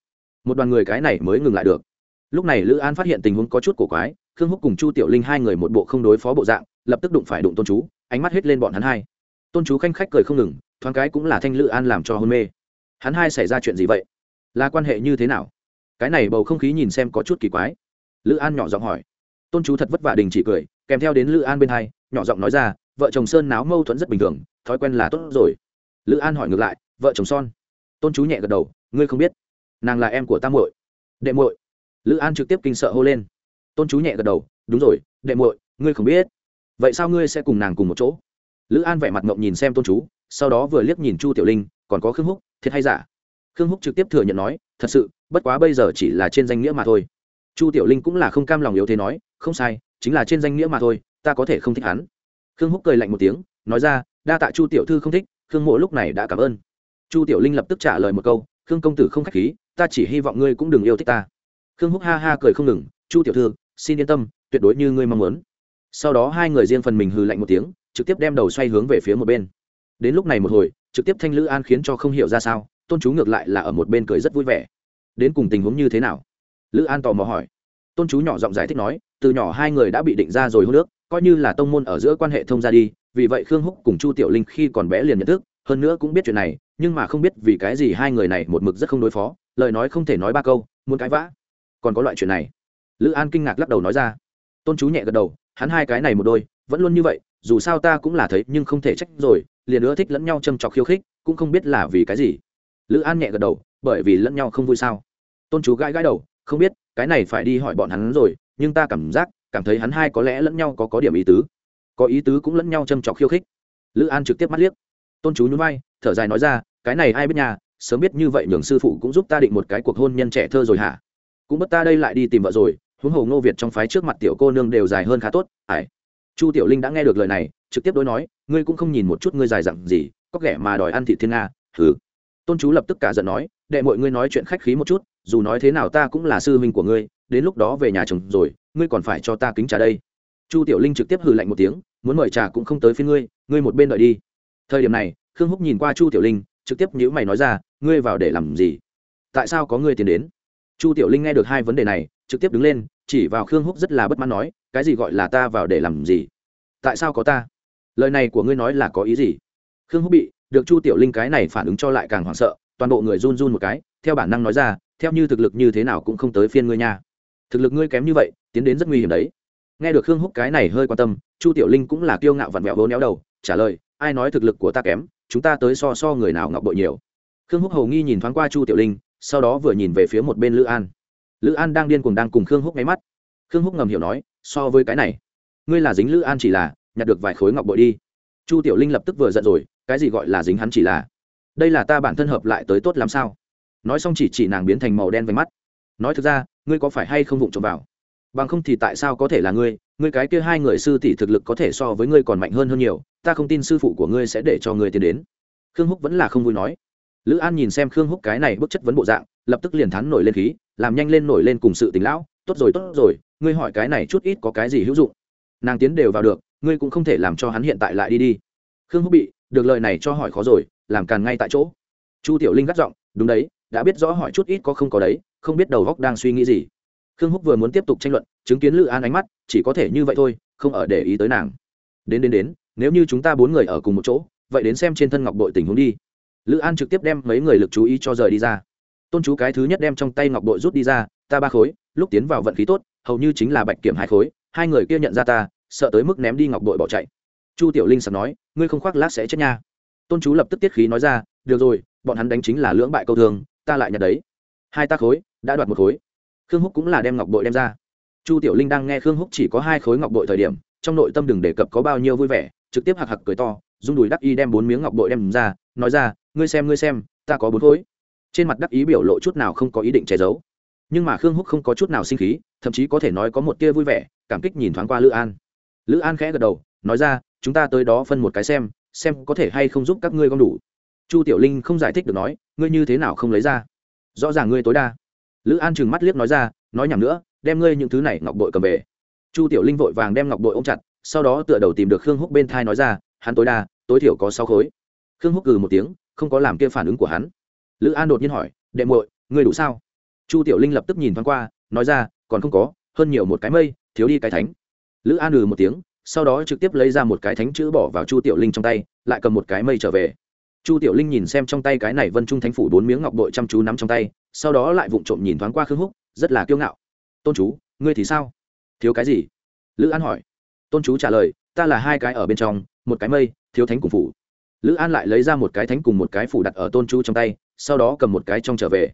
Một đoàn người cái này mới ngừng lại được. Lúc này lữ an phát hiện tình huống có chút cổ quái, khương húc cùng chu tiểu linh hai người một bộ không đối phó bộ dạng, lập tức đụng phải đụng tôn chú, ánh mắt hết lên bọn hắn hai. Tôn chú khanh khách cười không ngừng, thoáng cái cũng là thanh lữ an làm cho hôn mê. Hắn hai xảy ra chuyện gì vậy? Là quan hệ như thế nào? Cái này bầu không khí nhìn xem có chút kỳ quái. Lữ an nhỏ giọng hỏi. Tôn chú thật vất vả đình chỉ cười kèm theo đến lữ an bên hai, nhỏ giọng nói ra, vợ chồng sơn náo mâu thuẫn rất bình thường, thói quen là tốt rồi. Lữ an hỏi ngược lại, vợ chồng son? Tôn chú nhẹ gật đầu, ngươi không biết, nàng là em của tam muội. Đệ muội? Lữ an trực tiếp kinh sợ hô lên. Tôn chú nhẹ gật đầu, đúng rồi, đệ muội, ngươi không biết. Vậy sao ngươi sẽ cùng nàng cùng một chỗ? Lữ an vẻ mặt ngộng nhìn xem tôn chú, sau đó vừa liếc nhìn chu tiểu linh, còn có khương húc, thiệt hay giả? Khương húc trực tiếp thừa nhận nói, thật sự, bất quá bây giờ chỉ là trên danh nghĩa mà thôi. Chu tiểu linh cũng là không cam lòng yếu thế nói, không sai chính là trên danh nghĩa mà thôi, ta có thể không thích hắn. Khương húc cười lạnh một tiếng, nói ra, đa tạ chu tiểu thư không thích, khương mộ lúc này đã cảm ơn. Chu tiểu linh lập tức trả lời một câu, khương công tử không k h á c h khí, ta chỉ hy vọng ngươi cũng đừng yêu thích ta. Khương húc ha ha cười không ngừng, chu tiểu thư, xin yên tâm, tuyệt đối như ngươi mong muốn. Sau đó hai người riêng phần mình hừ lạnh một tiếng, trực tiếp đem đầu xoay hướng về phía một bên. Đến lúc này một hồi, trực tiếp thanh lữ an khiến cho không hiểu ra sao, tôn chú ngược lại là ở một bên cười rất vui vẻ. Đến cùng tình huống như thế nào? Lữ an tò mò hỏi. Tôn chú nhỏ giọng giải thích nói từ nhỏ hai người đã bị định ra rồi hôn nước coi như là tông môn ở giữa quan hệ thông ra đi, vì vậy khương húc cùng chu tiểu linh khi còn bé liền nhận thức, hơn nữa cũng biết chuyện này, nhưng mà không biết vì cái gì hai người này một mực rất không đối phó, lời nói không thể nói ba câu, muốn cãi vã. Còn có loại chuyện này. Lữ an kinh ngạc lắc đầu nói ra. Tôn chú nhẹ gật đầu, hắn hai cái này một đôi, vẫn luôn như vậy, dù sao ta cũng là thấy nhưng không thể trách rồi, liền nữa thích lẫn nhau châm trọc khiêu khích, cũng không biết là vì cái gì. Lữ an nhẹ gật đầu, bởi vì lẫn nhau không vui sao? Tôn chú gãi gãi đầu, không biết, cái này phải đi hỏi bọn hắn rồi nhưng ta cảm giác, cảm thấy hắn hai có lẽ lẫn nhau có có điểm ý tứ. Có ý tứ cũng lẫn nhau châm trọc khiêu khích. Lữ an trực tiếp mắt liếc. Tôn chú nhún vai, thở dài nói ra, cái này ai biết nhà, sớm biết như vậy nhường sư phụ cũng giúp ta định một cái cuộc hôn nhân trẻ thơ rồi hả? Cũng bất ta đây lại đi tìm vợ rồi, huống hồ ngô việt trong phái trước mặt tiểu cô nương đều dài hơn khá tốt ải chu tiểu linh đã nghe được lời này, trực tiếp đối nói, ngươi cũng không nhìn một chút ngươi dài dặn gì, có ghẻ mà đòi ăn thị thiên nga thử tôn chú lập tức cả giận nói, đệ mọi ngươi nói chuyện khách khí một chút, dù nói thế nào ta cũng là sư huynh của ngươi đến lúc đó về nhà chồng rồi, ngươi còn phải cho ta kính trà đây. Chu tiểu linh trực tiếp hừ lạnh một tiếng, muốn mời trà cũng không tới phía ngươi ngươi một bên đợi đi. Thời điểm này, khương húc nhìn qua chu tiểu linh, trực tiếp nhữ mày nói ra, ngươi vào để làm gì? Tại sao có ngươi tiền đến? Chu tiểu linh nghe được hai vấn đề này, trực tiếp đứng lên, chỉ vào khương húc rất là bất mãn nói, cái gì gọi là ta vào để làm gì? Tại sao có ta? Lời này của ngươi nói là có ý gì? Khương húc bị, được chu tiểu linh cái này phản ứng cho lại càng hoảng sợ, toàn bộ người run run một cái, theo bản năng nói ra, theo như thực lực như thế nào cũng không tới phiên ngươi nha thực lực ngươi kém như vậy, tiến đến rất nguy hiểm đấy. Nghe được khương húc cái này hơi quan tâm, chu tiểu linh cũng là kiêu ngạo vặn vẹo vốn néo đầu, trả lời, ai nói thực lực của ta kém, chúng ta tới so so người nào ngọc bội nhiều. Khương húc hầu nghi nhìn thoáng qua chu tiểu linh, sau đó vừa nhìn về phía một bên lữ an. Lữ an đang điên cuồng đang cùng khương húc nháy mắt. Khương húc ngầm hiểu nói, so với cái này, ngươi là dính lữ an chỉ là, nhặt được vài khối ngọc bội đi. Chu tiểu linh lập tức vừa giận rồi, cái gì gọi là dính hắn chỉ là? Đây là ta bản thân hợp lại tới tốt làm sao? Nói xong chỉ chỉ nàng biến thành màu đen với mắt nói thực ra, ngươi có phải hay không vụng trộm vào? Bằng không thì tại sao có thể là ngươi? Ngươi cái kia hai người sư tỷ thực lực có thể so với ngươi còn mạnh hơn hơn nhiều, ta không tin sư phụ của ngươi sẽ để cho ngươi tiến đến. Khương húc vẫn là không vui nói. Lữ an nhìn xem khương húc cái này bức chất vấn bộ dạng, lập tức liền thắn nổi lên khí, làm nhanh lên nổi lên cùng sự tính lão, tốt rồi tốt rồi, ngươi hỏi cái này chút ít có cái gì hữu dụng? Nàng tiến đều vào được, ngươi cũng không thể làm cho hắn hiện tại lại đi đi. Khương húc bị, được lời này cho hỏi khó rồi, làm càn ngay tại chỗ. Chu tiểu linh gắt giọng, đúng đấy đã biết rõ hỏi chút ít có không có đấy, không biết đầu góc đang suy nghĩ gì. Khương húc vừa muốn tiếp tục tranh luận, chứng kiến lữ an ánh mắt, chỉ có thể như vậy thôi, không ở để ý tới nàng. Đến đến đến, nếu như chúng ta bốn người ở cùng một chỗ, vậy đến xem trên thân ngọc bội tình huống đi. Lữ an trực tiếp đem mấy người lực chú ý cho rời đi ra. Tôn chú cái thứ nhất đem trong tay ngọc bội rút đi ra, ta ba khối, lúc tiến vào vận khí tốt, hầu như chính là bạch kiểm hai khối, hai người kia nhận ra ta, sợ tới mức ném đi ngọc bội bỏ chạy. Chu tiểu linh sẵn nói, ngươi không khoác lác sẽ chết nha. Tôn chú lập tức tiết khí nói ra, được rồi, bọn hắn đánh chính là lưỡng bại câu thường ta lại nhặt đấy. Hai ta khối, đã đoạt một khối. Khương húc cũng là đem ngọc bội đem ra. Chu tiểu linh đang nghe khương húc chỉ có hai khối ngọc bội thời điểm, trong nội tâm đừng đề cập có bao nhiêu vui vẻ, trực tiếp hạc hạc cười to dung đùi đắc y đem bốn miếng ngọc bội đem ra, nói ra, ngươi xem ngươi xem, ta có bốn khối. Trên mặt đắc ý biểu lộ chút nào không có ý định che giấu. Nhưng mà khương húc không có chút nào sinh khí, thậm chí có thể nói có một tia vui vẻ, cảm kích nhìn thoáng qua lữ an. Lữ an khẽ gật đầu, nói ra, chúng ta tới đó phân một cái xem xem có thể hay không giúp các ngươi gom đủ chu tiểu linh không giải thích được nói, ngươi như thế nào không lấy ra? Rõ ràng ngươi tối đa. Lữ an chừng mắt liếc nói ra, nói nhầm nữa, đem ngươi những thứ này ngọc bội cầm về. Chu tiểu linh vội vàng đem ngọc bội ôm chặt, sau đó tựa đầu tìm được khương húc bên thai nói ra, hắn tối đa, tối thiểu có sáu khối. Khương húc gừ một tiếng, không có làm kia phản ứng của hắn. Lữ an đột nhiên hỏi, đệ muội, ngươi đủ sao? Chu tiểu linh lập tức nhìn thoáng qua, nói ra, còn không có, hơn nhiều một cái mây, thiếu đi cái thánh. Lữ an ừ một tiếng, sau đó trực tiếp lấy ra một cái thánh chữ bỏ vào chu tiểu linh trong tay, lại cầm một cái mây trở về chu tiểu linh nhìn xem trong tay cái này vân trung thánh phủ bốn miếng ngọc bội chăm chú nắm trong tay, sau đó lại vụng trộm nhìn thoáng qua khương húc, rất là kiêu ngạo. Tôn chú, ngươi thì sao? Thiếu cái gì? Lữ an hỏi. Tôn chú trả lời, ta là hai cái ở bên trong, một cái mây, thiếu thánh cùng phủ. Lữ an lại lấy ra một cái thánh cùng một cái phủ đặt ở tôn chú trong tay, sau đó cầm một cái trong trở về.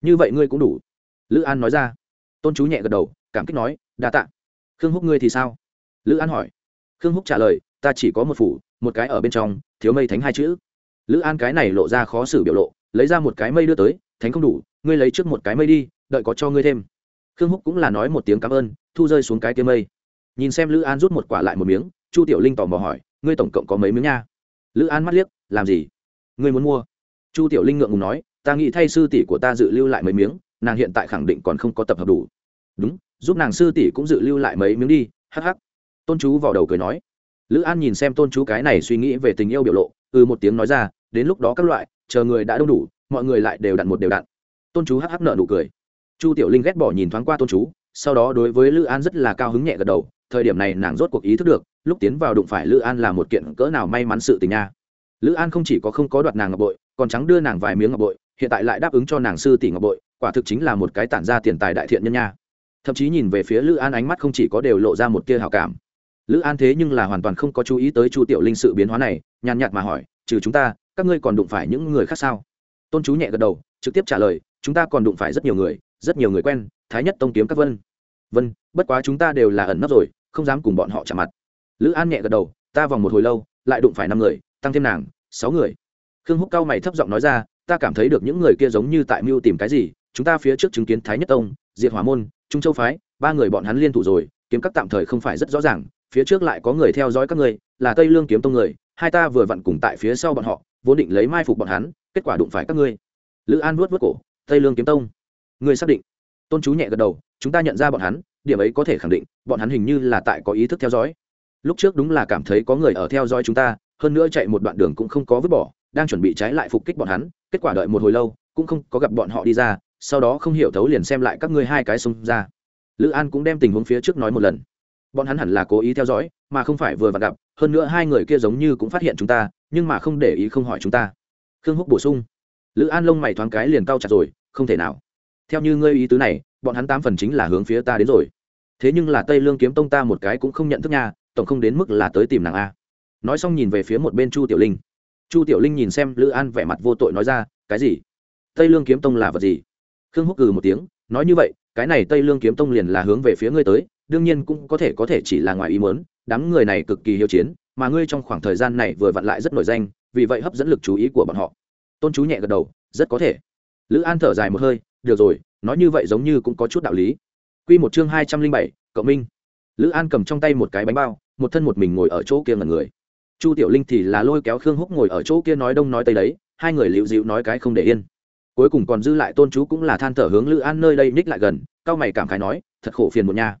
Như vậy ngươi cũng đủ. Lữ an nói ra. Tôn chú nhẹ gật đầu, cảm kích nói, đa t ạ khương húc ngươi thì sao? Lữ an hỏi. Khương húc trả lời, ta chỉ có một phủ, một cái ở bên trong, thiếu mây thánh hai chữ lữ an cái này lộ ra khó xử biểu lộ, lấy ra một cái mây đưa tới, thánh không đủ, ngươi lấy trước một cái mây đi, đợi có cho ngươi thêm. Khương húc cũng là nói một tiếng cảm ơn, thu rơi xuống cái kia mây. Nhìn xem lữ an rút một quả lại một miếng, chu tiểu linh tò mò hỏi, ngươi tổng cộng có mấy miếng nha? Lữ an mắt liếc, làm gì? Ngươi muốn mua? Chu tiểu linh ngượng ngùng nói, ta nghĩ thay sư tỷ của ta dự lưu lại mấy miếng, nàng hiện tại khẳng định còn không có tập hợp đủ. Đúng, giúp nàng sư tỷ cũng dự lưu lại mấy miếng đi hh tôn chú vào đầu cười nói. Lữ an nhìn xem tôn chú cái này suy nghĩ về tình yêu biểu lộ ừ một tiếng nói ra, đến lúc đó các loại, chờ người đã đông đủ, mọi người lại đều đặn một đều đặn. Tôn chú hắc hắc nợ nụ cười. Chu tiểu linh ghét bỏ nhìn thoáng qua tôn chú, sau đó đối với lữ an rất là cao hứng nhẹ gật đầu, thời điểm này nàng rốt cuộc ý thức được, lúc tiến vào đụng phải lữ an là một kiện cỡ nào may mắn sự tình nha. Lữ an không chỉ có không có đoạt nàng ngọc bội, còn trắng đưa nàng vài miếng ngọc bội, hiện tại lại đáp ứng cho nàng sư tỷ ngọc bội, quả thực chính là một cái tản ra tiền tài đại thiện nhân nha. Thậm chí nhìn về phía lữ an ánh mắt không chỉ có đều lộ ra một tia hào cảm lữ an thế nhưng là hoàn toàn không có chú ý tới chu tiểu linh sự biến hóa này, nhàn nhạt mà hỏi, trừ chúng ta, các ngươi còn đụng phải những người khác sao? Tôn chú nhẹ gật đầu, trực tiếp trả lời, chúng ta còn đụng phải rất nhiều người, rất nhiều người quen, thái nhất tông kiếm các vân. Vân, bất quá chúng ta đều là ẩn nấp rồi, không dám cùng bọn họ chạm mặt. Lữ an nhẹ gật đầu, ta vòng một hồi lâu, lại đụng phải năm người, tăng thêm nàng, sáu người. Khương húc cao mày thấp giọng nói ra, ta cảm thấy được những người kia giống như tại mưu tìm cái gì, chúng ta phía trước chứng kiến thái nhất tông, diệt hỏa môn, trung châu phái, ba người bọn hắn liên thủ rồi, kiếm các tạm thời không phải rất rõ ràng phía trước lại có người theo dõi các ngươi, là tây lương kiếm tông người, hai ta vừa vặn cùng tại phía sau bọn họ, vốn định lấy mai phục bọn hắn, kết quả đụng phải các ngươi. Lữ an vuốt vuốt cổ, tây lương kiếm tông. Ngươi xác định. Tôn chú nhẹ gật đầu, chúng ta nhận ra bọn hắn, điểm ấy có thể khẳng định, bọn hắn hình như là tại có ý thức theo dõi. Lúc trước đúng là cảm thấy có người ở theo dõi chúng ta, hơn nữa chạy một đoạn đường cũng không có vứt bỏ, đang chuẩn bị trái lại phục kích bọn hắn, kết quả đợi một hồi lâu, cũng không có gặp bọn họ đi ra, sau đó không hiểu thấu liền xem lại các ngươi hai cái xông ra. Lữ an cũng đem tình huống phía trước nói một lần bọn hắn hẳn là cố ý theo dõi, mà không phải vừa vặn gặp, hơn nữa hai người kia giống như cũng phát hiện chúng ta, nhưng mà không để ý không hỏi chúng ta. Khương húc bổ sung, lữ an lông mày thoáng cái liền cau chặt rồi, không thể nào. Theo như ngươi ý tứ này, bọn hắn tám phần chính là hướng phía ta đến rồi. Thế nhưng là tây lương kiếm tông ta một cái cũng không nhận thức nha, tổng không đến mức là tới tìm nàng a. Nói xong nhìn về phía một bên chu tiểu linh. Chu tiểu linh nhìn xem lữ an vẻ mặt vô tội nói ra, cái gì? Tây lương kiếm tông là vật gì? Khương húc cừ một tiếng, nói như vậy cái này tây lương kiếm tông liền là hướng về phía ngươi tới, đương nhiên cũng có thể có thể chỉ là ngoài ý muốn, đám người này cực kỳ hiếu chiến, mà ngươi trong khoảng thời gian này vừa vặn lại rất nổi danh, vì vậy hấp dẫn lực chú ý của bọn họ. Tôn chú nhẹ gật đầu, rất có thể. Lữ an thở dài một hơi, được rồi, nói như vậy giống như cũng có chút đạo lý. Q một chương hai trăm linh bảy cậu minh. Lữ an cầm trong tay một cái bánh bao, một thân một mình ngồi ở chỗ kia ngần người. Chu tiểu linh thì là lôi kéo khương húc ngồi ở chỗ kia nói đông nói tây đấy, hai người liễu dịu nói cái không để yên cuối cùng còn dư lại tôn chú cũng là than thở hướng lữ an nơi đây ních lại gần, cao mày cảm khái nói, thật khổ phiền một nhà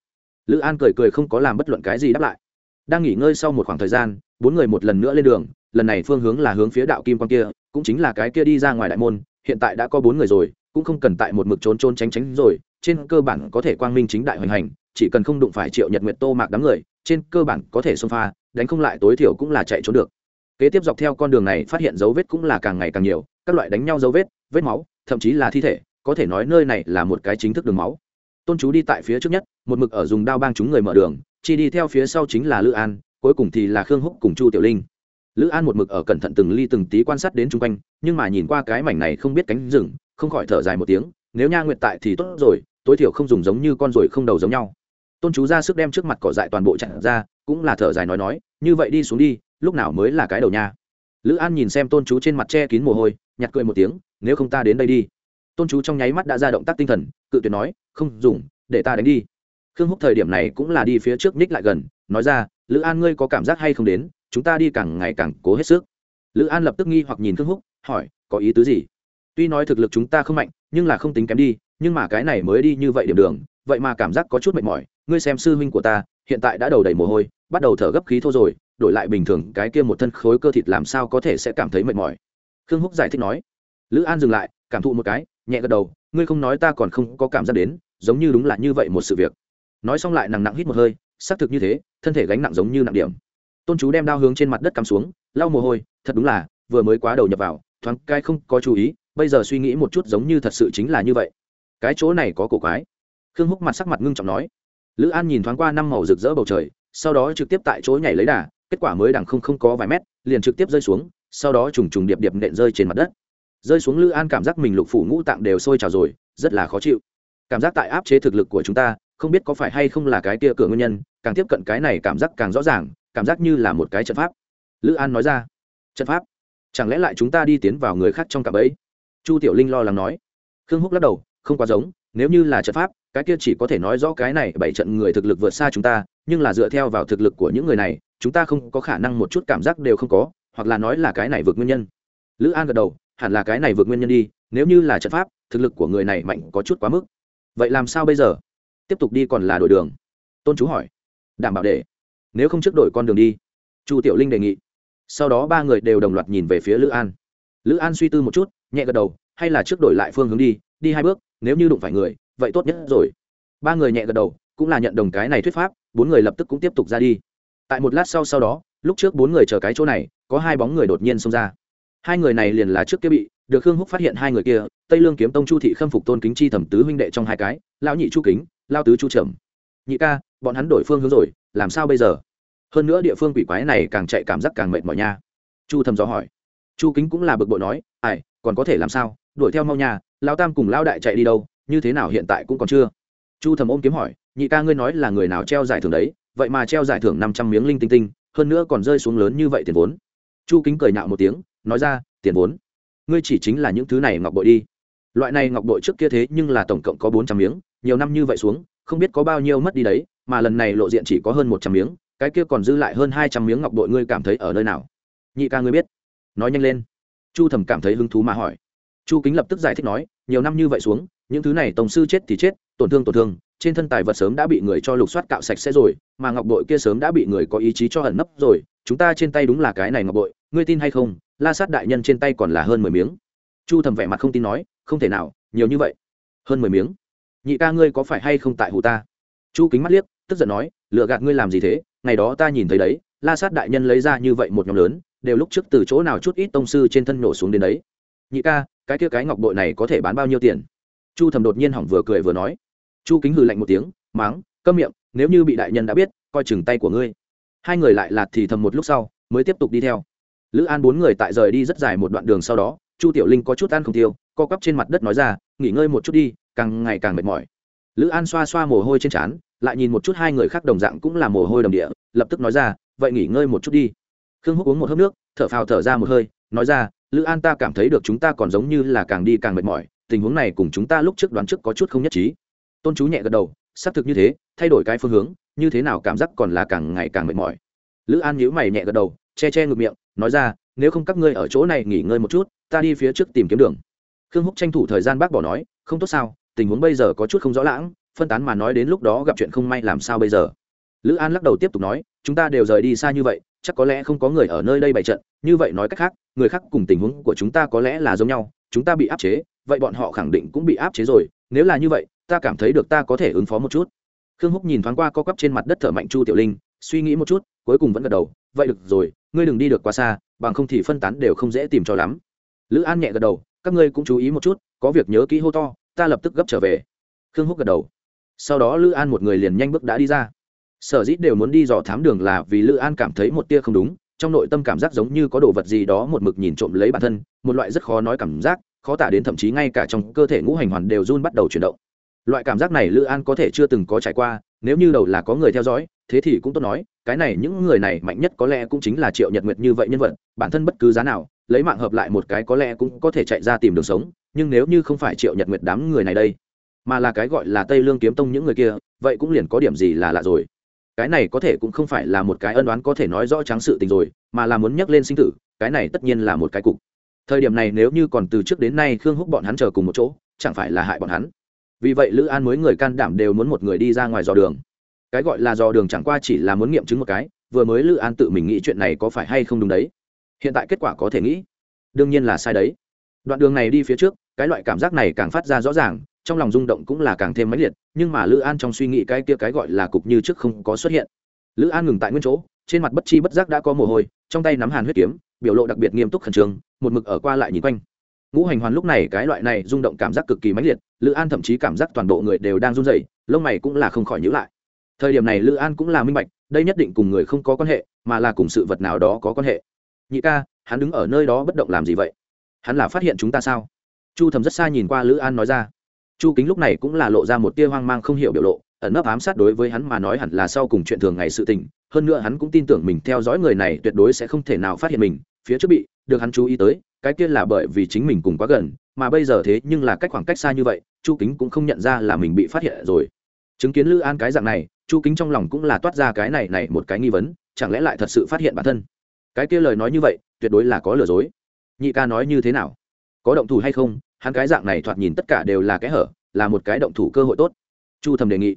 lữ an cười cười không có làm bất luận cái gì đáp lại. Đang nghỉ ngơi sau một khoảng thời gian, bốn người một lần nữa lên đường, lần này phương hướng là hướng phía đạo kim quan kia, cũng chính là cái kia đi ra ngoài đại môn, hiện tại đã có bốn người rồi, cũng không cần tại một mực trốn trốn tránh tránh rồi, trên cơ bản có thể quang minh chính đại hoành hành, chỉ cần không đụng phải triệu nhật nguyệt tô mạc đám người, trên cơ bản có thể xông pha, đánh không lại tối thiểu cũng là chạy trốn được. Kế tiếp dọc theo con đường này phát hiện dấu vết cũng là càng ngày càng nhiều, các loại đánh nhau dấu vết vết máu, thậm chí là thi thể, có thể nói nơi này là một cái chính thức đường máu. Tôn chú đi tại phía trước nhất, một mực ở dùng đao bang chúng người mở đường chỉ đi theo phía sau chính là lữ an, cuối cùng thì là khương húc cùng chu tiểu linh. Lữ an một mực ở cẩn thận từng ly từng tí quan sát đến chung quanh, nhưng mà nhìn qua cái mảnh này không biết cánh rừng, không khỏi thở dài một tiếng, nếu nha nguyệt tại thì tốt rồi, tối thiểu không dùng giống như con ruồi không đầu giống nhau. Tôn chú ra sức đem trước mặt cỏ dại toàn bộ chặn ra, cũng là thở dài nói nói, như vậy đi xuống đi, lúc nào mới là cái đầu nha? Lữ an nhìn xem tôn chú trên mặt che kín mồ hôi, nhặt cười một tiếng nếu không ta đến đây đi. Tôn chú trong nháy mắt đã ra động tác tinh thần, cự tuyệt nói, không dùng, để ta đánh đi. Khương húc thời điểm này cũng là đi phía trước ních lại gần, nói ra, lữ an ngươi có cảm giác hay không đến? Chúng ta đi càng ngày càng cố hết sức. Lữ an lập tức nghi hoặc nhìn khương húc, hỏi, có ý tứ gì? Tuy nói thực lực chúng ta không mạnh, nhưng là không tính kém đi, nhưng mà cái này mới đi như vậy điểm đường, vậy mà cảm giác có chút mệt mỏi. Ngươi xem sư huynh của ta, hiện tại đã đầu đầy mồ hôi, bắt đầu thở gấp khí thô rồi, đổi lại bình thường cái kia một thân khối cơ thịt làm sao có thể sẽ cảm thấy mệt mỏi? Khương húc giải thích nói lữ an dừng lại, cảm thụ một cái, nhẹ gật đầu, ngươi không nói ta còn không có cảm giác đến, giống như đúng là như vậy một sự việc. Nói xong lại nặng nặng hít một hơi, xác thực như thế, thân thể gánh nặng giống như nặng điểm. Tôn chú đem đao hướng trên mặt đất cắm xuống, lau mồ hôi, thật đúng là, vừa mới quá đầu nhập vào, thoáng cái không có chú ý, bây giờ suy nghĩ một chút giống như thật sự chính là như vậy. Cái chỗ này có cổ quái. Khương húc mặt sắc mặt ngưng trọng nói. Lữ an nhìn thoáng qua năm màu rực rỡ bầu trời, sau đó trực tiếp tại chỗ nhảy lấy đà, kết quả mới đằng không không có vài mét, liền trực tiếp rơi xuống, sau đó trùng trùng điệp điệp nện rơi trên mặt đất rơi xuống lữ an cảm giác mình lục phủ ngũ tạng đều sôi trào rồi, rất là khó chịu. Cảm giác tại áp chế thực lực của chúng ta, không biết có phải hay không là cái kia cửa nguyên nhân, càng tiếp cận cái này cảm giác càng rõ ràng, cảm giác như là một cái trận pháp. Lữ an nói ra. Trận pháp? Chẳng lẽ lại chúng ta đi tiến vào người khác trong cặp ấy chu tiểu linh lo lắng nói. Khương húc lắc đầu, không quá giống, nếu như là trận pháp, cái kia chỉ có thể nói rõ cái này bảy trận người thực lực vượt xa chúng ta, nhưng là dựa theo vào thực lực của những người này, chúng ta không có khả năng một chút cảm giác đều không có, hoặc là nói là cái này vượt nguyên nhân. Lữ an gật đầu hẳn là cái này vượt nguyên nhân đi, nếu như là trận pháp, thực lực của người này mạnh có chút quá mức. Vậy làm sao bây giờ? Tiếp tục đi còn là đổi đường. Tôn chú hỏi. Đảm bảo để. Nếu không trước đổi con đường đi. Chu tiểu linh đề nghị. Sau đó ba người đều đồng loạt nhìn về phía lữ an. Lữ an suy tư một chút, nhẹ gật đầu, hay là trước đổi lại phương hướng đi đi hai bước, nếu như đụng phải người, vậy tốt nhất rồi. Ba người nhẹ gật đầu, cũng là nhận đồng cái này thuyết pháp, bốn người lập tức cũng tiếp tục ra đi. Tại một lát sau sau đó, lúc trước bốn người chờ cái chỗ này, có hai bóng người đột nhiên xông ra hai người này liền là trước kia bị, được khương húc phát hiện hai người kia, tây lương kiếm tông chu thị khâm phục tôn kính chi thẩm tứ huynh đệ trong hai cái, lão nhị chu kính lao tứ chu trầm nhị ca, bọn hắn đổi phương hướng rồi, làm sao bây giờ? Hơn nữa địa phương quỷ quái này càng chạy cảm giác càng mệt mỏi nha. Chu thầm gió hỏi. Chu kính cũng là bực bội nói, ai, còn có thể làm sao? Đuổi theo mau nhà lao tam cùng lao đại chạy đi đâu, như thế nào hiện tại cũng còn chưa? Chu thầm ôm kiếm hỏi, nhị ca ngươi nói là người nào treo giải thưởng đấy? Vậy mà treo giải thưởng năm trăm miếng linh tinh tinh, hơn nữa còn rơi xuống lớn như vậy tiền vốn. Chu kính cười nhạo một tiếng nói ra, tiền vốn, ngươi chỉ chính là những thứ này ngọc bội đi. Loại này ngọc bội trước kia thế nhưng là tổng cộng có bốn trăm miếng, nhiều năm như vậy xuống, không biết có bao nhiêu mất đi đấy, mà lần này lộ diện chỉ có hơn một trăm miếng, cái kia còn dư lại hơn hai trăm miếng ngọc bội ngươi cảm thấy ở nơi nào? Nhị ca ngươi biết. Nói nhanh lên. Chu thẩm cảm thấy hứng thú mà hỏi. Chu kính lập tức giải thích nói, nhiều năm như vậy xuống, những thứ này tổng sư chết thì chết, tổn thương tổn thương, trên thân tài vật sớm đã bị người cho lục soát cạo sạch sẽ rồi, mà ngọc bội kia sớm đã bị người có ý chí cho ẩn nấp rồi, chúng ta trên tay đúng là cái này ngọc bội, ngươi tin hay không la sát đại nhân trên tay còn là hơn mười miếng. Chu thầm vẻ mặt không tin nói, không thể nào, nhiều như vậy. Hơn mười miếng? Nhị ca ngươi có phải hay không tại hụ ta? Chu kính mắt liếc, tức giận nói lựa gạt ngươi làm gì thế? Ngày đó ta nhìn thấy đấy, la sát đại nhân lấy ra như vậy một nhóm lớn, đều lúc trước từ chỗ nào chút ít tông sư trên thân nổ xuống đến đấy. Nhị ca, cái kia cái ngọc bội này có thể bán bao nhiêu tiền? Chu thầm đột nhiên hỏng vừa cười vừa nói. Chu kính hừ lạnh một tiếng máng câm miệng, nếu như bị đại nhân đã biết, coi chừng tay của ngươi. Hai người lại lạt thì thầm một lúc sau, mới tiếp tục đi theo lữ an bốn người tại rời đi rất dài một đoạn đường sau đó, chu tiểu linh có chút ăn không tiêu, co cắp trên mặt đất nói ra, nghỉ ngơi một chút đi, càng ngày càng mệt mỏi. Lữ an xoa xoa mồ hôi trên trán, lại nhìn một chút hai người khác đồng dạng cũng là mồ hôi đồng địa, lập tức nói ra, vậy nghỉ ngơi một chút đi. Khương húc uống một hớp nước, thở phào thở ra một hơi, nói ra, lữ an ta cảm thấy được chúng ta còn giống như là càng đi càng mệt mỏi, tình huống này cùng chúng ta lúc trước đoán trước có chút không nhất trí. Tôn chú nhẹ gật đầu, xác thực như thế, thay đổi cái phương hướng, như thế nào cảm giác còn là càng ngày càng mệt mỏi. Lữ an nhíu mày nhẹ gật đầu, che che ngực miệng nói ra, nếu không các ngươi ở chỗ này nghỉ ngơi một chút, ta đi phía trước tìm kiếm đường. Khương húc tranh thủ thời gian bác bỏ nói, không tốt sao, tình huống bây giờ có chút không rõ lãng, phân tán mà nói đến lúc đó gặp chuyện không may làm sao bây giờ? Lữ an lắc đầu tiếp tục nói, chúng ta đều rời đi xa như vậy, chắc có lẽ không có người ở nơi đây bày trận, như vậy nói cách khác, người khác cùng tình huống của chúng ta có lẽ là giống nhau, chúng ta bị áp chế, vậy bọn họ khẳng định cũng bị áp chế rồi, nếu là như vậy, ta cảm thấy được ta có thể ứng phó một chút. Khương húc nhìn thoáng qua co quắp trên mặt đất thở mạnh chu tiểu linh, suy nghĩ một chút, cuối cùng vẫn gật đầu, vậy được rồi ngươi đừng đi được quá xa, bằng không thì phân tán đều không dễ tìm cho lắm. Lữ an nhẹ gật đầu, các ngươi cũng chú ý một chút, có việc nhớ kỹ hô to, ta lập tức gấp trở về. Khương húc gật đầu. Sau đó lữ an một người liền nhanh bước đã đi ra. Sở dĩ đều muốn đi dò thám đường là vì lữ an cảm thấy một tia không đúng, trong nội tâm cảm giác giống như có đồ vật gì đó một mực nhìn trộm lấy bản thân, một loại rất khó nói cảm giác, khó tả đến thậm chí ngay cả trong cơ thể ngũ hành hoàn đều run bắt đầu chuyển động. Loại cảm giác này lữ an có thể chưa từng có trải qua, nếu như đầu là có người theo dõi thế thì cũng tốt nói, cái này những người này mạnh nhất có lẽ cũng chính là triệu nhật nguyệt như vậy nhân vật, bản thân bất cứ giá nào, lấy mạng hợp lại một cái có lẽ cũng có thể chạy ra tìm đường sống, nhưng nếu như không phải triệu nhật nguyệt đám người này đây, mà là cái gọi là tây lương kiếm tông những người kia, vậy cũng liền có điểm gì là lạ rồi. Cái này có thể cũng không phải là một cái ân đoán có thể nói rõ trắng sự tình rồi, mà là muốn nhắc lên sinh tử, cái này tất nhiên là một cái cục. Thời điểm này nếu như còn từ trước đến nay khương húc bọn hắn chờ cùng một chỗ, chẳng phải là hại bọn hắn. Vì vậy lữ an mới người can đảm đều muốn một người đi ra ngoài dò đường cái gọi là dò đường chẳng qua chỉ là muốn nghiệm chứng một cái, vừa mới lữ an tự mình nghĩ chuyện này có phải hay không đúng đấy. Hiện tại kết quả có thể nghĩ. Đương nhiên là sai đấy. Đoạn đường này đi phía trước, cái loại cảm giác này càng phát ra rõ ràng, trong lòng rung động cũng là càng thêm mãnh liệt, nhưng mà lữ an trong suy nghĩ cái kia cái gọi là cục như trước không có xuất hiện. Lữ an ngừng tại nguyên chỗ, trên mặt bất chi bất giác đã có mồ hôi, trong tay nắm hàn huyết kiếm, biểu lộ đặc biệt nghiêm túc khẩn trương, một mực ở qua lại nhìn quanh. Ngũ hành hoàn lúc này cái loại này rung động cảm giác cực kỳ mãnh liệt, lữ an thậm chí cảm giác toàn bộ người đều đang run rẩy, lông mày cũng là không khỏi nhữ lại thời điểm này lữ an cũng là minh bạch, đây nhất định cùng người không có quan hệ, mà là cùng sự vật nào đó có quan hệ. Nhị ca, hắn đứng ở nơi đó bất động làm gì vậy? Hắn là phát hiện chúng ta sao? Chu thầm rất xa nhìn qua lữ an nói ra. Chu kính lúc này cũng là lộ ra một tia hoang mang không hiểu biểu lộ, ẩn nấp ám sát đối với hắn mà nói hẳn là sau cùng chuyện thường ngày sự tình. Hơn nữa hắn cũng tin tưởng mình theo dõi người này tuyệt đối sẽ không thể nào phát hiện mình. Phía trước bị, được hắn chú ý tới, cái kia là bởi vì chính mình cùng quá gần, mà bây giờ thế nhưng là cách khoảng cách xa như vậy, chu kính cũng không nhận ra là mình bị phát hiện rồi. Chứng kiến lữ an cái dạng này chu kính trong lòng cũng là toát ra cái này này một cái nghi vấn, chẳng lẽ lại thật sự phát hiện bản thân? Cái kia lời nói như vậy, tuyệt đối là có lừa dối. Nhị ca nói như thế nào? Có động thủ hay không? Hắn cái dạng này thoạt nhìn tất cả đều là cái hở, là một cái động thủ cơ hội tốt. Chu thầm đề nghị.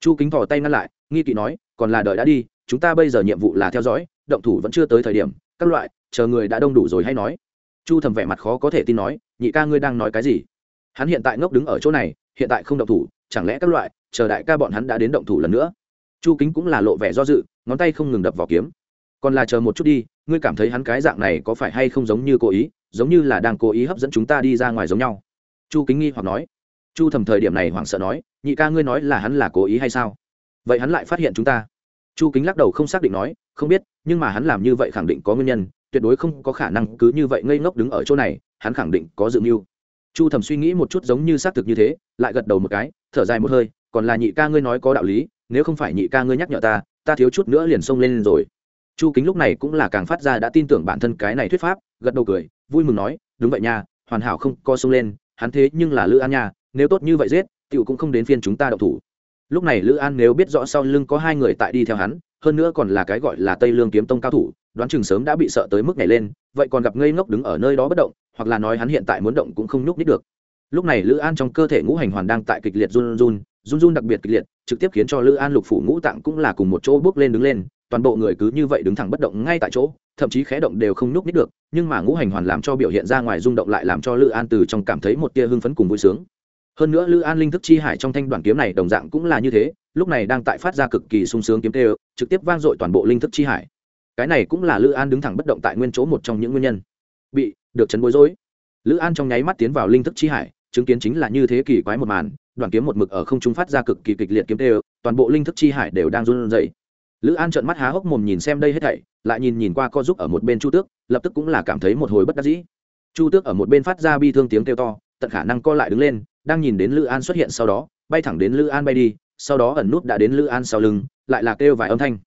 Chu kính thò tay ngăn lại, nghi kỵ nói, còn là đợi đã đi, chúng ta bây giờ nhiệm vụ là theo dõi, động thủ vẫn chưa tới thời điểm, các loại, chờ người đã đông đủ rồi hay nói. Chu thầm vẻ mặt khó có thể tin nói, nhị ca ngươi đang nói cái gì? Hắn hiện tại ngốc đứng ở chỗ này, hiện tại không động thủ chẳng lẽ các loại, chờ đại ca bọn hắn đã đến động thủ lần nữa. Chu kính cũng là lộ vẻ do dự, ngón tay không ngừng đập vào kiếm. Còn là chờ một chút đi, ngươi cảm thấy hắn cái dạng này có phải hay không giống như cố ý, giống như là đang cố ý hấp dẫn chúng ta đi ra ngoài giống nhau? Chu kính nghi hoặc nói. Chu thầm thời điểm này hoảng sợ nói, nhị ca ngươi nói là hắn là cố ý hay sao? Vậy hắn lại phát hiện chúng ta. Chu kính lắc đầu không xác định nói, không biết, nhưng mà hắn làm như vậy khẳng định có nguyên nhân, tuyệt đối không có khả năng cứ như vậy ngây ngốc đứng ở chỗ này, hắn khẳng định có dự mưu. Chu thầm suy nghĩ một chút giống như xác thực như thế, lại gật đầu một cái thở dài một hơi, còn là nhị ca ngươi nói có đạo lý, nếu không phải nhị ca ngươi nhắc nhở ta ta thiếu chút nữa liền xông lên rồi. Chu kính lúc này cũng là càng phát ra đã tin tưởng bản thân cái này thuyết pháp, gật đầu cười, vui mừng nói, đúng vậy nha, hoàn hảo không co xông lên, hắn thế nhưng là lữ an nha, nếu tốt như vậy giết tựu cũng không đến phiên chúng ta đậu thủ. Lúc này lữ an nếu biết rõ sau lưng có hai người tại đi theo hắn, hơn nữa còn là cái gọi là tây lương kiếm tông cao thủ, đoán chừng sớm đã bị sợ tới mức này lên, vậy còn gặp ngây ngốc đứng ở nơi đó bất động, hoặc là nói hắn hiện tại muốn động cũng không nhúc nít được lúc này lữ an trong cơ thể ngũ hành hoàn đang tại kịch liệt run run run run đặc biệt kịch liệt, trực tiếp khiến cho lữ an lục phủ ngũ tạng cũng là cùng một chỗ bước lên đứng lên, toàn bộ người cứ như vậy đứng thẳng bất động ngay tại chỗ, thậm chí khé động đều không nhúc nít được, nhưng mà ngũ hành hoàn làm cho biểu hiện ra ngoài rung động lại làm cho lữ an từ trong cảm thấy một tia hưng phấn cùng vui sướng. Hơn nữa lữ an linh thức chi hải trong thanh đoàn kiếm này đồng dạng cũng là như thế, lúc này đang tại phát ra cực kỳ sung sướng kiếm tê trực tiếp vang dội toàn bộ linh thức chi hải. Cái này cũng là lữ an đứng thẳng bất động tại nguyên chỗ một trong những nguyên nhân. Bị, được chấn bối rối. Lữ an trong nháy mắt tiến vào linh thức chi hải chứng kiến chính là như thế kỳ quái một màn, đoàn kiếm một mực ở không trung phát ra cực kỳ kịch liệt kiếm tê, toàn bộ linh thức chi hải đều đang run rẩy. Lữ an trợn mắt há hốc mồm nhìn xem đây hết thảy, lại nhìn nhìn qua co giúp ở một bên chu tước, lập tức cũng là cảm thấy một hồi bất đắc dĩ. Chu tước ở một bên phát ra bi thương tiếng kêu to, tận khả năng co lại đứng lên, đang nhìn đến lữ an xuất hiện sau đó, bay thẳng đến lữ an bay đi, sau đó ẩn nút đã đến lữ an sau lưng, lại là kêu vài âm thanh.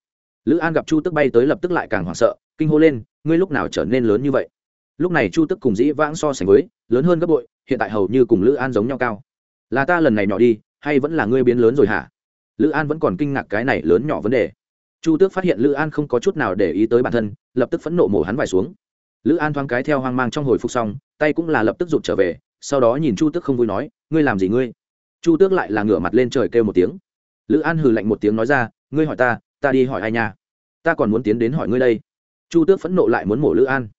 Lữ an gặp chu tức bay tới lập tức lại càng hoảng sợ, kinh hô lên, ngươi lúc nào trở nên lớn như vậy? Lúc này chu tức cùng dĩ vãng so sánh với, lớn hơn gấp bội hiện tại hầu như cùng lữ an giống nhau cao. Là ta lần này nhỏ đi, hay vẫn là ngươi biến lớn rồi hả? Lữ an vẫn còn kinh ngạc cái này lớn nhỏ vấn đề. Chu tước phát hiện lữ an không có chút nào để ý tới bản thân, lập tức phẫn nộ mổ hắn vải xuống. Lữ an thoáng cái theo hoang mang trong hồi phục xong, tay cũng là lập tức rụt trở về, sau đó nhìn chu tước không vui nói, ngươi làm gì ngươi? Chu tước lại là ngửa mặt lên trời kêu một tiếng. Lữ an hừ lạnh một tiếng nói ra, ngươi hỏi ta ta đi hỏi ai nha? Ta còn muốn tiến đến hỏi ngươi đây. Chu tước phẫn nộ lại muốn mổ lữ an.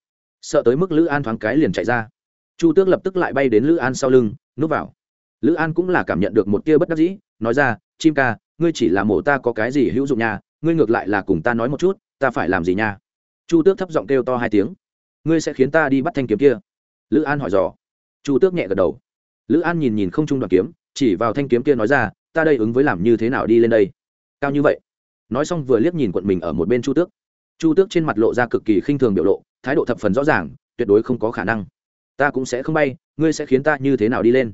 Sợ tới mức lữ an thoáng cái liền chạy ra chu tước lập tức lại bay đến lữ an sau lưng, núp vào. Lữ an cũng là cảm nhận được một tia bất đắc dĩ, nói ra, chim ca, ngươi chỉ là mổ ta có cái gì hữu dụng nha, ngươi ngược lại là cùng ta nói một chút, ta phải làm gì nha? Chu tước thấp giọng kêu to hai tiếng. Ngươi sẽ khiến ta đi bắt thanh kiếm kia. Lữ an hỏi dò. Chu tước nhẹ gật đầu. Lữ an nhìn nhìn không trung đoàn kiếm, chỉ vào thanh kiếm kia nói ra, ta đây ứng với làm như thế nào đi lên đây? Cao như vậy. Nói xong vừa liếc nhìn quận mình ở một bên chu tước. Chu tước trên mặt lộ ra cực kỳ khinh thường biểu lộ, thái độ thập phần rõ ràng, tuyệt đối không có khả năng ta cũng sẽ không bay, ngươi sẽ khiến ta như thế nào đi lên?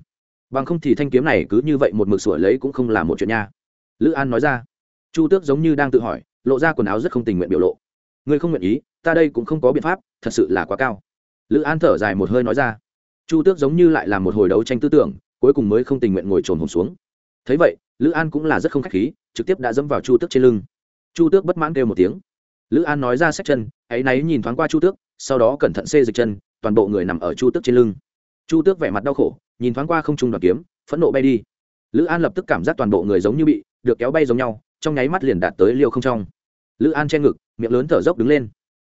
Bằng không thì thanh kiếm này cứ như vậy một mực sủa lấy cũng không là một chuyện nha. Lữ an nói ra. Chu tước giống như đang tự hỏi, lộ ra quần áo rất không tình nguyện biểu lộ. Ngươi không nguyện ý, ta đây cũng không có biện pháp, thật sự là quá cao. Lữ an thở dài một hơi nói ra. Chu tước giống như lại là một hồi đấu tranh tư tưởng, cuối cùng mới không tình nguyện ngồi trồn hồn xuống. Thấy vậy, lữ an cũng là rất không k h á c h khí, trực tiếp đã dẫm vào chu tước trên lưng. Chu tước bất mãn kêu một tiếng. Lữ an nói ra sách chân hãy náy nhìn thoáng qua chu tước, sau đó cẩn thận xê dịch chân toàn bộ người nằm ở chu tước trên lưng. Chu tước vẻ mặt đau khổ, nhìn thoáng qua không trung đoàn kiếm, phẫn nộ bay đi. Lữ an lập tức cảm giác toàn bộ người giống như bị được kéo bay giống nhau, trong nháy mắt liền đạt tới liêu không trong. Lữ an che ngực, miệng lớn thở dốc đứng lên.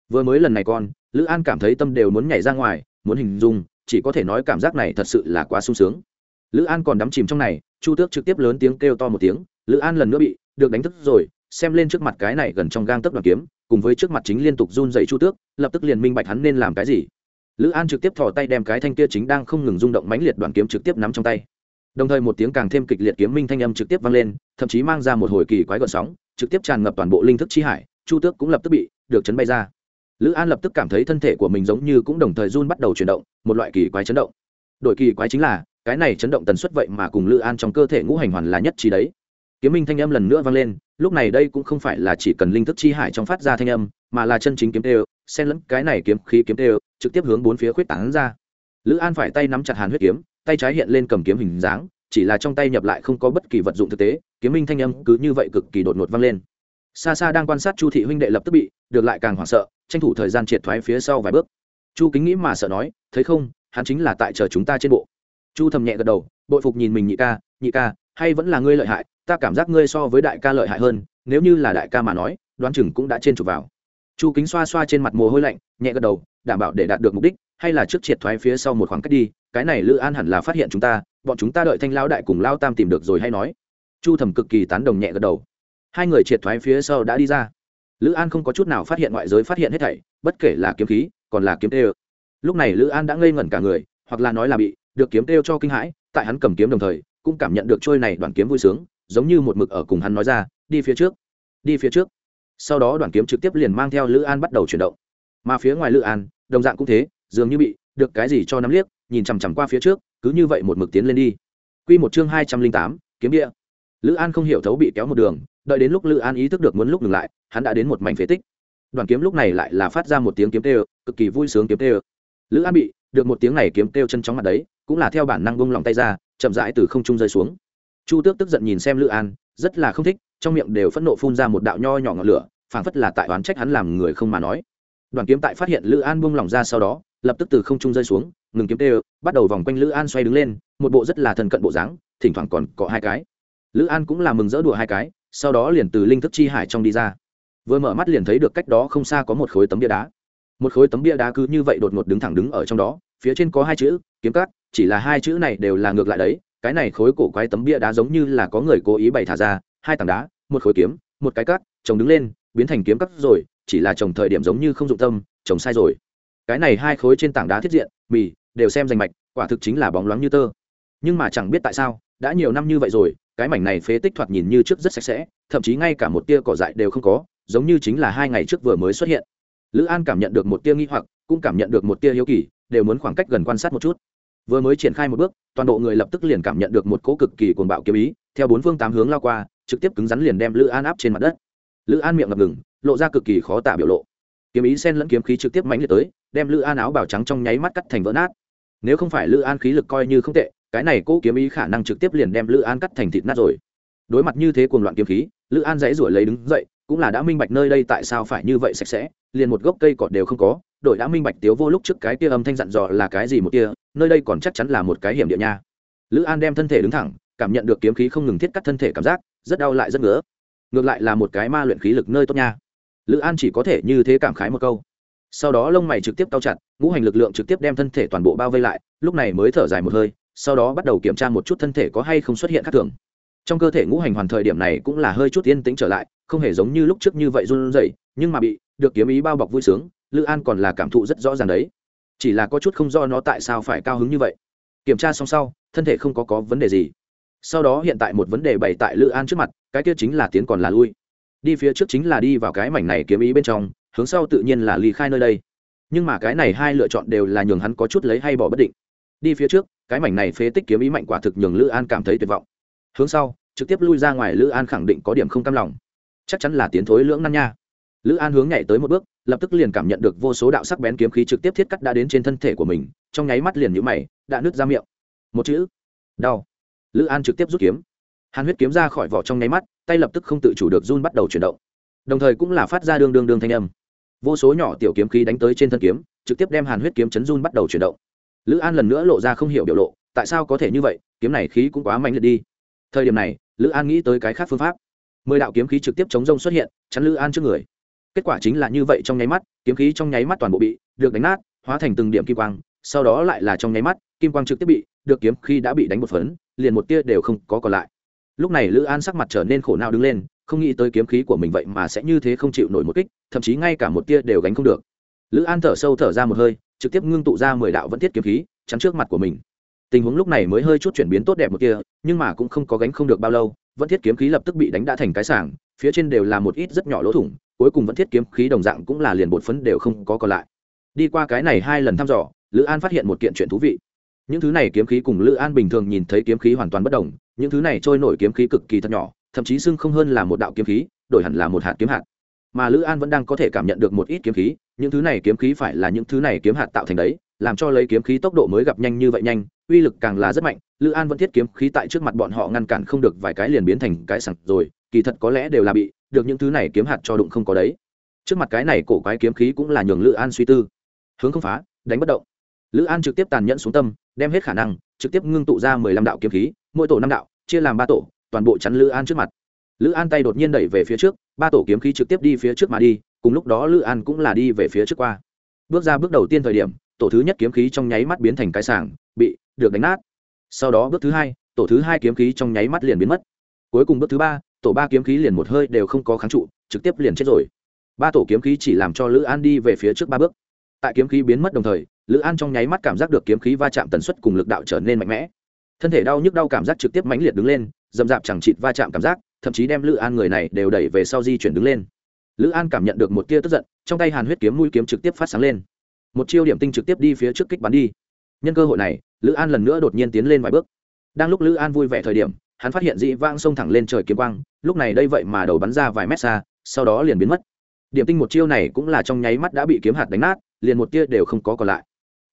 Vừa mới lần này con, lữ an cảm thấy tâm đều muốn nhảy ra ngoài, muốn hình dung, chỉ có thể nói cảm giác này thật sự là quá sung sướng. Lữ an còn đắm chìm trong này, chu tước trực tiếp lớn tiếng kêu to một tiếng, lữ an lần nữa bị được đánh thức rồi, xem lên trước mặt cái này gần trong gang tấc đoàn kiếm, cùng với trước mặt chính liên tục run dậy chu tước, lập tức liền minh bạch hắn nên làm cái gì lữ an trực tiếp thò tay đem cái thanh kia chính đang không ngừng rung động mãnh liệt đoàn kiếm trực tiếp nắm trong tay. Đồng thời một tiếng càng thêm kịch liệt kiếm minh thanh âm trực tiếp vang lên, thậm chí mang ra một hồi kỳ quái gợn sóng, trực tiếp tràn ngập toàn bộ linh thức chi hải, chu tước cũng lập tức bị được chấn bay ra. Lữ an lập tức cảm thấy thân thể của mình giống như cũng đồng thời run bắt đầu chuyển động, một loại kỳ quái chấn động. Đội kỳ quái chính là, cái này chấn động tần suất vậy mà cùng lữ an trong cơ thể ngũ hành hoàn là nhất trí đấy. Kiếm minh thanh âm lần nữa vang lên, lúc này đây cũng không phải là chỉ cần linh thức chi hải trong phát ra thanh âm, mà là chân chính kiếm tê xen lẫn cái này kiếm khí kiếm tê trực tiếp hướng bốn phía khuyết tảng ra. Lữ an phải tay nắm chặt hàn huyết kiếm, tay trái hiện lên cầm kiếm hình dáng, chỉ là trong tay nhập lại không có bất kỳ vật dụng thực tế, kiếm minh thanh âm cứ như vậy cực kỳ đột ngột vang lên. Xa xa đang quan sát chu thị huynh đệ lập tức bị, được lại càng hoảng sợ, tranh thủ thời gian triệt thoái phía sau vài bước. Chu kính nghĩ mà sợ nói, thấy không, hắn chính là tại chờ chúng ta trên bộ. Chu thầm nhẹ gật đầu, bội phục nhìn mình nhị ca nhị ca, hay vẫn là ngươi lợi hại, ta cảm giác ngươi so với đại ca lợi hại hơn, nếu như là đại ca mà nói, đoán chừng cũng đã trên chụp vào. Chu kính xoa xoa trên mặt mồ hôi lạnh, nhẹ gật đầu đảm bảo để đạt được mục đích, hay là trước triệt thoái phía sau một khoảng cách đi, cái này lữ an hẳn là phát hiện chúng ta, bọn chúng ta đợi thanh lao đại cùng lao tam tìm được rồi hay nói. Chu thẩm cực kỳ tán đồng nhẹ gật đầu. Hai người triệt thoái phía sau đã đi ra. Lữ an không có chút nào phát hiện ngoại giới phát hiện hết thảy, bất kể là kiếm khí, còn là kiếm tê ơ lúc này lữ an đã ngây ngẩn cả người, hoặc là nói là bị được kiếm tê cho kinh hãi, tại hắn cầm kiếm đồng thời, cũng cảm nhận được trôi này đoàn kiếm vui sướng, giống như một mực ở cùng hắn nói ra, đi phía trước, đi phía trước. Sau đó đoàn kiếm trực tiếp liền mang theo lữ an bắt đầu chuyển động. Mà phía ngoài lữ an đồng dạng cũng thế, dường như bị được cái gì cho nắm liếc, nhìn chằm chằm qua phía trước, cứ như vậy một mực tiến lên đi. Q một chương hai trăm linh tám, kiếm địa. Lữ an không hiểu thấu bị kéo một đường, đợi đến lúc lữ an ý thức được muốn lúc ngừng lại, hắn đã đến một mảnh phế tích. Đoàn kiếm lúc này lại là phát ra một tiếng kiếm tê cực kỳ vui sướng kiếm tê lữ an bị được một tiếng này kiếm tê chân chóng mặt đấy, cũng là theo bản năng bông lòng tay ra, chậm rãi từ không trung rơi xuống. Chu tước tức giận nhìn xem lữ an, rất là không thích, trong miệng đều phẫn nộ phun ra một đạo nho nhỏ ngọn lửa, phảng phất là tại oán trách hắn làm người không mà nói đoàn kiếm tại phát hiện lữ an buông lỏng ra sau đó, lập tức từ không trung rơi xuống, ngừng kiếm tê bắt đầu vòng quanh lữ an xoay đứng lên, một bộ rất là thần cận bộ dáng, thỉnh thoảng còn có hai cái. Lữ an cũng là mừng rỡ đùa hai cái, sau đó liền từ linh thức chi hải trong đi ra. Vừa mở mắt liền thấy được cách đó không xa có một khối tấm bia đá. Một khối tấm bia đá cứ như vậy đột ngột đứng thẳng đứng ở trong đó, phía trên có hai chữ, kiếm cắt chỉ là hai chữ này đều là ngược lại đấy, cái này khối cổ quái tấm bia đá giống như là có người cố ý bày thả ra, hai tảng đá, một khối kiếm, một cái cắt chồng đứng lên biến thành kiếm cắt rồi, chỉ là trồng thời điểm giống như không dụng tâm, trồng sai rồi. Cái này hai khối trên tảng đá thiết diện, mì, đều xem danh mạch, quả thực chính là bóng loáng như tơ. Nhưng mà chẳng biết tại sao, đã nhiều năm như vậy rồi, cái mảnh này phế tích thoạt nhìn như trước rất sạch sẽ, thậm chí ngay cả một tia cỏ dại đều không có, giống như chính là hai ngày trước vừa mới xuất hiện. Lữ an cảm nhận được một tia nghi hoặc, cũng cảm nhận được một tia hiếu kỳ, đều muốn khoảng cách gần quan sát một chút. Vừa mới triển khai một bước, toàn bộ người lập tức liền cảm nhận được một cỗ cực kỳ cuồng bạo kiếm ý, theo bốn phương tám hướng lao qua, trực tiếp cứng rắn liền đem lữ an áp trên mặt đất lữ an miệng ngập ngừng, lộ ra cực kỳ khó tả biểu lộ. Kiếm ý sen lẫn kiếm khí trực tiếp mãnh liệt tới, đem lữ an áo bào trắng trong nháy mắt cắt thành vỡ nát. Nếu không phải lữ an khí lực coi như không tệ, cái này Cố kiếm ý khả năng trực tiếp liền đem lữ an cắt thành thịt nát rồi. Đối mặt như thế cuồng loạn kiếm khí, lữ an dãy ruổi lấy đứng dậy, cũng là đã minh bạch nơi đây tại sao phải như vậy sạch sẽ, liền một gốc cây cọt đều không có đội đã minh bạch tiếu vô lúc trước cái kia âm thanh dặn dò là cái gì một kia, nơi đây còn chắc chắn là một cái hiểm địa nha. Lữ an đem thân thể đứng thẳng, cảm nhận được kiếm khí không ngừng thiết cắt thân thể cảm giác, rất đau lại rất ngứa ngược lại là một cái ma luyện khí lực nơi tốt nha. Lữ an chỉ có thể như thế cảm khái một câu. Sau đó lông mày trực tiếp cao chặt, ngũ hành lực lượng trực tiếp đem thân thể toàn bộ bao vây lại, lúc này mới thở dài một hơi, sau đó bắt đầu kiểm tra một chút thân thể có hay không xuất hiện khác thường. Trong cơ thể ngũ hành hoàn thời điểm này cũng là hơi chút yên tĩnh trở lại, không hề giống như lúc trước như vậy run rẩy, nhưng mà bị được kiếm ý bao bọc vui sướng, lữ an còn là cảm thụ rất rõ ràng đấy. Chỉ là có chút không do nó tại sao phải cao hứng như vậy. Kiểm tra xong sau, thân thể không có có vấn đề gì sau đó hiện tại một vấn đề bày tại lữ an trước mặt, cái kia chính là tiến còn là lui. Đi phía trước chính là đi vào cái mảnh này kiếm ý bên trong, hướng sau tự nhiên là ly khai nơi đây. Nhưng mà cái này hai lựa chọn đều là nhường hắn có chút lấy hay bỏ bất định. Đi phía trước, cái mảnh này phế tích kiếm ý mạnh quả thực nhường lữ an cảm thấy tuyệt vọng. Hướng sau, trực tiếp lui ra ngoài lữ an khẳng định có điểm không cam lòng. Chắc chắn là tiến thối lưỡng nan nha. Lữ an hướng nhảy tới một bước, lập tức liền cảm nhận được vô số đạo sắc bén kiếm khí trực tiếp thiết cắt đã đến trên thân thể của mình, trong nháy mắt liền nhũ mày, đã nứt ra miệng. Một chữ, đau lữ an trực tiếp rút kiếm. Hàn huyết kiếm ra khỏi vỏ trong nháy mắt, tay lập tức không tự chủ được run bắt đầu chuyển động. Đồng thời cũng là phát ra đương đương đương thanh âm. Vô số nhỏ tiểu kiếm khí đánh tới trên thân kiếm, trực tiếp đem hàn huyết kiếm chấn run bắt đầu chuyển động. Lữ an lần nữa lộ ra không hiểu biểu lộ, tại sao có thể như vậy, kiếm này khí cũng quá mạnh liệt đi. Thời điểm này, lữ an nghĩ tới cái khác phương pháp. Mười đạo kiếm khí trực tiếp chống rông xuất hiện, chắn lữ an trước người. Kết quả chính là như vậy trong nháy mắt, kiếm khí trong nháy mắt toàn bộ bị được đánh nát, hóa thành từng điểm kim quang, sau đó lại là trong nháy mắt, kim quang trực tiếp bị, được kiếm khi đã bị đánh một phấn liền một tia đều không có còn lại. Lúc này lữ an sắc mặt trở nên khổ não đứng lên, không nghĩ tới kiếm khí của mình vậy mà sẽ như thế không chịu nổi một kích, thậm chí ngay cả một tia đều gánh không được. Lữ an thở sâu thở ra một hơi, trực tiếp ngưng tụ ra mười đạo vẫn thiết kiếm khí, chắn trước mặt của mình. Tình huống lúc này mới hơi chút chuyển biến tốt đẹp một kia nhưng mà cũng không có gánh không được bao lâu, vẫn thiết kiếm khí lập tức bị đánh đã thành cái sảng, phía trên đều là một ít rất nhỏ lỗ thủng, cuối cùng vẫn thiết kiếm khí đồng dạng cũng là liền bột phấn đều không có còn lại. Đi qua cái này hai lần thăm dò, lữ an phát hiện một kiện chuyện thú vị những thứ này kiếm khí cùng lữ an bình thường nhìn thấy kiếm khí hoàn toàn bất đồng, những thứ này trôi nổi kiếm khí cực kỳ thật nhỏ, thậm chí xưng không hơn là một đạo kiếm khí, đổi hẳn là một hạt kiếm hạt. Mà lữ an vẫn đang có thể cảm nhận được một ít kiếm khí, những thứ này kiếm khí phải là những thứ này kiếm hạt tạo thành đấy, làm cho lấy kiếm khí tốc độ mới gặp nhanh như vậy nhanh, uy lực càng là rất mạnh, lữ an vẫn thiết kiếm khí tại trước mặt bọn họ ngăn cản không được vài cái liền biến thành cái sẵn rồi, kỳ thật có lẽ đều là bị, được những thứ này kiếm hạt cho đụng không có đấy. Trước mặt cái này cổ quái kiếm khí cũng là nhường lữ an suy tư. Hướng không phá, đánh bất động. Lữ an trực tiếp tàn nhẫn xuống tâm đem hết khả năng, trực tiếp ngưng tụ ra mười lăm đạo kiếm khí, mỗi tổ năm đạo, chia làm ba tổ, toàn bộ chắn lữ an trước mặt. Lữ an tay đột nhiên đẩy về phía trước, ba tổ kiếm khí trực tiếp đi phía trước mà đi, cùng lúc đó lữ an cũng là đi về phía trước qua. Bước ra bước đầu tiên thời điểm, tổ thứ nhất kiếm khí trong nháy mắt biến thành cái sảng, bị được đánh nát. Sau đó bước thứ hai, tổ thứ hai kiếm khí trong nháy mắt liền biến mất. Cuối cùng bước thứ ba, tổ ba kiếm khí liền một hơi đều không có kháng trụ, trực tiếp liền chết rồi. Ba tổ kiếm khí chỉ làm cho lữ an đi về phía trước ba bước. Tại kiếm khí biến mất đồng thời lữ an trong nháy mắt cảm giác được kiếm khí va chạm tần suất cùng lực đạo trở nên mạnh mẽ thân thể đau nhức đau cảm giác trực tiếp mãnh liệt đứng lên dầm dạp chẳng chịt va chạm cảm giác thậm chí đem lữ an người này đều đẩy về sau di chuyển đứng lên lữ an cảm nhận được một tia tức giận trong tay hàn huyết kiếm mũi kiếm trực tiếp phát sáng lên một chiêu điểm tinh trực tiếp đi phía trước kích bắn đi nhân cơ hội này lữ an lần nữa đột nhiên tiến lên vài bước đang lúc lữ an vui vẻ thời điểm hắn phát hiện dị vang xông thẳng lên trời kiếm quang lúc này đây vậy mà đầu bắn ra vài mét xa sau đó liền biến mất điểm tinh một chiêu này cũng là trong nháy mắt đã bị kiếm hạt đánh nát liền một tia đều không có còn lại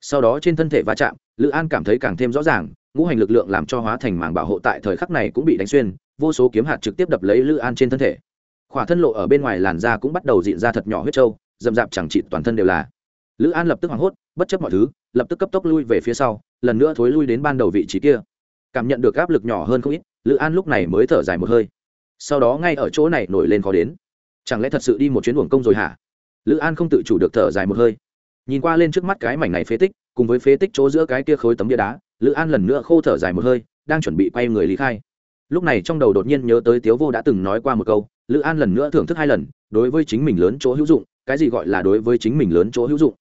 sau đó trên thân thể va chạm, lữ an cảm thấy càng thêm rõ ràng, ngũ hành lực lượng làm cho hóa thành màng bảo hộ tại thời khắc này cũng bị đánh xuyên, vô số kiếm hạt trực tiếp đập lấy lữ an trên thân thể. Khỏa thân lộ ở bên ngoài làn da cũng bắt đầu diện ra thật nhỏ huyết trâu dầm dạp chẳng trị toàn thân đều là. Lữ an lập tức hoảng hốt, bất chấp mọi thứ, lập tức cấp tốc lui về phía sau, lần nữa thối lui đến ban đầu vị trí kia. Cảm nhận được áp lực nhỏ hơn không ít, lữ an lúc này mới thở dài một hơi. Sau đó ngay ở chỗ này nổi lên khó đến. Chẳng lẽ thật sự đi một chuyến uổng công rồi hả? Lữ an không tự chủ được thở dài một hơi nhìn qua lên trước mắt cái mảnh này phế tích, cùng với phế tích chỗ giữa cái kia khối tấm bia đá, lữ an lần nữa khô thở dài một hơi, đang chuẩn bị quay người lý khai. Lúc này trong đầu đột nhiên nhớ tới tiếu vô đã từng nói qua một câu, lữ an lần nữa thưởng thức hai lần, đối với chính mình lớn chỗ hữu dụng, cái gì gọi là đối với chính mình lớn chỗ hữu dụng?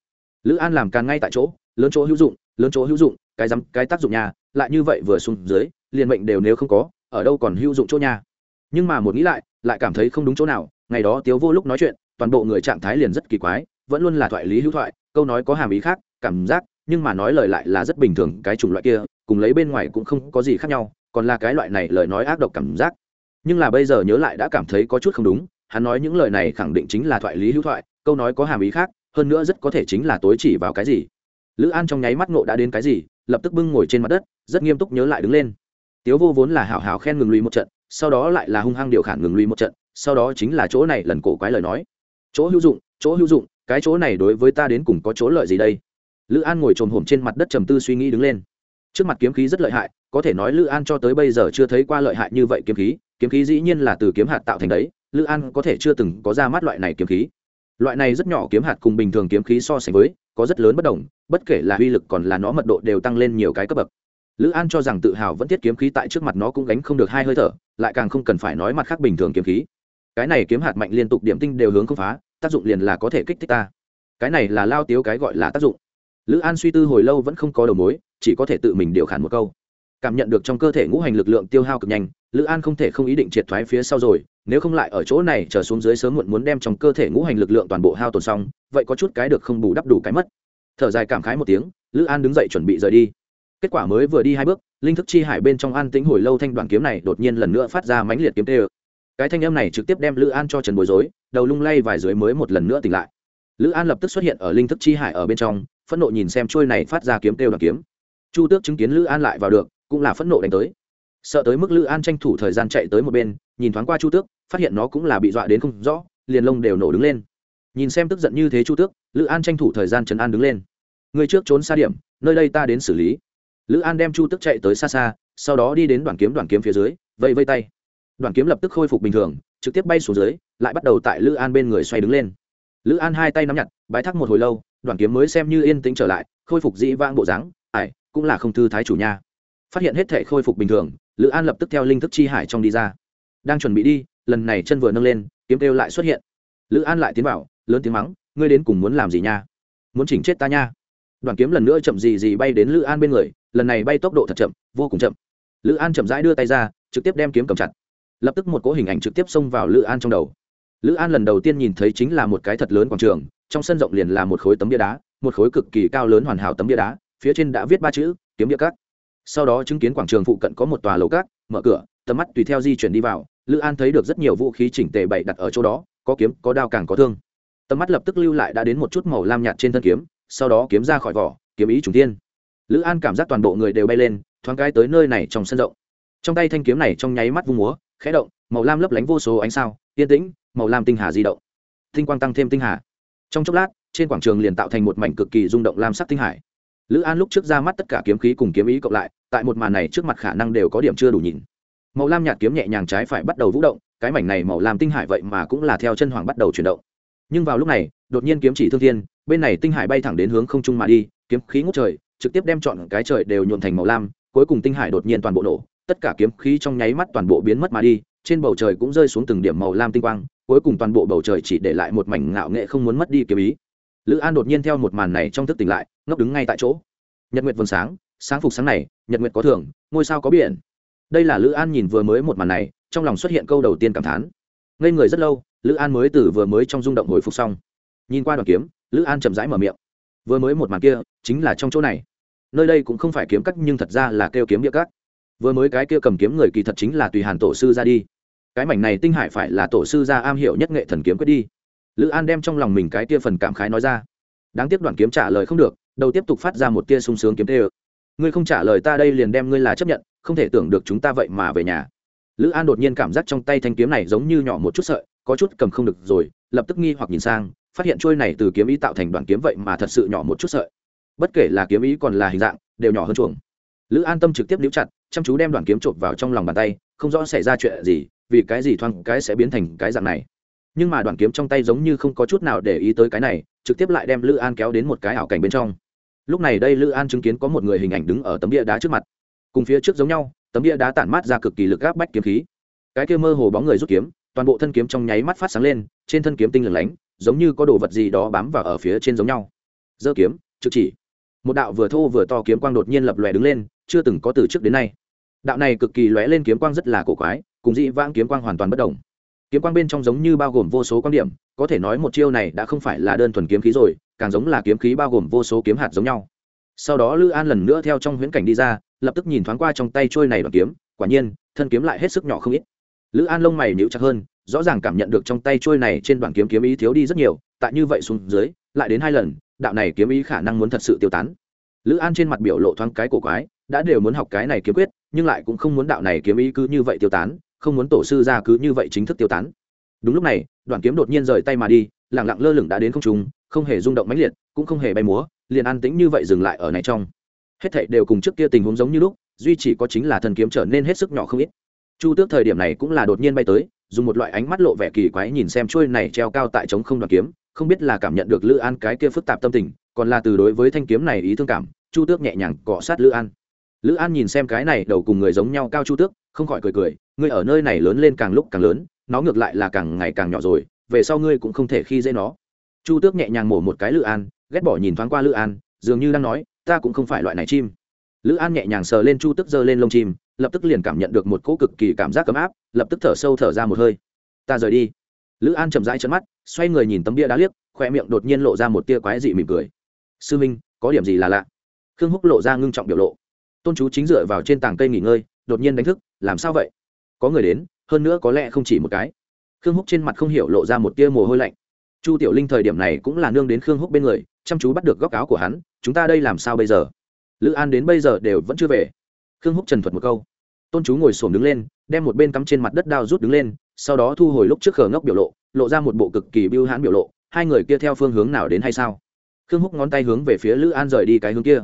Lữ an làm càng ngay tại chỗ, lớn chỗ hữu dụng, lớn chỗ hữu dụng, cái dám cái tác dụng nhà, lại như vậy vừa xuống dưới, liền mệnh đều nếu không có, ở đâu còn hữu dụng chỗ nhà? Nhưng mà một nghĩ lại lại cảm thấy không đúng chỗ nào, ngày đó tiếu vô lúc nói chuyện, toàn bộ người trạng thái liền rất kỳ quái, vẫn luôn là thoại lý hữu thoại câu nói có hàm ý khác, cảm giác, nhưng mà nói lời lại là rất bình thường, cái chủng loại kia, cùng lấy bên ngoài cũng không có gì khác nhau, còn là cái loại này lời nói ác độc cảm giác. Nhưng là bây giờ nhớ lại đã cảm thấy có chút không đúng, hắn nói những lời này khẳng định chính là thoại lý hữu thoại, câu nói có hàm ý khác, hơn nữa rất có thể chính là tối chỉ vào cái gì. Lữ an trong nháy mắt ngộ đã đến cái gì, lập tức bưng ngồi trên mặt đất, rất nghiêm túc nhớ lại đứng lên. Tiếu vô vốn là hảo hảo khen ngừng lùi một trận, sau đó lại là hung hăng điều khản ngừng lùi một trận, sau đó chính là chỗ này lần cổ quái lời nói. Chỗ hữu dụng, chỗ hữu dụng cái chỗ này đối với ta đến cùng có chỗ lợi gì đây? Lữ an ngồi trồm hổm trên mặt đất trầm tư suy nghĩ đứng lên. Trước mặt kiếm khí rất lợi hại, có thể nói lữ an cho tới bây giờ chưa thấy qua lợi hại như vậy kiếm khí kiếm khí dĩ nhiên là từ kiếm hạt tạo thành đấy, lữ an có thể chưa từng có ra mắt loại này kiếm khí. Loại này rất nhỏ kiếm hạt cùng bình thường kiếm khí so sánh với, có rất lớn bất đồng, bất kể là uy lực còn là nó mật độ đều tăng lên nhiều cái cấp bậc. Lữ an cho rằng tự hào vẫn thiết kiếm khí tại trước mặt nó cũng gánh không được hai hơi thở, lại càng không cần phải nói mặt khác bình thường kiếm khí. Cái này kiếm hạt mạnh liên tục điểm tinh đều hướng không phá tác dụng liền là có thể kích thích ta. Cái này là lao tiếu cái gọi là tác dụng. Lữ an suy tư hồi lâu vẫn không có đầu mối, chỉ có thể tự mình điều khản một câu. Cảm nhận được trong cơ thể ngũ hành lực lượng tiêu hao cực nhanh, lữ an không thể không ý định triệt thoái phía sau rồi, nếu không lại ở chỗ này trở xuống dưới sớm muộn muốn đem trong cơ thể ngũ hành lực lượng toàn bộ hao tồn xong, vậy có chút cái được không bù đắp đủ cái mất. Thở dài cảm khái một tiếng, lữ an đứng dậy chuẩn bị rời đi. Kết quả mới vừa đi hai bước, linh thức chi hải bên trong an tính hồi lâu thanh đoàn kiếm này đột nhiên lần nữa phát ra mãnh liệt kiếm tê ực cái thanh âm này trực tiếp đem lữ an cho trần bối rối, đầu lung lay vài dưới mới một lần nữa tỉnh lại. Lữ an lập tức xuất hiện ở linh thức chi hải ở bên trong, phẫn nộ nhìn xem trôi này phát ra kiếm kêu đoàn kiếm. Chu tước chứng kiến lữ an lại vào được, cũng là phẫn nộ đánh tới. Sợ tới mức lữ an tranh thủ thời gian chạy tới một bên, nhìn thoáng qua chu tước, phát hiện nó cũng là bị dọa đến không rõ, liền lông đều nổ đứng lên. Nhìn xem tức giận như thế chu tước, lữ an tranh thủ thời gian trấn an đứng lên. Người trước trốn xa điểm, nơi đây ta đến xử lý. Lữ an đem chu tước chạy tới xa xa, sau đó đi đến đoàn kiếm đoàn kiếm phía dưới, vây vây tay đoàn kiếm lập tức khôi phục bình thường, trực tiếp bay xuống dưới, lại bắt đầu tại lữ an bên người xoay đứng lên. Lữ an hai tay nắm nhặt, bái thác một hồi lâu, đoàn kiếm mới xem như yên tĩnh trở lại, khôi phục dĩ vang bộ dáng ải cũng là không thư thái chủ nha. Phát hiện hết thể khôi phục bình thường, lữ an lập tức theo linh thức chi hải trong đi ra. Đang chuẩn bị đi, lần này chân vừa nâng lên, kiếm kêu lại xuất hiện. Lữ an lại tiến vào, lớn tiếng mắng, ngươi đến cùng muốn làm gì nha? Muốn chỉnh chết ta nha? Đoàn kiếm lần nữa chậm gì gì bay đến lữ an bên người, lần này bay tốc độ thật chậm, vô cùng chậm. Lữ an chậm rãi đưa tay ra, trực tiếp đem kiếm cầm chặt lập tức một cỗ hình ảnh trực tiếp xông vào lữ an trong đầu. Lữ an lần đầu tiên nhìn thấy chính là một cái thật lớn quảng trường, trong sân rộng liền là một khối tấm bia đá, một khối cực kỳ cao lớn hoàn hảo tấm bia đá, phía trên đã viết ba chữ, kiếm bia cát. Sau đó chứng kiến quảng trường phụ cận có một tòa lầu cát, mở cửa, tầm mắt tùy theo di chuyển đi vào, lữ an thấy được rất nhiều vũ khí chỉnh tề bày đặt ở chỗ đó, có kiếm, có đao càng có thương. Tầm mắt lập tức lưu lại đã đến một chút màu lam nhạt trên thân kiếm, sau đó kiếm ra khỏi vỏ, kiếm ý trùng tiên lữ an cảm giác toàn bộ người đều bay lên, thoáng cái tới nơi này trong sân rộng. Trong tay thanh kiếm này trong nháy mắt vung múa khẽ động, màu lam lấp lánh vô số ánh sao, yên tĩnh, màu lam tinh hà di động. Tinh quang tăng thêm tinh hà. Trong chốc lát, trên quảng trường liền tạo thành một mảnh cực kỳ rung động lam sắc tinh hải. Lữ an lúc trước ra mắt tất cả kiếm khí cùng kiếm ý cộng lại, tại một màn này trước mặt khả năng đều có điểm chưa đủ nhìn. Màu lam nhạt kiếm nhẹ nhàng trái phải bắt đầu vũ động, cái mảnh này màu lam tinh hải vậy mà cũng là theo chân hoàng bắt đầu chuyển động. Nhưng vào lúc này, đột nhiên kiếm chỉ thương thiên, bên này tinh hải bay thẳng đến hướng không trung mà đi, kiếm khí ngút trời, trực tiếp đem chọn cái trời đều nhuộn thành màu lam, cuối cùng tinh hải đột nhiên toàn bộ nổ tất cả kiếm khí trong nháy mắt toàn bộ biến mất mà đi, trên bầu trời cũng rơi xuống từng điểm màu lam tinh quang, cuối cùng toàn bộ bầu trời chỉ để lại một mảnh ngạo nghệ không muốn mất đi kiếm ý. Lữ an đột nhiên theo một màn này trong thức tỉnh lại, ngốc đứng ngay tại chỗ. Nhật nguyệt vầng sáng sáng phục sáng này, nhật nguyệt có thưởng ngôi sao có biển. Đây là lữ an nhìn vừa mới một màn này, trong lòng xuất hiện câu đầu tiên cảm thán. Ngây người rất lâu, lữ an mới từ vừa mới trong rung động hồi phục xong. Nhìn qua đoàn kiếm, lữ an chậm rãi mở miệng. Vừa mới một màn kia, chính là trong chỗ này. Nơi đây cũng không phải kiếm cắt nhưng thật ra là kêu kiếm địa cắt vừa mới cái kia cầm kiếm người kỳ thật chính là tùy hàn tổ sư ra đi. Cái mảnh này tinh hải phải là tổ sư ra am hiểu nhất nghệ thần kiếm quyết đi. Lữ an đem trong lòng mình cái tia phần cảm khái nói ra. Đáng tiếc đoàn kiếm trả lời không được, đầu tiếp tục phát ra một tia sung sướng kiếm tê ơ. Ngươi không trả lời ta đây liền đem ngươi là chấp nhận, không thể tưởng được chúng ta vậy mà về nhà. Lữ an đột nhiên cảm giác trong tay thanh kiếm này giống như nhỏ một chút sợi, có chút cầm không được rồi, lập tức nghi hoặc nhìn sang, phát hiện trôi này từ kiếm ý tạo thành đoàn kiếm vậy mà thật sự nhỏ một chút sợi. Bất kể là kiếm ý còn là hình dạng, đều nhỏ hơn chuồng. Lữ an tâm trực tiếp níu chặt chăm chú đem đoàn kiếm chộp vào trong lòng bàn tay, không rõ xảy ra chuyện gì, vì cái gì thoáng cái sẽ biến thành cái dạng này. Nhưng mà đoàn kiếm trong tay giống như không có chút nào để ý tới cái này, trực tiếp lại đem lữ an kéo đến một cái ảo cảnh bên trong. Lúc này đây lữ an chứng kiến có một người hình ảnh đứng ở tấm bia đá trước mặt. Cùng phía trước giống nhau, tấm bia đá tản mát ra cực kỳ lực gáp bách kiếm khí. Cái kia mơ hồ bóng người rút kiếm, toàn bộ thân kiếm trong nháy mắt phát sáng lên, trên thân kiếm tinh lửng lánh, giống như có đồ vật gì đó bám vào ở phía trên giống nhau. Giơ kiếm, trực chỉ. Một đạo vừa thô vừa to kiếm quang đột nhiên lập lòe đứng lên, chưa từng có từ trước đến nay đạo này cực kỳ lóe lên kiếm quang rất là cổ quái, cùng dị vãng kiếm quang hoàn toàn bất đồng. Kiếm quang bên trong giống như bao gồm vô số quan điểm, có thể nói một chiêu này đã không phải là đơn thuần kiếm khí rồi, càng giống là kiếm khí bao gồm vô số kiếm hạt giống nhau. Sau đó lữ an lần nữa theo trong huyễn cảnh đi ra, lập tức nhìn thoáng qua trong tay trôi này đoạn kiếm, quả nhiên, thân kiếm lại hết sức nhỏ không ít. Lữ an lông mày nhíu chặt hơn, rõ ràng cảm nhận được trong tay trôi này trên đoạn kiếm kiếm ý thiếu đi rất nhiều, tại như vậy xuống dưới, lại đến hai lần, đạo này kiếm ý khả năng muốn thật sự tiêu tán. Lữ an trên mặt biểu lộ thoáng cái cổ quái đã đều muốn học cái này kiếm quyết, nhưng lại cũng không muốn đạo này kiếm ý cứ như vậy tiêu tán, không muốn tổ sư ra cứ như vậy chính thức tiêu tán. Đúng lúc này, đoạn kiếm đột nhiên rời tay mà đi lẳng lặng lơ lửng đã đến không trung, không hề rung động mãnh liệt, cũng không hề bay múa, liền an tĩnh như vậy dừng lại ở này trong. Hết thảy đều cùng trước kia tình huống giống như lúc, duy chỉ có chính là thần kiếm trở nên hết sức nhỏ không ít. Chu tước thời điểm này cũng là đột nhiên bay tới, dùng một loại ánh mắt lộ vẻ kỳ quái nhìn xem chuôi này treo cao tại trống không đoàn kiếm, không biết là cảm nhận được lữ an cái kia phức tạp tâm tình, còn là từ đối với thanh kiếm này ý thương cảm, chu tước nhẹ nhàng cọ sát lữ an lữ an nhìn xem cái này đầu cùng người giống nhau cao chu tước, không khỏi cười cười, ngươi ở nơi này lớn lên càng lúc càng lớn, nó ngược lại là càng ngày càng nhỏ rồi, về sau ngươi cũng không thể khi dễ nó. Chu tước nhẹ nhàng mổ một cái lữ an, ghét bỏ nhìn thoáng qua lữ an, dường như đang nói, ta cũng không phải loại này chim. Lữ an nhẹ nhàng sờ lên chu tước giơ lên lông chim, lập tức liền cảm nhận được một cỗ cực kỳ cảm giác ấm áp, lập tức thở sâu thở ra một hơi. Ta rời đi. Lữ an chậm rãi chân mắt, xoay người nhìn tấm bia đá liếc khoe miệng đột nhiên lộ ra một tia quái dị mỉm cười. Sư minh, có điểm gì là lạ? Khương húc lộ ra ngưng trọng biểu lộ tôn chú chính dựa vào trên tảng cây nghỉ ngơi, đột nhiên đánh thức, làm sao vậy? Có người đến, hơn nữa có lẽ không chỉ một cái. Khương húc trên mặt không hiểu lộ ra một tia mồ hôi lạnh. Chu tiểu linh thời điểm này cũng là nương đến khương húc bên người, chăm chú bắt được góc áo của hắn, chúng ta đây làm sao bây giờ? Lữ an đến bây giờ đều vẫn chưa về. Khương húc trần thuật một câu. Tôn chú ngồi xổm đứng lên, đem một bên cắm trên mặt đất đao rút đứng lên, sau đó thu hồi lúc trước khờ ngốc biểu lộ lộ ra một bộ cực kỳ biêu hãn biểu lộ, hai người kia theo phương hướng nào đến hay sao? Khương húc ngón tay hướng về phía lữ an rời đi cái hướng kia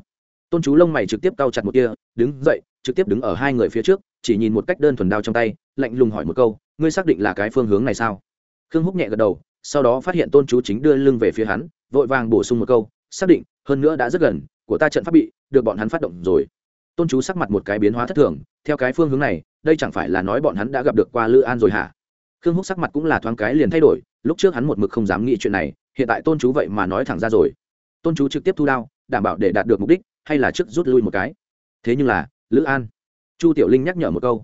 tôn chú lông mày trực tiếp cau chặt một kia, đứng dậy, trực tiếp đứng ở hai người phía trước, chỉ nhìn một cách đơn thuần đao trong tay, lạnh lùng hỏi một câu, ngươi xác định là cái phương hướng này sao? Khương húc nhẹ gật đầu, sau đó phát hiện tôn chú chính đưa lưng về phía hắn, vội vàng bổ sung một câu, xác định, hơn nữa đã rất gần, của ta trận pháp bị, được bọn hắn phát động rồi. Tôn chú sắc mặt một cái biến hóa thất thường, theo cái phương hướng này, đây chẳng phải là nói bọn hắn đã gặp được qua lữ an rồi hả? Khương húc sắc mặt cũng là thoáng cái liền thay đổi, lúc trước hắn một mực không dám nghĩ chuyện này, hiện tại tôn chú vậy mà nói thẳng ra rồi. Tôn chú trực tiếp thu đao, đảm bảo để đạt được mục đích hay là trước rút lui một cái? Thế nhưng là, lữ an, chu tiểu linh nhắc nhở một câu.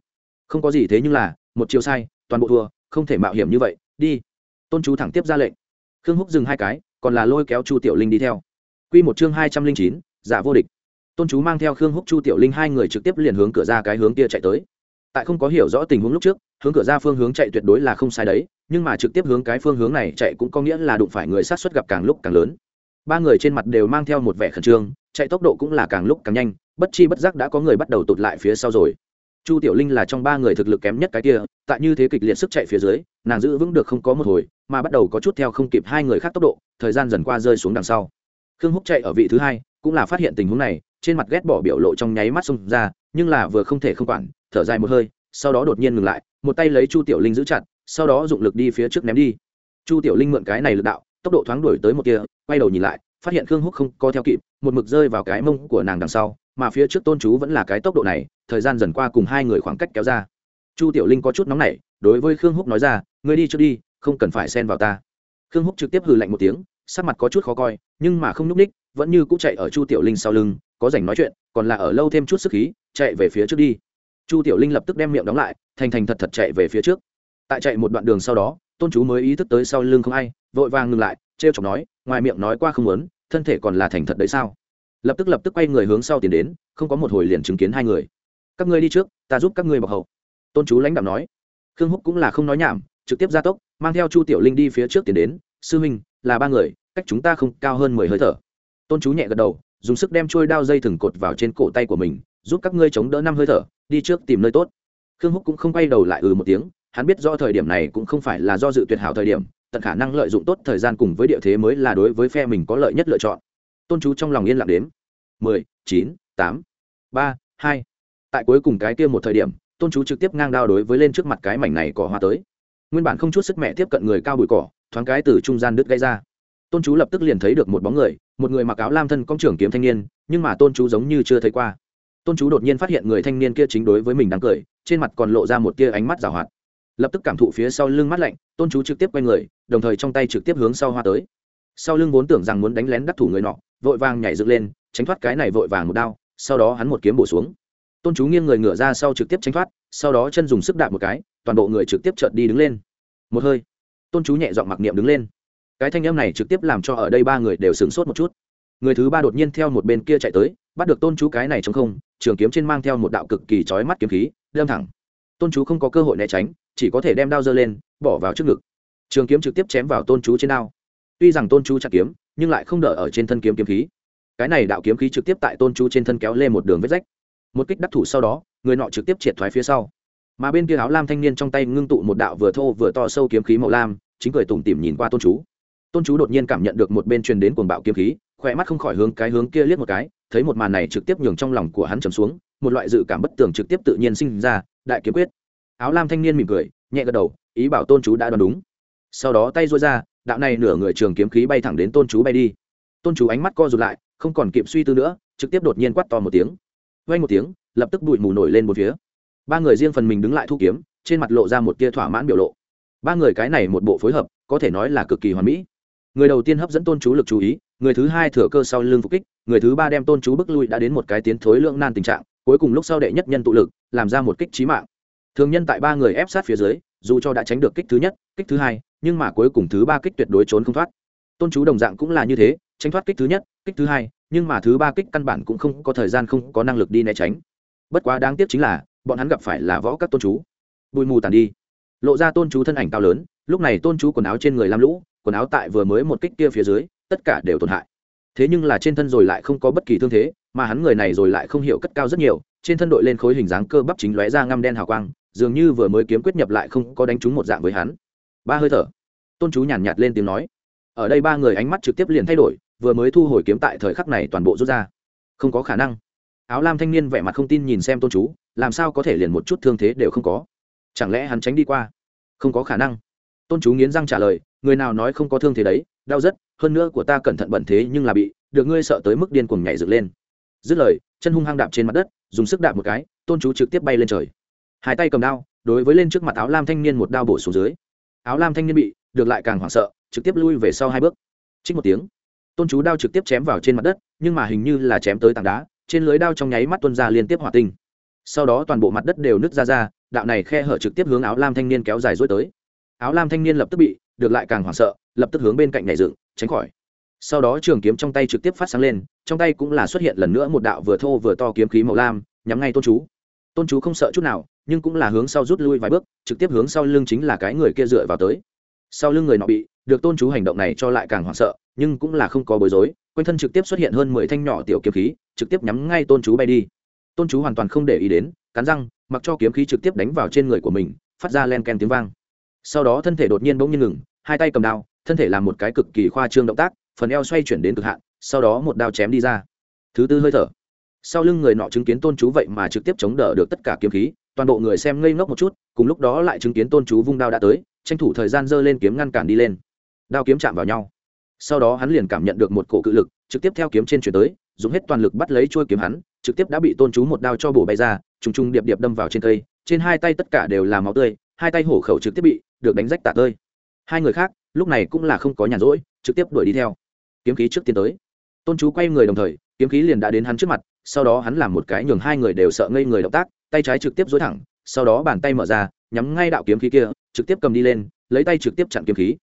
Không có gì thế nhưng là, một chiều sai, toàn bộ thua, không thể mạo hiểm như vậy, đi. Tôn chú thẳng tiếp ra lệnh. Khương húc dừng hai cái, còn là lôi kéo chu tiểu linh đi theo. Q một chương hai trăm linh chín, giả vô địch. Tôn chú mang theo khương húc, chu tiểu linh hai người trực tiếp liền hướng cửa ra cái hướng kia chạy tới. Tại không có hiểu rõ tình huống lúc trước, hướng cửa ra phương hướng chạy tuyệt đối là không sai đấy, nhưng mà trực tiếp hướng cái phương hướng này chạy cũng có nghĩa là đụng phải người sát xuất gặp càng lúc càng lớn. Ba người trên mặt đều mang theo một vẻ khẩn trương chạy tốc độ cũng là càng lúc càng nhanh, bất chi bất giác đã có người bắt đầu tụt lại phía sau rồi. Chu tiểu linh là trong ba người thực lực kém nhất cái kia, tại như thế kịch liệt sức chạy phía dưới, nàng giữ vững được không có một hồi, mà bắt đầu có chút theo không kịp hai người khác tốc độ, thời gian dần qua rơi xuống đằng sau. Khương húc chạy ở vị thứ hai, cũng là phát hiện tình huống này, trên mặt ghét bỏ biểu lộ trong nháy mắt xông ra, nhưng là vừa không thể không quản, thở dài một hơi, sau đó đột nhiên ngừng lại, một tay lấy chu tiểu linh giữ chặt, sau đó dụng lực đi phía trước ném đi. Chu tiểu linh mượn cái này lực đạo, tốc độ thoáng đuổi tới một kia quay đầu nhìn lại phát hiện khương húc không co theo kịp, một mực rơi vào cái mông của nàng đằng sau, mà phía trước tôn chú vẫn là cái tốc độ này, thời gian dần qua cùng hai người khoảng cách kéo ra. Chu tiểu linh có chút nóng nảy, đối với khương húc nói ra, ngươi đi trước đi, không cần phải xen vào ta. Khương húc trực tiếp hừ lạnh một tiếng, sắc mặt có chút khó coi, nhưng mà không nhúc ních, vẫn như cũ chạy ở chu tiểu linh sau lưng, có rảnh nói chuyện, còn là ở lâu thêm chút sức khí, chạy về phía trước đi. Chu tiểu linh lập tức đem miệng đóng lại, thành thành thật thật chạy về phía trước. Tại chạy một đoạn đường sau đó, tôn chú mới ý thức tới sau lưng không ai, vội vàng ngừng lại t r e o chọc nói ngoài miệng nói qua không muốn, thân thể còn là thành thật đấy sao? Lập tức lập tức quay người hướng sau tiến đến, không có một hồi liền chứng kiến hai người. Các ngươi đi trước, ta giúp các ngươi bọc hậu. Tôn chú lãnh đạo nói. Khương húc cũng là không nói nhảm, trực tiếp ra tốc, mang theo chu tiểu linh đi phía trước tiến đến. Sư huynh, là ba người, cách chúng ta không cao hơn mười hơi thở. Tôn chú nhẹ gật đầu, dùng sức đem trôi đao dây thừng cột vào trên cổ tay của mình, giúp các ngươi chống đỡ năm hơi thở, đi trước tìm nơi tốt. Khương húc cũng không quay đầu lại ừ một tiếng, hắn biết do thời điểm này cũng không phải là do dự tuyệt hảo thời điểm tận khả năng lợi dụng tốt thời gian cùng với địa thế mới là đối với phe mình có lợi nhất lựa chọn. Tôn chú trong lòng yên lặng đếm. Mười, chín, tám, ba, hai. Tại cuối cùng cái kia một thời điểm, tôn chú trực tiếp ngang đao đối với lên trước mặt cái mảnh này cỏ hoa tới. Nguyên bản không chút sức mẹ tiếp cận người cao bụi cỏ, thoáng cái từ trung gian đứt gây ra. Tôn chú lập tức liền thấy được một bóng người, một người mặc áo lam thân công trưởng kiếm thanh niên, nhưng mà tôn chú giống như chưa thấy qua. Tôn chú đột nhiên phát hiện người thanh niên kia chính đối với mình đang cười, trên mặt còn lộ ra một tia ánh mắt rào hoạt lập tức cảm thụ phía sau lưng mắt lạnh, tôn chú trực tiếp quay người, đồng thời trong tay trực tiếp hướng sau hoa tới. Sau lưng vốn tưởng rằng muốn đánh lén đắc thủ người nọ, vội vàng nhảy dựng lên, tránh thoát cái này vội vàng một đao, sau đó hắn một kiếm bổ xuống. Tôn chú nghiêng người ngửa ra sau trực tiếp tránh thoát, sau đó chân dùng sức đạp một cái, toàn bộ người trực tiếp trợt đi đứng lên. Một hơi, tôn chú nhẹ dọn mặc niệm đứng lên. Cái thanh em này trực tiếp làm cho ở đây ba người đều sửng sốt một chút. Người thứ ba đột nhiên theo một bên kia chạy tới, bắt được tôn chú cái này trong không, trường kiếm trên mang theo một đạo cực kỳ trói mắt kiếm khí, đâm thẳng. Tôn chú không có cơ hội né tránh chỉ có thể đem đao giơ lên, bỏ vào trước ngực. Trường kiếm trực tiếp chém vào tôn chú trên đao. Tuy rằng tôn chú chặt kiếm, nhưng lại không đỡ ở trên thân kiếm kiếm khí. Cái này đạo kiếm khí trực tiếp tại tôn chú trên thân kéo lên một đường vết rách. Một kích đắc thủ sau đó, người nọ trực tiếp triệt thoái phía sau. Mà bên kia áo lam thanh niên trong tay ngưng tụ một đạo vừa thô vừa to sâu kiếm khí màu lam, chính cười tủm tỉm nhìn qua tôn chú. Tôn chú đột nhiên cảm nhận được một bên truyền đến cuồng bạo kiếm khí, khỏe mắt không khỏi hướng cái hướng kia liếc một cái, thấy một màn này trực tiếp nhường trong lòng của hắn trầm xuống, một loại dự cảm bất tường trực tiếp tự nhiên sinh ra, đại kiếm quyết áo lam thanh niên mỉm cười, nhẹ gật đầu, ý bảo tôn chú đã đoán đúng. Sau đó tay rối ra, đạo này nửa người trường kiếm khí bay thẳng đến tôn chú bay đi. Tôn chú ánh mắt co rụt lại, không còn kịp suy tư nữa, trực tiếp đột nhiên quát to một tiếng. Vay một tiếng, lập tức bụi mù nổi lên một phía. Ba người riêng phần mình đứng lại thu kiếm, trên mặt lộ ra một tia thỏa mãn biểu lộ. Ba người cái này một bộ phối hợp, có thể nói là cực kỳ hoàn mỹ. Người đầu tiên hấp dẫn tôn chú lực chú ý, người thứ hai thừa cơ sau lưng phục kích, người thứ ba đem tôn chú bức lui đã đến một cái tiến thối lượng nan tình trạng, cuối cùng lúc sau đệ nhất nhân tụ lực, làm ra một kích trí mạng thường nhân tại ba người ép sát phía dưới, dù cho đã tránh được kích thứ nhất, kích thứ hai, nhưng mà cuối cùng thứ ba kích tuyệt đối trốn không thoát. Tôn chú đồng dạng cũng là như thế, tránh thoát kích thứ nhất, kích thứ hai, nhưng mà thứ ba kích căn bản cũng không có thời gian không có năng lực đi né tránh. Bất quá đáng tiếc chính là, bọn hắn gặp phải là võ các tôn chú. Bụi mù tàn đi. Lộ ra tôn chú thân ảnh cao lớn, lúc này tôn chú quần áo trên người lam lũ, quần áo tại vừa mới một kích kia phía dưới, tất cả đều tổn hại. Thế nhưng là trên thân rồi lại không có bất kỳ thương thế, mà hắn người này rồi lại không hiểu cất cao rất nhiều, trên thân đội lên khối hình dáng cơ bắp chính lóe ra ngăm đen hào quang dường như vừa mới kiếm quyết nhập lại không có đánh trúng một dạng với hắn. Ba hơi thở. Tôn chú nhàn nhạt lên tiếng nói. Ở đây ba người ánh mắt trực tiếp liền thay đổi, vừa mới thu hồi kiếm tại thời khắc này toàn bộ rút ra. Không có khả năng. Áo lam thanh niên vẻ mặt không tin nhìn xem tôn chú, làm sao có thể liền một chút thương thế đều không có? Chẳng lẽ hắn tránh đi qua? Không có khả năng. Tôn chú nghiến răng trả lời, người nào nói không có thương thế đấy, đau rất, hơn nữa của ta cẩn thận bẩn thế nhưng là bị, được ngươi sợ tới mức điên cuồng nhảy dựng lên. Dứt lời, chân hung hăng đạp trên mặt đất, dùng sức đạp một cái, tôn chú trực tiếp bay lên trời hai tay cầm đao, đối với lên trước mặt áo lam thanh niên một đao bổ xuống dưới. Áo lam thanh niên bị, được lại càng hoảng sợ, trực tiếp lui về sau hai bước. Trích một tiếng, tôn chú đao trực tiếp chém vào trên mặt đất, nhưng mà hình như là chém tới tảng đá, trên lưới đao trong nháy mắt tuân ra liên tiếp hỏa tinh. Sau đó toàn bộ mặt đất đều nứt ra ra, đạo này khe hở trực tiếp hướng áo lam thanh niên kéo dài dối tới. Áo lam thanh niên lập tức bị, được lại càng hoảng sợ, lập tức hướng bên cạnh nhảy dựng, tránh khỏi. Sau đó trường kiếm trong tay trực tiếp phát sáng lên, trong tay cũng là xuất hiện lần nữa một đạo vừa thô vừa to kiếm khí màu lam, nhắm ngay tôn chú. Tôn chú không sợ chút nào nhưng cũng là hướng sau rút lui vài bước, trực tiếp hướng sau lưng chính là cái người kia dựa vào tới. Sau lưng người nọ bị, được tôn chú hành động này cho lại càng hoảng sợ, nhưng cũng là không có bối rối, quanh thân trực tiếp xuất hiện hơn mười thanh nhỏ tiểu kiếm khí, trực tiếp nhắm ngay tôn chú bay đi. Tôn chú hoàn toàn không để ý đến, cắn răng, mặc cho kiếm khí trực tiếp đánh vào trên người của mình, phát ra len ken tiếng vang. Sau đó thân thể đột nhiên bỗng nhiên ngừng, hai tay cầm đao, thân thể làm một cái cực kỳ khoa trương động tác, phần eo xoay chuyển đến cực hạn, sau đó một đao chém đi ra. Thứ tư hơi thở. Sau lưng người nọ chứng kiến tôn chú vậy mà trực tiếp chống đỡ được tất cả kiếm khí toàn bộ người xem ngây ngốc một chút, cùng lúc đó lại chứng kiến tôn chú vung đao đã tới, tranh thủ thời gian giơ lên kiếm ngăn cản đi lên. Đao kiếm chạm vào nhau. Sau đó hắn liền cảm nhận được một cổ cự lực, trực tiếp theo kiếm trên chuyển tới, dùng hết toàn lực bắt lấy chuôi kiếm hắn, trực tiếp đã bị tôn chú một đao cho bổ bay ra, trùng trùng điệp điệp đâm vào trên cây, trên hai tay tất cả đều là máu tươi, hai tay hổ khẩu trực tiếp bị được đánh rách tạ tơi. Hai người khác, lúc này cũng là không có nhàn rỗi, trực tiếp đuổi đi theo. Kiếm khí trước tiến tới. Tôn chú quay người đồng thời, kiếm khí liền đã đến hắn trước mặt, sau đó hắn làm một cái nhường hai người đều sợ ngây người động tác tay trái trực tiếp dối thẳng, sau đó bàn tay mở ra, nhắm ngay đạo kiếm khí kia, trực tiếp cầm đi lên, lấy tay trực tiếp chặn kiếm khí.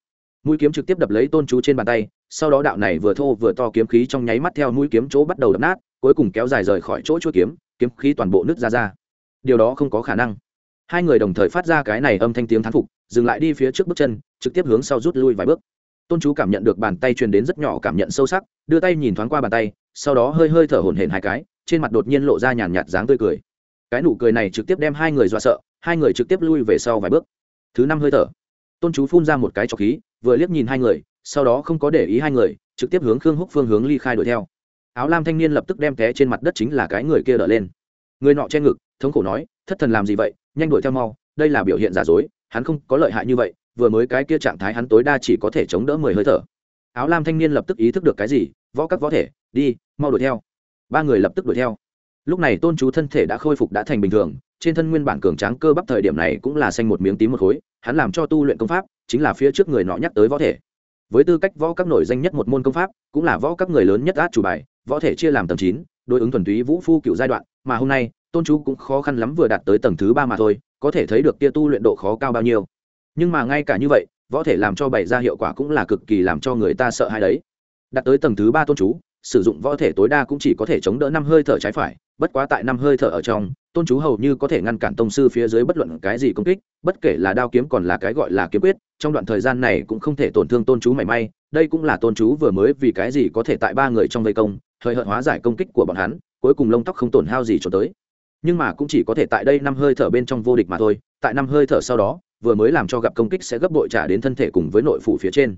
Mũi kiếm trực tiếp đập lấy tôn chú trên bàn tay, sau đó đạo này vừa thô vừa to kiếm khí trong nháy mắt theo mũi kiếm chỗ bắt đầu đập nát, cuối cùng kéo dài rời khỏi chỗ chuỗi kiếm kiếm khí toàn bộ nứt ra ra. Điều đó không có khả năng. Hai người đồng thời phát ra cái này âm thanh tiếng thán phục, dừng lại đi phía trước bước chân, trực tiếp hướng sau rút lui vài bước. Tôn chú cảm nhận được bàn tay truyền đến rất nhỏ cảm nhận sâu sắc, đưa tay nhìn thoáng qua bàn tay, sau đó hơi hơi thở hổn hển hai cái, trên mặt đột nhiên lộ ra nhàn nhạt dáng tươi cười cái nụ cười này trực tiếp đem hai người dọa sợ, hai người trực tiếp lui về sau vài bước. Thứ năm hơi thở, tôn chú phun ra một cái trọc khí, vừa liếc nhìn hai người, sau đó không có để ý hai người, trực tiếp hướng khương húc phương hướng ly khai đuổi theo. Áo lam thanh niên lập tức đem té trên mặt đất chính là cái người kia đỡ lên. Người nọ che ngực, thống khổ nói, thất thần làm gì vậy? Nhanh đuổi theo mau, đây là biểu hiện giả dối, hắn không có lợi hại như vậy, vừa mới cái kia trạng thái hắn tối đa chỉ có thể chống đỡ mười hơi thở. Áo lam thanh niên lập tức ý thức được cái gì, võ các võ thể, đi, mau đuổi theo. Ba người lập tức đuổi theo lúc này tôn chú thân thể đã khôi phục đã thành bình thường, trên thân nguyên bản cường tráng cơ bắp thời điểm này cũng là xanh một miếng tím một khối, hắn làm cho tu luyện công pháp, chính là phía trước người nọ nhắc tới võ thể. Với tư cách võ các nổi danh nhất một môn công pháp, cũng là võ các người lớn nhất át chủ bài, võ thể chia làm tầng chín, đối ứng thuần túy vũ phu cựu giai đoạn, mà hôm nay, tôn chú cũng khó khăn lắm vừa đạt tới tầng thứ ba mà thôi, có thể thấy được kia tu luyện độ khó cao bao nhiêu. Nhưng mà ngay cả như vậy, võ thể làm cho bày ra hiệu quả cũng là cực kỳ làm cho người ta sợ hãi đấy. Đạt tới tầng thứ ba tôn chú sử dụng võ thể tối đa cũng chỉ có thể chống đỡ năm hơi thở trái phải, bất quá tại năm hơi thở ở trong, tôn chú hầu như có thể ngăn cản tông sư phía dưới bất luận cái gì công kích, bất kể là đao kiếm còn là cái gọi là kiếm quyết, trong đoạn thời gian này cũng không thể tổn thương tôn chú mảy may, đây cũng là tôn chú vừa mới vì cái gì có thể tại ba người trong vây công thời hợt hóa giải công kích của bọn hắn, cuối cùng lông tóc không tổn hao gì cho tới. Nhưng mà cũng chỉ có thể tại đây năm hơi thở bên trong vô địch mà thôi, tại năm hơi thở sau đó, vừa mới làm cho gặp công kích sẽ gấp bội trả đến thân thể cùng với nội phủ phía trên.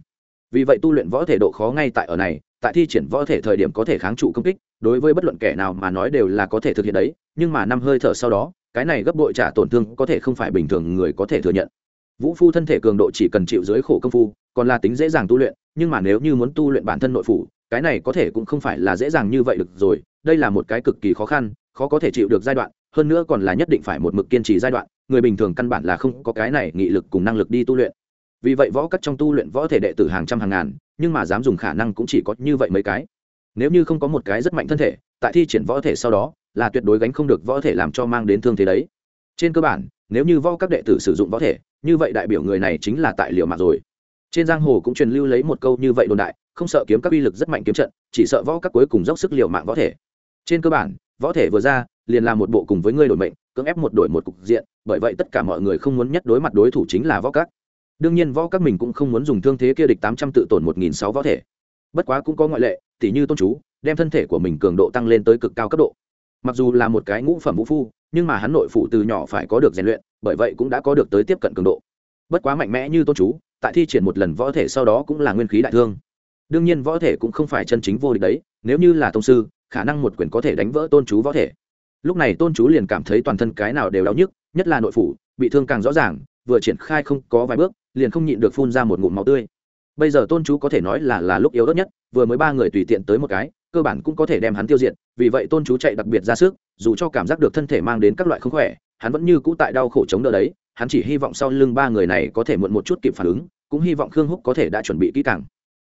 Vì vậy tu luyện võ thể độ khó ngay tại ở này tại thi triển võ thể thời điểm có thể kháng trụ công kích, đối với bất luận kẻ nào mà nói đều là có thể thực hiện đấy, nhưng mà năm hơi thở sau đó, cái này gấp bội trả tổn thương có thể không phải bình thường người có thể thừa nhận. Vũ phu thân thể cường độ chỉ cần chịu dưới khổ công phu, còn là tính dễ dàng tu luyện, nhưng mà nếu như muốn tu luyện bản thân nội phủ, cái này có thể cũng không phải là dễ dàng như vậy được rồi, đây là một cái cực kỳ khó khăn, khó có thể chịu được giai đoạn, hơn nữa còn là nhất định phải một mực kiên trì giai đoạn, người bình thường căn bản là không có cái này nghị lực cùng năng lực đi tu luyện. Vì vậy võ cắt trong tu luyện võ thể đệ tử hàng trăm hàng ngàn nhưng mà dám dùng khả năng cũng chỉ có như vậy mấy cái. Nếu như không có một cái rất mạnh thân thể, tại thi triển võ thể sau đó, là tuyệt đối gánh không được võ thể làm cho mang đến thương thế đấy. Trên cơ bản, nếu như võ các đệ tử sử dụng võ thể, như vậy đại biểu người này chính là tại liệu mạng rồi. Trên giang hồ cũng truyền lưu lấy một câu như vậy đồn đại, không sợ kiếm các uy lực rất mạnh kiếm trận, chỉ sợ võ các cuối cùng dốc sức liều mạng võ thể. Trên cơ bản, võ thể vừa ra, liền làm một bộ cùng với ngươi đổi mệnh, cưỡng ép một đổi một cục diện, bởi vậy tất cả mọi người không muốn nhất đối mặt đối thủ chính là võ các đương nhiên võ các mình cũng không muốn dùng thương thế kia địch tám trăm tự tổn một nghìn sáu võ thể. Bất quá cũng có ngoại lệ, tỉ như tôn chú, đem thân thể của mình cường độ tăng lên tới cực cao cấp độ. Mặc dù là một cái ngũ phẩm vũ phu, nhưng mà hắn nội phụ từ nhỏ phải có được rèn luyện, bởi vậy cũng đã có được tới tiếp cận cường độ. Bất quá mạnh mẽ như tôn chú, tại thi triển một lần võ thể sau đó cũng là nguyên khí đại thương. Đương nhiên võ thể cũng không phải chân chính vô địch đấy, nếu như là tông sư, khả năng một quyền có thể đánh vỡ tôn chú võ thể. Lúc này tôn chú liền cảm thấy toàn thân cái nào đều đau nhức, nhất là nội phủ, bị thương càng rõ ràng, vừa triển khai không có vài bước liền không nhịn được phun ra một ngụm máu tươi. Bây giờ tôn chú có thể nói là là lúc yếu đất nhất, vừa mới ba người tùy tiện tới một cái, cơ bản cũng có thể đem hắn tiêu diệt, vì vậy tôn chú chạy đặc biệt ra sức, dù cho cảm giác được thân thể mang đến các loại không khỏe, hắn vẫn như cũ tại đau khổ chống đỡ đấy, hắn chỉ hy vọng sau lưng ba người này có thể muộn một chút kịp phản ứng, cũng hy vọng khương húc có thể đã chuẩn bị kỹ càng.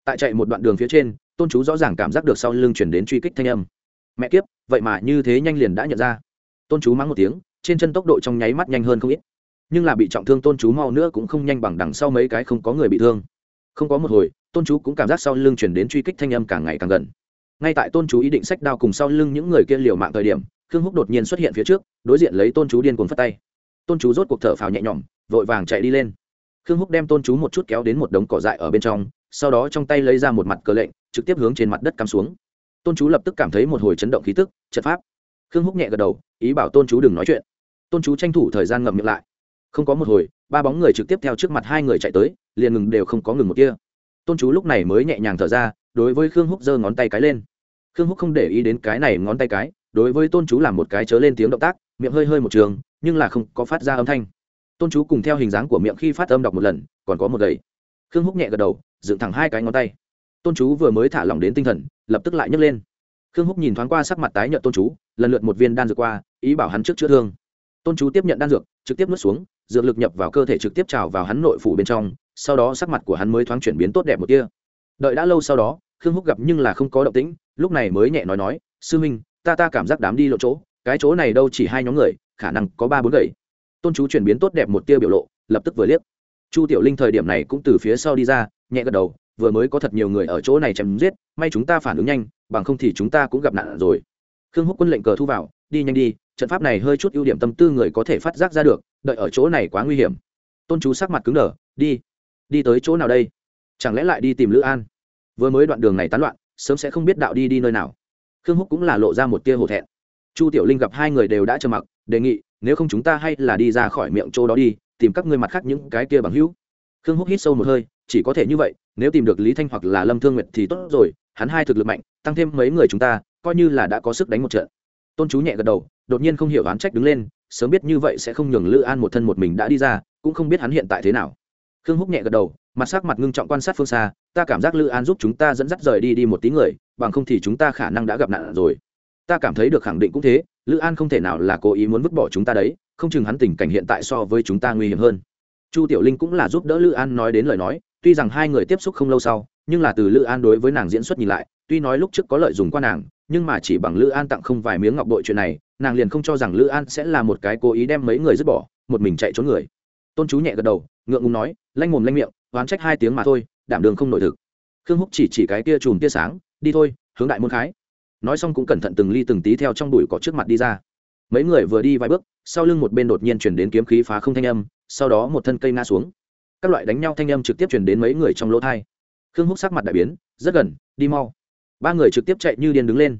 Tại chạy một đoạn đường phía trên, tôn chú rõ ràng cảm giác được sau lưng chuyển đến truy kích thanh âm. Mẹ kiếp, vậy mà như thế nhanh liền đã nhận ra. Tôn chú mắng một tiếng, trên chân tốc độ trong nháy mắt nhanh hơn không ít nhưng là bị trọng thương tôn chú mau nữa cũng không nhanh bằng đằng sau mấy cái không có người bị thương. Không có một hồi, tôn chú cũng cảm giác sau lưng chuyển đến truy kích thanh âm càng ngày càng gần. Ngay tại tôn chú ý định sách đao cùng sau lưng những người kia liều mạng thời điểm, khương húc đột nhiên xuất hiện phía trước, đối diện lấy tôn chú điên cuồng phất tay. Tôn chú rốt cuộc thở phào nhẹ nhõm, vội vàng chạy đi lên. Khương húc đem tôn chú một chút kéo đến một đống cỏ dại ở bên trong, sau đó trong tay lấy ra một mặt cờ lệnh, trực tiếp hướng trên mặt đất cắm xuống. Tôn chú lập tức cảm thấy một hồi chấn động khí tức, trận pháp. Khương húc nhẹ gật đầu, ý bảo tôn chú đừng nói chuyện. Tôn chú tranh thủ thời gian ngậm miệng lại không có một hồi, ba bóng người trực tiếp theo trước mặt hai người chạy tới, liền ngừng đều không có ngừng một kia. Tôn chú lúc này mới nhẹ nhàng thở ra, đối với khương húc giơ ngón tay cái lên. Khương húc không để ý đến cái này ngón tay cái, đối với tôn chú làm một cái chớ lên tiếng động tác, miệng hơi hơi một trường, nhưng là không có phát ra âm thanh. Tôn chú cùng theo hình dáng của miệng khi phát âm đọc một lần, còn có một gầy khương húc nhẹ gật đầu, dựng thẳng hai cái ngón tay. Tôn chú vừa mới thả lỏng đến tinh thần, lập tức lại nhấc lên. Khương húc nhìn thoáng qua sắc mặt tái nhợt tôn chú, lần lượt một viên đan dược qua, ý bảo hắn trước chữa thương tôn chú tiếp nhận đan dược, trực tiếp nuốt xuống, dược lực nhập vào cơ thể trực tiếp trào vào hắn nội phủ bên trong, sau đó sắc mặt của hắn mới thoáng chuyển biến tốt đẹp một tia. Đợi đã lâu sau đó, khương húc gặp nhưng là không có động tĩnh, lúc này mới nhẹ nói nói, sư minh, ta ta cảm giác đám đi lộ chỗ, cái chỗ này đâu chỉ hai nhóm người, khả năng có ba bốn gậy. Tôn chú chuyển biến tốt đẹp một tia biểu lộ, lập tức vừa liếc. Chu tiểu linh thời điểm này cũng từ phía sau đi ra, nhẹ gật đầu, vừa mới có thật nhiều người ở chỗ này chém giết, may chúng ta phản ứng nhanh, bằng không thì chúng ta cũng gặp nạn rồi. Khương húc quân lệnh cờ thu vào, đi nhanh đi trận pháp này hơi chút ưu điểm tâm tư người có thể phát giác ra được, đợi ở chỗ này quá nguy hiểm. Tôn chú sắc mặt cứng đờ, đi. Đi tới chỗ nào đây? Chẳng lẽ lại đi tìm lữ an? Vừa mới đoạn đường này tán loạn, sớm sẽ không biết đạo đi đi nơi nào. Khương húc cũng là lộ ra một tia hổ thẹn. Chu tiểu linh gặp hai người đều đã trầm mặc, đề nghị, nếu không chúng ta hay là đi ra khỏi miệng chỗ đó đi, tìm các ngươi mặt khác những cái kia bằng hữu. Khương húc hít sâu một hơi, chỉ có thể như vậy, nếu tìm được lý thanh hoặc là lâm thương nguyệt thì tốt rồi, hắn hai thực lực mạnh, tăng thêm mấy người chúng ta, coi như là đã có sức đánh một trận tôn chú nhẹ gật đầu, đột nhiên không hiểu oán trách đứng lên, sớm biết như vậy sẽ không nhường lữ an một thân một mình đã đi ra, cũng không biết hắn hiện tại thế nào. Khương húc nhẹ gật đầu, mặt sắc mặt ngưng trọng quan sát phương xa, ta cảm giác lữ an giúp chúng ta dẫn dắt rời đi đi một tí người, bằng không thì chúng ta khả năng đã gặp nạn rồi. Ta cảm thấy được khẳng định cũng thế, lữ an không thể nào là cố ý muốn vứt bỏ chúng ta đấy, không chừng hắn tình cảnh hiện tại so với chúng ta nguy hiểm hơn. Chu tiểu linh cũng là giúp đỡ lữ an nói đến lời nói, tuy rằng hai người tiếp xúc không lâu sau, nhưng là từ lữ an đối với nàng diễn xuất nhìn lại, tuy nói lúc trước có lợi dùng qua nàng nhưng mà chỉ bằng lữ an tặng không vài miếng ngọc bội chuyện này, nàng liền không cho rằng lữ an sẽ là một cái cố ý đem mấy người dứt bỏ, một mình chạy trốn người. Tôn chú nhẹ gật đầu, ngượng ngùng nói, lanh mồm lanh miệng, oán trách hai tiếng mà thôi, đảm đường không nổi thực. Khương húc chỉ chỉ cái kia chùm tia sáng, đi thôi, hướng đại môn khái. Nói xong cũng cẩn thận từng ly từng tí theo trong đùi cỏ trước mặt đi ra. Mấy người vừa đi vài bước, sau lưng một bên đột nhiên chuyển đến kiếm khí phá không thanh âm, sau đó một thân cây ngã xuống. Các loại đánh nhau thanh âm trực tiếp chuyển đến mấy người trong lỗ thai khương húc sắc mặt đại biến, rất gần, đi mau ba người trực tiếp chạy như điên đứng lên.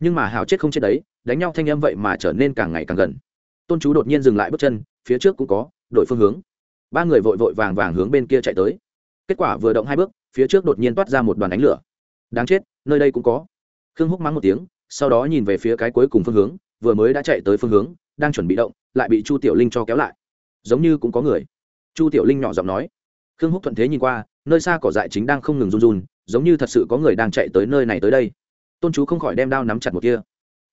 Nhưng mà hào chết không chết đấy, đánh nhau thanh âm vậy mà trở nên càng ngày càng gần. Tôn chú đột nhiên dừng lại bước chân, phía trước cũng có, đổi phương hướng. Ba người vội vội vàng vàng hướng bên kia chạy tới. Kết quả vừa động hai bước, phía trước đột nhiên toát ra một đoàn ánh lửa. Đáng chết, nơi đây cũng có. Khương húc mắng một tiếng, sau đó nhìn về phía cái cuối cùng phương hướng, vừa mới đã chạy tới phương hướng, đang chuẩn bị động, lại bị chu tiểu linh cho kéo lại. Giống như cũng có người. Chu tiểu linh nhỏ giọng nói. Khương húc thuận thế nhìn qua, nơi xa cỏ dại chính đang không ngừng run run giống như thật sự có người đang chạy tới nơi này tới đây. Tôn chú không khỏi đem đao nắm chặt một kia.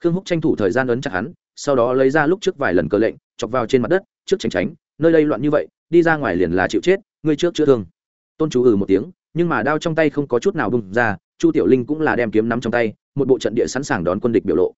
Khương húc tranh thủ thời gian ấn chặt hắn, sau đó lấy ra lúc trước vài lần cờ lệnh, chọc vào trên mặt đất, trước tránh tránh, nơi đây loạn như vậy, đi ra ngoài liền là chịu chết, ngươi trước chữa thương. Tôn chú ừ một tiếng, nhưng mà đao trong tay không có chút nào bung ra, chu tiểu linh cũng là đem kiếm nắm trong tay, một bộ trận địa sẵn sàng đón quân địch biểu lộ.